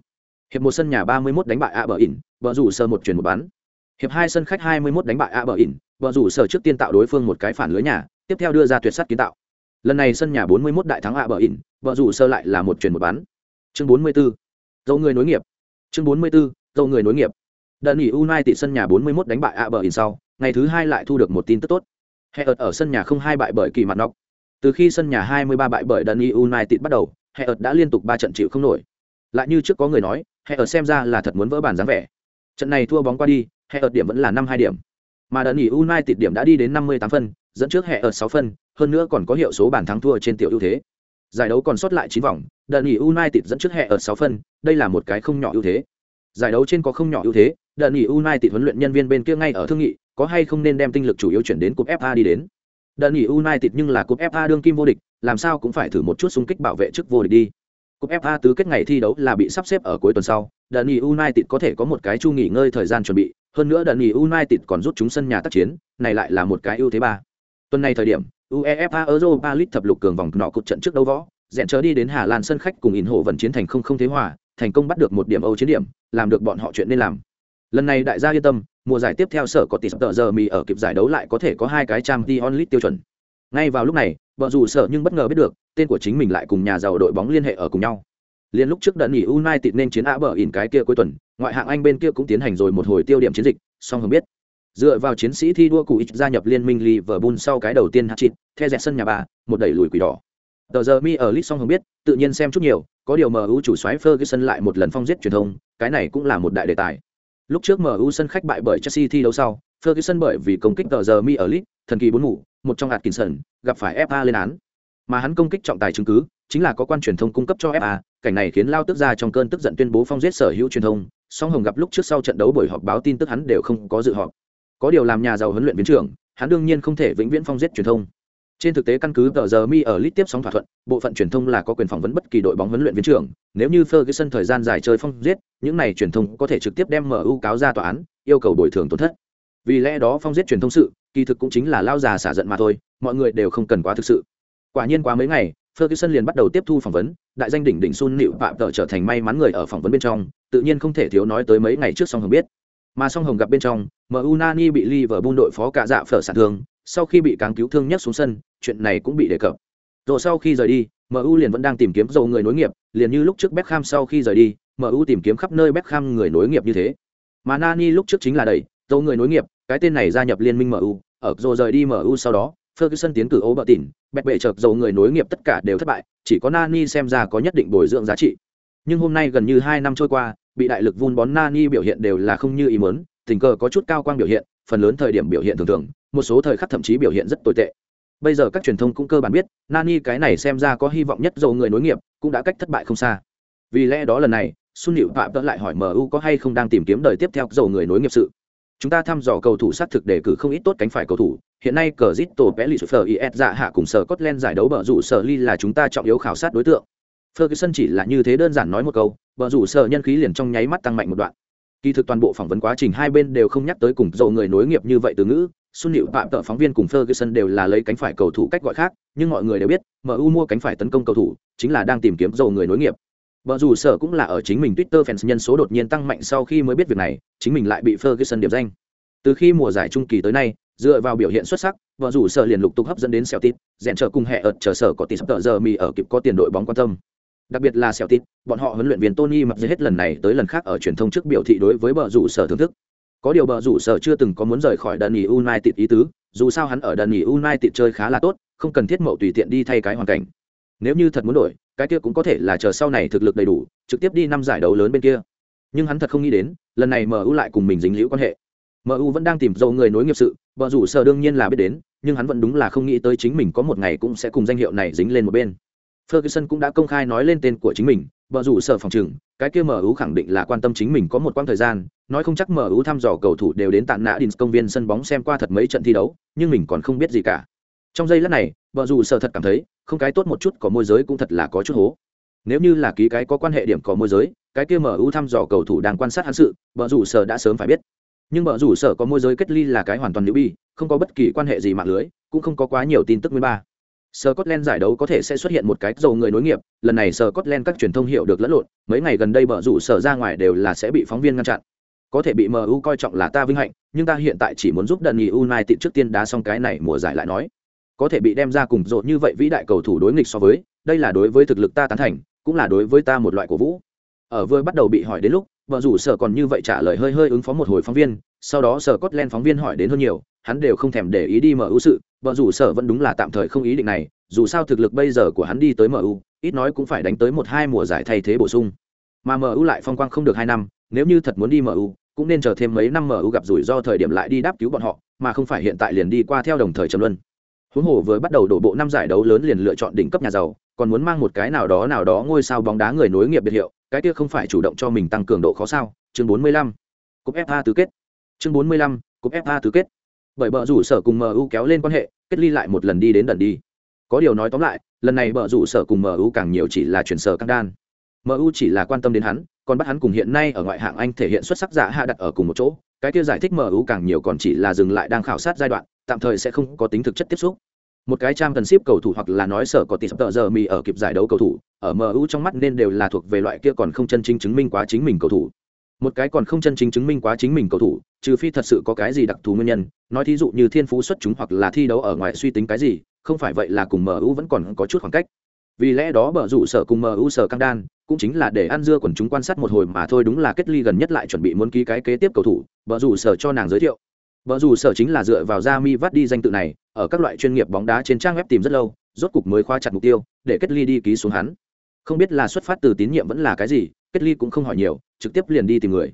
Hiệp một sân nhà ba mươi 31 đánh bại ạ bờ in bờ rủ sơ một chuyển một bắn. Hiệp hai sân khách hai mươi 21 đánh bại ạ bờ in bờ rủ sở trước tiên tạo đối phương một cái phản lưới nhà, tiếp theo đưa ra tuyệt sắt kiến tạo. Lần này sân nhà 41 đại thắng ạ bờ in vợ rủ sơ lại là một chuyển một bán chương 44. dầu người nối nghiệp chương 44. dầu người nối nghiệp đợt nghỉ United sân nhà 41 đánh bại ạ bờ in sau ngày thứ hai lại thu được một tin tức tốt hệ ợt ở sân nhà không hai bại bởi kỳ mặt nóc từ khi sân nhà 23 bại bởi đợt nghỉ United bắt đầu hệ ợt đã liên tục ba trận chịu không nổi lại như trước có người nói hệ ợt xem ra là thật muốn vỡ bản dáng vẻ trận này thua bóng qua đi hệ ợt điểm vẫn là năm hai điểm mà đợt nghỉ United điểm đã đi đến 58 phân dẫn trước hệ ợt sáu phân, hơn nữa còn có hiệu số bàn thắng thua trên tiểu ưu thế. Giải đấu còn sót lại chín vòng, đợt nghỉ United dẫn trước hệ ở sáu phân, đây là một cái không nhỏ ưu thế. Giải đấu trên có không nhỏ ưu thế, đợt nghỉ United huấn luyện nhân viên bên kia ngay ở thương nghị, có hay không nên đem tinh lực chủ yếu chuyển đến cúp FA đi đến. Đợt nghỉ United nhưng là cúp FA đương kim vô địch, làm sao cũng phải thử một chút xung kích bảo vệ chức vô địch đi. Cúp FA tứ kết ngày thi đấu là bị sắp xếp ở cuối tuần sau, đợt nghỉ United có thể có một cái chu nghỉ ngơi thời gian chuẩn bị, hơn nữa đợt nghỉ United còn rút chúng sân nhà tác chiến, này lại là một cái ưu thế ba. Tuần này thời điểm, UEFA Europa League thập lục cường vòng nọ cột trận trước đấu võ, rèn chớ đi đến Hà Lan sân khách cùng In hộ vận chiến thành không không thế hòa, thành công bắt được một điểm Âu chiến điểm, làm được bọn họ chuyện nên làm. Lần này đại gia yên tâm, mùa giải tiếp theo sở có tỷ tợ giờ mì ở kịp giải đấu lại có thể có hai cái trang Dion League tiêu chuẩn. Ngay vào lúc này, vợ dù sợ nhưng bất ngờ biết được, tên của chính mình lại cùng nhà giàu đội bóng liên hệ ở cùng nhau. Liên lúc trước đợt nghỉ United nên chiến A bờ ỉn cái kia cuối tuần, ngoại hạng Anh bên kia cũng tiến hành rồi một hồi tiêu điểm chiến dịch, song không biết Dựa vào chiến sĩ thi đua cụ ít gia nhập liên minh Liverpool sau cái đầu tiên hat-trick, theo dẹt sân nhà bà, một đẩy lùi quỷ đỏ. Tờ giờ mi ở Leeds song không biết, tự nhiên xem chút nhiều, có điều MU chủ soái Ferguson lại một lần phong giết truyền thông, cái này cũng là một đại đề tài. Lúc trước MU sân khách bại bởi Chelsea thi đấu sau, Ferguson bởi vì công kích tờ giờ mi ở Leeds, thần kỳ bốn ngủ, một trong hạt kình sần, gặp phải FA lên án. Mà hắn công kích trọng tài chứng cứ, chính là có quan truyền thông cung cấp cho FA, cảnh này khiến Lao tức ra trong cơn tức giận tuyên bố phong giết sở hữu truyền thông, song hồng gặp lúc trước sau trận đấu buổi họp báo tin tức hắn đều không có dự họp có điều làm nhà giàu huấn luyện viên trưởng, hắn đương nhiên không thể vĩnh viễn phong giết truyền thông. Trên thực tế căn cứ tờ giờ mi ở lit tiếp sóng thỏa thuận, bộ phận truyền thông là có quyền phỏng vấn bất kỳ đội bóng huấn luyện viên trưởng. Nếu như ferguson thời gian dài chơi phong giết, những này truyền thông có thể trực tiếp đem mu cáo ra tòa án, yêu cầu bồi thường tổn thất. Vì lẽ đó phong giết truyền thông sự, kỳ thực cũng chính là lao già xả giận mà thôi, mọi người đều không cần quá thực sự. Quả nhiên quá mấy ngày, ferguson liền bắt đầu tiếp thu phỏng vấn, đại danh đỉnh đỉnh sun nịu phạm tợ trở thành may mắn người ở phỏng vấn bên trong, tự nhiên không thể thiếu nói tới mấy ngày trước song hưởng biết mà song hồng gặp bên trong mu nani bị liverpool đội phó cả dạ phở sản thương sau khi bị cáng cứu thương nhất xuống sân chuyện này cũng bị đề cập rồi sau khi rời đi mu liền vẫn đang tìm kiếm dầu người nối nghiệp liền như lúc trước beckham sau khi rời đi mu tìm kiếm khắp nơi beckham người nối nghiệp như thế mà nani lúc trước chính là đầy dầu người nối nghiệp cái tên này gia nhập liên minh mu ở rồi rời đi mu sau đó Ferguson tiến cử ố bợ tỉn, bẹt bệ chợt dầu người nối nghiệp tất cả đều thất bại, chỉ có Nani xem ra có nhất định bồi dưỡng giá trị. Nhưng hôm nay gần như hai năm trôi qua, bị đại lực vun bón Nani biểu hiện đều là không như ý muốn, tình cờ có chút cao quang biểu hiện, phần lớn thời điểm biểu hiện thường thường, một số thời khắc thậm chí biểu hiện rất tồi tệ. Bây giờ các truyền thông cũng cơ bản biết, Nani cái này xem ra có hy vọng nhất dầu người nối nghiệp, cũng đã cách thất bại không xa. Vì lẽ đó lần này, Sun Liễu Phạm vẫn lại hỏi MU có hay không đang tìm kiếm đời tiếp theo dầu người nối nghiệp sự. Chúng ta thăm dò cầu thủ sát thực đề cử không ít tốt cánh phải cầu thủ, hiện nay cờ Zito Pellicer IS dạ hạ cùng sở Scotland giải đấu bờ rủ sở ly là chúng ta trọng yếu khảo sát đối tượng. Ferguson chỉ là như thế đơn giản nói một câu, bờ rủ sở nhân khí liền trong nháy mắt tăng mạnh một đoạn. Kỳ thực toàn bộ phỏng vấn quá trình hai bên đều không nhắc tới cùng dầu người nối nghiệp như vậy từ ngữ, Xuân hiệu tạm tợ phóng viên cùng Ferguson đều là lấy cánh phải cầu thủ cách gọi khác, nhưng mọi người đều biết, MU mua cánh phải tấn công cầu thủ, chính là đang tìm kiếm dầu người nối nghiệp. Bờ rủ sở cũng là ở chính mình Twitter fans nhân số đột nhiên tăng mạnh sau khi mới biết việc này, chính mình lại bị Ferguson điểm danh. Từ khi mùa giải trung kỳ tới nay, dựa vào biểu hiện xuất sắc, vợ rủ sở liền lục tục hấp dẫn đến Celtic, rèn trở cùng hệ ợt chờ sở có tỷ sắp tợ giờ mì ở kịp có tiền đội bóng quan tâm. Đặc biệt là Celtic, bọn họ huấn luyện viên Tony mặc hết lần này tới lần khác ở truyền thông trước biểu thị đối với bờ rủ sở thưởng thức. Có điều bờ rủ sở chưa từng có muốn rời khỏi Dani United ý tứ, dù sao hắn ở Dani United chơi khá là tốt, không cần thiết mậu tùy tiện đi thay cái hoàn cảnh. Nếu như thật muốn đổi, cái kia cũng có thể là chờ sau này thực lực đầy đủ, trực tiếp đi năm giải đấu lớn bên kia. Nhưng hắn thật không nghĩ đến, lần này MU lại cùng mình dính liễu quan hệ. MU vẫn đang tìm dầu người nối nghiệp sự, bờ rủ sở đương nhiên là biết đến, nhưng hắn vẫn đúng là không nghĩ tới chính mình có một ngày cũng sẽ cùng danh hiệu này dính lên một bên. Ferguson cũng đã công khai nói lên tên của chính mình, bờ rủ sở phòng trừng, cái kia MU khẳng định là quan tâm chính mình có một quãng thời gian, nói không chắc MU thăm dò cầu thủ đều đến tận nã Dins công viên sân bóng xem qua thật mấy trận thi đấu, nhưng mình còn không biết gì cả. Trong giây lát này bọn dù sở thật cảm thấy không cái tốt một chút có môi giới cũng thật là có chút hố. Nếu như là ký cái có quan hệ điểm có môi giới cái kia mở thăm dò cầu thủ đang quan sát hắn sự bọn dù sở đã sớm phải biết. Nhưng bọn dù sở có môi giới kết ly là cái hoàn toàn nữ bi không có bất kỳ quan hệ gì mạng lưới cũng không có quá nhiều tin tức nguyên ba. Scotland giải đấu có thể sẽ xuất hiện một cái dầu người nối nghiệp, lần này Scotland các truyền thông hiểu được lẫn lộn, mấy ngày gần đây bở rủ sở ra ngoài đều là sẽ bị phóng viên ngăn chặn. Có thể bị MU coi trọng là ta vinh hạnh, nhưng ta hiện tại chỉ muốn giúp Đần United trước tiên đá xong cái này mùa giải lại nói. Có thể bị đem ra cùng rộn như vậy vĩ đại cầu thủ đối nghịch so với, đây là đối với thực lực ta tán thành, cũng là đối với ta một loại cổ vũ. Ở vừa bắt đầu bị hỏi đến lúc, bở rủ sở còn như vậy trả lời hơi hơi ứng phó một hồi phóng viên, sau đó Scotland phóng viên hỏi đến hơn nhiều, hắn đều không thèm để ý đi MU sự, vợ rủ sở vẫn đúng là tạm thời không ý định này dù sao thực lực bây giờ của hắn đi tới mu ít nói cũng phải đánh tới một hai mùa giải thay thế bổ sung. Mà mu lại phong quang không được hai năm nếu như thật muốn đi mu cũng nên chờ thêm mấy năm mu gặp rủi ro thời điểm lại đi đáp cứu bọn họ mà không phải hiện tại liền đi qua theo đồng thời trầm luân. Huống hồ vừa bắt đầu đổ bộ năm giải đấu lớn liền lựa chọn đỉnh cấp nhà giàu còn muốn mang một cái nào đó nào đó ngôi sao bóng đá người nối nghiệp biệt hiệu cái kia không phải chủ động cho mình tăng cường độ khó sao? Chương 45. cúp fa tứ kết. Chương 45, cúp fa tứ kết bởi bờ rủ sở cùng mu kéo lên quan hệ, kết ly lại một lần đi đến đần đi. Có điều nói tóm lại, lần này bờ rủ sở cùng mu càng nhiều chỉ là chuyển sở các đan. Mu chỉ là quan tâm đến hắn, còn bắt hắn cùng hiện nay ở ngoại hạng anh thể hiện xuất sắc giả hạ đặt ở cùng một chỗ. Cái kia giải thích mu càng nhiều còn chỉ là dừng lại đang khảo sát giai đoạn, tạm thời sẽ không có tính thực chất tiếp xúc. Một cái trang cần ship cầu thủ hoặc là nói sở có tỷ tợ giờ mì ở kịp giải đấu cầu thủ, ở mu trong mắt nên đều là thuộc về loại kia còn không chân chính chứng minh quá chính mình cầu thủ một cái còn không chân chính chứng minh quá chính mình cầu thủ, trừ phi thật sự có cái gì đặc thù nguyên nhân. Nói thí dụ như thiên phú xuất chúng hoặc là thi đấu ở ngoài suy tính cái gì, không phải vậy là cùng mu vẫn còn có chút khoảng cách. Vì lẽ đó bờ rủ sở cùng mu sở căng đan, cũng chính là để ăn dưa quần chúng quan sát một hồi mà thôi, đúng là kết ly gần nhất lại chuẩn bị muốn ký cái kế tiếp cầu thủ bờ rủ sở cho nàng giới thiệu. Bờ rủ sở chính là dựa vào ra mi vắt đi danh tự này, ở các loại chuyên nghiệp bóng đá trên trang web tìm rất lâu, rốt cục mới khoa chặt mục tiêu, để kết ly đi ký xuống hắn. Không biết là xuất phát từ tín nhiệm vẫn là cái gì, kết ly cũng không hỏi nhiều trực tiếp liền đi tìm người.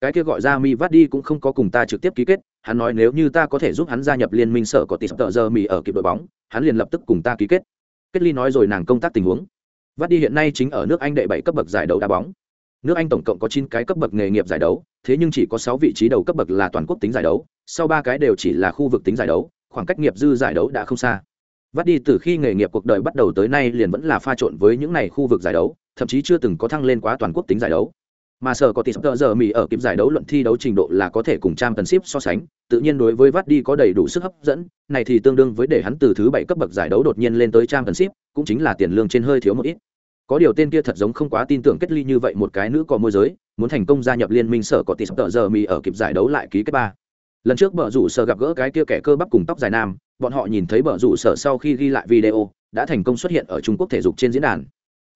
Cái kia gọi ra mi vắt đi cũng không có cùng ta trực tiếp ký kết, hắn nói nếu như ta có thể giúp hắn gia nhập liên minh sở có tỷ tợ giờ mì ở kịp đội bóng, hắn liền lập tức cùng ta ký kết. Kết ly nói rồi nàng công tác tình huống. Vắt đi hiện nay chính ở nước anh đệ bảy cấp bậc giải đấu đá bóng. Nước anh tổng cộng có chín cái cấp bậc nghề nghiệp giải đấu, thế nhưng chỉ có sáu vị trí đầu cấp bậc là toàn quốc tính giải đấu, sau ba cái đều chỉ là khu vực tính giải đấu, khoảng cách nghiệp dư giải đấu đã không xa. Vắt đi từ khi nghề nghiệp cuộc đời bắt đầu tới nay liền vẫn là pha trộn với những này khu vực giải đấu, thậm chí chưa từng có thăng lên quá toàn quốc tính giải đấu mà sở có tỷ sắp giờ mì ở kịp giải đấu luận thi đấu trình độ là có thể cùng trang tần ship so sánh, tự nhiên đối với vắt đi có đầy đủ sức hấp dẫn, này thì tương đương với để hắn từ thứ bảy cấp bậc giải đấu đột nhiên lên tới trang tần ship, cũng chính là tiền lương trên hơi thiếu một ít. Có điều tên kia thật giống không quá tin tưởng kết ly như vậy một cái nữ có môi giới, muốn thành công gia nhập liên minh sở có tỷ sắp giờ mì ở kịp giải đấu lại ký kết ba. Lần trước bờ rủ sở gặp gỡ cái kia kẻ cơ bắp cùng tóc dài nam, bọn họ nhìn thấy bờ rủ sở sau khi ghi lại video, đã thành công xuất hiện ở trung quốc thể dục trên diễn đàn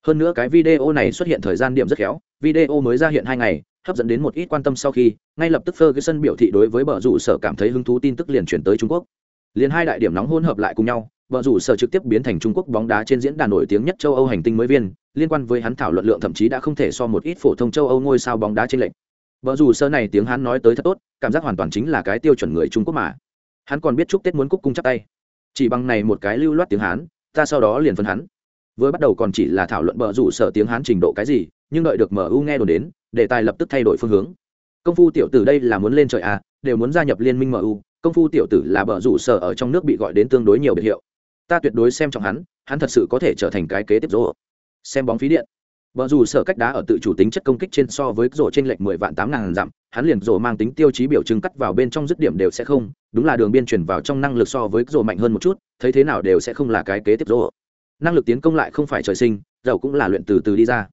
hơn nữa cái video này xuất hiện thời gian điểm rất khéo, video mới ra hiện hai ngày, hấp dẫn đến một ít quan tâm sau khi, ngay lập tức ferguson biểu thị đối với bờ rủ sở cảm thấy hứng thú tin tức liền chuyển tới trung quốc. Liền hai đại điểm nóng hôn hợp lại cùng nhau, bờ rủ sở trực tiếp biến thành trung quốc bóng đá trên diễn đàn nổi tiếng nhất châu âu hành tinh mới viên, liên quan với hắn thảo luận lượng thậm chí đã không thể so một ít phổ thông châu âu ngôi sao bóng đá trên lệnh Bờ rủ sở này tiếng hắn nói tới thật tốt, cảm giác hoàn toàn chính là cái tiêu chuẩn người trung quốc mà. Hắn còn biết chúc tết muốn cúc cung chắp tay. Chỉ bằng này một cái lưu loát tiếng hán, ta sau đó liền phân hắn vừa bắt đầu còn chỉ là thảo luận bờ rủ sở tiếng hán trình độ cái gì nhưng đợi được mu nghe đồn đến đề tài lập tức thay đổi phương hướng. Công phu tiểu tử đây là muốn lên trời à đều muốn gia nhập liên minh mu công phu tiểu tử là bờ rủ sở ở trong nước bị gọi đến tương đối nhiều biệt hiệu. Ta tuyệt đối xem trọng hắn hắn thật sự có thể trở thành cái kế tiếp rổ xem bóng phí điện. Bờ rủ sở cách đá ở tự chủ tính chất công kích trên so với rổ trên lệch mười vạn tám ngàn dặm, hắn liền rổ mang tính tiêu chí biểu trưng cắt vào bên trong dứt điểm đều sẽ không, đúng là đường biên chuyển vào trong năng lực so với rổ mạnh hơn một chút, thấy thế nào đều sẽ không là cái kế tiếp rổ năng lực tiến công lại không phải trời sinh dầu cũng là luyện từ từ đi ra.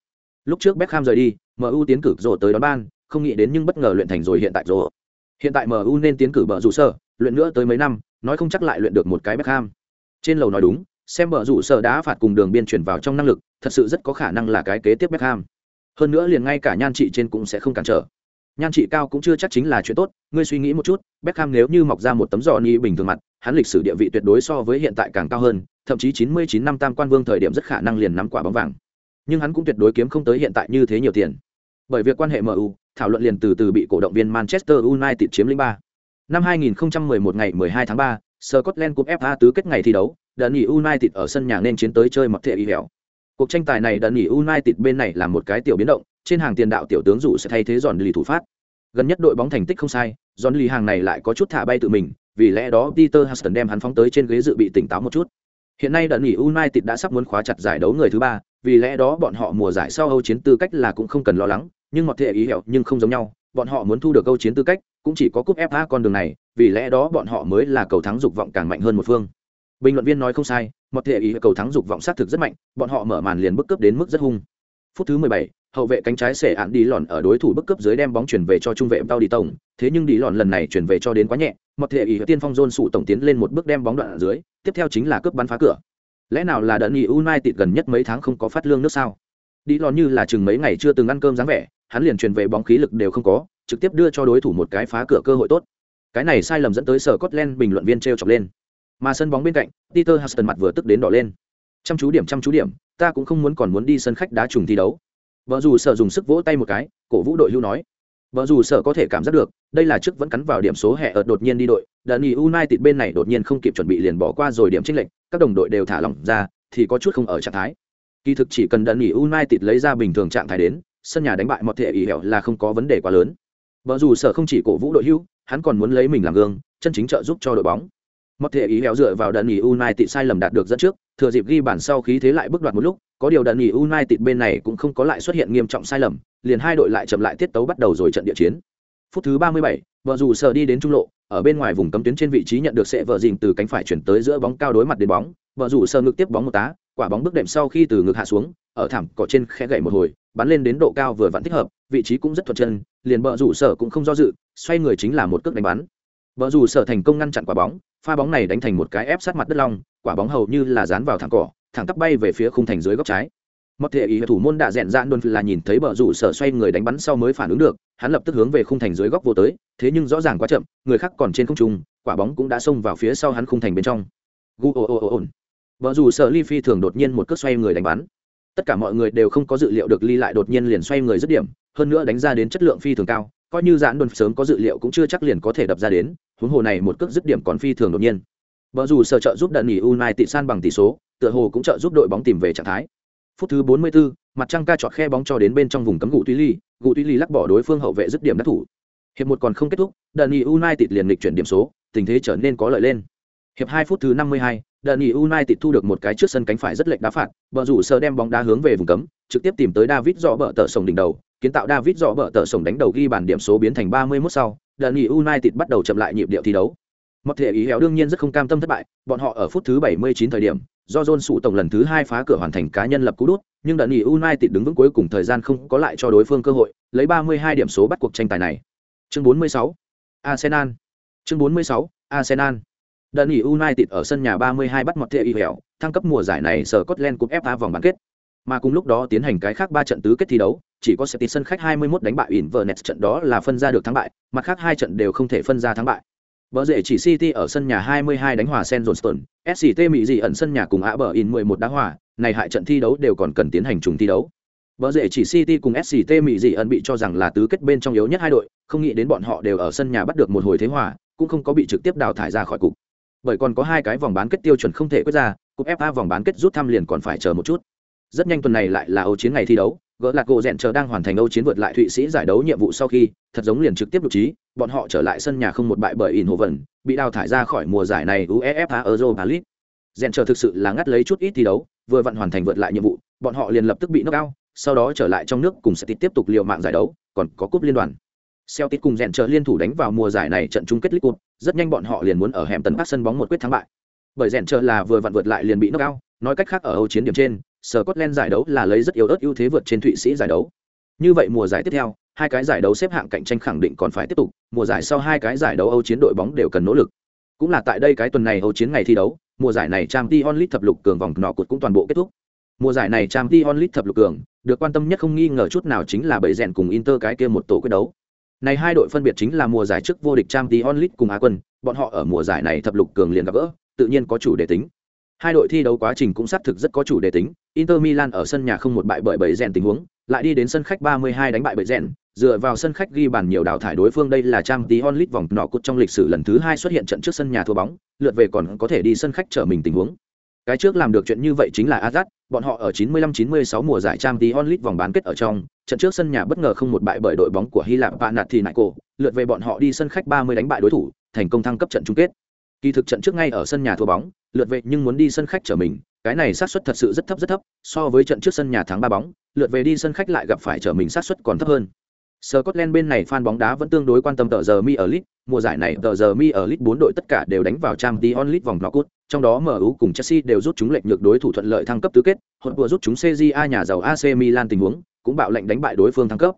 Lúc trước Beckham rời đi mu tiến cử rổ tới đón ban, không nghĩ đến nhưng bất ngờ luyện thành rồi hiện tại rổ hiện tại mu nên tiến cử bờ rủ sở luyện nữa tới mấy năm, nói không chắc lại luyện được một cái Beckham. Trên lầu nói đúng, xem bờ rủ sở đã phạt cùng đường biên chuyển vào trong năng lực, thật sự rất có khả năng là cái kế tiếp Beckham. Hơn nữa liền ngay cả nhan trị trên cũng sẽ không cản trở. Nhan trị cao cũng chưa chắc chính là chuyện tốt, ngươi suy nghĩ một chút, Beckham nếu như mọc ra một tấm giò ni bình thường mặt hắn lịch sử địa vị tuyệt đối so với hiện tại càng cao hơn, thậm chí 99 năm tam quan vương thời điểm rất khả năng liền nắm quả bóng vàng. Nhưng hắn cũng tuyệt đối kiếm không tới hiện tại như thế nhiều tiền. Bởi việc quan hệ MU thảo luận liền từ từ bị cổ động viên Manchester United chiếm lĩnh ba. Năm 2011 ngày 12 tháng 3 Scotland Cup FA tứ kết ngày thi đấu đợt nghỉ United ở sân nhà nên chiến tới chơi mặc thể y hẻo. Cuộc tranh tài này đợt nghỉ United bên này là một cái tiểu biến động, trên hàng tiền đạo tiểu tướng dụ sẽ thay thế giòn lì thủ phát. Gần nhất đội bóng thành tích không sai giòn lì hàng này lại có chút thả bay tự mình vì lẽ đó Peter Huston đem hắn phóng tới trên ghế dự bị tỉnh táo một chút. Hiện nay đợt nghỉ United đã sắp muốn khóa chặt giải đấu người thứ ba, vì lẽ đó bọn họ mùa giải sau Âu chiến tư cách là cũng không cần lo lắng, nhưng một thể ý hiểu nhưng không giống nhau, bọn họ muốn thu được Âu chiến tư cách, cũng chỉ có cúp FA con đường này, vì lẽ đó bọn họ mới là cầu thắng dục vọng càng mạnh hơn một phương. Bình luận viên nói không sai, một thể ý cầu thắng dục vọng sát thực rất mạnh, bọn họ mở màn liền bức cướp đến mức rất hung. Phút thứ 17, hậu vệ cánh trái sẽ án đi lòn ở đối thủ bức cướp dưới đem bóng chuyển về cho trung vệ tao đi tổng thế nhưng đi lòn lần này chuyển về cho đến quá nhẹ một thể ý tiên phong dôn sụ tổng tiến lên một bước đem bóng đoạn ở dưới tiếp theo chính là cướp bắn phá cửa. Lẽ nào là đợt nghỉ united gần nhất mấy tháng không có phát lương nước sao? Đi lòn như là chừng mấy ngày chưa từng ăn cơm dáng vẻ hắn liền chuyển về bóng khí lực đều không có trực tiếp đưa cho đối thủ một cái phá cửa cơ hội tốt. Cái này sai lầm dẫn tới sở Scotland bình luận viên trêu chọc lên. Mà sân bóng bên cạnh Peter Huston mặt vừa tức đến đỏ lên chăm chú điểm, chăm chú điểm, ta cũng không muốn còn muốn đi sân khách đá trùng thi đấu. Vợ dù sợ dùng sức vỗ tay một cái, cổ vũ đội hưu nói. Vợ dù sợ có thể cảm giác được, đây là trước vẫn cắn vào điểm số hẹ ợt đột nhiên đi đội đợt nghỉ united bên này đột nhiên không kịp chuẩn bị liền bỏ qua rồi điểm tranh lệch, các đồng đội đều thả lỏng ra, thì có chút không ở trạng thái. Kỳ thực chỉ cần đợt nghỉ united lấy ra bình thường trạng thái đến, sân nhà đánh bại một thể ý hẹo là không có vấn đề quá lớn. Vợ dù sợ không chỉ cổ vũ đội hưu hắn còn muốn lấy mình làm gương, chân chính trợ giúp cho đội bóng một thể ý héo dựa vào đợt nghỉ united sai lầm đạt được dẫn trước thừa dịp ghi bản sau khí thế lại bước đoạt một lúc có điều đợt nghỉ United bên này cũng không có lại xuất hiện nghiêm trọng sai lầm, liền hai đội lại chậm lại tiết tấu bắt đầu rồi trận địa chiến. Phút thứ 37, vợ dù sở đi đến trung lộ, ở bên ngoài vùng cấm tuyến trên vị trí nhận được sẽ vợ dình từ cánh phải chuyển tới giữa bóng cao đối mặt đến bóng, vợ dù sở ngực tiếp bóng một tá, quả bóng bước đệm sau khi từ ngực hạ xuống, ở thảm cỏ trên khẽ gậy một hồi, bắn lên đến độ cao vừa vặn thích hợp, vị trí cũng rất thuận chân, liền vợ rủ sở cũng không do dự, xoay người chính là một cước đánh bắn. Vợ rủ sở thành công ngăn chặn quả bóng, pha bóng này đánh thành một cái ép sát mặt đất long, quả bóng hầu như là dán vào thẳng cỏ, thẳng tắp bay về phía khung thành dưới góc trái. Mất thể ý thủ môn đã rèn dạn đồn là nhìn thấy bờ rủ sở xoay người đánh bắn sau mới phản ứng được hắn lập tức hướng về khung thành dưới góc vô tới thế nhưng rõ ràng quá chậm người khác còn trên không trung quả bóng cũng đã xông vào phía sau hắn khung thành bên trong. Gu ồ ồ ồ ồn vợ dù sở ly phi thường đột nhiên một cước xoay người đánh bắn. Tất cả mọi người đều không có dự liệu được ly lại đột nhiên liền xoay người dứt điểm hơn nữa đánh ra đến chất lượng phi thường cao coi như giãn đồn sớm có dự liệu cũng chưa chắc liền có thể đập ra đến huống hồ này một cước dứt điểm còn phi thường đột nhiên. Vợ dù sở trợ giúp đợt nghỉ United san bằng tỷ số tựa hồ cũng trợ giúp đội bóng tìm về trạng thái. Phút thứ 44, mặt trăng ca chọt khe bóng cho đến bên trong vùng cấm gụ tuy ly gụ tuy ly lắc bỏ đối phương hậu vệ dứt điểm đắc thủ. Hiệp một còn không kết thúc đợt nghỉ United liền lịch chuyển điểm số tình thế trở nên có lợi lên. Hiệp hai phút thứ 52, đợt nghỉ United thu được một cái trước sân cánh phải rất lệch đá phạt bờ rủ sơ đem bóng đá hướng về vùng cấm trực tiếp tìm tới David dọ bờ tờ sồng đỉnh đầu kiến tạo David dọ bở tờ sổng đánh đầu ghi bàn điểm số biến thành 31 sau Đơn nghỉ United bắt đầu chậm lại nhịp điệu thi đấu Mất thể ý héo đương nhiên rất không cam tâm thất bại, bọn họ ở phút thứ 79 thời điểm, do John sụ tổng lần thứ hai phá cửa hoàn thành cá nhân lập cú đút, nhưng đơn nghỉ United đứng vững cuối cùng thời gian không có lại cho đối phương cơ hội, lấy 32 điểm số bắt cuộc tranh tài này. Chương 46. Arsenal. Chương 46. Arsenal. Đơn nghỉ United ở sân nhà 32 bắt một thể ý héo, thăng cấp mùa giải này sở Scotland Cup FA vòng bán kết. Mà cùng lúc đó tiến hành cái khác ba trận tứ kết thi đấu, chỉ có City sân khách 21 đánh bại Inverness trận đó là phân ra được thắng bại, mặt khác hai trận đều không thể phân ra thắng bại. Bờ rễ chỉ City ở sân nhà 22 đánh hòa St Johnston, SCT Mỹ gì ẩn sân nhà cùng Á bờ in 11 đá hòa, này hại trận thi đấu đều còn cần tiến hành trùng thi đấu. Bờ rễ chỉ City cùng SCT Mỹ gì ẩn bị cho rằng là tứ kết bên trong yếu nhất hai đội, không nghĩ đến bọn họ đều ở sân nhà bắt được một hồi thế hòa, cũng không có bị trực tiếp đào thải ra khỏi cục. Bởi còn có hai cái vòng bán kết tiêu chuẩn không thể quyết ra, cúp FA vòng bán kết rút thăm liền còn phải chờ một chút. Rất nhanh tuần này lại là Âu chiến ngày thi đấu, gỡ lạc gỗ rèn chờ đang hoàn thành Âu chiến vượt lại Thụy Sĩ giải đấu nhiệm vụ sau khi, thật giống liền trực tiếp lục trí, bọn họ trở lại sân nhà không một bại bởi in hồ vần bị đào thải ra khỏi mùa giải này uefa europa league rèn chờ thực sự là ngắt lấy chút ít thi đấu vừa vặn hoàn thành vượt lại nhiệm vụ bọn họ liền lập tức bị knock out sau đó trở lại trong nước cùng sẽ tiếp tục liều mạng giải đấu còn có cúp liên đoàn Celtic cùng rèn chờ liên thủ đánh vào mùa giải này trận chung kết League Cup, rất nhanh bọn họ liền muốn ở hẻm tấn phát sân bóng một quyết thắng bại. Bởi rèn chờ là vừa vặn vượt lại liền bị knock out, nói cách khác ở Âu chiến điểm trên, Scotland giải đấu là lấy rất yếu ớt ưu thế vượt trên Thụy Sĩ giải đấu. Như vậy mùa giải tiếp theo, hai cái giải đấu xếp hạng cạnh tranh khẳng định còn phải tiếp tục, mùa giải sau hai cái giải đấu Âu chiến đội bóng đều cần nỗ lực. Cũng là tại đây cái tuần này Âu chiến ngày thi đấu, mùa giải này Champions League thập lục cường vòng nọ cột cũng toàn bộ kết thúc. Mùa giải này Champions League thập lục cường, được quan tâm nhất không nghi ngờ chút nào chính là bảy rèn cùng Inter cái kia một tổ quyết đấu. Này hai đội phân biệt chính là mùa giải trước vô địch Champions League cùng Á quân, bọn họ ở mùa giải này thập lục cường liền gặp gỡ, tự nhiên có chủ đề tính. Hai đội thi đấu quá trình cũng xác thực rất có chủ đề tính, Inter Milan ở sân nhà không một bại bởi bảy rèn tình huống, lại đi đến sân khách 32 đánh bại bảy rèn, dựa vào sân khách ghi bàn nhiều đào thải đối phương đây là trang tí onlit vòng nọ cút trong lịch sử lần thứ hai xuất hiện trận trước sân nhà thua bóng, lượt về còn có thể đi sân khách trở mình tình huống. Cái trước làm được chuyện như vậy chính là Azat, bọn họ ở 95-96 mùa giải trang tí onlit vòng bán kết ở trong, trận trước sân nhà bất ngờ không một bại bởi đội bóng của Hy Lạp Panathinaiko, lượt về bọn họ đi sân khách 30 đánh bại đối thủ, thành công thăng cấp trận chung kết. Kỳ thực trận trước ngay ở sân nhà thua bóng, lượt về nhưng muốn đi sân khách trở mình, cái này xác suất thật sự rất thấp rất thấp, so với trận trước sân nhà thắng ba bóng, lượt về đi sân khách lại gặp phải trở mình xác suất còn thấp hơn. Scotland bên này fan bóng đá vẫn tương đối quan tâm tờ giờ Mi ở League, mùa giải này tờ giờ Mi ở League 4 đội tất cả đều đánh vào Champions League vòng knockout, trong đó MU cùng Chelsea đều rút chúng lệnh nhược đối thủ thuận lợi thăng cấp tứ kết, hỗn vừa rút chúng CJA nhà giàu AC Milan tình huống, cũng bạo lệnh đánh bại đối phương thăng cấp.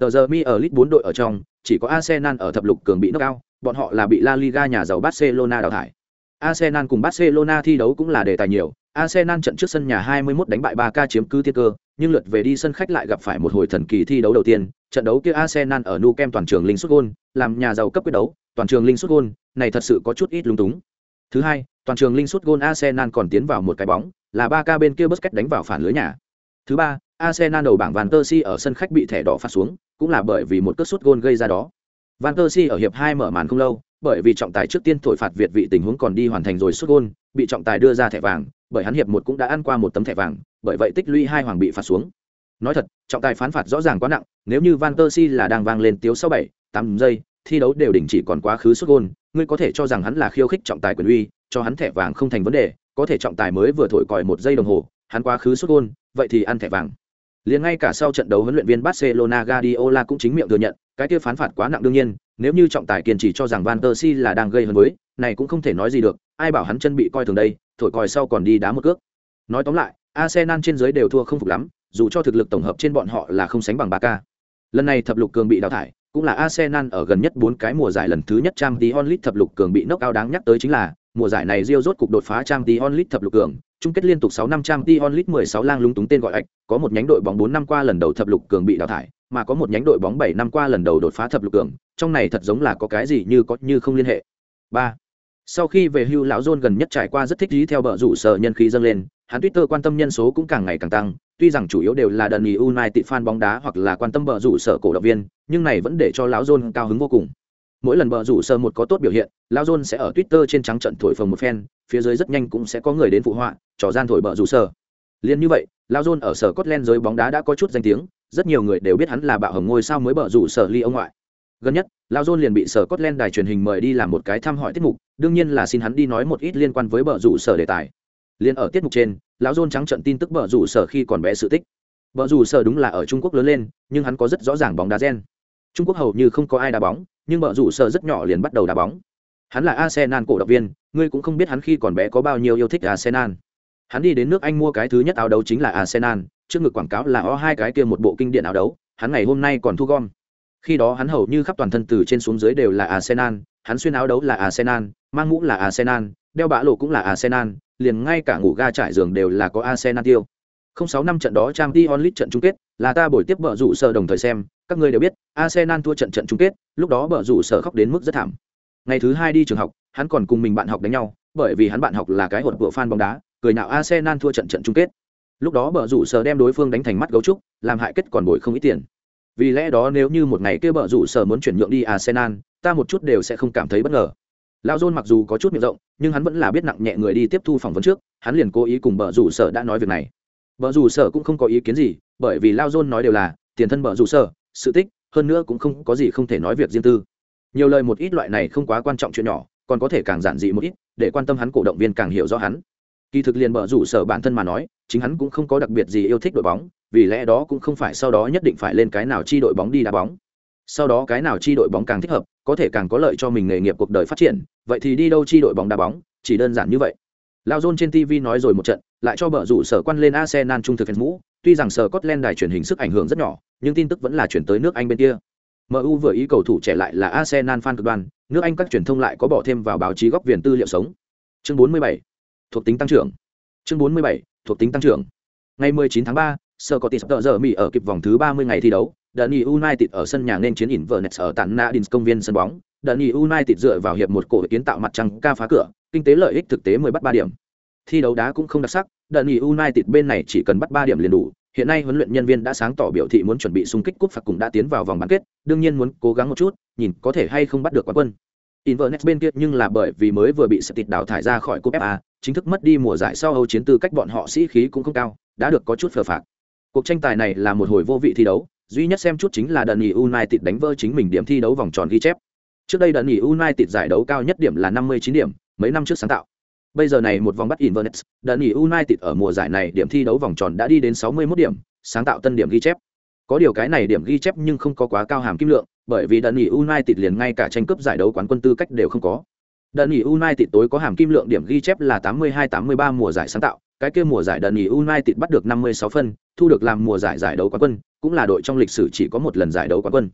Tờ giờ Mi ở League 4 đội ở trong, chỉ có Arsenal ở thập lục cường bị knock out, bọn họ là bị La Liga nhà giàu Barcelona đào thải. Arsenal cùng Barcelona thi đấu cũng là đề tài nhiều, Arsenal trận trước sân nhà 21 đánh bại 3K chiếm cứ thiên cơ, nhưng lượt về đi sân khách lại gặp phải một hồi thần kỳ thi đấu đầu tiên, trận đấu kia Arsenal ở Nou Camp toàn trường linh sút gôn, làm nhà giàu cấp quyết đấu, toàn trường linh sút gôn này thật sự có chút ít lung túng. Thứ hai, toàn trường linh sút gôn Arsenal còn tiến vào một cái bóng, là 3K bên kia Busquets đánh vào phản lưới nhà. Thứ ba, Arsenal đầu bảng Van Persie ở sân khách bị thẻ đỏ phạt xuống, cũng là bởi vì một cú sút gôn gây ra đó. Van Persie ở hiệp 2 mở màn không lâu, bởi vì trọng tài trước tiên thổi phạt Việt vị tình huống còn đi hoàn thành rồi sút gôn bị trọng tài đưa ra thẻ vàng, bởi hắn hiệp một cũng đã ăn qua một tấm thẻ vàng, bởi vậy tích lũy hai hoàng bị phạt xuống. Nói thật, trọng tài phán phạt rõ ràng quá nặng, nếu như Van Persie là đang vang lên tiếu sau 7, 8 giây, thi đấu đều đình chỉ còn quá khứ sút gôn ngươi có thể cho rằng hắn là khiêu khích trọng tài quyền uy, cho hắn thẻ vàng không thành vấn đề, có thể trọng tài mới vừa thổi còi một giây đồng hồ, hắn quá khứ sút gôn vậy thì ăn thẻ vàng. Liền ngay cả sau trận đấu huấn luyện viên Barcelona Guardiola cũng chính miệng thừa nhận, cái kia phán phạt quá nặng đương nhiên, nếu như trọng tài kiên trì cho rằng Van Persie là đang gây hấn với, này cũng không thể nói gì được, ai bảo hắn chân bị coi thường đây, thổi còi sau còn đi đá một cước. Nói tóm lại, Arsenal trên dưới đều thua không phục lắm, dù cho thực lực tổng hợp trên bọn họ là không sánh bằng Barca. Lần này thập lục cường bị đào thải, cũng là Arsenal ở gần nhất 4 cái mùa giải lần thứ nhất Champions League thập lục cường bị knock out đáng nhắc tới chính là, mùa giải này Real rốt cục đột phá Champions League thập lục cường, chung kết liên tục 6 năm Champions League 16 lang lúng túng tên gọi ạch, có một nhánh đội bóng 4 năm qua lần đầu thập lục cường bị đào thải, mà có một nhánh đội bóng 7 năm qua lần đầu đột phá thập lục cường, trong này thật giống là có cái gì như có như không liên hệ. 3. Sau khi về hưu lão John gần nhất trải qua rất thích trí theo bờ rủ sở nhân khí dâng lên, hắn Twitter quan tâm nhân số cũng càng ngày càng tăng, tuy rằng chủ yếu đều là đần United fan bóng đá hoặc là quan tâm bờ rủ sở cổ động viên, nhưng này vẫn để cho lão John cao hứng vô cùng. Mỗi lần bờ rủ sở một có tốt biểu hiện, lão John sẽ ở Twitter trên trắng trận thổi phồng một phen, phía dưới rất nhanh cũng sẽ có người đến phụ họa, trò gian thổi bờ rủ sở. Liên như vậy, lão John ở sở Scotland giới bóng đá đã có chút danh tiếng, rất nhiều người đều biết hắn là bạo hồng ngôi sao mới bờ rủ sở ly ông ngoại. Gần nhất, Lao John liền bị sở Scotland đài truyền hình mời đi làm một cái thăm hỏi tiết mục, đương nhiên là xin hắn đi nói một ít liên quan với bờ rủ sở đề tài. liền ở tiết mục trên, lão John trắng trận tin tức bờ rủ sở khi còn bé sự tích. Bờ rủ sở đúng là ở Trung Quốc lớn lên, nhưng hắn có rất rõ ràng bóng đá gen. Trung Quốc hầu như không có ai đá bóng, nhưng bờ rủ sở rất nhỏ liền bắt đầu đá bóng. Hắn là Arsenal cổ động viên, ngươi cũng không biết hắn khi còn bé có bao nhiêu yêu thích Arsenal. Hắn đi đến nước Anh mua cái thứ nhất áo đấu chính là Arsenal, trước ngực quảng cáo là o hai cái kia một bộ kinh điển áo đấu, hắn ngày hôm nay còn thu gom. Khi đó hắn hầu như khắp toàn thân từ trên xuống dưới đều là Arsenal, hắn xuyên áo đấu là Arsenal, mang mũ là Arsenal, đeo bã lộ cũng là Arsenal, liền ngay cả ngủ ga trải giường đều là có Arsenal tiêu. Không sáu năm trận đó trang t onlit trận chung kết, là ta buổi tiếp bợ rủ sở đồng thời xem, các ngươi đều biết, Arsenal thua trận trận chung kết, lúc đó bợ rủ sở khóc đến mức rất thảm. Ngày thứ hai đi trường học, hắn còn cùng mình bạn học đánh nhau, bởi vì hắn bạn học là cái hột của fan bóng đá, cười nào Arsenal thua trận trận chung kết. Lúc đó bờ rủ sở đem đối phương đánh thành mắt gấu trúc, làm hại kết còn bồi không ít tiền. Vì lẽ đó nếu như một ngày kia bờ rủ sở muốn chuyển nhượng đi Arsenal, ta một chút đều sẽ không cảm thấy bất ngờ. Lao dôn mặc dù có chút miệng rộng nhưng hắn vẫn là biết nặng nhẹ người đi tiếp thu phỏng vấn trước hắn liền cố ý cùng bờ rủ sở đã nói việc này. Bờ rủ sở cũng không có ý kiến gì bởi vì lao dôn nói đều là tiền thân bờ rủ sở sự tích hơn nữa cũng không có gì không thể nói việc riêng tư. Nhiều lời một ít loại này không quá quan trọng chuyện nhỏ còn có thể càng giản dị một ít để quan tâm hắn cổ động viên càng hiểu rõ hắn kỳ thực liền bở rủ sở bản thân mà nói, chính hắn cũng không có đặc biệt gì yêu thích đội bóng, vì lẽ đó cũng không phải sau đó nhất định phải lên cái nào chi đội bóng đi đá bóng. Sau đó cái nào chi đội bóng càng thích hợp, có thể càng có lợi cho mình nghề nghiệp cuộc đời phát triển, vậy thì đi đâu chi đội bóng đá bóng, chỉ đơn giản như vậy. Lao dôn trên tv nói rồi một trận, lại cho bở rủ sở quan lên arsenal trung thực fans mũ, tuy rằng sở scotland đài truyền hình sức ảnh hưởng rất nhỏ, nhưng tin tức vẫn là chuyển tới nước anh bên kia. Mu vừa ý cầu thủ trẻ lại là arsenal fan cực đoan, nước anh các truyền thông lại có bỏ thêm vào báo chí góc viền tư liệu sống. Chương 47 thuộc tính tăng trưởng chương 47. thuộc tính tăng trưởng ngày 19 tháng 3, sở có tỷ sắp giờ mỹ ở kịp vòng thứ 30 ngày thi đấu Dani United ở sân nhà nên chiến Inverness ở tận Nadins công viên sân bóng. Dani United dựa vào hiệp một cổ kiến tạo mặt trăng ca phá cửa, kinh tế lợi ích thực tế 10 bắt 3 điểm. Thi đấu đá cũng không đặc sắc, Dani United bên này chỉ cần bắt 3 điểm liền đủ. Hiện nay huấn luyện nhân viên đã sáng tỏ biểu thị muốn chuẩn bị xung kích cúp phạt cùng đã tiến vào vòng bán kết, đương nhiên muốn cố gắng một chút, nhìn có thể hay không bắt được quán quân. Inverness bên kia nhưng là bởi vì mới vừa bị Celtic đào thải ra khỏi cúp FA, chính thức mất đi mùa giải sau Âu chiến tư cách bọn họ sĩ khí cũng không cao, đã được có chút phờ phạc. Cuộc tranh tài này là một hồi vô vị thi đấu, duy nhất xem chút chính là đần nghỉ United đánh vỡ chính mình điểm thi đấu vòng tròn ghi chép. Trước đây đần nghỉ United giải đấu cao nhất điểm là 59 điểm, mấy năm trước sáng tạo bây giờ này một vòng bắt Inverness, đợt nghỉ United ở mùa giải này điểm thi đấu vòng tròn đã đi đến 61 điểm, sáng tạo tân điểm ghi chép. Có điều cái này điểm ghi chép nhưng không có quá cao hàm kim lượng, bởi vì đợt nghỉ United liền ngay cả tranh cướp giải đấu quán quân tư cách đều không có. Đợt nghỉ United tối có hàm kim lượng điểm ghi chép là 82-83 mùa giải sáng tạo, cái kia mùa giải đợt nghỉ United bắt được 56 phân, thu được làm mùa giải giải đấu quán quân, cũng là đội trong lịch sử chỉ có một lần giải đấu quán quân.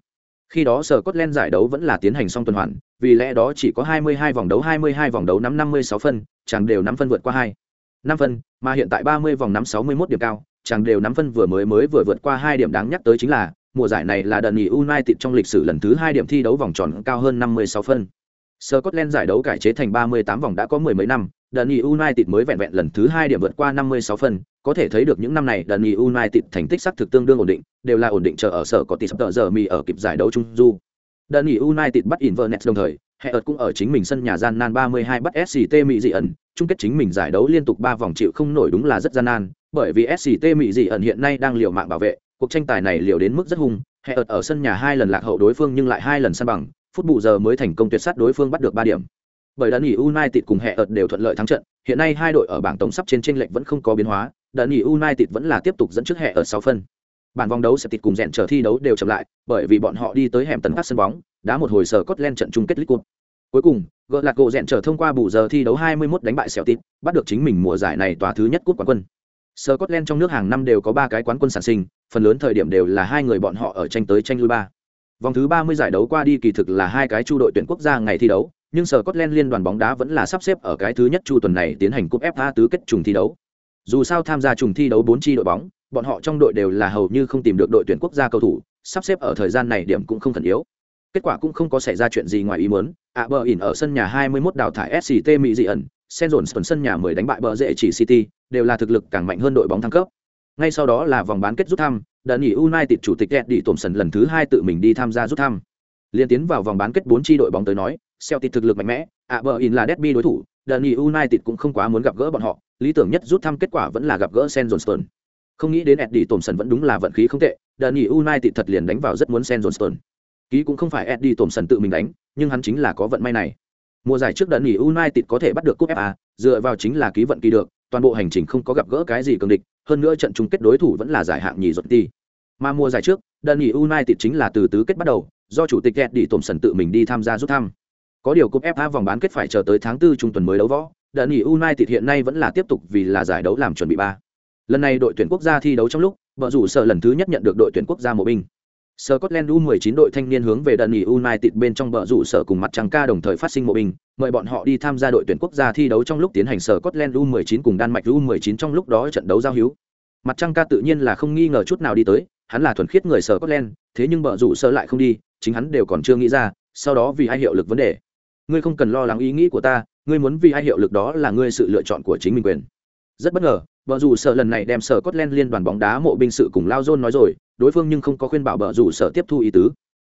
Khi đó sở Scotland giải đấu vẫn là tiến hành xong tuần hoàn, vì lẽ đó chỉ có 22 vòng đấu 22 vòng đấu nắm 56 phân, chẳng đều nắm phân vượt qua 2. 5 phân, mà hiện tại 30 vòng nắm 61 điểm cao, chẳng đều nắm phân vừa mới mới vừa vượt qua 2 điểm đáng nhắc tới chính là, mùa giải này là đợt nghỉ United trong lịch sử lần thứ 2 điểm thi đấu vòng tròn cao hơn 56 phân. Scotland giải đấu cải chế thành 38 vòng đã có mười mấy năm, Dundee United mới vẹn vẹn lần thứ hai điểm vượt qua 56 phân, có thể thấy được những năm này Dundee United thành tích sắc thực tương đương ổn định, đều là ổn định chờ ở sở có tỷ sắp tờ giờ mì ở kịp giải đấu trung du. Dundee United bắt Inverness đồng thời, Heart cũng ở chính mình sân nhà gian nan 32 bắt SCT Mỹ dị ẩn, chung kết chính mình giải đấu liên tục 3 vòng chịu không nổi đúng là rất gian nan, bởi vì SCT Mỹ dị ẩn hiện nay đang liều mạng bảo vệ, cuộc tranh tài này liều đến mức rất hung, hệ ợt ở sân nhà hai lần lạc hậu đối phương nhưng lại hai lần săn bằng, phút bù giờ mới thành công tuyệt sát đối phương bắt được ba điểm. Bởi đợt nghỉ United cùng hệ ợt đều thuận lợi thắng trận, hiện nay hai đội ở bảng tổng sắp trên tranh lệch vẫn không có biến hóa, đợt nghỉ United vẫn là tiếp tục dẫn trước hệ ợt sáu phân. Bản vòng đấu sẽ tịt cùng rèn trở thi đấu đều chậm lại, bởi vì bọn họ đi tới hẻm tấn phát sân bóng, Đã một hồi sở lên trận chung kết League Cup. Cuối cùng, gỡ lạc gỗ rèn trở thông qua bù giờ thi đấu 21 đánh bại Celtic, bắt được chính mình mùa giải này tòa thứ nhất cúp quán quân. Scotland trong nước hàng năm đều có ba cái quán quân sản sinh, phần lớn thời điểm đều là hai người bọn họ ở tranh tới tranh lui ba. Vòng thứ 30 giải đấu qua đi kỳ thực là hai cái chu đội tuyển quốc gia ngày thi đấu, nhưng Scotland liên đoàn bóng đá vẫn là sắp xếp ở cái thứ nhất chu tuần này tiến hành cúp FA tứ kết trùng thi đấu. Dù sao tham gia trùng thi đấu 4 chi đội bóng, bọn họ trong đội đều là hầu như không tìm được đội tuyển quốc gia cầu thủ, sắp xếp ở thời gian này điểm cũng không thần yếu. Kết quả cũng không có xảy ra chuyện gì ngoài ý muốn, ạ bờ ỉn ở sân nhà 21 đào thải SCT Mỹ dị ẩn, Sen dồn sân nhà 10 đánh bại bờ rễ chỉ City, đều là thực lực càng mạnh hơn đội bóng thăng cấp. Ngay sau đó là vòng bán kết rút thăm, đợt nghỉ United chủ tịch Eddie Thompson lần thứ hai tự mình đi tham gia rút thăm. Liên tiến vào vòng bán kết 4 chi đội bóng tới nói, Celtic thực lực mạnh mẽ, Aberdeen là derby đối thủ, đợt nghỉ United cũng không quá muốn gặp gỡ bọn họ, lý tưởng nhất rút thăm kết quả vẫn là gặp gỡ Sen Johnston. Không nghĩ đến Eddie Thompson vẫn đúng là vận khí không tệ, đợt nghỉ United thật liền đánh vào rất muốn Sen Johnston. Ký cũng không phải Eddie Thompson tự mình đánh, nhưng hắn chính là có vận may này. Mùa giải trước đợt nghỉ United có thể bắt được cúp FA, dựa vào chính là ký vận kỳ được, toàn bộ hành trình không có gặp gỡ cái gì cường địch, hơn nữa trận chung kết đối thủ vẫn là giải hạng nhì rốt ti. Mà mùa giải trước, đợt nghỉ United chính là từ tứ kết bắt đầu, do chủ tịch Eddie Thompson tự mình đi tham gia rút thăm. Có điều cúp FA vòng bán kết phải chờ tới tháng 4 trung tuần mới đấu võ, đợt nghỉ United hiện nay vẫn là tiếp tục vì là giải đấu làm chuẩn bị ba. Lần này đội tuyển quốc gia thi đấu trong lúc, vợ rủ sợ lần thứ nhất nhận được đội tuyển quốc gia mộ binh. Scotland U19 đội thanh niên hướng về đợt nghỉ United bên trong bờ rủ sở cùng mặt trăng ca đồng thời phát sinh mộ bình. mời bọn họ đi tham gia đội tuyển quốc gia thi đấu trong lúc tiến hành Scotland U19 cùng Đan Mạch U19 trong lúc đó trận đấu giao hữu. Mặt trăng ca tự nhiên là không nghi ngờ chút nào đi tới, hắn là thuần khiết người Scotland, thế nhưng bờ rủ sở lại không đi, chính hắn đều còn chưa nghĩ ra, sau đó vì ai hiệu lực vấn đề. Ngươi không cần lo lắng ý nghĩ của ta, ngươi muốn vì ai hiệu lực đó là ngươi sự lựa chọn của chính mình quyền. Rất bất ngờ, bờ rủ sở lần này đem sở Scotland liên đoàn bóng đá mộ binh sự cùng Lao John nói rồi, đối phương nhưng không có khuyên bảo bờ rủ sở tiếp thu ý tứ.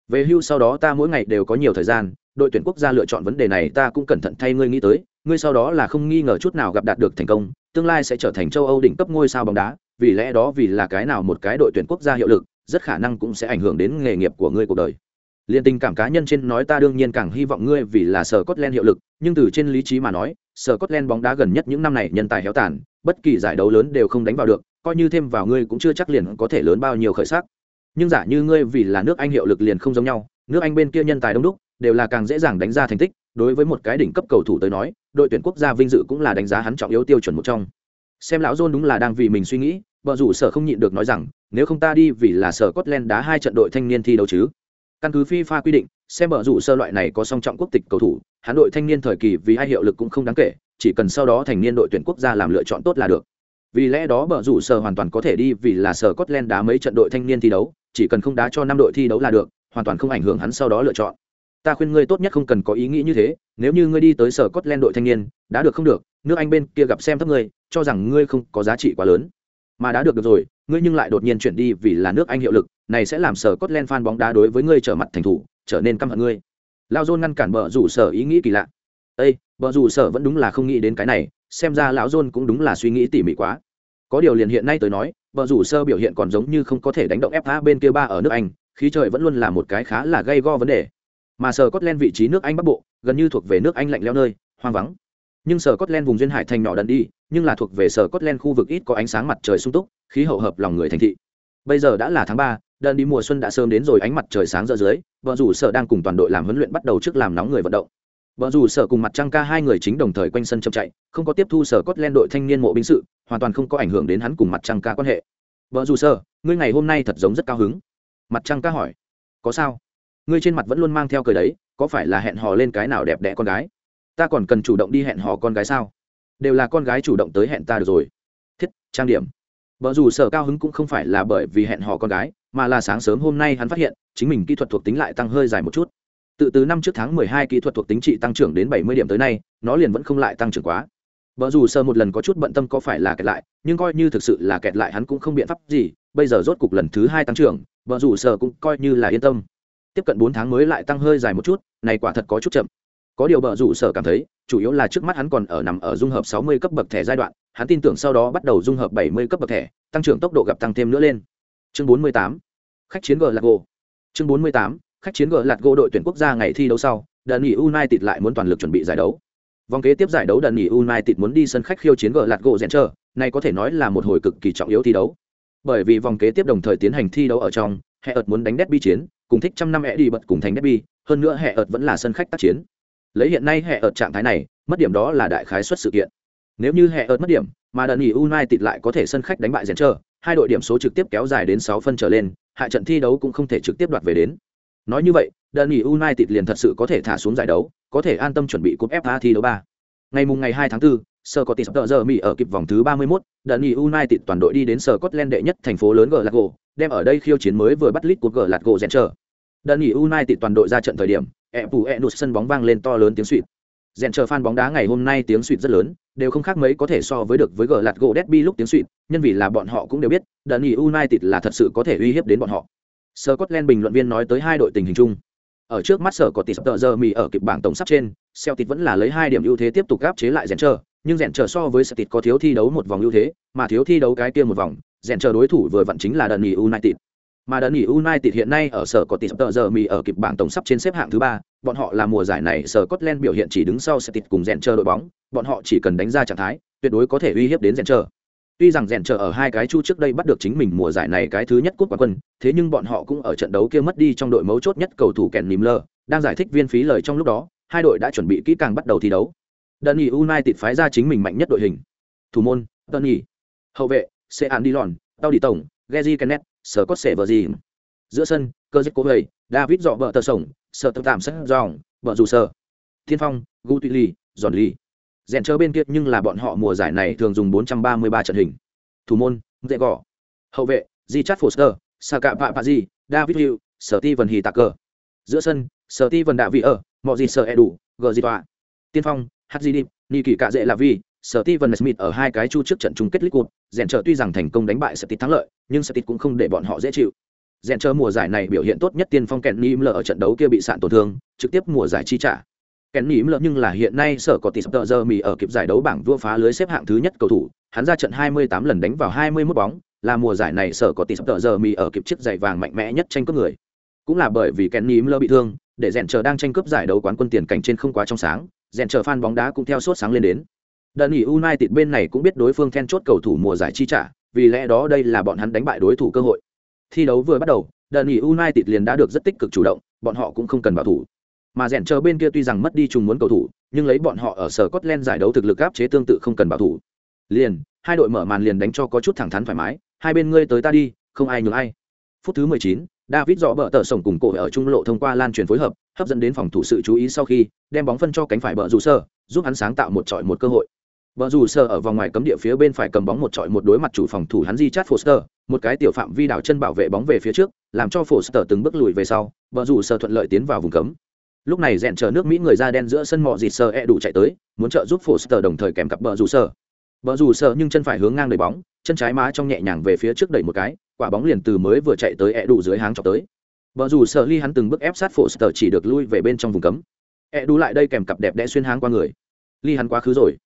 Về hưu sau đó ta mỗi ngày đều có nhiều thời gian, đội tuyển quốc gia lựa chọn vấn đề này ta cũng cẩn thận thay ngươi nghĩ tới, ngươi sau đó là không nghi ngờ chút nào gặp đạt được thành công, tương lai sẽ trở thành châu Âu đỉnh cấp ngôi sao bóng đá, vì lẽ đó vì là cái nào một cái đội tuyển quốc gia hiệu lực, rất khả năng cũng sẽ ảnh hưởng đến nghề nghiệp của ngươi cuộc đời. Liên tình cảm cá nhân trên nói ta đương nhiên càng hy vọng ngươi vì là sở Scotland hiệu lực, nhưng từ trên lý trí mà nói, sở Scotland bóng đá gần nhất những năm này nhân tài héo tàn, bất kỳ giải đấu lớn đều không đánh vào được, coi như thêm vào ngươi cũng chưa chắc liền có thể lớn bao nhiêu khởi sắc. Nhưng giả như ngươi vì là nước Anh hiệu lực liền không giống nhau, nước Anh bên kia nhân tài đông đúc, đều là càng dễ dàng đánh ra thành tích, đối với một cái đỉnh cấp cầu thủ tới nói, đội tuyển quốc gia vinh dự cũng là đánh giá hắn trọng yếu tiêu chuẩn một trong. Xem lão John đúng là đang vì mình suy nghĩ, vợ rủ sở không nhịn được nói rằng, nếu không ta đi vì là sở Scotland đá hai trận đội thanh niên thi đấu chứ. Căn cứ FIFA quy định, xem bờ rủ sơ loại này có song trọng quốc tịch cầu thủ, hắn đội thanh niên thời kỳ vì hai hiệu lực cũng không đáng kể, chỉ cần sau đó thành niên đội tuyển quốc gia làm lựa chọn tốt là được. Vì lẽ đó bờ rủ sở hoàn toàn có thể đi vì là sở Scotland đá mấy trận đội thanh niên thi đấu, chỉ cần không đá cho năm đội thi đấu là được, hoàn toàn không ảnh hưởng hắn sau đó lựa chọn. Ta khuyên ngươi tốt nhất không cần có ý nghĩ như thế, nếu như ngươi đi tới sở Scotland đội thanh niên, đã được không được, nước Anh bên kia gặp xem thấp ngươi, cho rằng ngươi không có giá trị quá lớn. Mà đã được được rồi, ngươi nhưng lại đột nhiên chuyển đi vì là nước Anh hiệu lực, này sẽ làm sở Scotland fan bóng đá đối với ngươi trở mặt thành thủ, trở nên căm hận ngươi. Lao John ngăn cản bờ rủ sở ý nghĩ kỳ lạ. Ê, bờ rủ sở vẫn đúng là không nghĩ đến cái này, xem ra lão John cũng đúng là suy nghĩ tỉ mỉ quá. Có điều liền hiện nay tới nói, bờ rủ sơ biểu hiện còn giống như không có thể đánh động FA bên kia ba ở nước Anh, khí trời vẫn luôn là một cái khá là gây go vấn đề. Mà sở Scotland vị trí nước Anh bắc bộ, gần như thuộc về nước Anh lạnh lẽo nơi, hoang vắng. nhưng sở Scotland vùng duyên hải thành nhỏ đần đi, nhưng là thuộc về sở Scotland khu vực ít có ánh sáng mặt trời sung túc, khí hậu hợp lòng người thành thị. Bây giờ đã là tháng ba, đần đi mùa xuân đã sớm đến rồi ánh mặt trời sáng rỡ dưới, vợ rủ sở đang cùng toàn đội làm huấn luyện bắt đầu trước làm nóng người vận động. Vợ rủ sở cùng mặt trăng ca hai người chính đồng thời quanh sân chậm chạy, không có tiếp thu sở Cốt lên đội thanh niên mộ binh sự, hoàn toàn không có ảnh hưởng đến hắn cùng mặt trăng ca quan hệ. Vợ rủ sở, ngươi ngày hôm nay thật giống rất cao hứng. Mặt trăng ca hỏi, có sao? Ngươi trên mặt vẫn luôn mang theo cười đấy, có phải là hẹn hò lên cái nào đẹp đẽ con gái? Ta còn cần chủ động đi hẹn hò con gái sao? Đều là con gái chủ động tới hẹn ta được rồi. Thiết, trang điểm. Vợ rủ sở cao hứng cũng không phải là bởi vì hẹn hò con gái, mà là sáng sớm hôm nay hắn phát hiện, chính mình kỹ thuật thuộc tính lại tăng hơi dài một chút tự từ năm trước tháng mười hai kỹ thuật thuộc tính trị tăng trưởng đến bảy mươi điểm tới nay, nó liền vẫn không lại tăng trưởng quá. Vợ dù sơ một lần có chút bận tâm có phải là kẹt lại, nhưng coi như thực sự là kẹt lại hắn cũng không biện pháp gì, bây giờ rốt cục lần thứ hai tăng trưởng vợ dù sơ cũng coi như là yên tâm. Tiếp cận bốn tháng mới lại tăng hơi dài một chút, này quả thật có chút chậm. Có điều vợ dù sở cảm thấy, chủ yếu là trước mắt hắn còn ở nằm ở dung hợp sáu mươi cấp bậc thẻ giai đoạn, hắn tin tưởng sau đó bắt đầu dung hợp bảy mươi cấp bậc thẻ, tăng trưởng tốc độ gặp tăng thêm nữa lên. Chương bốn mươi tám, khách chiến g lạc gỗ chương bốn mươi tám khách chiến gỡ lạt gỗ đội tuyển quốc gia ngày thi đấu sau đần nghỉ united lại muốn toàn lực chuẩn bị giải đấu. Vòng kế tiếp giải đấu đần nghỉ united muốn đi sân khách khiêu chiến gỡ lạt gỗ rèn trơ, này có thể nói là một hồi cực kỳ trọng yếu thi đấu. Bởi vì vòng kế tiếp đồng thời tiến hành thi đấu ở trong hệ ợt muốn đánh derby chiến, cùng thích trăm năm hệ đi bật cùng thành derby, hơn nữa hệ ợt vẫn là sân khách tác chiến. Lấy hiện nay hệ ợt trạng thái này, mất điểm đó là đại khái xuất sự kiện. Nếu như hệ ợt mất điểm, mà đần nghỉ united lại có thể sân khách đánh bại rèn trơ, hai đội điểm số trực tiếp kéo dài đến sáu phân trở lên, hạ trận thi đấu cũng không thể trực tiếp đoạt về đến. Nói như vậy, đơn nghỉ United liền thật sự có thể thả xuống giải đấu, có thể an tâm chuẩn bị cúp FA thi đấu ba. Ngày mùng ngày 2 tháng 4, Sir Scottish giờ Mỹ ở kịp vòng thứ 31, đơn nghỉ United toàn đội đi đến Scotland đệ nhất thành phố lớn Glasgow, đem ở đây khiêu chiến mới vừa bắt lít của Glasgow Rangers. Đơn nghỉ United toàn đội ra trận thời điểm, Epu Enus sân bóng vang lên to lớn tiếng xuýt. Rangers fan bóng đá ngày hôm nay tiếng xuýt rất lớn, đều không khác mấy có thể so với được với Glasgow Derby lúc tiếng xuýt, nhân vì là bọn họ cũng đều biết, đơn nghỉ United là thật sự có thể uy hiếp đến bọn họ. Scotland bình luận viên nói tới hai đội tình hình chung. Ở trước mắt sở có tỷ tờ giờ mì ở kịp bảng tổng sắp trên, Celtic vẫn là lấy hai điểm ưu thế tiếp tục áp chế lại rèn chờ, nhưng rèn chờ so với Celtic có thiếu thi đấu một vòng ưu thế, mà thiếu thi đấu cái kia một vòng, rèn chờ đối thủ vừa vặn chính là Dundee United. Mà Dundee United hiện nay ở sở có tỷ tờ giờ mì ở kịp bảng tổng sắp trên xếp hạng thứ ba, bọn họ là mùa giải này sở Scotland biểu hiện chỉ đứng sau Celtic cùng rèn chờ đội bóng, bọn họ chỉ cần đánh ra trạng thái, tuyệt đối có thể uy hiếp đến rèn chờ. Tuy rằng rèn chờ ở hai cái chu trước đây bắt được chính mình mùa giải này cái thứ nhất cúp quán quân, thế nhưng bọn họ cũng ở trận đấu kia mất đi trong đội mấu chốt nhất cầu thủ kèn nìm lơ, đang giải thích viên phí lời trong lúc đó, hai đội đã chuẩn bị kỹ càng bắt đầu thi đấu. Dani United phái ra chính mình mạnh nhất đội hình. Thủ môn, Tony. Hậu vệ, Sean Dillon, Tao Đi Tổng, Gezi Kenneth, Scott gì, Giữa sân, Cơ Dịch Cố Vầy, David Dọ Bờ Tờ Sổng, Sở Tâm Tạm Sắc Dòng, Bờ Dù Sở. Thiên Phong, Gu Tụ Lì, Giòn Lì rèn chờ bên kia nhưng là bọn họ mùa giải này thường dùng 433 trận hình. Thủ môn dễ gõ hậu vệ Richard Foster Saka Papaji, David Hill Steven Hitaker giữa sân Steven Đạ Vị ở mọi gì sợ e đủ gờ gì tọa. Tiên phong Hadzidip Niki Cạ Dệ là vì Steven Smith ở hai cái chu trước trận chung kết League rèn chờ tuy rằng thành công đánh bại Celtic thắng lợi nhưng Celtic cũng không để bọn họ dễ chịu. Rèn chờ mùa giải này biểu hiện tốt nhất tiên phong Kenny Miller ở trận đấu kia bị sạn tổn thương trực tiếp mùa giải chi trả kèn nhím lợn nhưng là hiện nay sở có tỷ sập tợ giờ mì ở kịp giải đấu bảng vua phá lưới xếp hạng thứ nhất cầu thủ. Hắn ra trận 28 lần đánh vào 21 bóng, là mùa giải này sở có tỷ sập tợ giờ mì ở kịp chiếc giày vàng mạnh mẽ nhất tranh cướp người. Cũng là bởi vì kèn nhím lơ bị thương, để rèn chờ đang tranh cướp giải đấu quán quân tiền cảnh trên không quá trong sáng, rèn chờ fan bóng đá cũng theo sốt sáng lên đến. Đơn nghỉ united bên này cũng biết đối phương then chốt cầu thủ mùa giải chi trả, vì lẽ đó đây là bọn hắn đánh bại đối thủ cơ hội. Thi đấu vừa bắt đầu đơn nghỉ united liền đã được rất tích cực chủ động, bọn họ cũng không cần bảo thủ mà rèn chờ bên kia tuy rằng mất đi trùng muốn cầu thủ nhưng lấy bọn họ ở sở Scotland giải đấu thực lực áp chế tương tự không cần bảo thủ. Liền hai đội mở màn liền đánh cho có chút thẳng thắn thoải mái hai bên ngươi tới ta đi không ai nhường ai. Phút thứ 19, David dọ bờ tờ sổng cùng cổ ở trung lộ thông qua lan truyền phối hợp hấp dẫn đến phòng thủ sự chú ý sau khi đem bóng phân cho cánh phải bờ rủ sơ giúp hắn sáng tạo một trọi một cơ hội. Bờ rủ sơ ở vòng ngoài cấm địa phía bên phải cầm bóng một trọi một đối mặt chủ phòng thủ hắn di chát Foster, một cái tiểu phạm vi đảo chân bảo vệ bóng về phía trước, làm cho Foster từng bước lùi về sau, bờ rủ sơ thuận lợi tiến vào vùng cấm lúc này rèn chờ nước mỹ người da đen giữa sân mọ dịt sơ e đủ chạy tới muốn trợ giúp foster đồng thời kèm cặp bờ rủ sơ bờ rủ sơ nhưng chân phải hướng ngang đầy bóng chân trái má trong nhẹ nhàng về phía trước đẩy một cái quả bóng liền từ mới vừa chạy tới e đủ dưới háng chọc tới. Bờ rủ sơ ly hắn từng bước ép sát foster chỉ được lui về bên trong vùng cấm. E đủ lại đây kèm cặp đẹp đẽ xuyên háng qua người. Ly hắn quá khứ rồi.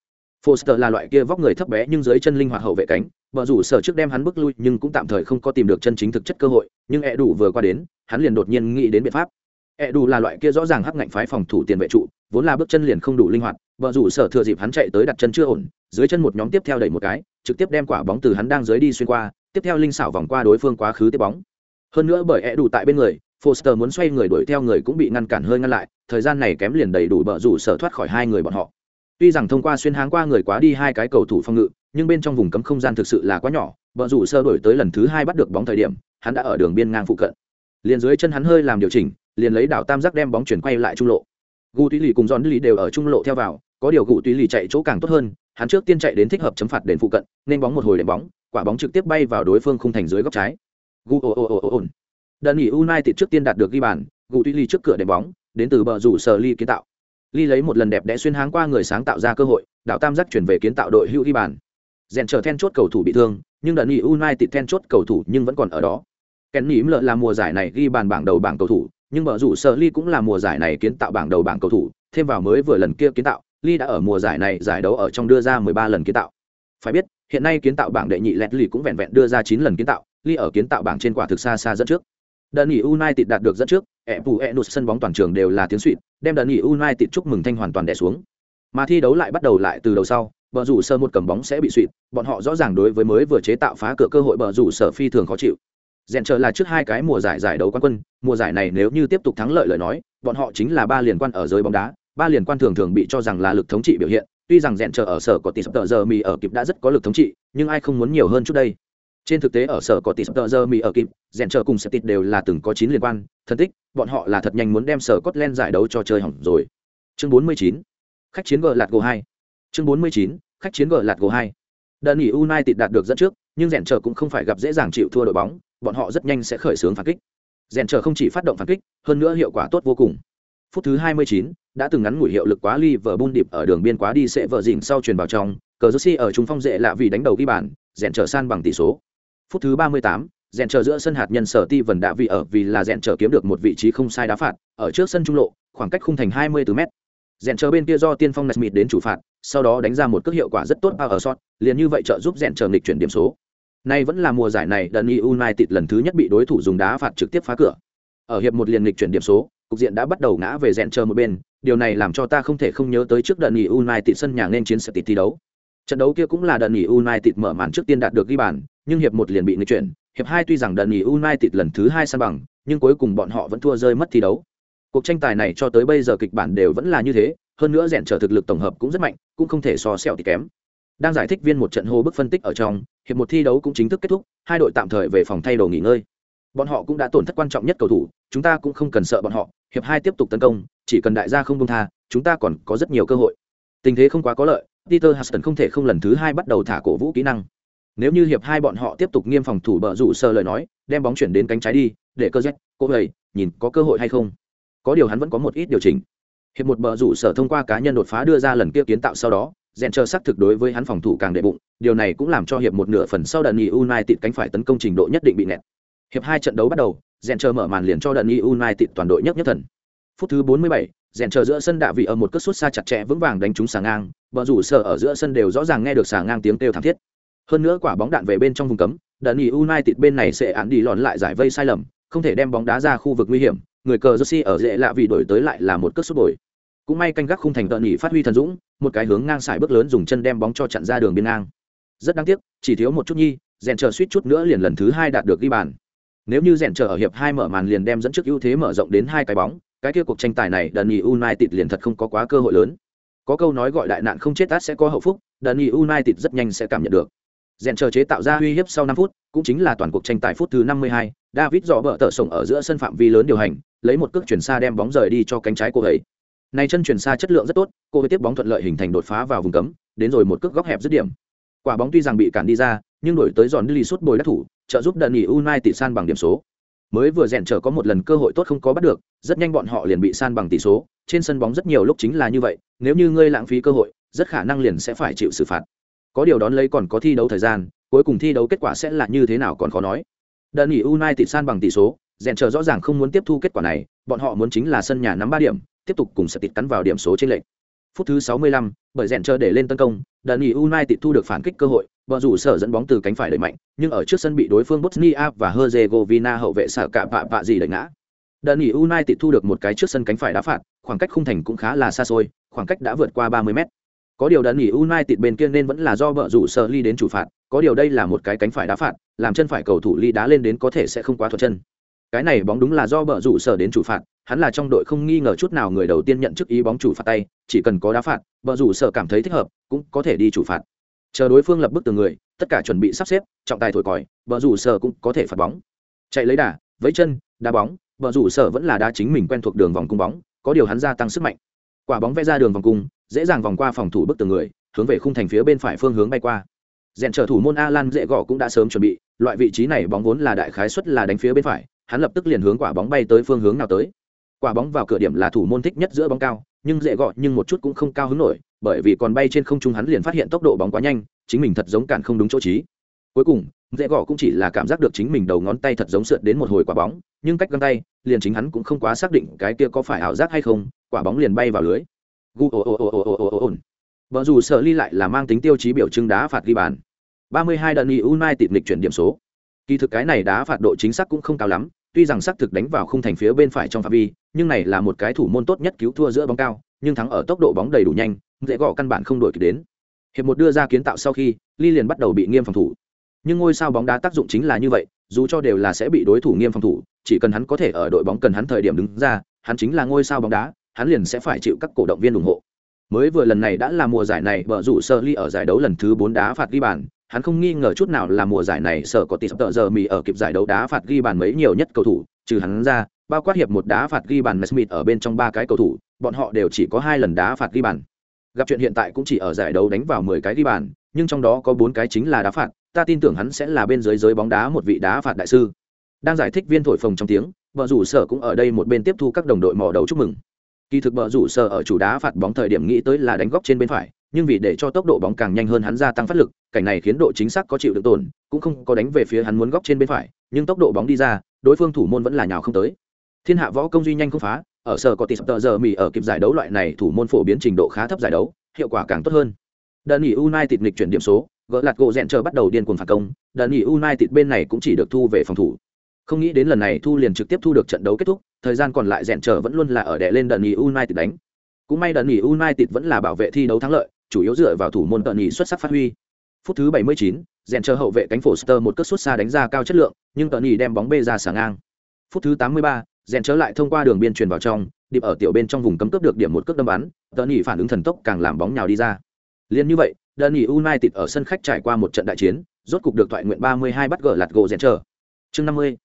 Foster là loại kia vóc người thấp bé nhưng dưới chân linh hoạt hậu vệ cánh, bờ rủ sờ trước đem hắn bước lui nhưng cũng tạm thời không có tìm được chân chính thực chất cơ hội, nhưng e đủ vừa qua đến, hắn liền đột nhiên nghĩ đến biện pháp. E ẹ đủ là loại kia rõ ràng hắc ngạnh phái phòng thủ tiền vệ trụ vốn là bước chân liền không đủ linh hoạt vợ rủ sở thừa dịp hắn chạy tới đặt chân chưa ổn dưới chân một nhóm tiếp theo đẩy một cái trực tiếp đem quả bóng từ hắn đang dưới đi xuyên qua tiếp theo linh xảo vòng qua đối phương quá khứ tiếp bóng hơn nữa bởi e ẹ đủ tại bên người Foster muốn xoay người đuổi theo người cũng bị ngăn cản hơi ngăn lại, thời gian này kém liền đầy đủ bợ rủ sở thoát khỏi hai người bọn họ. Tuy rằng thông qua xuyên háng qua người quá đi hai cái cầu thủ phòng ngự, nhưng bên trong vùng cấm không gian thực sự là quá nhỏ, bợ rủ sơ đổi tới lần thứ hai bắt được bóng thời điểm, hắn đã ở đường biên ngang phụ cận. Liền dưới chân hắn hơi làm điều chỉnh, liền lấy đảo tam giác đem bóng chuyển quay lại trung lộ. Gu Túy Lì cùng Giòn lì đều ở trung lộ theo vào, có điều Gu Túy Lì chạy chỗ càng tốt hơn, hắn trước tiên chạy đến thích hợp chấm phạt đền phụ cận, nên bóng một hồi đệm bóng, quả bóng trực tiếp bay vào đối phương khung thành dưới góc trái. Gu ồ ồ ồ ồ ồn Đợt nghỉ United trước tiên đạt được ghi bàn, Gu Túy Lì trước cửa đệm bóng, đến từ bờ rủ sờ ly kiến tạo. Ly lấy một lần đẹp đẽ xuyên háng qua người sáng tạo ra cơ hội, đảo tam giác chuyển về kiến tạo đội hữu ghi bàn. Rèn chờ then chốt cầu thủ bị thương, nhưng đợt nghỉ United then chốt cầu thủ nhưng vẫn còn ở đó. Ken Nỉm lợ là mùa giải này ghi bàn bảng đầu bảng cầu thủ, nhưng bờ rủ sở ly cũng là mùa giải này kiến tạo bảng đầu bảng cầu thủ, thêm vào mới vừa lần kia kiến tạo, ly đã ở mùa giải này giải đấu ở trong đưa ra 13 lần kiến tạo. Phải biết, hiện nay kiến tạo bảng đệ nhị lẹt lì cũng vẹn vẹn đưa ra 9 lần kiến tạo, ly ở kiến tạo bảng trên quả thực xa xa dẫn trước. Đợt nghỉ United đạt được dẫn trước, ẻ phù ẻ nụt sân bóng toàn trường đều là tiếng suỵt đem đợt nghỉ United chúc mừng thanh hoàn toàn đè xuống. Mà thi đấu lại bắt đầu lại từ đầu sau, bờ rủ sơ một cầm bóng sẽ bị suỵt bọn họ rõ ràng đối với mới vừa chế tạo phá cửa cơ hội bờ rủ sở phi thường khó chịu. Rèn chờ là trước hai cái mùa giải giải đấu quán quân, mùa giải này nếu như tiếp tục thắng lợi lời nói, bọn họ chính là ba liên quan ở giới bóng đá, ba liên quan thường thường bị cho rằng là lực thống trị biểu hiện, tuy rằng rèn chờ ở sở có tỷ sập tờ giờ mì ở kịp đã rất có lực thống trị, nhưng ai không muốn nhiều hơn chút đây. Trên thực tế ở sở có tỷ sập tờ giờ mì ở kịp, rèn chờ cùng Septit đều là từng có chín liên quan, thân tích, bọn họ là thật nhanh muốn đem sở Scotland giải đấu cho chơi hỏng rồi. Chương 49. Khách chiến gờ lạt gồ hai Chương 49. Khách chiến gờ lạt gồ hai Đợt nghỉ United đạt được dẫn trước, nhưng rèn chờ cũng không phải gặp dễ dàng chịu thua đội bóng, bọn họ rất nhanh sẽ khởi xướng phản kích. Rèn chờ không chỉ phát động phản kích, hơn nữa hiệu quả tốt vô cùng. Phút thứ 29, đã từng ngắn ngủi hiệu lực quá Liverpool điệp ở đường biên quá đi sẽ vợ dịnh sau truyền vào trong, cờ Jersey ở trung phong dễ lạ vì đánh đầu ghi bàn, rèn trở san bằng tỷ số. Phút thứ 38, rèn trở giữa sân hạt nhân sở ti vần đã vì ở vì là rèn trở kiếm được một vị trí không sai đá phạt, ở trước sân trung lộ, khoảng cách khung thành 24 m. Rèn trở bên kia do tiên phong Nesmith đến chủ phạt, sau đó đánh ra một cước hiệu quả rất tốt bao ở shot, liền như vậy trợ giúp rèn trở nghịch chuyển điểm số. Nay vẫn là mùa giải này Dani United lần thứ nhất bị đối thủ dùng đá phạt trực tiếp phá cửa. Ở hiệp một liền nghịch chuyển điểm số, cục diện đã bắt đầu ngã về rèn chờ một bên, điều này làm cho ta không thể không nhớ tới trước Dani United sân nhà nên chiến sẽ thi đấu. Trận đấu kia cũng là Dani United mở màn trước tiên đạt được ghi bàn, nhưng hiệp một liền bị nghịch chuyển, hiệp hai tuy rằng Dani United lần thứ hai san bằng, nhưng cuối cùng bọn họ vẫn thua rơi mất thi đấu. Cuộc tranh tài này cho tới bây giờ kịch bản đều vẫn là như thế, hơn nữa rèn trở thực lực tổng hợp cũng rất mạnh, cũng không thể so sẹo thì kém đang giải thích viên một trận hô bức phân tích ở trong, hiệp một thi đấu cũng chính thức kết thúc, hai đội tạm thời về phòng thay đồ nghỉ ngơi. Bọn họ cũng đã tổn thất quan trọng nhất cầu thủ, chúng ta cũng không cần sợ bọn họ, hiệp hai tiếp tục tấn công, chỉ cần đại gia không công tha, chúng ta còn có rất nhiều cơ hội. Tình thế không quá có lợi, peter huston không thể không lần thứ hai bắt đầu thả cổ vũ kỹ năng. Nếu như hiệp hai bọn họ tiếp tục nghiêm phòng thủ bờ rủ sơ lời nói, đem bóng chuyển đến cánh trái đi, để cơ z cô gầy nhìn có cơ hội hay không? Có điều hắn vẫn có một ít điều chỉnh. Hiệp một bờ rủ sở thông qua cá nhân đột phá đưa ra lần kia kiến tạo sau đó rèn chờ xác thực đối với hắn phòng thủ càng đệ bụng điều này cũng làm cho hiệp một nửa phần sau đợt nghỉ united cánh phải tấn công trình độ nhất định bị nẹt. Hiệp hai trận đấu bắt đầu rèn chờ mở màn liền cho đợt nghỉ united toàn đội nhất nhất thần. Phút thứ 47, rèn chờ giữa sân đạ vị ở một cất sút xa chặt chẽ vững vàng đánh trúng sà ngang bờ rủ sở ở giữa sân đều rõ ràng nghe được sà ngang tiếng kêu thảm thiết. Hơn nữa quả bóng đạn về bên trong vùng cấm đợt nghỉ united bên này sẽ án đi lọn lại giải vây sai lầm không thể đem bóng đá ra khu vực nguy hiểm người cờ Jersey ở dễ lạ vì đổi tới lại là một cất sút bồi cũng may canh gác khung thành tợn nhị phát huy thần dũng, một cái hướng ngang xài bước lớn dùng chân đem bóng cho chặn ra đường biên ngang. Rất đáng tiếc, chỉ thiếu một chút nhi, rèn chờ suýt chút nữa liền lần thứ hai đạt được ghi bàn. Nếu như rèn chờ ở hiệp hai mở màn liền đem dẫn trước ưu thế mở rộng đến hai cái bóng, cái kia cuộc tranh tài này đần nhì united liền thật không có quá cơ hội lớn. Có câu nói gọi đại nạn không chết tát sẽ có hậu phúc đần nhì united rất nhanh sẽ cảm nhận được. Rèn chờ chế tạo ra uy hiếp sau năm phút, cũng chính là toàn cuộc tranh tài phút thứ năm mươi hai, david dọ bờ tờ sổng ở giữa sân phạm vi lớn điều hành, lấy một cước chuyển xa đem bóng rời đi cho cánh trái của ấy này chân chuyển xa chất lượng rất tốt, cô với tiếp bóng thuận lợi hình thành đột phá vào vùng cấm, đến rồi một cước góc hẹp dứt điểm. Quả bóng tuy rằng bị cản đi ra, nhưng đổi tới giòn đi suốt bồi đắc thủ, trợ giúp đợt nghỉ United san bằng điểm số. Mới vừa rèn trở có một lần cơ hội tốt không có bắt được, rất nhanh bọn họ liền bị san bằng tỷ số, trên sân bóng rất nhiều lúc chính là như vậy, nếu như ngươi lãng phí cơ hội, rất khả năng liền sẽ phải chịu xử phạt. Có điều đón lấy còn có thi đấu thời gian, cuối cùng thi đấu kết quả sẽ là như thế nào còn khó nói. Đợt nghỉ United san bằng tỷ số, rèn trở rõ ràng không muốn tiếp thu kết quả này, bọn họ muốn chính là sân nhà nắm ba điểm, tiếp tục cùng sẽ tịt cắn vào điểm số trên lệnh. Phút thứ 65, bởi rèn chờ để lên tấn công, Dani United thu được phản kích cơ hội, vợ rủ sở dẫn bóng từ cánh phải đẩy mạnh, nhưng ở trước sân bị đối phương Bosnia và Herzegovina hậu vệ sở cả bạ bạ gì đẩy ngã. Dani United thu được một cái trước sân cánh phải đá phạt, khoảng cách khung thành cũng khá là xa xôi, khoảng cách đã vượt qua 30 mét. Có điều Dani United bên kia nên vẫn là do bọn rủ sở ly đến chủ phạt, có điều đây là một cái cánh phải đá phạt, làm chân phải cầu thủ ly đá lên đến có thể sẽ không quá thuận chân. Cái này bóng đúng là do bợ rủ sở đến chủ phạt, hắn là trong đội không nghi ngờ chút nào người đầu tiên nhận chức ý bóng chủ phạt tay, chỉ cần có đá phạt, bờ rủ sở cảm thấy thích hợp, cũng có thể đi chủ phạt. Chờ đối phương lập bức từ người, tất cả chuẩn bị sắp xếp, trọng tài thổi còi, bờ rủ sở cũng có thể phạt bóng. Chạy lấy đà, với chân, đá bóng, bờ rủ sở vẫn là đá chính mình quen thuộc đường vòng cung bóng có điều hắn gia tăng sức mạnh quả bóng vẽ ra đường vòng cung dễ dàng vòng qua phòng thủ bức tường người hướng về khung thành phía bên phải phương hướng bay qua rèn trở thủ môn alan dễ gõ cũng đã sớm chuẩn bị loại vị trí này bóng vốn là đại khái suất là đánh phía bên phải hắn lập tức liền hướng quả bóng bay tới phương hướng nào tới quả bóng vào cửa điểm là thủ môn thích nhất giữa bóng cao, nhưng dễ gọi nhưng một chút cũng không cao hứng nổi, bởi vì còn bay trên không trung hắn liền phát hiện tốc độ bóng quá nhanh, chính mình thật giống cản không đúng chỗ trí. Cuối cùng, dễ gõ cũng chỉ là cảm giác được chính mình đầu ngón tay thật giống sượt đến một hồi quả bóng, nhưng cách găng tay, liền chính hắn cũng không quá xác định cái kia có phải ảo giác hay không, quả bóng liền bay vào lưới. Gu ồ ồ ồ ồ ồ ồ ồ vợ dù sợ ly lại là mang tính tiêu chí biểu trưng đá phạt ghi bàn. 32 đợt nghị United lịch chuyển điểm số. Kỳ thực cái này đá phạt độ chính xác cũng không cao lắm tuy rằng xác thực đánh vào khung thành phía bên phải trong phạm vi, nhưng này là một cái thủ môn tốt nhất cứu thua giữa bóng cao, nhưng thắng ở tốc độ bóng đầy đủ nhanh, dễ gõ căn bản không đổi kịp đến. Hiệp một đưa ra kiến tạo sau khi, ly liền bắt đầu bị nghiêm phòng thủ. Nhưng ngôi sao bóng đá tác dụng chính là như vậy, dù cho đều là sẽ bị đối thủ nghiêm phòng thủ, chỉ cần hắn có thể ở đội bóng cần hắn thời điểm đứng ra, hắn chính là ngôi sao bóng đá, hắn liền sẽ phải chịu các cổ động viên ủng hộ. Mới vừa lần này đã là mùa giải này vợ rủ sơ ly ở giải đấu lần thứ bốn đá phạt ghi bàn hắn không nghi ngờ chút nào là mùa giải này sở có tỷ sập tợ giờ mì ở kịp giải đấu đá phạt ghi bàn mấy nhiều nhất cầu thủ, trừ hắn ra, bao quát hiệp một đá phạt ghi bàn Smith ở bên trong ba cái cầu thủ, bọn họ đều chỉ có hai lần đá phạt ghi bàn. Gặp chuyện hiện tại cũng chỉ ở giải đấu đánh vào mười cái ghi bàn, nhưng trong đó có bốn cái chính là đá phạt, ta tin tưởng hắn sẽ là bên dưới giới bóng đá một vị đá phạt đại sư. Đang giải thích viên thổi phồng trong tiếng vợ rủ sở cũng ở đây một bên tiếp thu các đồng đội mò đầu chúc mừng. Kỳ thực vợ rủ sở ở chủ đá phạt bóng thời điểm nghĩ tới là đánh góc trên bên phải nhưng vì để cho tốc độ bóng càng nhanh hơn hắn gia tăng phát lực, cảnh này khiến độ chính xác có chịu được tổn, cũng không có đánh về phía hắn muốn góc trên bên phải, nhưng tốc độ bóng đi ra, đối phương thủ môn vẫn là nhào không tới. Thiên hạ võ công duy nhanh không phá, ở sở có tỷ sập tờ giờ mì ở kịp giải đấu loại này thủ môn phổ biến trình độ khá thấp giải đấu, hiệu quả càng tốt hơn. Đơn nghỉ united nghịch chuyển điểm số, gỡ lạt gỗ rèn chờ bắt đầu điên cuồng phản công đơn nghỉ united bên này cũng chỉ được thu về phòng thủ. Không nghĩ đến lần này thu liền trực tiếp thu được trận đấu kết thúc, thời gian còn lại rèn chờ vẫn luôn là ở đè lên đơn nghỉ united đánh. Cũng may đơn nghỉ united vẫn là bảo vệ thi đấu thắng lợi chủ yếu dựa vào thủ môn tận nhị xuất sắc phát huy phút thứ 79, rèn chờ hậu vệ cánh Foster một cất sút xa đánh ra cao chất lượng, nhưng tận nhì đem bóng bê ra sáng ngang. Phút thứ 83, rèn trở lại thông qua đường biên truyền vào trong, điệp ở tiểu bên trong vùng cấm cướp được điểm một cước đâm bắn, tận nhì phản ứng thần tốc càng làm bóng nhào đi ra. Liên như vậy, đơn nghỉ United ở sân khách trải qua một trận đại chiến, rốt cục được thoại nguyện 32 bắt gỡ lạt gỗ rèn trở. Chương 50.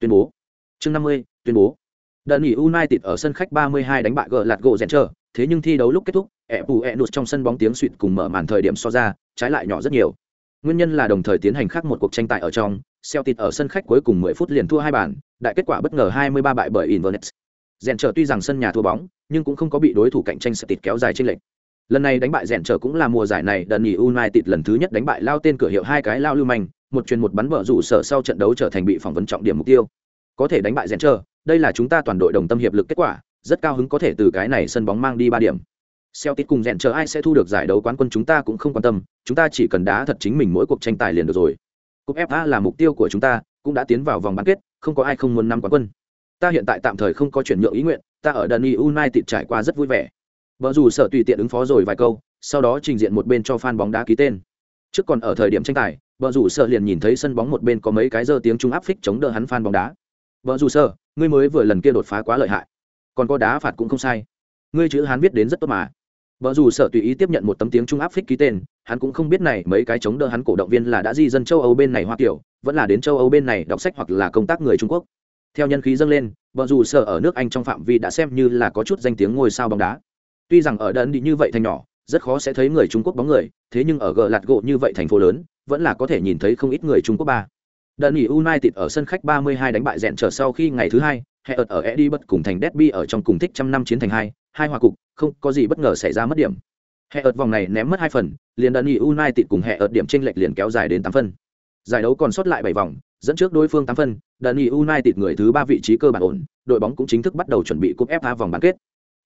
Tuyên bố. Chương 50. Tuyên bố. Đơn nghỉ United ở sân khách 32 đánh bại gỡ lạt gỗ rèn trở, thế nhưng thi đấu lúc kết thúc, Epu Enus trong sân bóng tiếng suỵt cùng mở màn thời điểm so ra, trái lại nhỏ rất nhiều. Nguyên nhân là đồng thời tiến hành khác một cuộc tranh tài ở trong, Celtic ở sân khách cuối cùng 10 phút liền thua hai bàn, đại kết quả bất ngờ 23 bại bởi Inverness. Rèn trở tuy rằng sân nhà thua bóng, nhưng cũng không có bị đối thủ cạnh tranh Celtic kéo dài trên lệch lần này đánh bại rèn trở cũng là mùa giải này đần nghỉ united lần thứ nhất đánh bại lao tên cửa hiệu hai cái lao lưu manh một truyền một bắn vợ rủ sở sau trận đấu trở thành bị phỏng vấn trọng điểm mục tiêu có thể đánh bại rèn trở đây là chúng ta toàn đội đồng tâm hiệp lực kết quả rất cao hứng có thể từ cái này sân bóng mang đi ba điểm Celtic cùng rèn chờ ai sẽ thu được giải đấu quán quân chúng ta cũng không quan tâm, chúng ta chỉ cần đá thật chính mình mỗi cuộc tranh tài liền được rồi. Cúp FA là mục tiêu của chúng ta, cũng đã tiến vào vòng bán kết, không có ai không muốn năm quán quân. Ta hiện tại tạm thời không có chuyển nhượng ý nguyện, ta ở Dani United trải qua rất vui vẻ. Vợ dù sợ tùy tiện ứng phó rồi vài câu, sau đó trình diện một bên cho fan bóng đá ký tên. Trước còn ở thời điểm tranh tài, vợ rủ sợ liền nhìn thấy sân bóng một bên có mấy cái giơ tiếng trung áp phích chống đỡ hắn fan bóng đá. Vợ rủ sợ, ngươi mới vừa lần kia đột phá quá lợi hại, còn có đá phạt cũng không sai. Ngươi chữ hắn viết đến rất tốt mà. Vợ dù sợ tùy ý tiếp nhận một tấm tiếng trung áp phích ký tên, hắn cũng không biết này mấy cái chống đỡ hắn cổ động viên là đã di dân châu Âu bên này Hoa kiểu vẫn là đến châu Âu bên này đọc sách hoặc là công tác người Trung Quốc. Theo nhân khí dâng lên, vợ dù sợ ở nước Anh trong phạm vi đã xem như là có chút danh tiếng ngôi sao bóng đá tuy rằng ở đấn đi như vậy thành nhỏ rất khó sẽ thấy người trung quốc bóng người thế nhưng ở gờ lạt gỗ như vậy thành phố lớn vẫn là có thể nhìn thấy không ít người trung quốc ba đơn nghỉ united ở sân khách 32 đánh bại rèn trở sau khi ngày thứ hai hệ ợt ở eddie bất cùng thành derby ở trong cùng thích trăm năm chiến thành hai hai hòa cục không có gì bất ngờ xảy ra mất điểm. Hệ ợt vòng này ném mất hai phần liền đơn united cùng hệ ợt điểm chênh lệch liền kéo dài đến tám phân. Giải đấu còn sót lại bảy vòng dẫn trước đối phương tám phân đơn nghỉ united người thứ ba vị trí cơ bản ổn đội bóng cũng chính thức bắt đầu chuẩn bị cúp fa vòng bán kết.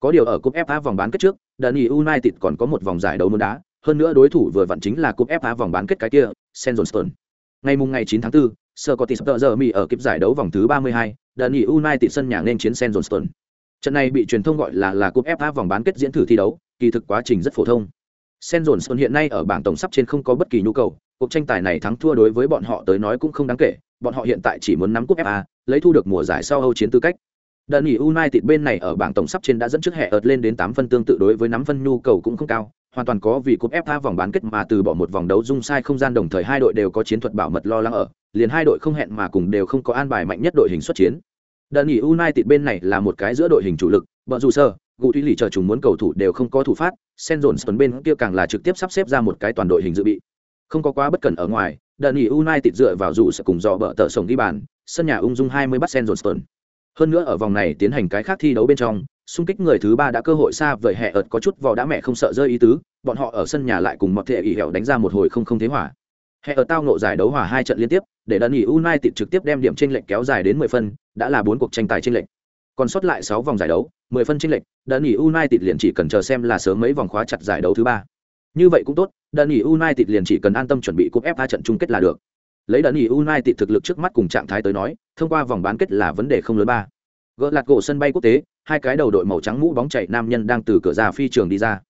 Có điều ở cúp FA vòng bán kết trước, Dani United còn có một vòng giải đấu muốn đá, hơn nữa đối thủ vừa vặn chính là cúp FA vòng bán kết cái kia, Sandstone. Ngày mùng ngày 9 tháng 4, Scottish tờ giờ Mỹ ở kịp giải đấu vòng thứ 32, đợt nghỉ United sân nhà nên chiến Sen Johnston. Trận này bị truyền thông gọi là là cúp FA vòng bán kết diễn thử thi đấu, kỳ thực quá trình rất phổ thông. Sen Johnston hiện nay ở bảng tổng sắp trên không có bất kỳ nhu cầu, cuộc tranh tài này thắng thua đối với bọn họ tới nói cũng không đáng kể, bọn họ hiện tại chỉ muốn nắm cúp FA, lấy thu được mùa giải sau Âu chiến tư cách. Đợt nghỉ United bên này ở bảng tổng sắp trên đã dẫn trước hệ ợt lên đến 8 phân tương tự đối với nắm phân nhu cầu cũng không cao, hoàn toàn có vì cúp FA vòng bán kết mà từ bỏ một vòng đấu dung sai không gian đồng thời hai đội đều có chiến thuật bảo mật lo lắng ở, liền hai đội không hẹn mà cùng đều không có an bài mạnh nhất đội hình xuất chiến. Đơn nghỉ United bên này là một cái giữa đội hình chủ lực, bợ dù sơ, gụ thủy lì chờ chúng muốn cầu thủ đều không có thủ phát, Sen Johnson bên kia càng là trực tiếp sắp xếp ra một cái toàn đội hình dự bị. Không có quá bất cẩn ở ngoài, đơn nghỉ United dựa vào dù sẽ cùng dò bợ tợ sổng đi bàn, sân nhà ung dung 20 bắt Sen Johnson. Hơn nữa ở vòng này tiến hành cái khác thi đấu bên trong, xung kích người thứ ba đã cơ hội xa vời hẹ ợt có chút vò đã mẹ không sợ rơi ý tứ, bọn họ ở sân nhà lại cùng một thể ỉ hẻo đánh ra một hồi không không thế hỏa. hẹ ở tao nộ giải đấu hòa hai trận liên tiếp, để đần ỉ u nai tịt trực tiếp đem điểm tranh lệch kéo dài đến 10 phân, đã là bốn cuộc tranh tài tranh lệch. Còn sót lại sáu vòng giải đấu, 10 phân tranh lệch, đần ỉ u nai tịt liền chỉ cần chờ xem là sớm mấy vòng khóa chặt giải đấu thứ ba. Như vậy cũng tốt, đần ỉ u nai tịt liền chỉ cần an tâm chuẩn bị cúp FA trận chung kết là được. Lấy đần ỉ u nai tịt thực lực trước mắt cùng trạng thái tới nói, thông qua vòng bán kết là vấn đề không lớn ba. Gỡ lạt gỗ sân bay quốc tế, hai cái đầu đội màu trắng mũ bóng chảy nam nhân đang từ cửa ra phi trường đi ra.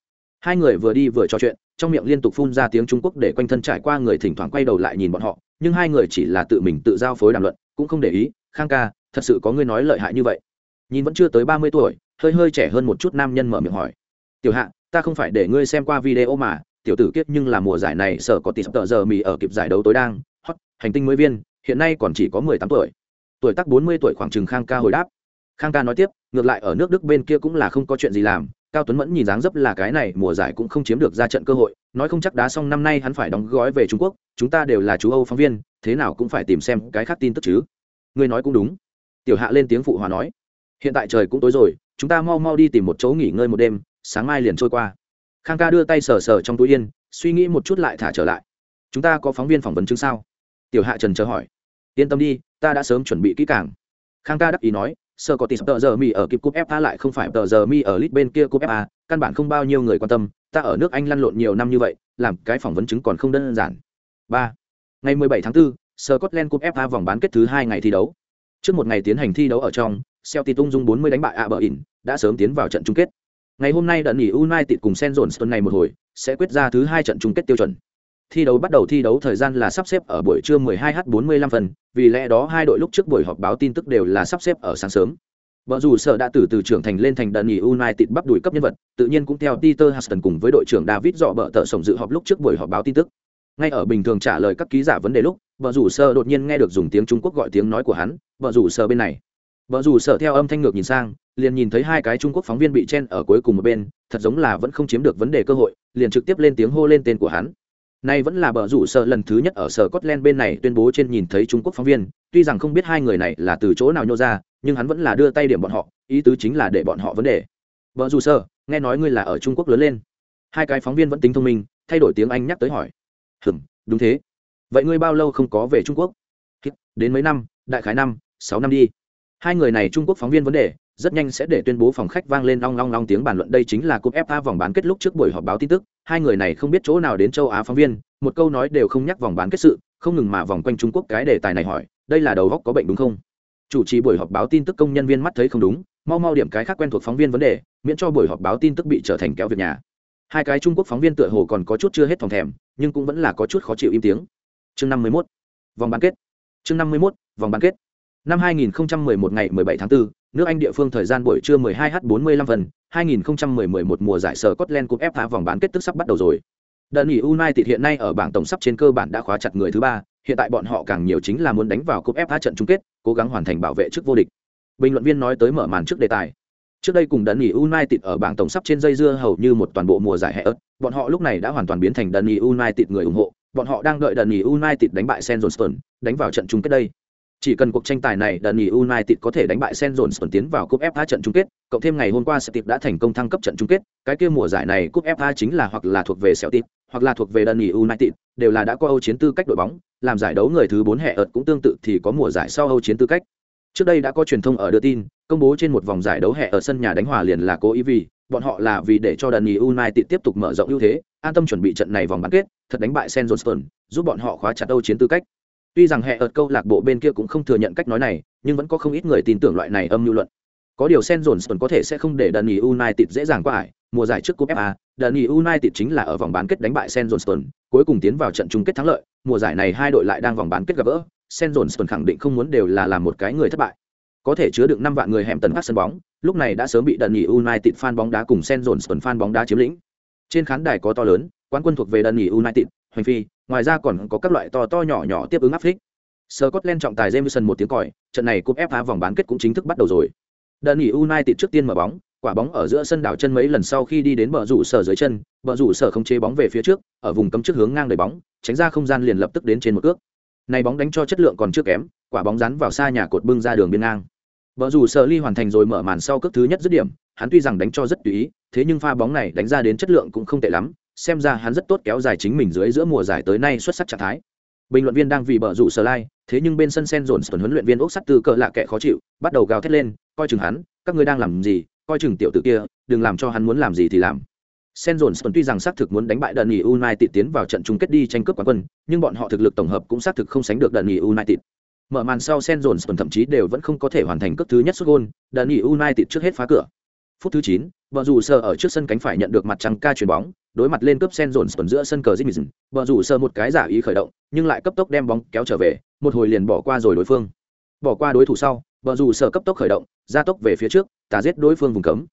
Hai người vừa đi vừa trò chuyện, trong miệng liên tục phun ra tiếng Trung Quốc để quanh thân trải qua người thỉnh thoảng quay đầu lại nhìn bọn họ, nhưng hai người chỉ là tự mình tự giao phối đàm luận, cũng không để ý. Khang ca, thật sự có người nói lợi hại như vậy? Nhìn vẫn chưa tới ba mươi tuổi, hơi hơi trẻ hơn một chút nam nhân mở miệng hỏi. Tiểu Hạ, ta không phải để ngươi xem qua video mà, tiểu tử kiếp nhưng là mùa giải này sở có tỷ tờ giờ mì ở kịp giải đấu tối đang, hot, hành tinh mới viên, hiện nay còn chỉ có mười tám tuổi. Tuổi tác bốn mươi tuổi khoảng chừng Khang ca hồi đáp. Khang ca nói tiếp, ngược lại ở nước Đức bên kia cũng là không có chuyện gì làm, cao tuấn mẫn nhìn dáng dấp là cái này mùa giải cũng không chiếm được ra trận cơ hội nói không chắc đá xong năm nay hắn phải đóng gói về trung quốc chúng ta đều là chú âu phóng viên thế nào cũng phải tìm xem cái khác tin tức chứ. Ngươi nói cũng đúng. Tiểu hạ lên tiếng phụ hòa nói. Hiện tại trời cũng tối rồi chúng ta mau mau đi tìm một chỗ nghỉ ngơi một đêm sáng mai liền trôi qua. Khang ca đưa tay sờ sờ trong túi yên suy nghĩ một chút lại thả trở lại. Chúng ta có phóng viên phỏng vấn chứng sao? Tiểu hạ trần chờ hỏi. Yên tâm đi ta đã sớm chuẩn bị kỹ càng. Khang ca đắc ý nói sơ có tỷ tờ giờ mi ở kịp cúp fa lại không phải tờ giờ mi ở lit bên kia cúp fa căn bản không bao nhiêu người quan tâm ta ở nước anh lăn lộn nhiều năm như vậy làm cái phỏng vấn chứng còn không đơn giản ba ngày 17 tháng 4, Scotland Cup FA vòng bán kết thứ hai ngày thi đấu. Trước một ngày tiến hành thi đấu ở trong, Celtic tung dung 40 đánh bại Aberdeen, đã sớm tiến vào trận chung kết. Ngày hôm nay đợt nghỉ United cùng sen dồn tuần này một hồi, sẽ quyết ra thứ hai trận chung kết tiêu chuẩn. Thi đấu bắt đầu thi đấu thời gian là sắp xếp ở buổi trưa 12h45 phần, vì lẽ đó hai đội lúc trước buổi họp báo tin tức đều là sắp xếp ở sáng sớm. Vợ dù sở đã từ từ trưởng thành lên thành đợt nghỉ United bắp đuổi cấp nhân vật, tự nhiên cũng theo Peter Huston cùng với đội trưởng David dọ bợ tợ sổng dự họp lúc trước buổi họp báo tin tức. Ngay ở bình thường trả lời các ký giả vấn đề lúc, vợ rủ sở đột nhiên nghe được dùng tiếng Trung Quốc gọi tiếng nói của hắn, vợ rủ sở bên này. Vợ rủ sở theo âm thanh ngược nhìn sang, liền nhìn thấy hai cái Trung Quốc phóng viên bị chen ở cuối cùng một bên, thật giống là vẫn không chiếm được vấn đề cơ hội, liền trực tiếp lên tiếng hô lên tên của hắn. Nay vẫn là bờ rủ sợ lần thứ nhất ở sở Scotland bên này tuyên bố trên nhìn thấy Trung Quốc phóng viên, tuy rằng không biết hai người này là từ chỗ nào nhô ra, nhưng hắn vẫn là đưa tay điểm bọn họ, ý tứ chính là để bọn họ vấn đề. Bờ rủ sợ, nghe nói ngươi là ở Trung Quốc lớn lên. Hai cái phóng viên vẫn tính thông minh, thay đổi tiếng Anh nhắc tới hỏi. Hừm, đúng thế. Vậy ngươi bao lâu không có về Trung Quốc? Đến mấy năm, đại khái năm, sáu năm đi. Hai người này Trung Quốc phóng viên vấn đề, rất nhanh sẽ để tuyên bố phòng khách vang lên long long long tiếng bàn luận đây chính là cúp FA vòng bán kết lúc trước buổi họp báo tin tức, hai người này không biết chỗ nào đến châu Á phóng viên, một câu nói đều không nhắc vòng bán kết sự, không ngừng mà vòng quanh Trung Quốc cái đề tài này hỏi, đây là đầu góc có bệnh đúng không? Chủ trì buổi họp báo tin tức công nhân viên mắt thấy không đúng, mau mau điểm cái khác quen thuộc phóng viên vấn đề, miễn cho buổi họp báo tin tức bị trở thành kéo việc nhà. Hai cái Trung Quốc phóng viên tựa hồ còn có chút chưa hết phòng thèm, nhưng cũng vẫn là có chút khó chịu im tiếng. Chương 51, vòng bán kết. Chương 51, vòng bán kết. Năm 2011 ngày 17 tháng 4, nước Anh địa phương thời gian buổi trưa 12h45 phần, 2010-11 mùa giải sở Scotland Cup FA vòng bán kết tức sắp bắt đầu rồi. Đơn nghỉ United hiện nay ở bảng tổng sắp trên cơ bản đã khóa chặt người thứ ba, hiện tại bọn họ càng nhiều chính là muốn đánh vào cúp FA trận chung kết, cố gắng hoàn thành bảo vệ chức vô địch. Bình luận viên nói tới mở màn trước đề tài. Trước đây cùng đơn nghỉ United ở bảng tổng sắp trên dây dưa hầu như một toàn bộ mùa giải hè ớt, bọn họ lúc này đã hoàn toàn biến thành đơn nghỉ United người ủng hộ, bọn họ đang đợi đơn nghỉ United đánh bại St Johnstone, đánh vào trận chung kết đây. Chỉ cần cuộc tranh tài này đợt nghỉ United có thể đánh bại St Johnstone tiến vào cúp FA trận chung kết, cộng thêm ngày hôm qua Celtic đã thành công thăng cấp trận chung kết, cái kia mùa giải này cúp FA chính là hoặc là thuộc về Celtic, hoặc là thuộc về đợt nghỉ United, đều là đã có Âu chiến tư cách đội bóng, làm giải đấu người thứ 4 hệ ợt cũng tương tự thì có mùa giải sau Âu chiến tư cách. Trước đây đã có truyền thông ở đưa tin, công bố trên một vòng giải đấu hệ ở sân nhà đánh hòa liền là cố ý vì, bọn họ là vì để cho đần nghỉ United tiếp tục mở rộng ưu thế, an tâm chuẩn bị trận này vòng bán kết, thật đánh bại Sen Johnstone, giúp bọn họ khóa chặt Âu chiến tư cách tuy rằng hệ ợt câu lạc bộ bên kia cũng không thừa nhận cách nói này, nhưng vẫn có không ít người tin tưởng loại này âm mưu luận. Có điều sen johnson có thể sẽ không để đần nghỉ united dễ dàng qua ải, mùa giải trước cúp fa đần nghỉ united chính là ở vòng bán kết đánh bại sen johnson cuối cùng tiến vào trận chung kết thắng lợi, mùa giải này hai đội lại đang vòng bán kết gặp gỡ, sen johnson khẳng định không muốn đều là làm một cái người thất bại. Có thể chứa được năm vạn người hẻm tần phát sân bóng, lúc này đã sớm bị đần nghỉ united fan bóng đá cùng sen johnson fan bóng đá chiếm lĩnh. Trên khán đài có to lớn, quán quân thuộc về đần nghỉ united hoành phi ngoài ra còn có các loại to to nhỏ nhỏ tiếp ứng áp phích Scotland trọng tài Jameson một tiếng còi, trận này cúp FA vòng bán kết cũng chính thức bắt đầu rồi. Đợt nghỉ United trước tiên mở bóng, quả bóng ở giữa sân đảo chân mấy lần sau khi đi đến bờ rủ sở dưới chân, bờ rủ sở không chế bóng về phía trước, ở vùng cấm trước hướng ngang đẩy bóng, tránh ra không gian liền lập tức đến trên một cước. Này bóng đánh cho chất lượng còn chưa kém, quả bóng rắn vào xa nhà cột bưng ra đường biên ngang. Bờ rủ sở ly hoàn thành rồi mở màn sau cước thứ nhất dứt điểm, hắn tuy rằng đánh cho rất tùy ý, thế nhưng pha bóng này đánh ra đến chất lượng cũng không tệ lắm, xem ra hắn rất tốt kéo dài chính mình dưới giữa mùa giải tới nay xuất sắc trạng thái. Bình luận viên đang vì bờ rủ sờ lai, thế nhưng bên sân sen dồn tuần huấn luyện viên ốc sắt từ cờ lạ kệ khó chịu, bắt đầu gào thét lên, coi chừng hắn, các ngươi đang làm gì, coi chừng tiểu tử kia, đừng làm cho hắn muốn làm gì thì làm. Sen dồn tuần tuy rằng xác thực muốn đánh bại đợt nghỉ united tiến vào trận chung kết đi tranh cướp quán quân, nhưng bọn họ thực lực tổng hợp cũng xác thực không sánh được đợt nghỉ united. Mở màn sau sen dồn tuần thậm chí đều vẫn không có thể hoàn thành cước thứ nhất xuất gôn đợt nghỉ united trước hết phá cửa. Phút thứ chín vợ rủ sơ ở trước sân cánh phải nhận được mặt trăng ca chuyền bóng đối mặt lên cướp sen dồn tuần giữa sân cờ Jimmy, bờ rủ sơ một cái giả ý khởi động, nhưng lại cấp tốc đem bóng kéo trở về, một hồi liền bỏ qua rồi đối phương. Bỏ qua đối thủ sau, bờ rủ sơ cấp tốc khởi động, gia tốc về phía trước, tà giết đối phương vùng cấm.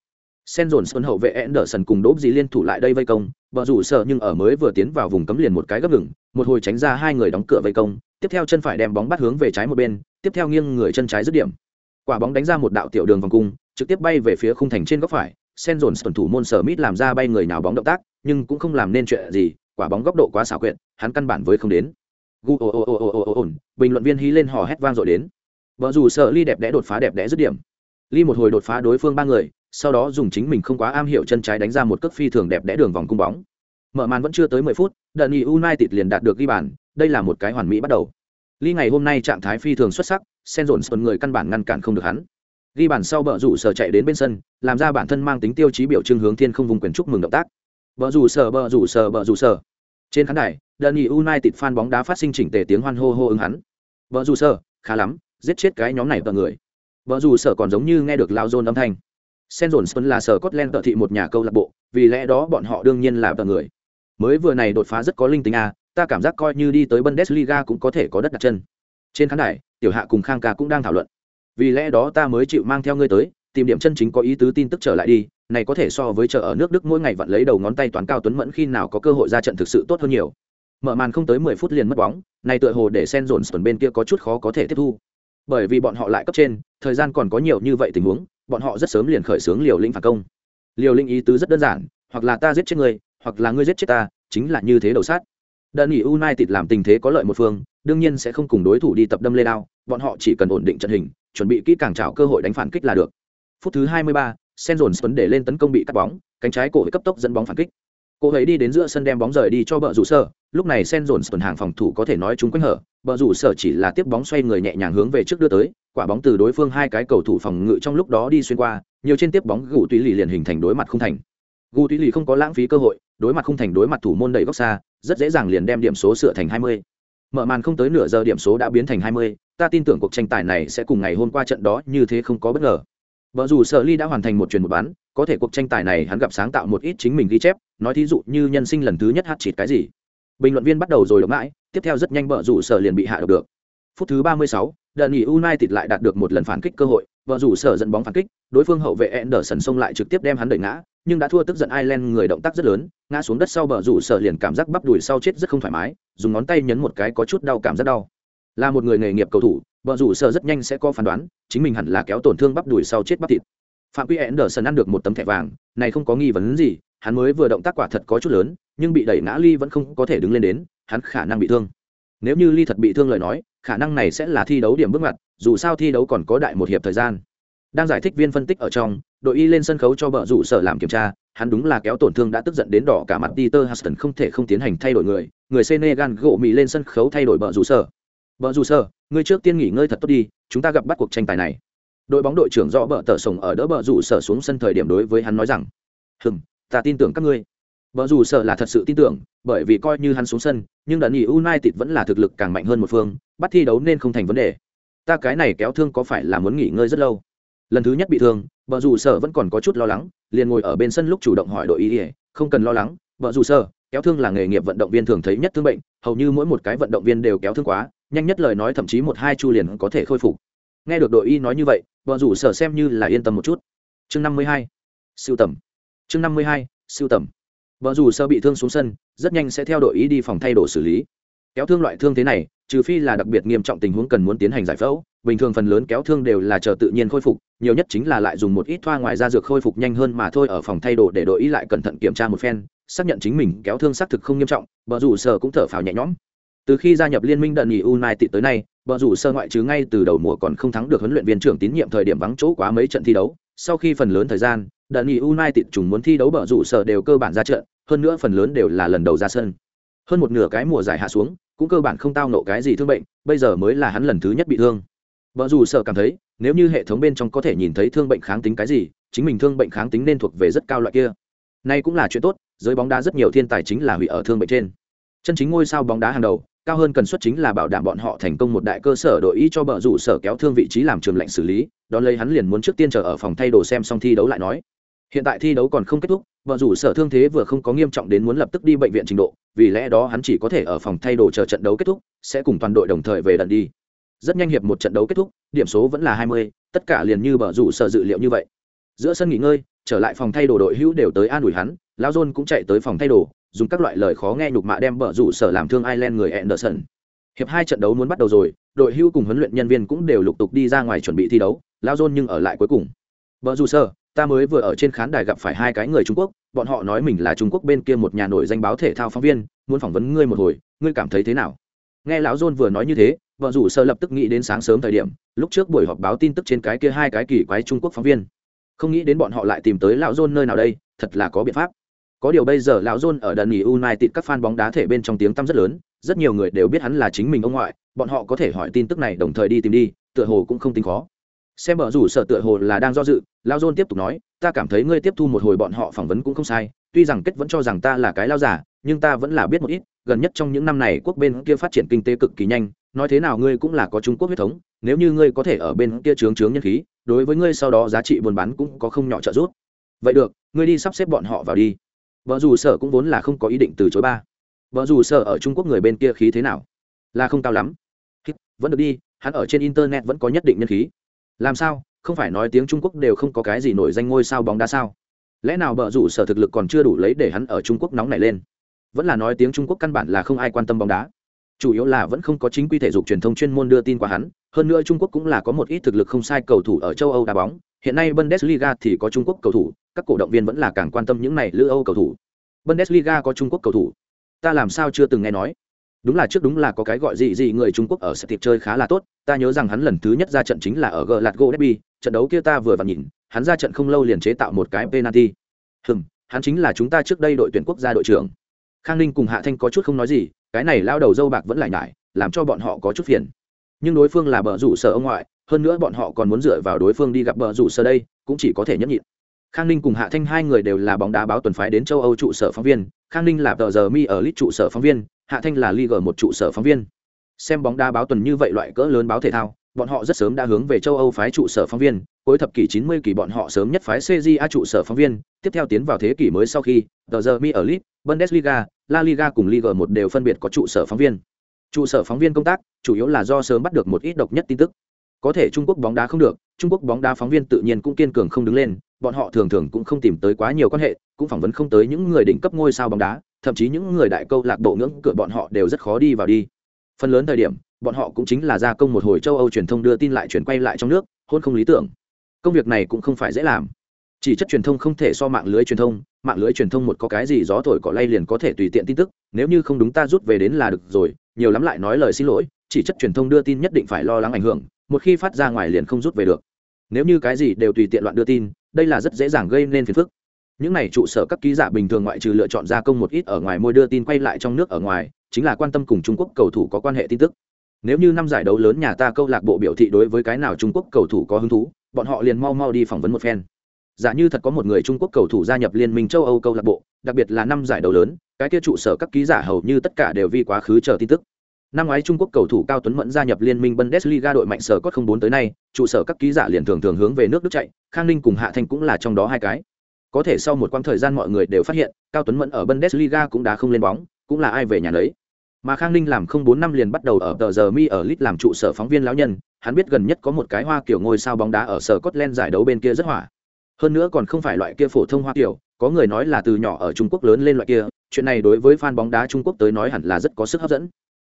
Sen dồn xuân hậu vệ Anderson cùng đốp gì liên thủ lại đây vây công, bờ rủ sơ nhưng ở mới vừa tiến vào vùng cấm liền một cái gấp ngừng, một hồi tránh ra hai người đóng cửa vây công, tiếp theo chân phải đem bóng bắt hướng về trái một bên, tiếp theo nghiêng người chân trái dứt điểm. Quả bóng đánh ra một đạo tiểu đường vòng cung, trực tiếp bay về phía khung thành trên góc phải, sen dồn tuần thủ môn sở mít làm ra bay người nào bóng động tác nhưng cũng không làm nên chuyện gì, quả bóng góc độ quá xảo quyệt, hắn căn bản với không đến. Gu, ồ ồ ồ ồ ồ ồ bình luận viên hí lên hò hét vang dội đến. Vợ dù sợ ly đẹp đẽ đột phá đẹp đẽ dứt điểm. Ly một hồi đột phá đối phương ba người, sau đó dùng chính mình không quá am hiểu chân trái đánh ra một cước phi thường đẹp đẽ đường vòng cung bóng. Mở màn vẫn chưa tới mười phút, đợt nghị united liền đạt được ghi bàn, đây là một cái hoàn mỹ bắt đầu. Ly ngày hôm nay trạng thái phi thường xuất sắc, sen dồn sơn người căn bản ngăn cản không được hắn. Ghi bàn sau bờ rủ sở chạy đến bên sân, làm ra bản thân mang tính tiêu chí biểu trưng hướng thiên không vùng quyền chúc mừng động tác bờ rủ sở bờ rủ sở bờ rủ sở trên khán đài, Danny united fan bóng đá phát sinh chỉnh tề tiếng hoan hô hô ứng hắn. Bờ rủ sở khá lắm, giết chết cái nhóm này tờ người. Bờ rủ sở còn giống như nghe được lao dồn âm thanh. Sen dồn là sở cốt len thị một nhà câu lạc bộ, vì lẽ đó bọn họ đương nhiên là tờ người. Mới vừa này đột phá rất có linh tính à ta cảm giác coi như đi tới bundesliga cũng có thể có đất đặt chân. Trên khán đài, tiểu hạ cùng khang ca cũng đang thảo luận. Vì lẽ đó ta mới chịu mang theo ngươi tới, tìm điểm chân chính có ý tứ tin tức trở lại đi này có thể so với chợ ở nước đức mỗi ngày vặn lấy đầu ngón tay toán cao tuấn mẫn khi nào có cơ hội ra trận thực sự tốt hơn nhiều. Mở màn không tới mười phút liền mất bóng này tựa hồ để sen Johnson bên kia có chút khó có thể tiếp thu. Bởi vì bọn họ lại cấp trên thời gian còn có nhiều như vậy tình huống bọn họ rất sớm liền khởi xướng liều lĩnh phản công. Liều lĩnh ý tứ rất đơn giản hoặc là ta giết chết ngươi hoặc là ngươi giết chết ta chính là như thế đầu sát. Đơn nghỉ united làm tình thế có lợi một phương đương nhiên sẽ không cùng đối thủ đi tập đâm lê đao bọn họ chỉ cần ổn định trận hình chuẩn bị kỹ càng trảo cơ hội đánh phản kích là được. Phút thứ 23, sen dồn tuấn để lên tấn công bị cắt bóng cánh trái cổ cấp tốc dẫn bóng phản kích. Cô ấy đi đến giữa sân đem bóng rời đi cho bờ rủ sở. Lúc này sen dồn tuần hàng phòng thủ có thể nói chúng quanh hở. Bờ rủ sở chỉ là tiếp bóng xoay người nhẹ nhàng hướng về trước đưa tới. Quả bóng từ đối phương hai cái cầu thủ phòng ngự trong lúc đó đi xuyên qua nhiều trên tiếp bóng gù tùy lì liền hình thành đối mặt không thành. Gù tùy lì không có lãng phí cơ hội đối mặt không thành đối mặt thủ môn đầy góc xa rất dễ dàng liền đem điểm số sửa thành 20. mở màn không tới nửa giờ điểm số đã biến thành 20, ta tin tưởng cuộc tranh tài này sẽ cùng ngày hôm qua trận đó như thế không có bất ngờ vợ dù sở ly đã hoàn thành một truyền một bán có thể cuộc tranh tài này hắn gặp sáng tạo một ít chính mình ghi chép nói thí dụ như nhân sinh lần thứ nhất hát chịt cái gì. Bình luận viên bắt đầu rồi đọc mãi tiếp theo rất nhanh vợ dù sở liền bị hạ độc được. Phút thứ 36, đợt nghỉ united lại đạt được một lần phản kích cơ hội vợ dù sở dẫn bóng phản kích đối phương hậu vệ Anderson xông lại trực tiếp đem hắn đẩy ngã nhưng đã thua tức giận Ireland người động tác rất lớn ngã xuống đất sau bờ rủ sở liền cảm giác bắp đùi sau chết rất không thoải mái dùng ngón tay nhấn một cái có chút đau cảm rất đau. Là một người nghề nghiệp cầu thủ vợ rủ sợ rất nhanh sẽ có phán đoán, chính mình hẳn là kéo tổn thương bắp đùi sau chết bắp thịt. Phạm quy Anderson ăn được một tấm thẻ vàng, này không có nghi vấn gì, hắn mới vừa động tác quả thật có chút lớn, nhưng bị đẩy ngã ly vẫn không có thể đứng lên đến, hắn khả năng bị thương. Nếu như ly thật bị thương lời nói, khả năng này sẽ là thi đấu điểm bước ngoặt, dù sao thi đấu còn có đại một hiệp thời gian. Đang giải thích viên phân tích ở trong, đội y lên sân khấu cho vợ rủ sở làm kiểm tra, hắn đúng là kéo tổn thương đã tức giận đến đỏ cả mặt Peter Huston không thể không tiến hành thay đổi người người Senegal gỗ mì lên sân khấu thay đổi vợ rủ sở vợ rủ sở Ngươi trước tiên nghỉ ngơi thật tốt đi chúng ta gặp bắt cuộc tranh tài này đội bóng đội trưởng rõ bờ tờ sồng ở đỡ bờ rủ sở xuống sân thời điểm đối với hắn nói rằng hừm ta tin tưởng các ngươi Bờ rủ sở là thật sự tin tưởng, bởi vì coi như hắn xuống sân, nhưng đợt nghỉ United vẫn là thực lực càng mạnh hơn một phương, bắt thi đấu nên không thành vấn đề. Ta cái này kéo thương có phải là muốn nghỉ ngơi rất lâu? Lần thứ nhất bị thương, bờ rủ sở vẫn còn có chút lo lắng, liền ngồi ở bên sân lúc chủ động hỏi đội ý ỉa không cần lo lắng, bờ rủ sở kéo thương là nghề nghiệp vận động viên thường thấy nhất thương bệnh, hầu như mỗi một cái vận động viên đều kéo thương quá, nhanh nhất lời nói thậm chí một hai chu liền có thể khôi phục. Nghe được đội y nói như vậy, vợ rủ sở xem như là yên tâm một chút. Chương năm mươi hai, siêu tầm. Chương năm mươi hai, siêu tầm vợ rủ sơ bị thương xuống sân rất nhanh sẽ theo đội y đi phòng thay đồ xử lý kéo thương loại thương thế này trừ phi là đặc biệt nghiêm trọng tình huống cần muốn tiến hành giải phẫu bình thường phần lớn kéo thương đều là chờ tự nhiên khôi phục nhiều nhất chính là lại dùng một ít thoa ngoài da dược khôi phục nhanh hơn mà thôi ở phòng thay đồ để đội y lại cẩn thận kiểm tra một phen xác nhận chính mình kéo thương xác thực không nghiêm trọng vợ rủ sở cũng thở phào nhẹ nhõm từ khi gia nhập liên minh đợt nghỉ united tới nay vợ rủ sơ ngoại trừ ngay từ đầu mùa còn không thắng được huấn luyện viên trưởng tín nhiệm thời điểm vắng chỗ quá mấy trận thi đấu, sau khi phần lớn thời gian đợt nghỉ united chúng muốn thi đấu bờ rủ sơ đều cơ bản ra trận, hơn nữa phần lớn đều là lần đầu ra sân. Hơn một nửa cái mùa giải hạ xuống, cũng cơ bản không tao nộ cái gì thương bệnh, bây giờ mới là hắn lần thứ nhất bị thương. Vợ rủ sợ cảm thấy, nếu như hệ thống bên trong có thể nhìn thấy thương bệnh kháng tính cái gì, chính mình thương bệnh kháng tính nên thuộc về rất cao loại kia. Nay cũng là chuyện tốt giới bóng đá rất nhiều thiên tài chính là hủy ở thương bệnh trên. Chân chính ngôi sao bóng đá hàng đầu cao hơn cần suất chính là bảo đảm bọn họ thành công một đại cơ sở đội ý cho bờ rủ sở kéo thương vị trí làm trường lệnh xử lý. Đón lấy hắn liền muốn trước tiên chờ ở phòng thay đồ xem xong thi đấu lại nói. Hiện tại thi đấu còn không kết thúc, bờ rủ sở thương thế vừa không có nghiêm trọng đến muốn lập tức đi bệnh viện trình độ, vì lẽ đó hắn chỉ có thể ở phòng thay đồ chờ trận đấu kết thúc, sẽ cùng toàn đội đồng thời về đợt đi. Rất nhanh hiệp một trận đấu kết thúc, điểm số vẫn là hai mươi, tất cả liền như bờ rủ sở dự liệu như vậy. Giữa sân nghỉ ngơi, trở lại phòng thay đồ đội hữu đều tới an ủi hắn lao john cũng chạy tới phòng thay đồ dùng các loại lời khó nghe nhục mạ đem bờ rủ sở làm thương ireland người anderson. Hiệp hai trận đấu muốn bắt đầu rồi, đội hưu cùng huấn luyện nhân viên cũng đều lục tục đi ra ngoài chuẩn bị thi đấu, lao john nhưng ở lại cuối cùng. Bờ rủ sở, ta mới vừa ở trên khán đài gặp phải hai cái người trung quốc, bọn họ nói mình là trung quốc bên kia một nhà nổi danh báo thể thao phóng viên, muốn phỏng vấn ngươi một hồi, ngươi cảm thấy thế nào? Nghe lão john vừa nói như thế vợ rủ sơ lập tức nghĩ đến sáng sớm thời điểm, lúc trước buổi họp báo tin tức trên cái kia hai cái kỳ quái trung quốc phóng viên. Không nghĩ đến bọn họ lại tìm tới lão john nơi nào đây, thật là có biện pháp có điều bây giờ lão john ở đần nghỉ united các fan bóng đá thể bên trong tiếng tăm rất lớn, rất nhiều người đều biết hắn là chính mình ông ngoại, bọn họ có thể hỏi tin tức này đồng thời đi tìm đi, tựa hồ cũng không tính khó. Xem bờ rủ sợ tựa hồ là đang do dự, lão John tiếp tục nói, ta cảm thấy ngươi tiếp thu một hồi bọn họ phỏng vấn cũng không sai, tuy rằng kết vẫn cho rằng ta là cái lao giả, nhưng ta vẫn là biết một ít, gần nhất trong những năm này quốc bên kia phát triển kinh tế cực kỳ nhanh, nói thế nào ngươi cũng là có trung quốc huyết thống, nếu như ngươi có thể ở bên kia trướng trướng nhân khí, đối với ngươi sau đó giá trị buôn bán cũng có không nhỏ trợ giúp. Vậy được, ngươi đi sắp xếp bọn họ vào đi vợ dù sở cũng vốn là không có ý định từ chối ba. Vợ dù sở ở trung quốc người bên kia khí thế nào? Là không cao lắm. Vẫn được đi, hắn ở trên internet vẫn có nhất định nhân khí. Làm sao? Không phải nói tiếng trung quốc đều không có cái gì nổi danh ngôi sao bóng đá sao? Lẽ nào bờ rủ sở thực lực còn chưa đủ lấy để hắn ở trung quốc nóng nảy lên? Vẫn là nói tiếng trung quốc căn bản là không ai quan tâm bóng đá. Chủ yếu là vẫn không có chính quy thể dục truyền thông chuyên môn đưa tin qua hắn. Hơn nữa trung quốc cũng là có một ít thực lực không sai cầu thủ ở châu âu đá bóng hiện nay bundesliga thì có trung quốc cầu thủ, các cổ động viên vẫn là càng quan tâm những này lữ âu cầu thủ. Bundesliga có trung quốc cầu thủ. Ta làm sao chưa từng nghe nói. Đúng là trước đúng là có cái gọi gì gì người trung quốc ở sẽ tiệp chơi khá là tốt, ta nhớ rằng hắn lần thứ nhất ra trận chính là ở Glasgow derby, trận đấu kia ta vừa vặn nhìn, hắn ra trận không lâu liền chế tạo một cái penalty. Hừm, hắn chính là chúng ta trước đây đội tuyển quốc gia đội trưởng. Khang ninh cùng hạ thanh có chút không nói gì, cái này lao đầu dâu bạc vẫn lại nhải, làm cho bọn họ có chút phiền. Nhưng đối phương là bờ rủ sở ông ngoại hơn nữa bọn họ còn muốn dựa vào đối phương đi gặp bờ rủ sơ đây, cũng chỉ có thể nhấp nhịn. Khang ninh cùng hạ thanh hai người đều là bóng đá báo tuần phái đến châu âu trụ sở phóng viên, khang ninh là tờ giờ mi ở lit trụ sở phóng viên, hạ thanh là liga một trụ sở phóng viên. Xem bóng đá báo tuần như vậy loại cỡ lớn báo thể thao, bọn họ rất sớm đã hướng về châu âu phái trụ sở phóng viên, cuối thập kỷ 90 kỳ bọn họ sớm nhất phái cja trụ sở phóng viên, tiếp theo tiến vào thế kỷ mới sau khi tờ giờ mi ở lit bundesliga, la liga cùng liga một đều phân biệt có trụ sở phóng viên. Trụ sở phóng viên công tác chủ yếu là do sớm bắt được một ít độc nhất tin tức có thể trung quốc bóng đá không được, trung quốc bóng đá phóng viên tự nhiên cũng kiên cường không đứng lên, bọn họ thường thường cũng không tìm tới quá nhiều quan hệ, cũng phỏng vấn không tới những người đỉnh cấp ngôi sao bóng đá, thậm chí những người đại câu lạc bộ ngưỡng cửa bọn họ đều rất khó đi vào đi. Phần lớn thời điểm, bọn họ cũng chính là gia công một hồi châu âu truyền thông đưa tin lại chuyển quay lại trong nước, hôn không lý tưởng. Công việc này cũng không phải dễ làm. Chỉ chất truyền thông không thể so mạng lưới truyền thông, mạng lưới truyền thông một có cái gì gió thổi cỏ lay liền có thể tùy tiện tin tức, nếu như không đúng ta rút về đến là được rồi, nhiều lắm lại nói lời xin lỗi, chỉ chất truyền thông đưa tin nhất định phải lo lắng ảnh hưởng một khi phát ra ngoài liền không rút về được. Nếu như cái gì đều tùy tiện loạn đưa tin, đây là rất dễ dàng gây nên phiền phức. Những này trụ sở các ký giả bình thường ngoại trừ lựa chọn gia công một ít ở ngoài môi đưa tin quay lại trong nước ở ngoài, chính là quan tâm cùng trung quốc cầu thủ có quan hệ tin tức. Nếu như năm giải đấu lớn nhà ta câu lạc bộ biểu thị đối với cái nào trung quốc cầu thủ có hứng thú, bọn họ liền mau mau đi phỏng vấn một phen. Giả như thật có một người trung quốc cầu thủ gia nhập liên minh châu âu câu lạc bộ, đặc biệt là năm giải đấu lớn, cái kia trụ sở các ký giả hầu như tất cả đều vì quá khứ chờ tin tức năm ngoái trung quốc cầu thủ cao tuấn mẫn gia nhập liên minh bundesliga đội mạnh sở cốt không bốn tới nay, trụ sở các ký giả liền thường thường hướng về nước đức chạy, khang ninh cùng hạ thanh cũng là trong đó hai cái. Có thể sau một quãng thời gian mọi người đều phát hiện, cao tuấn mẫn ở bundesliga cũng đã không lên bóng, cũng là ai về nhà đấy mà khang ninh làm không bốn năm liền bắt đầu ở tờ giờ mi ở lit làm trụ sở phóng viên lão nhân, hắn biết gần nhất có một cái hoa kiểu ngôi sao bóng đá ở sở Scotland giải đấu bên kia rất hỏa. Hơn nữa còn không phải loại kia phổ thông hoa kiểu, có người nói là từ nhỏ ở trung quốc lớn lên loại kia, chuyện này đối với fan bóng đá trung quốc tới nói hẳn là rất có sức hấp dẫn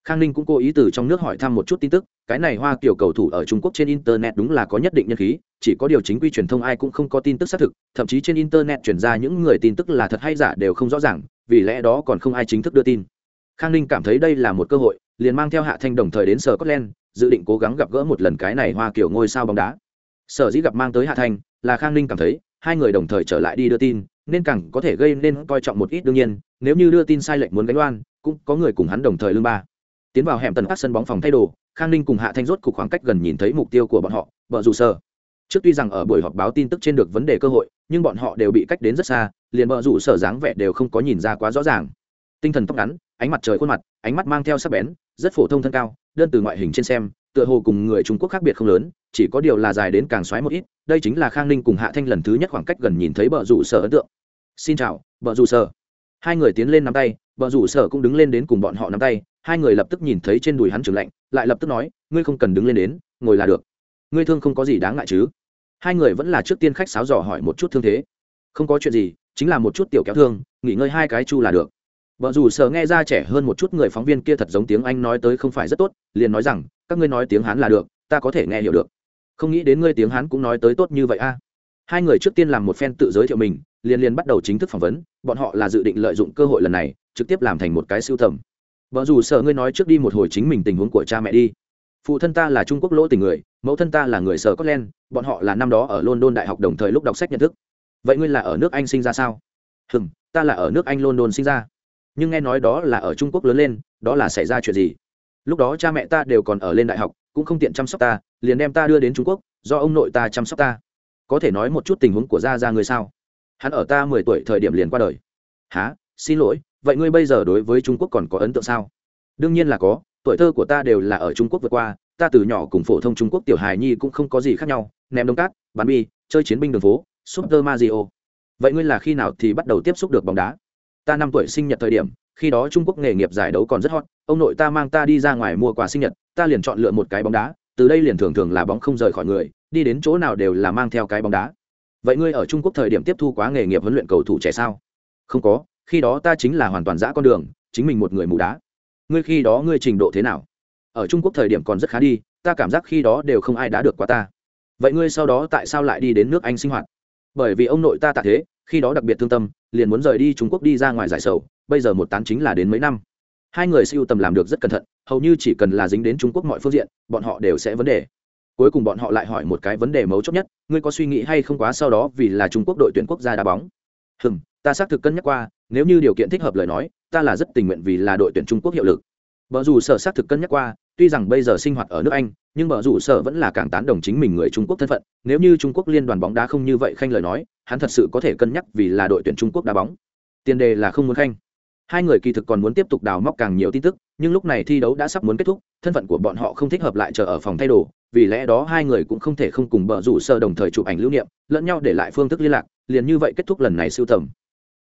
khang ninh cũng cố ý từ trong nước hỏi thăm một chút tin tức, cái này hoa kiểu cầu thủ ở trung quốc trên internet đúng là có nhất định nhân khí, chỉ có điều chính quy truyền thông ai cũng không có tin tức xác thực, thậm chí trên internet chuyển ra những người tin tức là thật hay giả đều không rõ ràng, vì lẽ đó còn không ai chính thức đưa tin. Khang ninh cảm thấy đây là một cơ hội, liền mang theo hạ thanh đồng thời đến sở scotland, dự định cố gắng gặp gỡ một lần cái này hoa kiểu ngôi sao bóng đá. Sở dĩ gặp mang tới hạ thanh, là khang ninh cảm thấy, hai người đồng thời trở lại đi đưa tin, nên càng có thể gây nên coi trọng một ít đương nhiên, nếu như đưa tin sai lệch muốn gánh oan, cũng có người cùng hắn đồng thời lương ba tiến vào hẻm tần các sân bóng phòng thay đồ, khang ninh cùng hạ thanh rốt cục khoảng cách gần nhìn thấy mục tiêu của bọn họ, vợ dù sơ trước tuy rằng ở buổi họp báo tin tức trên được vấn đề cơ hội, nhưng bọn họ đều bị cách đến rất xa, liền vợ dù sở dáng vẻ đều không có nhìn ra quá rõ ràng. Tinh thần tóc ngắn, ánh mặt trời khuôn mặt, ánh mắt mang theo sắc bén, rất phổ thông thân cao, đơn từ ngoại hình trên xem, tựa hồ cùng người trung quốc khác biệt không lớn, chỉ có điều là dài đến càng xoáy một ít, đây chính là khang ninh cùng hạ thanh lần thứ nhất khoảng cách gần nhìn thấy vợ rủ sở ấn tượng. Xin chào, vợ rủ sở hai người tiến lên nắm tay, vợ rủ sở cũng đứng lên đến cùng bọn họ nắm tay hai người lập tức nhìn thấy trên đùi hắn trường lạnh, lại lập tức nói, ngươi không cần đứng lên đến, ngồi là được. Ngươi thương không có gì đáng ngại chứ? Hai người vẫn là trước tiên khách sáo dò hỏi một chút thương thế. Không có chuyện gì, chính là một chút tiểu kéo thương, nghỉ ngơi hai cái chu là được. Vợ dù sợ nghe ra trẻ hơn một chút người phóng viên kia thật giống tiếng anh nói tới không phải rất tốt, liền nói rằng, các ngươi nói tiếng hán là được, ta có thể nghe hiểu được. Không nghĩ đến ngươi tiếng hán cũng nói tới tốt như vậy a. Hai người trước tiên làm một phen tự giới thiệu mình, liền liền bắt đầu chính thức phỏng vấn, bọn họ là dự định lợi dụng cơ hội lần này, trực tiếp làm thành một cái siêu thẩm vợ dù sợ ngươi nói trước đi một hồi chính mình tình huống của cha mẹ đi. Phụ thân ta là trung quốc lỗ tình người, mẫu thân ta là người sở scotland, bọn họ là năm đó ở london đại học đồng thời lúc đọc sách nhận thức. Vậy ngươi là ở nước anh sinh ra sao? Hừm, ta là ở nước anh london sinh ra. Nhưng nghe nói đó là ở trung quốc lớn lên, đó là xảy ra chuyện gì? Lúc đó cha mẹ ta đều còn ở lên đại học, cũng không tiện chăm sóc ta, liền đem ta đưa đến trung quốc, do ông nội ta chăm sóc ta. Có thể nói một chút tình huống của gia ra người sao? Hắn ở ta mười tuổi thời điểm liền qua đời. Há xin lỗi vậy ngươi bây giờ đối với trung quốc còn có ấn tượng sao? Đương nhiên là có, tuổi thơ của ta đều là ở trung quốc vượt qua, ta từ nhỏ cùng phổ thông trung quốc tiểu hài nhi cũng không có gì khác nhau, ném đông cát, bắn bi, chơi chiến binh đường phố, super mario. Vậy ngươi là khi nào thì bắt đầu tiếp xúc được bóng đá? Ta năm tuổi sinh nhật thời điểm, khi đó trung quốc nghề nghiệp giải đấu còn rất hot, ông nội ta mang ta đi ra ngoài mua quà sinh nhật, ta liền chọn lựa một cái bóng đá, từ đây liền thường thường là bóng không rời khỏi người, đi đến chỗ nào đều là mang theo cái bóng đá. Vậy ngươi ở trung quốc thời điểm tiếp thu quá nghề nghiệp huấn luyện cầu thủ trẻ sao? Không có khi đó ta chính là hoàn toàn giã con đường, chính mình một người mù đá. Ngươi khi đó ngươi trình độ thế nào? Ở trung quốc thời điểm còn rất khá đi, ta cảm giác khi đó đều không ai đã được quá ta. Vậy ngươi sau đó tại sao lại đi đến nước anh sinh hoạt? Bởi vì ông nội ta tạ thế, khi đó đặc biệt thương tâm, liền muốn rời đi trung quốc đi ra ngoài giải sầu, bây giờ một tán chính là đến mấy năm. Hai người siêu tầm làm được rất cẩn thận, hầu như chỉ cần là dính đến trung quốc mọi phương diện, bọn họ đều sẽ vấn đề. Cuối cùng bọn họ lại hỏi một cái vấn đề mấu chốt nhất, ngươi có suy nghĩ hay không quá sau đó vì là trung quốc đội tuyển quốc gia đá bóng? Hừm, ta xác thực cân nhắc qua nếu như điều kiện thích hợp lời nói, ta là rất tình nguyện vì là đội tuyển trung quốc hiệu lực. Vợ dù sở xác thực cân nhắc qua, tuy rằng bây giờ sinh hoạt ở nước anh, nhưng vợ dù sở vẫn là càng tán đồng chính mình người trung quốc thân phận. Nếu như trung quốc liên đoàn bóng đá không như vậy khanh lời nói, hắn thật sự có thể cân nhắc vì là đội tuyển trung quốc đá bóng. Tiền đề là không muốn khanh. Hai người kỳ thực còn muốn tiếp tục đào móc càng nhiều tin tức, nhưng lúc này thi đấu đã sắp muốn kết thúc, thân phận của bọn họ không thích hợp lại chờ ở phòng thay đồ, vì lẽ đó hai người cũng không thể không cùng bờ rủ sơ đồng thời chụp ảnh lưu niệm, lẫn nhau để lại phương thức liên lạc, liền như vậy kết thúc lần này sưu tầm.